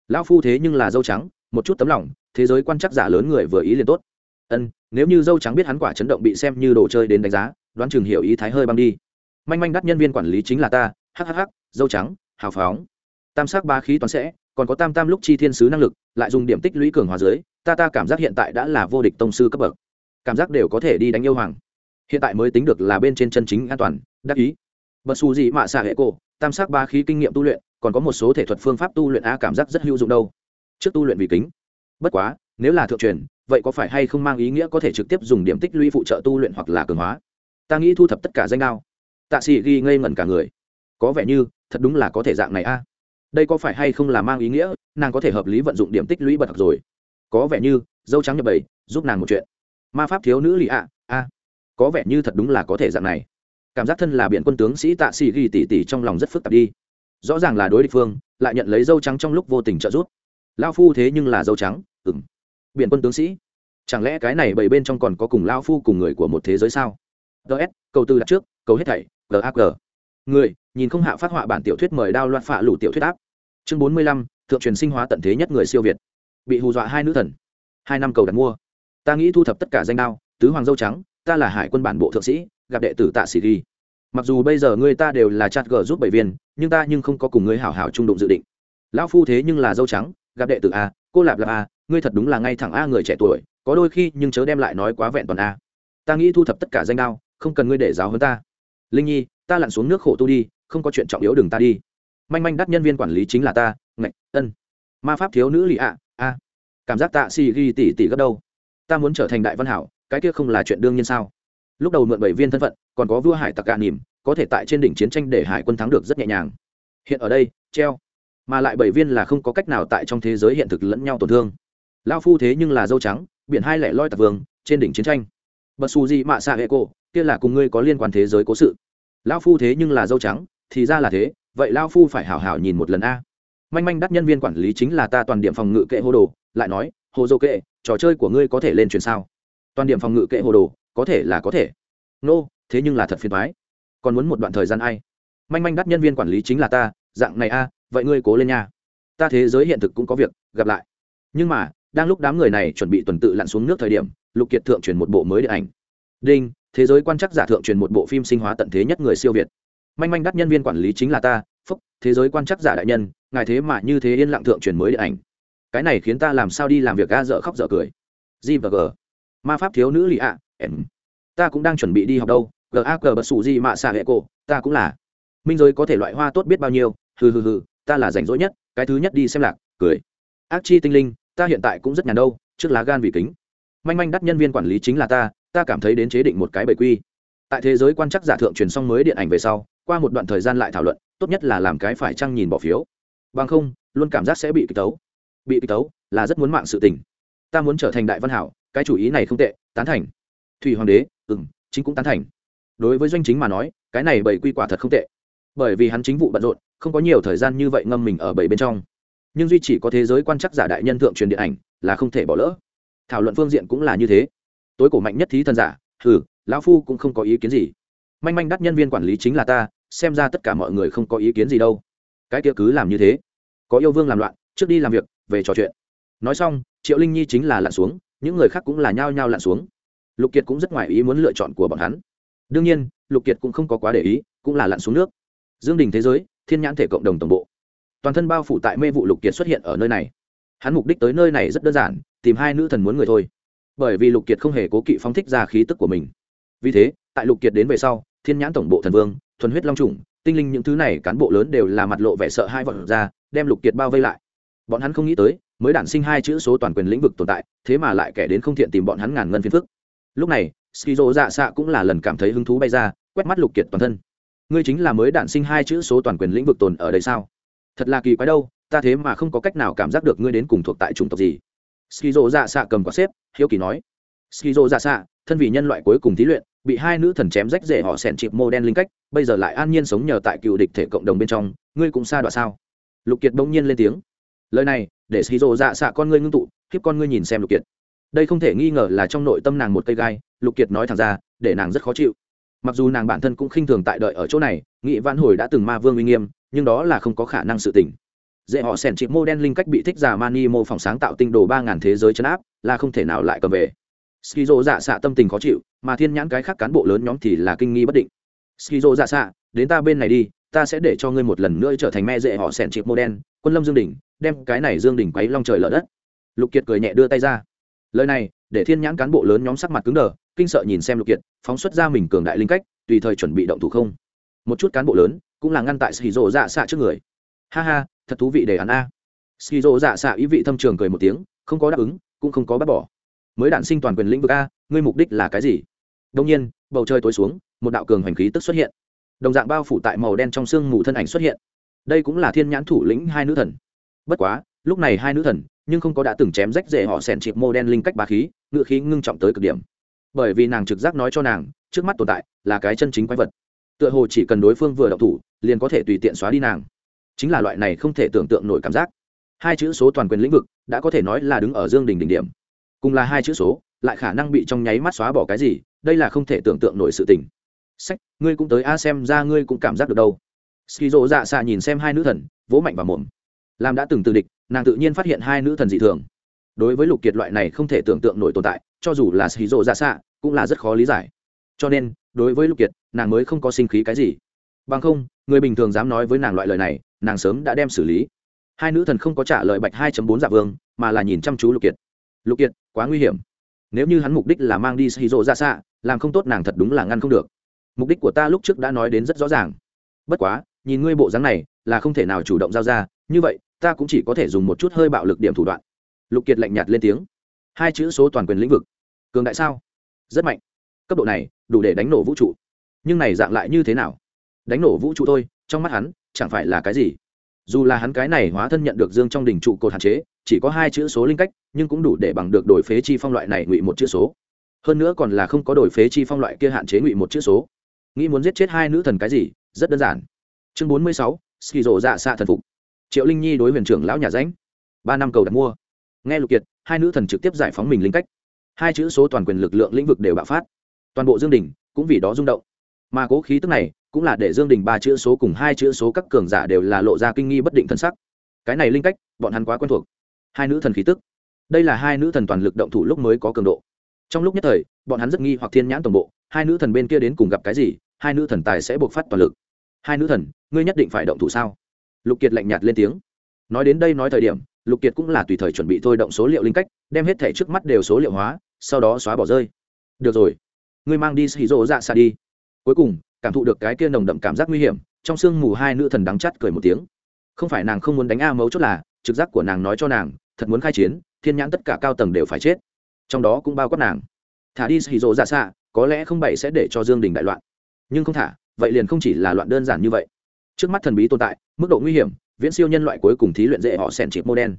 Lão phu thế nhưng là dâu trắng, một chút tấm lòng, thế giới quan chắc giả lớn người vừa ý liền tốt. Ân, nếu như dâu trắng biết hắn quả chấn động bị xem như đồ chơi đến đánh giá, đoán chừng hiểu ý thái hơi băng đi. Manh manh đắt nhân viên quản lý chính là ta hhh dâu trắng, hào phóng. Tam sắc ba khí toán sẽ, còn có tam tam lúc chi thiên sứ năng lực, lại dùng điểm tích lũy cường hòa dưới, ta ta cảm giác hiện tại đã là vô địch tông sư cấp bậc. Cảm giác đều có thể đi đánh yêu hoàng. Hiện tại mới tính được là bên trên chân chính an toàn, đắc ý. Bật xù gì mạ xạ hệ cổ tam sắc ba khí kinh nghiệm tu luyện, còn có một số thể thuật phương pháp tu luyện a cảm giác rất hữu dụng đâu. Trước tu luyện vì kính. Bất quá, nếu là thượng truyền, vậy có phải hay không mang ý nghĩa có thể trực tiếp dùng điểm tích lũy phụ trợ tu luyện hoặc là cường hóa? Ta nghĩ thu thập tất cả danh đao. Tạ sĩ ghi ngây ngẩn cả người. Có vẻ như, thật đúng là có thể dạng này a. Đây có phải hay không là mang ý nghĩa, nàng có thể hợp lý vận dụng điểm tích lũy bật rồi. Có vẻ như, dâu trắng nhập bầy, giúp nàng một chuyện. Ma pháp thiếu nữ lì ạ, a. Có vẻ như thật đúng là có thể dạng này cảm giác thân là biện quân tướng sĩ tạ sĩ ghi tỉ tỉ trong lòng rất phức tạp đi. Rõ ràng là đối địch phương, lại nhận lấy dâu trắng trong lúc vô tình trợ giúp. Lao phu thế nhưng là dâu trắng ừng biện quân tướng sĩ, chẳng lẽ cái này bảy bên trong còn có cùng lao phu cùng người của một thế giới sao? Ts câu tư đặt trước câu hết thảy gag người, nhìn không hạ phát họa bản tiểu thuyết mời đao loạn phạ lủ tiểu thuyết áp. Chương bốn mươi lăm, thượng truyền sinh hóa tận thế nhất người siêu việt. Bị hù dọa hai nữ thần. Hai năm cầu đặt mua. Ta nghĩ thu thập tất cả danh đao, tứ hoàng dâu trắng, ta là hải quân bản bộ thượng sĩ gặp đệ tử tạ sĩ ghi. Mặc dù bây giờ người ta đều là chặt gờ giúp bảy viên, nhưng ta nhưng không có cùng ngươi hảo hảo trung đụng dự định. Lão phu thế nhưng là dâu trắng, gặp đệ tử a, cô lạp lạp a, ngươi thật đúng là ngay thẳng a người trẻ tuổi, có đôi khi nhưng chớ đem lại nói quá vẹn toàn a. Ta nghĩ thu thập tất cả danh đao, không cần ngươi để giáo hơn ta. Linh nhi, ta lặn xuống nước khổ tu đi, không có chuyện trọng yếu đừng ta đi. Manh manh đắt nhân viên quản lý chính là ta, ngạch, ân. Ma pháp thiếu nữ lì ạ, a. Cảm giác tạ si ghi tỉ tỉ gấp đâu. Ta muốn trở thành đại văn hảo, cái kia không là chuyện đương nhiên sao? Lúc đầu mượn bảy viên thân phận, còn có vua hải tặc cạn nỉm, có thể tại trên đỉnh chiến tranh để hải quân thắng được rất nhẹ nhàng. Hiện ở đây, treo. Mà lại bảy viên là không có cách nào tại trong thế giới hiện thực lẫn nhau tổn thương. Lao phu thế nhưng là dâu trắng, biển hai lẻ loi tạc vương, trên đỉnh chiến tranh. Bật xù gì mạ xạ hệ cổ, kia là cùng ngươi có liên quan thế giới cố sự. Lao phu thế nhưng là dâu trắng, thì ra là thế, vậy lao phu phải hảo hảo nhìn một lần a. Manh manh đắt nhân viên quản lý chính là ta toàn điểm phòng ngự kệ hô đồ, lại nói, hồ dô kệ, trò chơi của ngươi có thể lên truyền sao? Toàn điểm phòng ngự kệ hồ đồ có thể là có thể. Nô、no, thế nhưng là thật phiền thoái còn muốn một đoạn thời gian ai? Manh manh đắt nhân viên quản lý chính là ta dạng này a à, vậy ngươi cố lên nha. Ta thế giới hiện thực cũng có việc gặp lại. Nhưng mà đang lúc đám người này chuẩn bị tuần tự lặn xuống nước thời điểm lục kiệt thượng truyền một bộ mới điện ảnh. Đinh thế giới quan chắc giả thượng truyền một bộ phim sinh hóa tận thế nhất người siêu việt. Manh manh đắt nhân viên quản lý chính là ta phúc thế giới quan chắc giả đại nhân ngài thế mà như thế yên lặng thượng truyền mới điện ảnh. Cái này khiến ta làm sao đi làm việc ga dở khóc dở cười. G và g. Ma pháp thiếu nữ lì ạ em. Ta cũng đang chuẩn bị đi học đâu. Gak bật sủ gì mạ xạ hệ cổ. Ta cũng là. Minh giới có thể loại hoa tốt biết bao nhiêu. Hừ hừ hừ, ta là rảnh rỗi nhất. Cái thứ nhất đi xem lạc. Cười. Ác chi tinh linh, ta hiện tại cũng rất nhàn đâu. Trước lá gan vì kính. Manh manh đắt nhân viên quản lý chính là ta. Ta cảm thấy đến chế định một cái bầy quy. Tại thế giới quan chắc giả thượng truyền xong mới điện ảnh về sau, qua một đoạn thời gian lại thảo luận, tốt nhất là làm cái phải trăng nhìn bỏ phiếu. Bằng không, luôn cảm giác sẽ bị kích tấu. Bị kích tấu là rất muốn mạng sự tình. Ta muốn trở thành đại văn hảo, cái chủ ý này không tệ, tán thành thủy hoàng đế ừ m chính cũng tán thành. Đối với doanh chính mà nói cái này bảy quy quả thật không tệ. Bởi vì hắn chính vụ bận rộn không có nhiều thời gian như vậy ngâm mình ở bảy bên trong. Nhưng duy chỉ có thế giới quan chắc giả đại nhân thượng truyền điện ảnh là không thể bỏ lỡ. Thảo luận phương diện cũng là như thế. Tối cổ mạnh nhất thí thần giả ừ, lão phu cũng không có ý kiến gì. Manh manh đắt nhân viên quản lý chính là ta xem ra tất cả mọi người không có ý kiến gì đâu. Cái kia cứ làm như thế. Có yêu vương làm loạn trước đi làm việc về trò chuyện. Nói xong triệu linh nhi chính là lặn xuống những người khác cũng là nhao nhao lặn xuống lục kiệt cũng rất ngoài ý muốn lựa chọn của bọn hắn. Đương nhiên, lục kiệt cũng không có quá để ý, cũng là lặn xuống nước. Dương đình thế giới, thiên nhãn thể cộng đồng tổng bộ. Toàn thân bao phủ tại mê vụ lục kiệt xuất hiện ở nơi này. Hắn mục đích tới nơi này rất đơn giản, tìm hai nữ thần muốn người thôi. Bởi vì lục kiệt không hề cố kỵ phóng thích ra khí tức của mình. Vì thế, tại lục kiệt đến về sau, thiên nhãn tổng bộ thần vương, thuần huyết long trùng tinh linh những thứ này cán bộ lớn đều là mặt lộ vẻ sợ hai vọt ra, đem lục kiệt bao vây lại. Bọn hắn không nghĩ tới, mới đản sinh hai chữ số toàn quyền lĩnh vực tồn tại, thế mà lại kẻ đến không thiện tìm bọn hắn ngàn ngân phiền phức lúc này, skizo dạ xạ cũng là lần cảm thấy hứng thú bay ra, quét mắt lục kiệt toàn thân. Ngươi chính là mới đản sinh hai chữ số toàn quyền lĩnh vực tồn ở đây sao? Thật là kỳ quái đâu, ta thế mà không có cách nào cảm giác được ngươi đến cùng thuộc tại chủng tộc gì. Skizo dạ xạ cầm quả xếp, hiếu kỳ nói. Skizo dạ xạ, thân vì nhân loại cuối cùng thí luyện, bị hai nữ thần chém rách rể họ sẹn chịp mô đen linh cách, bây giờ lại an nhiên sống nhờ tại cựu địch thể cộng đồng bên trong, ngươi cũng xa đoạn sao? Lục kiệt bỗng nhiên lên tiếng. Lời này, để skizo dạ xạ con ngươi ngưng tụ, khiếp con ngươi nhìn xem lục kiệt đây không thể nghi ngờ là trong nội tâm nàng một cây gai, lục kiệt nói thẳng ra, để nàng rất khó chịu. Mặc dù nàng bản thân cũng khinh thường tại đợi ở chỗ này, nghị văn hồi đã từng ma vương uy nghiêm, nhưng đó là không có khả năng sự tỉnh dễ họ sẻn chịp mô đen linh cách bị thích giả mani mô phỏng sáng tạo tinh đồ ba ngàn thế giới chấn áp, là không thể nào lại cầm về. Skizo dạ xạ tâm tình khó chịu, mà thiên nhãn cái khác cán bộ lớn nhóm thì là kinh nghi bất định. Skizo dạ xạ, đến ta bên này đi, ta sẽ để cho ngươi một lần nữa trở thành me dễ họ sẻn chịp mô đen, quân lâm dương đỉnh, đem cái này dương đỉnh quấy long trời lở đất. Lục kiệt cười nhẹ đưa tay ra lời này, để thiên nhãn cán bộ lớn nhóm sắc mặt cứng đờ, kinh sợ nhìn xem lục kiệt, phóng xuất ra mình cường đại linh cách, tùy thời chuẩn bị động thủ không. Một chút cán bộ lớn, cũng là ngăn tại skizo dạ xạ trước người. Ha ha, thật thú vị để hắn a. Skizo dạ xạ ý vị thâm trường cười một tiếng, không có đáp ứng, cũng không có bác bỏ. Mới đạn sinh toàn quyền lĩnh vực a, ngươi mục đích là cái gì? Đông nhiên, bầu trời tối xuống, một đạo cường hành khí tức xuất hiện. Đồng dạng bao phủ tại màu đen trong xương mù thân ảnh xuất hiện. Đây cũng là thiên nhãn thủ lĩnh hai nữ thần. Bất quá lúc này hai nữ thần, nhưng không có đã từng chém rách rễ họ sèn chịp mô đen linh cách bá khí, ngựa khí ngưng trọng tới cực điểm. Bởi vì nàng trực giác nói cho nàng, trước mắt tồn tại là cái chân chính quái vật. Tựa hồ chỉ cần đối phương vừa đọc thủ, liền có thể tùy tiện xóa đi nàng. Chính là loại này không thể tưởng tượng nổi cảm giác. Hai chữ số toàn quyền lĩnh vực, đã có thể nói là đứng ở dương đỉnh đỉnh điểm. Cùng là hai chữ số, lại khả năng bị trong nháy mắt xóa bỏ cái gì, đây là không thể tưởng tượng nổi sự tình. Sách, ngươi cũng tới a, xem ra ngươi cũng cảm giác được đâu. Ski rộ dạ xạ nhìn xem hai nữ thần, vỗ mạnh vào mồm. Làm đã từng từ địch nàng tự nhiên phát hiện hai nữ thần dị thường. Đối với lục kiệt loại này không thể tưởng tượng nổi tồn tại, cho dù là ski rộ ra xạ cũng là rất khó lý giải. Cho nên, đối với lục kiệt, nàng mới không có sinh khí cái gì. Bằng không, người bình thường dám nói với nàng loại lời này, nàng sớm đã đem xử lý. Hai nữ thần không có trả lời bạch hai bốn dạ vương, mà là nhìn chăm chú lục kiệt. Lục kiệt, quá nguy hiểm. Nếu như hắn mục đích là mang đi shizu ra xạ làm không tốt nàng thật đúng là ngăn không được. Mục đích của ta lúc trước đã nói đến rất rõ ràng. Bất quá, nhìn ngươi bộ dáng này, là không thể nào chủ động giao ra, như vậy ta cũng chỉ có thể dùng một chút hơi bạo lực điểm thủ đoạn. Lục kiệt lạnh nhạt lên tiếng. Hai chữ số toàn quyền lĩnh vực. Cường đại sao? Rất mạnh. Cấp độ này, đủ để đánh nổ vũ trụ. Nhưng này dạng lại như thế nào? Đánh nổ vũ trụ thôi, trong mắt hắn, chẳng phải là cái gì? Dù là hắn cái này hóa thân nhận được dương trong đỉnh trụ cột hạn chế, chỉ có hai chữ số linh cách, nhưng cũng đủ để bằng được đổi phế chi phong loại này ngụy một chữ số. Hơn nữa còn là không có đổi phế chi phong loại kia hạn chế ngụy một chữ số. Nghĩ muốn giết chết hai nữ thần cái gì? Rất đơn giản. Chương bốn mươi sáu ski rộ dạ xạ thần phục triệu linh nhi đối huyền trưởng lão nhà ránh ba năm cầu đặt mua. Nghe lục kiệt, hai nữ thần trực tiếp giải phóng mình linh cách. Hai chữ số toàn quyền lực lượng lĩnh vực đều bạo phát. Toàn bộ dương đình cũng vì đó rung động. Mà cố khí tức này cũng là để dương đình ba chữ số cùng hai chữ số các cường giả đều là lộ ra kinh nghi bất định thân sắc. Cái này linh cách, bọn hắn quá quen thuộc. Hai nữ thần khí tức. Đây là hai nữ thần toàn lực động thủ lúc mới có cường độ. Trong lúc nhất thời, bọn hắn rất nghi hoặc thiên nhãn tổng bộ, hai nữ thần bên kia đến cùng gặp cái gì, hai nữ thần tài sẽ buộc phát toàn lực. Hai nữ thần, ngươi nhất định phải động thủ sao? Lục kiệt lạnh nhạt lên tiếng. Nói đến đây nói thời điểm, lục kiệt cũng là tùy thời chuẩn bị thôi động số liệu linh cách, đem hết thẻ trước mắt đều số liệu hóa, sau đó xóa bỏ rơi. Được rồi. Ngươi mang đi xì rỗ dạ xa đi. Cuối cùng, cảm thụ được cái kia nồng đậm cảm giác nguy hiểm, trong sương mù hai nữ thần đắng chắt cười một tiếng. Không phải nàng không muốn đánh a mấu chốt là, trực giác của nàng nói cho nàng, thật muốn khai chiến, thiên nhãn tất cả cao tầng đều phải chết. Trong đó cũng bao quát nàng. Thả đi xì rỗ dạ xa có lẽ không bậy sẽ để cho dương đình đại loạn. Nhưng không thả, vậy liền không chỉ là loạn đơn giản như vậy trước mắt thần bí tồn tại, mức độ nguy hiểm, viễn siêu nhân loại cuối cùng thí luyện dễ họ sèn chịp mô đen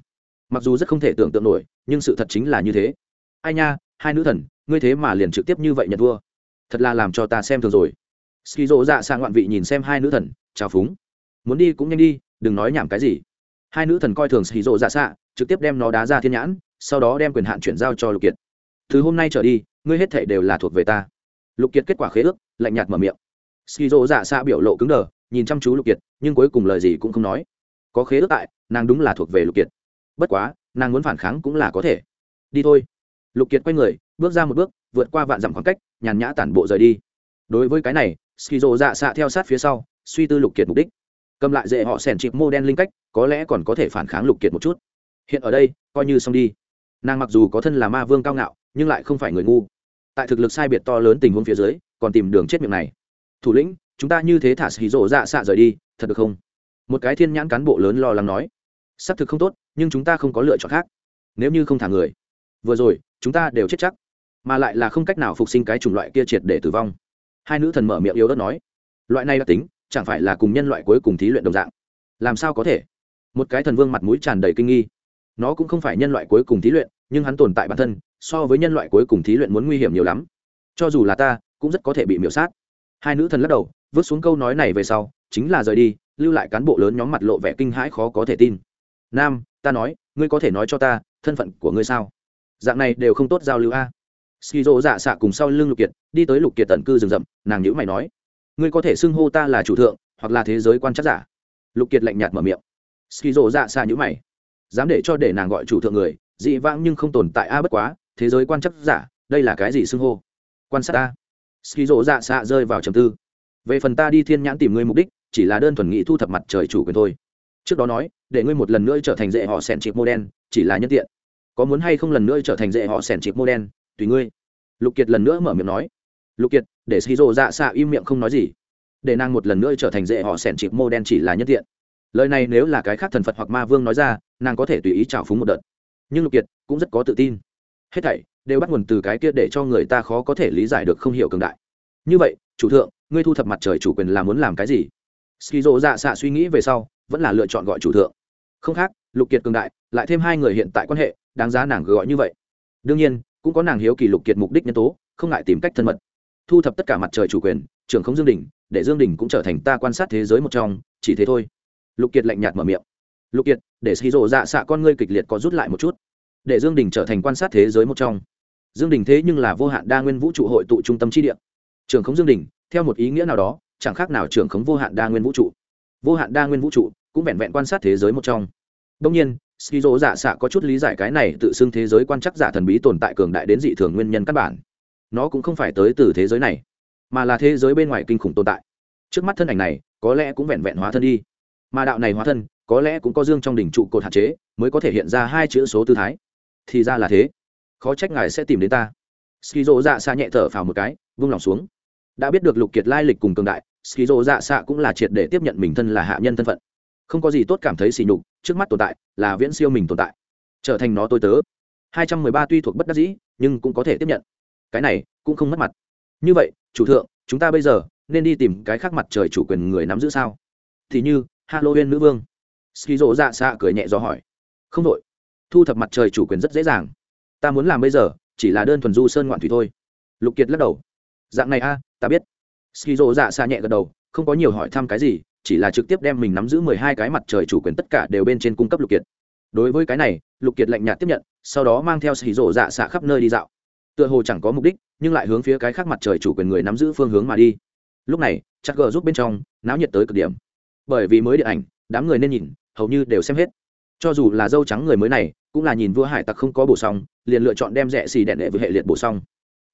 mặc dù rất không thể tưởng tượng nổi, nhưng sự thật chính là như thế. Ai nha, hai nữ thần, ngươi thế mà liền trực tiếp như vậy nhận thua. Thật là làm cho ta xem thường rồi. Ski rộ dạ sang ngoạn vị nhìn xem hai nữ thần, chào phúng. Muốn đi cũng nhanh đi, đừng nói nhảm cái gì. Hai nữ thần coi thường ski rộ dạ xạ, trực tiếp đem nó đá ra thiên nhãn, sau đó đem quyền hạn chuyển giao cho lục kiệt. Từ hôm nay trở đi, ngươi hết thể đều là thuộc về ta. Lục kiệt kết quả khế ước, lạnh nhạt mở miệng. Ski rộ dạ xạ biểu lộ cứng đờ nhìn chăm chú lục kiệt, nhưng cuối cùng lời gì cũng không nói. Có khế ước tại, nàng đúng là thuộc về lục kiệt. Bất quá, nàng muốn phản kháng cũng là có thể. Đi thôi. Lục kiệt quay người, bước ra một bước, vượt qua vạn dặm khoảng cách, nhàn nhã tản bộ rời đi. Đối với cái này, skizo dạ xạ theo sát phía sau, suy tư lục kiệt mục đích. Cầm lại dễ họ sẻn chịp mô đen linh cách, có lẽ còn có thể phản kháng lục kiệt một chút. Hiện ở đây, coi như xong đi. Nàng mặc dù có thân là ma vương cao ngạo, nhưng lại không phải người ngu. Tại thực lực sai biệt to lớn tình huống phía dưới, còn tìm đường chết miệng này. Thủ lĩnh chúng ta như thế thả xì rộ dạ xạ rời đi, thật được không? Một cái thiên nhãn cán bộ lớn lo lắng nói. Xác thực không tốt, nhưng chúng ta không có lựa chọn khác. Nếu như không thả người, vừa rồi, chúng ta đều chết chắc. Mà lại là không cách nào phục sinh cái chủng loại kia triệt để tử vong. Hai nữ thần mở miệng yếu đất nói. Loại này đặc tính, chẳng phải là cùng nhân loại cuối cùng thí luyện đồng dạng. Làm sao có thể? Một cái thần vương mặt mũi tràn đầy kinh nghi. Nó cũng không phải nhân loại cuối cùng thí luyện, nhưng hắn tồn tại bản thân, so với nhân loại cuối cùng thí luyện muốn nguy hiểm nhiều lắm. Cho dù là ta, cũng rất có thể bị miễu sát. Hai nữ thần lắc đầu vứt xuống câu nói này về sau, chính là rời đi, lưu lại cán bộ lớn nhóm mặt lộ vẻ kinh hãi khó có thể tin. Nam, ta nói, ngươi có thể nói cho ta, thân phận của ngươi sao? Dạng này đều không tốt giao lưu a. Skizo dạ xạ cùng sau lưng lục kiệt, đi tới lục kiệt tận cư rừng rậm, nàng nhữ mày nói, ngươi có thể xưng hô ta là chủ thượng, hoặc là thế giới quan chắc giả. Lục kiệt lạnh nhạt mở miệng. Skizo dạ xạ nhữ mày. Dám để cho để nàng gọi chủ thượng người, dị vãng nhưng không tồn tại a, bất quá, thế giới quan chắc giả, đây là cái gì xưng hô? Quan sát ta. Skizo dạ xạ rơi vào trầm tư về phần ta đi thiên nhãn tìm ngươi mục đích, chỉ là đơn thuần nghị thu thập mặt trời chủ quyền thôi. Trước đó nói, để ngươi một lần nữa trở thành dễ họ sẻn chịp mô đen, chỉ là nhân tiện. Có muốn hay không lần nữa trở thành dễ họ sẻn chịp mô đen, tùy ngươi. Lục kiệt lần nữa mở miệng nói. Lục kiệt, để shizu dạ xạ im miệng không nói gì. Để nàng một lần nữa trở thành dễ họ sẻn chịp mô đen chỉ là nhân tiện. Lời này nếu là cái khác thần phật hoặc ma vương nói ra, nàng có thể tùy ý trào phúng một đợt. Nhưng lục kiệt cũng rất có tự tin. Hết thảy đều bắt nguồn từ cái kia để cho người ta khó có thể lý giải được không hiểu cường đại. Như vậy, chủ thượng ngươi thu thập mặt trời chủ quyền là muốn làm cái gì? Skizo dạ xạ suy nghĩ về sau, vẫn là lựa chọn gọi chủ thượng. Không khác, lục kiệt cường đại, lại thêm hai người hiện tại quan hệ, đáng giá nàng gọi như vậy. Đương nhiên, cũng có nàng hiếu kỳ lục kiệt mục đích nhân tố, không ngại tìm cách thân mật. Thu thập tất cả mặt trời chủ quyền, trưởng không dương đình, để dương đình cũng trở thành ta quan sát thế giới một trong, chỉ thế thôi. Lục kiệt lạnh nhạt mở miệng. Lục kiệt, để xì rộ dạ xạ con ngươi kịch liệt có rút lại một chút. Để dương đình trở thành quan sát thế giới một trong. Dương đình thế nhưng là vô hạn đa nguyên vũ trụ hội tụ trung tâm chi địa. Trưởng khống dương đình theo một ý nghĩa nào đó, chẳng khác nào trưởng khống vô hạn đa nguyên vũ trụ. Vô hạn đa nguyên vũ trụ cũng vẹn vẹn quan sát thế giới một trong. Đông nhiên, skizo dạ xạ có chút lý giải cái này tự xưng thế giới quan chắc giả thần bí tồn tại cường đại đến dị thường nguyên nhân căn bản. Nó cũng không phải tới từ thế giới này, mà là thế giới bên ngoài kinh khủng tồn tại. Trước mắt thân ảnh này, có lẽ cũng vẹn vẹn hóa thân đi. Mà đạo này hóa thân, có lẽ cũng có dương trong đỉnh trụ cột hạn chế, mới có thể hiện ra hai chữ số tư thái. Thì ra là thế. Khó trách ngài sẽ tìm đến ta. Skizo dạ xạ nhẹ thở phào một cái, vung lòng xuống đã biết được lục kiệt lai lịch cùng cường đại, skizo dạ xạ cũng là triệt để tiếp nhận mình thân là hạ nhân thân phận. Không có gì tốt cảm thấy xỉ nhục, trước mắt tồn tại là viễn siêu mình tồn tại. Trở thành nó tôi tớ. Hai trăm mười ba tuy thuộc bất đắc dĩ, nhưng cũng có thể tiếp nhận. Cái này cũng không mất mặt. Như vậy, chủ thượng, chúng ta bây giờ nên đi tìm cái khác mặt trời chủ quyền người nắm giữ sao? Thì như, halloween nữ vương. Ski dô dạ xạ cười nhẹ do hỏi. Không đội thu thập mặt trời chủ quyền rất dễ dàng. Ta muốn làm bây giờ chỉ là đơn thuần du sơn ngoạn thủy thôi. Lục kiệt lắc đầu. Dạng này a ta biết. Ski dô dạ xa nhẹ gật đầu, không có nhiều hỏi thăm cái gì, chỉ là trực tiếp đem mình nắm giữ mười hai cái mặt trời chủ quyền tất cả đều bên trên cung cấp lục kiệt. Đối với cái này, lục kiệt lạnh nhạt tiếp nhận, sau đó mang theo ski rổ dạ xạ khắp nơi đi dạo. Tựa hồ chẳng có mục đích, nhưng lại hướng phía cái khác mặt trời chủ quyền người nắm giữ phương hướng mà đi. Lúc này, chắc gờ giúp bên trong, náo nhiệt tới cực điểm. Bởi vì mới điện ảnh, đám người nên nhìn, hầu như đều xem hết. Cho dù là dâu trắng người mới này, cũng là nhìn vua hải tặc không có bổ xong liền lựa chọn đem rẻ xì đẹn đệ với hệ liệt bổ xong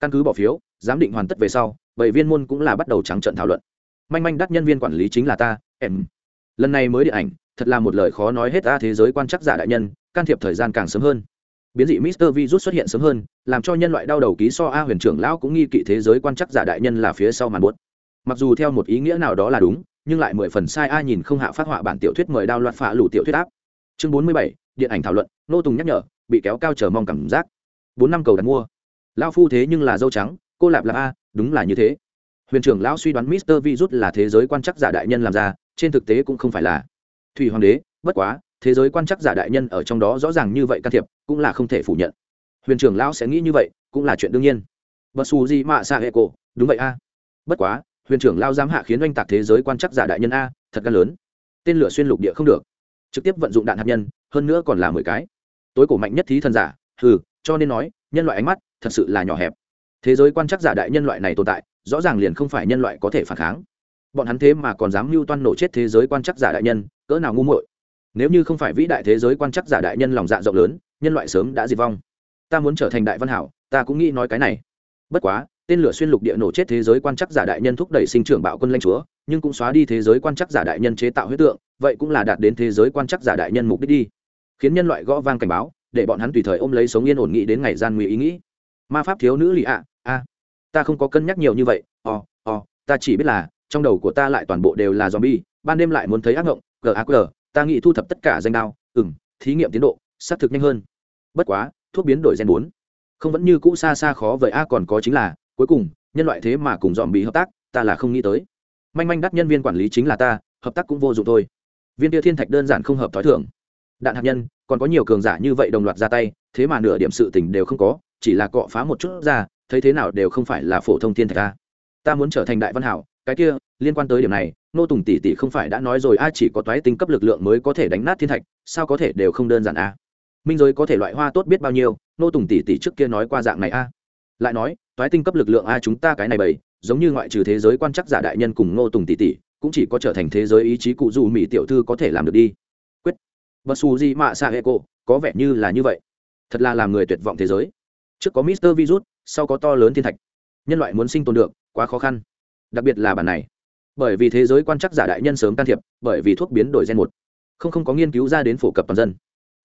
căn cứ bỏ phiếu giám định hoàn tất về sau bảy viên môn cũng là bắt đầu trắng trận thảo luận manh manh đắt nhân viên quản lý chính là ta em lần này mới điện ảnh thật là một lời khó nói hết ta thế giới quan chắc giả đại nhân can thiệp thời gian càng sớm hơn biến dị Mister Virus xuất hiện sớm hơn, làm cho nhân loại đau đầu ký so A huyền trưởng lão cũng nghi kỵ thế giới quan chắc giả đại nhân là phía sau màn buốt. Mặc dù theo một ý nghĩa nào đó là đúng, nhưng lại mười phần sai A nhìn không hạ phát họa bản tiểu thuyết mời đao loạn phạ lũ tiểu thuyết áp. Chương bốn mươi bảy điện ảnh thảo luận, nô tùng nhắc nhở, bị kéo cao chờ mong cảm giác. bốn năm cầu đặt mua. Lão phu thế nhưng là dâu trắng, cô lạp lạp a, đúng là như thế. Huyền trưởng lão suy đoán mister virus là thế giới quan chắc giả đại nhân làm ra trên thực tế cũng không phải là. Thủy hoàng đế bất quá thế giới quan chắc giả đại nhân ở trong đó rõ ràng như vậy can thiệp cũng là không thể phủ nhận. Huyền trưởng lão sẽ nghĩ như vậy cũng là chuyện đương nhiên. Bất su di mạ xa hệ cổ đúng vậy a. Bất quá huyền trưởng lao dám hạ khiến oanh tạc thế giới quan chắc giả đại nhân a thật gan lớn. Tên lửa xuyên lục địa không được. Trực tiếp vận dụng đạn hạt nhân hơn nữa còn là mười cái. Tối cổ mạnh nhất thí thần giả hừ cho nên nói nhân loại ánh mắt thật sự là nhỏ hẹp. Thế giới quan chắc giả đại nhân loại này tồn tại, rõ ràng liền không phải nhân loại có thể phản kháng. Bọn hắn thế mà còn dám mưu toan nổ chết thế giới quan chắc giả đại nhân, cỡ nào ngu muội. Nếu như không phải vĩ đại thế giới quan chắc giả đại nhân lòng dạ rộng lớn, nhân loại sớm đã diệt vong. Ta muốn trở thành đại văn hảo, ta cũng nghĩ nói cái này. Bất quá, tên lửa xuyên lục địa nổ chết thế giới quan chắc giả đại nhân thúc đẩy sinh trưởng bạo quân lanh chúa, nhưng cũng xóa đi thế giới quan chắc giả đại nhân chế tạo huyết tượng, vậy cũng là đạt đến thế giới quan chắc giả đại nhân mục đích đi. Khiến nhân loại gõ vang cảnh báo, để bọn hắn tùy thời ôm lấy sống yên ổn nghĩ đến ngày gian nguy ý nghĩ ma pháp thiếu nữ lì ạ, a, ta không có cân nhắc nhiều như vậy ò ò ta chỉ biết là, trong đầu của ta lại toàn bộ đều là zombie, ban đêm lại muốn thấy ác ngộng gaq ta nghĩ thu thập tất cả danh đao ừng thí nghiệm tiến độ, xác thực nhanh hơn. Bất quá, thuốc biến đổi gen bốn, không vẫn như cũ xa xa khó vậy a, còn có chính là, cuối cùng, nhân loại thế mà cùng dòm bị hợp tác, ta là không nghĩ tới. Manh manh đắt nhân viên quản lý chính là ta, hợp tác cũng vô dụng thôi. Viên tia thiên thạch đơn giản không hợp t h ó i thưởng đạn hạt nhân, còn có nhiều cường giả như vậy đồng loạt ra tay, thế mà nửa điểm sự tình đều không có chỉ là cọ phá một chút ra, thấy thế nào đều không phải là phổ thông thiên thạch ta ta muốn trở thành đại văn hảo, cái kia, liên quan tới điểm này, nô tùng tỷ tỷ không phải đã nói rồi, a, chỉ có toái tinh cấp lực lượng mới có thể đánh nát thiên thạch, sao có thể đều không đơn giản a? Minh giới có thể loại hoa tốt biết bao nhiêu, nô tùng tỷ tỷ trước kia nói qua dạng này a. Lại nói, toái tinh cấp lực lượng a, chúng ta cái này bầy, giống như ngoại trừ thế giới quan chắc giả đại nhân cùng nô tùng tỷ tỷ, cũng chỉ có trở thành thế giới ý chí cụ dù mỹ tiểu thư có thể làm được đi. Quyết. Bất su di mạ sa hệ cô, có vẻ như là như vậy. Thật là làm người tuyệt vọng thế giới trước có mister virus, sau có to lớn thiên thạch. Nhân loại muốn sinh tồn được, quá khó khăn. Đặc biệt là bản này. Bởi vì thế giới quan chắc giả đại nhân sớm can thiệp, bởi vì thuốc biến đổi gen một. Không không có nghiên cứu ra đến phổ cập toàn dân.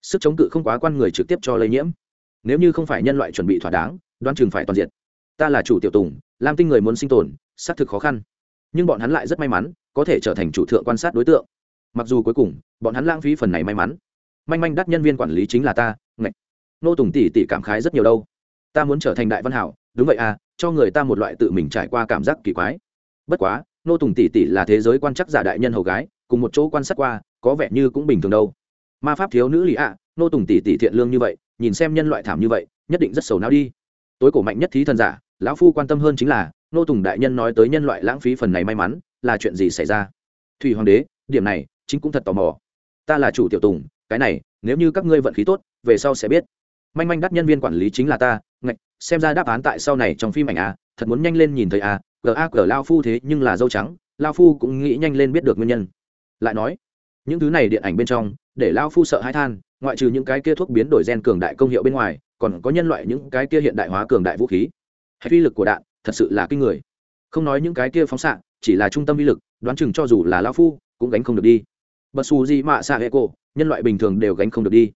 Sức chống cự không quá quan người trực tiếp cho lây nhiễm. Nếu như không phải nhân loại chuẩn bị thỏa đáng đoan chừng phải toàn diện. Ta là chủ tiểu tùng, lam tinh người muốn sinh tồn, xác thực khó khăn. Nhưng bọn hắn lại rất may mắn, có thể trở thành chủ thượng quan sát đối tượng. Mặc dù cuối cùng, bọn hắn lãng phí phần này may mắn. Manh manh đắt nhân viên quản lý chính là ta, ngạch. Nô tùng tỷ tỷ cảm khái rất nhiều đâu ta muốn trở thành đại văn hảo, đúng vậy à cho người ta một loại tự mình trải qua cảm giác kỳ quái. Bất quá, nô tùng tỷ tỷ là thế giới quan chắc giả đại nhân hầu gái, cùng một chỗ quan sát qua, có vẻ như cũng bình thường đâu. Ma pháp thiếu nữ lì ạ, nô tùng tỷ tỷ thiện lương như vậy, nhìn xem nhân loại thảm như vậy, nhất định rất sầu não đi. Tối cổ mạnh nhất thí thần giả, lão phu quan tâm hơn chính là, nô tùng đại nhân nói tới nhân loại lãng phí phần này may mắn, là chuyện gì xảy ra? Thủy hoàng đế, điểm này, chính cũng thật tò mò. Ta là chủ tiểu tùng, cái này, nếu như các ngươi vận khí tốt, về sau sẽ biết manh manh đắt nhân viên quản lý chính là ta, ngạch, xem ra đáp án tại sau này trong phim ảnh a, thật muốn nhanh lên nhìn thấy a ga g lao phu thế nhưng là dâu trắng, lao phu cũng nghĩ nhanh lên biết được nguyên nhân. Lại nói, những thứ này điện ảnh bên trong, để lao phu sợ hãi than, ngoại trừ những cái kia thuốc biến đổi gen cường đại công hiệu bên ngoài, còn có nhân loại những cái kia hiện đại hóa cường đại vũ khí. Hay uy lực của đạn, thật sự là kinh người. Không nói những cái kia phóng xạ, chỉ là trung tâm uy lực, đoán chừng cho dù là lao phu, cũng gánh không được đi. Bật xù gì mạ xạ hệ cổ, nhân loại bình thường đều gánh không được đi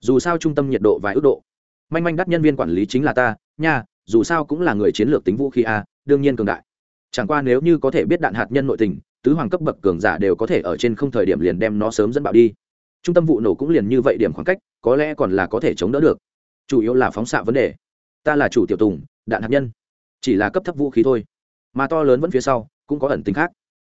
dù sao trung tâm nhiệt độ vài ước độ. Manh manh đắt nhân viên quản lý chính là ta, nha, dù sao cũng là người chiến lược tính vũ khí a, đương nhiên cường đại. Chẳng qua nếu như có thể biết đạn hạt nhân nội tình, tứ hoàng cấp bậc cường giả đều có thể ở trên không thời điểm liền đem nó sớm dẫn bạo đi. Trung tâm vụ nổ cũng liền như vậy điểm khoảng cách, có lẽ còn là có thể chống đỡ được. Chủ yếu là phóng xạ vấn đề. Ta là chủ tiểu tùng, đạn hạt nhân. Chỉ là cấp thấp vũ khí thôi. Mà to lớn vẫn phía sau, cũng có ẩn tính khác.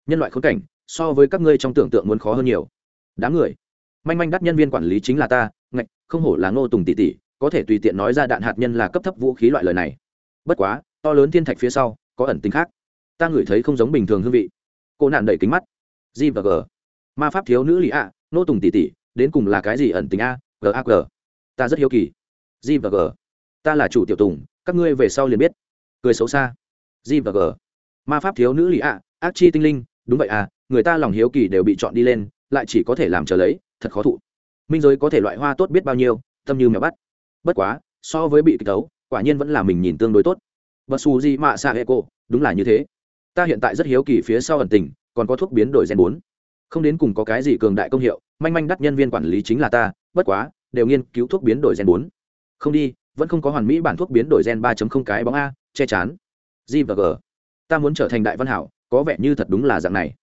Nhân loại khốn cảnh, so với các ngươi trong tưởng tượng muốn khó hơn nhiều. Đáng người. Manh manh đắt nhân viên quản lý chính là ta ngạch, không hổ là ngô tùng tỷ tỷ, có thể tùy tiện nói ra đạn hạt nhân là cấp thấp vũ khí loại lời này. Bất quá, to lớn thiên thạch phía sau, có ẩn tính khác. Ta ngửi thấy không giống bình thường hương vị. Cô nạn đẩy kính mắt. G và g. Ma pháp thiếu nữ lì ạ nô tùng tỷ tỷ, đến cùng là cái gì ẩn tính a, g a g. Ta rất hiếu kỳ. G và g. Ta là chủ tiểu tùng, các ngươi về sau liền biết. Cười xấu xa. G và g. Ma pháp thiếu nữ lì ạ, ác chi tinh linh, đúng vậy à người ta lòng hiếu kỳ đều bị chọn đi lên, lại chỉ có thể làm trở lấy, thật khó thụ minh giới có thể loại hoa tốt biết bao nhiêu, tâm như mèo bắt. Bất quá, so với bị kịch tấu, quả nhiên vẫn là mình nhìn tương đối tốt. Bất su di mạ xạ hệ cô đúng là như thế. Ta hiện tại rất hiếu kỳ phía sau ẩn tình, còn có thuốc biến đổi gen bốn. Không đến cùng có cái gì cường đại công hiệu, manh manh đắt nhân viên quản lý chính là ta, bất quá, đều nghiên cứu thuốc biến đổi gen bốn. Không đi, vẫn không có hoàn mỹ bản thuốc biến đổi gen ba cái bóng a, che chắn. g và g. Ta muốn trở thành đại văn hảo, có vẻ như thật đúng là dạng này.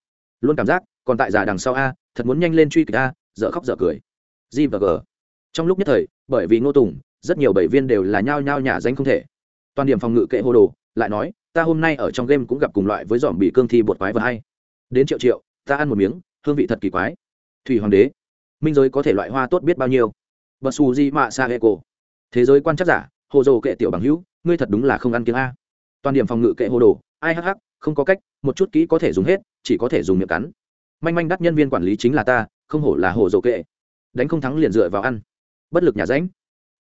Luôn cảm giác, còn tại già đằng sau a, thật muốn nhanh lên truy kịch a, dở khóc dở cười g và g. Trong lúc nhất thời, bởi vì ngô tùng, rất nhiều bảy viên đều là nhao nhao nhả danh không thể. Toàn điểm phòng ngự kệ hô đồ, lại nói, ta hôm nay ở trong game cũng gặp cùng loại với dòm bị cương thi bột quái và hay. Đến triệu triệu, ta ăn một miếng, hương vị thật kỳ quái. Thủy hoàng đế, minh giới có thể loại hoa tốt biết bao nhiêu? Bật xù di mạ sa hệ cổ thế giới quan chắc giả, hồ dồ kệ tiểu bằng hữu, ngươi thật đúng là không ăn tiếng a. Toàn điểm phòng ngự kệ hồ đồ, ai hh không có cách, một chút kỹ có thể dùng hết, chỉ có thể dùng miệng cắn. Manh manh đắt nhân viên quản lý chính là ta, không hổ là hồ dồ kệ đánh không thắng liền dựa vào ăn. Bất lực nhà ránh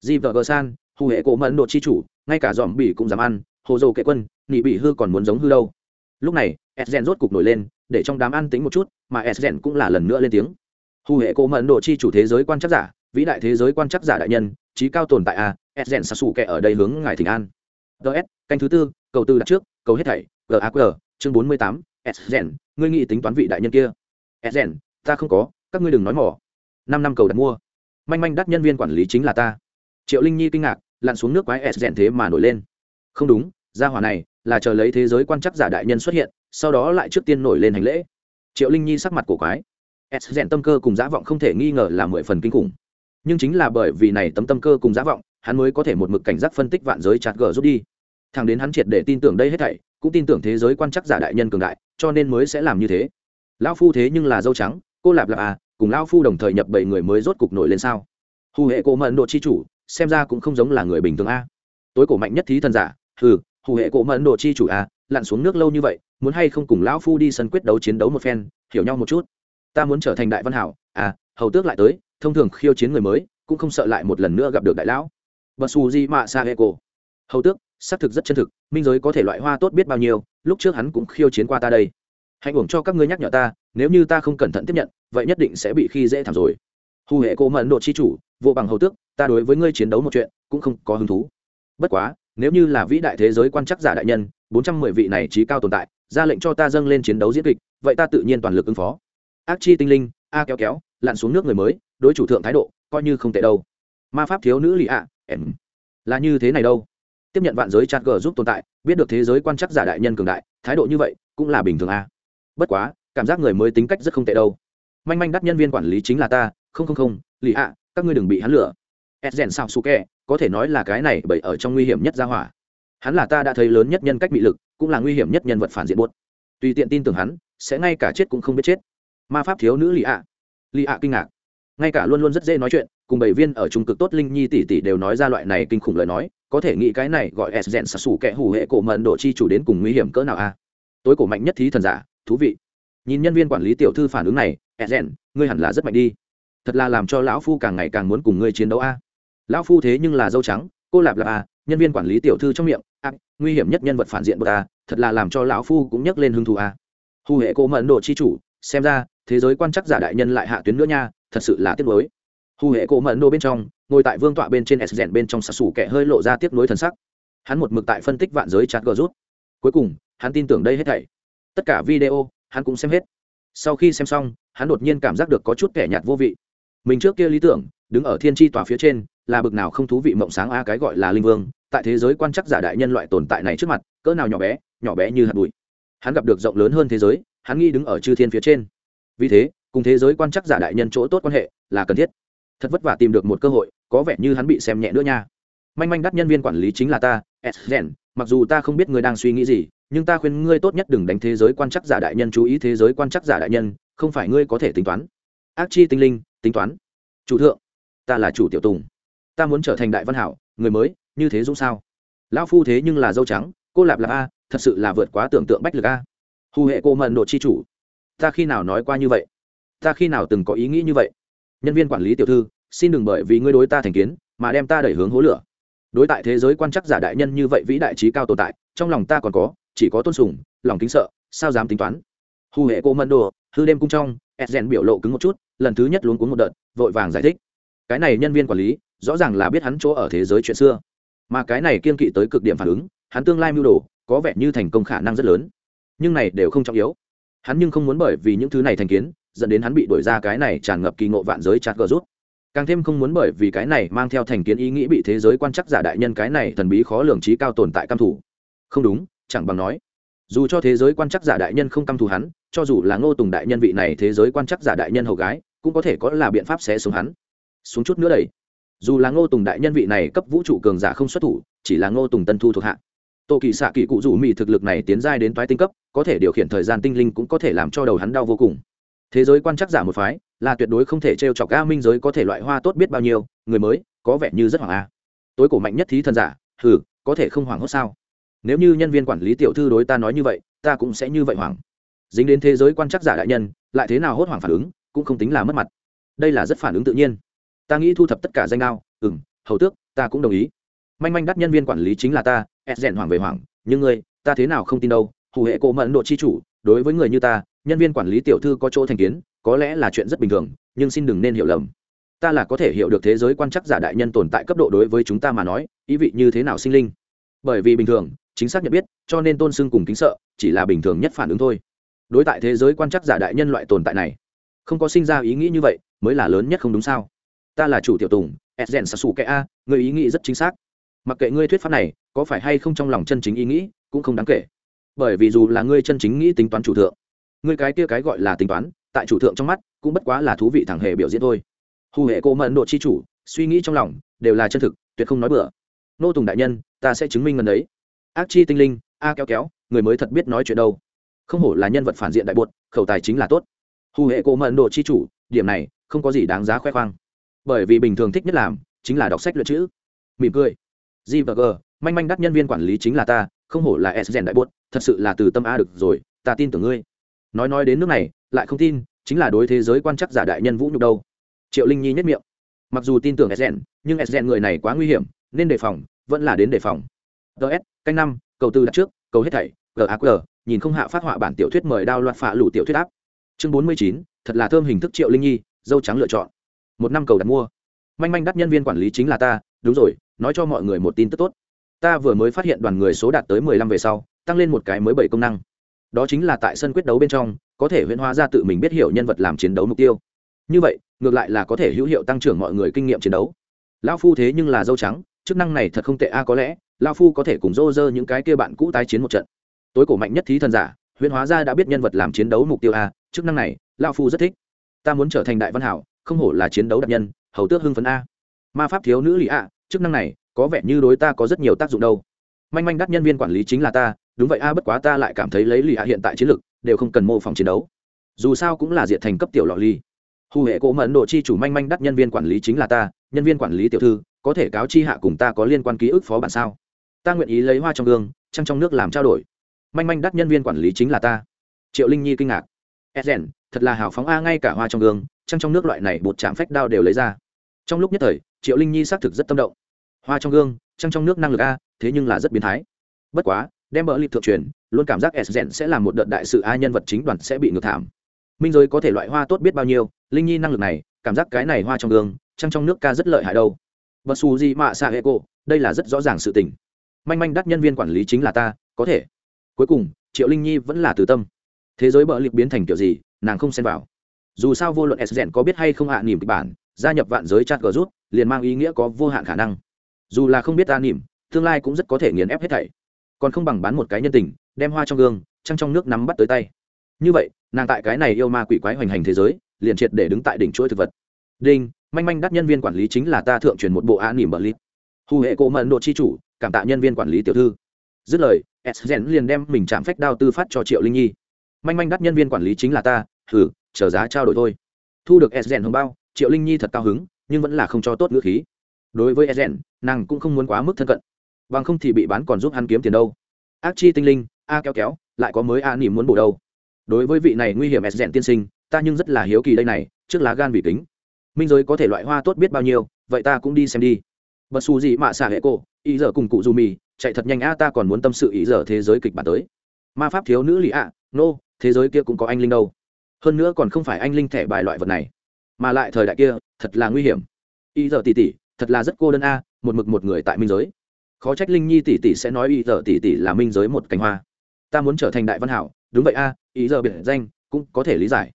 di vợ gờ san, hù hệ cổ mẫn độ chi chủ, ngay cả dòm bỉ cũng dám ăn, hồ dồ kệ quân nị bị hư còn muốn giống hư đâu. Lúc này edgen rốt cục nổi lên, để trong đám ăn tính một chút, mà edgen cũng là lần nữa lên tiếng. Hù hệ cổ mẫn độ chi chủ thế giới quan chắc giả, vĩ đại thế giới quan chắc giả đại nhân, trí cao tồn tại a edgen sa sủ kệ ở đây hướng ngài thỉnh an. Ts canh thứ tư, cầu tư đặt trước, cầu hết thảy gaq chương bốn mươi tám edgen ngươi nghĩ tính toán vị đại nhân kia. Edgen ta không có, các ngươi đừng nói mỏ năm năm cầu đặt mua. Manh manh đắt nhân viên quản lý chính là ta. Triệu linh nhi kinh ngạc, lặn xuống nước quái s rèn thế mà nổi lên. Không đúng, gia hỏa này là chờ lấy thế giới quan chắc giả đại nhân xuất hiện, sau đó lại trước tiên nổi lên hành lễ. Triệu linh nhi sắc mặt của quái. S rèn tâm cơ cùng giả vọng không thể nghi ngờ là mười phần kinh khủng. Nhưng chính là bởi vì này tấm tâm cơ cùng giả vọng, hắn mới có thể một mực cảnh giác phân tích vạn giới chặt gờ rút đi. Thằng đến hắn triệt để tin tưởng đây hết thảy, cũng tin tưởng thế giới quan chắc giả đại nhân cường đại, cho nên mới sẽ làm như thế. Lão phu thế nhưng là dâu trắng, cô lạp lạp à cùng lão phu đồng thời nhập bảy người mới rốt cục nổi lên sao? Hù hệ cổ mẫn độ chi chủ, xem ra cũng không giống là người bình thường a. Tối cổ mạnh nhất thí thần giả, hừ, hù hệ cổ mẫn độ chi chủ a, lặn xuống nước lâu như vậy, muốn hay không cùng lão phu đi sân quyết đấu chiến đấu một phen, hiểu nhau một chút. Ta muốn trở thành đại văn hảo à hầu tước lại tới, thông thường khiêu chiến người mới, cũng không sợ lại một lần nữa gặp được đại lão. Và su di mạ sa hệ cổ. Hầu tước, xác thực rất chân thực, minh giới có thể loại hoa tốt biết bao nhiêu, lúc trước hắn cũng khiêu chiến qua ta đây hãy uổng cho các ngươi nhắc nhở ta, nếu như ta không cẩn thận tiếp nhận, vậy nhất định sẽ bị khi dễ thảm rồi. Hù hệ cô mẫn độ chi chủ, vô bằng hầu tước, ta đối với ngươi chiến đấu một chuyện, cũng không có hứng thú. Bất quá, nếu như là vĩ đại thế giới quan chắc giả đại nhân, bốn trăm mười vị này trí cao tồn tại, ra lệnh cho ta dâng lên chiến đấu diễn kịch, vậy ta tự nhiên toàn lực ứng phó. Ác chi tinh linh, a kéo kéo, lặn xuống nước người mới, đối chủ thượng thái độ, coi như không tệ đâu. Ma pháp thiếu nữ lì ạ, em, là như thế này đâu. Tiếp nhận vạn giới chặt gờ giúp tồn tại, biết được thế giới quan chắc giả đại nhân cường đại, thái độ như vậy, cũng là bình thường a bất quá, cảm giác người mới tính cách rất không tệ đâu. Manh manh đắt nhân viên quản lý chính là ta, không không không, lì ạ, các ngươi đừng bị hắn lửa ed rèn sao su kẹ, có thể nói là cái này bởi ở trong nguy hiểm nhất ra hỏa. Hắn là ta đã thấy lớn nhất nhân cách bị lực, cũng là nguy hiểm nhất nhân vật phản diện buốt. Tùy tiện tin tưởng hắn, sẽ ngay cả chết cũng không biết chết. Ma pháp thiếu nữ lì ạ. Lì ạ kinh ngạc. Ngay cả luôn luôn rất dễ nói chuyện, cùng bảy viên ở trung cực tốt linh nhi tỷ tỷ đều nói ra loại này kinh khủng lời nói, có thể nghĩ cái này gọi s rèn sạt sủ kẻ hủ hệ cổ mận độ chi chủ đến cùng nguy hiểm cỡ nào a tối cổ mạnh nhất thí thần giả thú vị. Nhìn nhân viên quản lý tiểu thư phản ứng này e rèn ngươi hẳn là rất mạnh đi. Thật là làm cho lão phu càng ngày càng muốn cùng ngươi chiến đấu a. Lão phu thế nhưng là dâu trắng, cô lạp lạp a, nhân viên quản lý tiểu thư trong miệng, a, nguy hiểm nhất nhân vật phản diện bậc a, thật là làm cho lão phu cũng nhắc lên hứng thú a. Hù hệ cô mẫn độ chi chủ, xem ra, thế giới quan chắc giả đại nhân lại hạ tuyến nữa nha, thật sự là tiếc nuối. Hù hệ cô mẫn độ bên trong, ngồi tại vương tọa bên trên s rèn bên trong sạt sủ kẻ hơi lộ ra tiếc nuối thần sắc. Hắn một mực tại phân tích vạn giới chát gờ rút. Cuối cùng, hắn tin tưởng đây hết thảy tất cả video, hắn cũng xem hết. Sau khi xem xong, hắn đột nhiên cảm giác được có chút kẻ nhạt vô vị. Mình trước kia lý tưởng, đứng ở thiên tri tòa phía trên, là bực nào không thú vị mộng sáng a, cái gọi là linh vương. Tại thế giới quan chắc giả đại nhân loại tồn tại này trước mặt, cỡ nào nhỏ bé nhỏ bé như hạt bụi. Hắn gặp được rộng lớn hơn thế giới, hắn nghĩ đứng ở chư thiên phía trên. Vì thế, cùng thế giới quan chắc giả đại nhân chỗ tốt quan hệ là cần thiết. Thật vất vả tìm được một cơ hội, có vẻ như hắn bị xem nhẹ nữa nha. Manh manh đắt nhân viên quản lý chính là ta, s mặc dù ta không biết ngươi đang suy nghĩ gì nhưng ta khuyên ngươi tốt nhất đừng đánh thế giới quan chắc giả đại nhân, chú ý thế giới quan chắc giả đại nhân, không phải ngươi có thể tính toán. Ác chi tinh linh, tính toán. Chủ thượng, ta là chủ tiểu tùng. Ta muốn trở thành đại văn hảo, người mới, như thế dũng sao? Lão phu thế nhưng là dâu trắng, cô lạp lạp a, thật sự là vượt quá tưởng tượng bách lực a. Hù hệ cô mận độ chi chủ. Ta khi nào nói qua như vậy? Ta khi nào từng có ý nghĩ như vậy? Nhân viên quản lý tiểu thư, xin đừng bởi vì ngươi đối ta thành kiến, mà đem ta đẩy hướng hố lửa. Đối tại thế giới quan chắc giả đại nhân như vậy vĩ đại trí cao tồn tại, trong lòng ta còn có chỉ có tôn sùng, lòng kính sợ, sao dám tính toán. Hù hệ cô mân đồ, hư đêm cung trong edgen biểu lộ cứng một chút, lần thứ nhất luống cuống một đợt, vội vàng giải thích. Cái này nhân viên quản lý, rõ ràng là biết hắn chỗ ở thế giới chuyện xưa. Mà cái này kiên kỵ tới cực điểm phản ứng, hắn tương lai mưu đồ, có vẻ như thành công khả năng rất lớn. Nhưng này đều không trọng yếu. Hắn nhưng không muốn bởi vì những thứ này thành kiến, dẫn đến hắn bị đổi ra cái này tràn ngập kỳ ngộ vạn giới chặt gờ rút. Càng thêm không muốn bởi vì cái này mang theo thành kiến ý nghĩ bị thế giới quan chắc giả đại nhân cái này thần bí khó lường trí cao tồn tại cam thủ. Không đúng chẳng bằng nói. Dù cho thế giới quan chắc giả đại nhân không căm thù hắn, cho dù là ngô tùng đại nhân vị này thế giới quan chắc giả đại nhân hầu gái, cũng có thể có là biện pháp sẽ xuống hắn. Xuống chút nữa đầy dù là ngô tùng đại nhân vị này cấp vũ trụ cường giả không xuất thủ, chỉ là ngô tùng tân thu thuộc hạ. Tô kỳ xạ kỳ cụ rủ mỹ thực lực này tiến giai đến toái tinh cấp, có thể điều khiển thời gian tinh linh cũng có thể làm cho đầu hắn đau vô cùng. Thế giới quan chắc giả một phái, là tuyệt đối không thể trêu chọc a minh giới có thể loại hoa tốt biết bao nhiêu, người mới, có vẻ như rất hoảng a. Tối cổ mạnh nhất thí thần giả, hừ, có thể không hoảng hốt sao? Nếu như nhân viên quản lý tiểu thư đối ta nói như vậy, ta cũng sẽ như vậy hoảng. Dính đến thế giới quan chắc giả đại nhân, lại thế nào hốt hoảng phản ứng, cũng không tính là mất mặt. Đây là rất phản ứng tự nhiên. Ta nghĩ thu thập tất cả danh đao ừ m hầu tước, ta cũng đồng ý. Manh manh đắt nhân viên quản lý chính là ta ed rèn hoảng về hoảng. Nhưng ngươi, ta thế nào không tin đâu, hù hệ cổ mẫn độ chi chủ, đối với người như ta, nhân viên quản lý tiểu thư có chỗ thành kiến, có lẽ là chuyện rất bình thường, nhưng xin đừng nên hiểu lầm. Ta là có thể hiểu được thế giới quan chắc giả đại nhân tồn tại cấp độ đối với chúng ta mà nói, ý vị như thế nào sinh linh. Bởi vì bình thường chính xác nhận biết, cho nên tôn sưng cùng kính sợ, chỉ là bình thường nhất phản ứng thôi. Đối tại thế giới quan chắc giả đại nhân loại tồn tại này, không có sinh ra ý nghĩ như vậy, mới là lớn nhất không đúng sao? Ta là chủ tiểu tùng edgen sasu kẻ a người ý nghĩ rất chính xác. Mặc kệ ngươi thuyết pháp này, có phải hay không trong lòng chân chính ý nghĩ, cũng không đáng kể. Bởi vì dù là ngươi chân chính nghĩ tính toán chủ thượng, ngươi cái kia cái gọi là tính toán, tại chủ thượng trong mắt, cũng bất quá là thú vị thẳng hề biểu diễn thôi. Hù hệ cô mẫn độ chi chủ, suy nghĩ trong lòng, đều là chân thực, tuyệt không nói bừa. Nô tùng đại nhân, ta sẽ chứng minh ngần đấy ác chi tinh linh, a kéo kéo, người mới thật biết nói chuyện đâu. Không hổ là nhân vật phản diện đại bột khẩu tài chính là tốt. Hù hệ cổ mận độ chi chủ, điểm này, không có gì đáng giá khoe khoang. Bởi vì bình thường thích nhất làm, chính là đọc sách luyện chữ. Mỉm cười. G và g, manh manh đắt nhân viên quản lý chính là ta, không hổ là s rèn đại bột thật sự là từ tâm a được rồi, ta tin tưởng ngươi. Nói nói đến nước này, lại không tin, chính là đối thế giới quan chắc giả đại nhân vũ nhục đâu. Triệu linh nhi nhất miệng. Mặc dù tin tưởng sden nhưng sden người này quá nguy hiểm, nên đề phòng, vẫn là đến đề phòng ts canh năm, cầu tư đặt trước, cầu hết thảy gaq nhìn không hạ phát họa bản tiểu thuyết mời đao loạt phạ lủ tiểu thuyết áp. Chương bốn mươi chín, thật là thơm hình thức triệu linh nhi, dâu trắng lựa chọn. Một năm cầu đặt mua. Manh manh đắt nhân viên quản lý chính là ta, đúng rồi, nói cho mọi người một tin tức tốt. Ta vừa mới phát hiện đoàn người số đạt tới mười lăm về sau, tăng lên một cái mới bảy công năng. Đó chính là tại sân quyết đấu bên trong, có thể huyễn hóa ra tự mình biết hiểu nhân vật làm chiến đấu mục tiêu. Như vậy, ngược lại là có thể hữu hiệu tăng trưởng mọi người kinh nghiệm chiến đấu. Lao phu thế nhưng là dâu trắng, chức năng này thật không tệ a, có lẽ lao phu có thể cùng dô dơ những cái kia bạn cũ tái chiến một trận. Tối cổ mạnh nhất thí thần giả huyễn hóa ra đã biết nhân vật làm chiến đấu mục tiêu a, chức năng này, lao phu rất thích. Ta muốn trở thành đại văn hảo, không hổ là chiến đấu đặc nhân, hầu tước hưng phấn a. Ma pháp thiếu nữ lì a, chức năng này, có vẻ như đối ta có rất nhiều tác dụng đâu. Manh manh đắt nhân viên quản lý chính là ta, đúng vậy a, bất quá ta lại cảm thấy lấy lì a hiện tại chiến lược đều không cần mô phỏng chiến đấu. Dù sao cũng là diện thành cấp tiểu lọ ly. Hù hệ cố mẫn độ chi chủ manh manh đắt nhân viên quản lý chính là ta, nhân viên quản lý tiểu thư, có thể cáo chi hạ cùng ta có liên quan ký ức phó bản sao? Ta nguyện ý lấy hoa trong gương, trăng trong nước làm trao đổi. Manh manh đắt nhân viên quản lý chính là ta. Triệu linh nhi kinh ngạc. Edgen thật là hào phóng a, ngay cả hoa trong gương, trăng trong nước loại này bột chạm phách đao đều lấy ra. Trong lúc nhất thời, triệu linh nhi xác thực rất tâm động. Hoa trong gương, trăng trong nước năng lực a, thế nhưng là rất biến thái. Bất quá, đem bỡ lịp thượng truyền, luôn cảm giác edgen sẽ là một đợt đại sự a, nhân vật chính đoàn sẽ bị ngược thảm. Minh giới có thể loại hoa tốt biết bao nhiêu, linh nhi năng lực này, cảm giác cái này hoa trong gương, trăng trong nước ca rất lợi hại đâu. Và xù gì mạ xạ hệ cô, đây là rất rõ ràng sự tình manh manh đắt nhân viên quản lý chính là ta, có thể. Cuối cùng, triệu linh nhi vẫn là từ tâm. Thế giới bỡ liệt biến thành kiểu gì, nàng không xen vào. Dù sao vô luận s có biết hay không hạ à nỉm kịch bản, gia nhập vạn giới chat g rút, liền mang ý nghĩa có vô hạn khả năng. Dù là không biết ta nỉm tương lai cũng rất có thể nghiền ép hết thảy. Còn không bằng bán một cái nhân tình, đem hoa trong gương, trăng trong nước nắm bắt tới tay. Như vậy, nàng tại cái này yêu ma quỷ quái hoành hành thế giới, liền triệt để đứng tại đỉnh chuỗi thực vật. Đinh, manh manh đắt nhân viên quản lý chính là ta thượng truyền một bộ a nỉm bờ liệt. hù hệ cộ mận độ chi chủ cảm tạ nhân viên quản lý tiểu thư. Dứt lời, s gen liền đem mình chạm phách đao tư phát cho triệu linh nhi. Manh manh đắt nhân viên quản lý chính là ta thử chờ giá trao đổi thôi. Thu được s gen hồng bao, triệu linh nhi thật cao hứng, nhưng vẫn là không cho tốt ngữ khí. Đối với s gen, nàng cũng không muốn quá mức thân cận. Bằng không thì bị bán còn giúp hắn kiếm tiền đâu. Ác chi tinh linh, a kéo kéo, lại có mới a nỉm muốn bổ đâu. Đối với vị này nguy hiểm s gen tiên sinh, ta nhưng rất là hiếu kỳ đây này, trước lá gan vì kính. Minh giới có thể loại hoa tốt biết bao nhiêu, vậy ta cũng đi xem đi. Bật xù gì mạ xạ hệ cô ý giờ cùng cụ dù mì, chạy thật nhanh a, ta còn muốn tâm sự ý giờ thế giới kịch bản tới. Ma pháp thiếu nữ lì ạ, nô, thế giới kia cũng có anh linh đâu. Hơn nữa còn không phải anh linh thẻ bài loại vật này, mà lại thời đại kia, thật là nguy hiểm. Ý giờ tỉ tỉ thật là rất cô đơn a, một mực một người tại minh giới. Khó trách linh nhi tỷ tỷ sẽ nói ý giờ tỷ tỷ là minh giới một cánh hoa. Ta muốn trở thành đại văn hảo, đúng vậy a, ý giờ biệt danh cũng có thể lý giải.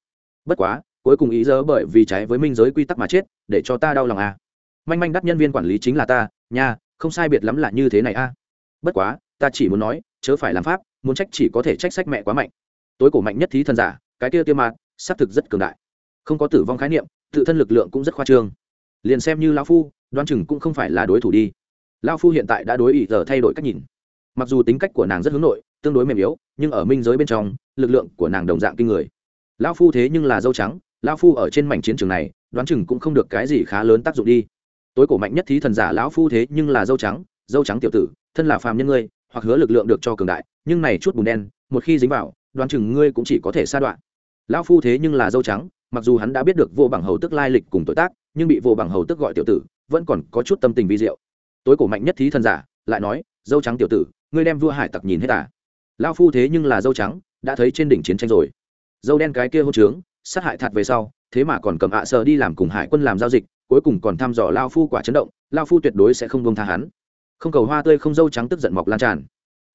Bất quá, cuối cùng ý giờ bởi vì trái với minh giới quy tắc mà chết, để cho ta đau lòng a. Manh manh đắt nhân viên quản lý chính là ta, nha không sai biệt lắm là như thế này a. Bất quá, ta chỉ muốn nói, chớ phải làm pháp, muốn trách chỉ có thể trách sách mẹ quá mạnh. Tối cổ mạnh nhất thí thần giả, cái kia tiêm mạt xác thực rất cường đại. Không có tử vong khái niệm, tự thân lực lượng cũng rất khoa trương. Liền xem như lao phu đoan chừng cũng không phải là đối thủ đi. Lao phu hiện tại đã đối ý giờ thay đổi cách nhìn. Mặc dù tính cách của nàng rất hướng nội, tương đối mềm yếu, nhưng ở minh giới bên trong, lực lượng của nàng đồng dạng kinh người. Lao phu thế nhưng là dâu trắng lao phu ở trên mảnh chiến trường này, đoán chừng cũng không được cái gì khá lớn tác dụng đi tối cổ mạnh nhất thí thần giả lão phu thế nhưng là dâu trắng dâu trắng tiểu tử, thân là phàm nhân ngươi, hoặc hứa lực lượng được cho cường đại, nhưng này chút bùn đen, một khi dính vào, đoán chừng ngươi cũng chỉ có thể sa đoạn. Lão phu thế nhưng là dâu trắng, mặc dù hắn đã biết được vô bằng hầu tức lai lịch cùng tội tác, nhưng bị vô bằng hầu tức gọi tiểu tử, vẫn còn có chút tâm tình vi diệu. Tối cổ mạnh nhất thí thần giả, lại nói, dâu trắng tiểu tử, ngươi đem vua hải tặc nhìn hết à? Lão phu thế nhưng là dâu trắng, đã thấy trên đỉnh chiến tranh rồi. Dâu đen cái kia hô trướng, sát hại thạt về sau, thế mà còn cầm ạ à sờ đi làm cùng hải quân làm giao dịch cuối cùng còn thăm dò lao phu quả chấn động, lao phu tuyệt đối sẽ không bông tha hắn. Không cầu hoa tươi không dâu trắng tức giận mọc lan tràn.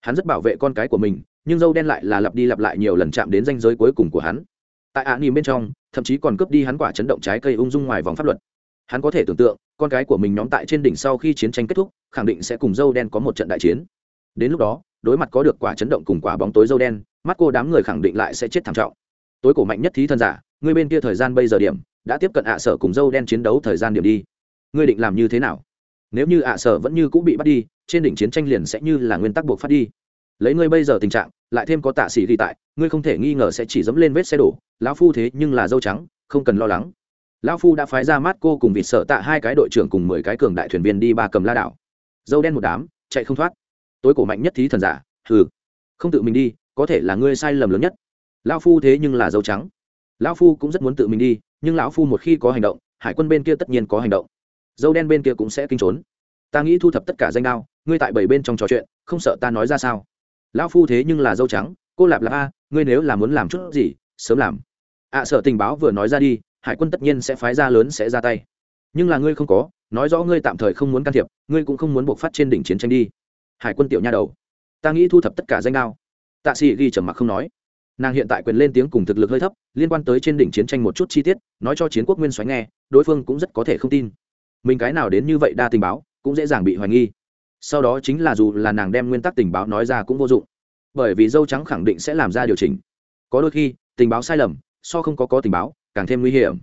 Hắn rất bảo vệ con cái của mình, nhưng dâu đen lại là lặp đi lặp lại nhiều lần chạm đến danh giới cuối cùng của hắn. Tại ạ à nỉm bên trong, thậm chí còn cướp đi hắn quả chấn động trái cây ung dung ngoài vòng pháp luật. Hắn có thể tưởng tượng, con cái của mình nhóm tại trên đỉnh sau khi chiến tranh kết thúc, khẳng định sẽ cùng dâu đen có một trận đại chiến. Đến lúc đó, đối mặt có được quả chấn động cùng quả bóng tối dâu đen, mắt cô đám người khẳng định lại sẽ chết thảm trọng. Tối cổ mạnh nhất thí thân giả, người bên kia thời gian bây giờ điểm đã tiếp cận ạ sở cùng dâu đen chiến đấu thời gian điểm đi. Ngươi định làm như thế nào? Nếu như ạ sở vẫn như cũng bị bắt đi, trên đỉnh chiến tranh liền sẽ như là nguyên tắc buộc phát đi. Lấy ngươi bây giờ tình trạng, lại thêm có tạ sĩ ghi tại, ngươi không thể nghi ngờ sẽ chỉ dẫm lên vết xe đổ, lão phu thế nhưng là dâu trắng, không cần lo lắng. Lão phu đã phái ra mắt cô cùng vịt sợ tạ hai cái đội trưởng cùng mười cái cường đại thuyền viên đi ba cầm la đảo. Dâu đen một đám, chạy không thoát. Tối cổ mạnh nhất thí thần giả, hừ, không tự mình đi, có thể là ngươi sai lầm lớn nhất. Lão phu thế nhưng là dâu trắng. Lão phu cũng rất muốn tự mình đi nhưng lão phu một khi có hành động hải quân bên kia tất nhiên có hành động. Dâu đen bên kia cũng sẽ kinh trốn. Ta nghĩ thu thập tất cả danh đao ngươi tại bảy bên trong trò chuyện không sợ ta nói ra sao? Lão phu thế nhưng là dâu trắng cô lạp lạp a ngươi nếu là muốn làm chút gì sớm làm. Ạ à, sợ tình báo vừa nói ra đi hải quân tất nhiên sẽ phái ra lớn sẽ ra tay. Nhưng là ngươi không có nói rõ ngươi tạm thời không muốn can thiệp ngươi cũng không muốn buộc phát trên đỉnh chiến tranh đi. Hải quân tiểu nha đầu ta nghĩ thu thập tất cả danh đao. Tạ sĩ ghi trầm mặc không nói nàng hiện tại quyền lên tiếng cùng thực lực hơi thấp, liên quan tới trên đỉnh chiến tranh một chút chi tiết, nói cho chiến quốc nguyên xoáy nghe, đối phương cũng rất có thể không tin. Mình cái nào đến như vậy đa tình báo, cũng dễ dàng bị hoài nghi. Sau đó chính là dù là nàng đem nguyên tắc tình báo nói ra cũng vô dụng. Bởi vì dâu trắng khẳng định sẽ làm ra điều chỉnh. Có đôi khi, tình báo sai lầm, so không có có tình báo, càng thêm nguy hiểm.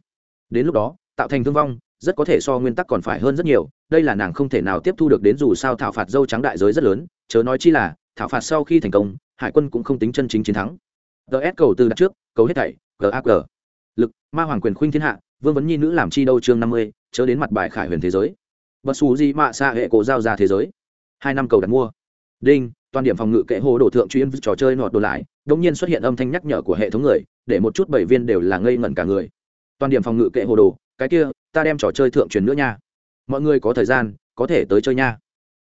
Đến lúc đó, tạo thành thương vong, rất có thể so nguyên tắc còn phải hơn rất nhiều, đây là nàng không thể nào tiếp thu được đến dù sao thảo phạt dâu trắng đại giới rất lớn, chớ nói chi là, thảo phạt sau khi thành công, hải quân cũng không tính chân chính chiến thắng ts cầu từ đặt trước, cầu hết thảy gaq lực, ma hoàng quyền khuynh thiên hạ, vương vấn nhi nữ làm chi đâu chương năm mươi, chớ đến mặt bài khải huyền thế giới. Bật xù gì mạ xa hệ cổ giao ra thế giới. Hai năm cầu đặt mua. Đinh, toàn điểm phòng ngự kệ hồ đổ thượng chuyên trò chơi nọt đồ lại, đống nhiên xuất hiện âm thanh nhắc nhở của hệ thống người, để một chút bảy viên đều là ngây ngẩn cả người. Toàn điểm phòng ngự kệ hồ đồ, cái kia, ta đem trò chơi thượng truyền nữa nha. Mọi người có thời gian, có thể tới chơi nha.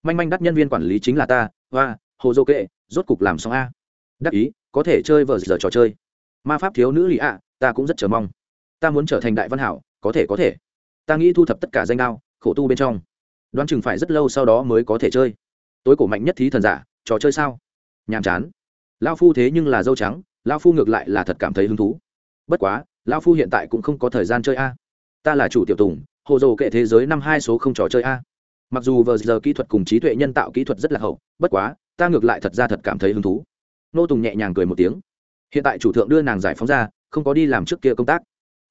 Manh manh đắt nhân viên quản lý chính là ta, hoa, hồ dô kệ, rốt cục làm xong a đắc ý, có thể chơi vờ giờ trò chơi. Ma pháp thiếu nữ lì ạ, ta cũng rất chờ mong. Ta muốn trở thành đại văn hảo, có thể có thể. Ta nghĩ thu thập tất cả danh đao, khổ tu bên trong. Đoán chừng phải rất lâu sau đó mới có thể chơi. Tối cổ mạnh nhất thí thần giả, trò chơi sao? Nhàm chán. Lao phu thế nhưng là dâu trắng lao phu ngược lại là thật cảm thấy hứng thú. Bất quá lao phu hiện tại cũng không có thời gian chơi a. Ta là chủ tiểu tùng, hồ dồ kệ thế giới năm hai số không trò chơi a. Mặc dù vờ giờ kỹ thuật cùng trí tuệ nhân tạo kỹ thuật rất là hậu, bất quá, ta ngược lại thật ra thật cảm thấy hứng thú nô tùng nhẹ nhàng cười một tiếng. Hiện tại chủ thượng đưa nàng giải phóng ra, không có đi làm trước kia công tác.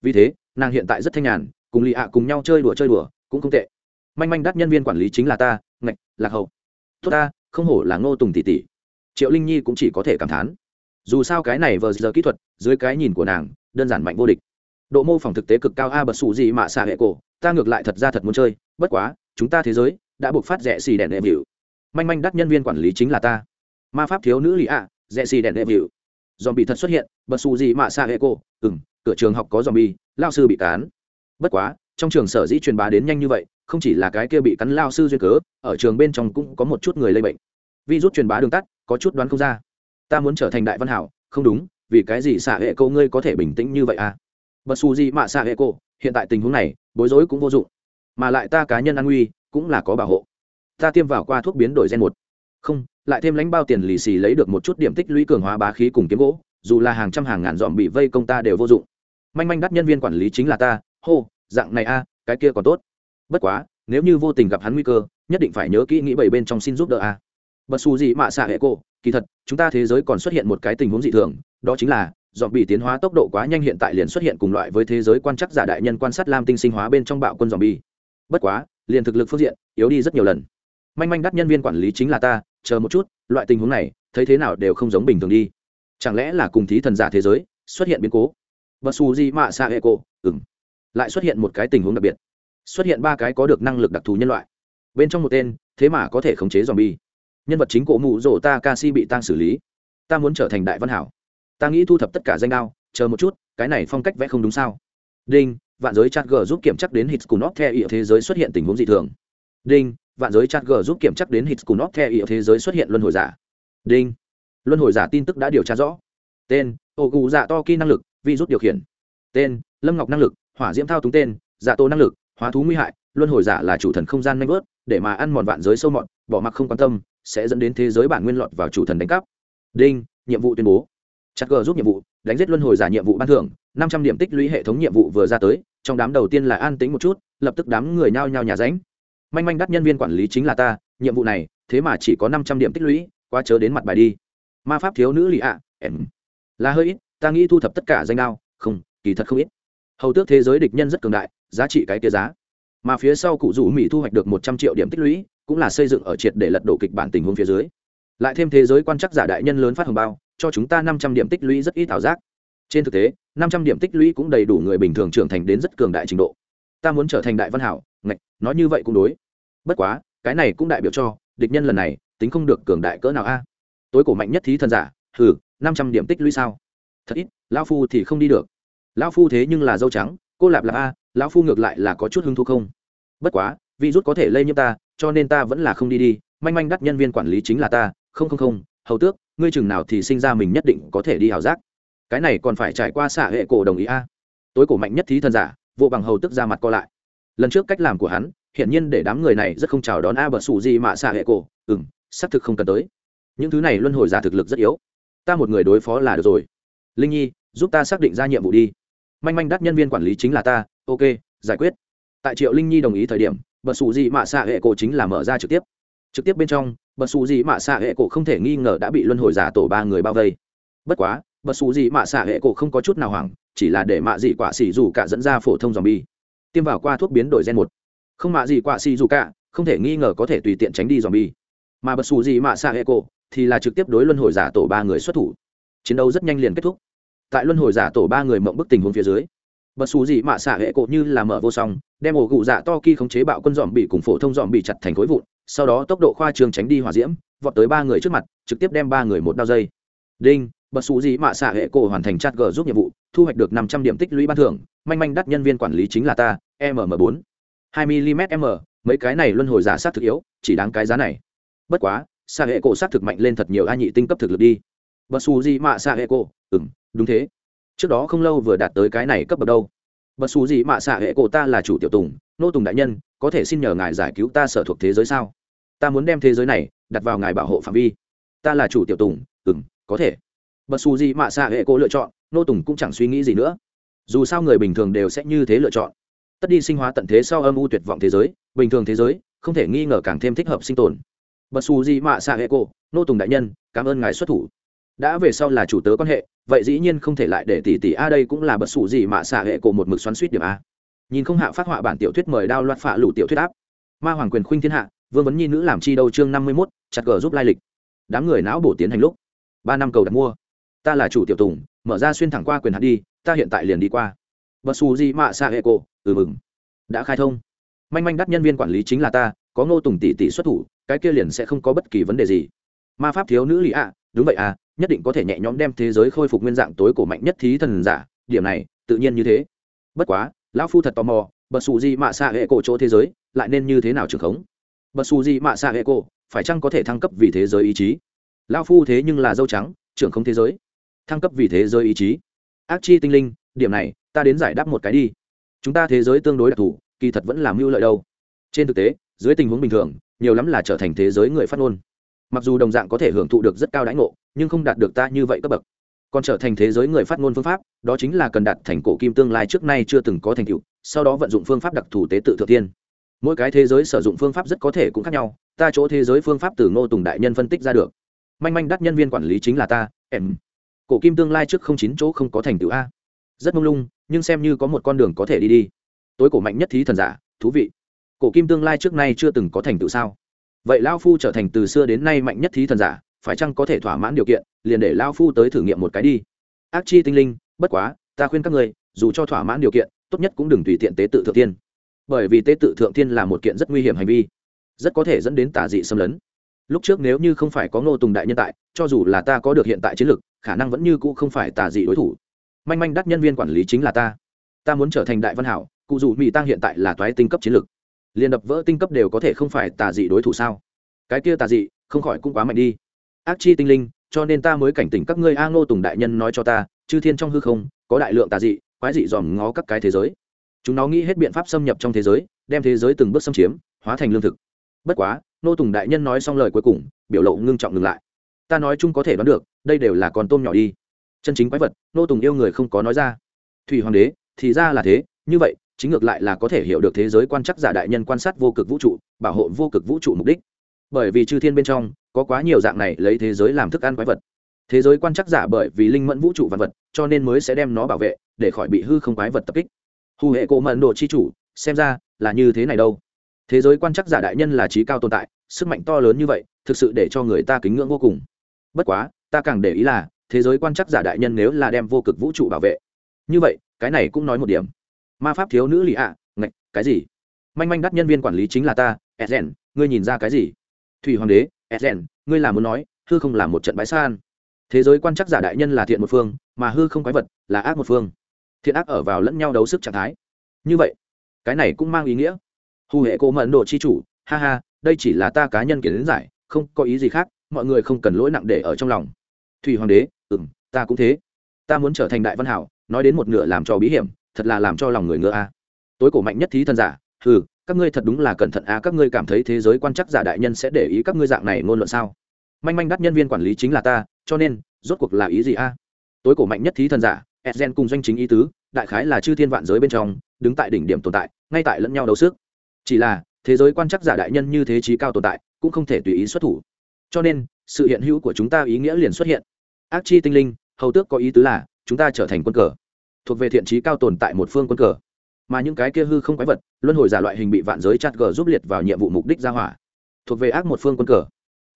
Vì thế, nàng hiện tại rất thanh nhàn, cùng lì ạ cùng nhau chơi đùa chơi đùa, cũng không tệ. Manh manh đắt nhân viên quản lý chính là ta, ngạch, lạc hậu. Tốt ta, không hổ là ngô tùng tỷ tỷ. Triệu linh nhi cũng chỉ có thể cảm thán. Dù sao cái này vờ giờ kỹ thuật, dưới cái nhìn của nàng, đơn giản mạnh vô địch. Độ mô phỏng thực tế cực cao a, bật xù gì mà xạ hệ cổ, ta ngược lại thật ra thật muốn chơi, bất quá, chúng ta thế giới, đã buộc phát rẻ xì đèn đệm hiệu manh manh đắt nhân viên quản lý chính là ta. Ma pháp thiếu nữ lì ạ rẽ xì đèn đệm hiệu dòm bị thật xuất hiện bật xù gì mà xạ hệ cô, ừ m cửa trường học có dòm bi lao sư bị cán bất quá trong trường sở dĩ truyền bá đến nhanh như vậy không chỉ là cái kia bị cắn lao sư duyên cớ ở trường bên trong cũng có một chút người lây bệnh. Vi rút truyền bá đường tắt có chút đoán không ra. Ta muốn trở thành đại văn hảo không đúng vì cái gì xạ hệ cô ngươi có thể bình tĩnh như vậy à? Bật xù gì mà xạ hệ cô hiện tại tình huống này bối rối cũng vô dụng. Mà lại ta cá nhân an nguy cũng là có bảo hộ. Ta tiêm vào qua thuốc biến đổi gen một. Không lại thêm lãnh bao tiền lì xì lấy được một chút điểm tích lũy cường hóa bá khí cùng kiếm gỗ, dù là hàng trăm hàng ngàn dọn bị vây công ta đều vô dụng. Manh manh đắt nhân viên quản lý chính là ta, hô, dạng này a, cái kia còn tốt. Bất quá, nếu như vô tình gặp hắn nguy cơ, nhất định phải nhớ kỹ nghĩ bảy bên trong xin giúp đỡ a. Bật xù gì mạ xạ hệ cô kỳ thật, chúng ta thế giới còn xuất hiện một cái tình huống dị thường, đó chính là dọn bị tiến hóa tốc độ quá nhanh hiện tại liền xuất hiện cùng loại với thế giới quan chắc giả đại nhân quan sát lam tinh sinh hóa bên trong bạo quân dòm bi. Bất quá, liền thực lực phương diện, yếu đi rất nhiều lần manh manh đắt nhân viên quản lý chính là ta, chờ một chút, loại tình huống này, thấy thế nào đều không giống bình thường đi. Chẳng lẽ là cùng thí thần giả thế giới, xuất hiện biến cố? Và su di mạ sa hệ ừng lại xuất hiện một cái tình huống đặc biệt. Xuất hiện ba cái có được năng lực đặc thù nhân loại. Bên trong một tên, thế mà có thể khống chế dòm bi nhân vật chính cổ mụ rổ ta ca si bị tăng xử lý. Ta muốn trở thành đại văn hảo. Ta nghĩ thu thập tất cả danh đao, chờ một chút, cái này phong cách vẽ không đúng sao? Đinh, vạn giới chat g giúp kiểm chắc đến hit cùng theo ý thế giới xuất hiện tình huống dị thường. Đinh vạn giới chat g giúp kiểm chắc đến hit cùng nó theo ý thế giới xuất hiện luân hồi giả. Đinh. Luân hồi giả tin tức đã điều tra rõ. Tên ô cụ dạ to ki năng lực vi rút điều khiển. Tên, lâm ngọc năng lực, hỏa diễm thao túng tên dạ tô năng lực, hóa thú nguy hại, luân hồi giả là chủ thần không gian nanh vớt, để mà ăn mòn vạn giới sâu mọt, bỏ mặc không quan tâm, sẽ dẫn đến thế giới bản nguyên lọt vào chủ thần đánh cắp. Đinh, nhiệm vụ tuyên bố. Chặt gờ giúp nhiệm vụ, đánh giết luân hồi giả nhiệm vụ ban thưởng, năm trăm điểm tích lũy hệ thống nhiệm vụ vừa ra tới, trong đám đầu tiên là an tính một chút, lập tức đám người nhao nhao nhà ránh manh manh đắt nhân viên quản lý chính là ta, nhiệm vụ này, thế mà chỉ có năm trăm điểm tích lũy qua chớ đến mặt bài đi. Ma pháp thiếu nữ lì ạ, em. Là hơi ít, ta nghĩ thu thập tất cả danh đao, không, kỳ thật không ít. Hầu tước thế giới địch nhân rất cường đại, giá trị cái kia giá. Mà phía sau cụ rủ mỹ thu hoạch được một trăm triệu điểm tích lũy, cũng là xây dựng ở triệt để lật đổ kịch bản tình huống phía dưới. Lại thêm thế giới quan chắc giả đại nhân lớn phát hồng bao, cho chúng ta năm trăm điểm tích lũy rất ít ảo giác. Trên thực tế, năm trăm điểm tích lũy cũng đầy đủ người bình thường trưởng thành đến rất cường đại trình độ. Ta muốn trở thành đại văn hảo, ngạch, nói như vậy cũng đối bất quá, cái này cũng đại biểu cho, địch nhân lần này, tính không được cường đại cỡ nào a. À? Tối cổ mạnh nhất thí thần giả, hừ, năm trăm điểm tích lũy sao? Thật ít, lão phu thì không đi được. Lão phu thế nhưng là dâu trắng, cô lạp lạp a, lão phu ngược lại là có chút hứng thú không? Bất quá virus có thể lây nhiễm ta, cho nên ta vẫn là không đi đi, manh manh đắt nhân viên quản lý chính là ta, không không không, hầu tước, ngươi chừng nào thì sinh ra mình nhất định có thể đi hào giác. Cái này còn phải trải qua xạ hệ cổ đồng ý a. Tối cổ mạnh nhất thí thần giả vô bằng hầu tức ra mặt co lại. Lần trước cách làm của hắn hiển nhiên để đám người này rất không chào đón a bờ sủ gì mà xạ hệ cổ. Ừ m xác thực không cần tới. Những thứ này luân hồi giả thực lực rất yếu. Ta một người đối phó là được rồi. Linh nhi, giúp ta xác định ra nhiệm vụ đi. Manh manh đắt nhân viên quản lý chính là ta. Ok, giải quyết. Tại triệu linh nhi đồng ý thời điểm bật xù gì mạ xạ hệ cổ chính là mở ra trực tiếp. Trực tiếp bên trong bật xù gì mạ xạ hệ cổ không thể nghi ngờ đã bị luân hồi giả tổ ba người bao vây. Bất quá bật xù gì mạ xạ hệ cổ không có chút nào hoảng, chỉ là để mạ dị quả xỉ dù cả dẫn ra phổ thông dòm bi tiêm vào qua thuốc biến đổi gen một không mạ gì quạ xì dù cả, không thể nghi ngờ có thể tùy tiện tránh đi dòm bi mà bật xù gì mạ xạ hệ cổ, thì là trực tiếp đối luân hồi giả tổ ba người xuất thủ. Chiến đấu rất nhanh liền kết thúc. Tại luân hồi giả tổ ba người mộng bức tình huống phía dưới bật xù gì mạ xạ hệ cổ như là mở vô song, đem ổ cụ dạ to ki khống chế bạo quân dòm bị cùng phổ thông dòm bị chặt thành khối vụn, sau đó tốc độ khoa trường tránh đi hỏa diễm, vọt tới ba người trước mặt, trực tiếp đem ba người một đao dây. Đinh bật xù gì mạ xạ hệ cổ hoàn thành chặt g giúp nhiệm vụ, thu hoạch được năm trăm điểm tích lũy ban thưởng, manh manh đắt nhân viên quản lý chính là ta mm bốn hai mm m, mấy cái này luân hồi giả sát thực yếu, chỉ đáng cái giá này. Bất quá xạ hệ cổ sát thực mạnh lên thật nhiều, a nhị tinh cấp thực lực đi. Bật xù gì mạ xạ hệ cổ ừ m đúng thế. Trước đó không lâu vừa đạt tới cái này cấp bậc đâu. Bật xù gì mạ xạ hệ cổ ta là chủ tiểu tùng, nô tùng đại nhân, có thể xin nhờ ngài giải cứu ta sở thuộc thế giới sao? Ta muốn đem thế giới này đặt vào ngài bảo hộ phạm vi. Ta là chủ tiểu tùng ừ m có thể. Bật xù gì mạ xạ hệ cổ lựa chọn, nô tùng cũng chẳng suy nghĩ gì nữa. Dù sao người bình thường đều sẽ như thế lựa chọn tất đi sinh hóa tận thế sau âm u tuyệt vọng thế giới, bình thường thế giới, không thể nghi ngờ càng thêm thích hợp sinh tồn. Bật xù gì mạ xạ hệ cổ, nô tùng đại nhân, cảm ơn ngài xuất thủ. Đã về sau là chủ tớ quan hệ, vậy dĩ nhiên không thể lại để tỷ tỷ a đây cũng là bật xù gì mạ xạ hệ cổ một mực xoắn suýt điểm a. Nhìn không hạ phát họa bản tiểu thuyết mời đao loạt phạ lủ tiểu thuyết áp. Ma hoàng quyền khuynh thiên hạ, vương vấn nhi nữ làm chi đâu chương năm mươi mốt, chặt gờ giúp lai lịch. Đám người não bổ tiến hành lúc. Ba năm cầu đặt mua. Ta là chủ tiểu tùng, mở ra xuyên thẳng qua quyền hạt đi, ta hiện tại liền đi qua bờ su di mạ xạ hệ cổ? Ừ mừng. Đã khai thông. Manh manh đắt nhân viên quản lý chính là ta, có ngô tùng tỷ tỷ xuất thủ, cái kia liền sẽ không có bất kỳ vấn đề gì. Ma pháp thiếu nữ lý ạ, đúng vậy à nhất định có thể nhẹ nhõm đem thế giới khôi phục nguyên dạng tối cổ mạnh nhất thí thần giả, điểm này, tự nhiên như thế. Bất quá, lão phu thật tò mò bật xù gì mạ xạ hệ cổ chỗ thế giới, lại nên như thế nào trường khống? Bật xù gì mạ xạ hệ cổ, phải chăng có thể thăng cấp vì thế giới ý chí? Lão phu thế nhưng là dâu trắng, trưởng không thế giới. Thăng cấp vì thế giới ý chí. Ác chi tinh linh điểm này, ta đến giải đáp một cái đi. Chúng ta thế giới tương đối đặc thù, kỳ thật vẫn làm mưu lợi đâu. Trên thực tế, dưới tình huống bình thường, nhiều lắm là trở thành thế giới người phát ngôn. Mặc dù đồng dạng có thể hưởng thụ được rất cao đãi ngộ, nhưng không đạt được ta như vậy cấp bậc. Còn trở thành thế giới người phát ngôn phương pháp, đó chính là cần đạt thành cổ kim tương lai trước nay chưa từng có thành tựu, sau đó vận dụng phương pháp đặc thù tế tự thượng tiên. Mỗi cái thế giới sử dụng phương pháp rất có thể cũng khác nhau, ta chỗ thế giới phương pháp từ ngô tùng đại nhân phân tích ra được. Manh manh đắt nhân viên quản lý chính là ta, em. Cổ kim tương lai trước không chín chỗ không có thành tựu a rất mông lung, nhưng xem như có một con đường có thể đi đi. Tối cổ mạnh nhất thí thần giả, thú vị. Cổ kim tương lai trước nay chưa từng có thành tựu sao? Vậy lao phu trở thành từ xưa đến nay mạnh nhất thí thần giả, phải chăng có thể thỏa mãn điều kiện, liền để lao phu tới thử nghiệm một cái đi? Ác chi tinh linh, bất quá, ta khuyên các người, dù cho thỏa mãn điều kiện, tốt nhất cũng đừng tùy tiện tế tự thượng tiên bởi vì tế tự thượng tiên là một kiện rất nguy hiểm hành vi, rất có thể dẫn đến tả dị xâm lấn. Lúc trước nếu như không phải có ngô tùng đại nhân tại, cho dù là ta có được hiện tại chiến lược khả năng vẫn như cũ không phải tả dị đối thủ manh manh đắt nhân viên quản lý chính là ta. Ta muốn trở thành đại văn hảo, cụ dù mỹ tăng hiện tại là toái tinh cấp chiến lược. Liền đập vỡ tinh cấp đều có thể không phải tà dị đối thủ sao? Cái kia tà dị, không khỏi cũng quá mạnh đi. Ác chi tinh linh, cho nên ta mới cảnh tỉnh các ngươi a ngô tùng đại nhân nói cho ta, chư thiên trong hư không, có đại lượng tà dị, quái dị dòm ngó các cái thế giới. Chúng nó nghĩ hết biện pháp xâm nhập trong thế giới, đem thế giới từng bước xâm chiếm, hóa thành lương thực. Bất quá, ngô tùng đại nhân nói xong lời cuối cùng, biểu lộ ngưng trọng ngừng lại. Ta nói chung có thể đoán được, đây đều là con tôm nhỏ đi chân chính quái vật, nô tùng yêu người không có nói ra. Thủy hoàng đế, thì ra là thế, như vậy, chính ngược lại là có thể hiểu được thế giới quan chắc giả đại nhân quan sát vô cực vũ trụ, bảo hộ vô cực vũ trụ mục đích. Bởi vì chư thiên bên trong, có quá nhiều dạng này lấy thế giới làm thức ăn quái vật. Thế giới quan chắc giả bởi vì linh mẫn vũ trụ vật vật, cho nên mới sẽ đem nó bảo vệ, để khỏi bị hư không quái vật tập kích. Hù hệ cổ mận đồ chi chủ, xem ra là như thế này đâu. Thế giới quan chắc giả đại nhân là trí cao tồn tại, sức mạnh to lớn như vậy, thực sự để cho người ta kính ngưỡng vô cùng. Bất quá, ta càng để ý là thế giới quan chắc giả đại nhân nếu là đem vô cực vũ trụ bảo vệ. Như vậy cái này cũng nói một điểm. Ma pháp thiếu nữ lì ạ à, ngạch cái gì? Manh manh đắt nhân viên quản lý chính là ta edgen ngươi nhìn ra cái gì? Thủy hoàng đế edgen ngươi là muốn nói hư không làm một trận bãi san. Thế giới quan chắc giả đại nhân là thiện một phương mà hư không quái vật là ác một phương. Thiện ác ở vào lẫn nhau đấu sức trạng thái. Như vậy cái này cũng mang ý nghĩa. Hù hệ cô mẫn độ chi chủ ha ha đây chỉ là ta cá nhân kiến giải không có ý gì khác mọi người không cần lỗi nặng để ở trong lòng. Thủy hoàng đế ừ m ta cũng thế. Ta muốn trở thành đại văn hảo, nói đến một nửa làm cho bí hiểm, thật là làm cho lòng người ngựa a. Tối cổ mạnh nhất thí thần giả ừ các ngươi thật đúng là cẩn thận a, các ngươi cảm thấy thế giới quan chắc giả đại nhân sẽ để ý các ngươi dạng này ngôn luận sao? Manh manh đắt nhân viên quản lý chính là ta, cho nên, rốt cuộc là ý gì a? Tối cổ mạnh nhất thí thần giả edgen cùng doanh chính ý tứ, đại khái là chư thiên vạn giới bên trong, đứng tại đỉnh điểm tồn tại, ngay tại lẫn nhau đấu sức. Chỉ là, thế giới quan chắc giả đại nhân như thế trí cao tồn tại, cũng không thể tùy ý xuất thủ. Cho nên, sự hiện hữu của chúng ta ý nghĩa liền xuất hiện ác chi tinh linh, hầu tước có ý tứ là, chúng ta trở thành quân cờ. Thuộc về thiện trí cao tồn tại một phương quân cờ. Mà những cái kia hư không quái vật, luân hồi giả loại hình bị vạn giới chặt gờ giúp liệt vào nhiệm vụ mục đích ra hỏa. Thuộc về ác một phương quân cờ.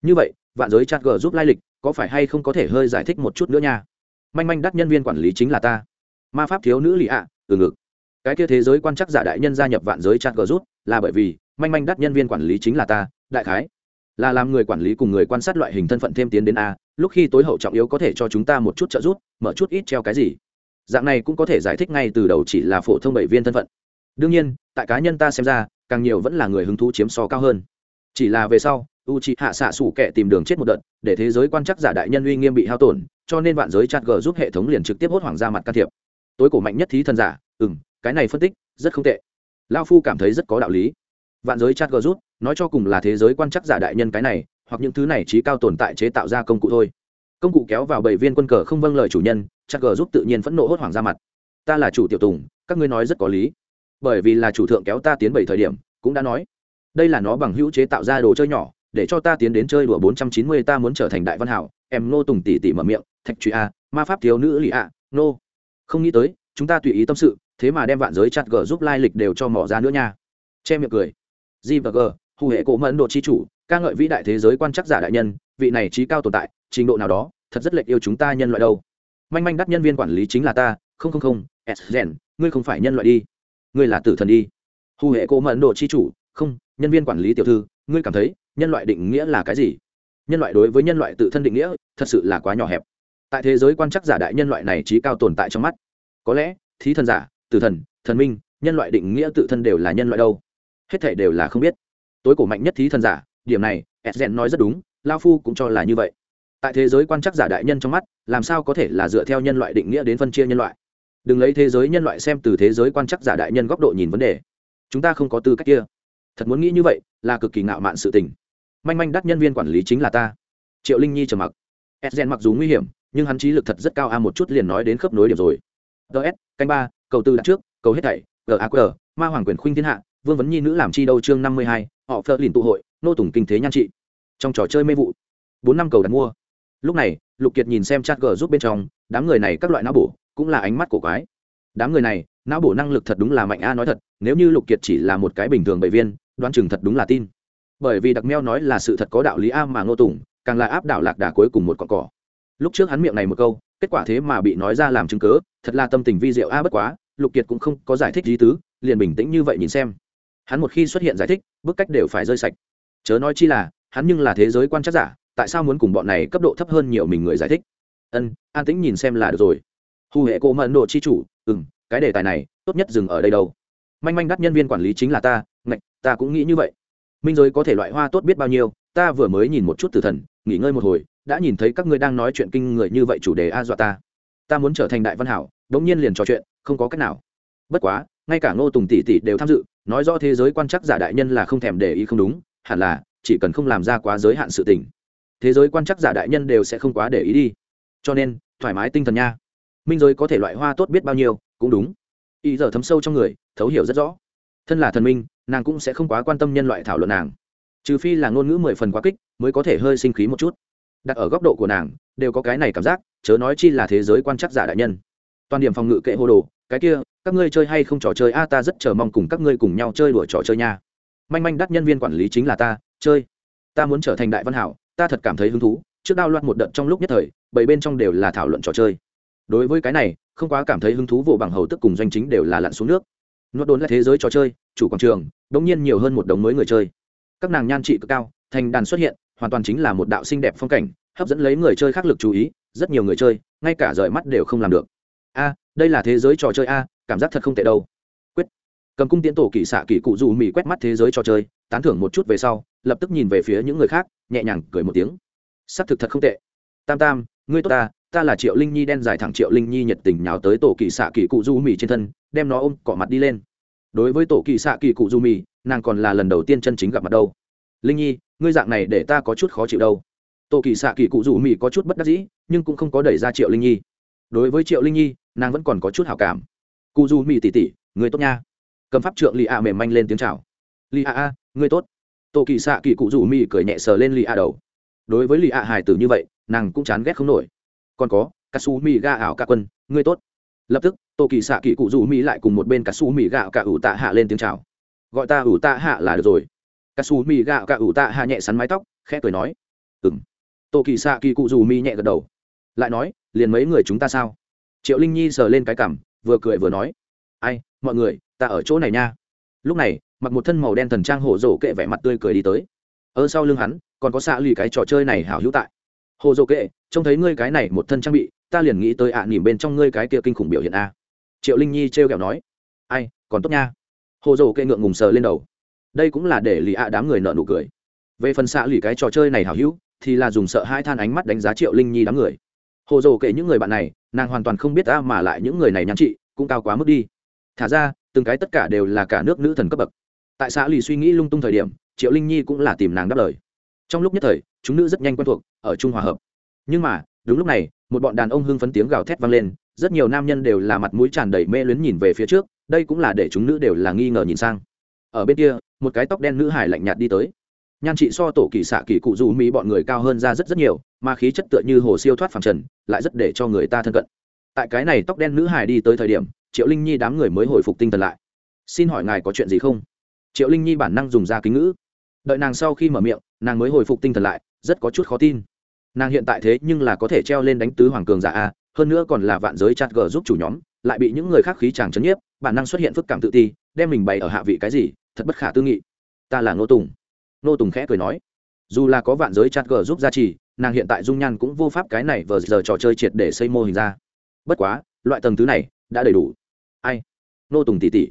Như vậy, vạn giới chặt gờ giúp lai lịch, có phải hay không có thể hơi giải thích một chút nữa nha? Manh manh đắt nhân viên quản lý chính là ta. Ma pháp thiếu nữ lì ạ, từ ngực. Cái kia thế giới quan chắc giả đại nhân gia nhập vạn giới chặt gờ rút là bởi vì, manh manh đắt nhân viên quản lý chính là ta, đại khái. Là làm người quản lý cùng người quan sát loại hình thân phận thêm tiến đến a lúc khi tối hậu trọng yếu có thể cho chúng ta một chút trợ giúp, mở chút ít treo cái gì. Dạng này cũng có thể giải thích ngay từ đầu chỉ là phổ thông bảy viên thân phận. Đương nhiên, tại cá nhân ta xem ra, càng nhiều vẫn là người hứng thú chiếm so cao hơn. Chỉ là về sau u c hạ xạ sủ kẻ tìm đường chết một đợt, để thế giới quan chắc giả đại nhân uy nghiêm bị hao tổn, cho nên vạn giới chat g giúp hệ thống liền trực tiếp hốt hoảng ra mặt can thiệp. Tối cổ mạnh nhất thí thần giả ừ m cái này phân tích, rất không tệ. Lao phu cảm thấy rất có đạo lý. Vạn giới chat g rút nói cho cùng là thế giới quan chắc giả đại nhân cái này hoặc những thứ này trí cao tồn tại chế tạo ra công cụ thôi. Công cụ kéo vào bảy viên quân cờ không vâng lời chủ nhân, chắc cờ giúp tự nhiên phẫn nộ hốt hoảng ra mặt. Ta là chủ tiểu tùng, các ngươi nói rất có lý. Bởi vì là chủ thượng kéo ta tiến bảy thời điểm, cũng đã nói. Đây là nó bằng hữu chế tạo ra đồ chơi nhỏ, để cho ta tiến đến chơi đùa bốn trăm chín mươi, ta muốn trở thành đại văn hảo. Em nô tùng tỷ tỷ mở miệng, thạch truy a, ma pháp thiếu nữ lì a nô không nghĩ tới, chúng ta tùy ý tâm sự, thế mà đem vạn giới chặt gờ giúp lai lịch đều cho mỏ ra nữa nha. Che miệng cười. G và g, hù hệ cổ mẫn độ chi chủ ca ngợi vĩ đại thế giới quan chắc giả đại nhân, vị này trí cao tồn tại, trình độ nào đó, thật rất lệch yêu chúng ta nhân loại đâu. Manh manh đắt nhân viên quản lý chính là ta, không không không, s rèn ngươi không phải nhân loại đi. Ngươi là tử thần đi. Hù hệ cố mẫn độ chi chủ, không, nhân viên quản lý tiểu thư, ngươi cảm thấy, nhân loại định nghĩa là cái gì? Nhân loại đối với nhân loại tự thân định nghĩa, thật sự là quá nhỏ hẹp. Tại thế giới quan chắc giả đại nhân loại này trí cao tồn tại trong mắt, có lẽ, thí thần giả, tử thần thần minh, nhân loại định nghĩa tự thân đều là nhân loại đâu. Hết thể đều là không biết. Tối cổ mạnh nhất thí thần giả điểm này edgen nói rất đúng, lao phu cũng cho là như vậy. Tại thế giới quan chắc giả đại nhân trong mắt, làm sao có thể là dựa theo nhân loại định nghĩa đến phân chia nhân loại? Đừng lấy thế giới nhân loại xem từ thế giới quan chắc giả đại nhân góc độ nhìn vấn đề. Chúng ta không có tư cách kia. Thật muốn nghĩ như vậy, là cực kỳ ngạo mạn sự tình. Manh manh đắt nhân viên quản lý chính là ta. Triệu linh nhi trầm mặc. Edgen mặc dù nguy hiểm, nhưng hắn trí lực thật rất cao a, một chút liền nói đến khớp nối điểm rồi. Ts canh ba, cầu tư đặt trước, cầu hết thảy gaq ma hoàng quyền khuynh thiên hạ, vương vấn nhi nữ làm chi đâu chương năm mươi hai họ phơ lìn tụ hội, nô tùng kinh thế nhan trị. Trong trò chơi mê vụ, bốn năm cầu đặt mua. Lúc này, lục kiệt nhìn xem chat g giúp bên trong, đám người này các loại não bổ, cũng là ánh mắt của quái. Đám người này, não bổ năng lực thật đúng là mạnh a, nói thật, nếu như lục kiệt chỉ là một cái bình thường bệ viên, đoán chừng thật đúng là tin. Bởi vì đặc meo nói là sự thật có đạo lý a mà ngô tùng, càng là áp đảo lạc đà cuối cùng một con cỏ. Lúc trước hắn miệng này một câu, kết quả thế mà bị nói ra làm chứng cớ thật là tâm tình vi diệu a, bất quá, lục kiệt cũng không có giải thích lý tứ, liền bình tĩnh như vậy nhìn xem hắn một khi xuất hiện giải thích, bức cách đều phải rơi sạch. Chớ nói chi là, hắn nhưng là thế giới quan chắc giả, tại sao muốn cùng bọn này cấp độ thấp hơn nhiều mình người giải thích? Ân, an tĩnh nhìn xem là được rồi. Hù hệ cô mẫn độ chi chủ ừ m cái đề tài này, tốt nhất dừng ở đây đâu. Manh manh đắt nhân viên quản lý chính là ta, ngạch, ta cũng nghĩ như vậy. Minh giới có thể loại hoa tốt biết bao nhiêu, ta vừa mới nhìn một chút từ thần, nghỉ ngơi một hồi, đã nhìn thấy các ngươi đang nói chuyện kinh người như vậy chủ đề a dọa ta. Ta muốn trở thành đại văn hảo, đống nhiên liền trò chuyện, không có cách nào. Bất quá, ngay cả ngô tùng tỷ tỷ đều tham dự nói rõ thế giới quan chắc giả đại nhân là không thèm để ý không đúng, hẳn là, chỉ cần không làm ra quá giới hạn sự tình. Thế giới quan chắc giả đại nhân đều sẽ không quá để ý đi. Cho nên, thoải mái tinh thần nha. Minh giới có thể loại hoa tốt biết bao nhiêu, cũng đúng. Ý giờ thấm sâu trong người, thấu hiểu rất rõ. Thân là thần minh, nàng cũng sẽ không quá quan tâm nhân loại thảo luận nàng. Trừ phi là ngôn ngữ mười phần quá kích, mới có thể hơi sinh khí một chút. Đặt ở góc độ của nàng, đều có cái này cảm giác, chớ nói chi là thế giới quan chắc giả đại nhân. Toàn điểm phòng ngự kệ hô đồ, cái kia các ngươi chơi hay không trò chơi? A, ta rất chờ mong cùng các ngươi cùng nhau chơi đùa trò chơi nha. Manh manh đắt nhân viên quản lý chính là ta, chơi. Ta muốn trở thành đại văn hảo, ta thật cảm thấy hứng thú. Trước đao loạt một đợt trong lúc nhất thời, bảy bên trong đều là thảo luận trò chơi. Đối với cái này, không quá cảm thấy hứng thú vụ bằng hầu tức cùng doanh chính đều là lặn xuống nước. Nuốt đốn là thế giới trò chơi, chủ quảng trường, đống nhiên nhiều hơn một đống mới người chơi. Các nàng nhan trị cực cao, thành đàn xuất hiện, hoàn toàn chính là một đạo xinh đẹp phong cảnh, hấp dẫn lấy người chơi khác lực chú ý, rất nhiều người chơi, ngay cả rời mắt đều không làm được. A, đây là thế giới trò chơi a cảm giác thật không tệ đâu. Quyết. Cầm cung tiến tổ kỳ xạ kỳ cụ dù mỹ quét mắt thế giới trò chơi, tán thưởng một chút về sau, lập tức nhìn về phía những người khác, nhẹ nhàng cười một tiếng. S ắ c thực thật không tệ. Tam tam, ngươi tốt ta ta là triệu linh nhi đen dài thẳng triệu linh nhi nhiệt tình nhào tới tổ kỳ xạ kỳ cụ du mì trên thân, đem nó ôm cọ mặt đi lên. Đối với tổ kỳ xạ kỳ cụ du mì, nàng còn là lần đầu tiên chân chính gặp mặt đâu. Linh nhi, ngươi dạng này để ta có chút khó chịu đâu. Tổ kỳ xạ kỳ cụ du mì có chút bất đắc dĩ, nhưng cũng không có đẩy ra triệu linh nhi. Đối với triệu linh nhi, nàng vẫn còn có chút hảo cảm cụ du mì tỉ tỉ, người tốt nha. Cầm pháp trượng lì a mềm manh lên tiếng chào. Lì a a, người tốt. Tổ kỳ xạ kỳ cụ du mì cười nhẹ sờ lên lì a đầu. Đối với lì a hài tử như vậy, nàng cũng chán ghét không nổi. Còn có cà su mỹ ga ảo ca quân, người tốt. Lập tức, tô kỳ xạ kỳ cụ dù mỹ lại cùng một bên cà su mỹ gạo cả ủ tạ hạ lên tiếng chào. Gọi ta ủ tạ hạ là được rồi. Cà su mỹ gạo cả ủ tạ hạ nhẹ sắn mái tóc, khẽ cười nói. Ừ m tô kỳ xạ kỳ cụ dù mỹ nhẹ gật đầu. Lại nói, liền mấy người chúng ta sao? Triệu linh nhi sờ lên cái cảm vừa cười vừa nói ai mọi người ta ở chỗ này nha. Lúc này mặc một thân màu đen thần trang hổ rổ kệ vẻ mặt tươi cười đi tới. Ở sau lưng hắn còn có xạ lì cái trò chơi này hảo hữu tại. Hồ rổ kệ trông thấy ngươi cái này một thân trang bị ta liền nghĩ tới ạ à, nỉm bên trong ngươi cái kia kinh khủng biểu hiện a. Triệu linh nhi trêu kẹo nói ai còn tốt nha. Hồ rổ kệ ngượng ngùng sờ lên đầu. Đây cũng là để lì ạ đám người nợ nụ cười. Về phần xạ lì cái trò chơi này hảo hữu thì là dùng sợ hai than ánh mắt đánh giá triệu linh nhi đám người hồ dồ kể những người bạn này, nàng hoàn toàn không biết ta mà lại những người này nhắn chị, cũng cao quá mức đi. Thả ra, từng cái tất cả đều là cả nước nữ thần cấp bậc. Tại xã lì suy nghĩ lung tung thời điểm, triệu linh nhi cũng là tìm nàng đáp lời. Trong lúc nhất thời, chúng nữ rất nhanh quen thuộc, ở trung hòa hợp. Nhưng mà, đúng lúc này, một bọn đàn ông hưng phấn tiếng gào thét vang lên, rất nhiều nam nhân đều là mặt mũi tràn đầy mê luyến nhìn về phía trước, đây cũng là để chúng nữ đều là nghi ngờ nhìn sang. Ở bên kia, một cái tóc đen nữ hải lạnh nhạt đi tới nhan trị so tổ kỳ xạ kỳ cụ dù mỹ bọn người cao hơn ra rất rất nhiều, mà khí chất tựa như hồ siêu thoát phẳng trần, lại rất để cho người ta thân cận. Tại cái này tóc đen nữ hải đi tới thời điểm, triệu linh nhi đám người mới hồi phục tinh thần lại. Xin hỏi ngài có chuyện gì không? Triệu linh nhi bản năng dùng ra kính ngữ. Đợi nàng sau khi mở miệng, nàng mới hồi phục tinh thần lại, rất có chút khó tin. Nàng hiện tại thế nhưng là có thể treo lên đánh tứ hoàng cường giả a, hơn nữa còn là vạn giới chặt gờ giúp chủ nhóm, lại bị những người khác khí chàng chấn nhiếp, bản năng xuất hiện phức cảm tự ti, đem mình bày ở hạ vị cái gì, thật bất khả tư nghị. Ta là ngô tùng. Nô tùng khẽ cười nói, dù là có vạn giới chat g giúp gia trì, nàng hiện tại dung nhan cũng vô pháp cái này vờ giờ trò chơi triệt để xây mô hình ra. Bất quá, loại tầng thứ này đã đầy đủ. Ai? Nô tùng tỉ tỉ.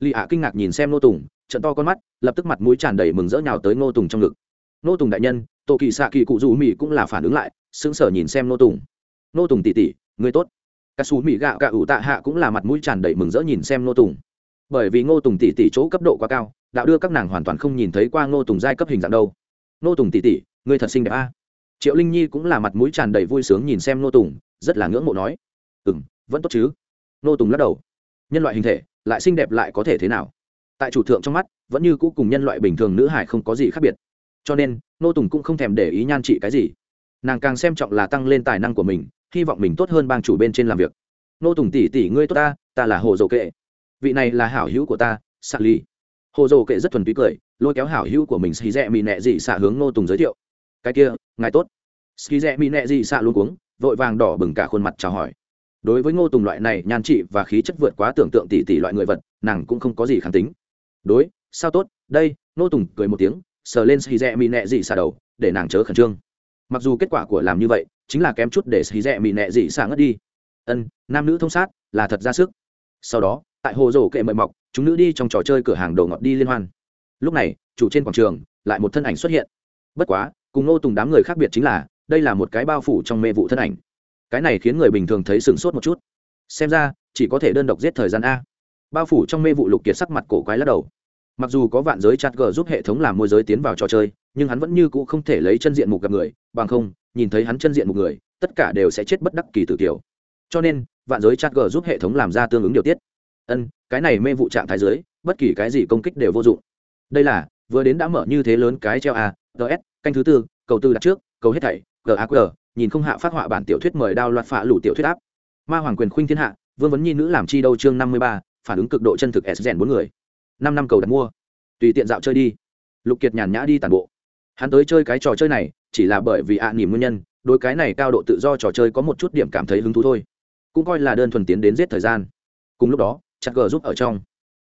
Lì ạ kinh ngạc nhìn xem nô tùng, trận to con mắt, lập tức mặt mũi tràn đầy mừng rỡ nhào tới nô tùng trong ngực. Nô tùng đại nhân tổ kỳ xạ kỳ cụ dù mỹ cũng là phản ứng lại, sững sờ nhìn xem nô tùng. Nô tùng tỉ tỉ, người tốt. Cả xù mỹ gạo cả ủ tạ hạ cũng là mặt mũi tràn đầy mừng rỡ nhìn xem nô tùng. Bởi vì ngô tùng tỉ tỉ chỗ cấp độ quá cao đạo đưa các nàng hoàn toàn không nhìn thấy qua ngô tùng giai cấp hình dạng đâu. Ngô tùng tỉ tỉ người thật xinh đẹp a. Triệu linh nhi cũng là mặt mũi tràn đầy vui sướng nhìn xem ngô tùng, rất là ngưỡng mộ nói. Ừ m vẫn tốt chứ. Ngô tùng lắc đầu. Nhân loại hình thể, lại xinh đẹp lại có thể thế nào? Tại chủ thượng trong mắt, vẫn như cũ cùng nhân loại bình thường nữ hải không có gì khác biệt. Cho nên, ngô tùng cũng không thèm để ý nhan trị cái gì. Nàng càng xem trọng là tăng lên tài năng của mình, hy vọng mình tốt hơn bang chủ bên trên làm việc. Ngô tùng tỷ tỷ, ngươi tốt ta ta là hồ dầu kệ. Vị này là hảo hữu của ta, sạc ly hồ dầu kệ rất thuần túy cười, lôi kéo hảo hữu của mình xì rẽ mì nẹ dị xạ hướng ngô tùng giới thiệu. Cái kia, ngài tốt. Xì rẽ mì nẹ dị xạ luôn cuống, vội vàng đỏ bừng cả khuôn mặt chào hỏi. Đối với ngô tùng loại này, nhan trị và khí chất vượt quá tưởng tượng tỷ tỷ loại người vật, nàng cũng không có gì kháng tính. Đối, sao tốt? Đây, ngô tùng cười một tiếng, sờ lên xì rẽ mì nẹ dị xạ đầu, để nàng chớ khẩn trương. Mặc dù kết quả của làm như vậy, chính là kém chút để xì rẽ mì nẹ dị xạ ngất đi. Ân, nam nữ thông sát là thật ra sức. Sau đó, tại hồ rổ kệ mời mọc chúng nữ đi trong trò chơi cửa hàng đồ ngọt đi liên hoan. Lúc này, chủ trên quảng trường, lại một thân ảnh xuất hiện. Bất quá, cùng ngô tùng đám người khác biệt chính là, đây là một cái bao phủ trong mê vụ thân ảnh. Cái này khiến người bình thường thấy sửng sốt một chút. Xem ra, chỉ có thể đơn độc giết thời gian a. Bao phủ trong mê vụ lục kiệt sắc mặt cổ quái lắc đầu. Mặc dù có vạn giới chặt g giúp hệ thống làm môi giới tiến vào trò chơi, nhưng hắn vẫn như cũ không thể lấy chân diện mục gặp người, bằng không, nhìn thấy hắn chân diện mục người, tất cả đều sẽ chết bất đắc kỳ tử kiểu cho nên, vạn giới chặt g giúp hệ thống làm ra tương ứng điều tiết ân cái này mê vụ trạng thái dưới, bất kỳ cái gì công kích đều vô dụng. Đây là vừa đến đã mở như thế lớn cái treo a ts canh thứ tư cầu tư đặt trước cầu hết thảy gaq nhìn không hạ phát họa bản tiểu thuyết mời đao loạt phạ lủ tiểu thuyết áp. Ma hoàng quyền khuynh thiên hạ vương vấn nhi nữ làm chi đâu chương năm mươi ba phản ứng cực độ chân thực s rèn bốn người. Năm năm cầu đặt mua. Tùy tiện dạo chơi đi. Lục kiệt nhàn nhã đi tàn bộ. Hắn tới chơi cái trò chơi này chỉ là bởi vì ạ à nỉm nguyên nhân đôi cái này cao độ tự do trò chơi có một chút điểm cảm thấy hứng thú thôi. Cũng coi là đơn thuần tiến đến giết thời gian. Cùng lúc đó chặt gờ giúp ở trong.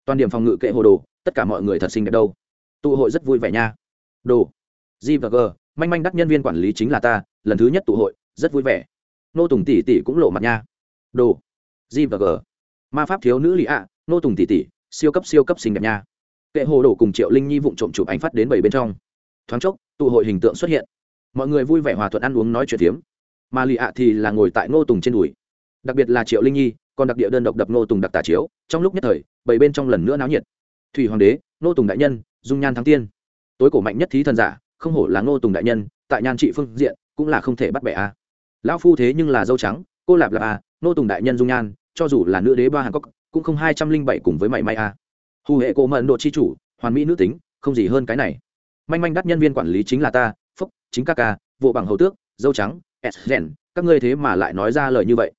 Toàn điểm phòng ngự kệ hồ đồ, tất cả mọi người thật xinh đẹp đâu. Tụ hội rất vui vẻ nha. Đồ. G và g, manh manh đắc nhân viên quản lý chính là ta, lần thứ nhất tụ hội, rất vui vẻ. Nô tùng tỷ tỷ cũng lộ mặt nha. Đồ. G và g. Ma pháp thiếu nữ lì ạ, nô tùng tỷ tỷ, siêu cấp siêu cấp xinh đẹp nha. Kệ hồ đồ cùng triệu linh nhi vụng trộm chụp ảnh phát đến bảy bên trong. Thoáng chốc, tụ hội hình tượng xuất hiện. Mọi người vui vẻ hòa thuận ăn uống nói chuyện tiếm mà lì ạ thì là ngồi tại ngô tùng trên đùi. Đặc biệt là triệu linh nhi còn đặc địa đơn độc đập nô tùng đặc tà chiếu trong lúc nhất thời bảy bên trong lần nữa náo nhiệt. Thủy hoàng đế nô tùng đại nhân dung nhan thắng tiên. Tối cổ mạnh nhất thí thần giả không hổ là nô tùng đại nhân tại nhan trị phương diện cũng là không thể bắt bẻ a. À. lão phu thế nhưng là dâu trắng cô lạp là a à, nô tùng đại nhân dung nhan cho dù là nữ đế ba hàn cốc cũng không hai trăm linh bảy cùng với mảy may a. À. hù hệ cổ mận độ chi chủ hoàn mỹ nữ tính không gì hơn cái này. Manh manh đắt nhân viên quản lý chính là ta phúc chính các ca vụ bằng hầu tước dâu trắng s rèn các ngươi thế mà lại nói ra lời như vậy.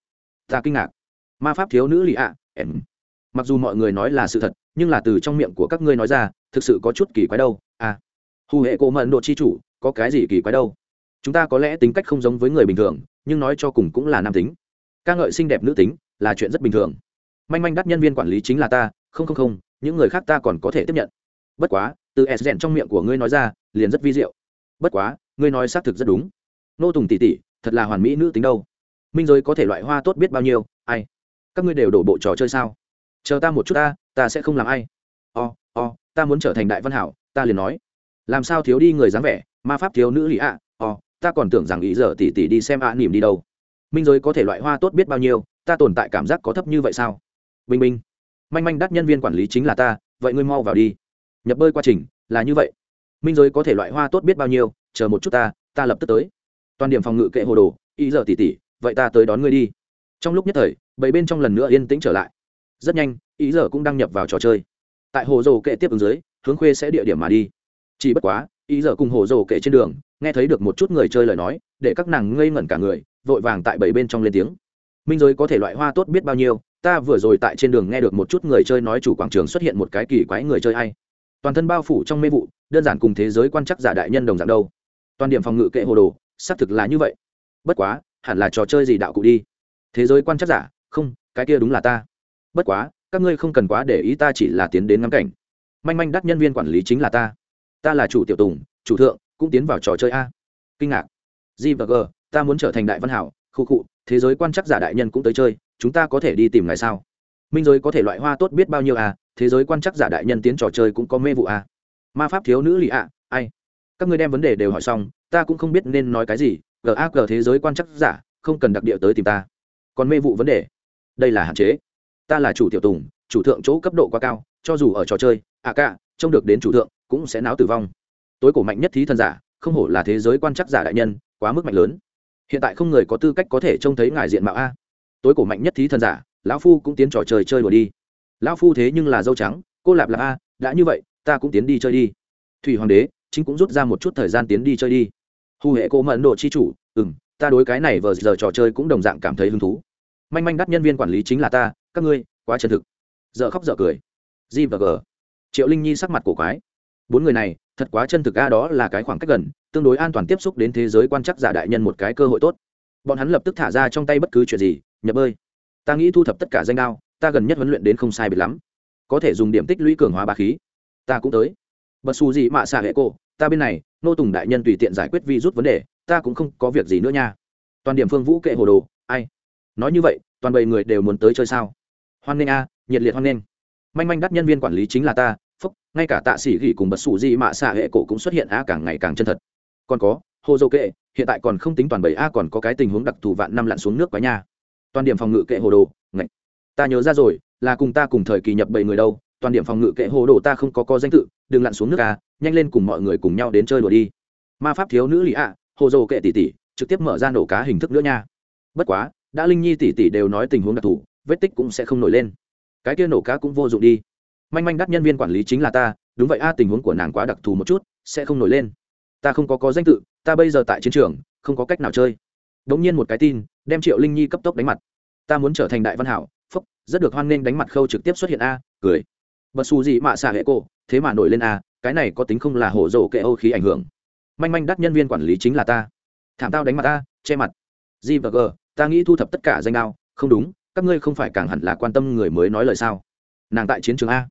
Ta kinh ngạc ma pháp thiếu nữ lì ạ, em. Mặc dù mọi người nói là sự thật, nhưng là từ trong miệng của các ngươi nói ra, thực sự có chút kỳ quái đâu à. Hù hệ cổ mận độ chi chủ, có cái gì kỳ quái đâu? Chúng ta có lẽ tính cách không giống với người bình thường, nhưng nói cho cùng cũng là nam tính. Ca ngợi xinh đẹp nữ tính, là chuyện rất bình thường. Manh manh đắt nhân viên quản lý chính là ta, không không không, những người khác ta còn có thể tiếp nhận. Bất quá, từ s rèn trong miệng của ngươi nói ra, liền rất vi diệu. Bất quá, ngươi nói xác thực rất đúng. Nô tùng tỉ tỉ thật là hoàn mỹ nữ tính đâu. Minh giới có thể loại hoa tốt biết bao nhiêu, ai? Các ngươi đều đổ bộ trò chơi sao? Chờ ta một chút ta ta sẽ không làm ai. O o, ta muốn trở thành đại văn hảo, ta liền nói. Làm sao thiếu đi người dáng vẻ, ma pháp thiếu nữ lì ạ? O, ta còn tưởng rằng ý giờ tỉ tỉ đi xem ạ nỉm đi đâu. Minh giới có thể loại hoa tốt biết bao nhiêu, ta tồn tại cảm giác có thấp như vậy sao? Bình minh manh manh đắt nhân viên quản lý chính là ta, vậy ngươi mau vào đi. Nhập bơi quá trình, là như vậy. Minh giới có thể loại hoa tốt biết bao nhiêu, chờ một chút ta ta lập tức tới. Toàn điểm phòng ngự kệ hồ đồ, ý giờ tỉ tỉ, vậy ta tới đón ngươi đi trong lúc nhất thời, bảy bên trong lần nữa yên tĩnh trở lại. Rất nhanh, ý giờ cũng đăng nhập vào trò chơi. Tại hồ dồ kệ tiếp ứng dưới, hướng khuê sẽ địa điểm mà đi. Chỉ bất quá, ý giờ cùng hồ dồ kệ trên đường, nghe thấy được một chút người chơi lời nói, để các nàng ngây ngẩn cả người, vội vàng tại bảy bên trong lên tiếng. Minh giới có thể loại hoa tốt biết bao nhiêu, ta vừa rồi tại trên đường nghe được một chút người chơi nói chủ quảng trường xuất hiện một cái kỳ quái người chơi hay toàn thân bao phủ trong mê vụ, đơn giản cùng thế giới quan chắc giả đại nhân đồng dạng đâu. Toàn điểm phòng ngự kệ hồ đồ, xác thực là như vậy. Bất quá, hẳn là trò chơi gì đạo cụ đi thế giới quan chắc giả, không, cái kia đúng là ta. Bất quá, các ngươi không cần quá để ý ta chỉ là tiến đến ngắm cảnh. Manh manh đắt nhân viên quản lý chính là ta. Ta là chủ tiểu tùng, chủ thượng, cũng tiến vào trò chơi a. Kinh ngạc. G và g, ta muốn trở thành đại văn hảo, khu cụ thế giới quan chắc giả đại nhân cũng tới chơi, chúng ta có thể đi tìm ngài sao? Minh giới có thể loại hoa tốt biết bao nhiêu à thế giới quan chắc giả đại nhân tiến trò chơi cũng có mê vụ à ma pháp thiếu nữ lì ạ, ai? Các ngươi đem vấn đề đều hỏi xong, ta cũng không biết nên nói cái gì. Gag thế giới quan chắc giả, không cần đặc địa tới tìm ta còn mê vụ vấn đề. Đây là hạn chế. Ta là chủ tiểu tùng, chủ thượng chỗ cấp độ quá cao, cho dù ở trò chơi à cả, trông được đến chủ thượng, cũng sẽ náo tử vong. Tối cổ mạnh nhất thí thần giả, không hổ là thế giới quan chắc giả đại nhân, quá mức mạnh lớn. Hiện tại không người có tư cách có thể trông thấy ngài diện mạo a. Tối cổ mạnh nhất thí thần giả, lão phu cũng tiến trò chơi chơi đùa đi. Lão phu thế nhưng là dâu trắng, cô lạp là a, đã như vậy, ta cũng tiến đi chơi đi. Thủy hoàng đế, chính cũng rút ra một chút thời gian tiến đi chơi đi. Hù hệ cô mẫn độ chi chủ ừ m ta đối cái này vờ giờ trò chơi cũng đồng dạng cảm thấy hứng thú manh manh đắt nhân viên quản lý chính là ta, các ngươi, quá chân thực. Dợ khóc dợ cười. G và g. Triệu linh nhi sắc mặt cổ quái. Bốn người này, thật quá chân thực, a, đó là cái khoảng cách gần, tương đối an toàn tiếp xúc đến thế giới quan chắc giả đại nhân một cái cơ hội tốt. Bọn hắn lập tức thả ra trong tay bất cứ chuyện gì, nhập bơi. Ta nghĩ thu thập tất cả danh đao, ta gần nhất huấn luyện đến không sai biệt lắm. Có thể dùng điểm tích lũy cường hóa ba khí. Ta cũng tới. Bật xù gì mạ xạ hệ cô ta bên này, nô tùng đại nhân tùy tiện giải quyết vi rút vấn đề, ta cũng không có việc gì nữa nha. Toàn điểm phương vũ kệ hồ đồ, ai? Nói như vậy, toàn bầy người đều muốn tới chơi sao? Hoan nghênh a, nhiệt liệt hoan nghênh. Manh manh đắt nhân viên quản lý chính là ta, phúc, ngay cả tạ sĩ gỉ cùng bật sủ gì mạ xạ hệ cổ cũng xuất hiện a càng ngày càng chân thật. Còn có, hồ dâu kệ, hiện tại còn không tính toàn bầy a, còn có cái tình huống đặc thù vạn năm lặn xuống nước quá nha. Toàn điểm phòng ngự kệ hồ đồ, ngạch. Ta nhớ ra rồi, là cùng ta cùng thời kỳ nhập bầy người đâu, toàn điểm phòng ngự kệ hồ đồ ta không có có danh tự, đừng lặn xuống nước a, nhanh lên cùng mọi người cùng nhau đến chơi đùa đi. Ma pháp thiếu nữ lì ạ, hồ dâu kệ tỷ tỷ trực tiếp mở ra nổ cá hình thức nữa nha. Bất quá đã linh nhi tỷ tỷ đều nói tình huống đặc thù, vết tích cũng sẽ không nổi lên. Cái kia nổ cá cũng vô dụng đi. Manh manh đắt nhân viên quản lý chính là ta, đúng vậy a, tình huống của nàng quá đặc thù một chút, sẽ không nổi lên. Ta không có có danh tự, ta bây giờ tại chiến trường, không có cách nào chơi. Đ ỗ n g nhiên một cái tin, đem triệu linh nhi cấp tốc đánh mặt. Ta muốn trở thành đại văn hảo, phúc, rất được hoan nghênh đánh mặt khâu trực tiếp xuất hiện a, cười. Bật xù gì mạ xạ hệ cô thế mà nổi lên a, cái này có tính không là hổ rổ kệ âu khí ảnh hưởng. Manh manh đắt nhân viên quản lý chính là ta. Thảm tao đánh mặt ta che mặt. G và g ta nghĩ thu thập tất cả danh đao không đúng, các ngươi không phải càng hẳn là quan tâm người mới nói lời sao? Nàng tại chiến trường a.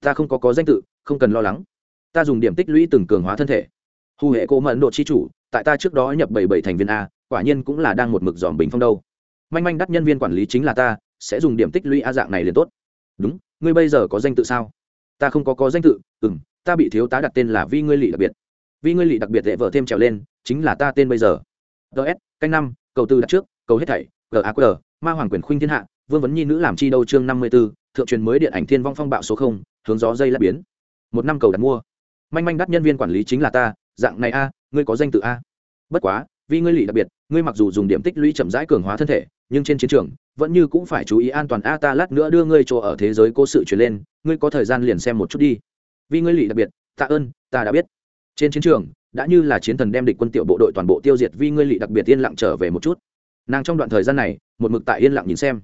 Ta không có có danh tự, không cần lo lắng. Ta dùng điểm tích lũy từng cường hóa thân thể. Hù hệ cố mẫn độ chi chủ, tại ta trước đó nhập bảy bảy thành viên a, quả nhiên cũng là đang một mực dòm bình phong đâu. Manh manh đắt nhân viên quản lý chính là ta, sẽ dùng điểm tích lũy a dạng này liền tốt. Đúng, ngươi bây giờ có danh tự sao? Ta không có có danh tự ừ m ta bị thiếu tá đặt tên là vi ngươi lỵ đặc biệt. Vi ngươi lỵ đặc biệt dễ vợ thêm trèo lên, chính là ta tên bây giờ. Ts canh năm, cầu tư đặt trước cầu hết thảy gaq ma hoàng quyền khuynh thiên hạ, vương vấn nhi nữ làm chi đâu chương năm mươi b ố thượng truyền mới điện ảnh thiên vong phong bạo số không, hướng gió dây lắp biến. Một năm cầu đặt mua. Manh manh đắt nhân viên quản lý chính là ta, dạng này a, ngươi có danh tự a? Bất quá, vì ngươi lì đặc biệt, ngươi mặc dù dùng điểm tích lũy chậm rãi cường hóa thân thể, nhưng trên chiến trường, vẫn như cũng phải chú ý an toàn a, ta lát nữa đưa ngươi chỗ ở thế giới cố sự chuyển lên, ngươi có thời gian liền xem một chút đi. Vì ngươi lì đặc biệt, tạ ơn, ta đã biết. Trên chiến trường, đã như là chiến thần đem địch quân tiểu bộ đội toàn bộ tiêu diệt, vì ngươi lì đặc biệt yên lặng trở về một chút nàng trong đoạn thời gian này, một mực tại yên lặng nhìn xem.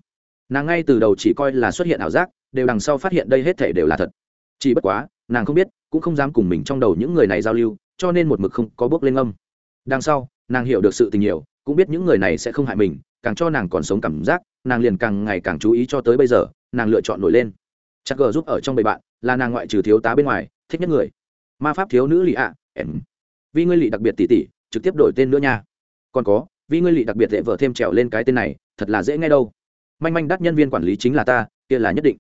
Nàng ngay từ đầu chỉ coi là xuất hiện ảo giác, đều đằng sau phát hiện đây hết thể đều là thật. Chỉ bất quá, nàng không biết, cũng không dám cùng mình trong đầu những người này giao lưu, cho nên một mực không có bước lên âm. Đằng sau, nàng hiểu được sự tình nhiều, cũng biết những người này sẽ không hại mình, càng cho nàng còn sống cảm giác, nàng liền càng ngày càng chú ý cho tới bây giờ, nàng lựa chọn nổi lên. Chắc gờ giúp ở trong bầy bạn, là nàng ngoại trừ thiếu tá bên ngoài, thích nhất người. Ma pháp thiếu nữ lì ạ, em. Vì ngươi lì đặc biệt tỉ tỉ, trực tiếp đổi tên nữa nha. Còn có vì ngươi lì đặc biệt dễ vợ thêm trèo lên cái tên này, thật là dễ nghe đâu. Manh manh đắt nhân viên quản lý chính là ta, kia là nhất định.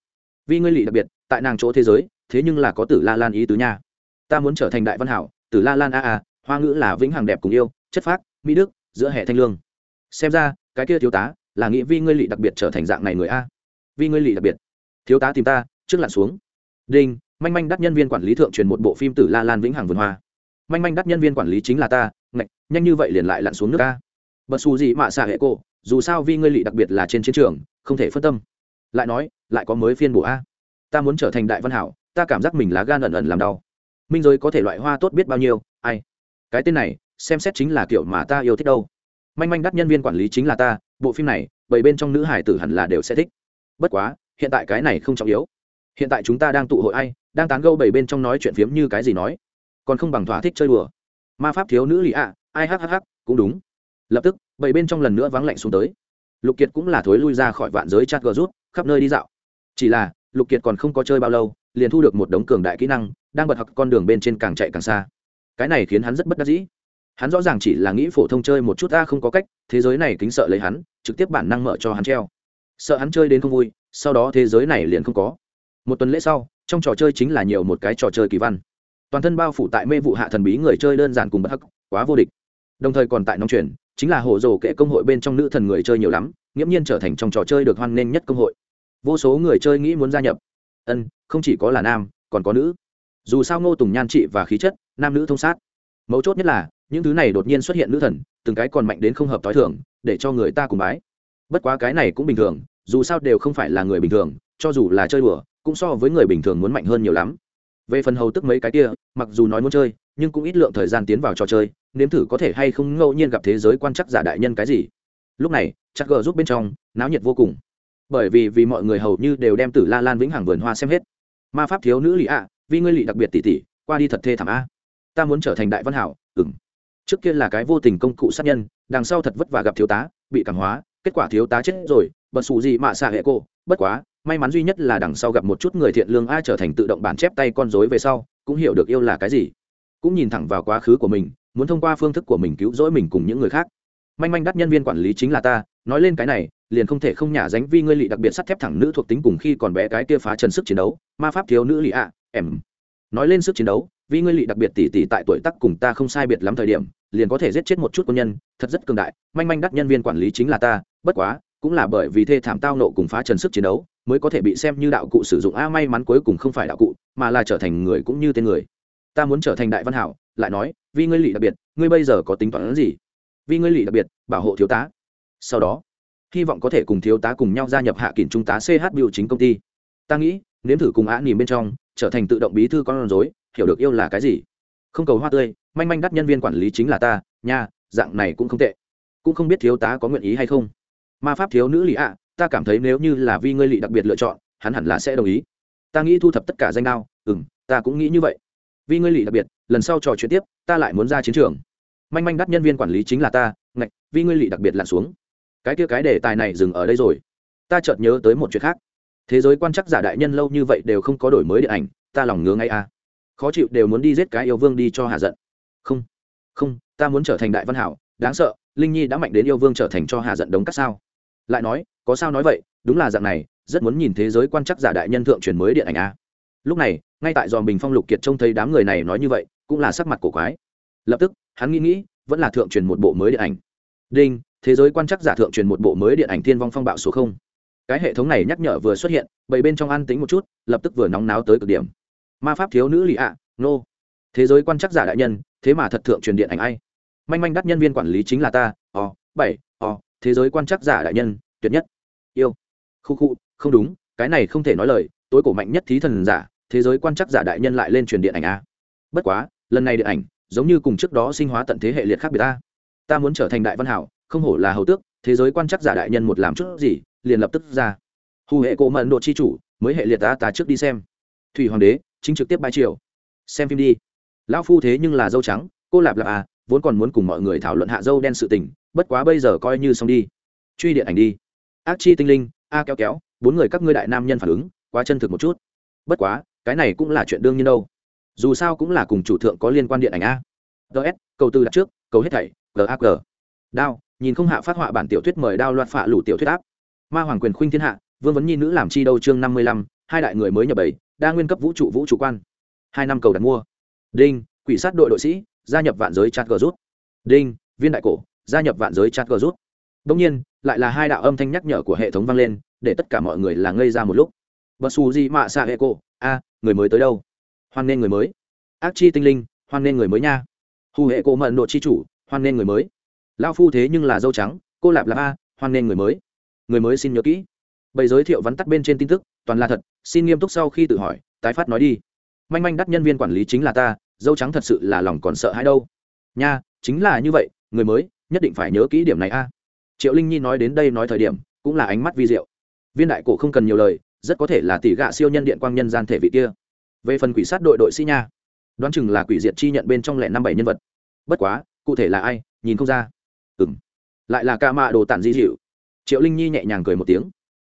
Vì ngươi lì đặc biệt, tại nàng chỗ thế giới, thế nhưng là có tử la lan ý tứ nha. Ta muốn trở thành đại văn hảo, tử la lan a a, hoa ngữ là vĩnh hằng đẹp cùng yêu, chất phác, mỹ đức, giữa hệ thanh lương. Xem ra, cái kia thiếu tá, là nghĩ vi ngươi lị đặc biệt trở thành dạng này người a. Vi ngươi lị đặc biệt. Thiếu tá tìm ta, trước lặn xuống. Đinh, manh manh đắt nhân viên quản lý thượng truyền một bộ phim tử la lan vĩnh hằng vườn hoa. Manh manh đắt nhân viên quản lý chính là ta, ngạch, nhanh như vậy liền lại lặn xuống nước a bật xù gì mạ xạ hệ cô, dù sao vi ngươi lị đặc biệt là trên chiến trường, không thể phân tâm. Lại nói, lại có mới phiên bổ a. Ta muốn trở thành đại văn hảo, ta cảm giác mình lá gan ẩn ẩn làm đau. Minh giới có thể loại hoa tốt biết bao nhiêu, ai? Cái tên này, xem xét chính là kiểu mà ta yêu thích đâu. Manh manh đắt nhân viên quản lý chính là ta, bộ phim này bảy bên trong nữ hải tử hẳn là đều sẽ thích. Bất quá, hiện tại cái này không trọng yếu. Hiện tại chúng ta đang tụ hội ai, đang tán gâu bảy bên trong nói chuyện phiếm như cái gì nói. Còn không bằng thỏa thích chơi đùa. Ma pháp thiếu nữ lì ạ, ai hhh cũng đúng lập tức, bảy bên trong lần nữa vắng lạnh xuống tới. Lục kiệt cũng là thối lui ra khỏi vạn giới chat gờ rút, khắp nơi đi dạo. Chỉ là, lục kiệt còn không có chơi bao lâu, liền thu được một đống cường đại kỹ năng, đang bật học con đường bên trên càng chạy càng xa. Cái này khiến hắn rất bất đắc dĩ. Hắn rõ ràng chỉ là nghĩ phổ thông chơi một chút ta không có cách, thế giới này kính sợ lấy hắn, trực tiếp bản năng mở cho hắn treo. Sợ hắn chơi đến không vui, sau đó thế giới này liền không có. Một tuần lễ sau, trong trò chơi chính là nhiều một cái trò chơi kỳ văn. Toàn thân bao phủ tại mê vụ hạ thần bí người chơi đơn giản cùng bất hắc, quá vô địch. Đồng thời còn tại nóng truyền chính là hồ dồ kệ công hội bên trong nữ thần người chơi nhiều lắm, nghiễm nhiên trở thành trong trò chơi được hoan nghênh nhất công hội. Vô số người chơi nghĩ muốn gia nhập. Ân, không chỉ có là nam, còn có nữ. Dù sao ngô tùng nhan trị và khí chất, nam nữ thông sát. Mấu chốt nhất là, những thứ này đột nhiên xuất hiện nữ thần, từng cái còn mạnh đến không hợp t h o i thường, để cho người ta cùng bái. Bất quá cái này cũng bình thường, dù sao đều không phải là người bình thường, cho dù là chơi đùa, cũng so với người bình thường muốn mạnh hơn nhiều lắm. Về phần hầu tức mấy cái kia, mặc dù nói muốn chơi, nhưng cũng ít lượng thời gian tiến vào trò chơi nếm thử có thể hay không ngẫu nhiên gặp thế giới quan chắc giả đại nhân cái gì. Lúc này, chắc gờ giúp bên trong, náo nhiệt vô cùng. Bởi vì vì mọi người hầu như đều đem tử la lan vĩnh hằng vườn hoa xem hết. Ma pháp thiếu nữ lì ạ, vì ngươi lì đặc biệt tỉ tỉ, qua đi thật thê thảm a. Ta muốn trở thành đại văn hảo ừng trước kia là cái vô tình công cụ sát nhân, đằng sau thật vất vả gặp thiếu tá, bị cảm hóa, kết quả thiếu tá chết rồi, bật xù gì mạ xạ hệ cô. Bất quá, may mắn duy nhất là đằng sau gặp một chút người thiện lương a trở thành tự động bản chép tay con dối về sau, cũng hiểu được yêu là cái gì. Cũng nhìn thẳng vào quá khứ của mình muốn thông qua phương thức của mình cứu rỗi mình cùng những người khác. Manh manh đắt nhân viên quản lý chính là ta, nói lên cái này, liền không thể không nhả dánh vi ngươi lị đặc biệt sắt thép thẳng nữ thuộc tính cùng khi còn bé cái kia phá trần sức chiến đấu, ma pháp thiếu nữ lị ạ, em. Nói lên sức chiến đấu vì ngươi lị đặc biệt tỷ tỷ tại tuổi tác cùng ta không sai biệt lắm thời điểm, liền có thể giết chết một chút quân nhân, thật rất cường đại. Manh manh đắt nhân viên quản lý chính là ta, bất quá, cũng là bởi vì thê thảm tao nộ cùng phá trần sức chiến đấu, mới có thể bị xem như đạo cụ sử dụng a may mắn cuối cùng không phải đạo cụ, mà là trở thành người cũng như tên người. Ta muốn trở thành đại văn hảo, lại nói vì ngươi lì đặc biệt, ngươi bây giờ có tính toán gì? Vì ngươi lì đặc biệt, bảo hộ thiếu tá. Sau đó, hy vọng có thể cùng thiếu tá cùng nhau gia nhập hạ kỷ trung tá ch biểu chính công ty. Ta nghĩ, nếm thử cùng á nỉm bên trong, trở thành tự động bí thư con rối, hiểu được yêu là cái gì? Không cầu hoa tươi, manh manh đắt nhân viên quản lý chính là ta, nha, dạng này cũng không tệ. Cũng không biết thiếu tá có nguyện ý hay không. Ma pháp thiếu nữ lì ạ, ta cảm thấy nếu như là vi ngươi lì đặc biệt lựa chọn, hắn hẳn là sẽ đồng ý. Ta nghĩ thu thập tất cả danh đao ừ m ta cũng nghĩ như vậy. Vì ngươi lì đặc biệt lần sau trò chuyện tiếp, ta lại muốn ra chiến trường. Manh manh đắt nhân viên quản lý chính là ta, ngạch, vì ngươi lỵ đặc biệt lặn xuống. Cái kia cái đề tài này dừng ở đây rồi. Ta chợt nhớ tới một chuyện khác. Thế giới quan chắc giả đại nhân lâu như vậy đều không có đổi mới điện ảnh, ta lòng ngứa ngay a. À. khó chịu đều muốn đi giết cái yêu vương đi cho hạ giận. Không không, ta muốn trở thành đại văn hảo, đáng sợ, linh nhi đã mạnh đến yêu vương trở thành cho hạ giận đống cắt sao. Lại nói, có sao nói vậy, đúng là dạng này, rất muốn nhìn thế giới quan chắc giả đại nhân thượng truyền mới điện ảnh a. Lúc này, ngay tại dòm bình phong lục kiệt trông thấy đám người này nói như vậy cũng là sắc mặt cổ quái. Lập tức hắn nghĩ nghĩ vẫn là thượng truyền một bộ mới điện ảnh. Đinh thế giới quan chắc giả thượng truyền một bộ mới điện ảnh thiên vong phong bạo số không. Cái hệ thống này nhắc nhở vừa xuất hiện bảy bên trong ăn tính một chút lập tức vừa nóng náo tới cực điểm. Ma pháp thiếu nữ lì ạ à, nô. Thế giới quan chắc giả đại nhân thế mà thật thượng truyền điện ảnh ai? Manh manh đắt nhân viên quản lý chính là ta ò bảy ò thế giới quan chắc giả đại nhân tuyệt nhất. Yêu. Khu khu không đúng cái này không thể nói lời tối cổ mạnh nhất thí thần giả thế giới quan chắc giả đại nhân lại lên truyền điện ảnh a. Bất quá lần này điện ảnh giống như cùng trước đó sinh hóa tận thế hệ liệt khác biệt ta. Ta muốn trở thành đại văn hảo, không hổ là hầu tước, thế giới quan chắc giả đại nhân một làm chút gì, liền lập tức ra. Hù hệ cộ mận độ chi chủ, mới hệ liệt ta ta trước đi xem. Thủy hoàng đế, chính trực tiếp ba triệu xem phim đi. Lão phu thế nhưng là dâu trắng, cô lạp lạp à vốn còn muốn cùng mọi người thảo luận hạ dâu đen sự tình, bất quá bây giờ coi như xong đi. Truy điện ảnh đi. Ác chi tinh linh, a kéo kéo, bốn người các ngươi đại nam nhân phản ứng, quá chân thực một chút. Bất quá, cái này cũng là chuyện đương nhiên đâu dù sao cũng là cùng chủ thượng có liên quan điện ảnh a. Ts cầu tư đặt trước, cầu hết thảy gag đao, nhìn không hạ phát họa bản tiểu thuyết mời đao loạt phạ lủ tiểu thuyết áp. Ma hoàng quyền khuynh thiên hạ, vương vấn nhi nữ làm chi đâu chương năm mươi lăm, hai đại người mới nhập bảy đa nguyên cấp vũ trụ vũ trụ quan. Hai năm cầu đặt mua. Đinh, quỷ sát đội đội sĩ, gia nhập vạn giới chat g rút. Đinh, viên đại cổ, gia nhập vạn giới chat g rút. Đông nhiên, lại là hai đạo âm thanh nhắc nhở của hệ thống vang lên, để tất cả mọi người là ngây ra một lúc. Bật xù gì mạ xạ hệ cổ? A, người mới tới đâu? Hoan nên người mới. Ác chi tinh linh, hoan nên người mới nha. Hù hệ cổ mận độ chi chủ, hoan nên người mới. Lao phu thế nhưng là dâu trắng, cô lạp là a, hoan nên người mới. Người mới xin nhớ kỹ. Bày giới thiệu vắn tắt bên trên tin tức, toàn là thật, xin nghiêm túc sau khi tự hỏi, tái phát nói đi. Manh manh đắt nhân viên quản lý chính là ta, dâu trắng thật sự là lòng còn sợ hãi đâu. Nha, chính là như vậy, người mới, nhất định phải nhớ kỹ điểm này a. Triệu linh nhi nói đến đây nói thời điểm, cũng là ánh mắt vi diệu. Viên đại cổ không cần nhiều lời, rất có thể là tỷ gạ siêu nhân điện quang nhân gian thể vị kia về phần quỷ sát đội đội sĩ nha. Đoán chừng là quỷ diệt chi nhận bên trong lẻ năm bảy nhân vật. Bất quá, cụ thể là ai, nhìn không ra. Ừng lại là ca mạ đồ tản di dịu. Triệu linh nhi nhẹ nhàng cười một tiếng.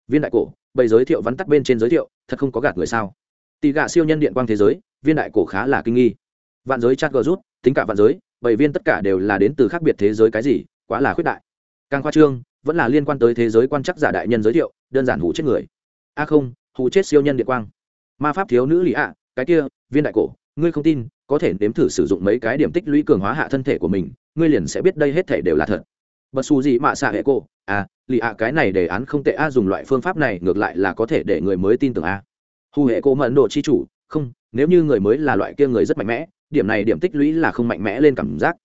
Viên đại cổ bày giới thiệu vắn tắt bên trên giới thiệu, thật không có gạt người sao? Tỷ gạ siêu nhân điện quang thế giới, viên đại cổ khá là kinh nghi. Vạn giới chat gờ rút, tính cả vạn giới, bảy viên tất cả đều là đến từ khác biệt thế giới cái gì, quá là khuyết đại. Càng khoa trương, vẫn là liên quan tới thế giới quan chắc giả đại nhân giới thiệu, đơn giản hủ chết người. A không hủ chết siêu nhân điện quang. Ma pháp thiếu nữ lì ạ cái kia, viên đại cổ, ngươi không tin, có thể nếm thử sử dụng mấy cái điểm tích lũy cường hóa hạ thân thể của mình, ngươi liền sẽ biết đây hết thể đều là thật. Bật xù gì mạ xạ hệ cô à lì ạ, cái này đề án không tệ a, dùng loại phương pháp này ngược lại là có thể để người mới tin tưởng a. Hù hệ cô mẫn độ chi chủ, không, nếu như người mới là loại kia người rất mạnh mẽ, điểm này điểm tích lũy là không mạnh mẽ lên cảm giác.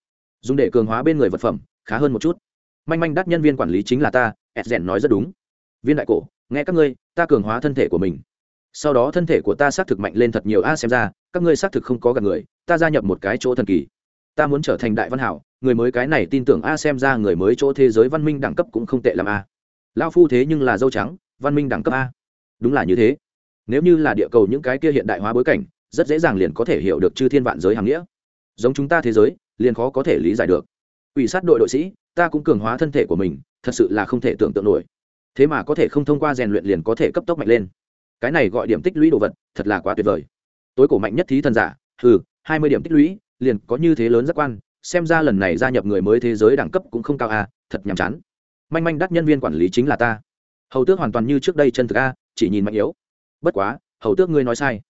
Dùng để cường hóa bên người vật phẩm, khá hơn một chút. Manh manh đắt nhân viên quản lý chính là ta ed rèn nói rất đúng. Viên đại cổ, nghe các ngươi, ta cường hóa thân thể của mình sau đó thân thể của ta xác thực mạnh lên thật nhiều. A, xem ra, các ngươi xác thực không có gặp người. Ta gia nhập một cái chỗ thần kỳ. Ta muốn trở thành đại văn hảo. Người mới cái này tin tưởng a, xem ra người mới chỗ thế giới văn minh đẳng cấp cũng không tệ làm a. Lao phu thế nhưng là dâu trắng, văn minh đẳng cấp a. Đúng là như thế. Nếu như là địa cầu những cái kia hiện đại hóa bối cảnh, rất dễ dàng liền có thể hiểu được chư thiên vạn giới hàng nghĩa. Giống chúng ta thế giới, liền khó có thể lý giải được. Ủy sát đội đội sĩ, ta cũng cường hóa thân thể của mình, thật sự là không thể tưởng tượng nổi. Thế mà có thể không thông qua rèn luyện liền có thể cấp tốc mạnh lên cái này gọi điểm tích lũy đồ vật, thật là quá tuyệt vời. Tối cổ mạnh nhất thí thần giả ừ hai mươi điểm tích lũy, liền có như thế lớn giác quan, xem ra lần này gia nhập người mới thế giới đẳng cấp cũng không cao à thật nhàm chán. Manh manh đắt nhân viên quản lý chính là ta. Hầu tước hoàn toàn như trước đây chân thực a chỉ nhìn mạnh yếu. Bất quá, hầu tước ngươi nói sai.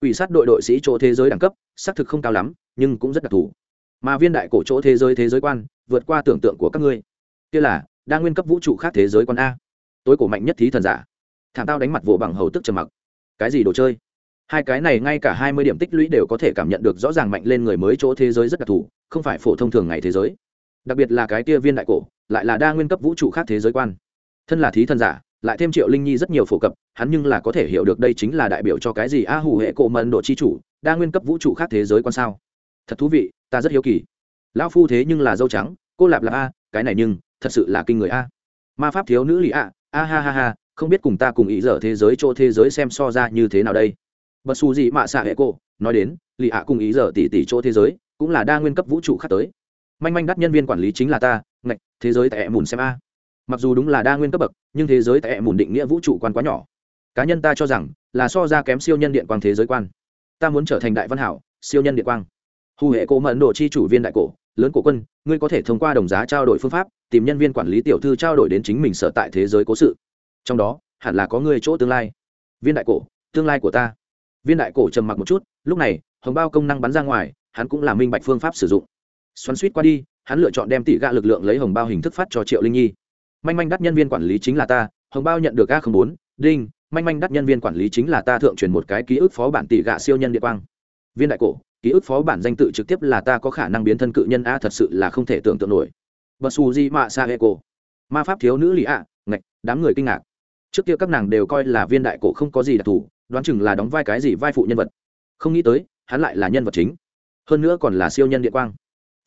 Ủy sát đội đội sĩ chỗ thế giới đẳng cấp, xác thực không cao lắm, nhưng cũng rất đặc thù. Mà viên đại cổ chỗ thế giới thế giới quan, vượt qua tưởng tượng của các ngươi. Kia là, đa nguyên cấp vũ trụ khác thế giới quan a. Tối cổ mạnh nhất thí thần giả thảm tao đánh mặt vỗ bằng hầu tức trầm mặc. Cái gì đồ chơi? Hai cái này ngay cả hai mươi điểm tích lũy đều có thể cảm nhận được rõ ràng mạnh lên người mới chỗ thế giới rất đặc thù, không phải phổ thông thường ngày thế giới. Đặc biệt là cái kia viên đại cổ, lại là đa nguyên cấp vũ trụ khác thế giới quan. Thân là thí thần giả, lại thêm triệu linh nhi rất nhiều phổ cập, hắn nhưng là có thể hiểu được đây chính là đại biểu cho cái gì a hủ hệ cổ mận độ chi chủ, đa nguyên cấp vũ trụ khác thế giới quan sao? Thật thú vị, ta rất hiếu kỳ. Lão phu thế nhưng là dâu trắng, cô lạp là a, cái này nhưng thật sự là kinh người a. Ma pháp thiếu nữ lì a a ha ha ha không biết cùng ta cùng ý dở thế giới chỗ thế giới xem so ra như thế nào đây. Bật xù gì mạ xạ hệ cô nói đến, lì ạ cùng ý dở tỷ tỷ chỗ thế giới, cũng là đa nguyên cấp vũ trụ khác tới. Manh manh đắt nhân viên quản lý chính là ta, ngạch, thế giới tại mùn xem a. Mặc dù đúng là đa nguyên cấp bậc, nhưng thế giới tại mùn định nghĩa vũ trụ quan quá nhỏ. Cá nhân ta cho rằng, là so ra kém siêu nhân điện quang thế giới quan. Ta muốn trở thành đại văn hảo, siêu nhân điện quang. Hù hệ cổ mẫn độ chi chủ viên đại cổ, lớn cổ quân, ngươi có thể thông qua đồng giá trao đổi phương pháp, tìm nhân viên quản lý tiểu thư trao đổi đến chính mình sở tại thế giới cố sự trong đó, hẳn là có người chỗ tương lai. Viên đại cổ, tương lai của ta. Viên đại cổ trầm mặc một chút, lúc này, hồng bao công năng bắn ra ngoài, hắn cũng là minh bạch phương pháp sử dụng. Xoắn suýt qua đi, hắn lựa chọn đem tỷ gạ lực lượng lấy hồng bao hình thức phát cho triệu linh nhi. Manh manh đắt nhân viên quản lý chính là ta, hồng bao nhận được a bốn, đinh, manh manh đắt nhân viên quản lý chính là ta thượng truyền một cái ký ức phó bản tỷ gạ siêu nhân địa quang. Viên đại cổ, ký ức phó bản danh tự trực tiếp là ta có khả năng biến thân cự nhân a, thật sự là không thể tưởng tượng nổi. Bật xù di mạ sa hệ cổ ma pháp thiếu nữ lì ạ ngạch, đám người kinh ngạc trước kia các nàng đều coi là viên đại cổ không có gì đặc thù, đoán chừng là đóng vai cái gì vai phụ nhân vật. Không nghĩ tới, hắn lại là nhân vật chính. Hơn nữa còn là siêu nhân điện quang.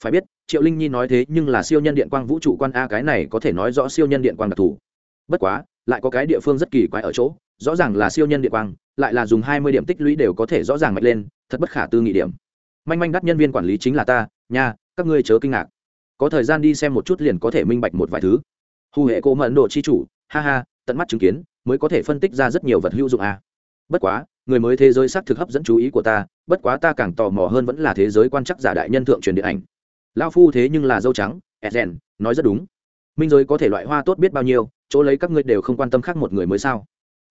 Phải biết, triệu linh nhi nói thế nhưng là siêu nhân điện quang vũ trụ quan a cái này có thể nói rõ siêu nhân điện quang đặc thù. Bất quá, lại có cái địa phương rất kỳ quái ở chỗ, rõ ràng là siêu nhân địa quang, lại là dùng hai mươi điểm tích lũy đều có thể rõ ràng mạnh lên, thật bất khả tư nghị điểm. Manh manh đắt nhân viên quản lý chính là ta, nha, các ngươi chớ kinh ngạc. Có thời gian đi xem một chút liền có thể minh bạch một vài thứ. Hù hệ cố mẫn độ chi chủ, ha ha tận mắt chứng kiến, mới có thể phân tích ra rất nhiều vật hữu dụng à. bất quá, người mới thế giới xác thực hấp dẫn chú ý của ta, bất quá ta càng tò mò hơn vẫn là thế giới quan chắc giả đại nhân thượng truyền điện ảnh. Lao phu thế nhưng là dâu trắng edgen nói rất đúng. Minh giới có thể loại hoa tốt biết bao nhiêu, chỗ lấy các ngươi đều không quan tâm khác một người mới sao?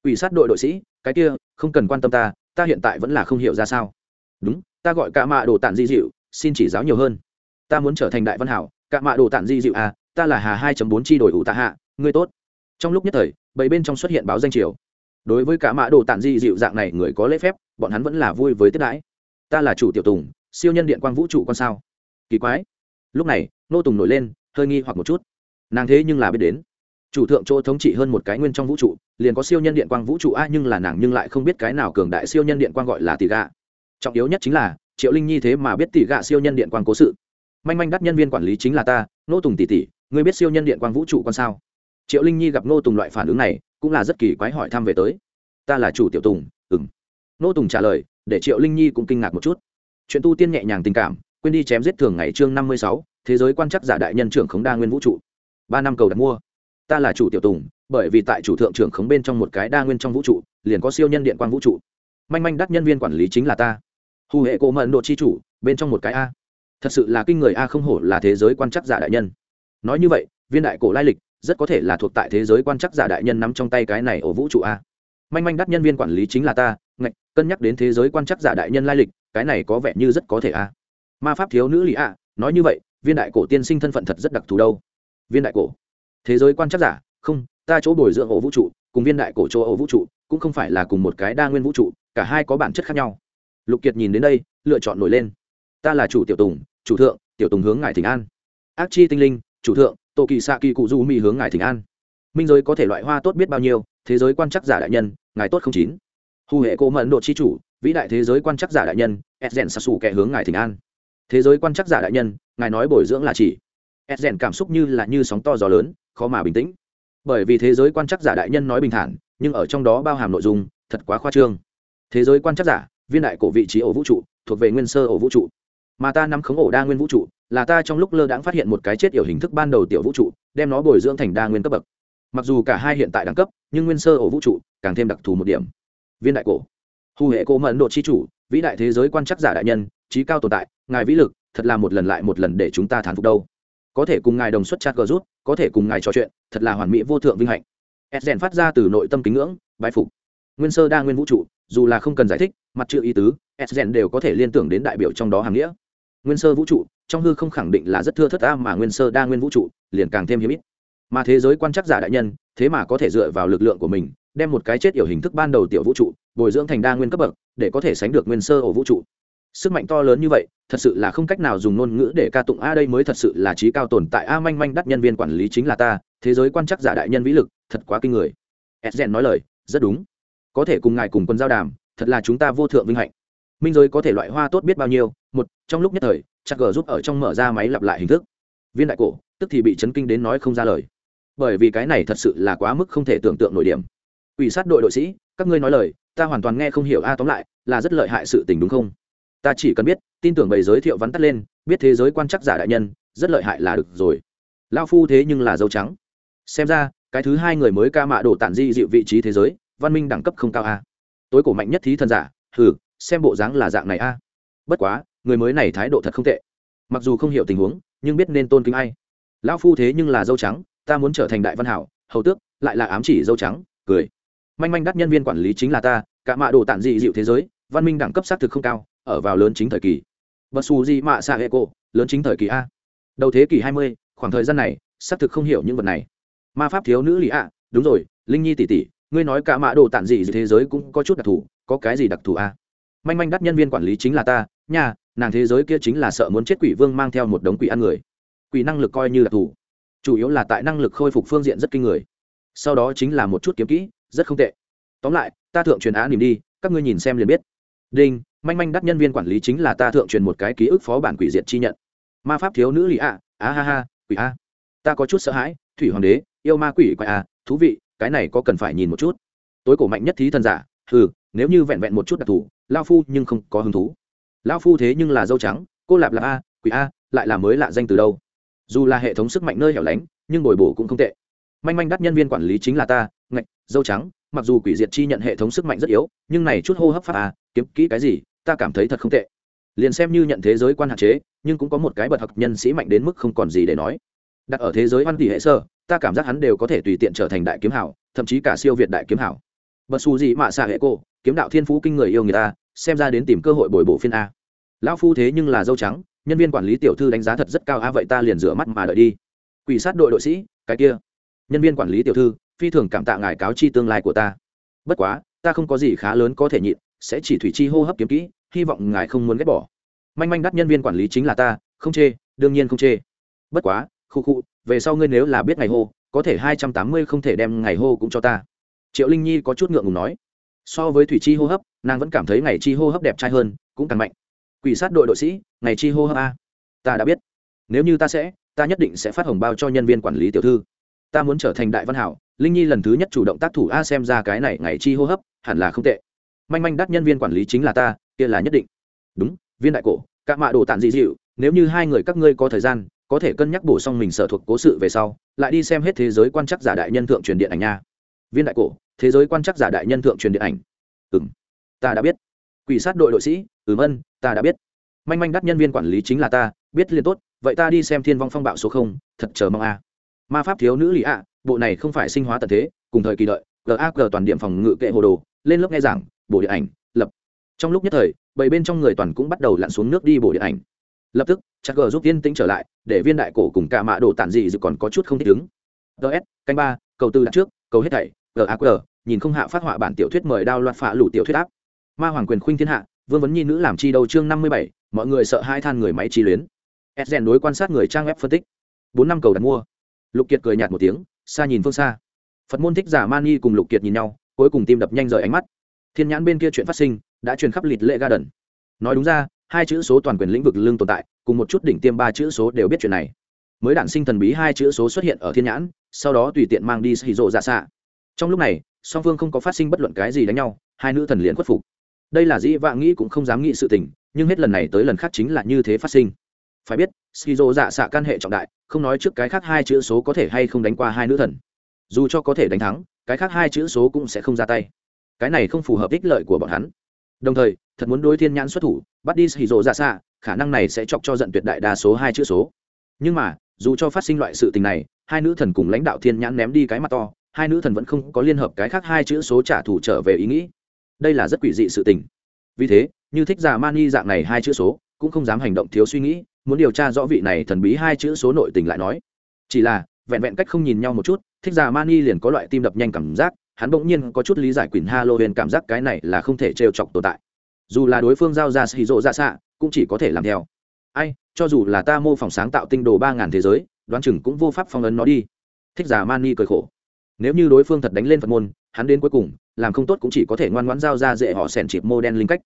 Ủy sát đội đội sĩ, cái kia, không cần quan tâm ta ta hiện tại vẫn là không hiểu ra sao. Đúng, ta gọi cả mạ đồ tản di dịu xin chỉ giáo nhiều hơn. Ta muốn trở thành đại văn hảo, cả mạ đồ tản di dịu à ta là hà hai bốn chi đổi ủ tạ hạ, ngươi tốt. Trong lúc nhất thời bầy bên trong xuất hiện báo danh triều. Đối với cả mã đồ tản di dịu dạng này người có lễ phép, bọn hắn vẫn là vui với tiết đãi. Ta là chủ tiểu tùng, siêu nhân điện quang vũ trụ con sao? Kỳ quái. Lúc này, nô tùng nổi lên, hơi nghi hoặc một chút. Nàng thế nhưng là biết đến. Chủ thượng chỗ thống trị hơn một cái nguyên trong vũ trụ, liền có siêu nhân điện quang vũ trụ a, nhưng là nàng nhưng lại không biết cái nào cường đại siêu nhân điện quang gọi là tỷ gạ. Trọng yếu nhất chính là, triệu linh nhi thế mà biết tỷ gạ siêu nhân điện quang cố sự. Manh manh đắt nhân viên quản lý chính là ta, nô tùng tỷ tỷ, ngươi biết siêu nhân điện quang vũ trụ con sao? Triệu linh nhi gặp nô tùng loại phản ứng này, cũng là rất kỳ quái hỏi thăm về tới. Ta là chủ tiểu tùng ừng nô tùng trả lời, để triệu linh nhi cũng kinh ngạc một chút. Chuyện tu tiên nhẹ nhàng tình cảm, quên đi chém giết thường ngày chương năm mươi sáu, thế giới quan chắc giả đại nhân trưởng khống đa nguyên vũ trụ. Ba năm cầu đặt mua. Ta là chủ tiểu tùng, bởi vì tại chủ thượng trưởng khống bên trong một cái đa nguyên trong vũ trụ, liền có siêu nhân điện quan vũ trụ. Manh manh đắt nhân viên quản lý chính là ta. Hù hệ cổ mận độ chi chủ, bên trong một cái a. Thật sự là kinh người a không hổ là thế giới quan chắc giả đại nhân. Nói như vậy, viên đại cổ lai lịch rất có thể là thuộc tại thế giới quan chắc giả đại nhân nắm trong tay cái này ở vũ trụ a. Manh manh đắt nhân viên quản lý chính là ta, ngạch, cân nhắc đến thế giới quan chắc giả đại nhân lai lịch, cái này có vẻ như rất có thể a. Ma pháp thiếu nữ lý a nói như vậy, viên đại cổ tiên sinh thân phận thật rất đặc thù đâu. Viên đại cổ. Thế giới quan chắc giả, không, ta chỗ bồi dưỡng ổ vũ trụ, cùng viên đại cổ chỗ ổ vũ trụ, cũng không phải là cùng một cái đa nguyên vũ trụ, cả hai có bản chất khác nhau. Lục kiệt nhìn đến đây, lựa chọn nổi lên. Ta là chủ tiểu tùng, chủ thượng, tiểu tùng hướng ngài thỉnh an. Ác chi tinh linh, chủ thượng tổ kỳ xạ kỳ cụ du mỹ hướng ngài thỉnh an. Minh giới có thể loại hoa tốt biết bao nhiêu, thế giới quan chắc giả đại nhân, ngài tốt không chín. Hù hệ cô mẫn độ chi chủ, vĩ đại thế giới quan chắc giả đại nhân edgen sa xù kẻ hướng ngài thỉnh an. Thế giới quan chắc giả đại nhân, ngài nói bồi dưỡng là chỉ. Edgen cảm xúc như là như sóng to gió lớn, khó mà bình tĩnh. Bởi vì thế giới quan chắc giả đại nhân nói bình thản, nhưng ở trong đó bao hàm nội dung, thật quá khoa trương. Thế giới quan chắc giả, viên đại cổ vị trí ổ vũ trụ, thuộc về nguyên sơ ổ vũ trụ. Mà ta nắm khống ổ đa nguyên vũ trụ là ta trong lúc lơ đãng phát hiện một cái chết yểu hình thức ban đầu tiểu vũ trụ, đem nó bồi dưỡng thành đa nguyên cấp bậc. Mặc dù cả hai hiện tại đẳng cấp, nhưng nguyên sơ ổ vũ trụ càng thêm đặc thù một điểm. Viên đại cổ. Hù hệ cổ mẫn độ chi chủ, vĩ đại thế giới quan chắc giả đại nhân, trí cao tồn tại, ngài vĩ lực, thật là một lần lại một lần để chúng ta thán phục đâu. Có thể cùng ngài đồng xuất chat gờ rút, có thể cùng ngài trò chuyện, thật là hoàn mỹ vô thượng vinh hạnh. Edgen phát ra từ nội tâm kính ngưỡng, bái phục. Nguyên sơ đa nguyên vũ trụ, dù là không cần giải thích, mặt chữ ý tứ edgen đều có thể liên tưởng đến đại biểu trong đó hàng nghĩa nguyên sơ vũ trụ, trong hư không khẳng định là rất thưa thất ta mà nguyên sơ đa nguyên vũ trụ liền càng thêm hiếm ít. Mà thế giới quan chắc giả đại nhân, thế mà có thể dựa vào lực lượng của mình, đem một cái chết yểu hình thức ban đầu tiểu vũ trụ, bồi dưỡng thành đa nguyên cấp bậc, để có thể sánh được nguyên sơ ổ vũ trụ. Sức mạnh to lớn như vậy, thật sự là không cách nào dùng ngôn ngữ để ca tụng, a đây mới thật sự là trí cao tồn tại, a manh manh đắt nhân viên quản lý chính là ta, thế giới quan chắc giả đại nhân vĩ lực, thật quá kinh người. Edgen nói lời, rất đúng. Có thể cùng ngài cùng quân giao đàm, thật là chúng ta vô thượng vinh hạnh minh giới có thể loại hoa tốt biết bao nhiêu, một, trong lúc nhất thời, chắc gờ giúp ở trong mở ra máy lặp lại hình thức. Viên đại cổ, tức thì bị chấn kinh đến nói không ra lời. Bởi vì cái này thật sự là quá mức không thể tưởng tượng nổi điểm. Ủy sát đội đội sĩ, các ngươi nói lời, ta hoàn toàn nghe không hiểu a, tóm lại, là rất lợi hại sự tình đúng không? Ta chỉ cần biết, tin tưởng bầy giới thiệu vắn tắt lên, biết thế giới quan chắc giả đại nhân, rất lợi hại là được rồi. Lao phu thế nhưng là dâu trắng. Xem ra, cái thứ hai người mới ca mạ đổ tản di dịu vị trí thế giới, văn minh đẳng cấp không cao a. Tối cổ mạnh nhất thí thần giả, hừ xem bộ dáng là dạng này a. Bất quá, người mới này thái độ thật không tệ. Mặc dù không hiểu tình huống, nhưng biết nên tôn kính ai. Lão phu thế nhưng là dâu trắng, ta muốn trở thành đại văn hảo, hầu tước, lại là ám chỉ dâu trắng, cười. Manh manh đắt nhân viên quản lý chính là ta, cả mạ đồ tản dị dịu thế giới, văn minh đẳng cấp xác thực không cao, ở vào lớn chính thời kỳ. Bật xù gì mạ xạ hệ cổ lớn chính thời kỳ a. Đầu thế kỷ hai mươi, khoảng thời gian này, xác thực không hiểu những vật này. Ma pháp thiếu nữ lì ạ, đúng rồi, linh nhi tỷ tỷ, ngươi nói cả mạ đồ tản dị dịu thế giới cũng có chút đặc thù, có cái gì đặc thù a? Manh manh đắt nhân viên quản lý chính là ta nhà nàng thế giới kia chính là sợ muốn chết quỷ vương mang theo một đống quỷ ăn người. Quỷ năng lực coi như đặc thù chủ yếu là tại năng lực khôi phục phương diện rất kinh người. Sau đó chính là một chút kiếm kỹ, rất không tệ. Tóm lại, ta thượng truyền á nìm đi, các ngươi nhìn xem liền biết. Đinh, manh manh đắt nhân viên quản lý chính là ta thượng truyền một cái ký ức phó bản quỷ diện chi nhận. Ma pháp thiếu nữ lì ạ, á ha ha, quỷ a. Ta có chút sợ hãi, thủy hoàng đế, yêu ma quỷ quại a, thú vị, cái này có cần phải nhìn một chút. Tối cổ mạnh nhất thí thần giả ừ nếu như vẹn vẹn một chút đặc thù lao phu nhưng không có hứng thú. Lao phu thế nhưng là dâu trắng, cô lạp là a, quỷ a, lại là mới lạ danh từ đâu. Dù là hệ thống sức mạnh nơi hẻo lánh, nhưng bồi bổ cũng không tệ. Manh manh đắt nhân viên quản lý chính là ta, ngạch, dâu trắng, mặc dù quỷ diệt chi nhận hệ thống sức mạnh rất yếu, nhưng này chút hô hấp pháp a, kiếm kỹ cái gì, ta cảm thấy thật không tệ. Liền xem như nhận thế giới quan hạn chế, nhưng cũng có một cái bật học nhân sĩ mạnh đến mức không còn gì để nói. Đặt ở thế giới văn tỷ hệ sơ, ta cảm giác hắn đều có thể tùy tiện trở thành đại kiếm hảo, thậm chí cả siêu việt đại kiếm hảo. Bật xù gì mà xạ hệ cô kiếm đạo thiên phú kinh người yêu người ta, xem ra đến tìm cơ hội bồi bổ phiên a. Lão phu thế nhưng là dâu trắng, nhân viên quản lý tiểu thư đánh giá thật rất cao a, vậy ta liền rửa mắt mà đợi đi. Quỷ sát đội đội sĩ, cái kia. Nhân viên quản lý tiểu thư, phi thường cảm tạ ngài cáo chi tương lai của ta. Bất quá, ta không có gì khá lớn có thể nhịn, sẽ chỉ thủy chi hô hấp kiếm kỹ, hy vọng ngài không muốn ghét bỏ. Manh manh đắt nhân viên quản lý chính là ta, không chê, đương nhiên không chê. Bất quá, khu khu, về sau ngươi nếu là biết ngày hô, có thể hai trăm tám mươi không thể đem ngày hô cũng cho ta. Triệu linh nhi có chút ngượng ngùng nói so với thủy chi hô hấp, nàng vẫn cảm thấy ngày chi hô hấp đẹp trai hơn, cũng càng mạnh. Quỷ sát đội đội sĩ, ngày chi hô hấp a. Ta đã biết. Nếu như ta sẽ, ta nhất định sẽ phát hồng bao cho nhân viên quản lý tiểu thư. Ta muốn trở thành đại văn hảo, linh nhi lần thứ nhất chủ động tác thủ a xem ra cái này ngày chi hô hấp, hẳn là không tệ. Manh manh đắt nhân viên quản lý chính là ta, kia là nhất định. Đúng, viên đại cổ các mạ đồ tản dị dịu, nếu như hai người các ngươi có thời gian, có thể cân nhắc bổ sung mình sở thuộc cố sự về sau, lại đi xem hết thế giới quan chắc giả đại nhân thượng truyền điện ảnh nha viên đại cổ, thế giới quan chắc giả đại nhân thượng truyền điện ảnh. Ừng ta đã biết. Quỷ sát đội đội sĩ, ừm ân, ta đã biết. Manh manh đắt nhân viên quản lý chính là ta, biết liền tốt, vậy ta đi xem thiên vong phong bạo số không, thật chờ mong a. Ma pháp thiếu nữ lý ạ, bộ này không phải sinh hóa tận thế, cùng thời kỳ đợi gag toàn điểm phòng ngự kệ hồ đồ, lên lớp nghe giảng, bổ điện ảnh, lập. Trong lúc nhất thời bảy bên trong người toàn cũng bắt đầu lặn xuống nước đi bổ điện ảnh. Lập tức, chắc gờ giúp viên tĩnh trở lại, để viên đại cổ cùng cả mạ đồ tản dị dự còn có chút không thích ứng. Ts canh ba, cầu tư đặt trước, cầu hết thảy gaq nhìn không hạ phát họa bản tiểu thuyết mời đao loạt phạ lủ tiểu thuyết áp. Ma hoàng quyền khuynh thiên hạ, vương vấn nhi nữ làm chi đầu chương năm mươi bảy, mọi người sợ hai than người máy chi luyến. Edgen đối quan sát người trang web phân tích. Bốn năm cầu đặt mua. Lục kiệt cười nhạt một tiếng, xa nhìn phương xa. Phật môn thích giả mani cùng lục kiệt nhìn nhau, cuối cùng tim đập nhanh rời ánh mắt. Thiên nhãn bên kia chuyện phát sinh, đã truyền khắp lịt lệ ga đần nói đúng ra, hai chữ số toàn quyền lĩnh vực lương tồn tại, cùng một chút đỉnh tiêm ba chữ số đều biết chuyện này. Mới đạn sinh thần bí hai chữ số xuất hiện ở thiên nhãn, sau đó tùy tiện mang đi xì rộ dạ xạ trong lúc này, song phương không có phát sinh bất luận cái gì đánh nhau, hai nữ thần liền khuất phục. Đây là dĩ vạn nghĩ cũng không dám nghĩ sự tình, nhưng hết lần này tới lần khác chính là như thế phát sinh. Phải biết, skizo dạ xạ căn hệ trọng đại, không nói trước cái khác hai chữ số có thể hay không đánh qua hai nữ thần. Dù cho có thể đánh thắng, cái khác hai chữ số cũng sẽ không ra tay. Cái này không phù hợp ích lợi của bọn hắn. Đồng thời, thật muốn đối thiên nhãn xuất thủ, bắt đi skizo dạ xạ, khả năng này sẽ chọc cho giận tuyệt đại đa số hai chữ số. Nhưng mà, dù cho phát sinh loại sự tình này, hai nữ thần cùng lãnh đạo thiên nhãn ném đi cái mặt to hai nữ thần vẫn không có liên hợp cái khác hai chữ số trả thù trở về ý nghĩ. Đây là rất quỷ dị sự tình. Vì thế, như thích giả mani dạng này hai chữ số, cũng không dám hành động thiếu suy nghĩ, muốn điều tra rõ vị này thần bí hai chữ số nội tình lại nói. Chỉ là, vẹn vẹn cách không nhìn nhau một chút, thích giả mani liền có loại tim đập nhanh cảm giác, hắn bỗng nhiên có chút lý giải quyền halloween cảm giác cái này là không thể trêu chọc tồn tại. Dù là đối phương giao ra xì rộ ra xạ, cũng chỉ có thể làm theo. Ai, cho dù là ta mô phỏng sáng tạo tinh đồ ba ngàn thế giới, đoán chừng cũng vô pháp phong ấn nó đi. Thích giả mani cười khổ nếu như đối phương thật đánh lên phật môn hắn đến cuối cùng làm không tốt cũng chỉ có thể ngoan ngoãn giao ra dễ họ sẻn chịp mô đen linh cách.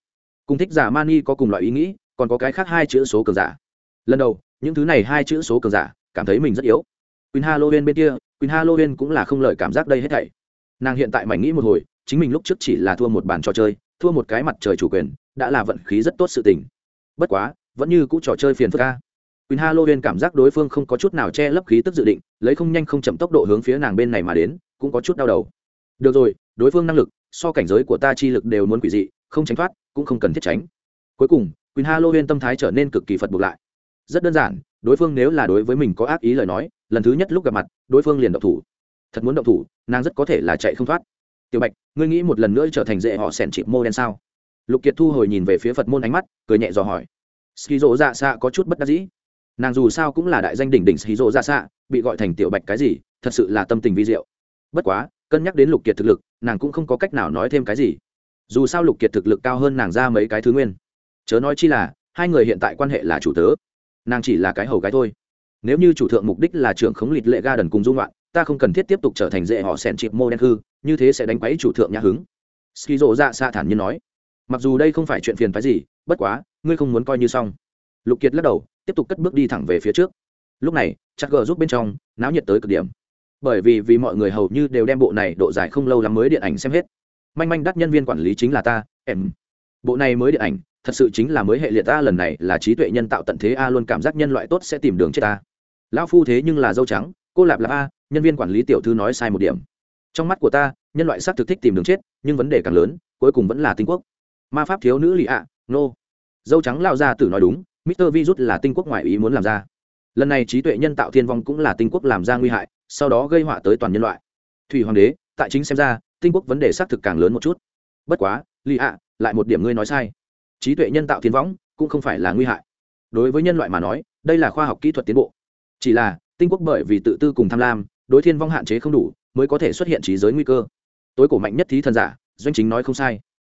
Cùng thích giả mani có cùng loại ý nghĩ còn có cái khác hai chữ số cường giả. Lần đầu những thứ này hai chữ số cường giả cảm thấy mình rất yếu. Quỳnh halloween bên kia quỳnh halloween cũng là không lời cảm giác đây hết thảy. Nàng hiện tại mảnh nghĩ một hồi chính mình lúc trước chỉ là thua một bàn trò chơi thua một cái mặt trời chủ quyền đã là vận khí rất tốt sự tình. Bất quá vẫn như cũ trò chơi phiền phức ca Quỳnh Halloween cảm giác đối phương không có chút nào che lấp khí tức dự định, lấy không nhanh không chậm tốc độ hướng phía nàng bên này mà đến, cũng có chút đau đầu. Được rồi, đối phương năng lực, so cảnh giới của ta chi lực đều muốn quỷ dị, không tránh thoát, cũng không cần thiết tránh. Cuối cùng, Quỳnh Halloween tâm thái trở nên cực kỳ phật buộc lại. Rất đơn giản, đối phương nếu là đối với mình có ác ý lời nói, lần thứ nhất lúc gặp mặt, đối phương liền động thủ. Thật muốn động thủ, nàng rất có thể là chạy không thoát. Tiểu Bạch, ngươi nghĩ một lần nữa trở thành dễ họ sẻn chịp mô đen sao? Lục Kiệt thu hồi nhìn về phía Phật môn ánh mắt, cười nhẹ dò hỏi. Skizo dạ xạ có chút bất đắc dĩ nàng dù sao cũng là đại danh đỉnh đỉnh ski rỗ dạ xạ bị gọi thành tiểu bạch cái gì thật sự là tâm tình vi diệu bất quá, cân nhắc đến lục kiệt thực lực, nàng cũng không có cách nào nói thêm cái gì. Dù sao lục kiệt thực lực cao hơn nàng ra mấy cái thứ nguyên. Chớ nói chi là, hai người hiện tại quan hệ là chủ tớ. Nàng chỉ là cái hầu gái thôi. Nếu như chủ thượng mục đích là trưởng khống lịch lệ ga đần cùng dung loạn, ta không cần thiết tiếp tục trở thành dễ họ sẻn chịp mô đen hư như thế sẽ đánh quấy chủ thượng nhã hứng. Ski rộ dạ ra xa thản nhiên nói. Mặc dù đây không phải chuyện phiền phái gì, bất quá, ngươi không muốn coi như xong. Lục kiệt lắc đầu, tiếp tục cất bước đi thẳng về phía trước. Lúc này, chắc gờ giúp bên trong, náo nhiệt tới cực điểm bởi vì vì mọi người hầu như đều đem bộ này độ dài không lâu lắm mới điện ảnh xem hết. Manh manh đắt nhân viên quản lý chính là ta, em. Bộ này mới điện ảnh, thật sự chính là mới hệ liệt ta lần này là trí tuệ nhân tạo tận thế a, luôn cảm giác nhân loại tốt sẽ tìm đường chết ta lão phu thế nhưng là dâu trắng, cô lạp lạp a, nhân viên quản lý tiểu thư nói sai một điểm. Trong mắt của ta, nhân loại xác thực thích tìm đường chết, nhưng vấn đề càng lớn, cuối cùng vẫn là tinh quốc. Ma pháp thiếu nữ lì ạ, nô. Dâu trắng lao ra tử nói đúng, mister virus là tinh quốc ngoại ý muốn làm ra. Lần này trí tuệ nhân tạo thiên vong cũng là tinh quốc làm ra nguy hại sau đó gây họa tới toàn nhân loại. Thủy hoàng đế, tại chính xem ra, tinh quốc vấn đề xác thực càng lớn một chút. Bất quá lì ạ, lại một điểm ngươi nói sai. Trí tuệ nhân tạo thiên võng cũng không phải là nguy hại. Đối với nhân loại mà nói, đây là khoa học kỹ thuật tiến bộ. Chỉ là, tinh quốc bởi vì tự tư cùng tham lam, đối thiên vong hạn chế không đủ, mới có thể xuất hiện trí giới nguy cơ. Tối cổ mạnh nhất thí thần giả, doanh chính nói không sai.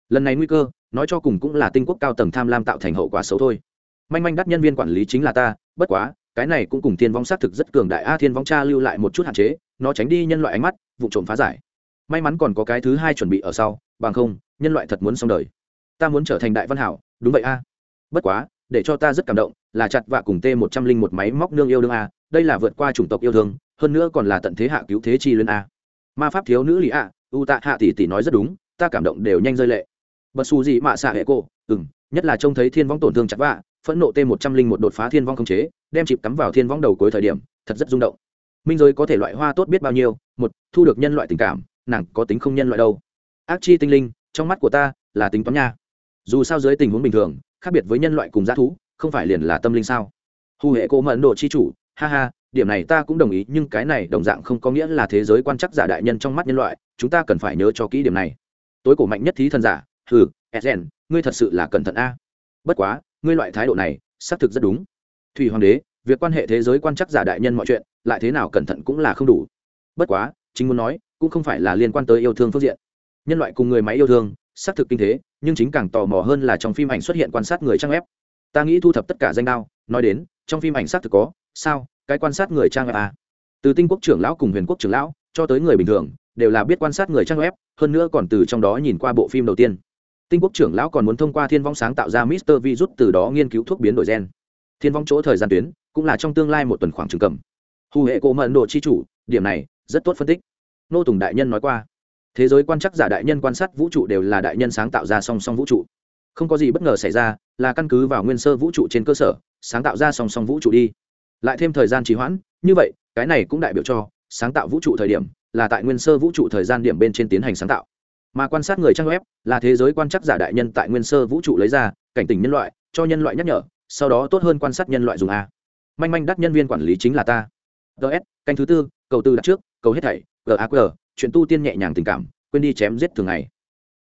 Lần này nguy cơ, nói cho cùng cũng là tinh quốc cao tầng tham lam tạo thành hậu quả xấu thôi. Manh manh đắt nhân viên quản lý chính là ta, bất quá cái này cũng cùng thiên vong xác thực rất cường đại. A, thiên vong cha lưu lại một chút hạn chế, nó tránh đi nhân loại ánh mắt, vụ trộm phá giải. May mắn còn có cái thứ hai chuẩn bị ở sau, bằng không, nhân loại thật muốn xong đời. Ta muốn trở thành đại văn hảo, đúng vậy a. Bất quá, để cho ta rất cảm động, là chặt vạ cùng t một trăm linh một máy móc nương yêu đương a, đây là vượt qua chủng tộc yêu thương, hơn nữa còn là tận thế hạ cứu thế chi luyện a. Ma pháp thiếu nữ lý a, u tạ hạ tỷ tỷ nói rất đúng, ta cảm động đều nhanh rơi lệ. Bật xù gì mạ xạ hệ cô ừ m nhất là trông thấy thiên vong tổn thương chặt vạ phẫn nộ t một trăm linh một đột phá thiên vong không chế, đem chịp cắm vào thiên vong đầu cuối thời điểm, thật rất rung động. Minh giới có thể loại hoa tốt biết bao nhiêu, một, thu được nhân loại tình cảm, nàng có tính không nhân loại đâu. Ác chi tinh linh, trong mắt của ta, là tính toán nha. Dù sao dưới tình huống bình thường, khác biệt với nhân loại cùng g thú, không phải liền là tâm linh sao? Hù hệ cô mẫn độ chi chủ, ha ha, điểm này ta cũng đồng ý, nhưng cái này đồng dạng không có nghĩa là thế giới quan chắc giả đại nhân trong mắt nhân loại, chúng ta cần phải nhớ cho kỹ điểm này. Tối cổ mạnh nhất thí thần giả, hừ edgen ngươi thật sự là cẩn thận a. Bất quá ngươi loại thái độ này, xác thực rất đúng. Thủy hoàng đế, việc quan hệ thế giới quan chắc giả đại nhân mọi chuyện, lại thế nào cẩn thận cũng là không đủ. Bất quá, chính muốn nói, cũng không phải là liên quan tới yêu thương phương diện. Nhân loại cùng người máy yêu thương, xác thực kinh thế, nhưng chính càng tò mò hơn là trong phim ảnh xuất hiện quan sát người trang web. Ta nghĩ thu thập tất cả danh đao, nói đến, trong phim ảnh xác thực có, sao, cái quan sát người trang web à. từ tinh quốc trưởng lão cùng huyền quốc trưởng lão, cho tới người bình thường, đều là biết quan sát người trang web, hơn nữa còn từ trong đó nhìn qua bộ phim đầu tiên tinh quốc trưởng lão còn muốn thông qua thiên vong sáng tạo ra mister virus từ đó nghiên cứu thuốc biến đổi gen. Thiên vong chỗ thời gian tuyến cũng là trong tương lai một tuần khoảng trường cầm. Hù hệ cổ mận độ chi chủ, điểm này rất tốt phân tích. Nô tùng đại nhân nói qua, thế giới quan chắc giả đại nhân quan sát vũ trụ đều là đại nhân sáng tạo ra song song vũ trụ. Không có gì bất ngờ xảy ra là căn cứ vào nguyên sơ vũ trụ trên cơ sở, sáng tạo ra song song vũ trụ đi. Lại thêm thời gian trì hoãn, như vậy, cái này cũng đại biểu cho sáng tạo vũ trụ thời điểm là tại nguyên sơ vũ trụ thời gian điểm bên trên tiến hành sáng tạo mà quan sát người trang web là thế giới quan chắc giả đại nhân tại nguyên sơ vũ trụ lấy ra, cảnh tỉnh nhân loại, cho nhân loại nhắc nhở, sau đó tốt hơn quan sát nhân loại dùng a. Manh manh đắt nhân viên quản lý chính là ta. Ts canh thứ tư, cầu tư đặt trước, cầu hết thảy gaq chuyện tu tiên nhẹ nhàng tình cảm, quên đi chém giết thường ngày.